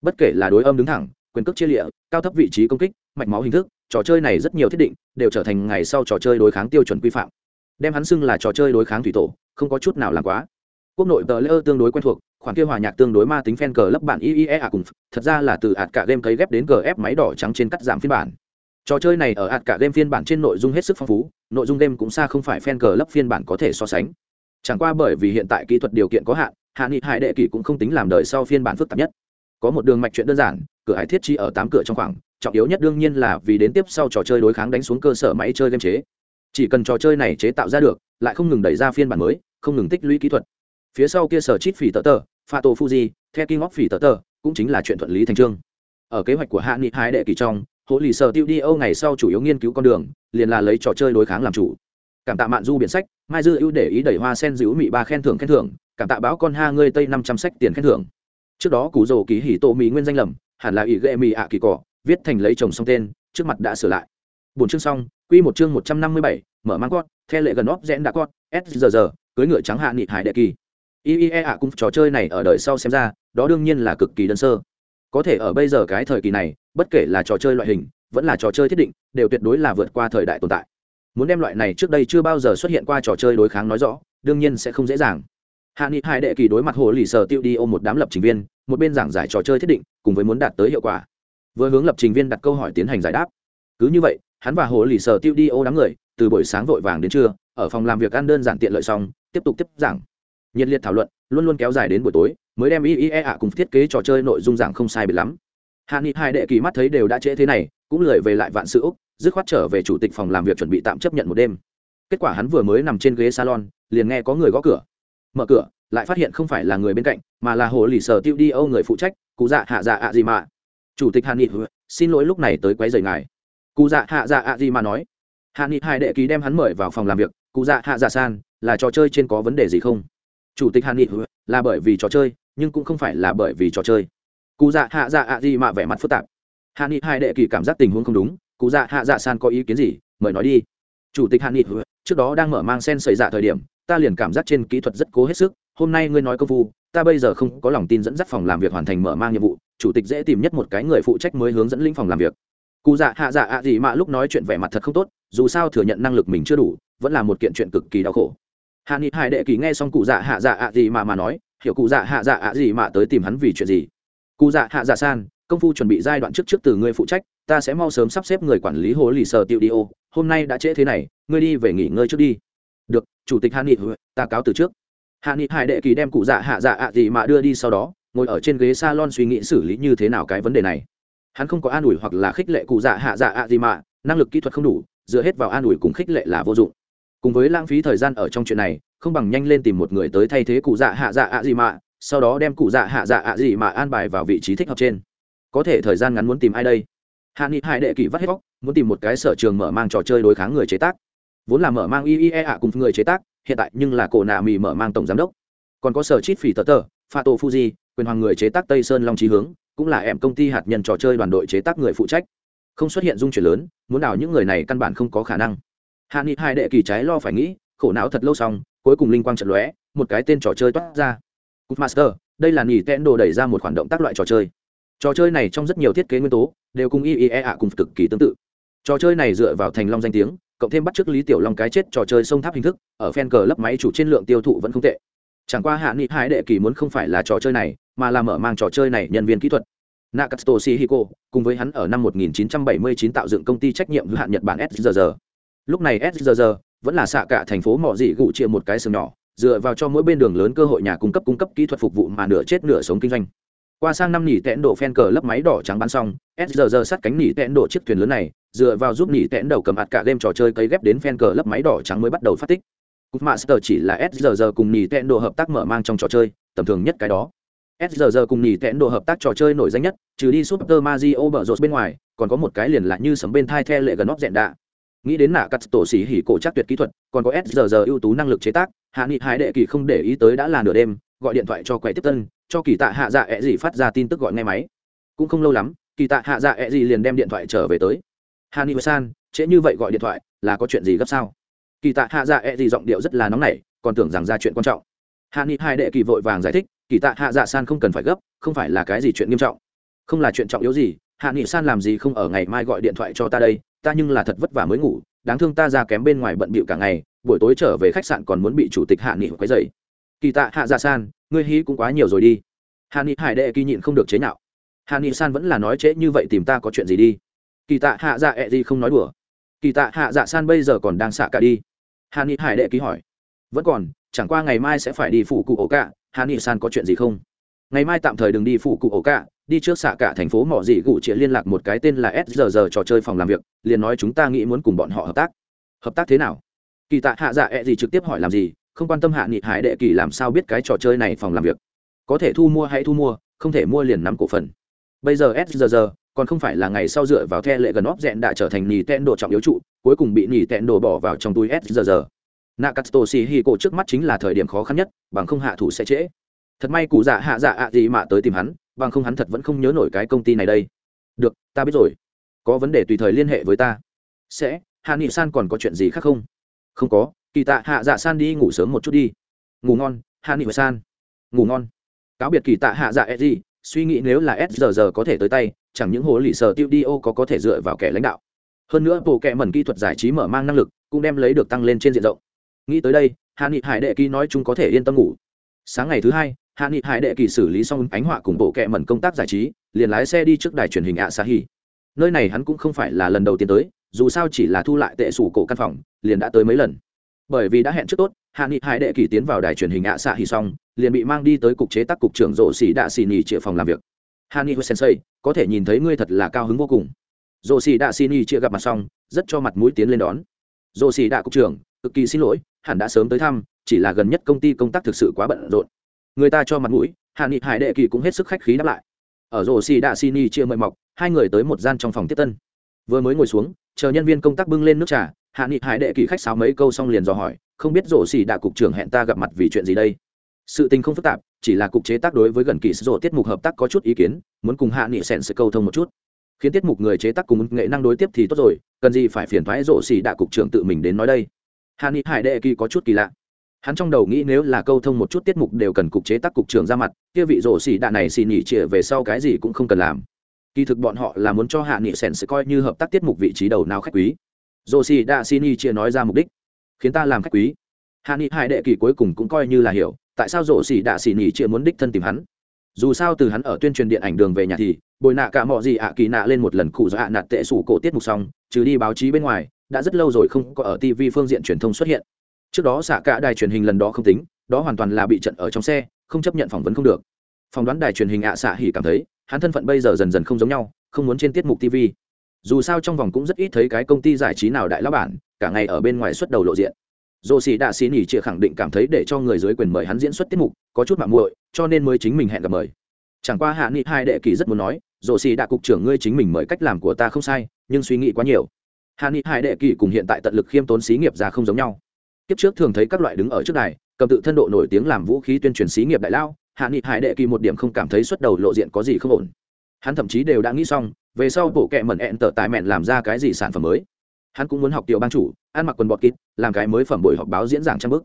Bất kể là đối âm đứng thẳng, quyền cước chia lịa, cao thấp vị trí công kích, mạch máu hình thức, trò chơi này rất nhiều thiết định đều trở thành ngày sau trò chơi đối kháng tiêu chuẩn quy phạm đem hắn xưng là trò chơi đối kháng thủy tổ, không có chút nào làm quá. Quốc nội tờ lễ tương đối quen thuộc, khoản kia hòa nhạc tương đối ma tính fan cờ lấp bản iea cùng thật ra là từ ạt cả game cấy ghép đến gf máy đỏ trắng trên cắt giảm phiên bản. Trò chơi này ở ạt cả game phiên bản trên nội dung hết sức phong phú, nội dung game cũng xa không phải fan cờ lấp phiên bản có thể so sánh. Chẳng qua bởi vì hiện tại kỹ thuật điều kiện có hạn, hạ nghị hải đệ kỷ cũng không tính làm đời sau phiên bản phức tạp nhất. Có một đường mạch chuyện đơn giản, cửa hải thiết chi ở tám cửa trong khoảng, trọng yếu nhất đương nhiên là vì đến tiếp sau trò chơi đối kháng đánh xuống cơ sở máy chơi game chế chỉ cần trò chơi này chế tạo ra được, lại không ngừng đẩy ra phiên bản mới, không ngừng tích lũy kỹ thuật. Phía sau kia sở chít phỉ tờ tờ pha tô fuji theo kinh ngóc phỉ tờ tờ, cũng chính là chuyện thuận lý thành trương ở kế hoạch của hạ nghị hai đệ kỳ trong hộ lì sở tiêu đi âu ngày sau chủ yếu nghiên cứu con đường, liền là lấy trò chơi đối kháng làm chủ. Cảm tạ mạn du biển sách, mai dư ưu để ý đẩy hoa sen giữ mị ba khen thưởng khen thưởng, cảm tạ báo con ha ngươi tây năm trăm sách tiền khen thưởng. Trước đó cú rồ ký hỉ tô mỹ nguyên danh lầm, hẳn là ỷ ghệ mị ạ kỳ cỏ, viết thành lấy chồng xong tên, trước mặt đã sửa lại. Bốn chương xong quy một chương một trăm năm mươi bảy, mở mang con theo lệ gần óc rẽn đã con s cưới ngựa trắng hạ nghị hải đệ kỳ. Iea ạ cũng trò chơi này ở đời sau xem ra, đó đương nhiên là cực kỳ đơn sơ. Có thể ở bây giờ cái thời kỳ này, bất kể là trò chơi loại hình, vẫn là trò chơi thiết định, đều tuyệt đối là vượt qua thời đại tồn tại. Muốn đem loại này trước đây chưa bao giờ xuất hiện qua trò chơi đối kháng nói rõ, đương nhiên sẽ không dễ dàng. Hạ nghị hải đệ kỳ đối mặt hồ lì sở tiêu đi ôm một đám lập trình viên, một bên giảng giải trò chơi thiết định, cùng với muốn đạt tới hiệu quả. Vừa hướng lập trình viên đặt câu hỏi tiến hành giải đáp. Cứ như vậy hắn và hồ lì sở tiêu đi ô đám người, từ buổi sáng vội vàng đến trưa, ở phòng làm việc ăn đơn giản tiện lợi xong, tiếp tục tiếp giảng. Nhiệt liệt thảo luận, luôn luôn kéo dài đến buổi tối, mới đem ý ý ạ cùng thiết kế trò chơi nội dung giảng không sai biệt lắm. Hạ nghị hai đệ kỳ mắt thấy đều đã trễ thế này, cũng lười về lại vạn sự úc, dứt khoát trở về chủ tịch phòng làm việc chuẩn bị tạm chấp nhận một đêm. Kết quả hắn vừa mới nằm trên ghế salon, liền nghe có người gõ cửa. Mở cửa, lại phát hiện không phải là người bên cạnh, mà là hồ lì sở tiêu đi âu người phụ trách, cụ dạ hạ dạ ạ gì mà chủ tịch hạ nghị xin lỗi, lúc này tới quấy rầy ngài cụ dạ hạ dạ ạ gì mà nói. Hạ nghị hai đệ ký đem hắn mời vào phòng làm việc, cụ dạ hạ dạ san, là trò chơi trên có vấn đề gì không? Chủ tịch hạ nghị ừ, là bởi vì trò chơi, nhưng cũng không phải là bởi vì trò chơi. Cụ dạ hạ dạ ạ gì mà vẻ mặt phức tạp. Hạ nghị hai đệ kỳ cảm giác tình huống không đúng, cụ dạ hạ dạ san có ý kiến gì? Mời nói đi. Chủ tịch hạ nghị ừ, trước đó đang mở mang sen xảy dạ thời điểm, ta liền cảm giác trên kỹ thuật rất cố hết sức, hôm nay ngươi nói công phu, ta bây giờ không có lòng tin dẫn dắt phòng làm việc hoàn thành mở mang nhiệm vụ, chủ tịch dễ tìm nhất một cái người phụ trách mới hướng dẫn linh phòng làm việc cụ dạ hạ dạ ạ gì mà lúc nói chuyện vẻ mặt thật không tốt, dù sao thừa nhận năng lực mình chưa đủ, vẫn là một kiện chuyện cực kỳ đau khổ. Hạ nghị hải đệ kỳ nghe xong cụ dạ hạ dạ ạ gì mà mà nói, hiểu cụ dạ hạ dạ ạ gì mà tới tìm hắn vì chuyện gì? Cụ dạ hạ dạ san, công phu chuẩn bị giai đoạn trước trước từ ngươi phụ trách, ta sẽ mau sớm sắp xếp người quản lý hồ lì sờ tiêu đi ô, hôm nay đã trễ thế này, ngươi đi về nghỉ ngơi trước đi. Được, chủ tịch hạ nghị, ta cáo từ trước. Hạ nghị hải đệ kỳ đem cụ dạ hạ dạ ạ gì mà đưa đi sau đó, ngồi ở trên ghế salon suy nghĩ xử lý như thế nào cái vấn đề này hắn không có an ủi hoặc là khích lệ cụ dạ hạ dạ ạ gì mà, năng lực kỹ thuật không đủ, dựa hết vào an ủi cùng khích lệ là vô dụng. Cùng với lãng phí thời gian ở trong chuyện này, không bằng nhanh lên tìm một người tới thay thế cụ dạ hạ dạ ạ gì mà, sau đó đem cụ dạ hạ dạ ạ gì mà an bài vào vị trí thích hợp trên. Có thể thời gian ngắn muốn tìm ai đây? Hạ nghị hải đệ kỷ vắt hết vóc muốn tìm một cái sở trường mở mang trò chơi đối kháng người chế tác. Vốn là mở mang iea cùng người chế tác, hiện tại nhưng là cổ nạ mì mở mang tổng giám đốc. Còn có sở chít phỉ tờ tờ phato fuji, quyền hoàng người chế tác tây sơn long trí hướng cũng là em công ty hạt nhân trò chơi đoàn đội chế tác người phụ trách không xuất hiện dung chuyển lớn muốn đào những người này căn bản không có khả năng hạ nghị hai đệ kỳ trái lo phải nghĩ khổ não thật lâu xong cuối cùng linh quang trận lóe một cái tên trò chơi toát ra Cúp Master, đây là nghỉ tẽn đồ đẩy ra một khoản động tác loại trò chơi. Trò chơi này trong rất nhiều thiết kế nguyên tố đều cùng IEA cùng cực kỳ tương tự. Trò chơi này dựa vào thành long danh tiếng, cộng thêm bắt chước lý tiểu long cái chết trò chơi sông tháp hình thức ở fan cờ lấp máy chủ trên lượng tiêu thụ vẫn không tệ chẳng qua hạ nghị hải đệ kỳ muốn không phải là trò chơi này, mà là mở mang trò chơi này nhân viên kỹ thuật. Nakatsutoshi hiko cùng với hắn ở năm 1979 tạo dựng công ty trách nhiệm hữu hạn nhật bản sgg lúc này sgg vẫn là xạ cả thành phố mỏ dị gụ chia một cái sừng nhỏ, dựa vào cho mỗi bên đường lớn cơ hội nhà cung cấp cung cấp kỹ thuật phục vụ mà nửa chết nửa sống kinh doanh. Qua sang năm nỉ tẽn độ phen cờ lấp máy đỏ trắng bán xong sgg sát cánh nỉ tẽn độ chiếc thuyền lớn này, dựa vào giúp nỉ tẽn đầu cầm ạt cả game trò chơi cấy ghép đến phen cờ lấp máy đỏ trắng mới bắt đầu phát tích cúp master chỉ là srg cùng nhì tẹn độ hợp tác mở mang trong trò chơi, tầm thường nhất cái đó. Srg cùng nhì tẹn độ hợp tác trò chơi nổi danh nhất, trừ đi super mario bở rột bên ngoài, còn có một cái liền là như sấm bên thai the lệ gần óc dẹn đạ. Nghĩ đến nạ cắt tổ xỉ hỉ cổ chắc tuyệt kỹ thuật, còn có srg ưu tú năng lực chế tác, hạ nghị hải đệ kỳ không để ý tới đã là nửa đêm, gọi điện thoại cho quầy tiếp tân, cho kỳ tạ hạ dạ ẹ gì phát ra tin tức gọi nghe máy. Cũng không lâu lắm, kỳ tạ hạ dạ ẹ gì liền đem điện thoại trở về tới. Hà ni san, trễ như vậy gọi điện thoại, là có chuyện gì gấp sao? Kỳ tạ hạ dạ ẹ gì giọng điệu rất là nóng nảy, còn tưởng rằng ra chuyện quan trọng. Hạ nghị hai đệ kỳ vội vàng giải thích, kỳ tạ hạ dạ san không cần phải gấp, không phải là cái gì chuyện nghiêm trọng. Không là chuyện trọng yếu gì, hạ nghị san làm gì không ở ngày mai gọi điện thoại cho ta đây, ta nhưng là thật vất vả mới ngủ, đáng thương ta ra kém bên ngoài bận bịu cả ngày, buổi tối trở về khách sạn còn muốn bị chủ tịch hạ nghị quấy dày kỳ tạ hạ dạ san, ngươi hí cũng quá nhiều rồi đi. Hạ nghị hải đệ kỳ nhịn không được chế nhạo. Hạ nghị san vẫn là nói trễ như vậy tìm ta có chuyện gì đi. Kỳ tạ hạ dạ ẹ、e、gì gì không nói đùa. Kỳ tạ hạ dạ san bây giờ còn đang xạ cả đi hà nghị hải đệ ký hỏi. Vẫn còn, chẳng qua ngày mai sẽ phải đi phủ cụ ổ cả hà nghị san có chuyện gì không? Ngày mai tạm thời đừng đi phủ cụ ổ cả đi trước xạ cả thành phố mỏ dị gụ chĩa liên lạc một cái tên là srg trò chơi phòng làm việc, liền nói chúng ta nghĩ muốn cùng bọn họ hợp tác. Hợp tác thế nào? Kỳ tạ hạ dạ ẹ、e、gì gì trực tiếp hỏi làm gì? Không quan tâm hạ nghị hải đệ kỳ làm sao biết cái trò chơi này phòng làm việc. Có thể thu mua hãy thu mua, không thể mua liền nắm cổ phần. Bây giờ srg còn không phải là ngày sau dựa vào the lệ gần óc dẹn đã trở thành nhì tẹn đồ trọng yếu trụ, cuối cùng bị nhì tẹn đồ bỏ vào trong túi s r nakato si hi cổ trước mắt chính là thời điểm khó khăn nhất, bằng không hạ thủ sẽ trễ. Thật may cụ dạ hạ dạ ạ gì mà tới tìm hắn, bằng không hắn thật vẫn không nhớ nổi cái công ty này đây. Được, ta biết rồi. Có vấn đề tùy thời liên hệ với ta. Sẽ hạ nghị san còn có chuyện gì khác không? Không có, kỳ tạ hạ dạ san đi ngủ sớm một chút đi. Ngủ ngon hạ nghị san ngủ ngon. Cáo biệt kỳ tạ hạ dạ e gì suy nghĩ nếu là s giờ giờ có thể tới tay chẳng những hồ lì sở tiêu đi ô có có thể dựa vào kẻ lãnh đạo. Hơn nữa, bộ kệ mẩn kỹ thuật giải trí mở mang năng lực cũng đem lấy được tăng lên trên diện rộng. Nghĩ tới đây, hạ nghị hải đệ kỳ nói chúng có thể yên tâm ngủ. Sáng ngày thứ hai, hạ nghị hải đệ kỳ xử lý xong ánh họa cùng bộ kệ mẩn công tác giải trí, liền lái xe đi trước đài truyền hình ạ sa hi nơi này hắn cũng không phải là lần đầu tiên tới, dù sao chỉ là thu lại tệ sủ cổ căn phòng, liền đã tới mấy lần. Bởi vì đã hẹn trước tốt, hạ nghị hải đệ kỳ tiến vào đài truyền hình ạ xạ hì xong, liền bị mang đi tới cục chế tác cục trưởng rộ xì đạ xì nhì triệu phòng làm việc hani nghị sensei có thể nhìn thấy ngươi thật là cao hứng vô cùng. Rộ xì đạ xì nhì gặp mặt xong, rất cho mặt mũi tiến lên đón. Rộ xì đạ cục trưởng, cực kỳ xin lỗi, hẳn đã sớm tới thăm, chỉ là gần nhất công ty công tác thực sự quá bận rộn. Người ta cho mặt mũi hạ nghị hải đệ kỳ cũng hết sức khách khí đáp lại. Ở rộ xì đạ xì chia mời mọc, hai người tới một gian trong phòng tiếp tân. Vừa mới ngồi xuống, chờ nhân viên công tác bưng lên nước trà hạ nghị hải đệ kỳ khách sáo mấy câu xong liền dò hỏi, không biết rổ xì đạ cục trưởng hẹn ta gặp mặt vì chuyện gì đây? Sự tình không phức tạp chỉ là cục chế tác đối với gần kỳ rổ tiết mục hợp tác có chút ý kiến, muốn cùng hạ nghị sẹn sự câu thông một chút. Khiến tiết mục người chế tác cùng nghệ năng đối tiếp thì tốt rồi, cần gì phải phiền thoái rộ xì đạ cục trưởng tự mình đến nói đây. Hạ nghị hải đệ kỳ có chút kỳ lạ. Hắn trong đầu nghĩ nếu là câu thông một chút tiết mục đều cần cục chế tác cục trưởng ra mặt, kia vị rộ xì đạ này xì nhỉ trịa về sau cái gì cũng không cần làm. Kỳ thực bọn họ là muốn cho hạ nghị sèn sẽ coi như hợp tác tiết mục vị trí đầu nào khách quý. Rộ xì đạ xin nhỉ chia nói ra mục đích, khiến ta làm khách quý. Hạ nghị hải đệ kỳ cuối cùng cũng coi như là hiểu tại sao rổ xỉ đạ xỉ nhỉ chưa muốn đích thân tìm hắn? Dù sao từ hắn ở tuyên truyền điện ảnh đường về nhà thì, bồi nạ cả mọi gì ạ kỳ nạ lên một lần cụ do hạ nạt tệ sủ cổ tiết mục xong, trừ đi báo chí bên ngoài, đã rất lâu rồi không có ở tv phương diện truyền thông xuất hiện. Trước đó xạ cả đài truyền hình lần đó không tính, đó hoàn toàn là bị trận ở trong xe, không chấp nhận phỏng vấn không được. Phỏng đoán đài truyền hình ạ xạ hỉ cảm thấy, hắn thân phận bây giờ dần dần không giống nhau, không muốn trên tiết mục tv dù sao trong vòng cũng rất ít thấy cái công ty giải trí nào đại lão bản, cả ngày ở bên ngoài xuất đầu lộ diện dồ xì đạ xì nỉ chịa khẳng định cảm thấy để cho người dưới quyền mời hắn diễn xuất tiết mục có chút mạng muội, cho nên mới chính mình hẹn gặp mời. Chẳng qua hạ nghị hai đệ kỳ rất muốn nói dồ xì đạ cục trưởng ngươi chính mình mời cách làm của ta không sai, nhưng suy nghĩ quá nhiều. Hạ nghị hai đệ kỳ cùng hiện tại tận lực khiêm tốn xí nghiệp ra không giống nhau. Kiếp trước thường thấy các loại đứng ở trước này cầm tự thân độ nổi tiếng làm vũ khí tuyên truyền xí nghiệp đại lao, hạ nghị hải đệ kỳ một điểm không cảm thấy xuất đầu lộ diện có gì không ổn. Hắn thậm chí đều đã nghĩ xong, về sau bộ kệ mẩn ẹn tở tài mẹn làm ra cái gì sản phẩm mới hắn cũng muốn học tiểu bang chủ, ăn mặc quần bọt kít làm cái mới phẩm buổi họp báo diễn giảng trang bức.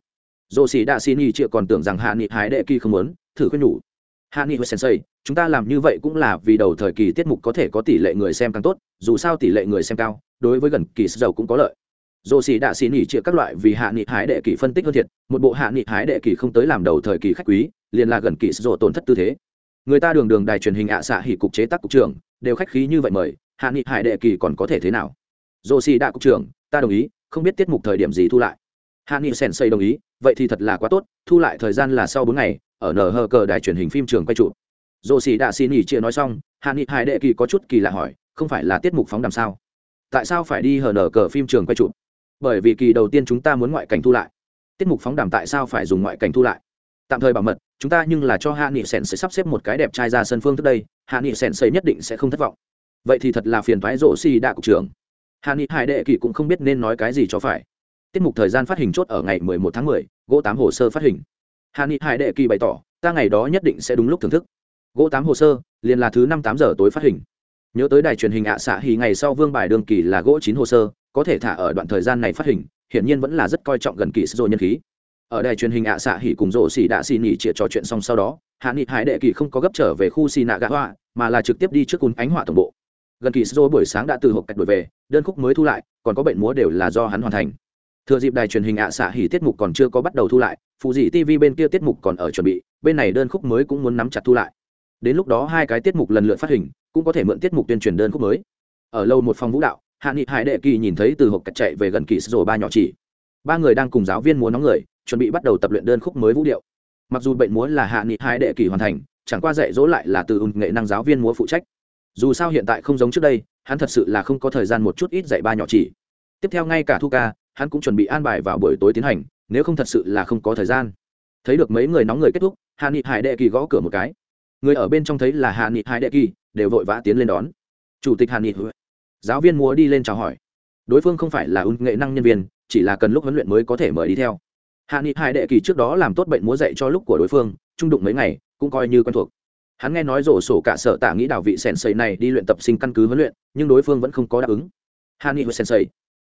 Dồ xì đạ xin y chịa còn tưởng rằng hạ nghị hái đệ kỳ không muốn, thử khuyên nhủ. Hạ nghị sensei, chúng ta làm như vậy cũng là vì đầu thời kỳ tiết mục có thể có tỷ lệ người xem càng tốt, dù sao tỷ lệ người xem cao, đối với gần kỳ dầu cũng có lợi. Dồ xì đạ xin y chịa các loại vì hạ nghị hái đệ kỳ phân tích hơn thiệt, một bộ hạ nghị hái đệ kỳ không tới làm đầu thời kỳ khách quý, liền là gần kỳ dầu tổn thất tư thế. Người ta đường đường đài truyền hình ạ xạ hỉ cục chế tác cục trưởng, đều khách khí như vậy mời, hạ nghị hải đệ kỳ còn có thể thế nào? Dô xì đạ cục trưởng, ta đồng ý, không biết tiết mục thời điểm gì thu lại. Hạ nghị sèn xây đồng ý, vậy thì thật là quá tốt, thu lại thời gian là sau bốn ngày, ở nờ hờ cờ đài truyền hình phim trường quay trụ. Dô xì đạ xin nghỉ chia nói xong, hạ nghị hải đệ kỳ có chút kỳ lạ hỏi, không phải là tiết mục phóng đàm sao? Tại sao phải đi hờ nờ cờ phim trường quay trụ? Bởi vì kỳ đầu tiên chúng ta muốn ngoại cảnh thu lại. Tiết mục phóng đàm tại sao phải dùng ngoại cảnh thu lại? Tạm thời bảo mật, chúng ta nhưng là cho hạ nghị sèn sẽ sắp xếp một cái đẹp trai ra sân phương trước đây, hạ nghị sèn xây nhất định sẽ không thất vọng. Vậy thì thật là phiền thoái rổ xì đạ cục trưởng hạ nghị hải đệ kỳ cũng không biết nên nói cái gì cho phải. Tiết mục thời gian phát hình chốt ở ngày 11 tháng 10, gỗ tám hồ sơ phát hình. Hạ nghị hải đệ kỳ bày tỏ ta ngày đó nhất định sẽ đúng lúc thưởng thức. Gỗ tám hồ sơ liền là thứ năm tám giờ tối phát hình. Nhớ tới đài truyền hình ạ xạ hì ngày sau vương bài đường kỳ là gỗ chín hồ sơ có thể thả ở đoạn thời gian này phát hình hiển nhiên vẫn là rất coi trọng gần kỳ sơ nhân khí. Ở đài truyền hình ạ xạ hỉ cùng rổ xỉ đã xì nỉ chia trò chuyện xong sau đó hạ nghị hải đệ kỳ không có gấp trở về khu xì nạ gã hoa mà là trực tiếp đi trước cún ánh họa tổng bộ gần kỳ sô buổi sáng đã từ hộp cách đổi về, đơn khúc mới thu lại, còn có bệnh múa đều là do hắn hoàn thành. Thừa dịp đài truyền hình ạ xạ hỉ tiết mục còn chưa có bắt đầu thu lại phụ dị tv bên kia tiết mục còn ở chuẩn bị, bên này đơn khúc mới cũng muốn nắm chặt thu lại. Đến lúc đó hai cái tiết mục lần lượt phát hình, cũng có thể mượn tiết mục tuyên truyền đơn khúc mới. Ở lâu một phòng vũ đạo, hạ nghị hải đệ kỳ nhìn thấy từ hộp cạch chạy về gần kỳ sô ba nhỏ chỉ. Ba người đang cùng giáo viên múa nóng người, chuẩn bị bắt đầu tập luyện đơn khúc mới vũ điệu. Mặc dù bệnh múa là hạ nghị hải đệ kỳ hoàn thành, chẳng qua dạy dỗ lại là từ ùn nghệ năng giáo viên múa phụ trách dù sao hiện tại không giống trước đây, hắn thật sự là không có thời gian một chút ít dạy ba nhỏ chỉ. Tiếp theo ngay cả thu ca, hắn cũng chuẩn bị an bài vào buổi tối tiến hành, nếu không thật sự là không có thời gian. Thấy được mấy người nóng người kết thúc, hạ nghị hải đệ kỳ gõ cửa một cái. Người ở bên trong thấy là hạ nghị hải đệ kỳ, đều vội vã tiến lên đón. Chủ tịch hạ nghị giáo viên múa đi lên chào hỏi. Đối phương không phải là ung nghệ năng nhân viên, chỉ là cần lúc huấn luyện mới có thể mời đi theo. Hạ nghị hải đệ kỳ trước đó làm tốt bệnh múa dạy cho lúc của đối phương, trung đụng mấy ngày, cũng coi như quen thuộc hắn nghe nói rổ sổ cả sở tạ nghĩ đào vị sèn sầy này đi luyện tập sinh căn cứ huấn luyện, nhưng đối phương vẫn không có đáp ứng. Hạ nghị sèn sầy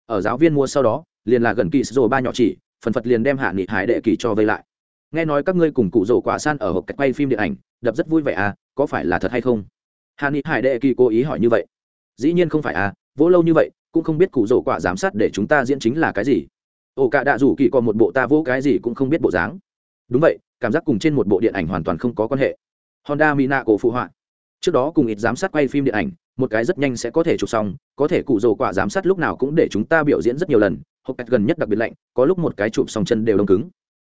ở giáo viên mua sau đó, liền là gần kỳ rổ ba nhỏ chỉ, phần phật liền đem hạ nghị hải đệ kỳ cho vây lại. Nghe nói các ngươi cùng cụ rổ quả san ở hộp cách quay phim điện ảnh, đập rất vui vẻ à có phải là thật hay không? Hạ nghị hải đệ kỳ cố ý hỏi như vậy. Dĩ nhiên không phải à vỗ lâu như vậy, cũng không biết cụ rổ quả giám sát để chúng ta diễn chính là cái gì. Ổ cả đạ rủ kỳ còn một bộ ta vỗ cái gì cũng không biết bộ dáng. Đúng vậy, cảm giác cùng trên một bộ điện ảnh hoàn toàn không có quan hệ honda mina cổ phụ họa. Trước đó cùng ít giám sát quay phim điện ảnh, một cái rất nhanh sẽ có thể chụp xong, có thể cụ rồ quả giám sát lúc nào cũng để chúng ta biểu diễn rất nhiều lần, hộp cách gần nhất đặc biệt lạnh, có lúc một cái chụp xong chân đều đông cứng.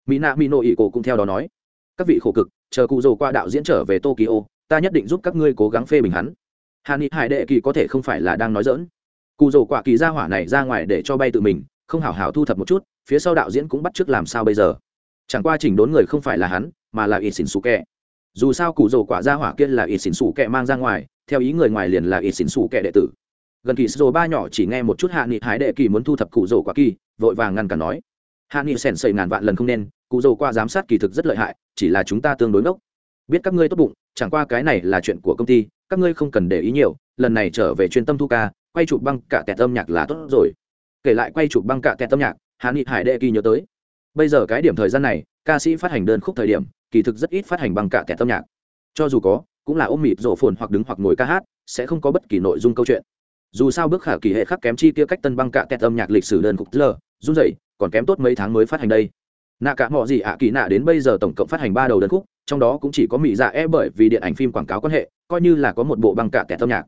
Mina mino ỉ cổ cũng theo đó nói, các vị khổ cực, chờ cụ rồ qua đạo diễn trở về tokyo, ta nhất định giúp các ngươi cố gắng phê bình hắn. Hàn ni hải đệ kỳ có thể không phải là đang nói dỡn cụ rồ quả kỳ ra hỏa này ra ngoài để cho bay tự mình, không hảo hảo thu thập một chút, phía sau đạo diễn cũng bắt trước làm sao bây giờ. Chẳng qua chỉnh đốn người không phải là hắn, mà là ít xỉn kẹ dù sao cụ rồ quả ra hỏa kia là ít xỉn xù kẹ mang ra ngoài, theo ý người ngoài liền là ít xỉn xù kẹ đệ tử. Gần kỳ sô ba nhỏ chỉ nghe một chút hạ nghị hái đệ kỳ muốn thu thập cụ rồ quả kỳ, vội vàng ngăn cản nói. Hạ nghị sèn sầy ngàn vạn lần không nên, cụ rồ qua giám sát kỳ thực rất lợi hại, chỉ là chúng ta tương đối ngốc. Biết các ngươi tốt bụng, chẳng qua cái này là chuyện của công ty, các ngươi không cần để ý nhiều, lần này trở về chuyên tâm thu ca, quay chụp băng cả tẹt âm nhạc là tốt rồi. Kể lại quay chụp băng cả tẹt âm nhạc, hạ nghị hải đệ kỳ nhớ tới. Bây giờ cái điểm thời gian này ca sĩ phát hành đơn khúc thời điểm, kỳ thực rất ít phát hành bằng cả kẻ âm nhạc. Cho dù có, cũng là ôm mịt rổ phồn hoặc đứng hoặc ngồi ca hát, sẽ không có bất kỳ nội dung câu chuyện. Dù sao bước khả kỳ hệ khắc kém chi kia cách tân băng cả tẹt âm nhạc lịch sử đơn khúc lờ run rẩy, còn kém tốt mấy tháng mới phát hành đây. Nạ cả mọi gì ạ, kỳ nạ đến bây giờ tổng cộng phát hành ba đầu đơn khúc, trong đó cũng chỉ có mỹ dạ e bởi vì điện ảnh phim quảng cáo quan hệ, coi như là có một bộ băng cả tẹt âm nhạc.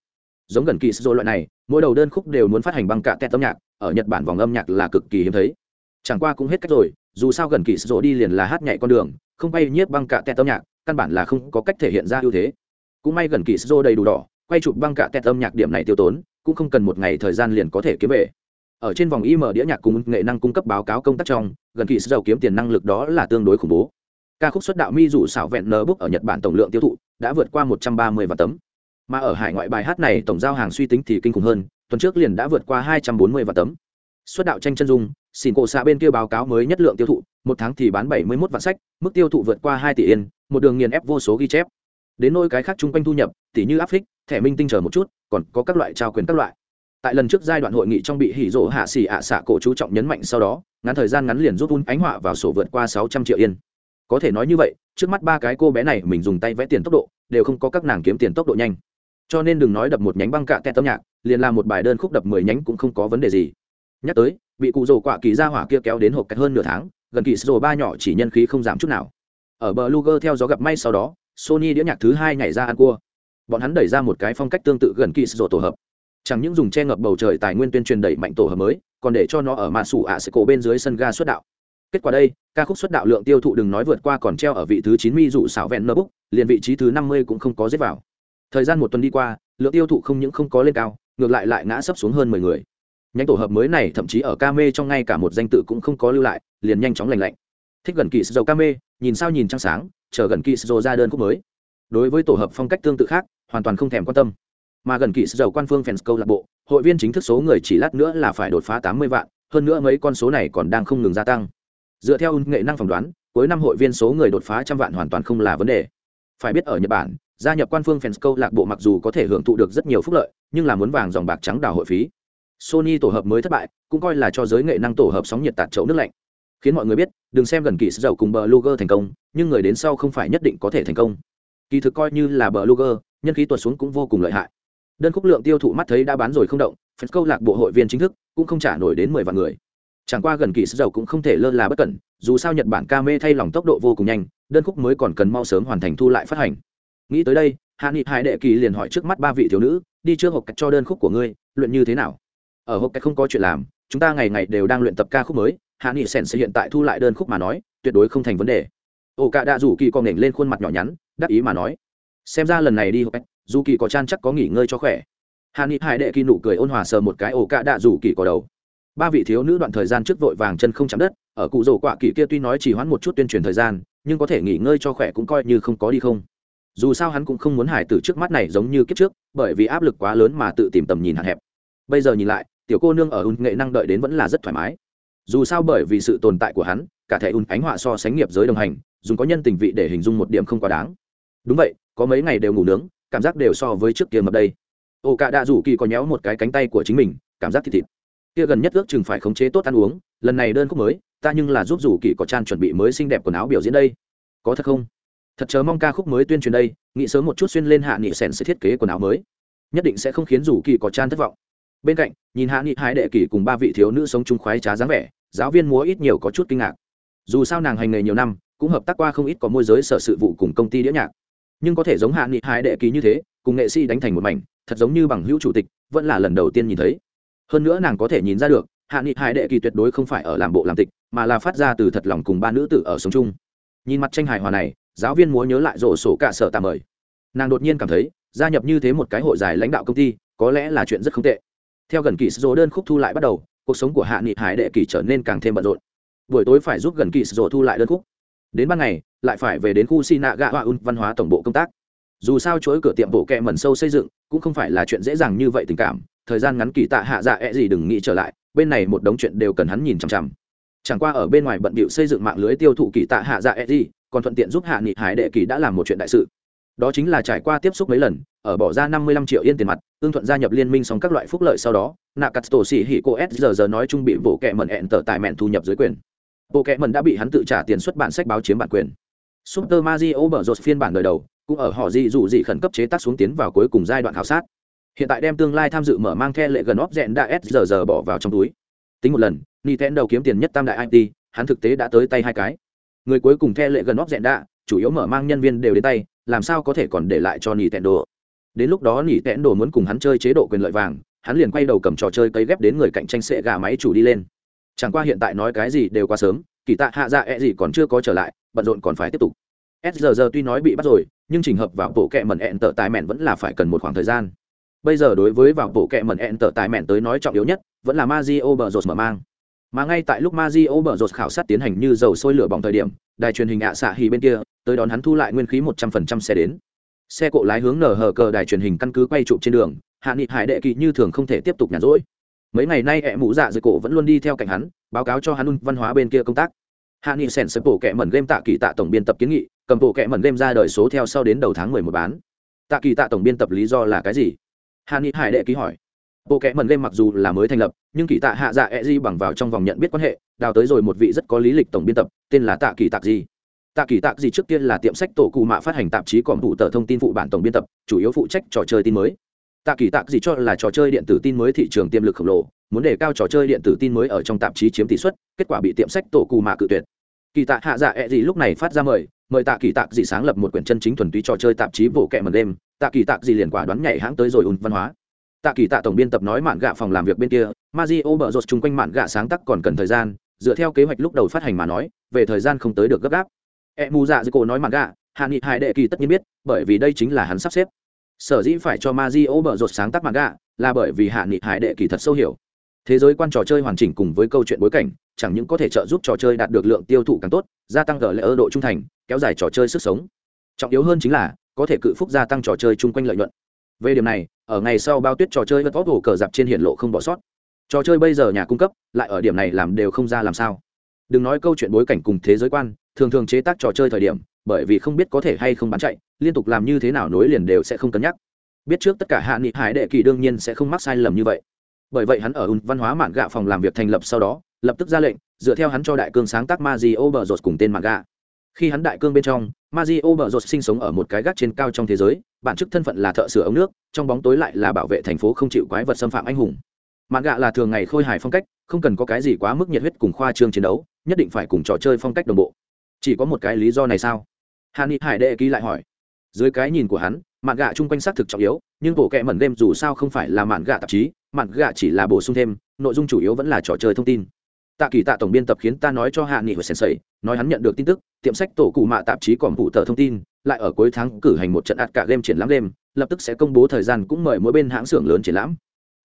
Giống gần kỳ sô loại này, mỗi đầu đơn khúc đều muốn phát hành băng cả tẹt âm nhạc, ở nhật bản vòng âm nhạc là cực kỳ hiếm thấy. Chẳng qua cũng hết cách rồi dù sao gần kỳ sổ đi liền là hát nhảy con đường, không bay nhiếp băng cả tẹt âm nhạc, căn bản là không có cách thể hiện ra ưu thế. Cũng may gần kỳ sổ đầy đủ đỏ, quay chụp băng cả tẹt âm nhạc điểm này tiêu tốn, cũng không cần một ngày thời gian liền có thể kiếm về. Ở trên vòng im đĩa nhạc cùng nghệ năng cung cấp báo cáo công tác trong, gần kỳ sổ kiếm tiền năng lực đó là tương đối khủng bố. Ca khúc xuất đạo mi rủ xảo vẹn nờ bức ở nhật bản tổng lượng tiêu thụ, đã vượt qua một trăm ba mươi vạn tấm. Mà ở hải ngoại bài hát này tổng giao hàng suy tính thì kinh khủng hơn, tuần trước liền đã vượt qua hai trăm bốn mươi vạn tấm. Xuất đạo tranh chân dung xin cổ xạ bên kia báo cáo mới nhất lượng tiêu thụ, một tháng thì bán bảy mươi một vạn sách, mức tiêu thụ vượt qua hai tỷ yên, một đường nghiền ép vô số ghi chép. Đến nôi cái khác chung quanh thu nhập tỷ như áp phích, thẻ minh tinh chờ một chút, còn có các loại trao quyền các loại. Tại lần trước giai đoạn hội nghị trong bị hỉ rỗ hạ xỉ ạ xạ cổ chú trọng nhấn mạnh sau đó, ngắn thời gian ngắn liền rút un ánh họa vào sổ vượt qua sáu trăm triệu yên. Có thể nói như vậy, trước mắt ba cái cô bé này mình dùng tay vẽ tiền tốc độ, đều không có các nàng kiếm tiền tốc độ nhanh. Cho nên đừng nói đập một nhánh băng cạ tẹt âm nhạc, liền làm một bài đơn khúc đập mười nhánh cũng không có vấn đề gì nhắc tới bị cụ rồ quạ kỳ ra hỏa kia kéo đến hộp cách hơn nửa tháng, gần kỳ rồ ba nhỏ chỉ nhân khí không giảm chút nào. Ở bờ luger theo gió gặp may sau đó, sony đĩa nhạc thứ hai nhảy ra ăn cua. Bọn hắn đẩy ra một cái phong cách tương tự gần kỳ sổ tổ hợp. Chẳng những dùng che ngập bầu trời tài nguyên tuyên truyền đẩy mạnh tổ hợp mới, còn để cho nó ở mạ sủ ạ sẽ cổ bên dưới sân ga xuất đạo. Kết quả đây, ca khúc xuất đạo lượng tiêu thụ đừng nói vượt qua còn treo ở vị thứ chín mi dụ xảo vẹn nơ búc, liền vị trí thứ năm mươi cũng không có dết vào. Thời gian một tuần đi qua, lượng tiêu thụ không những không có lên cao, ngược lại lại ngã sấp xuống hơn mười người nhánh tổ hợp mới này thậm chí ở ca mê trong ngay cả một danh tự cũng không có lưu lại, liền nhanh chóng lành lạnh. Thích gần kỳ dầu ca mê, nhìn sao nhìn trăng sáng, chờ gần kỳ dầu ra đơn khúc mới. Đối với tổ hợp phong cách tương tự khác, hoàn toàn không thèm quan tâm. Mà gần kỳ dầu quan phương fans câu lạc bộ, hội viên chính thức số người chỉ lát nữa là phải đột phá tám mươi vạn, hơn nữa mấy con số này còn đang không ngừng gia tăng. Dựa theo nghệ năng phỏng đoán, cuối năm hội viên số người đột phá trăm vạn hoàn toàn không là vấn đề. Phải biết ở nhật bản, gia nhập quan phương fans câu lạc bộ mặc dù có thể hưởng thụ được rất nhiều phúc lợi, nhưng là muốn vàng dòng bạc trắng đào hội phí sony tổ hợp mới thất bại cũng coi là cho giới nghệ năng tổ hợp sóng nhiệt tạt chậu nước lạnh. Khiến mọi người biết đừng xem gần kỳ dầu cùng blogger thành công nhưng người đến sau không phải nhất định có thể thành công. Kỳ thực coi như là blogger, nhân khí tuột xuống cũng vô cùng lợi hại. Đơn khúc lượng tiêu thụ mắt thấy đã bán rồi không động phần câu lạc bộ hội viên chính thức cũng không trả nổi đến mười vạn người. Chẳng qua gần kỳ dầu cũng không thể lơ là bất cẩn dù sao nhật bản Kame thay lòng tốc độ vô cùng nhanh đơn khúc mới còn cần mau sớm hoàn thành thu lại phát hành. Nghĩ tới đây hạ nghị hải đệ kỳ liền hỏi trước mắt ba vị thiếu nữ đi trước hộp cách cho đơn khúc của ngươi luyện như thế nào? Ở hộp cách không có chuyện làm, chúng ta ngày ngày đều đang luyện tập ca khúc mới, hạ nghị sèn sẽ hiện tại thu lại đơn khúc mà nói, tuyệt đối không thành vấn đề. Ổ cả đạ rủ kỳ còn nghển lên khuôn mặt nhỏ nhắn, đắc ý mà nói, xem ra lần này đi hộp cách dù kỳ có chan chắc có nghỉ ngơi cho khỏe. Hạ nghị hải đệ kỳ nụ cười ôn hòa sờ một cái ổ cả đạ rủ kỳ có đầu. Ba vị thiếu nữ đoạn thời gian trước vội vàng chân không chạm đất, ở cụ rổ quạ kỳ kia tuy nói chỉ hoãn một chút tuyên truyền thời gian, nhưng có thể nghỉ ngơi cho khỏe cũng coi như không có đi không. Dù sao hắn cũng không muốn hải tử trước mắt này giống như kiếp trước, bởi vì áp lực quá lớn mà tự tìm tầm nhìn hạn hẹp. Bây giờ nhìn lại tiểu cô nương ở ùn nghệ năng đợi đến vẫn là rất thoải mái. Dù sao bởi vì sự tồn tại của hắn, cả thẻ ùn ánh họa so sánh nghiệp giới đồng hành, dùng có nhân tình vị để hình dung một điểm không quá đáng. Đúng vậy, có mấy ngày đều ngủ nướng, cảm giác đều so với trước kia mập đây. Ô cả đã rủ kỳ có nhéo một cái cánh tay của chính mình, cảm giác thịt thịt. Kia gần nhất ước chừng phải khống chế tốt ăn uống, lần này đơn khúc mới, ta nhưng là giúp rủ kỳ có trang chuẩn bị mới xinh đẹp quần áo biểu diễn đây. Có thật không? Thật chớ mong ca khúc mới tuyên truyền đây, nghĩ sớm một chút xuyên lên hạ nghị sèn sẽ thiết kế quần áo mới. Nhất định sẽ không khiến rủ kỳ có trang thất vọng bên cạnh, nhìn hạ nghị hai đệ kỳ cùng ba vị thiếu nữ sống chung khoái trá dáng vẻ, giáo viên múa ít nhiều có chút kinh ngạc. Dù sao nàng hành nghề nhiều năm, cũng hợp tác qua không ít có môi giới sở sự vụ cùng công ty đĩa nhạc. Nhưng có thể giống hạ nghị hai đệ kỳ như thế, cùng nghệ sĩ đánh thành một mảnh, thật giống như bằng hữu chủ tịch, vẫn là lần đầu tiên nhìn thấy. Hơn nữa nàng có thể nhìn ra được, hạ nghị hai đệ kỳ tuyệt đối không phải ở làm bộ làm tịch, mà là phát ra từ thật lòng cùng ba nữ tử ở sống chung. Nhìn mặt tranh hài hòa này, giáo viên múa nhớ lại rổ sổ cả sở tạm mời. Nàng đột nhiên cảm thấy, gia nhập như thế một cái hội giải lãnh đạo công ty, có lẽ là chuyện rất không tệ theo gần kỳ số đơn khúc thu lại bắt đầu, cuộc sống của hạ nghị hải đệ kỳ trở nên càng thêm bận rộn. Buổi tối phải giúp gần kỳ số thu lại đơn khúc. Đến ban ngày, lại phải về đến khu sinaga hoa un văn hóa tổng bộ công tác. Dù sao chuỗi cửa tiệm bộ kẹ mẩn sâu xây dựng, cũng không phải là chuyện dễ dàng như vậy tình cảm. Thời gian ngắn kỳ tạ hạ dạ ẹ、e、gì gì đừng nghĩ trở lại, bên này một đống chuyện đều cần hắn nhìn chằm chằm. Chẳng qua ở bên ngoài bận bịu xây dựng mạng lưới tiêu thụ kỳ tạ hạ dạ ẹ、e、gì gì còn thuận tiện giúp hạ nghị hải đệ kỳ đã làm một chuyện đại sự đó chính là trải qua tiếp xúc mấy lần, ở bỏ ra năm mươi lăm triệu yên tiền mặt tương thuận gia nhập liên minh xong các loại phúc lợi sau đó nạ cắt tổ xỉ hỉ cô s giờ giờ nói chung bị bộ kẹ mẩn hẹn tờ tài mẹn thu nhập dưới quyền. Bộ kẹ mẩn đã bị hắn tự trả tiền xuất bản sách báo chiếm bản quyền. Super mario bở rột phiên bản đời đầu, cũng ở họ gì dù gì khẩn cấp chế tác xuống tiến vào cuối cùng giai đoạn khảo sát. Hiện tại đem tương lai tham dự mở mang theo lệ gần óc dẹn đã s giờ giờ bỏ vào trong túi. Tính một lần, nintendo kiếm tiền nhất tam đại it hắn thực tế đã tới tay hai cái. Người cuối cùng theo lệ gần óc dẹn đã chủ yếu mở mang nhân viên đều đến tay, làm sao có thể còn để lại cho nỉ tẹn đồ? Đến lúc đó nỉ tẹn đồ muốn cùng hắn chơi chế độ quyền lợi vàng, hắn liền quay đầu cầm trò chơi cấy ghép đến người cạnh tranh sệ gà máy chủ đi lên. Chẳng qua hiện tại nói cái gì đều quá sớm, kỳ tạ hạ dạ e gì còn chưa có trở lại, bận rộn còn phải tiếp tục. S giờ giờ tuy nói bị bắt rồi, nhưng trình hợp vào bộ kẹ mẩn ẹn tở tài mẹn vẫn là phải cần một khoảng thời gian. Bây giờ đối với vào bộ kẹ mẩn ẹn tở tài mẹn tới nói trọng yếu nhất, vẫn là Mazio bờ rột mở mang. Mà ngay tại lúc Mazio bờ rột khảo sát tiến hành như dầu sôi lửa bỏng thời điểm, đài truyền hình ạ xạ hì bên kia tới đón hắn thu lại nguyên khí một trăm phần trăm xe đến. Xe cộ lái hướng nở hờ cờ đài truyền hình căn cứ quay trụ trên đường, hạ nghị hải đệ kỳ như thường không thể tiếp tục nhàn rỗi. Mấy ngày nay hẹ mũ dạ dưới cổ vẫn luôn đi theo cạnh hắn, báo cáo cho hắn văn hóa bên kia công tác. Hạ nghị sèn sập bộ kẹ mẩn game tạ kỳ tạ tổng biên tập kiến nghị, cầm bộ kẹ mẩn game ra đời số theo sau đến đầu tháng mười một bán. Tạ kỳ tạ tổng biên tập lý do là cái gì? Hạ nghị hải đệ ký hỏi. Bộ kẹ mẩn game mặc dù là mới thành lập, nhưng kỳ tạ hạ dạ e di bằng vào trong vòng nhận biết quan hệ, đào tới rồi một vị rất có lý lịch tổng biên tập, tên là tạ kỳ tạc gì tạ kỳ tạc gì trước tiên là tiệm sách tổ cụ mạ phát hành tạp chí còn phụ tờ thông tin phụ bản tổng biên tập, chủ yếu phụ trách trò chơi tin mới. Tạ kỳ tạc gì cho là trò chơi điện tử tin mới thị trường tiềm lực khổng lồ, muốn đề cao trò chơi điện tử tin mới ở trong tạp chí chiếm tỷ suất, kết quả bị tiệm sách tổ cụ mạ cự tuyệt. Kỳ tạ hạ dạ e gì lúc này phát ra mời mời tạ kỳ tạc gì sáng lập một quyển chân chính thuần túy trò chơi tạp chí bộ kệ mần đêm, tạ kỳ tạc gì liền quả đoán nhảy hãng tới rồi ùn văn hóa. Tạ kỳ tạ tổng biên tập nói mạn gạ phòng làm việc bên kia mazio bở rột chung quanh mạn gạ sáng tác còn cần thời gian, dựa theo kế hoạch lúc đầu phát hành mà nói, về thời gian không tới được gấp gáp e mù dạ dư cổ nói mạn gạ, hạ nghị hải đệ kỳ tất nhiên biết, bởi vì đây chính là hắn sắp xếp. Sở dĩ phải cho mazio bở rột sáng tác mạn gạ, là bởi vì hạ nghị hải đệ kỳ thật sâu hiểu. Thế giới quan trò chơi hoàn chỉnh cùng với câu chuyện bối cảnh, chẳng những có thể trợ giúp trò chơi đạt được lượng tiêu thụ càng tốt, gia tăng gỡ lệ ơ độ trung thành, kéo dài trò chơi sức sống. Trọng yếu hơn chính là, có thể cự phúc gia tăng trò chơi chung quanh lợi nhuận. Về điểm này, ở ngày sau bao tuyết trò chơi vật vót hổ cờ dạp trên hiển lộ không bỏ sót. Trò chơi bây giờ nhà cung cấp, lại ở điểm này làm đều không ra làm sao. Đừng nói câu chuyện bối cảnh cùng thế giới quan thường thường chế tác trò chơi thời điểm, bởi vì không biết có thể hay không bán chạy, liên tục làm như thế nào nối liền đều sẽ không cân nhắc. Biết trước tất cả hạ nghị hải đệ kỳ đương nhiên sẽ không mắc sai lầm như vậy. Bởi vậy hắn ở ùn văn hóa mạn gạ phòng làm việc thành lập sau đó, lập tức ra lệnh, dựa theo hắn cho đại cương sáng tác Mario rột cùng tên mạn gạ. Khi hắn đại cương bên trong, Mario rột sinh sống ở một cái gác trên cao trong thế giới, bản chức thân phận là thợ sửa ống nước, trong bóng tối lại là bảo vệ thành phố không chịu quái vật xâm phạm anh hùng. Mạn gạ là thường ngày khôi hài phong cách, không cần có cái gì quá mức nhiệt huyết cùng khoa trương chiến đấu, nhất định phải cùng trò chơi phong cách đồng bộ chỉ có một cái lý do này sao? Hàn ni hải đệ ký lại hỏi. Dưới cái nhìn của hắn, mạn gạ chung quanh xác thực trọng yếu, nhưng bộ kệ mẩn game dù sao không phải là mạn gạ tạp chí, mạn gạ chỉ là bổ sung thêm, nội dung chủ yếu vẫn là trò chơi thông tin. Tạ kỳ tạ tổng biên tập khiến ta nói cho hạ nghị và sầy nói hắn nhận được tin tức, tiệm sách tổ cụ mạ tạp chí còn vụ tờ thông tin, lại ở cuối tháng cử hành một trận ạt cả game triển lãm game, lập tức sẽ công bố thời gian cũng mời mỗi bên hãng xưởng lớn triển lãm.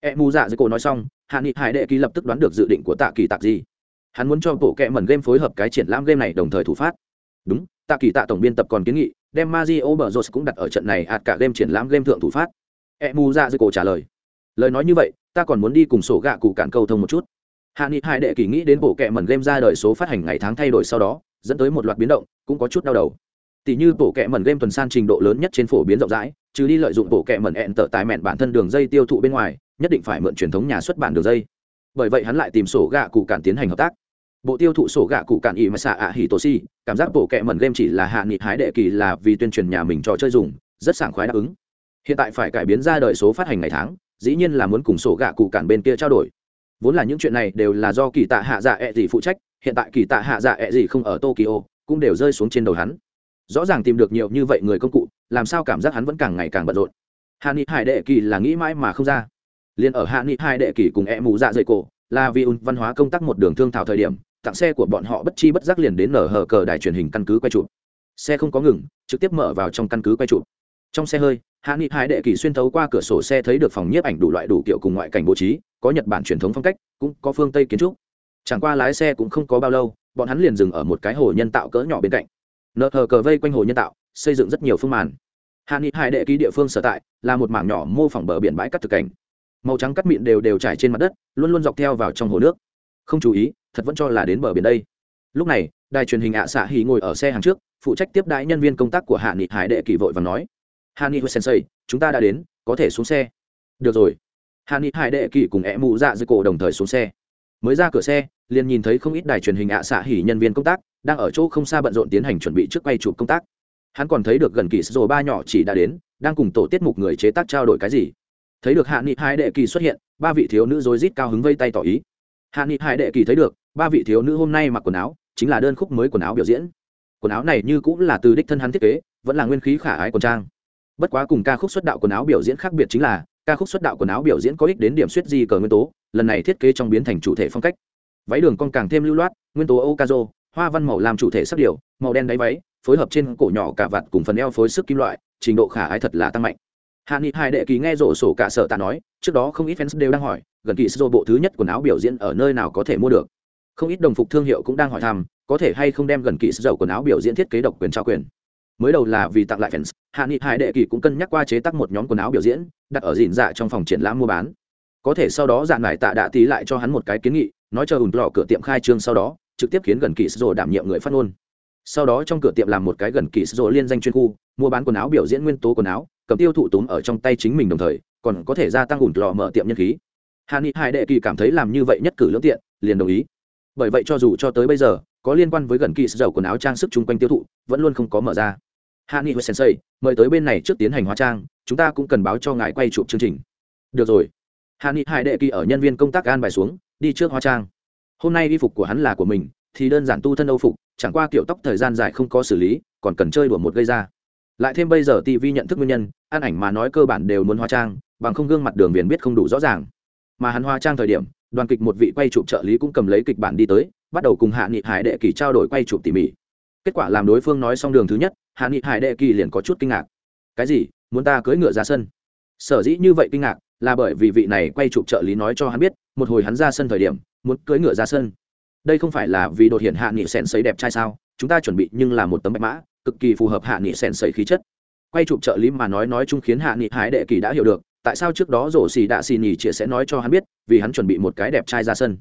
E mù dạ dưới cổ nói xong hạ nghị hải đệ ký lập tức đoán được dự định của tạ kỳ tạc gì hắn muốn cho bộ kệ mẩn game phối hợp cái triển lãm game này đồng thời thủ phát. Đúng, tạ kỳ tạ tổng biên tập còn kiến nghị, đem Mazio bờ rột cũng đặt ở trận này ạt cả game triển lãm game thượng thủ phát. E ra dạ dưới cổ trả lời. Lời nói như vậy, ta còn muốn đi cùng sổ gạ cụ cản câu thông một chút. Hạ nghị hai đệ kỳ nghĩ đến bộ kệ mẩn game ra đời số phát hành ngày tháng thay đổi sau đó, dẫn tới một loạt biến động, cũng có chút đau đầu. Tỷ như bộ kệ mẩn game tuần san trình độ lớn nhất trên phổ biến rộng rãi, trừ đi lợi dụng bộ kệ mẩn ẹn tở tài mẹn bản thân đường dây tiêu thụ bên ngoài, nhất định phải mượn truyền thống nhà xuất bản đường dây bởi vậy hắn lại tìm sổ gạ cụ cản tiến hành hợp tác. Bộ tiêu thụ sổ gạ cụ cản ý mà xạ ạ hỉ tổ si cảm giác bộ kệ mẩn game chỉ là hạ nghị hái đệ kỳ là vì tuyên truyền nhà mình trò chơi dùng, rất sảng khoái đáp ứng. Hiện tại phải cải biến ra đời số phát hành ngày tháng, dĩ nhiên là muốn cùng sổ gạ cụ cản bên kia trao đổi. Vốn là những chuyện này đều là do kỳ tạ hạ dạ ẹ、e、gì gì phụ trách, hiện tại kỳ tạ hạ dạ ẹ、e、gì gì không ở tokyo, cũng đều rơi xuống trên đầu hắn. Rõ ràng tìm được nhiều như vậy người công cụ, làm sao cảm giác hắn vẫn càng ngày càng bận rộn. Hạ nghị hải đệ kỳ là nghĩ mãi mà không ra liền ở hạ nghị hai đệ kỷ cùng e mù dạ dày cổ là vì ùn văn hóa công tác một đường thương thảo thời điểm, tặng xe của bọn họ bất chi bất giác liền đến nở hờ cờ đài truyền hình căn cứ quay chụp. Xe không có ngừng, trực tiếp mở vào trong căn cứ quay chụp. Trong xe hơi, hạ nghị hai đệ kỳ xuyên thấu qua cửa sổ xe thấy được phòng nhiếp ảnh đủ loại đủ kiểu cùng ngoại cảnh bố trí, có nhật bản truyền thống phong cách, cũng có phương tây kiến trúc. Chẳng qua lái xe cũng không có bao lâu, bọn hắn liền dừng ở một cái hồ nhân tạo cỡ nhỏ bên cạnh. Nợ hờ cờ vây quanh hồ nhân tạo, xây dựng rất nhiều phương màn. Hạ nghị hai đệ ký địa phương sở tại là một mảng nhỏ mô phỏng bờ biển bãi cắt thực cảnh màu trắng cắt mịn đều đều trải trên mặt đất, luôn luôn dọc theo vào trong hồ nước. Không chú ý, thật vẫn cho là đến bờ biển đây. Lúc này, đài truyền hình ạ xạ hì ngồi ở xe hàng trước, phụ trách tiếp đãi nhân viên công tác của hạ nghị hải đệ kỳ vội và nói. Hạ nghị sensei, chúng ta đã đến, có thể xuống xe. Được rồi. Hạ nghị hải đệ kỳ cùng ẹ mụ dạ dưới cổ đồng thời xuống xe. Mới ra cửa xe, liền nhìn thấy không ít đài truyền hình ạ xạ hỉ nhân viên công tác, đang ở chỗ không xa bận rộn tiến hành chuẩn bị trước quay chụp công tác. Hắn còn thấy được gần kỳ rồi ba nhỏ chỉ đã đến, đang cùng tổ tiết mục người chế tác trao đổi cái gì thấy được hạ nghị hai đệ kỳ xuất hiện, ba vị thiếu nữ rối rít cao hứng vây tay tỏ ý. Hạ nghị hai đệ kỳ thấy được, ba vị thiếu nữ hôm nay mặc quần áo, chính là đơn khúc mới quần áo biểu diễn. Quần áo này như cũng là từ đích thân hắn thiết kế, vẫn là nguyên khí khả ái quần trang. Bất quá cùng ca khúc xuất đạo quần áo biểu diễn khác biệt chính là, ca khúc xuất đạo quần áo biểu diễn có ích đến điểm suýt di cờ nguyên tố, lần này thiết kế trong biến thành chủ thể phong cách. Váy đường con càng thêm lưu loát, nguyên tố okazo, hoa văn màu làm chủ thể sắc điều màu đen đáy váy, phối hợp trên cổ nhỏ cả vạt cùng phần eo phối sức kim loại, trình độ khả ái thật là tăng mạnh hạ nghị hai đệ kỳ nghe rổ sổ cả sở ta nói, trước đó không ít fans đều đang hỏi, gần kỳ sô bộ thứ nhất quần áo biểu diễn ở nơi nào có thể mua được. Không ít đồng phục thương hiệu cũng đang hỏi thăm, có thể hay không đem gần kỳ sô quần áo biểu diễn thiết kế độc quyền trao quyền. Mới đầu là vì tặng lại fans, hạ nghị hai đệ kỳ cũng cân nhắc qua chế tác một nhóm quần áo biểu diễn, đặt ở dìn dạ trong phòng triển lãm mua bán. Có thể sau đó dạn lại tạ đã tí lại cho hắn một cái kiến nghị, nói cho ùn lò cửa tiệm khai trương sau đó, trực tiếp khiến gần kỳ sô đảm nhiệm người phát ngôn. Sau đó trong cửa tiệm làm một cái gần kỳ sô liên danh chuyên khu, mua bán quần áo biểu diễn nguyên tố quần áo cầm tiêu thụ túm ở trong tay chính mình đồng thời, còn có thể gia tăng ủn lò mở tiệm nhân khí. Hà ni hai đệ kỳ cảm thấy làm như vậy nhất cử lưỡng tiện, liền đồng ý. Bởi vậy cho dù cho tới bây giờ, có liên quan với gần kỳ dầu quần áo trang sức chung quanh tiêu thụ, vẫn luôn không có mở ra. Hạ nghị sensei, mời tới bên này trước tiến hành hóa trang, chúng ta cũng cần báo cho ngài quay chụp chương trình. Được rồi. Hạ nghị hai đệ kỳ ở nhân viên công tác an bài xuống, đi trước hóa trang. Hôm nay y phục của hắn là của mình, thì đơn giản tu thân âu phục, chẳng qua kiểu tóc thời gian dài không có xử lý, còn cần chơi đùa một gây ra lại thêm bây giờ tv nhận thức nguyên nhân ăn ảnh mà nói cơ bản đều muốn hóa trang, bằng không gương mặt đường viền biết không đủ rõ ràng. Mà hắn hóa trang thời điểm, đoàn kịch một vị quay chụp trợ lý cũng cầm lấy kịch bản đi tới, bắt đầu cùng hạ nghị hải đệ kỳ trao đổi quay chụp tỉ mỉ. Kết quả làm đối phương nói xong đường thứ nhất, hạ nghị hải đệ kỳ liền có chút kinh ngạc. Cái gì? Muốn ta cưỡi ngựa ra sân? Sở dĩ như vậy kinh ngạc là bởi vì vị này quay chụp trợ lý nói cho hắn biết, một hồi hắn ra sân thời điểm, muốn cưỡi ngựa ra sân. Đây không phải là vì đột hiện hạ nghị sèn sấy đẹp trai sao? Chúng ta chuẩn bị nhưng là một tấm bạch mã cực kỳ phù hợp hạ nghị sèn sấy khí chất. Quay chụp trợ lý mà nói nói chung khiến hạ nghị hái đệ kỳ đã hiểu được, tại sao trước đó rổ xì đạ xì nhì chia sẽ nói cho hắn biết, vì hắn chuẩn bị một cái đẹp trai ra sân.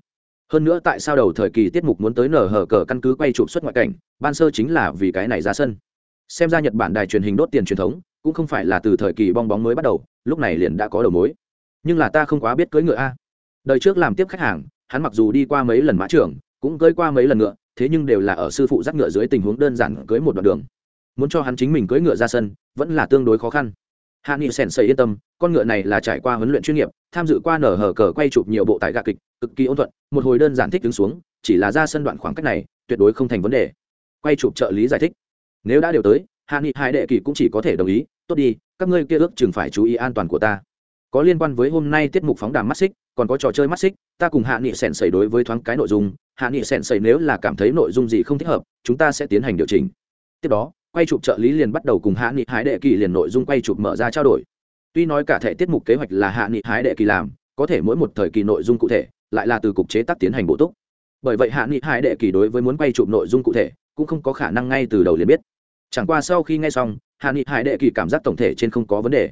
Hơn nữa tại sao đầu thời kỳ tiết mục muốn tới nở hở cờ căn cứ quay chụp xuất ngoại cảnh, ban sơ chính là vì cái này ra sân. Xem ra nhật bản đài truyền hình đốt tiền truyền thống, cũng không phải là từ thời kỳ bong bóng mới bắt đầu, lúc này liền đã có đầu mối. Nhưng là ta không quá biết cưỡi ngựa a. Đời trước làm tiếp khách hàng, hắn mặc dù đi qua mấy lần mã trưởng, cũng cưỡi qua mấy lần ngựa thế nhưng đều là ở sư phụ dắt ngựa dưới tình huống đơn giản cưới một đoạn đường. Muốn cho hắn chính mình cưỡi ngựa ra sân, vẫn là tương đối khó khăn. Hạ nghị sèn sầy yên tâm, con ngựa này là trải qua huấn luyện chuyên nghiệp, tham dự qua nở hở cờ quay chụp nhiều bộ tại gạ kịch, cực kỳ ôn thuận, một hồi đơn giản thích đứng xuống, chỉ là ra sân đoạn khoảng cách này, tuyệt đối không thành vấn đề. Quay chụp trợ lý giải thích. Nếu đã điều tới, hạ nghị hai đệ kỳ cũng chỉ có thể đồng ý, tốt đi, các ngươi kia ước chừng phải chú ý an toàn của ta có liên quan với hôm nay tiết mục phóng đàm mắt xích, còn có trò chơi mắt xích, ta cùng hạ nghị Sẻn sầy đối với thoáng cái nội dung. Hạ nghị Sẻn sầy nếu là cảm thấy nội dung gì không thích hợp, chúng ta sẽ tiến hành điều chỉnh. Tiếp đó, quay chụp trợ lý liền bắt đầu cùng hạ nghị hái đệ kỳ liền nội dung quay chụp mở ra trao đổi. Tuy nói cả thể tiết mục kế hoạch là hạ nghị hái đệ kỳ làm, có thể mỗi một thời kỳ nội dung cụ thể, lại là từ cục chế tác tiến hành bổ túc. Bởi vậy hạ nghị hái đệ kỳ đối với muốn quay chụp nội dung cụ thể, cũng không có khả năng ngay từ đầu liền biết. Chẳng qua sau khi nghe xong, hạ nghị hải đệ kỳ cảm giác tổng thể trên không có vấn đề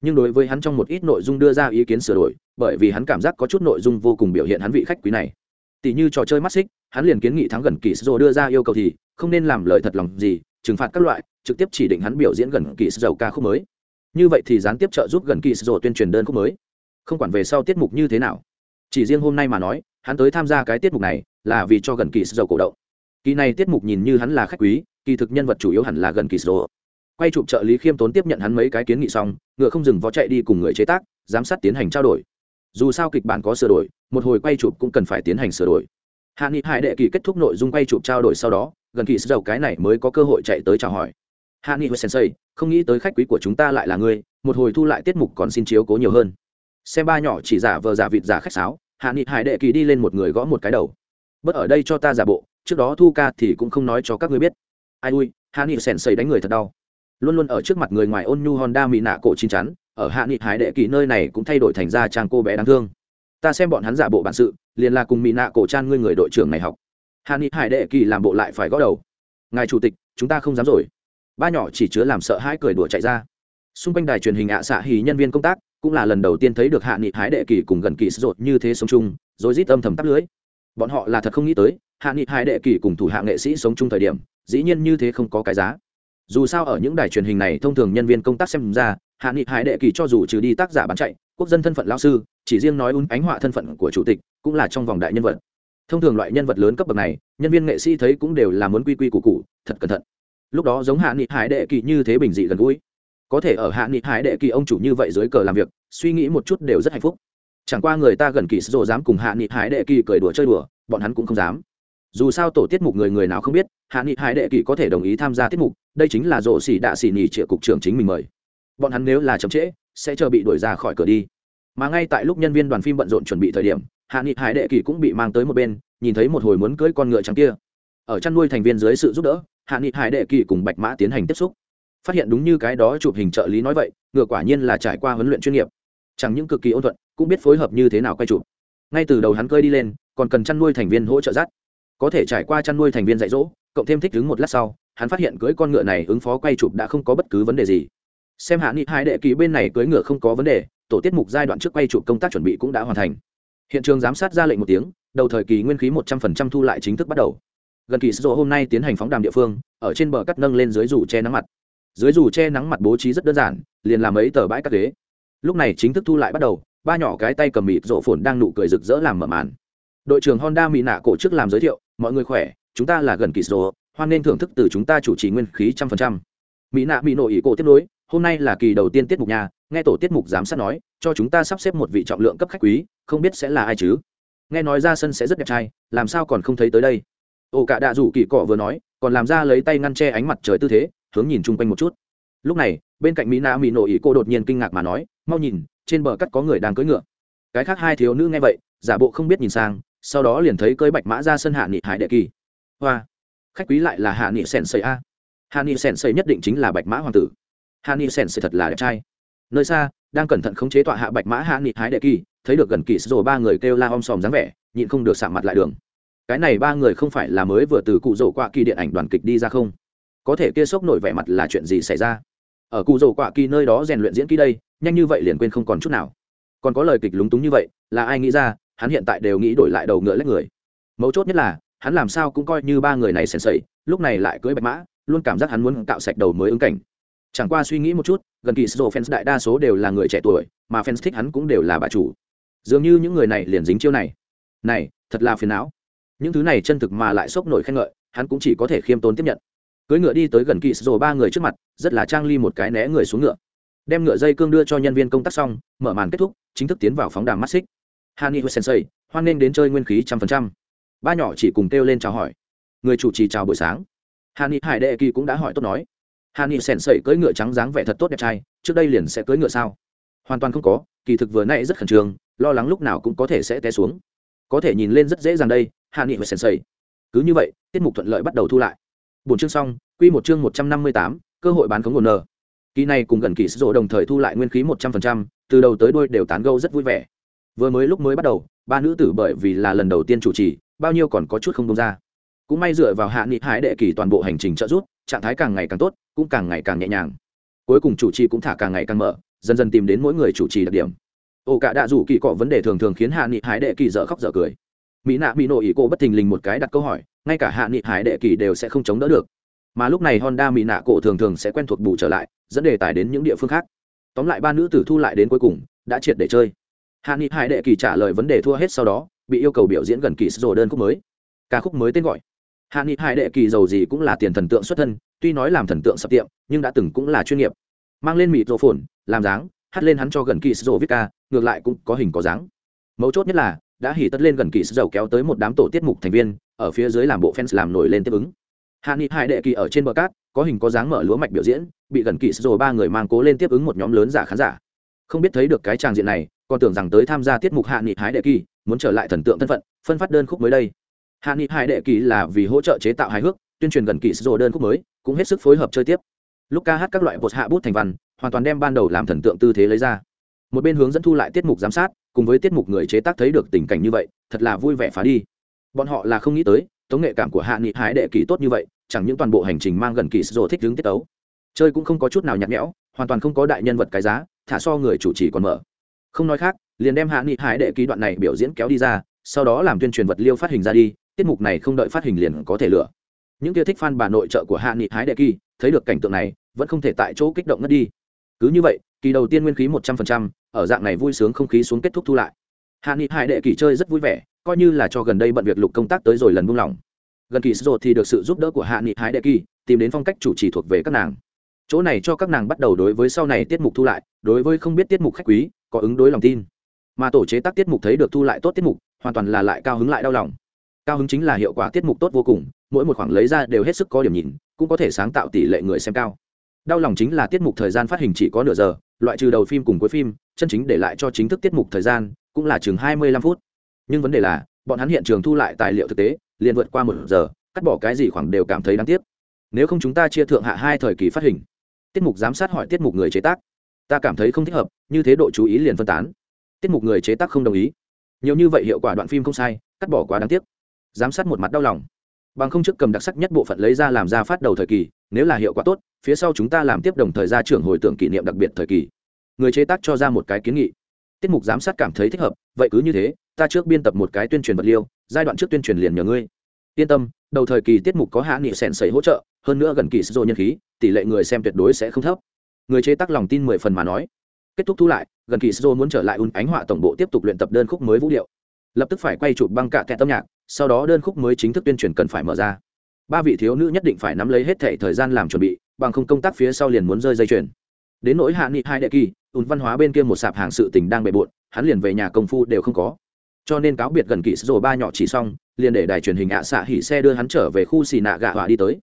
nhưng đối với hắn trong một ít nội dung đưa ra ý kiến sửa đổi, bởi vì hắn cảm giác có chút nội dung vô cùng biểu hiện hắn vị khách quý này. Tỷ như trò chơi mắt xích hắn liền kiến nghị thắng gần kỳ sô đưa ra yêu cầu thì không nên làm lời thật lòng gì, trừng phạt các loại, trực tiếp chỉ định hắn biểu diễn gần kỳ sô ca khúc mới. Như vậy thì gián tiếp trợ giúp gần kỳ sô tuyên truyền đơn khúc mới. Không quản về sau tiết mục như thế nào. Chỉ riêng hôm nay mà nói, hắn tới tham gia cái tiết mục này là vì cho gần kỳ sô cổ động. Kỳ này tiết mục nhìn như hắn là khách quý, kỳ thực nhân vật chủ yếu hẳn là gần kỳ sô quay chụp trợ lý khiêm tốn tiếp nhận hắn mấy cái kiến nghị xong, ngựa không dừng vó chạy đi cùng người chế tác, giám sát tiến hành trao đổi. Dù sao kịch bản có sửa đổi, một hồi quay chụp cũng cần phải tiến hành sửa đổi. Hạ nghị hải đệ kỳ kết thúc nội dung quay chụp trao đổi sau đó, gần kỳ sầu cái này mới có cơ hội chạy tới chào hỏi. Hạ nghị hồi sensei, không nghĩ tới khách quý của chúng ta lại là ngươi, một hồi thu lại tiết mục còn xin chiếu cố nhiều hơn. Xem ba nhỏ chỉ giả vờ giả vịt giả khách sáo hạ nghị hải đệ kỳ đi lên một người gõ một cái đầu. Bất ở đây cho ta giả bộ, trước đó thu ca thì cũng không nói cho các ngươi biết. Ai ui hạ nghị sensei đánh người thật đau luôn luôn ở trước mặt người ngoài ôn nhu honda mỹ nạ cổ chín chắn, ở hạ nghị hải đệ kỳ nơi này cũng thay đổi thành ra trang cô bé đáng thương. Ta xem bọn hắn giả bộ bản sự, liền là cùng mỹ nạ cổ trang ngươi người đội trưởng này học. Hạ nghị hải đệ kỳ làm bộ lại phải gõ đầu. Ngài chủ tịch, chúng ta không dám rồi. Ba nhỏ chỉ chứa làm sợ hãi cười đùa chạy ra. Xung quanh đài truyền hình ạ xạ hì nhân viên công tác, cũng là lần đầu tiên thấy được hạ nghị hải đệ kỳ cùng gần kỳ sốt như thế sống chung, rồi rít âm thầm tắt lưới. Bọn họ là thật không nghĩ tới, hạ nghị hải đệ kỳ cùng thủ hạ nghệ sĩ sống chung thời điểm, dĩ nhiên như thế không có cái giá dù sao ở những đài truyền hình này thông thường nhân viên công tác xem ra, hạ nghị hải đệ kỳ cho dù trừ đi tác giả bán chạy, quốc dân thân phận lao sư, chỉ riêng nói un ánh họa thân phận của chủ tịch, cũng là trong vòng đại nhân vật. Thông thường loại nhân vật lớn cấp bậc này, nhân viên nghệ sĩ thấy cũng đều là muốn quy quy củ cụ thật cẩn thận. Lúc đó giống hạ nghị hải đệ kỳ như thế bình dị gần gũi. Có thể ở hạ nghị hải đệ kỳ ông chủ như vậy dưới cờ làm việc, suy nghĩ một chút đều rất hạnh phúc. Chẳng qua người ta gần kỳ sổ dám cùng hạ nghị hải đệ kỳ cười đùa chơi đùa, bọn hắn cũng không dám dù sao tổ tiết mục người người nào không biết, hạ nghị hải đệ kỳ có thể đồng ý tham gia tiết mục, đây chính là rộ xỉ đạ xỉ nhì triệu cục trưởng chính mình mời. Bọn hắn nếu là chậm trễ, sẽ chờ bị đuổi ra khỏi cửa đi. Mà ngay tại lúc nhân viên đoàn phim bận rộn chuẩn bị thời điểm, hạ nghị hải đệ kỳ cũng bị mang tới một bên, nhìn thấy một hồi muốn cưỡi con ngựa trắng kia. Ở chăn nuôi thành viên dưới sự giúp đỡ, hạ nghị hải đệ kỳ cùng bạch mã tiến hành tiếp xúc. Phát hiện đúng như cái đó chụp hình trợ lý nói vậy, ngựa quả nhiên là trải qua huấn luyện chuyên nghiệp. Chẳng những cực kỳ ôn thuận, cũng biết phối hợp như thế nào quay chụp. Ngay từ đầu hắn cơi đi lên, còn cần chăn nuôi thành viên hỗ trợ dắt có thể trải qua chăn nuôi thành viên dạy dỗ, cộng thêm thích đứng một lát sau, hắn phát hiện cưỡi con ngựa này ứng phó quay chụp đã không có bất cứ vấn đề gì. Xem hạ nghị hai đệ ký bên này cưỡi ngựa không có vấn đề, tổ tiết mục giai đoạn trước quay chụp công tác chuẩn bị cũng đã hoàn thành. Hiện trường giám sát ra lệnh một tiếng, đầu thời kỳ nguyên khí một trăm phần trăm thu lại chính thức bắt đầu. Gần kỳ sổ hôm nay tiến hành phóng đàm địa phương, ở trên bờ cắt nâng lên dưới dù che nắng mặt. Dưới dù che nắng mặt bố trí rất đơn giản, liền làm ấy tờ bãi các ghế. Lúc này chính thức thu lại bắt đầu, ba nhỏ cái tay cầm mịt rộ phồn đang nụ cười rực rỡ làm mở màn đội trưởng honda mỹ nạ cổ trước làm giới thiệu, mọi người khỏe, chúng ta là gần kỳ sô hoan nên thưởng thức từ chúng ta chủ trì nguyên khí trăm phần trăm. Mỹ nạ mỹ nội ý cổ tiếp nối, hôm nay là kỳ đầu tiên tiết mục nhà, nghe tổ tiết mục giám sát nói, cho chúng ta sắp xếp một vị trọng lượng cấp khách quý, không biết sẽ là ai chứ? Nghe nói ra sân sẽ rất đẹp trai, làm sao còn không thấy tới đây? Ồ cả đạ rủ kỳ cọ vừa nói, còn làm ra lấy tay ngăn che ánh mặt trời tư thế, hướng nhìn chung quanh một chút. Lúc này, bên cạnh mỹ Nạ mỹ Nội ý cô đột nhiên kinh ngạc mà nói, mau nhìn, trên bờ cắt có người đang cưỡi ngựa. Cái khác hai thiếu nữ nghe vậy, giả bộ không biết nhìn sang sau đó liền thấy cưỡi bạch mã ra sân hạ nghị hải đệ kỳ. Hoa. Khách quý lại là hạ nghị sèn xây a. Hạ nghị sèn xây nhất định chính là bạch mã hoàng tử. Hạ nghị sèn xây thật là đẹp trai. Nơi xa, đang cẩn thận khống chế tọa hạ bạch mã hạ nghị hải đệ kỳ, thấy được gần kỳ rồi ba người kêu la om sòm dáng vẻ, nhịn không được sạm mặt lại đường. Cái này ba người không phải là mới vừa từ cụ rổ quạ kỳ điện ảnh đoàn kịch đi ra không? Có thể kia sốc nổi vẻ mặt là chuyện gì xảy ra? Ở cụ rổ quạ kỳ nơi đó rèn luyện diễn kỹ đây, nhanh như vậy liền quên không còn chút nào. Còn có lời kịch lúng túng như vậy, là ai nghĩ ra hắn hiện tại đều nghĩ đổi lại đầu ngựa lách người. Mấu chốt nhất là, hắn làm sao cũng coi như ba người này sèn sẩy lúc này lại cưới bạch mã, luôn cảm giác hắn muốn cạo sạch đầu mới ứng cảnh. Chẳng qua suy nghĩ một chút, gần kỳ sổ fans đại đa số đều là người trẻ tuổi, mà fans thích hắn cũng đều là bà chủ. Dường như những người này liền dính chiêu này. Này, thật là phiền não. Những thứ này chân thực mà lại sốc nổi khen ngợi, hắn cũng chỉ có thể khiêm tốn tiếp nhận. Cưới ngựa đi tới gần kỳ sổ ba người trước mặt, rất là trang ly một cái né người xuống ngựa. Đem ngựa dây cương đưa cho nhân viên công tác xong, mở màn kết thúc, chính thức tiến vào phóng đàm mắt xích hani sensei hoan nghênh đến chơi nguyên khí trăm phần trăm. Ba nhỏ chỉ cùng kêu lên chào hỏi. Người chủ trì chào buổi sáng. Hani hải đệ kỳ cũng đã hỏi tốt nói. Hani sensei cưỡi ngựa trắng dáng vẻ thật tốt đẹp trai, trước đây liền sẽ cưỡi ngựa sao? Hoàn toàn không có, kỳ thực vừa nãy rất khẩn trương, lo lắng lúc nào cũng có thể sẽ té xuống. Có thể nhìn lên rất dễ dàng đây, hani sensei cứ như vậy, tiết mục thuận lợi bắt đầu thu lại. Bốn chương xong, quy một chương một trăm năm mươi tám, cơ hội bán khống nguồn nợ. Kỳ này cùng gần kỳ sổ đồng thời thu lại nguyên khí một trăm phần trăm, từ đầu tới đuôi đều tán gâu rất vui vẻ vừa mới lúc mới bắt đầu, ba nữ tử bởi vì là lần đầu tiên chủ trì, bao nhiêu còn có chút không đông ra. Cũng may dựa vào hạ nghị hái đệ kỳ toàn bộ hành trình trợ giúp, trạng thái càng ngày càng tốt, cũng càng ngày càng nhẹ nhàng. Cuối cùng chủ trì cũng thả càng ngày càng mở, dần dần tìm đến mỗi người chủ trì đặc điểm. Ồ cả đạ rủ kỳ cọ vấn đề thường thường khiến hạ nghị hái đệ kỳ dở khóc dở cười. Mỹ nạ mỹ nộ ý cô bất thình lình một cái đặt câu hỏi, ngay cả hạ nghị hải đệ kỳ đều sẽ không chống đỡ được. Mà lúc này honda mỹ nạ cổ thường thường sẽ quen thuộc bù trở lại, dẫn đề tài đến những địa phương khác. Tóm lại ba nữ tử thu lại đến cuối cùng, đã triệt để chơi hạ nghị hải đệ kỳ trả lời vấn đề thua hết sau đó, bị yêu cầu biểu diễn gần kỳ sổ đơn khúc mới. Ca khúc mới tên gọi. Hạ nghị hải đệ kỳ giàu gì cũng là tiền thần tượng xuất thân, tuy nói làm thần tượng sập tiệm, nhưng đã từng cũng là chuyên nghiệp. Mang lên mịt rổ phồn, làm dáng, hát lên hắn cho gần kỳ sổ viết ca, ngược lại cũng có hình có dáng. Mấu chốt nhất là, đã hỉ tất lên gần kỳ sổ kéo tới một đám tổ tiết mục thành viên, ở phía dưới làm bộ fans làm nổi lên tiếp ứng. Hạ nghị hải đệ kỳ ở trên bờ cát, có hình có dáng mở lúa mạch biểu diễn, bị gần kỳ sổ ba người mang cố lên tiếp ứng một nhóm lớn giả khán giả. Không biết thấy được cái tràng diện này còn tưởng rằng tới tham gia tiết mục hạ nghị hái đệ kỳ, muốn trở lại thần tượng thân phận, phân phát đơn khúc mới đây. Hạ nghị hái đệ kỳ là vì hỗ trợ chế tạo hài hước, tuyên truyền gần kỳ sổ đơn khúc mới, cũng hết sức phối hợp chơi tiếp. Lúc ca hát các loại bột hạ bút thành văn, hoàn toàn đem ban đầu làm thần tượng tư thế lấy ra. Một bên hướng dẫn thu lại tiết mục giám sát, cùng với tiết mục người chế tác thấy được tình cảnh như vậy, thật là vui vẻ phá đi. Bọn họ là không nghĩ tới, tống nghệ cảm của hạ nghị hái đệ kỳ tốt như vậy, chẳng những toàn bộ hành trình mang gần kỳ sổ thích hướng tiết tấu. Chơi cũng không có chút nào nhạt nhẽo, hoàn toàn không có đại nhân vật cái giá, thả so người chủ trì còn mở không nói khác, liền đem hạ nghị hải đệ ký đoạn này biểu diễn kéo đi ra, sau đó làm tuyên truyền vật liêu phát hình ra đi, tiết mục này không đợi phát hình liền có thể lựa. Những kia thích fan bà nội trợ của hạ nghị hái đệ kỳ, thấy được cảnh tượng này, vẫn không thể tại chỗ kích động ngất đi. Cứ như vậy, kỳ đầu tiên nguyên khí một trăm phần trăm, ở dạng này vui sướng không khí xuống kết thúc thu lại. Hạ nghị hải đệ kỳ chơi rất vui vẻ, coi như là cho gần đây bận việc lục công tác tới rồi lần buông lỏng. Gần kỳ rồi thì được sự giúp đỡ của hạ nghị hái đệ kỳ, tìm đến phong cách chủ trì thuộc về các nàng. Chỗ này cho các nàng bắt đầu đối với sau này tiết mục thu lại, đối với không biết tiết mục khách quý có ứng đối lòng tin. Mà tổ chế tác tiết mục thấy được thu lại tốt tiết mục, hoàn toàn là lại cao hứng lại đau lòng. Cao hứng chính là hiệu quả tiết mục tốt vô cùng, mỗi một khoảng lấy ra đều hết sức có điểm nhìn, cũng có thể sáng tạo tỷ lệ người xem cao. Đau lòng chính là tiết mục thời gian phát hình chỉ có nửa giờ, loại trừ đầu phim cùng cuối phim, chân chính để lại cho chính thức tiết mục thời gian cũng là chừng hai mươi lăm phút. Nhưng vấn đề là, bọn hắn hiện trường thu lại tài liệu thực tế, liền vượt qua một giờ, cắt bỏ cái gì khoảng đều cảm thấy đáng tiếc. Nếu không chúng ta chia thượng hạ hai thời kỳ phát hình, tiết mục giám sát hỏi tiết mục người chế tác ta cảm thấy không thích hợp, như thế độ chú ý liền phân tán. Tiết mục người chế tác không đồng ý. Nhiều như vậy hiệu quả đoạn phim không sai, cắt bỏ quá đáng tiếc. Giám sát một mặt đau lòng. Bằng không chức cầm đặc sắc nhất bộ phận lấy ra làm ra phát đầu thời kỳ, nếu là hiệu quả tốt, phía sau chúng ta làm tiếp đồng thời ra trưởng hồi tưởng kỷ niệm đặc biệt thời kỳ. Người chế tác cho ra một cái kiến nghị. Tiết mục giám sát cảm thấy thích hợp, vậy cứ như thế, ta trước biên tập một cái tuyên truyền vật liêu giai đoạn trước tuyên truyền liền nhờ ngươi. Yên tâm, đầu thời kỳ tiết mục có hạ nghị sèn sấy hỗ trợ, hơn nữa gần kỳ sô nhân khí, tỷ lệ người xem tuyệt đối sẽ không thấp người chế tác lòng tin mười phần mà nói. Kết thúc thu lại, gần kỳ sô muốn trở lại un ánh họa tổng bộ tiếp tục luyện tập đơn khúc mới vũ điệu. Lập tức phải quay chụp băng cả kẹt âm nhạc, sau đó đơn khúc mới chính thức tuyên truyền cần phải mở ra. Ba vị thiếu nữ nhất định phải nắm lấy hết thệ thời gian làm chuẩn bị, bằng không công tác phía sau liền muốn rơi dây chuyền. Đến nỗi hạ nghị hai đệ kỳ ùn văn hóa bên kia một sạp hàng sự tình đang bề bộn, hắn liền về nhà công phu đều không có. Cho nên cáo biệt gần kỳ rồi ba nhỏ chỉ xong, liền để đài truyền hình ạ xạ hỉ xe đưa hắn trở về khu xì nạ gạ họa đi tới.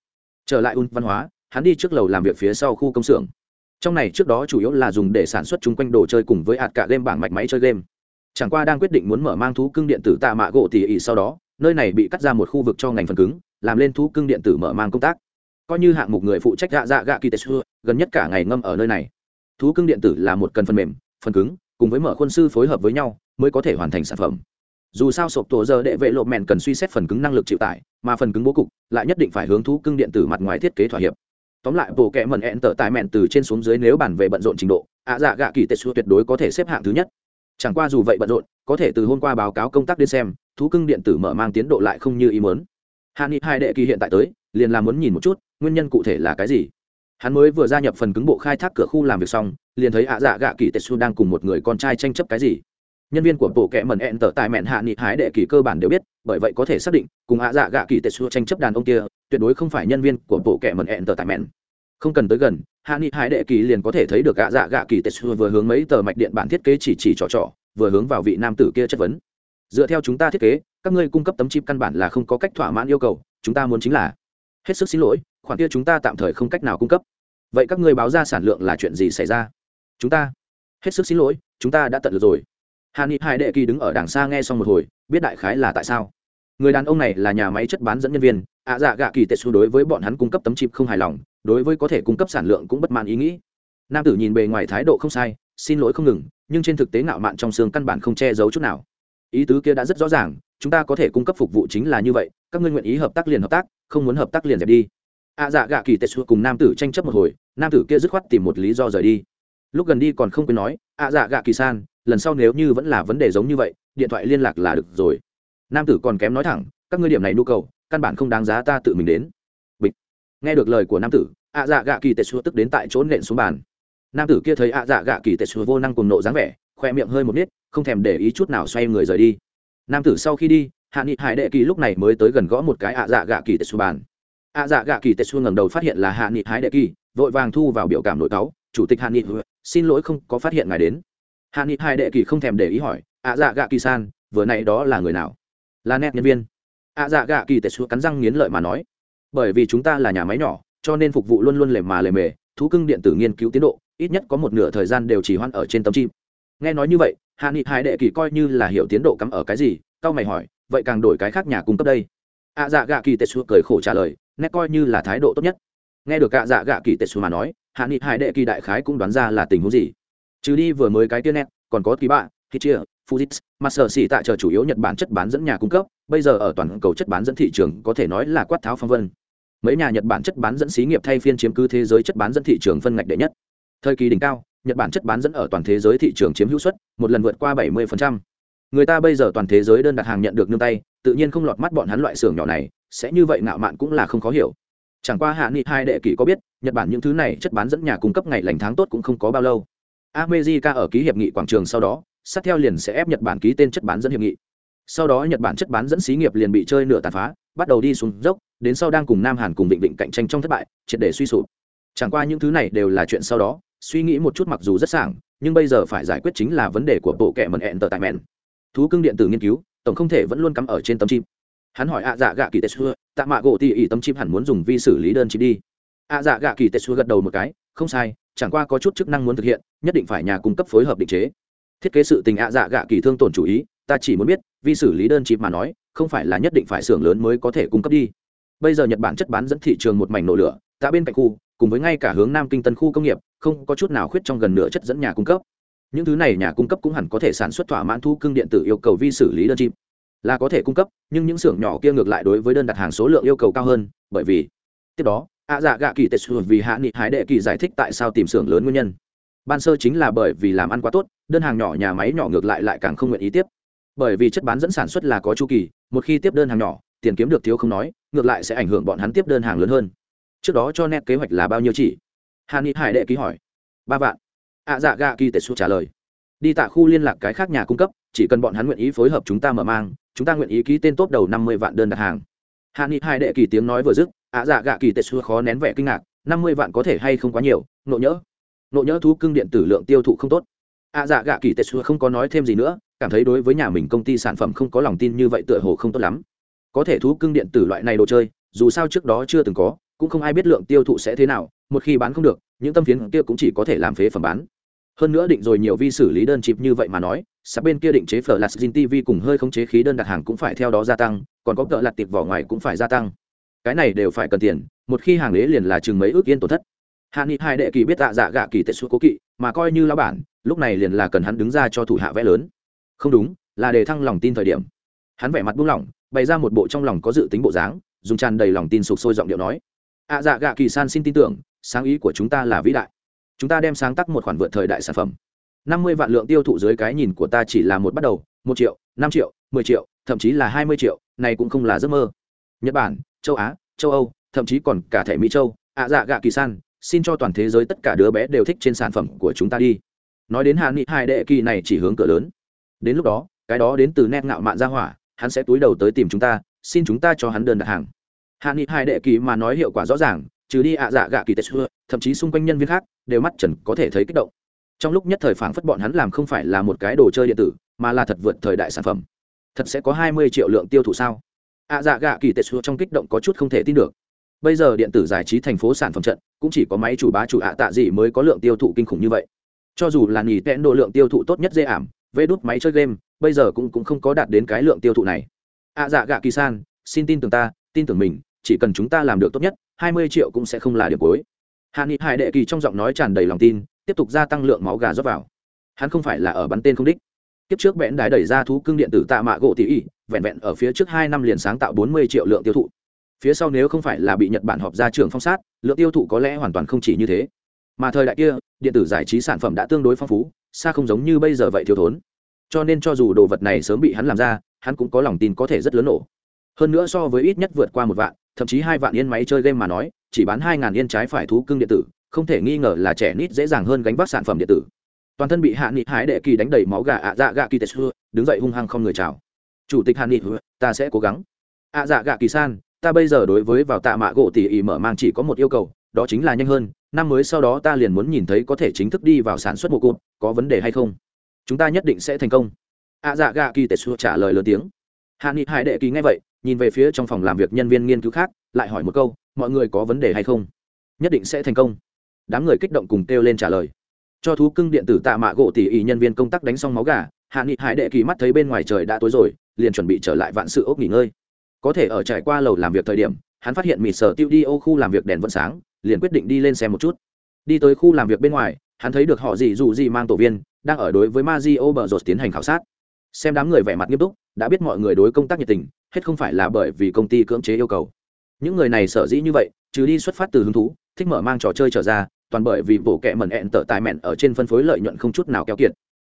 Trở lại un văn hóa, hắn đi trước lầu làm việc phía sau khu công xưởng trong này trước đó chủ yếu là dùng để sản xuất chung quanh đồ chơi cùng với hạt cả game bảng mạch máy chơi game. Chẳng qua đang quyết định muốn mở mang thú cưng điện tử tạ mạ gỗ tỉ ỉ sau đó, nơi này bị cắt ra một khu vực cho ngành phần cứng, làm lên thú cưng điện tử mở mang công tác. Coi như hạng mục người phụ trách gạ dạ gạ kỳ tetsu gần nhất cả ngày ngâm ở nơi này. Thú cưng điện tử là một cần phần mềm, phần cứng, cùng với mở khuôn sư phối hợp với nhau, mới có thể hoàn thành sản phẩm. Dù sao sộp tổ giờ đệ vệ lộ mẹn cần suy xét phần cứng năng lực chịu tải, mà phần cứng bố cục, lại nhất định phải hướng thú cưng điện tử mặt ngoài thiết kế thỏa hiệp tóm lại, bộ kệ mẩn ẹn tở tài mẹn từ trên xuống dưới nếu bản về bận rộn trình độ, ạ dạ gạ kỳ tetsu tuyệt đối có thể xếp hạng thứ nhất. Chẳng qua dù vậy bận rộn, có thể từ hôm qua báo cáo công tác đến xem, thú cưng điện tử mở mang tiến độ lại không như ý muốn. Hạ nghị hai đệ kỳ hiện tại tới, liền là muốn nhìn một chút, nguyên nhân cụ thể là cái gì. Hắn mới vừa gia nhập phần cứng bộ khai thác cửa khu làm việc xong, liền thấy ạ dạ gạ kỳ tetsu đang cùng một người con trai tranh chấp cái gì nhân viên của bộ kệ mẩn ẹn tở tại mẹn hạ nghị hái đệ kỳ cơ bản đều biết, bởi vậy có thể xác định, cùng ạ dạ gạ kỳ tetsu tranh chấp đàn ông kia, tuyệt đối không phải nhân viên của bộ kệ mẩn ẹn tở tại mẹn. Không cần tới gần, hạ nghị hái đệ kỳ liền có thể thấy được ạ dạ gạ kỳ tetsu vừa hướng mấy tờ mạch điện bản thiết kế chỉ chỉ trò trò, vừa hướng vào vị nam tử kia chất vấn. Dựa theo chúng ta thiết kế, các ngươi cung cấp tấm chip căn bản là không có cách thỏa mãn yêu cầu, chúng ta muốn chính là hết sức xin lỗi, khoản kia chúng ta tạm thời không cách nào cung cấp. Vậy các ngươi báo ra sản lượng là chuyện gì xảy ra? Chúng ta hết sức xin lỗi, chúng ta đã tận lực rồi hà ni hai đệ kỳ đứng ở đằng xa nghe xong một hồi, biết đại khái là tại sao. Người đàn ông này là nhà máy chất bán dẫn nhân viên, ạ dạ gạ kỳ tệ xu đối với bọn hắn cung cấp tấm chip không hài lòng, đối với có thể cung cấp sản lượng cũng bất mãn ý nghĩ. Nam tử nhìn bề ngoài thái độ không sai, xin lỗi không ngừng, nhưng trên thực tế ngạo mạn trong xương căn bản không che giấu chút nào. Ý tứ kia đã rất rõ ràng, chúng ta có thể cung cấp phục vụ chính là như vậy, các ngươi nguyện ý hợp tác liền hợp tác, không muốn hợp tác liền dẹp đi. Ạ dạ gạ kỳ tệ xu cùng nam tử tranh chấp một hồi, nam tử kia dứt khoát tìm một lý do rời đi. Lúc gần đi còn không quên nói, ạ dạ gạ kỳ san lần sau nếu như vẫn là vấn đề giống như vậy, điện thoại liên lạc là được rồi. Nam tử còn kém nói thẳng, các ngươi điểm này nhu cầu, căn bản không đáng giá ta tự mình đến. Bịch. Nghe được lời của nam tử, ạ dạ gạ kỳ tệ xua tức đến tại chỗ nện xuống bàn. Nam tử kia thấy ạ dạ gạ kỳ tệ xua vô năng cùng nộ dáng vẻ, khoe miệng hơi một nít không thèm để ý chút nào xoay người rời đi. Nam tử sau khi đi, hạ nghị hải đệ kỳ lúc này mới tới gần gõ một cái ạ dạ gạ kỳ tệ xua bàn. Ạ dạ gạ kỳ tệ xua ngẩng đầu phát hiện là hạ nghị hải đệ kỳ, vội vàng thu vào biểu cảm nội cáu, chủ tịch hạ nghị, xin lỗi không có phát hiện ngài đến hạ nghị Hai đệ kỳ không thèm để ý hỏi, ạ dạ gạ kỳ san, vừa này đó là người nào? Là nét nhân viên. Ạ dạ gạ kỳ tệ xua cắn răng nghiến lợi mà nói, bởi vì chúng ta là nhà máy nhỏ, cho nên phục vụ luôn luôn lề mà lề mề, thú cưng điện tử nghiên cứu tiến độ, ít nhất có một nửa thời gian đều chỉ hoan ở trên tấm chim. Nghe nói như vậy, hạ nghị Hai đệ kỳ coi như là hiểu tiến độ cắm ở cái gì cao mày hỏi, vậy càng đổi cái khác nhà cung cấp đây? Ạ dạ gạ kỳ tệ xua cười khổ trả lời, nét coi như là thái độ tốt nhất. Nghe được ạ dạ gạ kỳ tệ xua mà nói, hạ nghị Hai đệ kỳ đại khái cũng đoán ra là tình huống gì trừ đi vừa mới cái tiên nét còn có kỳ bạ khi chia Fujitsu, mà sở xỉ tại chờ chủ yếu Nhật Bản chất bán dẫn nhà cung cấp, bây giờ ở toàn cầu chất bán dẫn thị trường có thể nói là quát tháo phong vân. Mấy nhà Nhật Bản chất bán dẫn xí nghiệp thay phiên chiếm cứ thế giới chất bán dẫn thị trường phân ngạch đệ nhất. Thời kỳ đỉnh cao, Nhật Bản chất bán dẫn ở toàn thế giới thị trường chiếm hữu suất, một lần vượt qua 70%. Người ta bây giờ toàn thế giới đơn đặt hàng nhận được nương tay, tự nhiên không lọt mắt bọn hắn loại xưởng nhỏ này, sẽ như vậy ngạo mạn cũng là không khó hiểu. Chẳng qua hạ nghị hai đệ kỷ có biết, Nhật Bản những thứ này chất bán dẫn nhà cung cấp ngày lành tháng tốt cũng không có bao lâu. America ở ký hiệp nghị quảng trường sau đó, sát theo liền sẽ ép nhật bản ký tên chất bán dẫn hiệp nghị. Sau đó nhật bản chất bán dẫn xí nghiệp liền bị chơi nửa tàn phá bắt đầu đi xuống dốc đến sau đang cùng nam hàn cùng vịnh vịnh cạnh tranh trong thất bại triệt để suy sụp. Chẳng qua những thứ này đều là chuyện sau đó suy nghĩ một chút mặc dù rất sảng nhưng bây giờ phải giải quyết chính là vấn đề của bộ kệ mẩn ẹn tờ tại mện. thú cưng điện tử nghiên cứu tổng không thể vẫn luôn cắm ở trên tấm chim. Hắn hỏi ạ dạ gạ kỳ tetsu tạ mạ gỗ tỷ ỷ tấm chim hẳn muốn dùng vi xử lý đơn chip đi. ạ dạ gạ kỳ tetsu gật đầu một cái không sai chẳng qua có chút chức năng muốn thực hiện, nhất định phải nhà cung cấp phối hợp định chế. Thiết kế sự tình ạ dạ gạ kỳ thương tổn chủ ý, ta chỉ muốn biết, vì xử lý đơn chip mà nói, không phải là nhất định phải xưởng lớn mới có thể cung cấp đi. Bây giờ nhật bản chất bán dẫn thị trường một mảnh nổ lửa, tạ bên cạnh khu, cùng với ngay cả hướng nam kinh tân khu công nghiệp, không có chút nào khuyết trong gần nửa chất dẫn nhà cung cấp. Những thứ này nhà cung cấp cũng hẳn có thể sản xuất thỏa mãn thu cưng điện tử yêu cầu vi xử lý đơn chip. Là có thể cung cấp, nhưng những xưởng nhỏ kia ngược lại đối với đơn đặt hàng số lượng yêu cầu cao hơn, bởi vì tiếp đó ạ dạ gạ kỳ tetsu vì hạ nghị hái đệ kỳ giải thích tại sao tìm xưởng lớn nguyên nhân. Ban sơ chính là bởi vì làm ăn quá tốt, đơn hàng nhỏ nhà máy nhỏ ngược lại lại càng không nguyện ý tiếp. Bởi vì chất bán dẫn sản xuất là có chu kỳ, một khi tiếp đơn hàng nhỏ, tiền kiếm được thiếu không nói, ngược lại sẽ ảnh hưởng bọn hắn tiếp đơn hàng lớn hơn. Trước đó cho nét kế hoạch là bao nhiêu chỉ? Hà ni hải đệ ký hỏi. Ba vạn. Ạ dạ gà kỳ tệ su trả lời. Đi tạ khu liên lạc cái khác nhà cung cấp, chỉ cần bọn hắn nguyện ý phối hợp chúng ta mở mang, chúng ta nguyện ý ký tên tốt đầu năm mươi vạn đơn đặt hàng. Hà ni hải đệ kỳ tiếng nói vừa dứt ạ dạ gạ kỳ tệ xưa khó nén vẻ kinh ngạc, năm mươi vạn có thể hay không quá nhiều, nộ nhỡ. Nộ nhỡ thú cưng điện tử lượng tiêu thụ không tốt. Ạ dạ gạ kỳ tệ xưa không có nói thêm gì nữa, cảm thấy đối với nhà mình công ty sản phẩm không có lòng tin như vậy tựa hồ không tốt lắm. Có thể thú cưng điện tử loại này đồ chơi, dù sao trước đó chưa từng có, cũng không ai biết lượng tiêu thụ sẽ thế nào, một khi bán không được, những tâm phiến kia cũng chỉ có thể làm phế phẩm bán. Hơn nữa định rồi nhiều vi xử lý đơn chịp như vậy mà nói, sắp bên kia định chế phở lạt zin tv cùng hơi khống chế khí đơn đặt hàng cũng phải theo đó gia tăng, còn có cỡ lạt tiệp vỏ ngoài cũng phải gia tăng cái này đều phải cần tiền, một khi hàng lế liền là chừng mấy ước yên tổn thất. Hạ nghị hai đệ kỳ biết tạ dạ gạ kỳ tệ xuất cố kỵ, mà coi như lão bản, lúc này liền là cần hắn đứng ra cho thủ hạ vẽ lớn. Không đúng, là để thăng lòng tin thời điểm. Hắn vẻ mặt buông lỏng, bày ra một bộ trong lòng có dự tính bộ dáng, dùng tràn đầy lòng tin sụp sôi giọng điệu nói. Ạ dạ gạ kỳ san xin tin tưởng, sáng ý của chúng ta là vĩ đại. Chúng ta đem sáng tác một khoản vượt thời đại sản phẩm. Năm mươi vạn lượng tiêu thụ dưới cái nhìn của ta chỉ là một bắt đầu, một triệu, năm triệu, mười triệu, thậm chí là hai mươi triệu, này cũng không là giấc mơ. Nhật bản châu á châu âu thậm chí còn cả thể mỹ châu ạ dạ gạ kỳ san xin cho toàn thế giới tất cả đứa bé đều thích trên sản phẩm của chúng ta đi nói đến hạ nghị hai đệ kỳ này chỉ hướng cửa lớn đến lúc đó cái đó đến từ nét ngạo mạn ra hỏa hắn sẽ túi đầu tới tìm chúng ta xin chúng ta cho hắn đơn đặt hàng hạ nghị hai đệ kỳ mà nói hiệu quả rõ ràng trừ đi ạ dạ gạ kỳ tết xưa thậm chí xung quanh nhân viên khác đều mắt trần có thể thấy kích động trong lúc nhất thời phảng phất bọn hắn làm không phải là một cái đồ chơi điện tử mà là thật vượt thời đại sản phẩm thật sẽ có hai mươi triệu lượng tiêu thụ sao ạ dạ gạ kỳ tệ xua trong kích động có chút không thể tin được. Bây giờ điện tử giải trí thành phố sản phẩm trận cũng chỉ có máy chủ bá chủ ạ tạ gì mới có lượng tiêu thụ kinh khủng như vậy. Cho dù là nghỉ tẹn độ lượng tiêu thụ tốt nhất dễ ảm vê đút máy chơi game bây giờ cũng, cũng không có đạt đến cái lượng tiêu thụ này. Ạ dạ gạ kỳ san xin tin tưởng ta tin tưởng mình chỉ cần chúng ta làm được tốt nhất hai mươi triệu cũng sẽ không là điểm cuối. Hạ nghị hải đệ kỳ trong giọng nói tràn đầy lòng tin tiếp tục gia tăng lượng máu gà rót vào. Hắn không phải là ở bắn tên không đích. Tiếp trước bẽn đái đẩy ra thú cưng điện tử tạ mạ gỗ tỷ ỉ vẹn vẹn ở phía trước hai năm liền sáng tạo bốn mươi triệu lượng tiêu thụ. Phía sau nếu không phải là bị nhật bản họp ra trường phong sát, lượng tiêu thụ có lẽ hoàn toàn không chỉ như thế. Mà thời đại kia, điện tử giải trí sản phẩm đã tương đối phong phú, xa không giống như bây giờ vậy thiếu thốn. Cho nên cho dù đồ vật này sớm bị hắn làm ra, hắn cũng có lòng tin có thể rất lớn nổ. Hơn nữa so với ít nhất vượt qua một vạn, thậm chí hai vạn yên máy chơi game mà nói, chỉ bán hai ngàn yên trái phải thú cưng điện tử, không thể nghi ngờ là trẻ nít dễ dàng hơn gánh vác sản phẩm điện tử. Toàn thân bị hạ nghị hái đệ kỳ đánh đầy máu gà ạ dạ gà kỳ tetsu đứng dậy hung hăng không người chào chủ tịch Hàn nghị, ta sẽ cố gắng. Ạ dạ gạ kỳ san, ta bây giờ đối với vào tạ mạ gỗ tỉ ỉ mở mang chỉ có một yêu cầu, đó chính là nhanh hơn. Năm mới sau đó ta liền muốn nhìn thấy có thể chính thức đi vào sản xuất mô cụt có vấn đề hay không? Chúng ta nhất định sẽ thành công. Ạ dạ gạ kỳ tetsu trả lời lớn tiếng. Hạ nghị hải đệ kỳ nghe vậy, nhìn về phía trong phòng làm việc nhân viên nghiên cứu khác, lại hỏi một câu, mọi người có vấn đề hay không? Nhất định sẽ thành công. Đám người kích động cùng kêu lên trả lời. Cho thú cưng điện tử tạ mạ gỗ tỉ ỉ nhân viên công tác đánh xong máu gà hạ nghị hải đệ kỳ mắt thấy bên ngoài trời đã tối rồi liền chuẩn bị trở lại vạn sự ốc nghỉ ngơi. Có thể ở trải qua lầu làm việc thời điểm, hắn phát hiện mịt sở tiêu đi ô khu làm việc đèn vẫn sáng, liền quyết định đi lên xem một chút. Đi tới khu làm việc bên ngoài, hắn thấy được họ gì dù gì mang tổ viên, đang ở đối với ma di ô bờ rột tiến hành khảo sát. Xem đám người vẻ mặt nghiêm túc, đã biết mọi người đối công tác nhiệt tình, hết không phải là bởi vì công ty cưỡng chế yêu cầu. Những người này sở dĩ như vậy, trừ đi xuất phát từ hứng thú, thích mở mang trò chơi trở ra, toàn bởi vì bộ kệ mẩn ẹn tở tài mẹn ở trên phân phối lợi nhuận không chút nào keo kiệt.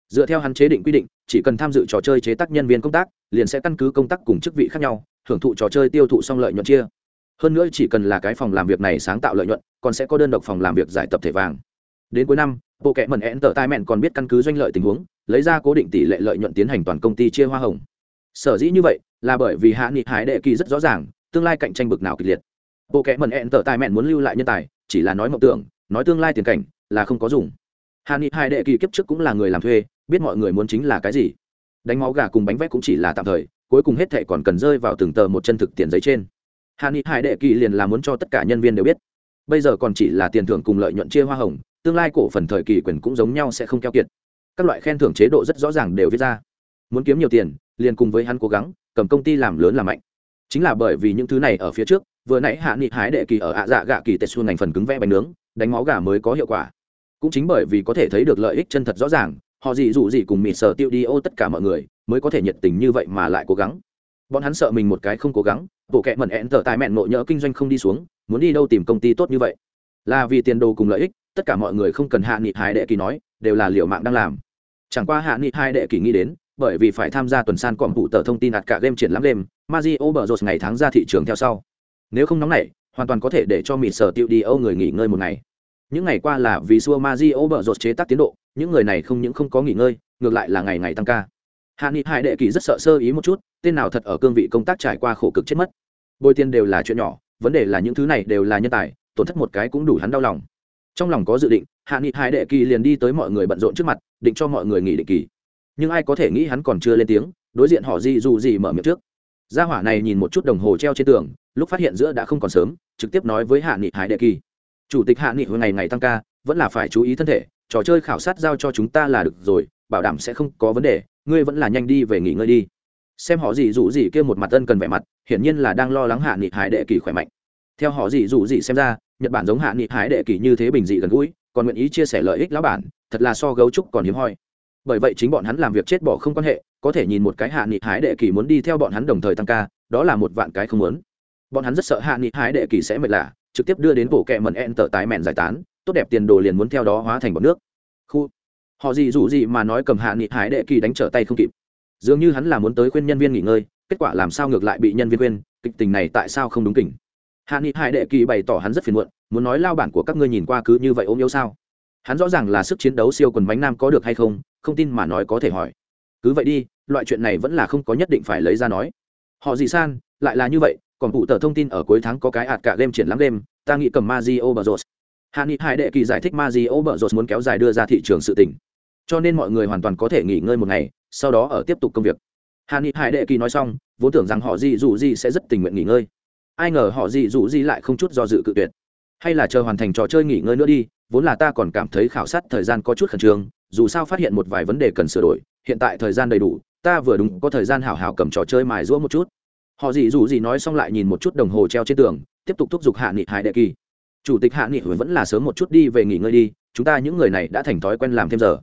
Dựa theo hắn chế định quy định chỉ cần tham dự trò chơi chế tác nhân viên công tác, liền sẽ căn cứ công tác cùng chức vị khác nhau, hưởng thụ trò chơi tiêu thụ xong lợi nhuận chia. Hơn nữa chỉ cần là cái phòng làm việc này sáng tạo lợi nhuận, còn sẽ có đơn độc phòng làm việc giải tập thể vàng. Đến cuối năm, bộ kệ mẩn ẹn tờ tai mẹn còn biết căn cứ doanh lợi tình huống, lấy ra cố định tỷ lệ lợi nhuận tiến hành toàn công ty chia hoa hồng. Sở dĩ như vậy, là bởi vì hạ nghị hải đệ kỳ rất rõ ràng, tương lai cạnh tranh bực nào kịch liệt. Bộ kệ mẩn ẹn tờ tai mẹn muốn lưu lại nhân tài, chỉ là nói mộng tưởng, nói tương lai tiền cảnh, là không có dùng. Hạ nghị hải đệ kỳ kiếp trước cũng là người làm thuê biết mọi người muốn chính là cái gì. Đánh máu gà cùng bánh vét cũng chỉ là tạm thời, cuối cùng hết thệ còn cần rơi vào từng tờ một chân thực tiền giấy trên. Hạ nghị hải đệ kỳ liền là muốn cho tất cả nhân viên đều biết. Bây giờ còn chỉ là tiền thưởng cùng lợi nhuận chia hoa hồng, tương lai cổ phần thời kỳ quyền cũng giống nhau sẽ không keo kiệt. Các loại khen thưởng chế độ rất rõ ràng đều viết ra. Muốn kiếm nhiều tiền, liền cùng với hắn cố gắng, cầm công ty làm lớn làm mạnh. Chính là bởi vì những thứ này ở phía trước, vừa nãy hạ nghị hái đệ kỳ ở ạ dạ gạ kỳ tệ xuân ngành phần cứng vẽ bánh nướng, đánh máu gà mới có hiệu quả. Cũng chính bởi vì có thể thấy được lợi ích chân thật rõ ràng họ gì dù gì cùng mịt sở tiêu đi ô tất cả mọi người, mới có thể nhiệt tình như vậy mà lại cố gắng. Bọn hắn sợ mình một cái không cố gắng, bộ kệ mẩn ẹn tở tài mẹn nội nhỡ kinh doanh không đi xuống, muốn đi đâu tìm công ty tốt như vậy. Là vì tiền đồ cùng lợi ích, tất cả mọi người không cần hạ nghị hai đệ kỳ nói, đều là liệu mạng đang làm. Chẳng qua hạ nghị hai đệ kỳ nghĩ đến, bởi vì phải tham gia tuần san cọm phụ tờ thông tin đặt cả game triển lãm game Mazio bờ rột ngày tháng ra thị trường theo sau. Nếu không nóng nảy, hoàn toàn có thể để cho mịt sở tiêu đi âu người nghỉ ngơi một ngày. Những ngày qua là vì xua Mazio bờ rột chế tác tiến độ những người này không những không có nghỉ ngơi, ngược lại là ngày ngày tăng ca. Hạ nghị Hải đệ kỳ rất sợ sơ ý một chút, tên nào thật ở cương vị công tác trải qua khổ cực chết mất. Bồi tiền đều là chuyện nhỏ, vấn đề là những thứ này đều là nhân tài, tổn thất một cái cũng đủ hắn đau lòng. Trong lòng có dự định, hạ nghị Hải đệ kỳ liền đi tới mọi người bận rộn trước mặt, định cho mọi người nghỉ định kỳ. Nhưng ai có thể nghĩ hắn còn chưa lên tiếng, đối diện họ gì dù gì mở miệng trước. Gia hỏa này nhìn một chút đồng hồ treo trên tường, lúc phát hiện giữa đã không còn sớm, trực tiếp nói với hạ nghị hải đệ kỳ. Chủ tịch hạ nghị hồi ngày ngày tăng ca, vẫn là phải chú ý thân thể trò chơi khảo sát giao cho chúng ta là được rồi, bảo đảm sẽ không có vấn đề, ngươi vẫn là nhanh đi về nghỉ ngơi đi. Xem họ gì rủ gì kia một mặt ân cần vẻ mặt, hiển nhiên là đang lo lắng hạ nghị hải đệ kỳ khỏe mạnh. Theo họ gì rủ gì xem ra, nhật bản giống hạ nghị hải đệ kỳ như thế bình dị gần gũi, còn nguyện ý chia sẻ lợi ích lão bản, thật là so gấu trúc còn hiếm hoi. Bởi vậy chính bọn hắn làm việc chết bỏ không quan hệ, có thể nhìn một cái hạ nghị hải đệ kỳ muốn đi theo bọn hắn đồng thời tăng ca, đó là một vạn cái không muốn. Bọn hắn rất sợ hạ nghị hải đệ kỳ sẽ mệt lạ, trực tiếp đưa đến bộ kẹ mần en tờ tái mẹn giải tán tốt đẹp tiền đồ liền muốn theo đó hóa thành bọn nước. Khu. Họ gì dù gì mà nói cầm hạ nghị hải đệ kỳ đánh trở tay không kịp. Dường như hắn là muốn tới khuyên nhân viên nghỉ ngơi, kết quả làm sao ngược lại bị nhân viên khuyên, kịch tình này tại sao không đúng kỉnh? Hạ nghị hải đệ kỳ bày tỏ hắn rất phiền muộn, muốn nói lao bản của các ngươi nhìn qua cứ như vậy ôm yêu sao? Hắn rõ ràng là sức chiến đấu siêu quần bánh nam có được hay không không tin mà nói có thể hỏi. Cứ vậy đi, loại chuyện này vẫn là không có nhất định phải lấy ra nói. Họ gì san, lại là như vậy, còn cụ tờ thông tin ở cuối tháng có cái ạt cả game triển lãm game, ta nghĩ cầm Mario rột Hạ Nghị Hải đệ kỳ giải thích Mario rột muốn kéo dài đưa ra thị trường sự tình. Cho nên mọi người hoàn toàn có thể nghỉ ngơi một ngày, sau đó ở tiếp tục công việc. Hạ Nghị Hải đệ kỳ nói xong, vốn tưởng rằng họ gì dù gì sẽ rất tình nguyện nghỉ ngơi. Ai ngờ họ gì dù gì lại không chút do dự cự tuyệt. Hay là chờ hoàn thành trò chơi nghỉ ngơi nữa đi, vốn là ta còn cảm thấy khảo sát thời gian có chút khẩn trương, dù sao phát hiện một vài vấn đề cần sửa đổi, hiện tại thời gian đầy đủ, ta vừa đúng có thời gian hào hào cầm trò chơi mài rũa một chút họ gì dù gì nói xong lại nhìn một chút đồng hồ treo trên tường tiếp tục thúc giục hạ nghị hải đệ kỳ chủ tịch hạ nghị vẫn là sớm một chút đi về nghỉ ngơi đi, chúng ta những người này đã thành thói quen làm thêm giờ.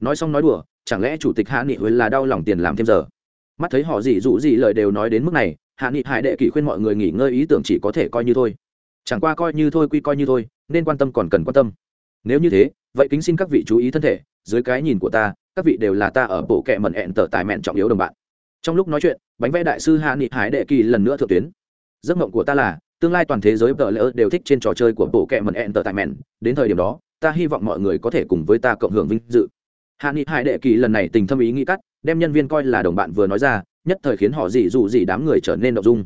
Nói xong nói đùa, chẳng lẽ chủ tịch hạ nghị là đau lòng tiền làm thêm giờ? Mắt thấy họ gì dụ gì lời đều nói đến mức này, hạ nghị hải đệ kỳ khuyên mọi người nghỉ ngơi ý tưởng chỉ có thể coi như thôi. Chẳng qua coi như thôi quy coi như thôi, nên quan tâm còn cần quan tâm. Nếu như thế, vậy kính xin các vị chú ý thân thể, dưới cái nhìn của ta, các vị đều là ta ở bộ kệ mẩn hẹn tờ tài mẹn trọng yếu đồng bạn. Trong lúc nói chuyện, bánh vẽ đại sư hạ nghị hải đệ kỳ lần nữa thượng tuyến. Giấc mộng của ta là tương lai toàn thế giới tờ lỡ đều thích trên trò chơi của bộ kệ mẩn ẹn tờ tại mẹn đến thời điểm đó, ta hy vọng mọi người có thể cùng với ta cộng hưởng vinh dự. Hạ nghị hải đệ kỳ lần này tình thâm ý nghĩ cắt, đem nhân viên coi là đồng bạn vừa nói ra, nhất thời khiến họ dị dù gì đám người trở nên động dung.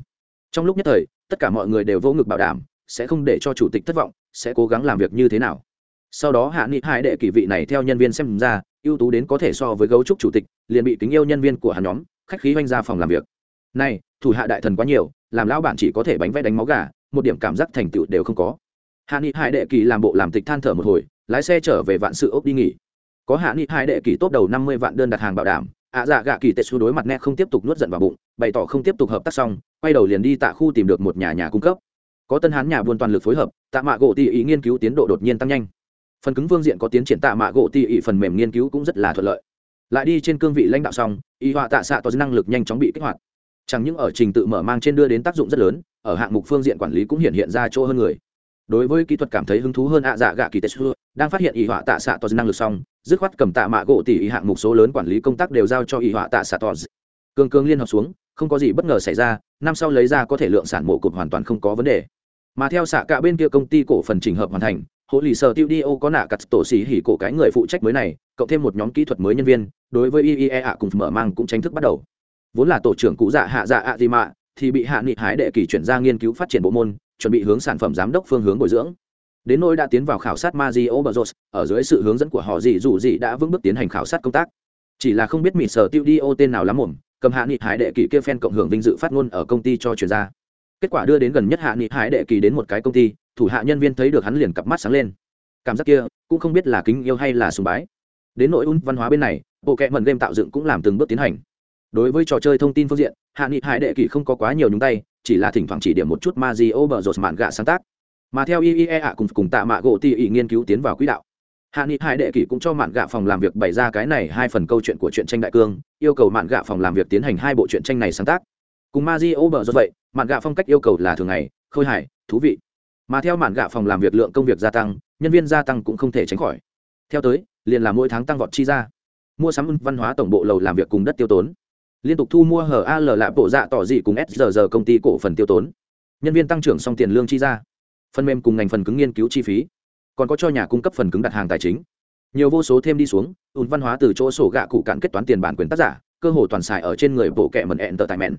Trong lúc nhất thời, tất cả mọi người đều vô ngực bảo đảm, sẽ không để cho chủ tịch thất vọng, sẽ cố gắng làm việc như thế nào. Sau đó hạ nghị hải đệ kỳ vị này theo nhân viên xem ra, ưu tú đến có thể so với gấu trúc chủ tịch, liền bị kính yêu nhân viên của hắn nhóm, khách khí oanh ra phòng làm việc. Này, thủ hạ đại thần quá nhiều làm lão bản chỉ có thể bánh vẽ đánh máu gà, một điểm cảm giác thành tựu đều không có. Hạ nghị hải đệ kỳ làm bộ làm tịch than thở một hồi, lái xe trở về vạn sự ốc đi nghỉ. Có hạ nghị hải đệ kỳ tốt đầu năm mươi vạn đơn đặt hàng bảo đảm, ạ dạ gạ kỳ tệ xu đối mặt nét không tiếp tục nuốt giận vào bụng, bày tỏ không tiếp tục hợp tác xong, quay đầu liền đi tạ khu tìm được một nhà nhà cung cấp. Có tân hán nhà buôn toàn lực phối hợp, tạ mạ gỗ tỉ ý nghiên cứu tiến độ đột nhiên tăng nhanh. Phần cứng phương diện có tiến triển tạ mạ gỗ tỉ ý phần mềm nghiên cứu cũng rất là thuận lợi. Lại đi trên cương vị lãnh đạo xong, y họa tạ xạ có năng lực nhanh chóng bị kích hoạt chẳng những ở trình tự mở mang trên đưa đến tác dụng rất lớn, ở hạng mục phương diện quản lý cũng hiện hiện ra chỗ hơn người. Đối với kỹ thuật cảm thấy hứng thú hơn ạ dạ gạ kỳ tetsu đang phát hiện ý họa tạ xạ to năng lực xong, dứt khoát cầm tạ mạ gỗ tỉ ý hạng mục số lớn quản lý công tác đều giao cho ý họa tạ xạ to cương cương liên hợp xuống, không có gì bất ngờ xảy ra, năm sau lấy ra có thể lượng sản mổ cụt hoàn toàn không có vấn đề. Mà theo xạ cả bên kia công ty cổ phần trình hợp hoàn thành, hộ lì sở tiêu đi ô có nạ cặt tổ xỉ hỉ cổ cái người phụ trách mới này, cộng thêm một nhóm kỹ thuật mới nhân viên, đối với iea cùng mở mang cũng tranh thức bắt đầu vốn là tổ trưởng cụ dạ hạ dạ ạ gì mạ thì bị hạ nghị hái đệ kỳ chuyển ra nghiên cứu phát triển bộ môn, chuẩn bị hướng sản phẩm giám đốc phương hướng bồi dưỡng. Đến nỗi đã tiến vào khảo sát Mazio Bros ở dưới sự hướng dẫn của họ gì dù gì đã vững bước tiến hành khảo sát công tác. Chỉ là không biết mịt sở tiêu đi ô tên nào lắm mồm, cầm hạ nghị hái đệ kỳ kia fan cộng hưởng vinh dự phát ngôn ở công ty cho chuyển ra. Kết quả đưa đến gần nhất hạ nghị hái đệ kỳ đến một cái công ty, thủ hạ nhân viên thấy được hắn liền cặp mắt sáng lên. Cảm giác kia, cũng không biết là kính yêu hay là sùng bái. Đến nội un văn hóa bên này, bộ kệ mần game tạo dựng cũng làm từng bước tiến hành đối với trò chơi thông tin phương diện, hạ nghị hải đệ kỳ không có quá nhiều nhúng tay, chỉ là thỉnh thoảng chỉ điểm một chút ma di ô bờ rột mạn gạ sáng tác. Mà theo iea cùng cùng tạ mạ gỗ ti ý nghiên cứu tiến vào quỹ đạo. Hạ nghị hải đệ kỳ cũng cho mạn gạ phòng làm việc bày ra cái này hai phần câu chuyện của chuyện tranh đại cương, yêu cầu mạn gạ phòng làm việc tiến hành hai bộ truyện tranh này sáng tác. Cùng ma di ô bờ rột vậy, mạn gạ phong cách yêu cầu là thường ngày, khôi hài, thú vị. Mà theo mạn gạ phòng làm việc lượng công việc gia tăng, nhân viên gia tăng cũng không thể tránh khỏi. Theo tới, liền là mỗi tháng tăng vọt chi ra. Mua sắm văn hóa tổng bộ lầu làm việc cùng đất tiêu tốn liên tục thu mua hờ al lạ bộ dạ tỏ dị cùng srg công ty cổ phần tiêu tốn. Nhân viên tăng trưởng xong tiền lương chi ra. Phần mềm cùng ngành phần cứng nghiên cứu chi phí. Còn có cho nhà cung cấp phần cứng đặt hàng tài chính. Nhiều vô số thêm đi xuống, ùn văn hóa từ chỗ sổ gạ cụ cạn kết toán tiền bản quyền tác giả, cơ hồ toàn xài ở trên người bộ kệ mẩn ẹn tờ tài mẹn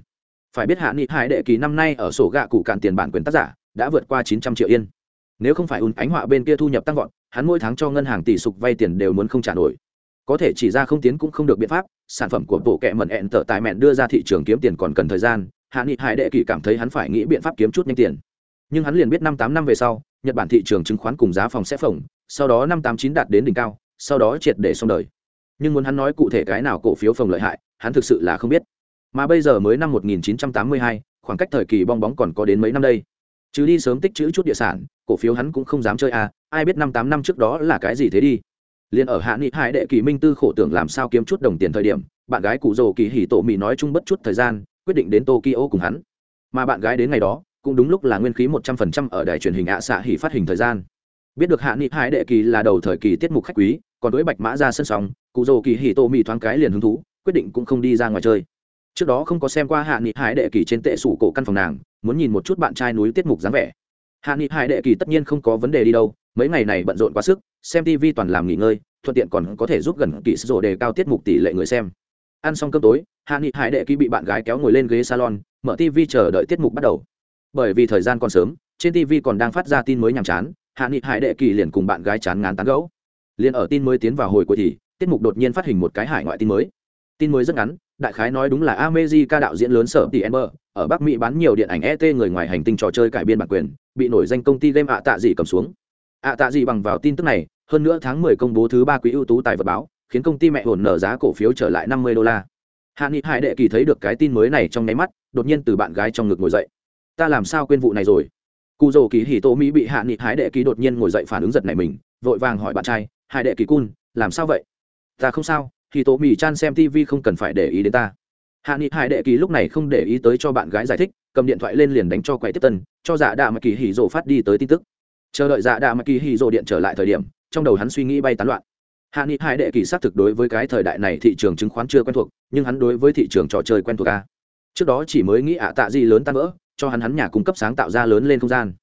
phải biết hạ nghị hải đệ kỳ năm nay ở sổ gạ cụ cạn tiền bản quyền tác giả, đã vượt qua chín trăm triệu yên. Nếu không phải ùn ánh họa bên kia thu nhập tăng vọt, hắn mỗi tháng cho ngân hàng tỷ sục vay tiền đều muốn không trả nổi có thể chỉ ra không tiến cũng không được biện pháp sản phẩm của bộ kệ mẩn ẹn tở tài mẹn đưa ra thị trường kiếm tiền còn cần thời gian hạ nghị hải đệ kỳ cảm thấy hắn phải nghĩ biện pháp kiếm chút nhanh tiền. Nhưng hắn liền biết năm tám năm về sau nhật bản thị trường chứng khoán cùng giá phòng sẽ phồng sau đó năm tám chín đạt đến đỉnh cao sau đó triệt để xong đời. Nhưng muốn hắn nói cụ thể cái nào cổ phiếu phồng lợi hại hắn thực sự là không biết. Mà bây giờ mới năm 1982, khoảng cách thời kỳ bong bóng còn có đến mấy năm đây. Chứ đi sớm tích chữ chút địa sản cổ phiếu hắn cũng không dám chơi à ai biết năm tám năm trước đó là cái gì thế đi liền ở hạ nghị hải đệ kỳ minh tư khổ tưởng làm sao kiếm chút đồng tiền thời điểm, bạn gái cụ rồ kỳ hỉ tổ mỹ nói chung bất chút thời gian, quyết định đến tokyo cùng hắn. Mà bạn gái đến ngày đó, cũng đúng lúc là nguyên khí một trăm phần trăm ở đài truyền hình ạ xạ hỉ phát hình thời gian. Biết được hạ nghị hải đệ kỳ là đầu thời kỳ tiết mục khách quý, còn đối bạch mã ra sân sóng cụ rồ kỳ hỉ tổ mỹ thoáng cái liền hứng thú, quyết định cũng không đi ra ngoài chơi. Trước đó không có xem qua hạ nghị hải đệ kỳ trên tệ sủ cổ căn phòng nàng, muốn nhìn một chút bạn trai núi tiết mục dáng vẻ. Hạ nghị hải đệ kỳ tất nhiên không có vấn đề đi đâu mấy ngày này bận rộn quá sức xem tv toàn làm nghỉ ngơi thuận tiện còn có thể giúp gần kỳ sổ đề cao tiết mục tỷ lệ người xem. Ăn xong cơm tối hạ nghị hải đệ ký bị bạn gái kéo ngồi lên ghế salon mở tv chờ đợi tiết mục bắt đầu. Bởi vì thời gian còn sớm trên tv còn đang phát ra tin mới nhàm chán hạ nghị hải đệ kỳ liền cùng bạn gái chán ngán tán gẫu. Liền ở tin mới tiến vào hồi cuối thì tiết mục đột nhiên phát hình một cái hải ngoại tin mới. Tin mới rất ngắn đại khái nói đúng là America đạo diễn lớn sở tỷ Ember, ở Bắc Mỹ bán nhiều điện ảnh ET người ngoài hành tinh trò chơi cải biên bản quyền, bị nổi danh công ty game ạ tạ dị cầm xuống ạ tạ gì bằng vào tin tức này, hơn nữa tháng 10 công bố thứ ba quý ưu tú tài vật báo, khiến công ty mẹ hồn nở giá cổ phiếu trở lại 50 đô la. Hạ Nghị Hải đệ kỳ thấy được cái tin mới này trong nháy mắt, đột nhiên từ bạn gái trong ngực ngồi dậy. Ta làm sao quên vụ này rồi? Cú Dầu Kỳ Hỉ Tô Mỹ bị Hạ Nghị Hải đệ kỳ đột nhiên ngồi dậy phản ứng giật này mình, vội vàng hỏi bạn trai, "Hải đệ kỳ cun, làm sao vậy?" "Ta không sao, thì Tô Mỹ chan xem TV không cần phải để ý đến ta." Hạ Nghị Hải đệ kỳ lúc này không để ý tới cho bạn gái giải thích, cầm điện thoại lên liền đánh cho quầy tiếp tân, cho giả Đạ mà Kỳ Hỉ Dụ phát đi tới tin tức. Chờ đợi Dạ Đạ Mạc Kỳ hì rồ điện trở lại thời điểm, trong đầu hắn suy nghĩ bay tán loạn. Hạ nghị hai đệ kỳ xác thực đối với cái thời đại này thị trường chứng khoán chưa quen thuộc nhưng hắn đối với thị trường trò chơi quen thuộc a trước đó chỉ mới nghĩ ạ tạ gì lớn tan vỡ cho hắn hắn nhà cung cấp sáng tạo ra lớn lên không gian.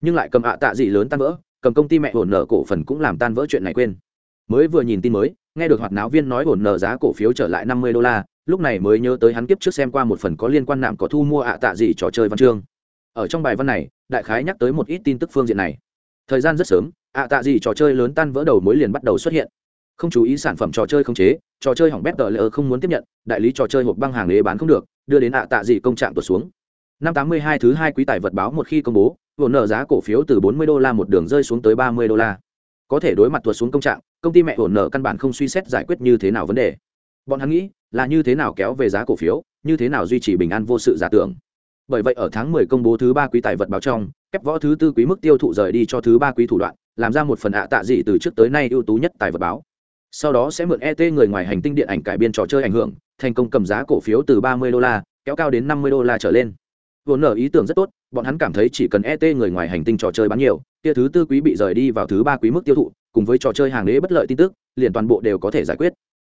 Nhưng lại cầm ạ tạ gì lớn tan vỡ cầm công ty mẹ hồn nợ cổ phần cũng làm tan vỡ chuyện này quên. Mới vừa nhìn tin mới nghe được hoạt náo viên nói hồn nợ giá cổ phiếu trở lại năm mươi đô la lúc này mới nhớ tới hắn kiếp trước xem qua một phần có liên quan nạm có thu mua ạ tạ gì trò chơi văn chương. Ở trong bài văn này đại khái nhắc tới một ít tin tức phương diện này thời gian rất sớm, ạ tạ gì trò chơi lớn tan vỡ đầu mối liền bắt đầu xuất hiện. Không chú ý sản phẩm trò chơi không chế, trò chơi hỏng bét tờ lỡ không muốn tiếp nhận, đại lý trò chơi hộp băng hàng lễ bán không được, đưa đến ạ tạ gì công trạng tuột xuống. Năm tám mươi hai thứ hai quý tài vật báo một khi công bố vụ nợ giá cổ phiếu từ bốn mươi đô la một đường rơi xuống tới ba mươi đô la. Có thể đối mặt tuột xuống công trạng, công ty mẹ vốn nợ căn bản không suy xét giải quyết như thế nào vấn đề. Bọn hắn nghĩ là như thế nào kéo về giá cổ phiếu, như thế nào duy trì bình an vô sự giả tưởng bởi vậy ở tháng 10 công bố thứ ba quý tài vật báo trong, kép võ thứ tư quý mức tiêu thụ rời đi cho thứ ba quý thủ đoạn, làm ra một phần ạ tạ dị từ trước tới nay ưu tú nhất tài vật báo. Sau đó sẽ mượn et người ngoài hành tinh điện ảnh cải biên trò chơi ảnh hưởng, thành công cầm giá cổ phiếu từ 30 đô la, kéo cao đến 50 đô la trở lên. Vốn nở ý tưởng rất tốt, bọn hắn cảm thấy chỉ cần et người ngoài hành tinh trò chơi bán nhiều, kia thứ tư quý bị rời đi vào thứ ba quý mức tiêu thụ, cùng với trò chơi hàng đế bất lợi tin tức, liền toàn bộ đều có thể giải quyết.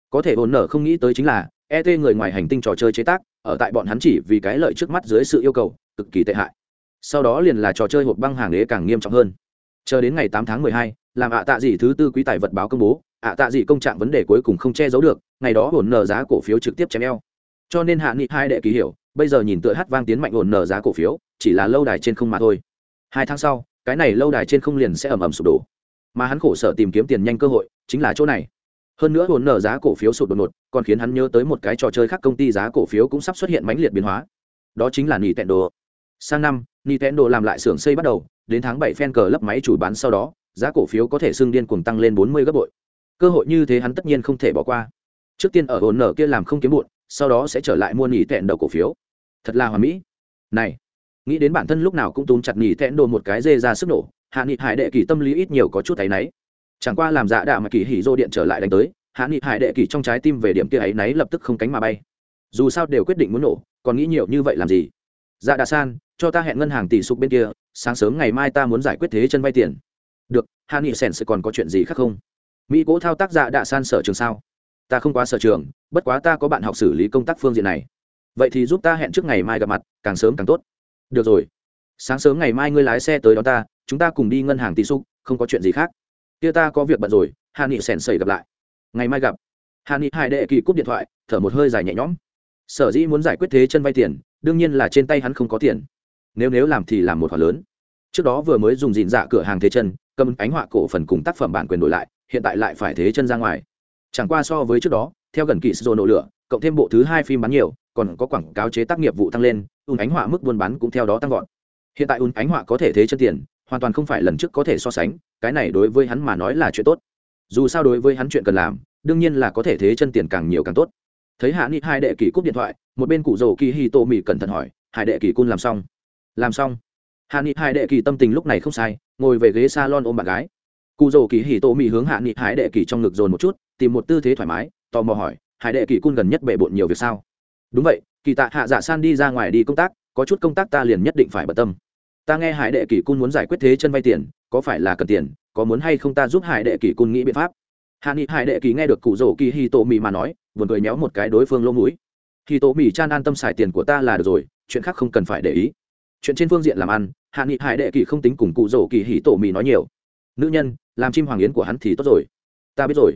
Có thể vốn nở không nghĩ tới chính là et người ngoài hành tinh trò chơi chế tác, ở tại bọn hắn chỉ vì cái lợi trước mắt dưới sự yêu cầu, cực kỳ tệ hại. Sau đó liền là trò chơi hộp băng hàng đế càng nghiêm trọng hơn. Chờ đến ngày tám tháng mười hai, làm ạ tạ dị thứ tư quý tài vật báo công bố, ạ tạ dị công trạng vấn đề cuối cùng không che giấu được, ngày đó hồn nở giá cổ phiếu trực tiếp chém eo. Cho nên hạ nghị hai đệ ký hiểu, bây giờ nhìn tựa hát vang tiến mạnh hồn nở giá cổ phiếu, chỉ là lâu đài trên không mà thôi. Hai tháng sau, cái này lâu đài trên không liền sẽ ầm ầm sụp đổ. Mà hắn khổ sở tìm kiếm tiền nhanh cơ hội, chính là chỗ này hơn nữa hồn nở giá cổ phiếu sụt đột ngột, còn khiến hắn nhớ tới một cái trò chơi khác công ty giá cổ phiếu cũng sắp xuất hiện mãnh liệt biến hóa. Đó chính là nintendo. Sang năm, nintendo làm lại xưởng xây bắt đầu, đến tháng bảy fan cờ lấp máy chủ bán sau đó, giá cổ phiếu có thể xưng điên cuồng tăng lên bốn mươi gấp bội. Cơ hội như thế hắn tất nhiên không thể bỏ qua. Trước tiên ở hồn nở kia làm không kiếm muộn, sau đó sẽ trở lại mua nỉ tẹn đầu cổ phiếu. Thật là hoàn mỹ. Này, nghĩ đến bản thân lúc nào cũng túm chặt nỉ tẹn đồ một cái dê ra sức nổ, hạ nghị hải đệ kỳ tâm lý ít nhiều có chút thấy náy chẳng qua làm dạ đạ mà kỳ hỉ dô điện trở lại đánh tới, hạ nghị hải đệ kỳ trong trái tim về điểm kia ấy náy lập tức không cánh mà bay. Dù sao đều quyết định muốn nổ, còn nghĩ nhiều như vậy làm gì? Dạ đạ san, cho ta hẹn ngân hàng tỷ sục bên kia, sáng sớm ngày mai ta muốn giải quyết thế chân vay tiền. Được, hạ nghị sèn sẽ còn có chuyện gì khác không? Mỹ cố thao tác dạ đạ san sở trường sao? Ta không quá sở trường, bất quá ta có bạn học xử lý công tác phương diện này. Vậy thì giúp ta hẹn trước ngày mai gặp mặt, càng sớm càng tốt. Được rồi. Sáng sớm ngày mai ngươi lái xe tới đó ta, chúng ta cùng đi ngân hàng tỷ sục không có chuyện gì khác kia ta có việc bận rồi hạ nghị sèn sẩy gặp lại. Ngày mai gặp. Hạ nghị hải đệ kỳ cúp điện thoại, thở một hơi dài nhẹ nhõm. Sở dĩ muốn giải quyết thế chân vay tiền, đương nhiên là trên tay hắn không có tiền. Nếu nếu làm thì làm một khoản lớn. Trước đó vừa mới dùng dìn dạ cửa hàng thế chân, cầm ánh họa cổ phần cùng tác phẩm bản quyền đổi lại, hiện tại lại phải thế chân ra ngoài. Chẳng qua so với trước đó, theo gần kỳ sô nổ lửa, cộng thêm bộ thứ hai phim bán nhiều, còn có quảng cáo chế tác nghiệp vụ tăng lên, ùn ánh họa mức buôn bán cũng theo đó tăng vọt. Hiện tại ùn ánh họa có thể thế chân tiền hoàn toàn không phải lần trước có thể so sánh, cái này đối với hắn mà nói là chuyện tốt. Dù sao đối với hắn chuyện cần làm, đương nhiên là có thể thế chân tiền càng nhiều càng tốt. Thấy hạ nghị hai đệ kỳ cúp điện thoại, một bên cụ rồ kỳ hi tô mì cẩn thận hỏi hải đệ kỳ cun làm xong? Làm xong. Hạ nghị hai đệ kỳ tâm tình lúc này không sai, ngồi về ghế s a lon ôm bạn gái. Cụ rồ kỳ hi tô mì hướng hạ nghị hải đệ kỳ trong ngực dồn một chút, tìm một tư thế thoải mái, tò mò hỏi hải đệ kỳ cun gần nhất bệ bộn nhiều việc sao? Đúng vậy, kỳ tạ hạ dạ san đi ra ngoài đi công tác, có chút công tác ta liền nhất định phải bận tâm ta nghe hải đệ kỷ cun muốn giải quyết thế chân vay tiền, có phải là cần tiền, có muốn hay không ta giúp hải đệ kỷ cun nghĩ biện pháp? Hạ nghị, hải đệ kỷ nghe được cụ rổ kỳ hi tổ mì mà nói, buồn cười nhéo một cái đối phương lỗ mũi. Hi tổ mì chan an tâm xài tiền của ta là được rồi, chuyện khác không cần phải để ý. Chuyện trên phương diện làm ăn, hạ nghị, hải đệ kỷ không tính cùng cụ rổ kỳ hi tổ mì nói nhiều. Nữ nhân, làm chim hoàng yến của hắn thì tốt rồi. Ta biết rồi.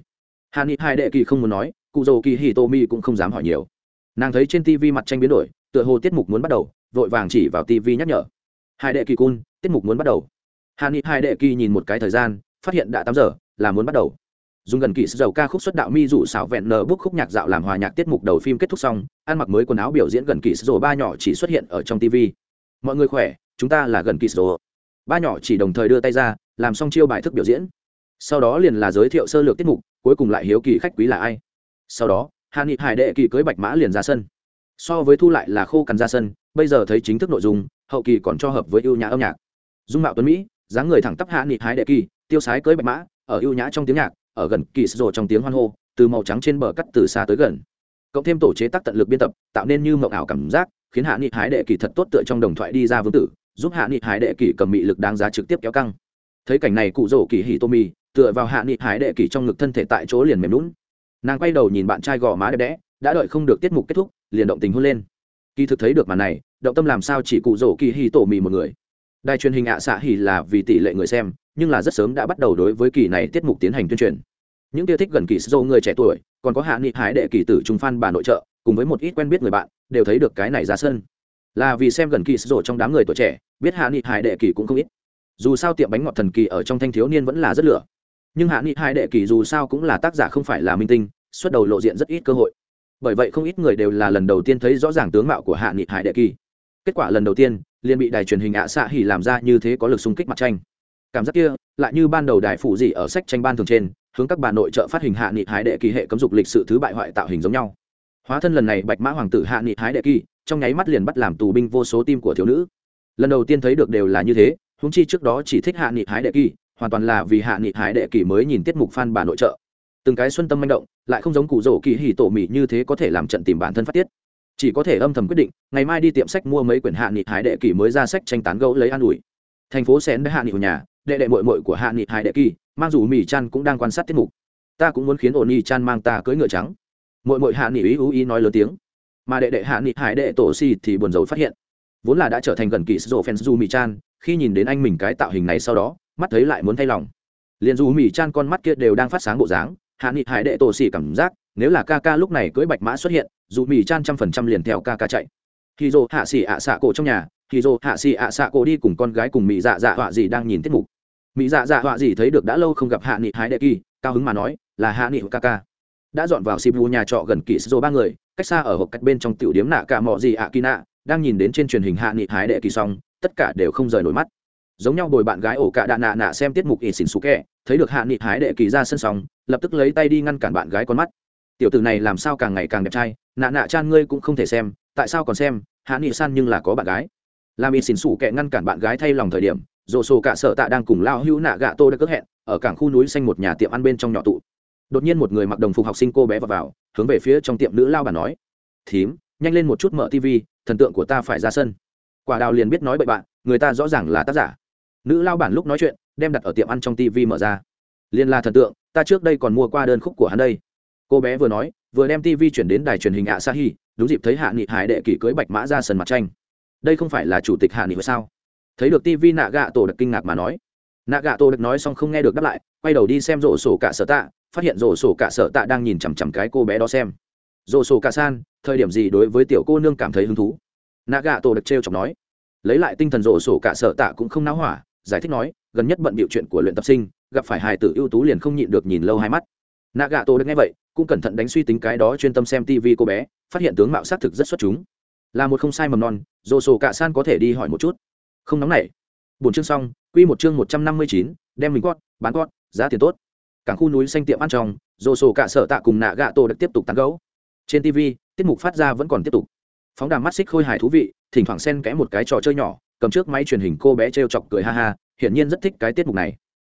Hạ nghị, hải đệ kỷ không muốn nói, cụ rổ kỳ hi tổ mì cũng không dám hỏi nhiều. Nàng thấy trên tv mặt tranh biến đổi, tựa hồ tiết mục muốn bắt đầu, vội vàng chỉ vào tv nhắc nhở hai đệ kỳ cun, tiết mục muốn bắt đầu. Hà ni hai đệ kỳ nhìn một cái thời gian, phát hiện đã tám giờ, là muốn bắt đầu. Dùng gần kỳ dầu ca khúc xuất đạo mi rủ xảo vẹn nờ bức khúc nhạc dạo làm hòa nhạc tiết mục đầu phim kết thúc xong, ăn mặc mới quần áo biểu diễn gần kỳ dầu ba nhỏ chỉ xuất hiện ở trong tv mọi người khỏe, chúng ta là gần kỳ dầu. Ba nhỏ chỉ đồng thời đưa tay ra, làm xong chiêu bài thức biểu diễn. Sau đó liền là giới thiệu sơ lược tiết mục, cuối cùng lại hiếu kỳ khách quý là ai. Sau đó, hà nghị hải đệ kỳ cưới bạch mã liền ra sân. So với thu lại là khô cằn ra sân, bây giờ thấy chính thức nội dung hậu kỳ còn cho hợp với ưu nhã âm nhạc. Dung mạo tuấn mỹ, dáng người thẳng tắp hạ nghị hái đệ kỳ, tiêu sái cưới bạch mã, ở ưu nhã trong tiếng nhạc, ở gần kỳ sổ trong tiếng hoan hô, từ màu trắng trên bờ cắt từ xa tới gần. Cộng thêm tổ chế tác tận lực biên tập, tạo nên như mộng ảo cảm giác, khiến hạ nghị hái đệ kỳ thật tốt tựa trong đồng thoại đi ra vương tử, giúp hạ nghị hái đệ kỳ cầm mị lực đáng giá trực tiếp kéo căng. Thấy cảnh này cụ rổ kỳ hỉ tô mì, tựa vào hạ nghị hái đệ kỳ trong ngực thân thể tại chỗ liền mềm lún nàng quay đầu nhìn bạn trai gò má đẹp đẽ, đã đợi không được tiết mục kết thúc, liền động tình hôn lên kỳ thực thấy được màn này, động tâm làm sao chỉ cụ rổ kỳ hì tổ mì một người. Đài truyền hình ạ xạ hì là vì tỷ lệ người xem, nhưng là rất sớm đã bắt đầu đối với kỳ này tiết mục tiến hành tuyên truyền. Những kia thích gần kỳ sô người trẻ tuổi, còn có hạ nghị hái đệ kỳ tử trung phan bà nội trợ, cùng với một ít quen biết người bạn, đều thấy được cái này ra sân. Là vì xem gần kỳ sô trong đám người tuổi trẻ, biết hạ nghị hải đệ kỳ cũng không ít. Dù sao tiệm bánh ngọt thần kỳ ở trong thanh thiếu niên vẫn là rất lửa. Nhưng hạ nghị hải đệ kỳ dù sao cũng là tác giả không phải là minh tinh, xuất đầu lộ diện rất ít cơ hội bởi vậy không ít người đều là lần đầu tiên thấy rõ ràng tướng mạo của hạ nghị hải đệ kỳ. Kết quả lần đầu tiên, liền bị đài truyền hình ạ xạ hỉ làm ra như thế có lực xung kích mặt tranh. Cảm giác kia, lại như ban đầu đài phụ gì ở sách tranh ban thường trên, hướng các bà nội trợ phát hình hạ nghị Hải đệ kỳ hệ cấm dục lịch sự thứ bại hoại tạo hình giống nhau. Hóa thân lần này bạch mã hoàng tử hạ nghị Hải đệ kỳ, trong nháy mắt liền bắt làm tù binh vô số tim của thiếu nữ. Lần đầu tiên thấy được đều là như thế húng chi trước đó chỉ thích hạ nghị Hải đệ kỳ, hoàn toàn là vì hạ nghị Hải đệ kỳ mới nhìn tiết mục phan bà nội trợ từng cái xuân tâm manh động, lại không giống cụ rổ kỳ hỉ tổ mỹ như thế có thể làm trận tìm bản thân phát tiết. Chỉ có thể âm thầm quyết định, ngày mai đi tiệm sách mua mấy quyển hạ nghị Hải đệ kỳ mới ra sách tranh tán gẫu lấy an ủi. Thành phố xén đã hạ nghị của nhà, đệ đệ mội mội của hạ nghị hải đệ kỳ, mang dù mỹ chan cũng đang quan sát tiết mục. Ta cũng muốn khiến ổn nhi chan mang ta cưỡi ngựa trắng. Mội mội hạ nghị ý ú ý nói lớn tiếng. Mà đệ đệ hạ nghị hải đệ tổ si thì buồn rầu phát hiện, vốn là đã trở thành gần kỳ sô phen dù mỹ chan, khi nhìn đến anh mình cái tạo hình này sau đó, mắt thấy lại muốn thay lòng. Liền dù mỹ chan con mắt kia đều đang phát sáng bộ dáng hạ nghị hải đệ tổ xỉ cảm giác, nếu là ca ca lúc này cưỡi bạch mã xuất hiện, dù mì chan trăm phần trăm liền theo ca ca chạy. Khi dô hạ xỉ ạ xạ cổ trong nhà, khi dô hạ xỉ ạ xạ cổ đi cùng con gái cùng mỹ dạ dạ họa gì đang nhìn tiết mục. Mỹ dạ dạ họa gì thấy được đã lâu không gặp hạ nghị hải đệ kỳ, cao hứng mà nói, là hạ nghị ca ca. Đã dọn vào sibu nhà trọ gần kỳ Sô ba người, cách xa ở hộp cách bên trong tiểu điếm nạ cả mọ gì ạ kỳ nạ, đang nhìn đến trên truyền hình hạ nghị hái đệ kỳ xong, tất cả đều không rời nổi mắt giống nhau bồi bạn gái ổ cạ đạ nạ nạ xem tiết mục ỉ xỉn xú kẹ thấy được hạ nghị hái đệ kỳ ra sân sóng lập tức lấy tay đi ngăn cản bạn gái con mắt. Tiểu tử này làm sao càng ngày càng đẹp trai nạ nạ chan ngươi cũng không thể xem tại sao còn xem hạ nghị san nhưng là có bạn gái. Làm ỉ xỉn xú kẹ ngăn cản bạn gái thay lòng thời điểm dồ sổ cả sợ tạ đang cùng lao hữu nạ gạ tô đã cước hẹn ở cảng khu núi xanh một nhà tiệm ăn bên trong nhỏ tụ. Đột nhiên một người mặc đồng phục học sinh cô bé vào, vào hướng về phía trong tiệm nữ lao bà nói thím nhanh lên một chút mở tv thần tượng của ta phải ra sân. Quả đào liền biết nói bậy bạn người ta rõ ràng là tác giả nữ lao bản lúc nói chuyện, đem đặt ở tiệm ăn trong tv mở ra. Liên la thần tượng, ta trước đây còn mua qua đơn khúc của hắn đây. Cô bé vừa nói, vừa đem tv chuyển đến đài truyền hình ạ sa hi đúng dịp thấy hạ nghị hải đệ kỷ cưới bạch mã ra sân mặt tranh. Đây không phải là chủ tịch hạ nghị sao? Thấy được tv nạ gạ tổ đặc kinh ngạc mà nói. Nạ gạ tổ đặc nói xong không nghe được đáp lại, quay đầu đi xem rổ sổ cả sở tạ, phát hiện rổ sổ cả sở tạ đang nhìn chằm chằm cái cô bé đó xem. Rổ sổ cả san, thời điểm gì đối với tiểu cô nương cảm thấy hứng thú? Nạ gạ tổ đặc trêu chọc nói. Lấy lại tinh thần rổ sổ cả sở tạ cũng không náo hỏa giải thích nói, gần nhất bận bịu chuyện của luyện tập sinh, gặp phải hài tử ưu tú liền không nhịn được nhìn lâu hai mắt. Nạ gạ tổ được nghe vậy, cũng cẩn thận đánh suy tính cái đó chuyên tâm xem tv cô bé, phát hiện tướng mạo xác thực rất xuất chúng. Là một không sai mầm non dồ sổ cả san có thể đi hỏi một chút. Không nóng nảy. Bốn chương xong, quy một chương một trăm năm mươi chín, đem mình quát, bán quát, giá tiền tốt. Cảng khu núi xanh tiệm ăn trong dồ sổ cả sở tạ cùng nạ gạ tổ được tiếp tục tán gấu trên tv tiết mục phát ra vẫn còn tiếp tục. Phóng đàm mắt xích khôi hài thú vị, thỉnh thoảng xen kẽ một cái trò chơi nhỏ cầm trước máy truyền hình cô bé t chọc cười ha ha, hiển nhiên rất thích cái tiết mục này.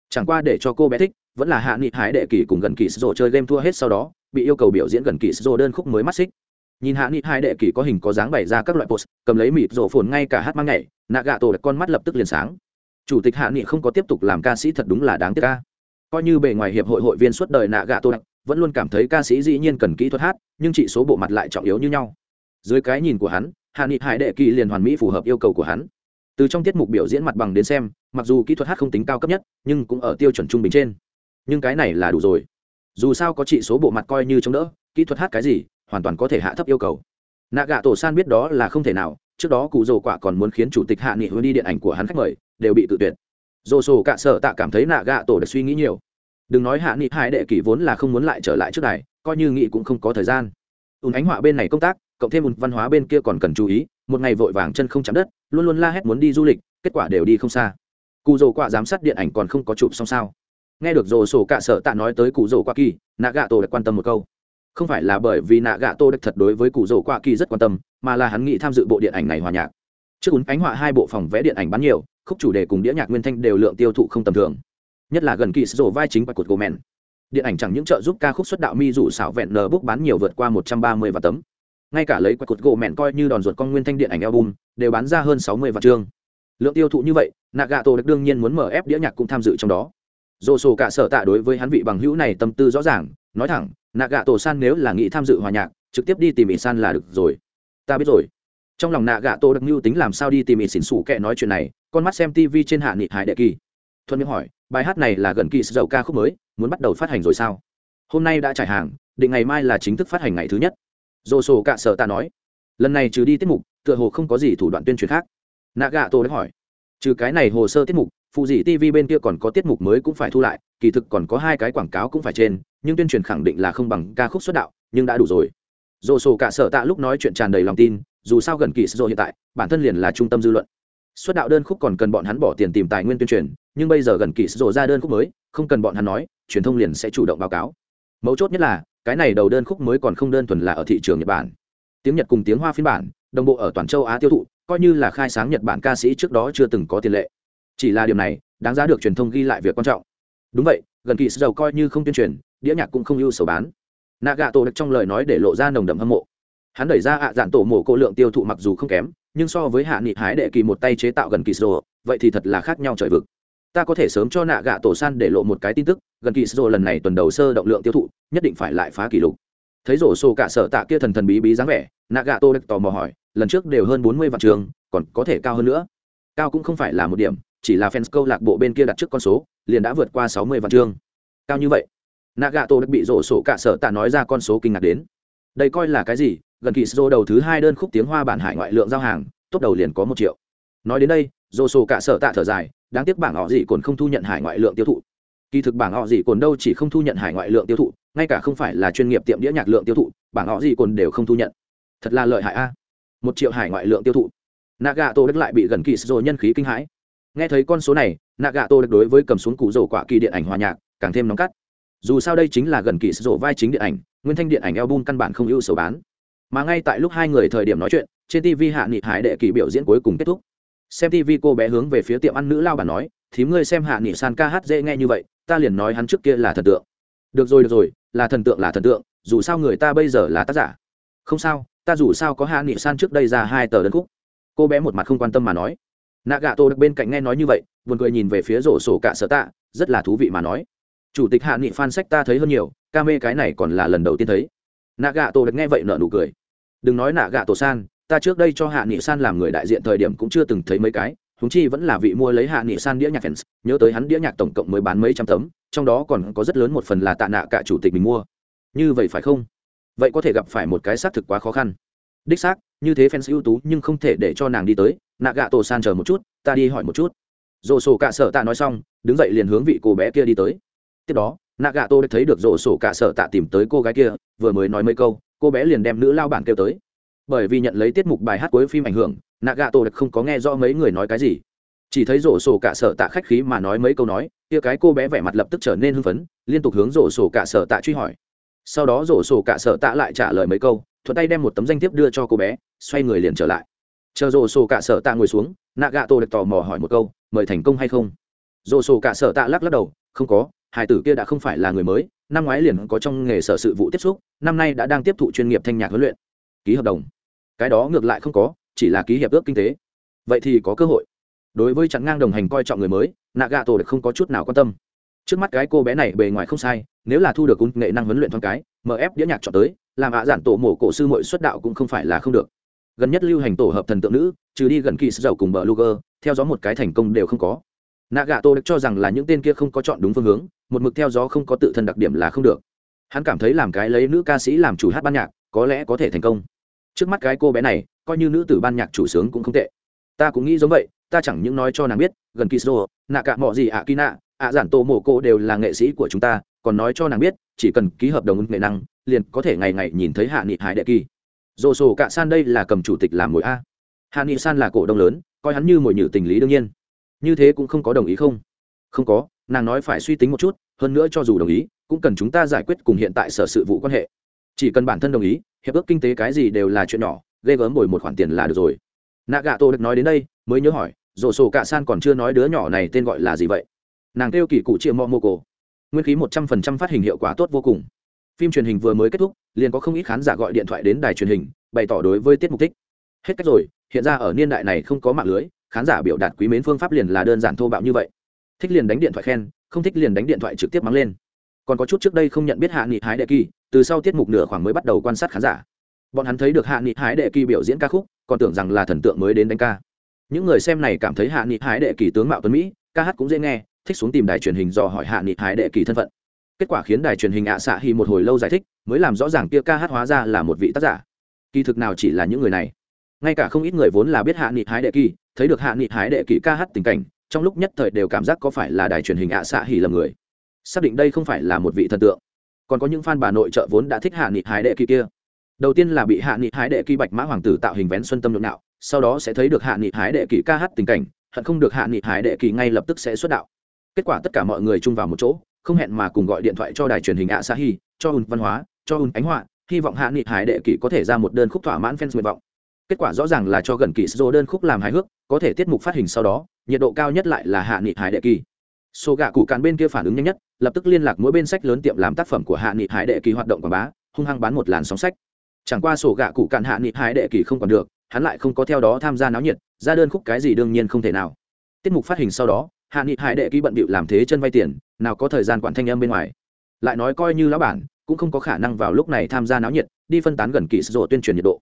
Chẳng qua để cho cô bé thích, vẫn là hạ nghị hải đệ kỳ cùng gần kỳ sô chơi game thua hết sau đó, bị yêu cầu biểu diễn gần kỳ sô đơn khúc mới mắt xích. Nhìn hạ nghị hải đệ kỳ có hình có dáng bày ra các loại post cầm lấy mịt rổ phồn ngay cả hát mang nhảy nạ gạ tổ đặt con mắt lập tức liền sáng. Chủ tịch hạ nghị không có tiếp tục làm ca sĩ thật đúng là đáng tiếc ca coi như bề ngoài hiệp hội hội viên suốt đời nạ gạ tổ đặc vẫn luôn cảm thấy ca sĩ dĩ nhiên cần kỹ thuật hát, nhưng chỉ số bộ mặt lại trọng yếu như nhau. Dưới cái nhìn của hắn, hạ nghị hải đệ kỳ liền hoàn mỹ phù hợp yêu cầu của hắn từ trong tiết mục biểu diễn mặt bằng đến xem, mặc dù kỹ thuật hát không tính cao cấp nhất, nhưng cũng ở tiêu chuẩn trung bình trên. Nhưng cái này là đủ rồi. Dù sao có trị số bộ mặt coi như chống đỡ, kỹ thuật hát cái gì, hoàn toàn có thể hạ thấp yêu cầu. Nạ gạ tổ san biết đó là không thể nào, trước đó cụ dồ quả còn muốn khiến chủ tịch hạ nghị hướng đi điện ảnh của hắn khách mời, đều bị tự tuyệt. Dồ sổ cạ sợ tạ cảm thấy nạ gạ tổ được suy nghĩ nhiều. Đừng nói hạ nghị hai đệ kỷ vốn là không muốn lại trở lại trước này coi như nghị cũng không có thời gian. Ùn ánh họa bên này công tác, cộng thêm ùn văn hóa bên kia còn cần chú ý một ngày vội vàng chân không chạm đất, luôn luôn la hét muốn đi du lịch, kết quả đều đi không xa. Cụ dồ quạ giám sát điện ảnh còn không có chụp xong sao? Nghe được rồ sổ cạ sợ tạ nói tới cụ dồ quạ kỳ nạ gạ tổ đã quan tâm một câu. Không phải là bởi vì nạ gạ tô được thật đối với cụ rồ quạ kỳ rất quan tâm, mà là hắn nghĩ tham dự bộ điện ảnh này hòa nhạc. Trước cuốn ánh họa hai bộ phòng vẽ điện ảnh bán nhiều, khúc chủ đề cùng đĩa nhạc nguyên thanh đều lượng tiêu thụ không tầm thường. Nhất là gần kỳ rồ vai chính và cột gồ mèn. Điện ảnh chẳng những trợ giúp ca khúc xuất đạo mi rủ xảo vẹn nờ bút bán nhiều vượt qua một trăm ba mươi và tấm ngay cả lấy quạt cột gỗ mẹn coi như đòn ruột con nguyên thanh điện ảnh album, đều bán ra hơn sáu mươi vạn chương. Lượng tiêu thụ như vậy nạ được đương nhiên muốn mở ép đĩa nhạc cũng tham dự trong đó. Dồ sổ cả sở tạ đối với hắn vị bằng hữu này tâm tư rõ ràng, nói thẳng nạ san nếu là nghĩ tham dự hòa nhạc, trực tiếp đi tìm ỷ san là được rồi. Ta biết rồi. Trong lòng nạ gạ đặc mưu tính làm sao đi tìm ỷ xỉn xù kệ nói chuyện này, con mắt xem tv trên hạ nghị hải đệ kỳ. Thuận miệng hỏi, bài hát này là gần kỳ dầu ca khúc mới, muốn bắt đầu phát hành rồi sao? Hôm nay đã trải hàng, định ngày mai là chính thức phát hành ngày thứ nhất dồ sổ cạ sở ta nói, lần này trừ đi tiết mục, tựa hồ không có gì thủ đoạn tuyên truyền khác. Nạ gạ tổ đã hỏi, trừ cái này hồ sơ tiết mục, phụ dị tv bên kia còn có tiết mục mới cũng phải thu lại, kỳ thực còn có hai cái quảng cáo cũng phải trên, nhưng tuyên truyền khẳng định là không bằng ca khúc xuất đạo, nhưng đã đủ rồi. Dồ sổ cả sở tạ lúc nói chuyện tràn đầy lòng tin, dù sao gần kỳ sơ hiện tại, bản thân liền là trung tâm dư luận. Xuất đạo đơn khúc còn cần bọn hắn bỏ tiền tìm tài nguyên tuyên truyền, nhưng bây giờ gần kỳ sơ ra đơn khúc mới, không cần bọn hắn nói, truyền thông liền sẽ chủ động báo cáo. Mấu chốt nhất là cái này đầu đơn khúc mới còn không đơn thuần là ở thị trường nhật bản. Tiếng nhật cùng tiếng hoa phiên bản, đồng bộ ở toàn châu á tiêu thụ, coi như là khai sáng nhật bản ca sĩ trước đó chưa từng có tiền lệ. Chỉ là điều này, đáng giá được truyền thông ghi lại việc quan trọng. Đúng vậy, gần kỳ dầu coi như không tuyên truyền, đĩa nhạc cũng không ưu sầu bán. Nạ gạ tổ được trong lời nói để lộ ra nồng đậm hâm mộ. Hắn đẩy ra ạ dạn tổ mổ cô lượng tiêu thụ mặc dù không kém, nhưng so với hạ nghị hái đệ kỳ một tay chế tạo gần kỳ sô vậy thì thật là khác nhau trời vực ta có thể sớm cho nạ gạ tổ san để lộ một cái tin tức, gần kỳ sô lần này tuần đầu sơ động lượng tiêu thụ, nhất định phải lại phá kỷ lục. Thấy rổ sô cả sở tạ kia thần thần bí bí dáng vẻ, nạ gạ tô được tò mò hỏi, lần trước đều hơn bốn mươi vạn trường, còn có thể cao hơn nữa? Cao cũng không phải là một điểm, chỉ là fans câu lạc bộ bên kia đặt trước con số, liền đã vượt qua sáu mươi vạn trường. cao như vậy, nạ gạ tô đã bị rổ sô cả sở tạ nói ra con số kinh ngạc đến. Đây coi là cái gì? Gần kỳ sô đầu thứ hai đơn khúc tiếng hoa bản hải ngoại lượng giao hàng tốt đầu liền có một triệu. Nói đến đây dồ sổ cả sở tạ thở dài, đáng tiếc bảng họ gì còn không thu nhận hải ngoại lượng tiêu thụ. Kỳ thực bảng họ gì còn đâu chỉ không thu nhận hải ngoại lượng tiêu thụ, ngay cả không phải là chuyên nghiệp tiệm đĩa nhạc lượng tiêu thụ, bảng họ gì còn đều không thu nhận. Thật là lợi hại a. Một triệu hải ngoại lượng tiêu thụ. Nagato đức lại bị gần kỳ sô nhân khí kinh hãi. Nghe thấy con số này, nagato đức đối với cầm xuống cụ rổ quả kỳ điện ảnh hòa nhạc càng thêm nóng cắt dù sao đây chính là gần kỳ rổ vai chính điện ảnh, nguyên thanh điện ảnh album căn bản không ưu sầu bán. Mà ngay tại lúc hai người thời điểm nói chuyện, trên tv hạ nghị hải đệ kỳ biểu diễn cuối cùng kết thúc xem tv cô bé hướng về phía tiệm ăn nữ lao bản nói, thím ngươi xem hạ nghị san ca hát dễ nghe như vậy, ta liền nói hắn trước kia là thần tượng. Được rồi được rồi, là thần tượng, là thần tượng, dù sao người ta bây giờ là tác giả. Không sao, ta dù sao có hạ nghị san trước đây ra hai tờ đơn khúc. Cô bé một mặt không quan tâm mà nói. Nạ gà tô được bên cạnh nghe nói như vậy, buồn cười nhìn về phía rổ sổ cả sở tạ, rất là thú vị mà nói. Chủ tịch hạ nghị phan sách ta thấy hơn nhiều, ca mê cái này còn là lần đầu tiên thấy. Nạ gà tổ được nghe vậy nợ nụ cười. Đừng nói nạ gà tổ san ta trước đây cho hạ nghị san làm người đại diện thời điểm cũng chưa từng thấy mấy cái húng chi vẫn là vị mua lấy hạ nghị san đĩa nhạc fans, nhớ tới hắn đĩa nhạc tổng cộng mới bán mấy trăm tấm, trong đó còn có rất lớn một phần là tạ nạ cả chủ tịch mình mua. Như vậy phải không? Vậy có thể gặp phải một cái xác thực quá khó khăn. Đích xác, như thế fans ưu tú nhưng không thể để cho nàng đi tới. Nạ gạ tổ san chờ một chút, ta đi hỏi một chút. Dồ sổ cả sợ tạ nói xong, đứng dậy liền hướng vị cô bé kia đi tới. Tiếp đó, nạ gạ tổ đã thấy được rổ sổ cả sợ tạ tìm tới cô gái kia, vừa mới nói mấy câu, cô bé liền đem nữ lao bản kêu tới bởi vì nhận lấy tiết mục bài hát cuối phim ảnh hưởng nạ gà tô không có nghe rõ mấy người nói cái gì. Chỉ thấy rổ sổ cả sở tạ khách khí mà nói mấy câu nói, kia cái cô bé vẻ mặt lập tức trở nên hưng phấn, liên tục hướng rổ sổ cả sở tạ truy hỏi. Sau đó rổ sổ cả sở tạ lại trả lời mấy câu, thuận tay đem một tấm danh thiếp đưa cho cô bé, xoay người liền trở lại. Chờ rổ sổ cả sở tạ ngồi xuống nạ gà tô được tò mò hỏi một câu, mời thành công hay không? Rổ sổ cả sở tạ lắc lắc đầu, không có hải tử kia đã không phải là người mới, năm ngoái liền có trong nghề sở sự vụ tiếp xúc, năm nay đã đang tiếp thụ chuyên nghiệp thanh nhạc huấn luyện. Ký hợp đồng cái đó ngược lại không có, chỉ là ký hiệp ước kinh tế. Vậy thì có cơ hội. Đối với chặn ngang đồng hành coi trọng người mới nạ gà tổ được không có chút nào quan tâm. Trước mắt cái cô bé này bề ngoài không sai, nếu là thu được cung nghệ năng huấn luyện thoáng cái mf đĩa nhạc chọn tới, làm ạ giản tổ mổ cổ sư mội xuất đạo cũng không phải là không được. Gần nhất lưu hành tổ hợp thần tượng nữ, trừ đi gần kỳ dầu cùng bờ luger, theo gió một cái thành công đều không có. Nạ gà tổ được cho rằng là những tên kia không có chọn đúng phương hướng, một mực theo gió không có tự thân đặc điểm là không được. Hắn cảm thấy làm cái lấy nữ ca sĩ làm chủ hát ban nhạc, có lẽ có thể thành công trước mắt cái cô bé này, coi như nữ tử ban nhạc chủ sướng cũng không tệ. Ta cũng nghĩ giống vậy, ta chẳng những nói cho nàng biết, gần kỳ sô nạ cả mọi gì ạ kỳ nạ ạ giản tô mồ cô đều là nghệ sĩ của chúng ta, còn nói cho nàng biết, chỉ cần ký hợp đồng nghệ năng, liền có thể ngày ngày nhìn thấy hạ nghị hải đệ kỳ. Dồ sổ cạ san đây là cầm chủ tịch làm mồi a. Hạ nghị san là cổ đông lớn, coi hắn như mồi nhử tình lý đương nhiên. Như thế cũng không có đồng ý không? Không có, nàng nói phải suy tính một chút, hơn nữa cho dù đồng ý, cũng cần chúng ta giải quyết cùng hiện tại sở sự vụ quan hệ chỉ cần bản thân đồng ý, hiệp ước kinh tế cái gì đều là chuyện nhỏ, ghê gớm bồi một khoản tiền là được rồi. Nạ gạ tô được nói đến đây, mới nhớ hỏi rổ sổ cạ san còn chưa nói đứa nhỏ này tên gọi là gì vậy? Nàng kêu kỳ cụ chia mò mô cổ. Nguyên khí một trăm phần trăm phát hình hiệu quả tốt vô cùng. Phim truyền hình vừa mới kết thúc, liền có không ít khán giả gọi điện thoại đến đài truyền hình, bày tỏ đối với tiết mục thích. Hết cách rồi, hiện ra ở niên đại này không có mạng lưới, khán giả biểu đạt quý mến phương pháp liền là đơn giản thô bạo như vậy. Thích liền đánh điện thoại khen, không thích liền đánh điện thoại trực tiếp mắng lên còn có chút trước đây không nhận biết hạ nghị hái đệ kỳ, từ sau tiết mục nửa khoảng mới bắt đầu quan sát khán giả. Bọn hắn thấy được hạ nghị hái đệ kỳ biểu diễn ca khúc, còn tưởng rằng là thần tượng mới đến đánh ca. Những người xem này cảm thấy hạ nghị hái đệ kỳ tướng mạo tuấn mỹ, ca hát cũng dễ nghe, thích xuống tìm đài truyền hình dò hỏi hạ nghị hái đệ kỳ thân phận. Kết quả khiến đài truyền hình ạ xạ hy một hồi lâu giải thích, mới làm rõ ràng kia ca hát hóa ra là một vị tác giả. Kỳ thực nào chỉ là những người này. Ngay cả không ít người vốn là biết hạ nghị hái đệ kỳ, thấy được hạ nghị hái đệ kỳ ca hát tình cảnh, trong lúc nhất thời đều cảm giác có phải là đài truyền hình ạ xạ hỉ lầm người xác định đây không phải là một vị thần tượng. Còn có những fan bà nội trợ vốn đã thích hạ nghị hái đệ kỳ kia. Đầu tiên là bị hạ nghị hái đệ kỳ bạch mã hoàng tử tạo hình vén xuân tâm nhộn nạo sau đó sẽ thấy được hạ nghị hái đệ kỳ ca hát tình cảnh, hận không được hạ nghị hái đệ kỳ ngay lập tức sẽ xuất đạo. Kết quả tất cả mọi người chung vào một chỗ, không hẹn mà cùng gọi điện thoại cho đài truyền hình ạ xạ hỉ cho ùn văn hóa, cho ùn ánh họa, hy vọng hạ nghị hái đệ kỳ có thể ra một đơn khúc thỏa mãn fans nguyện vọng. Kết quả rõ ràng là cho gần kỳ sô đơn khúc làm hài hước, có thể tiết mục phát hình sau đó, nhiệt độ cao nhất lại là hạ nghị hải đệ kỳ. Số gạ cụ càn bên kia phản ứng nhanh nhất lập tức liên lạc mỗi bên sách lớn tiệm làm tác phẩm của hạ nghị hải đệ kỳ hoạt động quảng bá, hung hăng bán một làn sóng sách. Chẳng qua sổ gạ cụ cạn hạ nghị hải đệ kỳ không còn được, hắn lại không có theo đó tham gia náo nhiệt, ra đơn khúc cái gì đương nhiên không thể nào. Tiết mục phát hình sau đó, hạ nghị hải đệ kỳ bận bịu làm thế chân vay tiền, nào có thời gian quản thanh âm bên ngoài. Lại nói coi như lão bản, cũng không có khả năng vào lúc này tham gia náo nhiệt, đi phân tán gần kỳ sổ tuyên truyền nhiệt độ.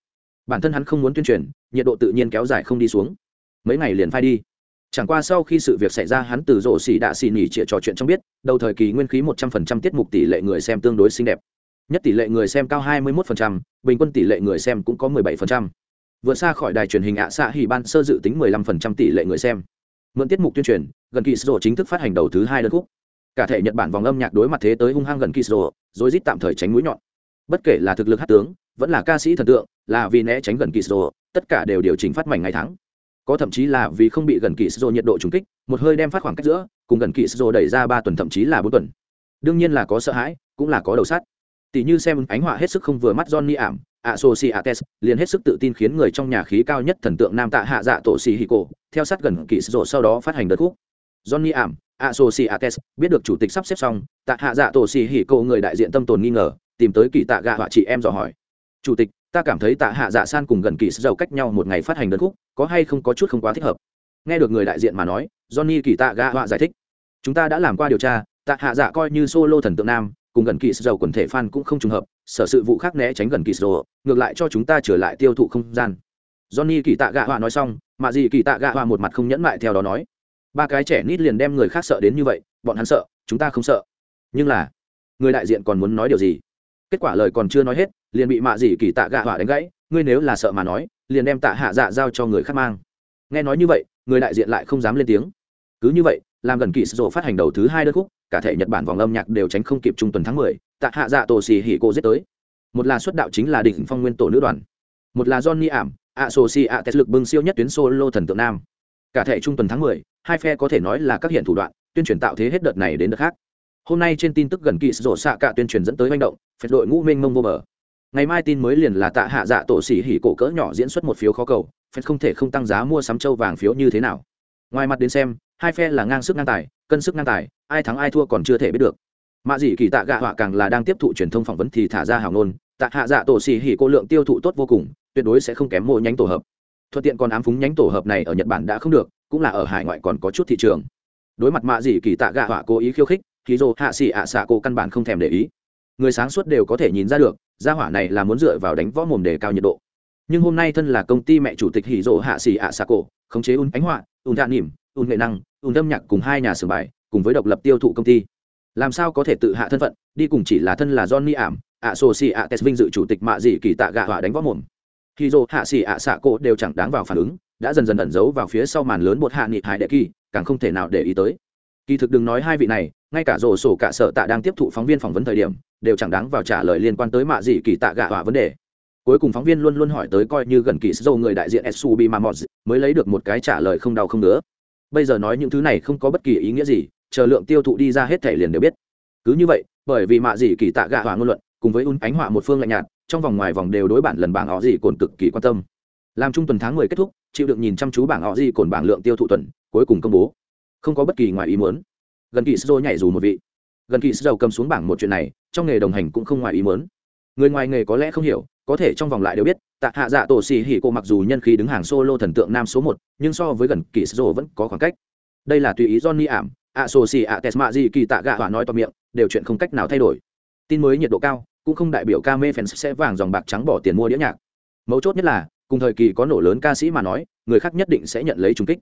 Bản thân hắn không muốn tuyên truyền, nhiệt độ tự nhiên kéo dài không đi xuống. Mấy ngày liền phai đi chẳng qua sau khi sự việc xảy ra, hắn từ rộ xỉ đạ xỉ nhỉ chĩa trò chuyện trong biết, đầu thời kỳ nguyên khí một trăm phần trăm tiết mục tỷ lệ người xem tương đối xinh đẹp. Nhất tỷ lệ người xem cao hai mươi một phần trăm, bình quân tỷ lệ người xem cũng có mười bảy phần trăm. Vượt xa khỏi đài truyền hình ạ xạ hỉ ban sơ dự tính mười lăm phần trăm tỷ lệ người xem. Mượn tiết mục tuyên truyền, gần kỳ sổ chính thức phát hành đầu thứ hai đơn khúc. Cả thể nhật bản vòng âm nhạc đối mặt thế tới hung hăng gần kỳ sổ rồi rít tạm thời tránh mũi nhọn. Bất kể là thực lực hát tướng, vẫn là ca sĩ thần tượng, là vì né tránh gần kỳ sổ tất cả đều điều chỉnh phát mảnh ngày tháng có thậm chí là vì không bị gần kỳ sô nhiệt độ trùng kích, một hơi đem phát khoảng cách giữa, cùng gần kỳ sô đẩy ra ba tuần thậm chí là bốn tuần. Đương nhiên là có sợ hãi, cũng là có đầu sát. Tỷ như xem ánh họa hết sức không vừa mắt johnny ảm, associates, liền hết sức tự tin khiến người trong nhà khí cao nhất thần tượng nam tạ hạ dạ tổ xì hì cổ, theo sát gần kỳ sô sau đó phát hành đợt khúc johnny ảm, associates, biết được chủ tịch sắp xếp xong, tạ hạ dạ tổ xì hì cổ người đại diện tâm tồn nghi ngờ, tìm tới kỳ tạ gạ họa chị em dò hỏi. Chủ tịch ta cảm thấy tạ hạ dạ san cùng gần kỳ dầu cách nhau một ngày phát hành đơn khúc, có hay không có chút không quá thích hợp? Nghe được người đại diện mà nói, johnny kỳ tạ gạ họa giải thích. Chúng ta đã làm qua điều tra, tạ hạ dạ coi như solo thần tượng nam, cùng gần kỳ dầu quần thể fan cũng không trùng hợp, sở sự vụ khác né tránh gần kỳ dầu ngược lại cho chúng ta trở lại tiêu thụ không gian. Johnny kỳ tạ gạ họa nói xong, mà gì kỳ tạ gạ họa một mặt không nhẫn mại theo đó nói, ba cái trẻ nít liền đem người khác sợ đến như vậy, bọn hắn sợ, chúng ta không sợ. Nhưng là, người đại diện còn muốn nói điều gì? Kết quả lời còn chưa nói hết liền bị mạ dị kỳ tạ gạ hỏa đánh gãy, ngươi nếu là sợ mà nói, liền đem tạ hạ dạ giao cho người khác mang. Nghe nói như vậy, người đại diện lại không dám lên tiếng. Cứ như vậy, làm gần kỳ sổ phát hành đầu thứ hai đơn khúc, cả thể nhật bản vòng âm nhạc đều tránh không kịp trung tuần tháng mười, tạ hạ dạ tổ xì hỉ cô giết tới. Một là xuất đạo chính là đỉnh phong nguyên tổ nữ đoàn. Một là johnny ảm, ạ sô si ạ tết lực bưng siêu nhất tuyến solo thần tượng nam. Cả thể trung tuần tháng mười, hai phe có thể nói là các hiện thủ đoạn, tuyên truyền tạo thế hết đợt này đến đợt khác. Hôm nay trên tin tức gần kỳ sổ xạ cả tuyên truyền dẫn tới manh động phệt đội ngũ mênh mông vô bờ ngày mai tin mới liền là tạ hạ dạ tổ xỉ hỉ cổ cỡ nhỏ diễn xuất một phiếu khó cầu phệt không thể không tăng giá mua sắm châu vàng phiếu như thế nào. Ngoài mặt đến xem, hai phe là ngang sức ngang tài, cân sức ngang tài, ai thắng ai thua còn chưa thể biết được. Mạ dị kỳ tạ gạ họa càng là đang tiếp thụ truyền thông phỏng vấn thì thả ra hào ngôn, tạ hạ dạ tổ xỉ hỉ cô lượng tiêu thụ tốt vô cùng, tuyệt đối sẽ không kém mỗi nhánh tổ hợp. Thuận tiện còn ám phúng nhánh tổ hợp này ở nhật bản đã không được, cũng là ở hải ngoại còn có chút thị trường. Đối mặt mạ dị kỳ tạ gạ họa cố ý khiêu khích thì dồ hạ xỉ ạ xạ cô căn bản không thèm để ý người sáng suốt đều có thể nhìn ra được, gia hỏa này là muốn dựa vào đánh võ mồm để cao nhiệt độ. Nhưng hôm nay thân là công ty mẹ chủ tịch hỉ rộ hạ xì ạ xà cổ, khống chế un ánh họa, un đạn nỉm, un nghệ năng, un âm nhạc cùng hai nhà sửa bài, cùng với độc lập tiêu thụ công ty. Làm sao có thể tự hạ thân phận, đi cùng chỉ là thân là johnny ảm, ạ sô xì ạ tes vinh dự chủ tịch mạ dị kỳ tạ gạ họa đánh võ mồm. Hỉ rộ hạ xì ạ xà cổ đều chẳng đáng vào phản ứng, đã dần dần ẩn giấu vào phía sau màn lớn một hạ nghị hải đệ kỳ, càng không thể nào để ý tới. Kỳ thực đừng nói hai vị này ngay cả rổ sổ cả sở tạ đang tiếp thụ phóng viên phỏng vấn thời điểm, đều chẳng đáng vào trả lời liên quan tới mạ dị kỳ tạ gạ hỏa vấn đề. Cuối cùng phóng viên luôn luôn hỏi tới coi như gần kỳ sâu người đại diện subi mamoz mới lấy được một cái trả lời không đau không nữa bây giờ nói những thứ này không có bất kỳ ý nghĩa gì, chờ lượng tiêu thụ đi ra hết thể liền đều biết. Cứ như vậy, bởi vì mạ dị kỳ tạ gạ hỏa ngôn luận, cùng với un ánh họa một phương lạnh nhạt, trong vòng ngoài vòng đều đối bản lần bảng họ gì cồn cực kỳ quan tâm. Làm trung tuần tháng mười kết thúc, chịu được nhìn chăm chú bảng họ gì cồn bảng lượng tiêu thụ tuần, cuối cùng công bố. Không có bất kỳ ngoài ý muốn gần kỳ sô nhảy dù một vị. Gần kỳ sô cầm xuống bảng một chuyện này, trong nghề đồng hành cũng không ngoài ý muốn. Người ngoài nghề có lẽ không hiểu, có thể trong vòng lại đều biết, tạ hạ dạ tổ xì hỉ cô mặc dù nhân khí đứng hàng solo thần tượng nam số một, nhưng so với gần kỳ sô vẫn có khoảng cách. Đây là tùy ý johnny ảm, ạ sô xì ạ tesma gì kỳ tạ gạ hỏa nói to miệng, đều chuyện không cách nào thay đổi. Tin mới nhiệt độ cao, cũng không đại biểu ca mê fans sẽ vàng dòng bạc trắng bỏ tiền mua đĩa nhạc. Mấu chốt nhất là, cùng thời kỳ có nổ lớn ca sĩ mà nói, người khác nhất định sẽ nhận lấy trùng kích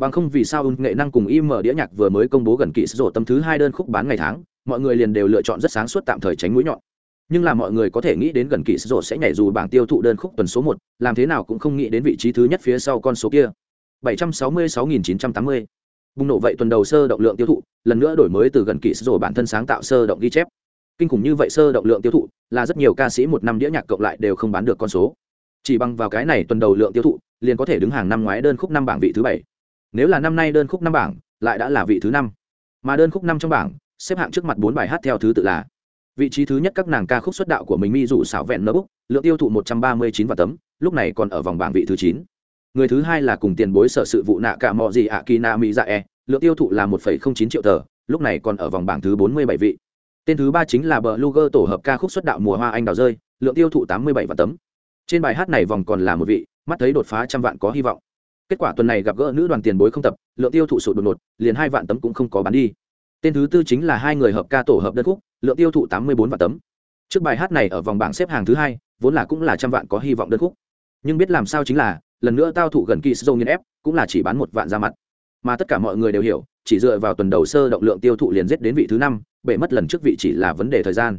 bằng không vì sao ưng nghệ năng cùng im mở đĩa nhạc vừa mới công bố gần kỳ sổ tâm thứ hai đơn khúc bán ngày tháng, mọi người liền đều lựa chọn rất sáng suốt tạm thời tránh mũi nhọn. Nhưng là mọi người có thể nghĩ đến gần kỳ sổ sẽ nhảy dù bảng tiêu thụ đơn khúc tuần số một, làm thế nào cũng không nghĩ đến vị trí thứ nhất phía sau con số kia. 766.980. bùng nổ vậy tuần đầu sơ động lượng tiêu thụ, lần nữa đổi mới từ gần kỳ sổ bản thân sáng tạo sơ động ghi chép. Kinh khủng như vậy sơ động lượng tiêu thụ, là rất nhiều ca sĩ một năm đĩa nhạc cộng lại đều không bán được con số. Chỉ bằng vào cái này tuần đầu lượng tiêu thụ, liền có thể đứng hàng năm ngoái đơn khúc năm bảng vị thứ bảy nếu là năm nay đơn khúc năm bảng, lại đã là vị thứ năm. Mà đơn khúc năm trong bảng, xếp hạng trước mặt bốn bài hát theo thứ tự là vị trí thứ nhất các nàng ca khúc xuất đạo của mình mi dụ xảo vẹn nơ búc, lượng tiêu thụ một trăm ba mươi chín và tấm, lúc này còn ở vòng bảng vị thứ chín. Người thứ hai là cùng tiền bối sở sự vụ nạ cả mò gì ạ kỳ na mỹ dạ e lượng tiêu thụ là một phẩy không chín triệu tờ, lúc này còn ở vòng bảng thứ bốn mươi bảy vị. Tên thứ ba chính là bờ luger tổ hợp ca khúc xuất đạo mùa hoa anh đào rơi, lượng tiêu thụ tám mươi bảy và tấm. Trên bài hát này vòng còn là một vị, mắt thấy đột phá trăm vạn có hy vọng kết quả tuần này gặp gỡ nữ đoàn tiền bối không tập, lượng tiêu thụ sụt đột ngột, liền hai vạn tấm cũng không có bán đi. Tên thứ tư chính là hai người hợp ca tổ hợp đơn khúc, lượng tiêu thụ tám mươi bốn vạn tấm. Trước bài hát này ở vòng bảng xếp hàng thứ hai, vốn là cũng là trăm vạn có hy vọng đơn khúc. Nhưng biết làm sao chính là, lần nữa tao thụ gần kỳ sâu nghiên ép, cũng là chỉ bán một vạn ra mặt. Mà tất cả mọi người đều hiểu, chỉ dựa vào tuần đầu sơ động lượng tiêu thụ liền giết đến vị thứ năm bể mất lần trước vị chỉ là vấn đề thời gian.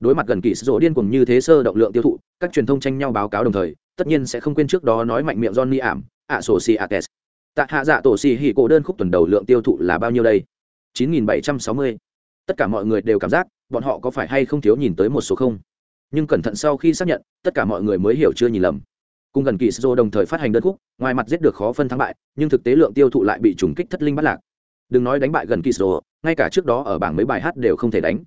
Đối mặt gần kỳ sổ điên cuồng như thế sơ động lượng tiêu thụ, các truyền thông tranh nhau báo cáo đồng thời, tất nhiên sẽ không quên trước đó nói mạnh miệng johnny ảm ạ sổ xì ates tạ hạ dạ tổ xì hỉ cổ đơn khúc tuần đầu lượng tiêu thụ là bao nhiêu đây? 9.760. tất cả mọi người đều cảm giác, bọn họ có phải hay không thiếu nhìn tới một số không? Nhưng cẩn thận sau khi xác nhận, tất cả mọi người mới hiểu chưa nhìn lầm. Cùng gần kỳ sô đồng thời phát hành đơn khúc, ngoài mặt giết được khó phân thắng bại, nhưng thực tế lượng tiêu thụ lại bị trùng kích thất linh bắt lạc. Đừng nói đánh bại gần kỳ sô, ngay cả trước đó ở bảng mấy bài hát đều không thể đánh.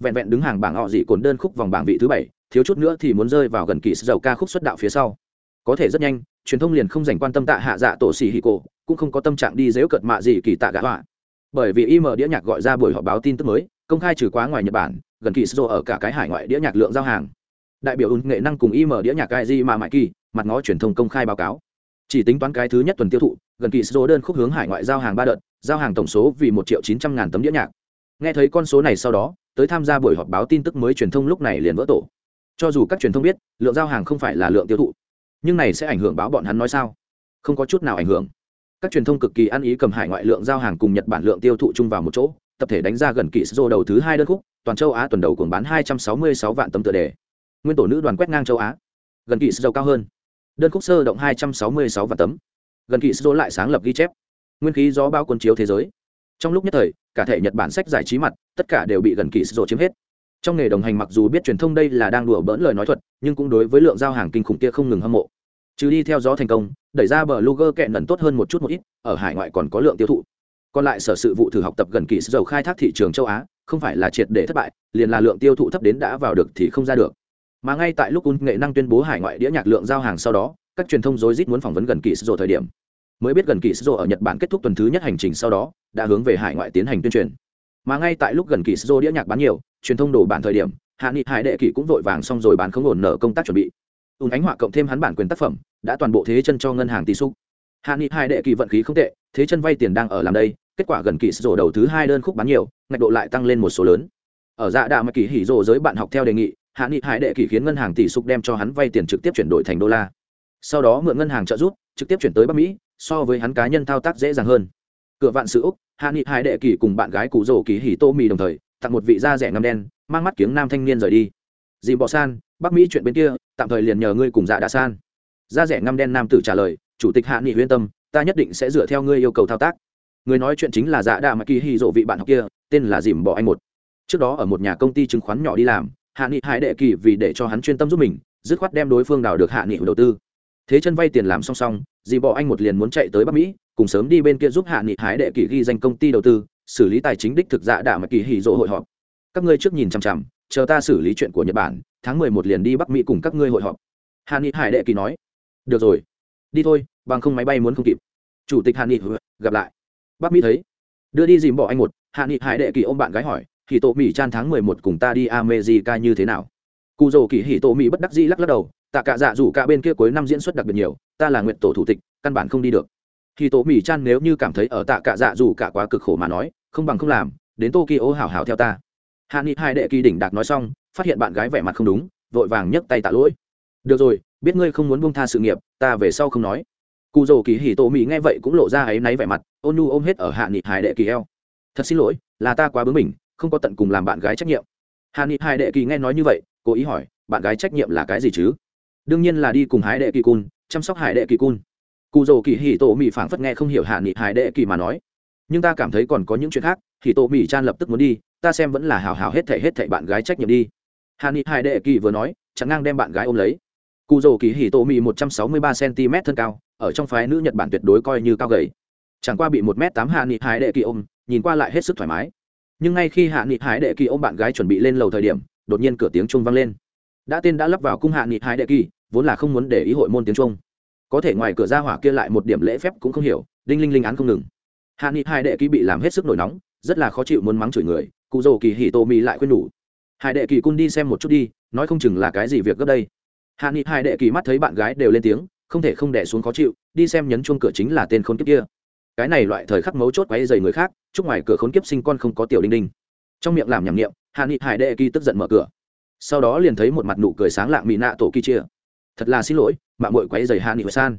Vẹn vẹn đứng hàng bảng họ dị cồn đơn khúc vòng bảng vị thứ bảy, thiếu chút nữa thì muốn rơi vào gần kỳ Sầu ca khúc xuất đạo phía sau. Có thể rất nhanh truyền thông liền không dành quan tâm tạ hạ dạ tổ xì hì cổ, cũng không có tâm trạng đi dếu cợt mạ gì kỳ tạ gã họa. Bởi vì im đĩa nhạc gọi ra buổi họp báo tin tức mới, công khai trừ quá ngoài nhật bản, gần kỳ sô ở cả cái hải ngoại đĩa nhạc lượng giao hàng. Đại biểu ứng nghệ năng cùng im đĩa nhạc gai di mà mãi kỳ, mặt ngó truyền thông công khai báo cáo. Chỉ tính toán cái thứ nhất tuần tiêu thụ, gần kỳ sô đơn khúc hướng hải ngoại giao hàng ba đợt, giao hàng tổng số vì một triệu chín trăm ngàn tấm đĩa nhạc. Nghe thấy con số này sau đó, tới tham gia buổi họp báo tin tức mới truyền thông lúc này liền vỡ tổ. Cho dù các truyền thông biết, lượng giao hàng không phải là lượng tiêu thụ nhưng này sẽ ảnh hưởng báo bọn hắn nói sao? Không có chút nào ảnh hưởng. Các truyền thông cực kỳ ăn ý cầm hải ngoại lượng giao hàng cùng nhật bản lượng tiêu thụ chung vào một chỗ, tập thể đánh ra gần kỳ sô đầu thứ hai đơn khúc, toàn châu á tuần đầu cuồng bán hai trăm sáu mươi sáu vạn tấm tựa đề. Nguyên tổ nữ đoàn quét ngang châu á, gần kỳ sô cao hơn. Đơn khúc sơ động hai trăm sáu mươi sáu vạn tấm, gần kỳ sô lại sáng lập ghi chép. Nguyên khí gió bao quân chiếu thế giới. Trong lúc nhất thời, cả thể nhật bản sách giải trí mặt, tất cả đều bị gần kỳ sô chiếm hết trong nghề đồng hành mặc dù biết truyền thông đây là đang đùa bỡn lời nói thuật, nhưng cũng đối với lượng giao hàng kinh khủng kia không ngừng hâm mộ. Trừ đi theo gió thành công, đẩy ra bờ luger kẹn lần tốt hơn một chút một ít, ở hải ngoại còn có lượng tiêu thụ. Còn lại sở sự vụ thử học tập gần kỳ dầu khai thác thị trường châu á, không phải là triệt để thất bại, liền là lượng tiêu thụ thấp đến đã vào được thì không ra được. Mà ngay tại lúc un nghệ năng tuyên bố hải ngoại đĩa nhạc lượng giao hàng sau đó, các truyền thông rối rít muốn phỏng vấn gần kỳ dầu thời điểm. Mới biết gần kỳ dầu ở nhật bản kết thúc tuần thứ nhất hành trình sau đó, đã hướng về hải ngoại tiến hành tuyên truyền. Mà ngay tại lúc gần kỳ dầu đĩa nhạc bán nhiều truyền thông đổ bản thời điểm, hạ nghị hải đệ kỳ cũng vội vàng xong rồi bán không ổn nợ công tác chuẩn bị. Ùn ánh họa cộng thêm hắn bản quyền tác phẩm, đã toàn bộ thế chân cho ngân hàng tỷ xúc hạ nghị hải đệ kỳ vận khí không tệ, thế chân vay tiền đang ở làm đây, kết quả gần kỳ sổ đầu thứ hai đơn khúc bán nhiều, ngạch độ lại tăng lên một số lớn. Ở dạ đạo mà kỳ hỉ rồ giới bạn học theo đề nghị, hạ nghị hải đệ kỳ khiến ngân hàng tỷ xúc đem cho hắn vay tiền trực tiếp chuyển đổi thành đô la. Sau đó mượn ngân hàng trợ giúp, trực tiếp chuyển tới bắc mỹ, so với hắn cá nhân thao tác dễ dàng hơn. Cửa vạn sự úc, hạ nghị hải đệ kỳ cùng bạn gái cụ rổ kỳ hỉ tô mì đồng thời tặng một vị da rẻ ngâm đen, mang mắt kiếng nam thanh niên rời đi. Dìm Bọ san bắc mỹ chuyện bên kia, tạm thời liền nhờ ngươi cùng dạ đã san. Da rẻ ngâm đen nam tử trả lời, chủ tịch hạ nghị huyên tâm, ta nhất định sẽ dựa theo ngươi yêu cầu thao tác. Người nói chuyện chính là dạ đạ mà kỳ hy dỗ vị bạn học kia, tên là dìm bỏ anh một. Trước đó ở một nhà công ty chứng khoán nhỏ đi làm, hạ nghị hải đệ kỳ vì để cho hắn chuyên tâm giúp mình, dứt khoát đem đối phương đào được hạ nghị đầu tư. Thế chân vay tiền làm song song, Dì bỏ anh một liền muốn chạy tới bắc mỹ, cùng sớm đi bên kia giúp hạ nghị hải đệ kỳ ghi danh công ty đầu tư xử lý tài chính đích thực dạ đạ mà kỳ hì dỗ hội họp. Các ngươi trước nhìn chằm chằm, chờ ta xử lý chuyện của nhật bản, tháng mười một liền đi bắc mỹ cùng các ngươi hội họp. Hà ni hải đệ kỳ nói. Được rồi, đi thôi, bằng không máy bay muốn không kịp. Chủ tịch hà ni gặp lại. Bắc mỹ thấy, đưa đi dìm bỏ anh một hạ nghị hải đệ kỳ ôm bạn gái hỏi thì tổ mỹ chan tháng mười một cùng ta đi amejica như thế nào? Cụ dầu kỳ hỉ tổ mỹ bất đắc dĩ lắc lắc đầu, tạ cả dạ dù cả bên kia cuối năm diễn xuất đặc biệt nhiều, ta là nguyện tổ thủ tịch, căn bản không đi được thì tổ mỹ chan nếu như cảm thấy ở tạ cả dạ dù cả quá cực khổ mà nói, không bằng không làm, đến tokyo hảo hảo theo ta. Hạ nghị hai đệ kỳ đỉnh đạc nói xong, phát hiện bạn gái vẻ mặt không đúng, vội vàng nhấc tay tạ lỗi. Được rồi, biết ngươi không muốn buông tha sự nghiệp, ta về sau không nói. Cụ dầu kỳ hỉ tổ mỹ nghe vậy cũng lộ ra áy náy vẻ mặt, ôn nu ôm hết ở hạ nghị hải đệ kỳ eo. Thật xin lỗi, là ta quá bướng mình không có tận cùng làm bạn gái trách nhiệm. Hạ nghị hải đệ kỳ nghe nói như vậy, cố ý hỏi, bạn gái trách nhiệm là cái gì chứ? Đương nhiên là đi cùng hải đệ kỳ cun, chăm sóc hải đệ kỳ cun cụ dầu kỳ hỉ tổ mỹ phảng phất nghe không hiểu hạ nghị hải đệ kỳ mà nói. Nhưng ta cảm thấy còn có những chuyện khác thì tổ mỹ chan lập tức muốn đi, ta xem vẫn là hào hào hết thảy hết thảy bạn gái trách nhiệm đi. Hạ nghị hải đệ kỳ vừa nói chẳng ngang đem bạn gái ôm lấy. Cụ dầu kỳ hỉ tổ mỹ một trăm sáu mươi ba cm thân cao, ở trong phái nữ nhật bản tuyệt đối coi như cao gầy. Chẳng qua bị một m tám hạ nghị hải đệ kỳ ôm, nhìn qua lại hết sức thoải mái. Nhưng ngay khi hạ nghị hải đệ kỳ ôm bạn gái chuẩn bị lên lầu thời điểm, đột nhiên cửa tiếng trung vang lên. Đã tên đã lắp vào cung hạ nghị hải đệ kỳ, vốn là không muốn để ý hội môn tiếng trung có thể ngoài cửa ra hỏa kia lại một điểm lễ phép cũng không hiểu, đinh linh linh án không ngừng. Hạ nghị hai đệ kỳ bị làm hết sức nổi nóng, rất là khó chịu muốn mắng chửi người, cụ dầu kỳ hỉ tô mỹ lại khuyên nhủ. Hải đệ kỳ cun đi xem một chút đi, nói không chừng là cái gì việc gấp đây. Hạ nghị hải đệ kỳ mắt thấy bạn gái đều lên tiếng, không thể không đẻ xuống khó chịu, đi xem nhấn chuông cửa chính là tên khốn kiếp kia. Cái này loại thời khắc mấu chốt quấy dày người khác, chúc ngoài cửa khốn kiếp sinh con không có tiểu đinh đinh. Trong miệng làm nhảm niệm, hạ nghị hải đệ kỳ tức giận mở cửa. Sau đó liền thấy một mặt nụ cười sáng lạng mỹ nạ tổ kỳ chia. Thật là xin lỗi mạng mội quấy dày hạ nghị san.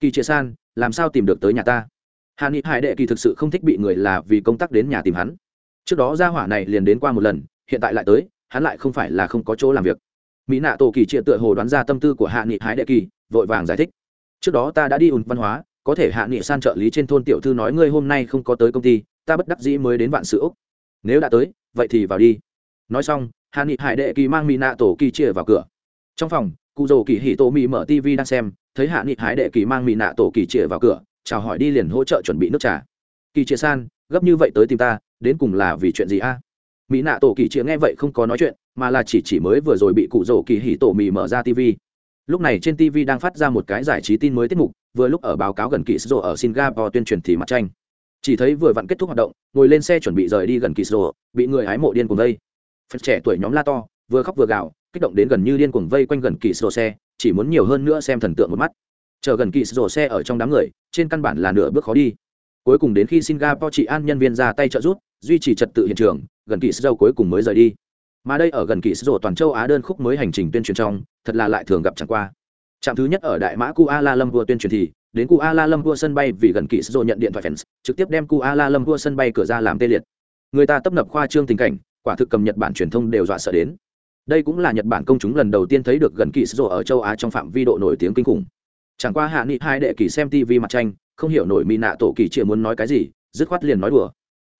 Kỳ chia san, làm sao tìm được tới nhà ta? Hạ nghị hải đệ kỳ thực sự không thích bị người là vì công tác đến nhà tìm hắn. Trước đó ra hỏa này liền đến qua một lần, hiện tại lại tới, hắn lại không phải là không có chỗ làm việc. Mỹ nạ tổ kỳ chia tựa hồ đoán ra tâm tư của hạ nghị hải đệ kỳ, vội vàng giải thích. Trước đó ta đã đi ùn văn hóa, có thể hạ nghị san trợ lý trên thôn tiểu thư nói ngươi hôm nay không có tới công ty, ta bất đắc dĩ mới đến vạn sự úc. Nếu đã tới, vậy thì vào đi. Nói xong hạ nghị hải đệ kỳ mang mỹ nạ tổ kỳ chia vào cửa. Trong phòng cụ rồ kỳ hỉ tổ mỹ mở tv đang xem, thấy hạ nghị hái đệ kỳ mang mỹ nạ tổ kỳ chia vào cửa, chào hỏi đi liền hỗ trợ chuẩn bị nước trà. Kỳ chia san, gấp như vậy tới tìm ta, đến cùng là vì chuyện gì a? Mỹ nạ tổ kỳ chia nghe vậy không có nói chuyện, mà là chỉ chỉ mới vừa rồi bị cụ rồ kỳ hỉ tổ mỹ mở ra tv lúc này trên tv đang phát ra một cái giải trí tin mới tiết mục, vừa lúc ở báo cáo gần kỳ sô ở singapore tuyên truyền thì mặt tranh. Chỉ thấy vừa vặn kết thúc hoạt động, ngồi lên xe chuẩn bị rời đi gần kỳ sô bị người hái mộ điên cuồng đây. phật trẻ tuổi nhóm la to, vừa khóc vừa gào kích động đến gần như điên cuồng vây quanh gần kỳ sổ xe, chỉ muốn nhiều hơn nữa xem thần tượng một mắt. Chờ gần kỳ sổ xe ở trong đám người, trên căn bản là nửa bước khó đi. Cuối cùng đến khi singapore trị an nhân viên ra tay trợ giúp, duy trì trật tự hiện trường, gần kỳ sổ cuối cùng mới rời đi. Mà đây ở gần kỳ sổ toàn châu á đơn khúc mới hành trình tuyên truyền trong, thật là lại thường gặp chẳng qua. Trạm thứ nhất ở đại mã kuala lumpur tuyên truyền thì, đến kuala lumpur sân bay vì gần kỳ sổ nhận điện thoại fans, trực tiếp đem kuala lumpur sân bay cửa ra làm tê liệt. Người ta tấp nập khoa trương tình cảnh, quả thực cầm nhật bản truyền thông đều dọa sợ đến đây cũng là nhật bản công chúng lần đầu tiên thấy được gần kỳ sô ở châu á trong phạm vi độ nổi tiếng kinh khủng. Chẳng qua hạ nghị hai đệ kỳ xem tv mặt tranh, không hiểu nổi mỹ nạ tổ kỳ chia muốn nói cái gì, dứt khoát liền nói đùa.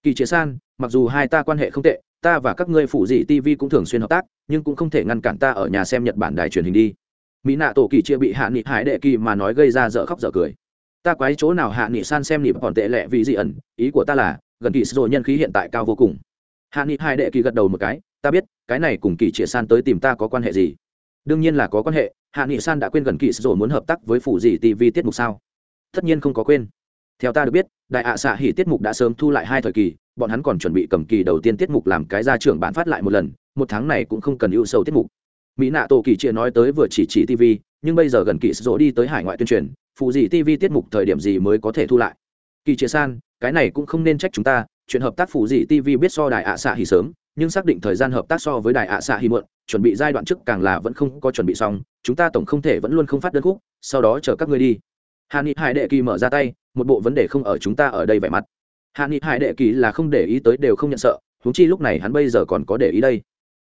Kỳ chia san, mặc dù hai ta quan hệ không tệ, ta và các ngươi phụ dị tv cũng thường xuyên hợp tác, nhưng cũng không thể ngăn cản ta ở nhà xem nhật bản đài truyền hình đi. Mỹ nạ tổ kỳ chia bị hạ nghị hải đệ kỳ mà nói gây ra dở khóc dở cười. Ta quái chỗ nào hạ nghị san xem nịp còn tệ lệ vì dị ẩn, ý của ta là, gần kỳ rồi nhân khí hiện tại cao vô cùng. Hạ nghị hải đệ kỳ gật đầu một cái ta biết, cái này cùng kỳ chia san tới tìm ta có quan hệ gì? Đương nhiên là có quan hệ, hạ nghị san đã quên gần kỳ rồi muốn hợp tác với phụ dị tv tiết mục sao? Tất nhiên không có quên. Theo ta được biết, đại ạ xạ hỉ tiết mục đã sớm thu lại hai thời kỳ, bọn hắn còn chuẩn bị cầm kỳ đầu tiên tiết mục làm cái ra trưởng bản phát lại một lần, một tháng này cũng không cần ưu sâu tiết mục. Mỹ nạ tổ kỳ chia nói tới vừa chỉ chỉ tv nhưng bây giờ gần kỳ sổ đi tới hải ngoại tuyên truyền phụ gì tv tiết mục thời điểm gì mới có thể thu lại? Kỳ chia san, cái này cũng không nên trách chúng ta, chuyện hợp tác phụ gì tv biết so đại ạ xạ hỉ sớm nhưng xác định thời gian hợp tác so với đài ạ xạ hy muộn, chuẩn bị giai đoạn trước càng là vẫn không có chuẩn bị xong, chúng ta tổng không thể vẫn luôn không phát đơn khúc, sau đó chờ các ngươi đi. Hà ni hải đệ kỳ mở ra tay, một bộ vấn đề không ở chúng ta ở đây vẻ mặt. Hạ nghị hải đệ kỳ là không để ý tới đều không nhận sợ, huống chi lúc này hắn bây giờ còn có để ý đây.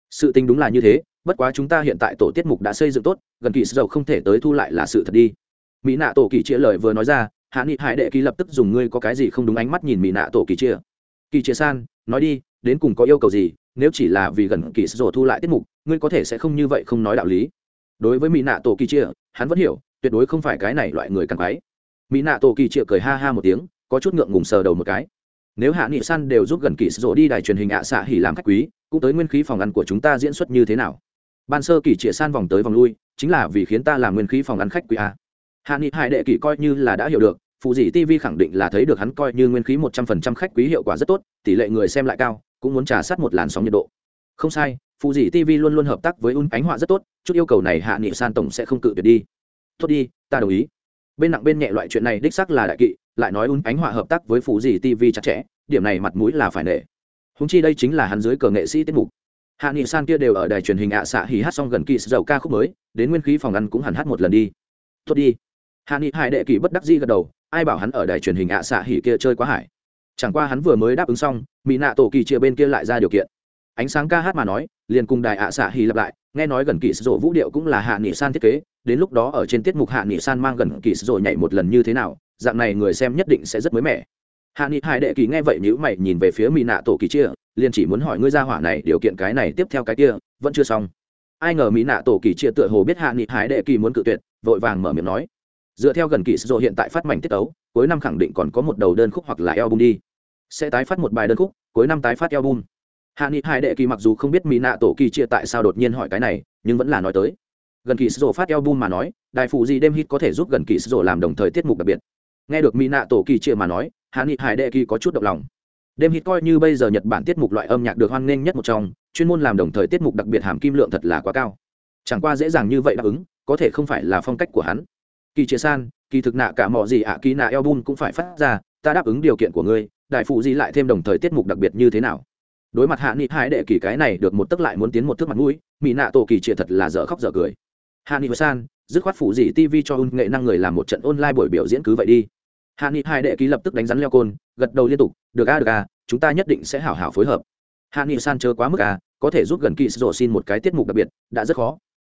Sự tình đúng là như thế, bất quá chúng ta hiện tại tổ tiết mục đã xây dựng tốt, gần kỳ dầu không thể tới thu lại là sự thật đi. Mỹ nạ tổ kỳ chia lời vừa nói ra hạ nghị hải đệ kỳ lập tức dùng ngươi có cái gì không đúng ánh mắt nhìn mỹ nạ tổ kỳ chia. Kỳ chia san, nói đi, đến cùng có yêu cầu gì nếu chỉ là vì gần kỳ sổ thu lại tiết mục, ngươi có thể sẽ không như vậy không nói đạo lý. Đối với mỹ nạ tổ kỳ chia hắn vẫn hiểu, tuyệt đối không phải cái này loại người càng quái. Mỹ nạ tổ kỳ chia cười ha ha một tiếng, có chút ngượng ngùng sờ đầu một cái. Nếu hạ nghị san đều giúp gần kỳ sổ đi đài truyền hình ạ xạ hỉ làm khách quý, cũng tới nguyên khí phòng ăn của chúng ta diễn xuất như thế nào? Ban sơ kỳ chia san vòng tới vòng lui, chính là vì khiến ta làm nguyên khí phòng ăn khách quý a hạ nghị hải đệ kỳ coi như là đã hiểu được, phụ dị tv khẳng định là thấy được hắn coi như nguyên khí một trăm phần trăm khách quý hiệu quả rất tốt, tỷ lệ người xem lại cao cũng muốn trả sát một làn sóng nhiệt độ. Không sai phụ dị tv luôn luôn hợp tác với un ánh họa rất tốt, chút yêu cầu này hạ nghị san tổng sẽ không cự tuyệt đi. Tốt đi, ta đồng ý. Bên nặng bên nhẹ loại chuyện này đích xác là đại kỵ, lại nói un ánh họa hợp tác với phụ dị tv chặt chẽ, điểm này mặt mũi là phải nể. Húng chi đây chính là hắn dưới cờ nghệ sĩ tiết mục. Hạ nghị san kia đều ở đài truyền hình ạ xạ hỉ hát xong gần kỳ dầu ca khúc mới, đến nguyên khí phòng ăn cũng hẳn hát một lần đi. Tốt đi. Hạ nghị hải đệ kỳ bất đắc di gật đầu, ai bảo hắn ở đài truyền hình ạ xạ hỉ kia chơi quá hải chẳng qua hắn vừa mới đáp ứng xong mỹ nạ tổ kỳ chia bên kia lại ra điều kiện. Ánh sáng ca hát mà nói, liền cùng đài ạ xạ hy lặp lại, nghe nói gần kỳ rộ vũ điệu cũng là hạ nghị san thiết kế, đến lúc đó ở trên tiết mục hạ nghị san mang gần kỳ rộ nhảy một lần như thế nào, dạng này người xem nhất định sẽ rất mới mẻ. Hạ nghị hải đệ kỳ nghe vậy nhữ mày nhìn về phía mỹ nạ tổ kỳ chia liền chỉ muốn hỏi ngươi ra hỏa này điều kiện cái này tiếp theo cái kia, vẫn chưa xong. Ai ngờ mỹ nạ tổ kỳ chia tựa hồ biết hạ nghị hải đệ kỳ muốn cự tuyệt, vội vàng mở miệng nói. Dựa theo gần kỳ sô hiện tại phát mảnh tiết ấu cuối năm khẳng định còn có một đầu đơn khúc hoặc là album đi. Sẽ tái phát một bài đơn khúc, cuối năm tái phát album. Hạ nghị hải đệ kỳ mặc dù không biết mỹ nạ tổ kỳ chia tại sao đột nhiên hỏi cái này, nhưng vẫn là nói tới. Gần kỳ sô phát album mà nói đại phụ gì đêm hit có thể giúp gần kỳ sô làm đồng thời tiết mục đặc biệt. Nghe được mỹ nạ tổ kỳ chia mà nói, hạ nghị hải đệ kỳ có chút động lòng. Đêm hit coi như bây giờ nhật bản tiết mục loại âm nhạc được hoan nghênh nhất một trong, chuyên môn làm đồng thời tiết mục đặc biệt hàm kim lượng thật là quá cao. Chẳng qua dễ dàng như vậy đáp ứng, có thể không phải là phong cách của hắn. Kỳ chia san kỳ thực nạ cả mọi gì ạ à, kỳ nạ album cũng phải phát ra ta đáp ứng điều kiện của ngươi đại phụ gì lại thêm đồng thời tiết mục đặc biệt như thế nào. Đối mặt hạ nghị hải đệ kỳ cái này được một tức lại muốn tiến một thước mặt mũi mỹ nạ tổ kỳ chia thật là dở khóc dở cười. Hạ nghị san dứt khoát phụ gì tv cho un nghệ năng người làm một trận online buổi biểu diễn cứ vậy đi. Hạ nghị hai đệ ký lập tức đánh rắn leo côn gật đầu liên tục được a được a chúng ta nhất định sẽ hảo hảo phối hợp. Hạ nghị san chớ quá mức a có thể giúp gần kỳ sổ xin một cái tiết mục đặc biệt đã rất khó.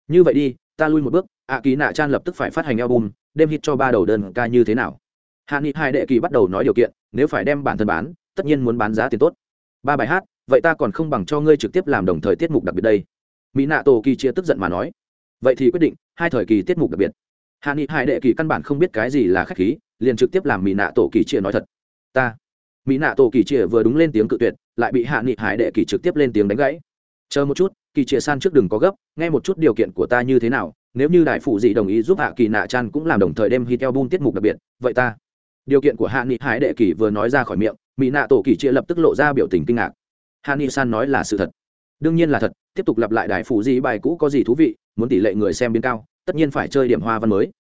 Như vậy đi ta lui một bước ạ ký nạ chan lập tức phải phát hành album đêm hit cho ba đầu đơn ca như thế nào? Hạ nghị hai đệ kỳ bắt đầu nói điều kiện, nếu phải đem bản thân bán, tất nhiên muốn bán giá tiền tốt. Ba bài hát, vậy ta còn không bằng cho ngươi trực tiếp làm đồng thời tiết mục đặc biệt đây. Mỹ nạ tổ kỳ chia tức giận mà nói. Vậy thì quyết định, hai thời kỳ tiết mục đặc biệt. Hạ nghị hai đệ kỳ căn bản không biết cái gì là khách khí, liền trực tiếp làm mỹ nạ tổ kỳ chia nói thật. Ta. Mỹ nạ tổ kỳ chia vừa đúng lên tiếng cự tuyệt, lại bị hạ nghị hải đệ kỳ trực tiếp lên tiếng đánh gãy. Chờ một chút, kỳ chia san trước đừng có gấp, nghe một chút điều kiện của ta như thế nào nếu như đại phụ dị đồng ý giúp hạ kỳ nạ chan cũng làm đồng thời đem hit album tiết mục đặc biệt, vậy ta. Điều kiện của hạ nghị hải đệ kỳ vừa nói ra khỏi miệng, mỹ nạ tổ kỳ chia lập tức lộ ra biểu tình kinh ngạc. Hạ nghị san nói là sự thật. Đương nhiên là thật, tiếp tục lặp lại đại phụ dị bài cũ có gì thú vị, muốn tỷ lệ người xem biến cao, tất nhiên phải chơi điểm hoa văn mới.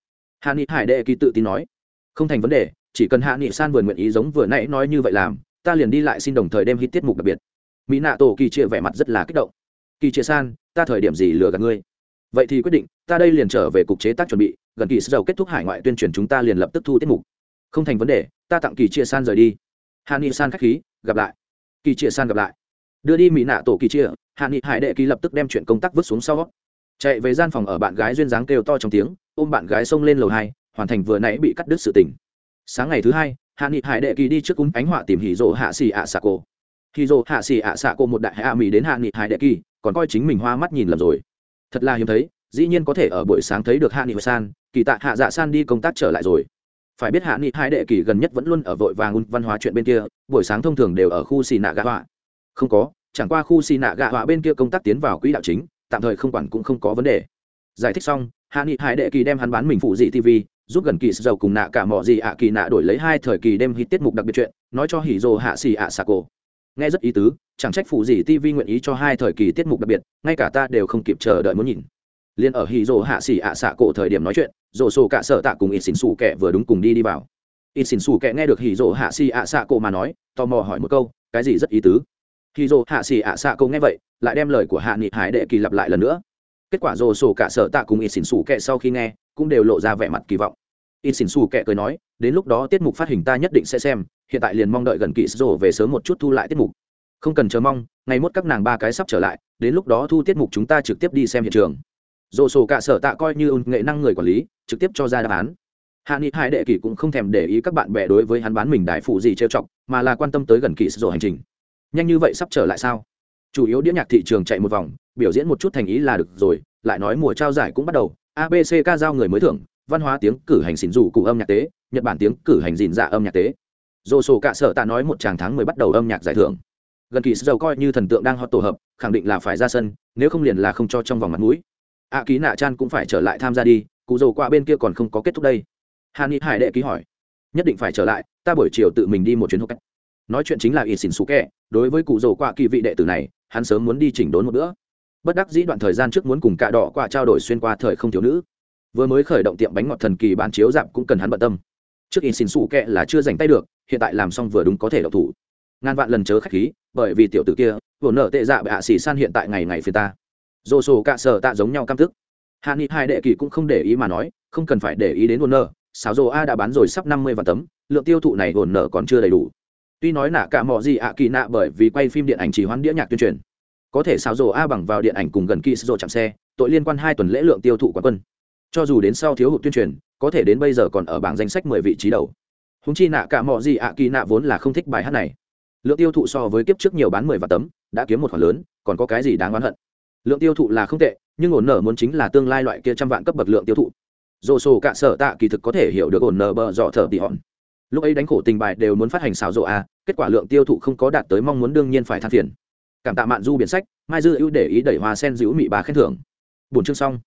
Hạ nghị hải đệ kỳ tự tin nói. Không thành vấn đề, chỉ cần hạ nghị san vừa nguyện ý giống vừa nãy nói như vậy làm, ta liền đi lại xin đồng thời đem hit tiết mục đặc biệt. Mỹ nạ tổ kỳ chia vẻ mặt rất là kích động. Kỳ chia san, ta thời điểm gì lừa gạt ngươi? Vậy thì quyết định, ta đây liền trở về cục chế tác chuẩn bị, gần kỳ dầu kết thúc hải ngoại tuyên truyền chúng ta liền lập tức thu tiết mục. Không thành vấn đề, ta tặng kỳ chia san rời đi. Hà ni san k h á c h khí, gặp lại. Kỳ chia san gặp lại. Đưa đi mỹ nạ tổ kỳ chia hà ni hải đệ kỳ lập tức đem chuyện công tác vứt xuống sau. Chạy về gian phòng ở bạn gái duyên dáng kêu to trong tiếng, ôm bạn gái xông lên lầu hai, hoàn thành vừa nãy bị cắt đứt sự tình. Sáng ngày thứ hai hạ nghị hải đệ kỳ đi trước cúng ánh họa tìm hỉ rộ hạ xì ạ xà cô hì dô hạ xì ạ xạ cô một đại hạ mỹ đến hạ nghị hải đệ kỳ còn coi chính mình hoa mắt nhìn lầm rồi thật là hiếm thấy, dĩ nhiên có thể ở buổi sáng thấy được hạ nghị san, kỳ tạ hạ dạ san đi công tác trở lại rồi. Phải biết hạ nghị hai đệ kỳ gần nhất vẫn luôn ở vội vàng văn hóa chuyện bên kia, buổi sáng thông thường đều ở khu xì nạ gạ họa. Không có, chẳng qua khu xì nạ gạ họa bên kia công tác tiến vào quỹ đạo chính, tạm thời không quản cũng không có vấn đề. Giải thích xong, hạ nghị hai đệ kỳ đem hắn bán mình phụ dị tv, giúp gần kỳ dầu cùng nạ cả mọi gì ạ kỳ nạ đổi lấy hai thời kỳ đêm hít tiết mục đặc biệt chuyện, nói cho hỉ dồ hạ xì ạ xà cổ nghe rất ý tứ, chẳng trách phụ gì tv nguyện ý cho hai thời kỳ tiết mục đặc biệt, ngay cả ta đều không kịp chờ đợi muốn nhìn. Liền ở hì rồ hạ xỉ ạ xạ cổ thời điểm nói chuyện, rồ sổ cả sợ tạ cùng ít xỉn xù kẹ vừa đúng cùng đi đi vào. Ít xỉn xù kẹ nghe được hì rồ hạ xỉ ạ xạ cổ mà nói, tò mò hỏi một câu, cái gì rất ý tứ? Hì rồ hạ xỉ ạ xạ cổ nghe vậy, lại đem lời của hạ nghị hải đệ kỳ lặp lại lần nữa. Kết quả rồ sổ cả sợ tạ cùng ít xỉn xù kẹ sau khi nghe, cũng đều lộ ra vẻ mặt kỳ vọng in xỉn xù kệ cười nói, đến lúc đó tiết mục phát hình ta nhất định sẽ xem, hiện tại liền mong đợi gần kỳ rồ về sớm một chút thu lại tiết mục. Không cần chờ mong, ngày mốt các nàng ba cái sắp trở lại, đến lúc đó thu tiết mục chúng ta trực tiếp đi xem hiện trường. Dồ sổ cả sở tạ coi như nghệ năng người quản lý, trực tiếp cho ra đáp án. Hạ nghị hai đệ kỷ cũng không thèm để ý các bạn bè đối với hắn bán mình đại phụ gì trêu chọc, mà là quan tâm tới gần kỳ sổ hành trình. Nhanh như vậy sắp trở lại sao? Chủ yếu đĩa nhạc thị trường chạy một vòng, biểu diễn một chút thành ý là được rồi, lại nói mùa trao giải cũng bắt đầu abc ca giao người mới thưởng văn hóa tiếng cử hành xỉn dù cụ âm nhạc tế, nhật bản tiếng cử hành dìn dạ âm nhạc tế. Dồ sổ cả sở tạ nói một tràng tháng mới bắt đầu âm nhạc giải thưởng. Gần kỳ dầu coi như thần tượng đang họ tổ hợp, khẳng định là phải ra sân, nếu không liền là không cho trong vòng mặt mũi. Ạ ký nạ chan cũng phải trở lại tham gia đi, cụ dầu qua bên kia còn không có kết thúc đây. Hàn ni hải đệ ký hỏi, nhất định phải trở lại, ta buổi chiều tự mình đi một chuyến hộp nói chuyện chính là ít xỉn xú kẹ, đối với cụ dầu qua kỳ vị đệ tử này, hắn sớm muốn đi chỉnh đốn một bữa. Bất đắc dĩ đoạn thời gian trước muốn cùng cạ đỏ qua trao đổi xuyên qua thời không thiếu nữ vừa mới khởi động tiệm bánh ngọt thần kỳ bán chiếu dạp cũng cần hắn bận tâm. Trước in xin xù kệ là chưa dành tay được hiện tại làm xong vừa đúng có thể độc thủ. Ngàn vạn lần chớ khách khí bởi vì tiểu tử kia vừa nợ tệ dạ bệ hạ xỉ san hiện tại ngày ngày phía ta. Dồ sổ cạ sở tạ giống nhau cam thức hạ nghị hai đệ kỳ cũng không để ý mà nói không cần phải để ý đến Warner, sáo dồ a đã bán rồi sắp năm mươi vạn tấm lượng tiêu thụ này Warner còn chưa đầy đủ. Tuy nói nạ cả mọi gì ạ kỳ nạ bởi vì quay phim điện ảnh chỉ hoán đĩa nhạc tuyên truyền. Có thể sáo dồ a bằng vào điện ảnh cùng gần kỳ dồ chạm xe tội liên quan hai tuần lễ lượng tiêu thụ quán quân cho dù đến sau thiếu hụt tuyên truyền, có thể đến bây giờ còn ở bảng danh sách mười vị trí đầu. Húng chi nạ cả mọi gì ạ, kỳ nạ vốn là không thích bài hát này. Lượng tiêu thụ so với kiếp trước nhiều bán mười vạn tấm, đã kiếm một khoản lớn, còn có cái gì đáng oán hận? Lượng tiêu thụ là không tệ, nhưng ổn nở muốn chính là tương lai loại kia trăm vạn cấp bậc lượng tiêu thụ. Dồ sổ cạ sở tạ kỳ thực có thể hiểu được ổn nở bờ dọ thở tỉ hòn. Lúc ấy đánh khổ tình bài đều muốn phát hành xào rộ a, kết quả lượng tiêu thụ không có đạt tới mong muốn đương nhiên phải than phiền. Cảm tạ mạn du biển sách, mai dư ưu để ý đẩy hoa sen dữ mị bà khen thưởng. Bốn chương xong.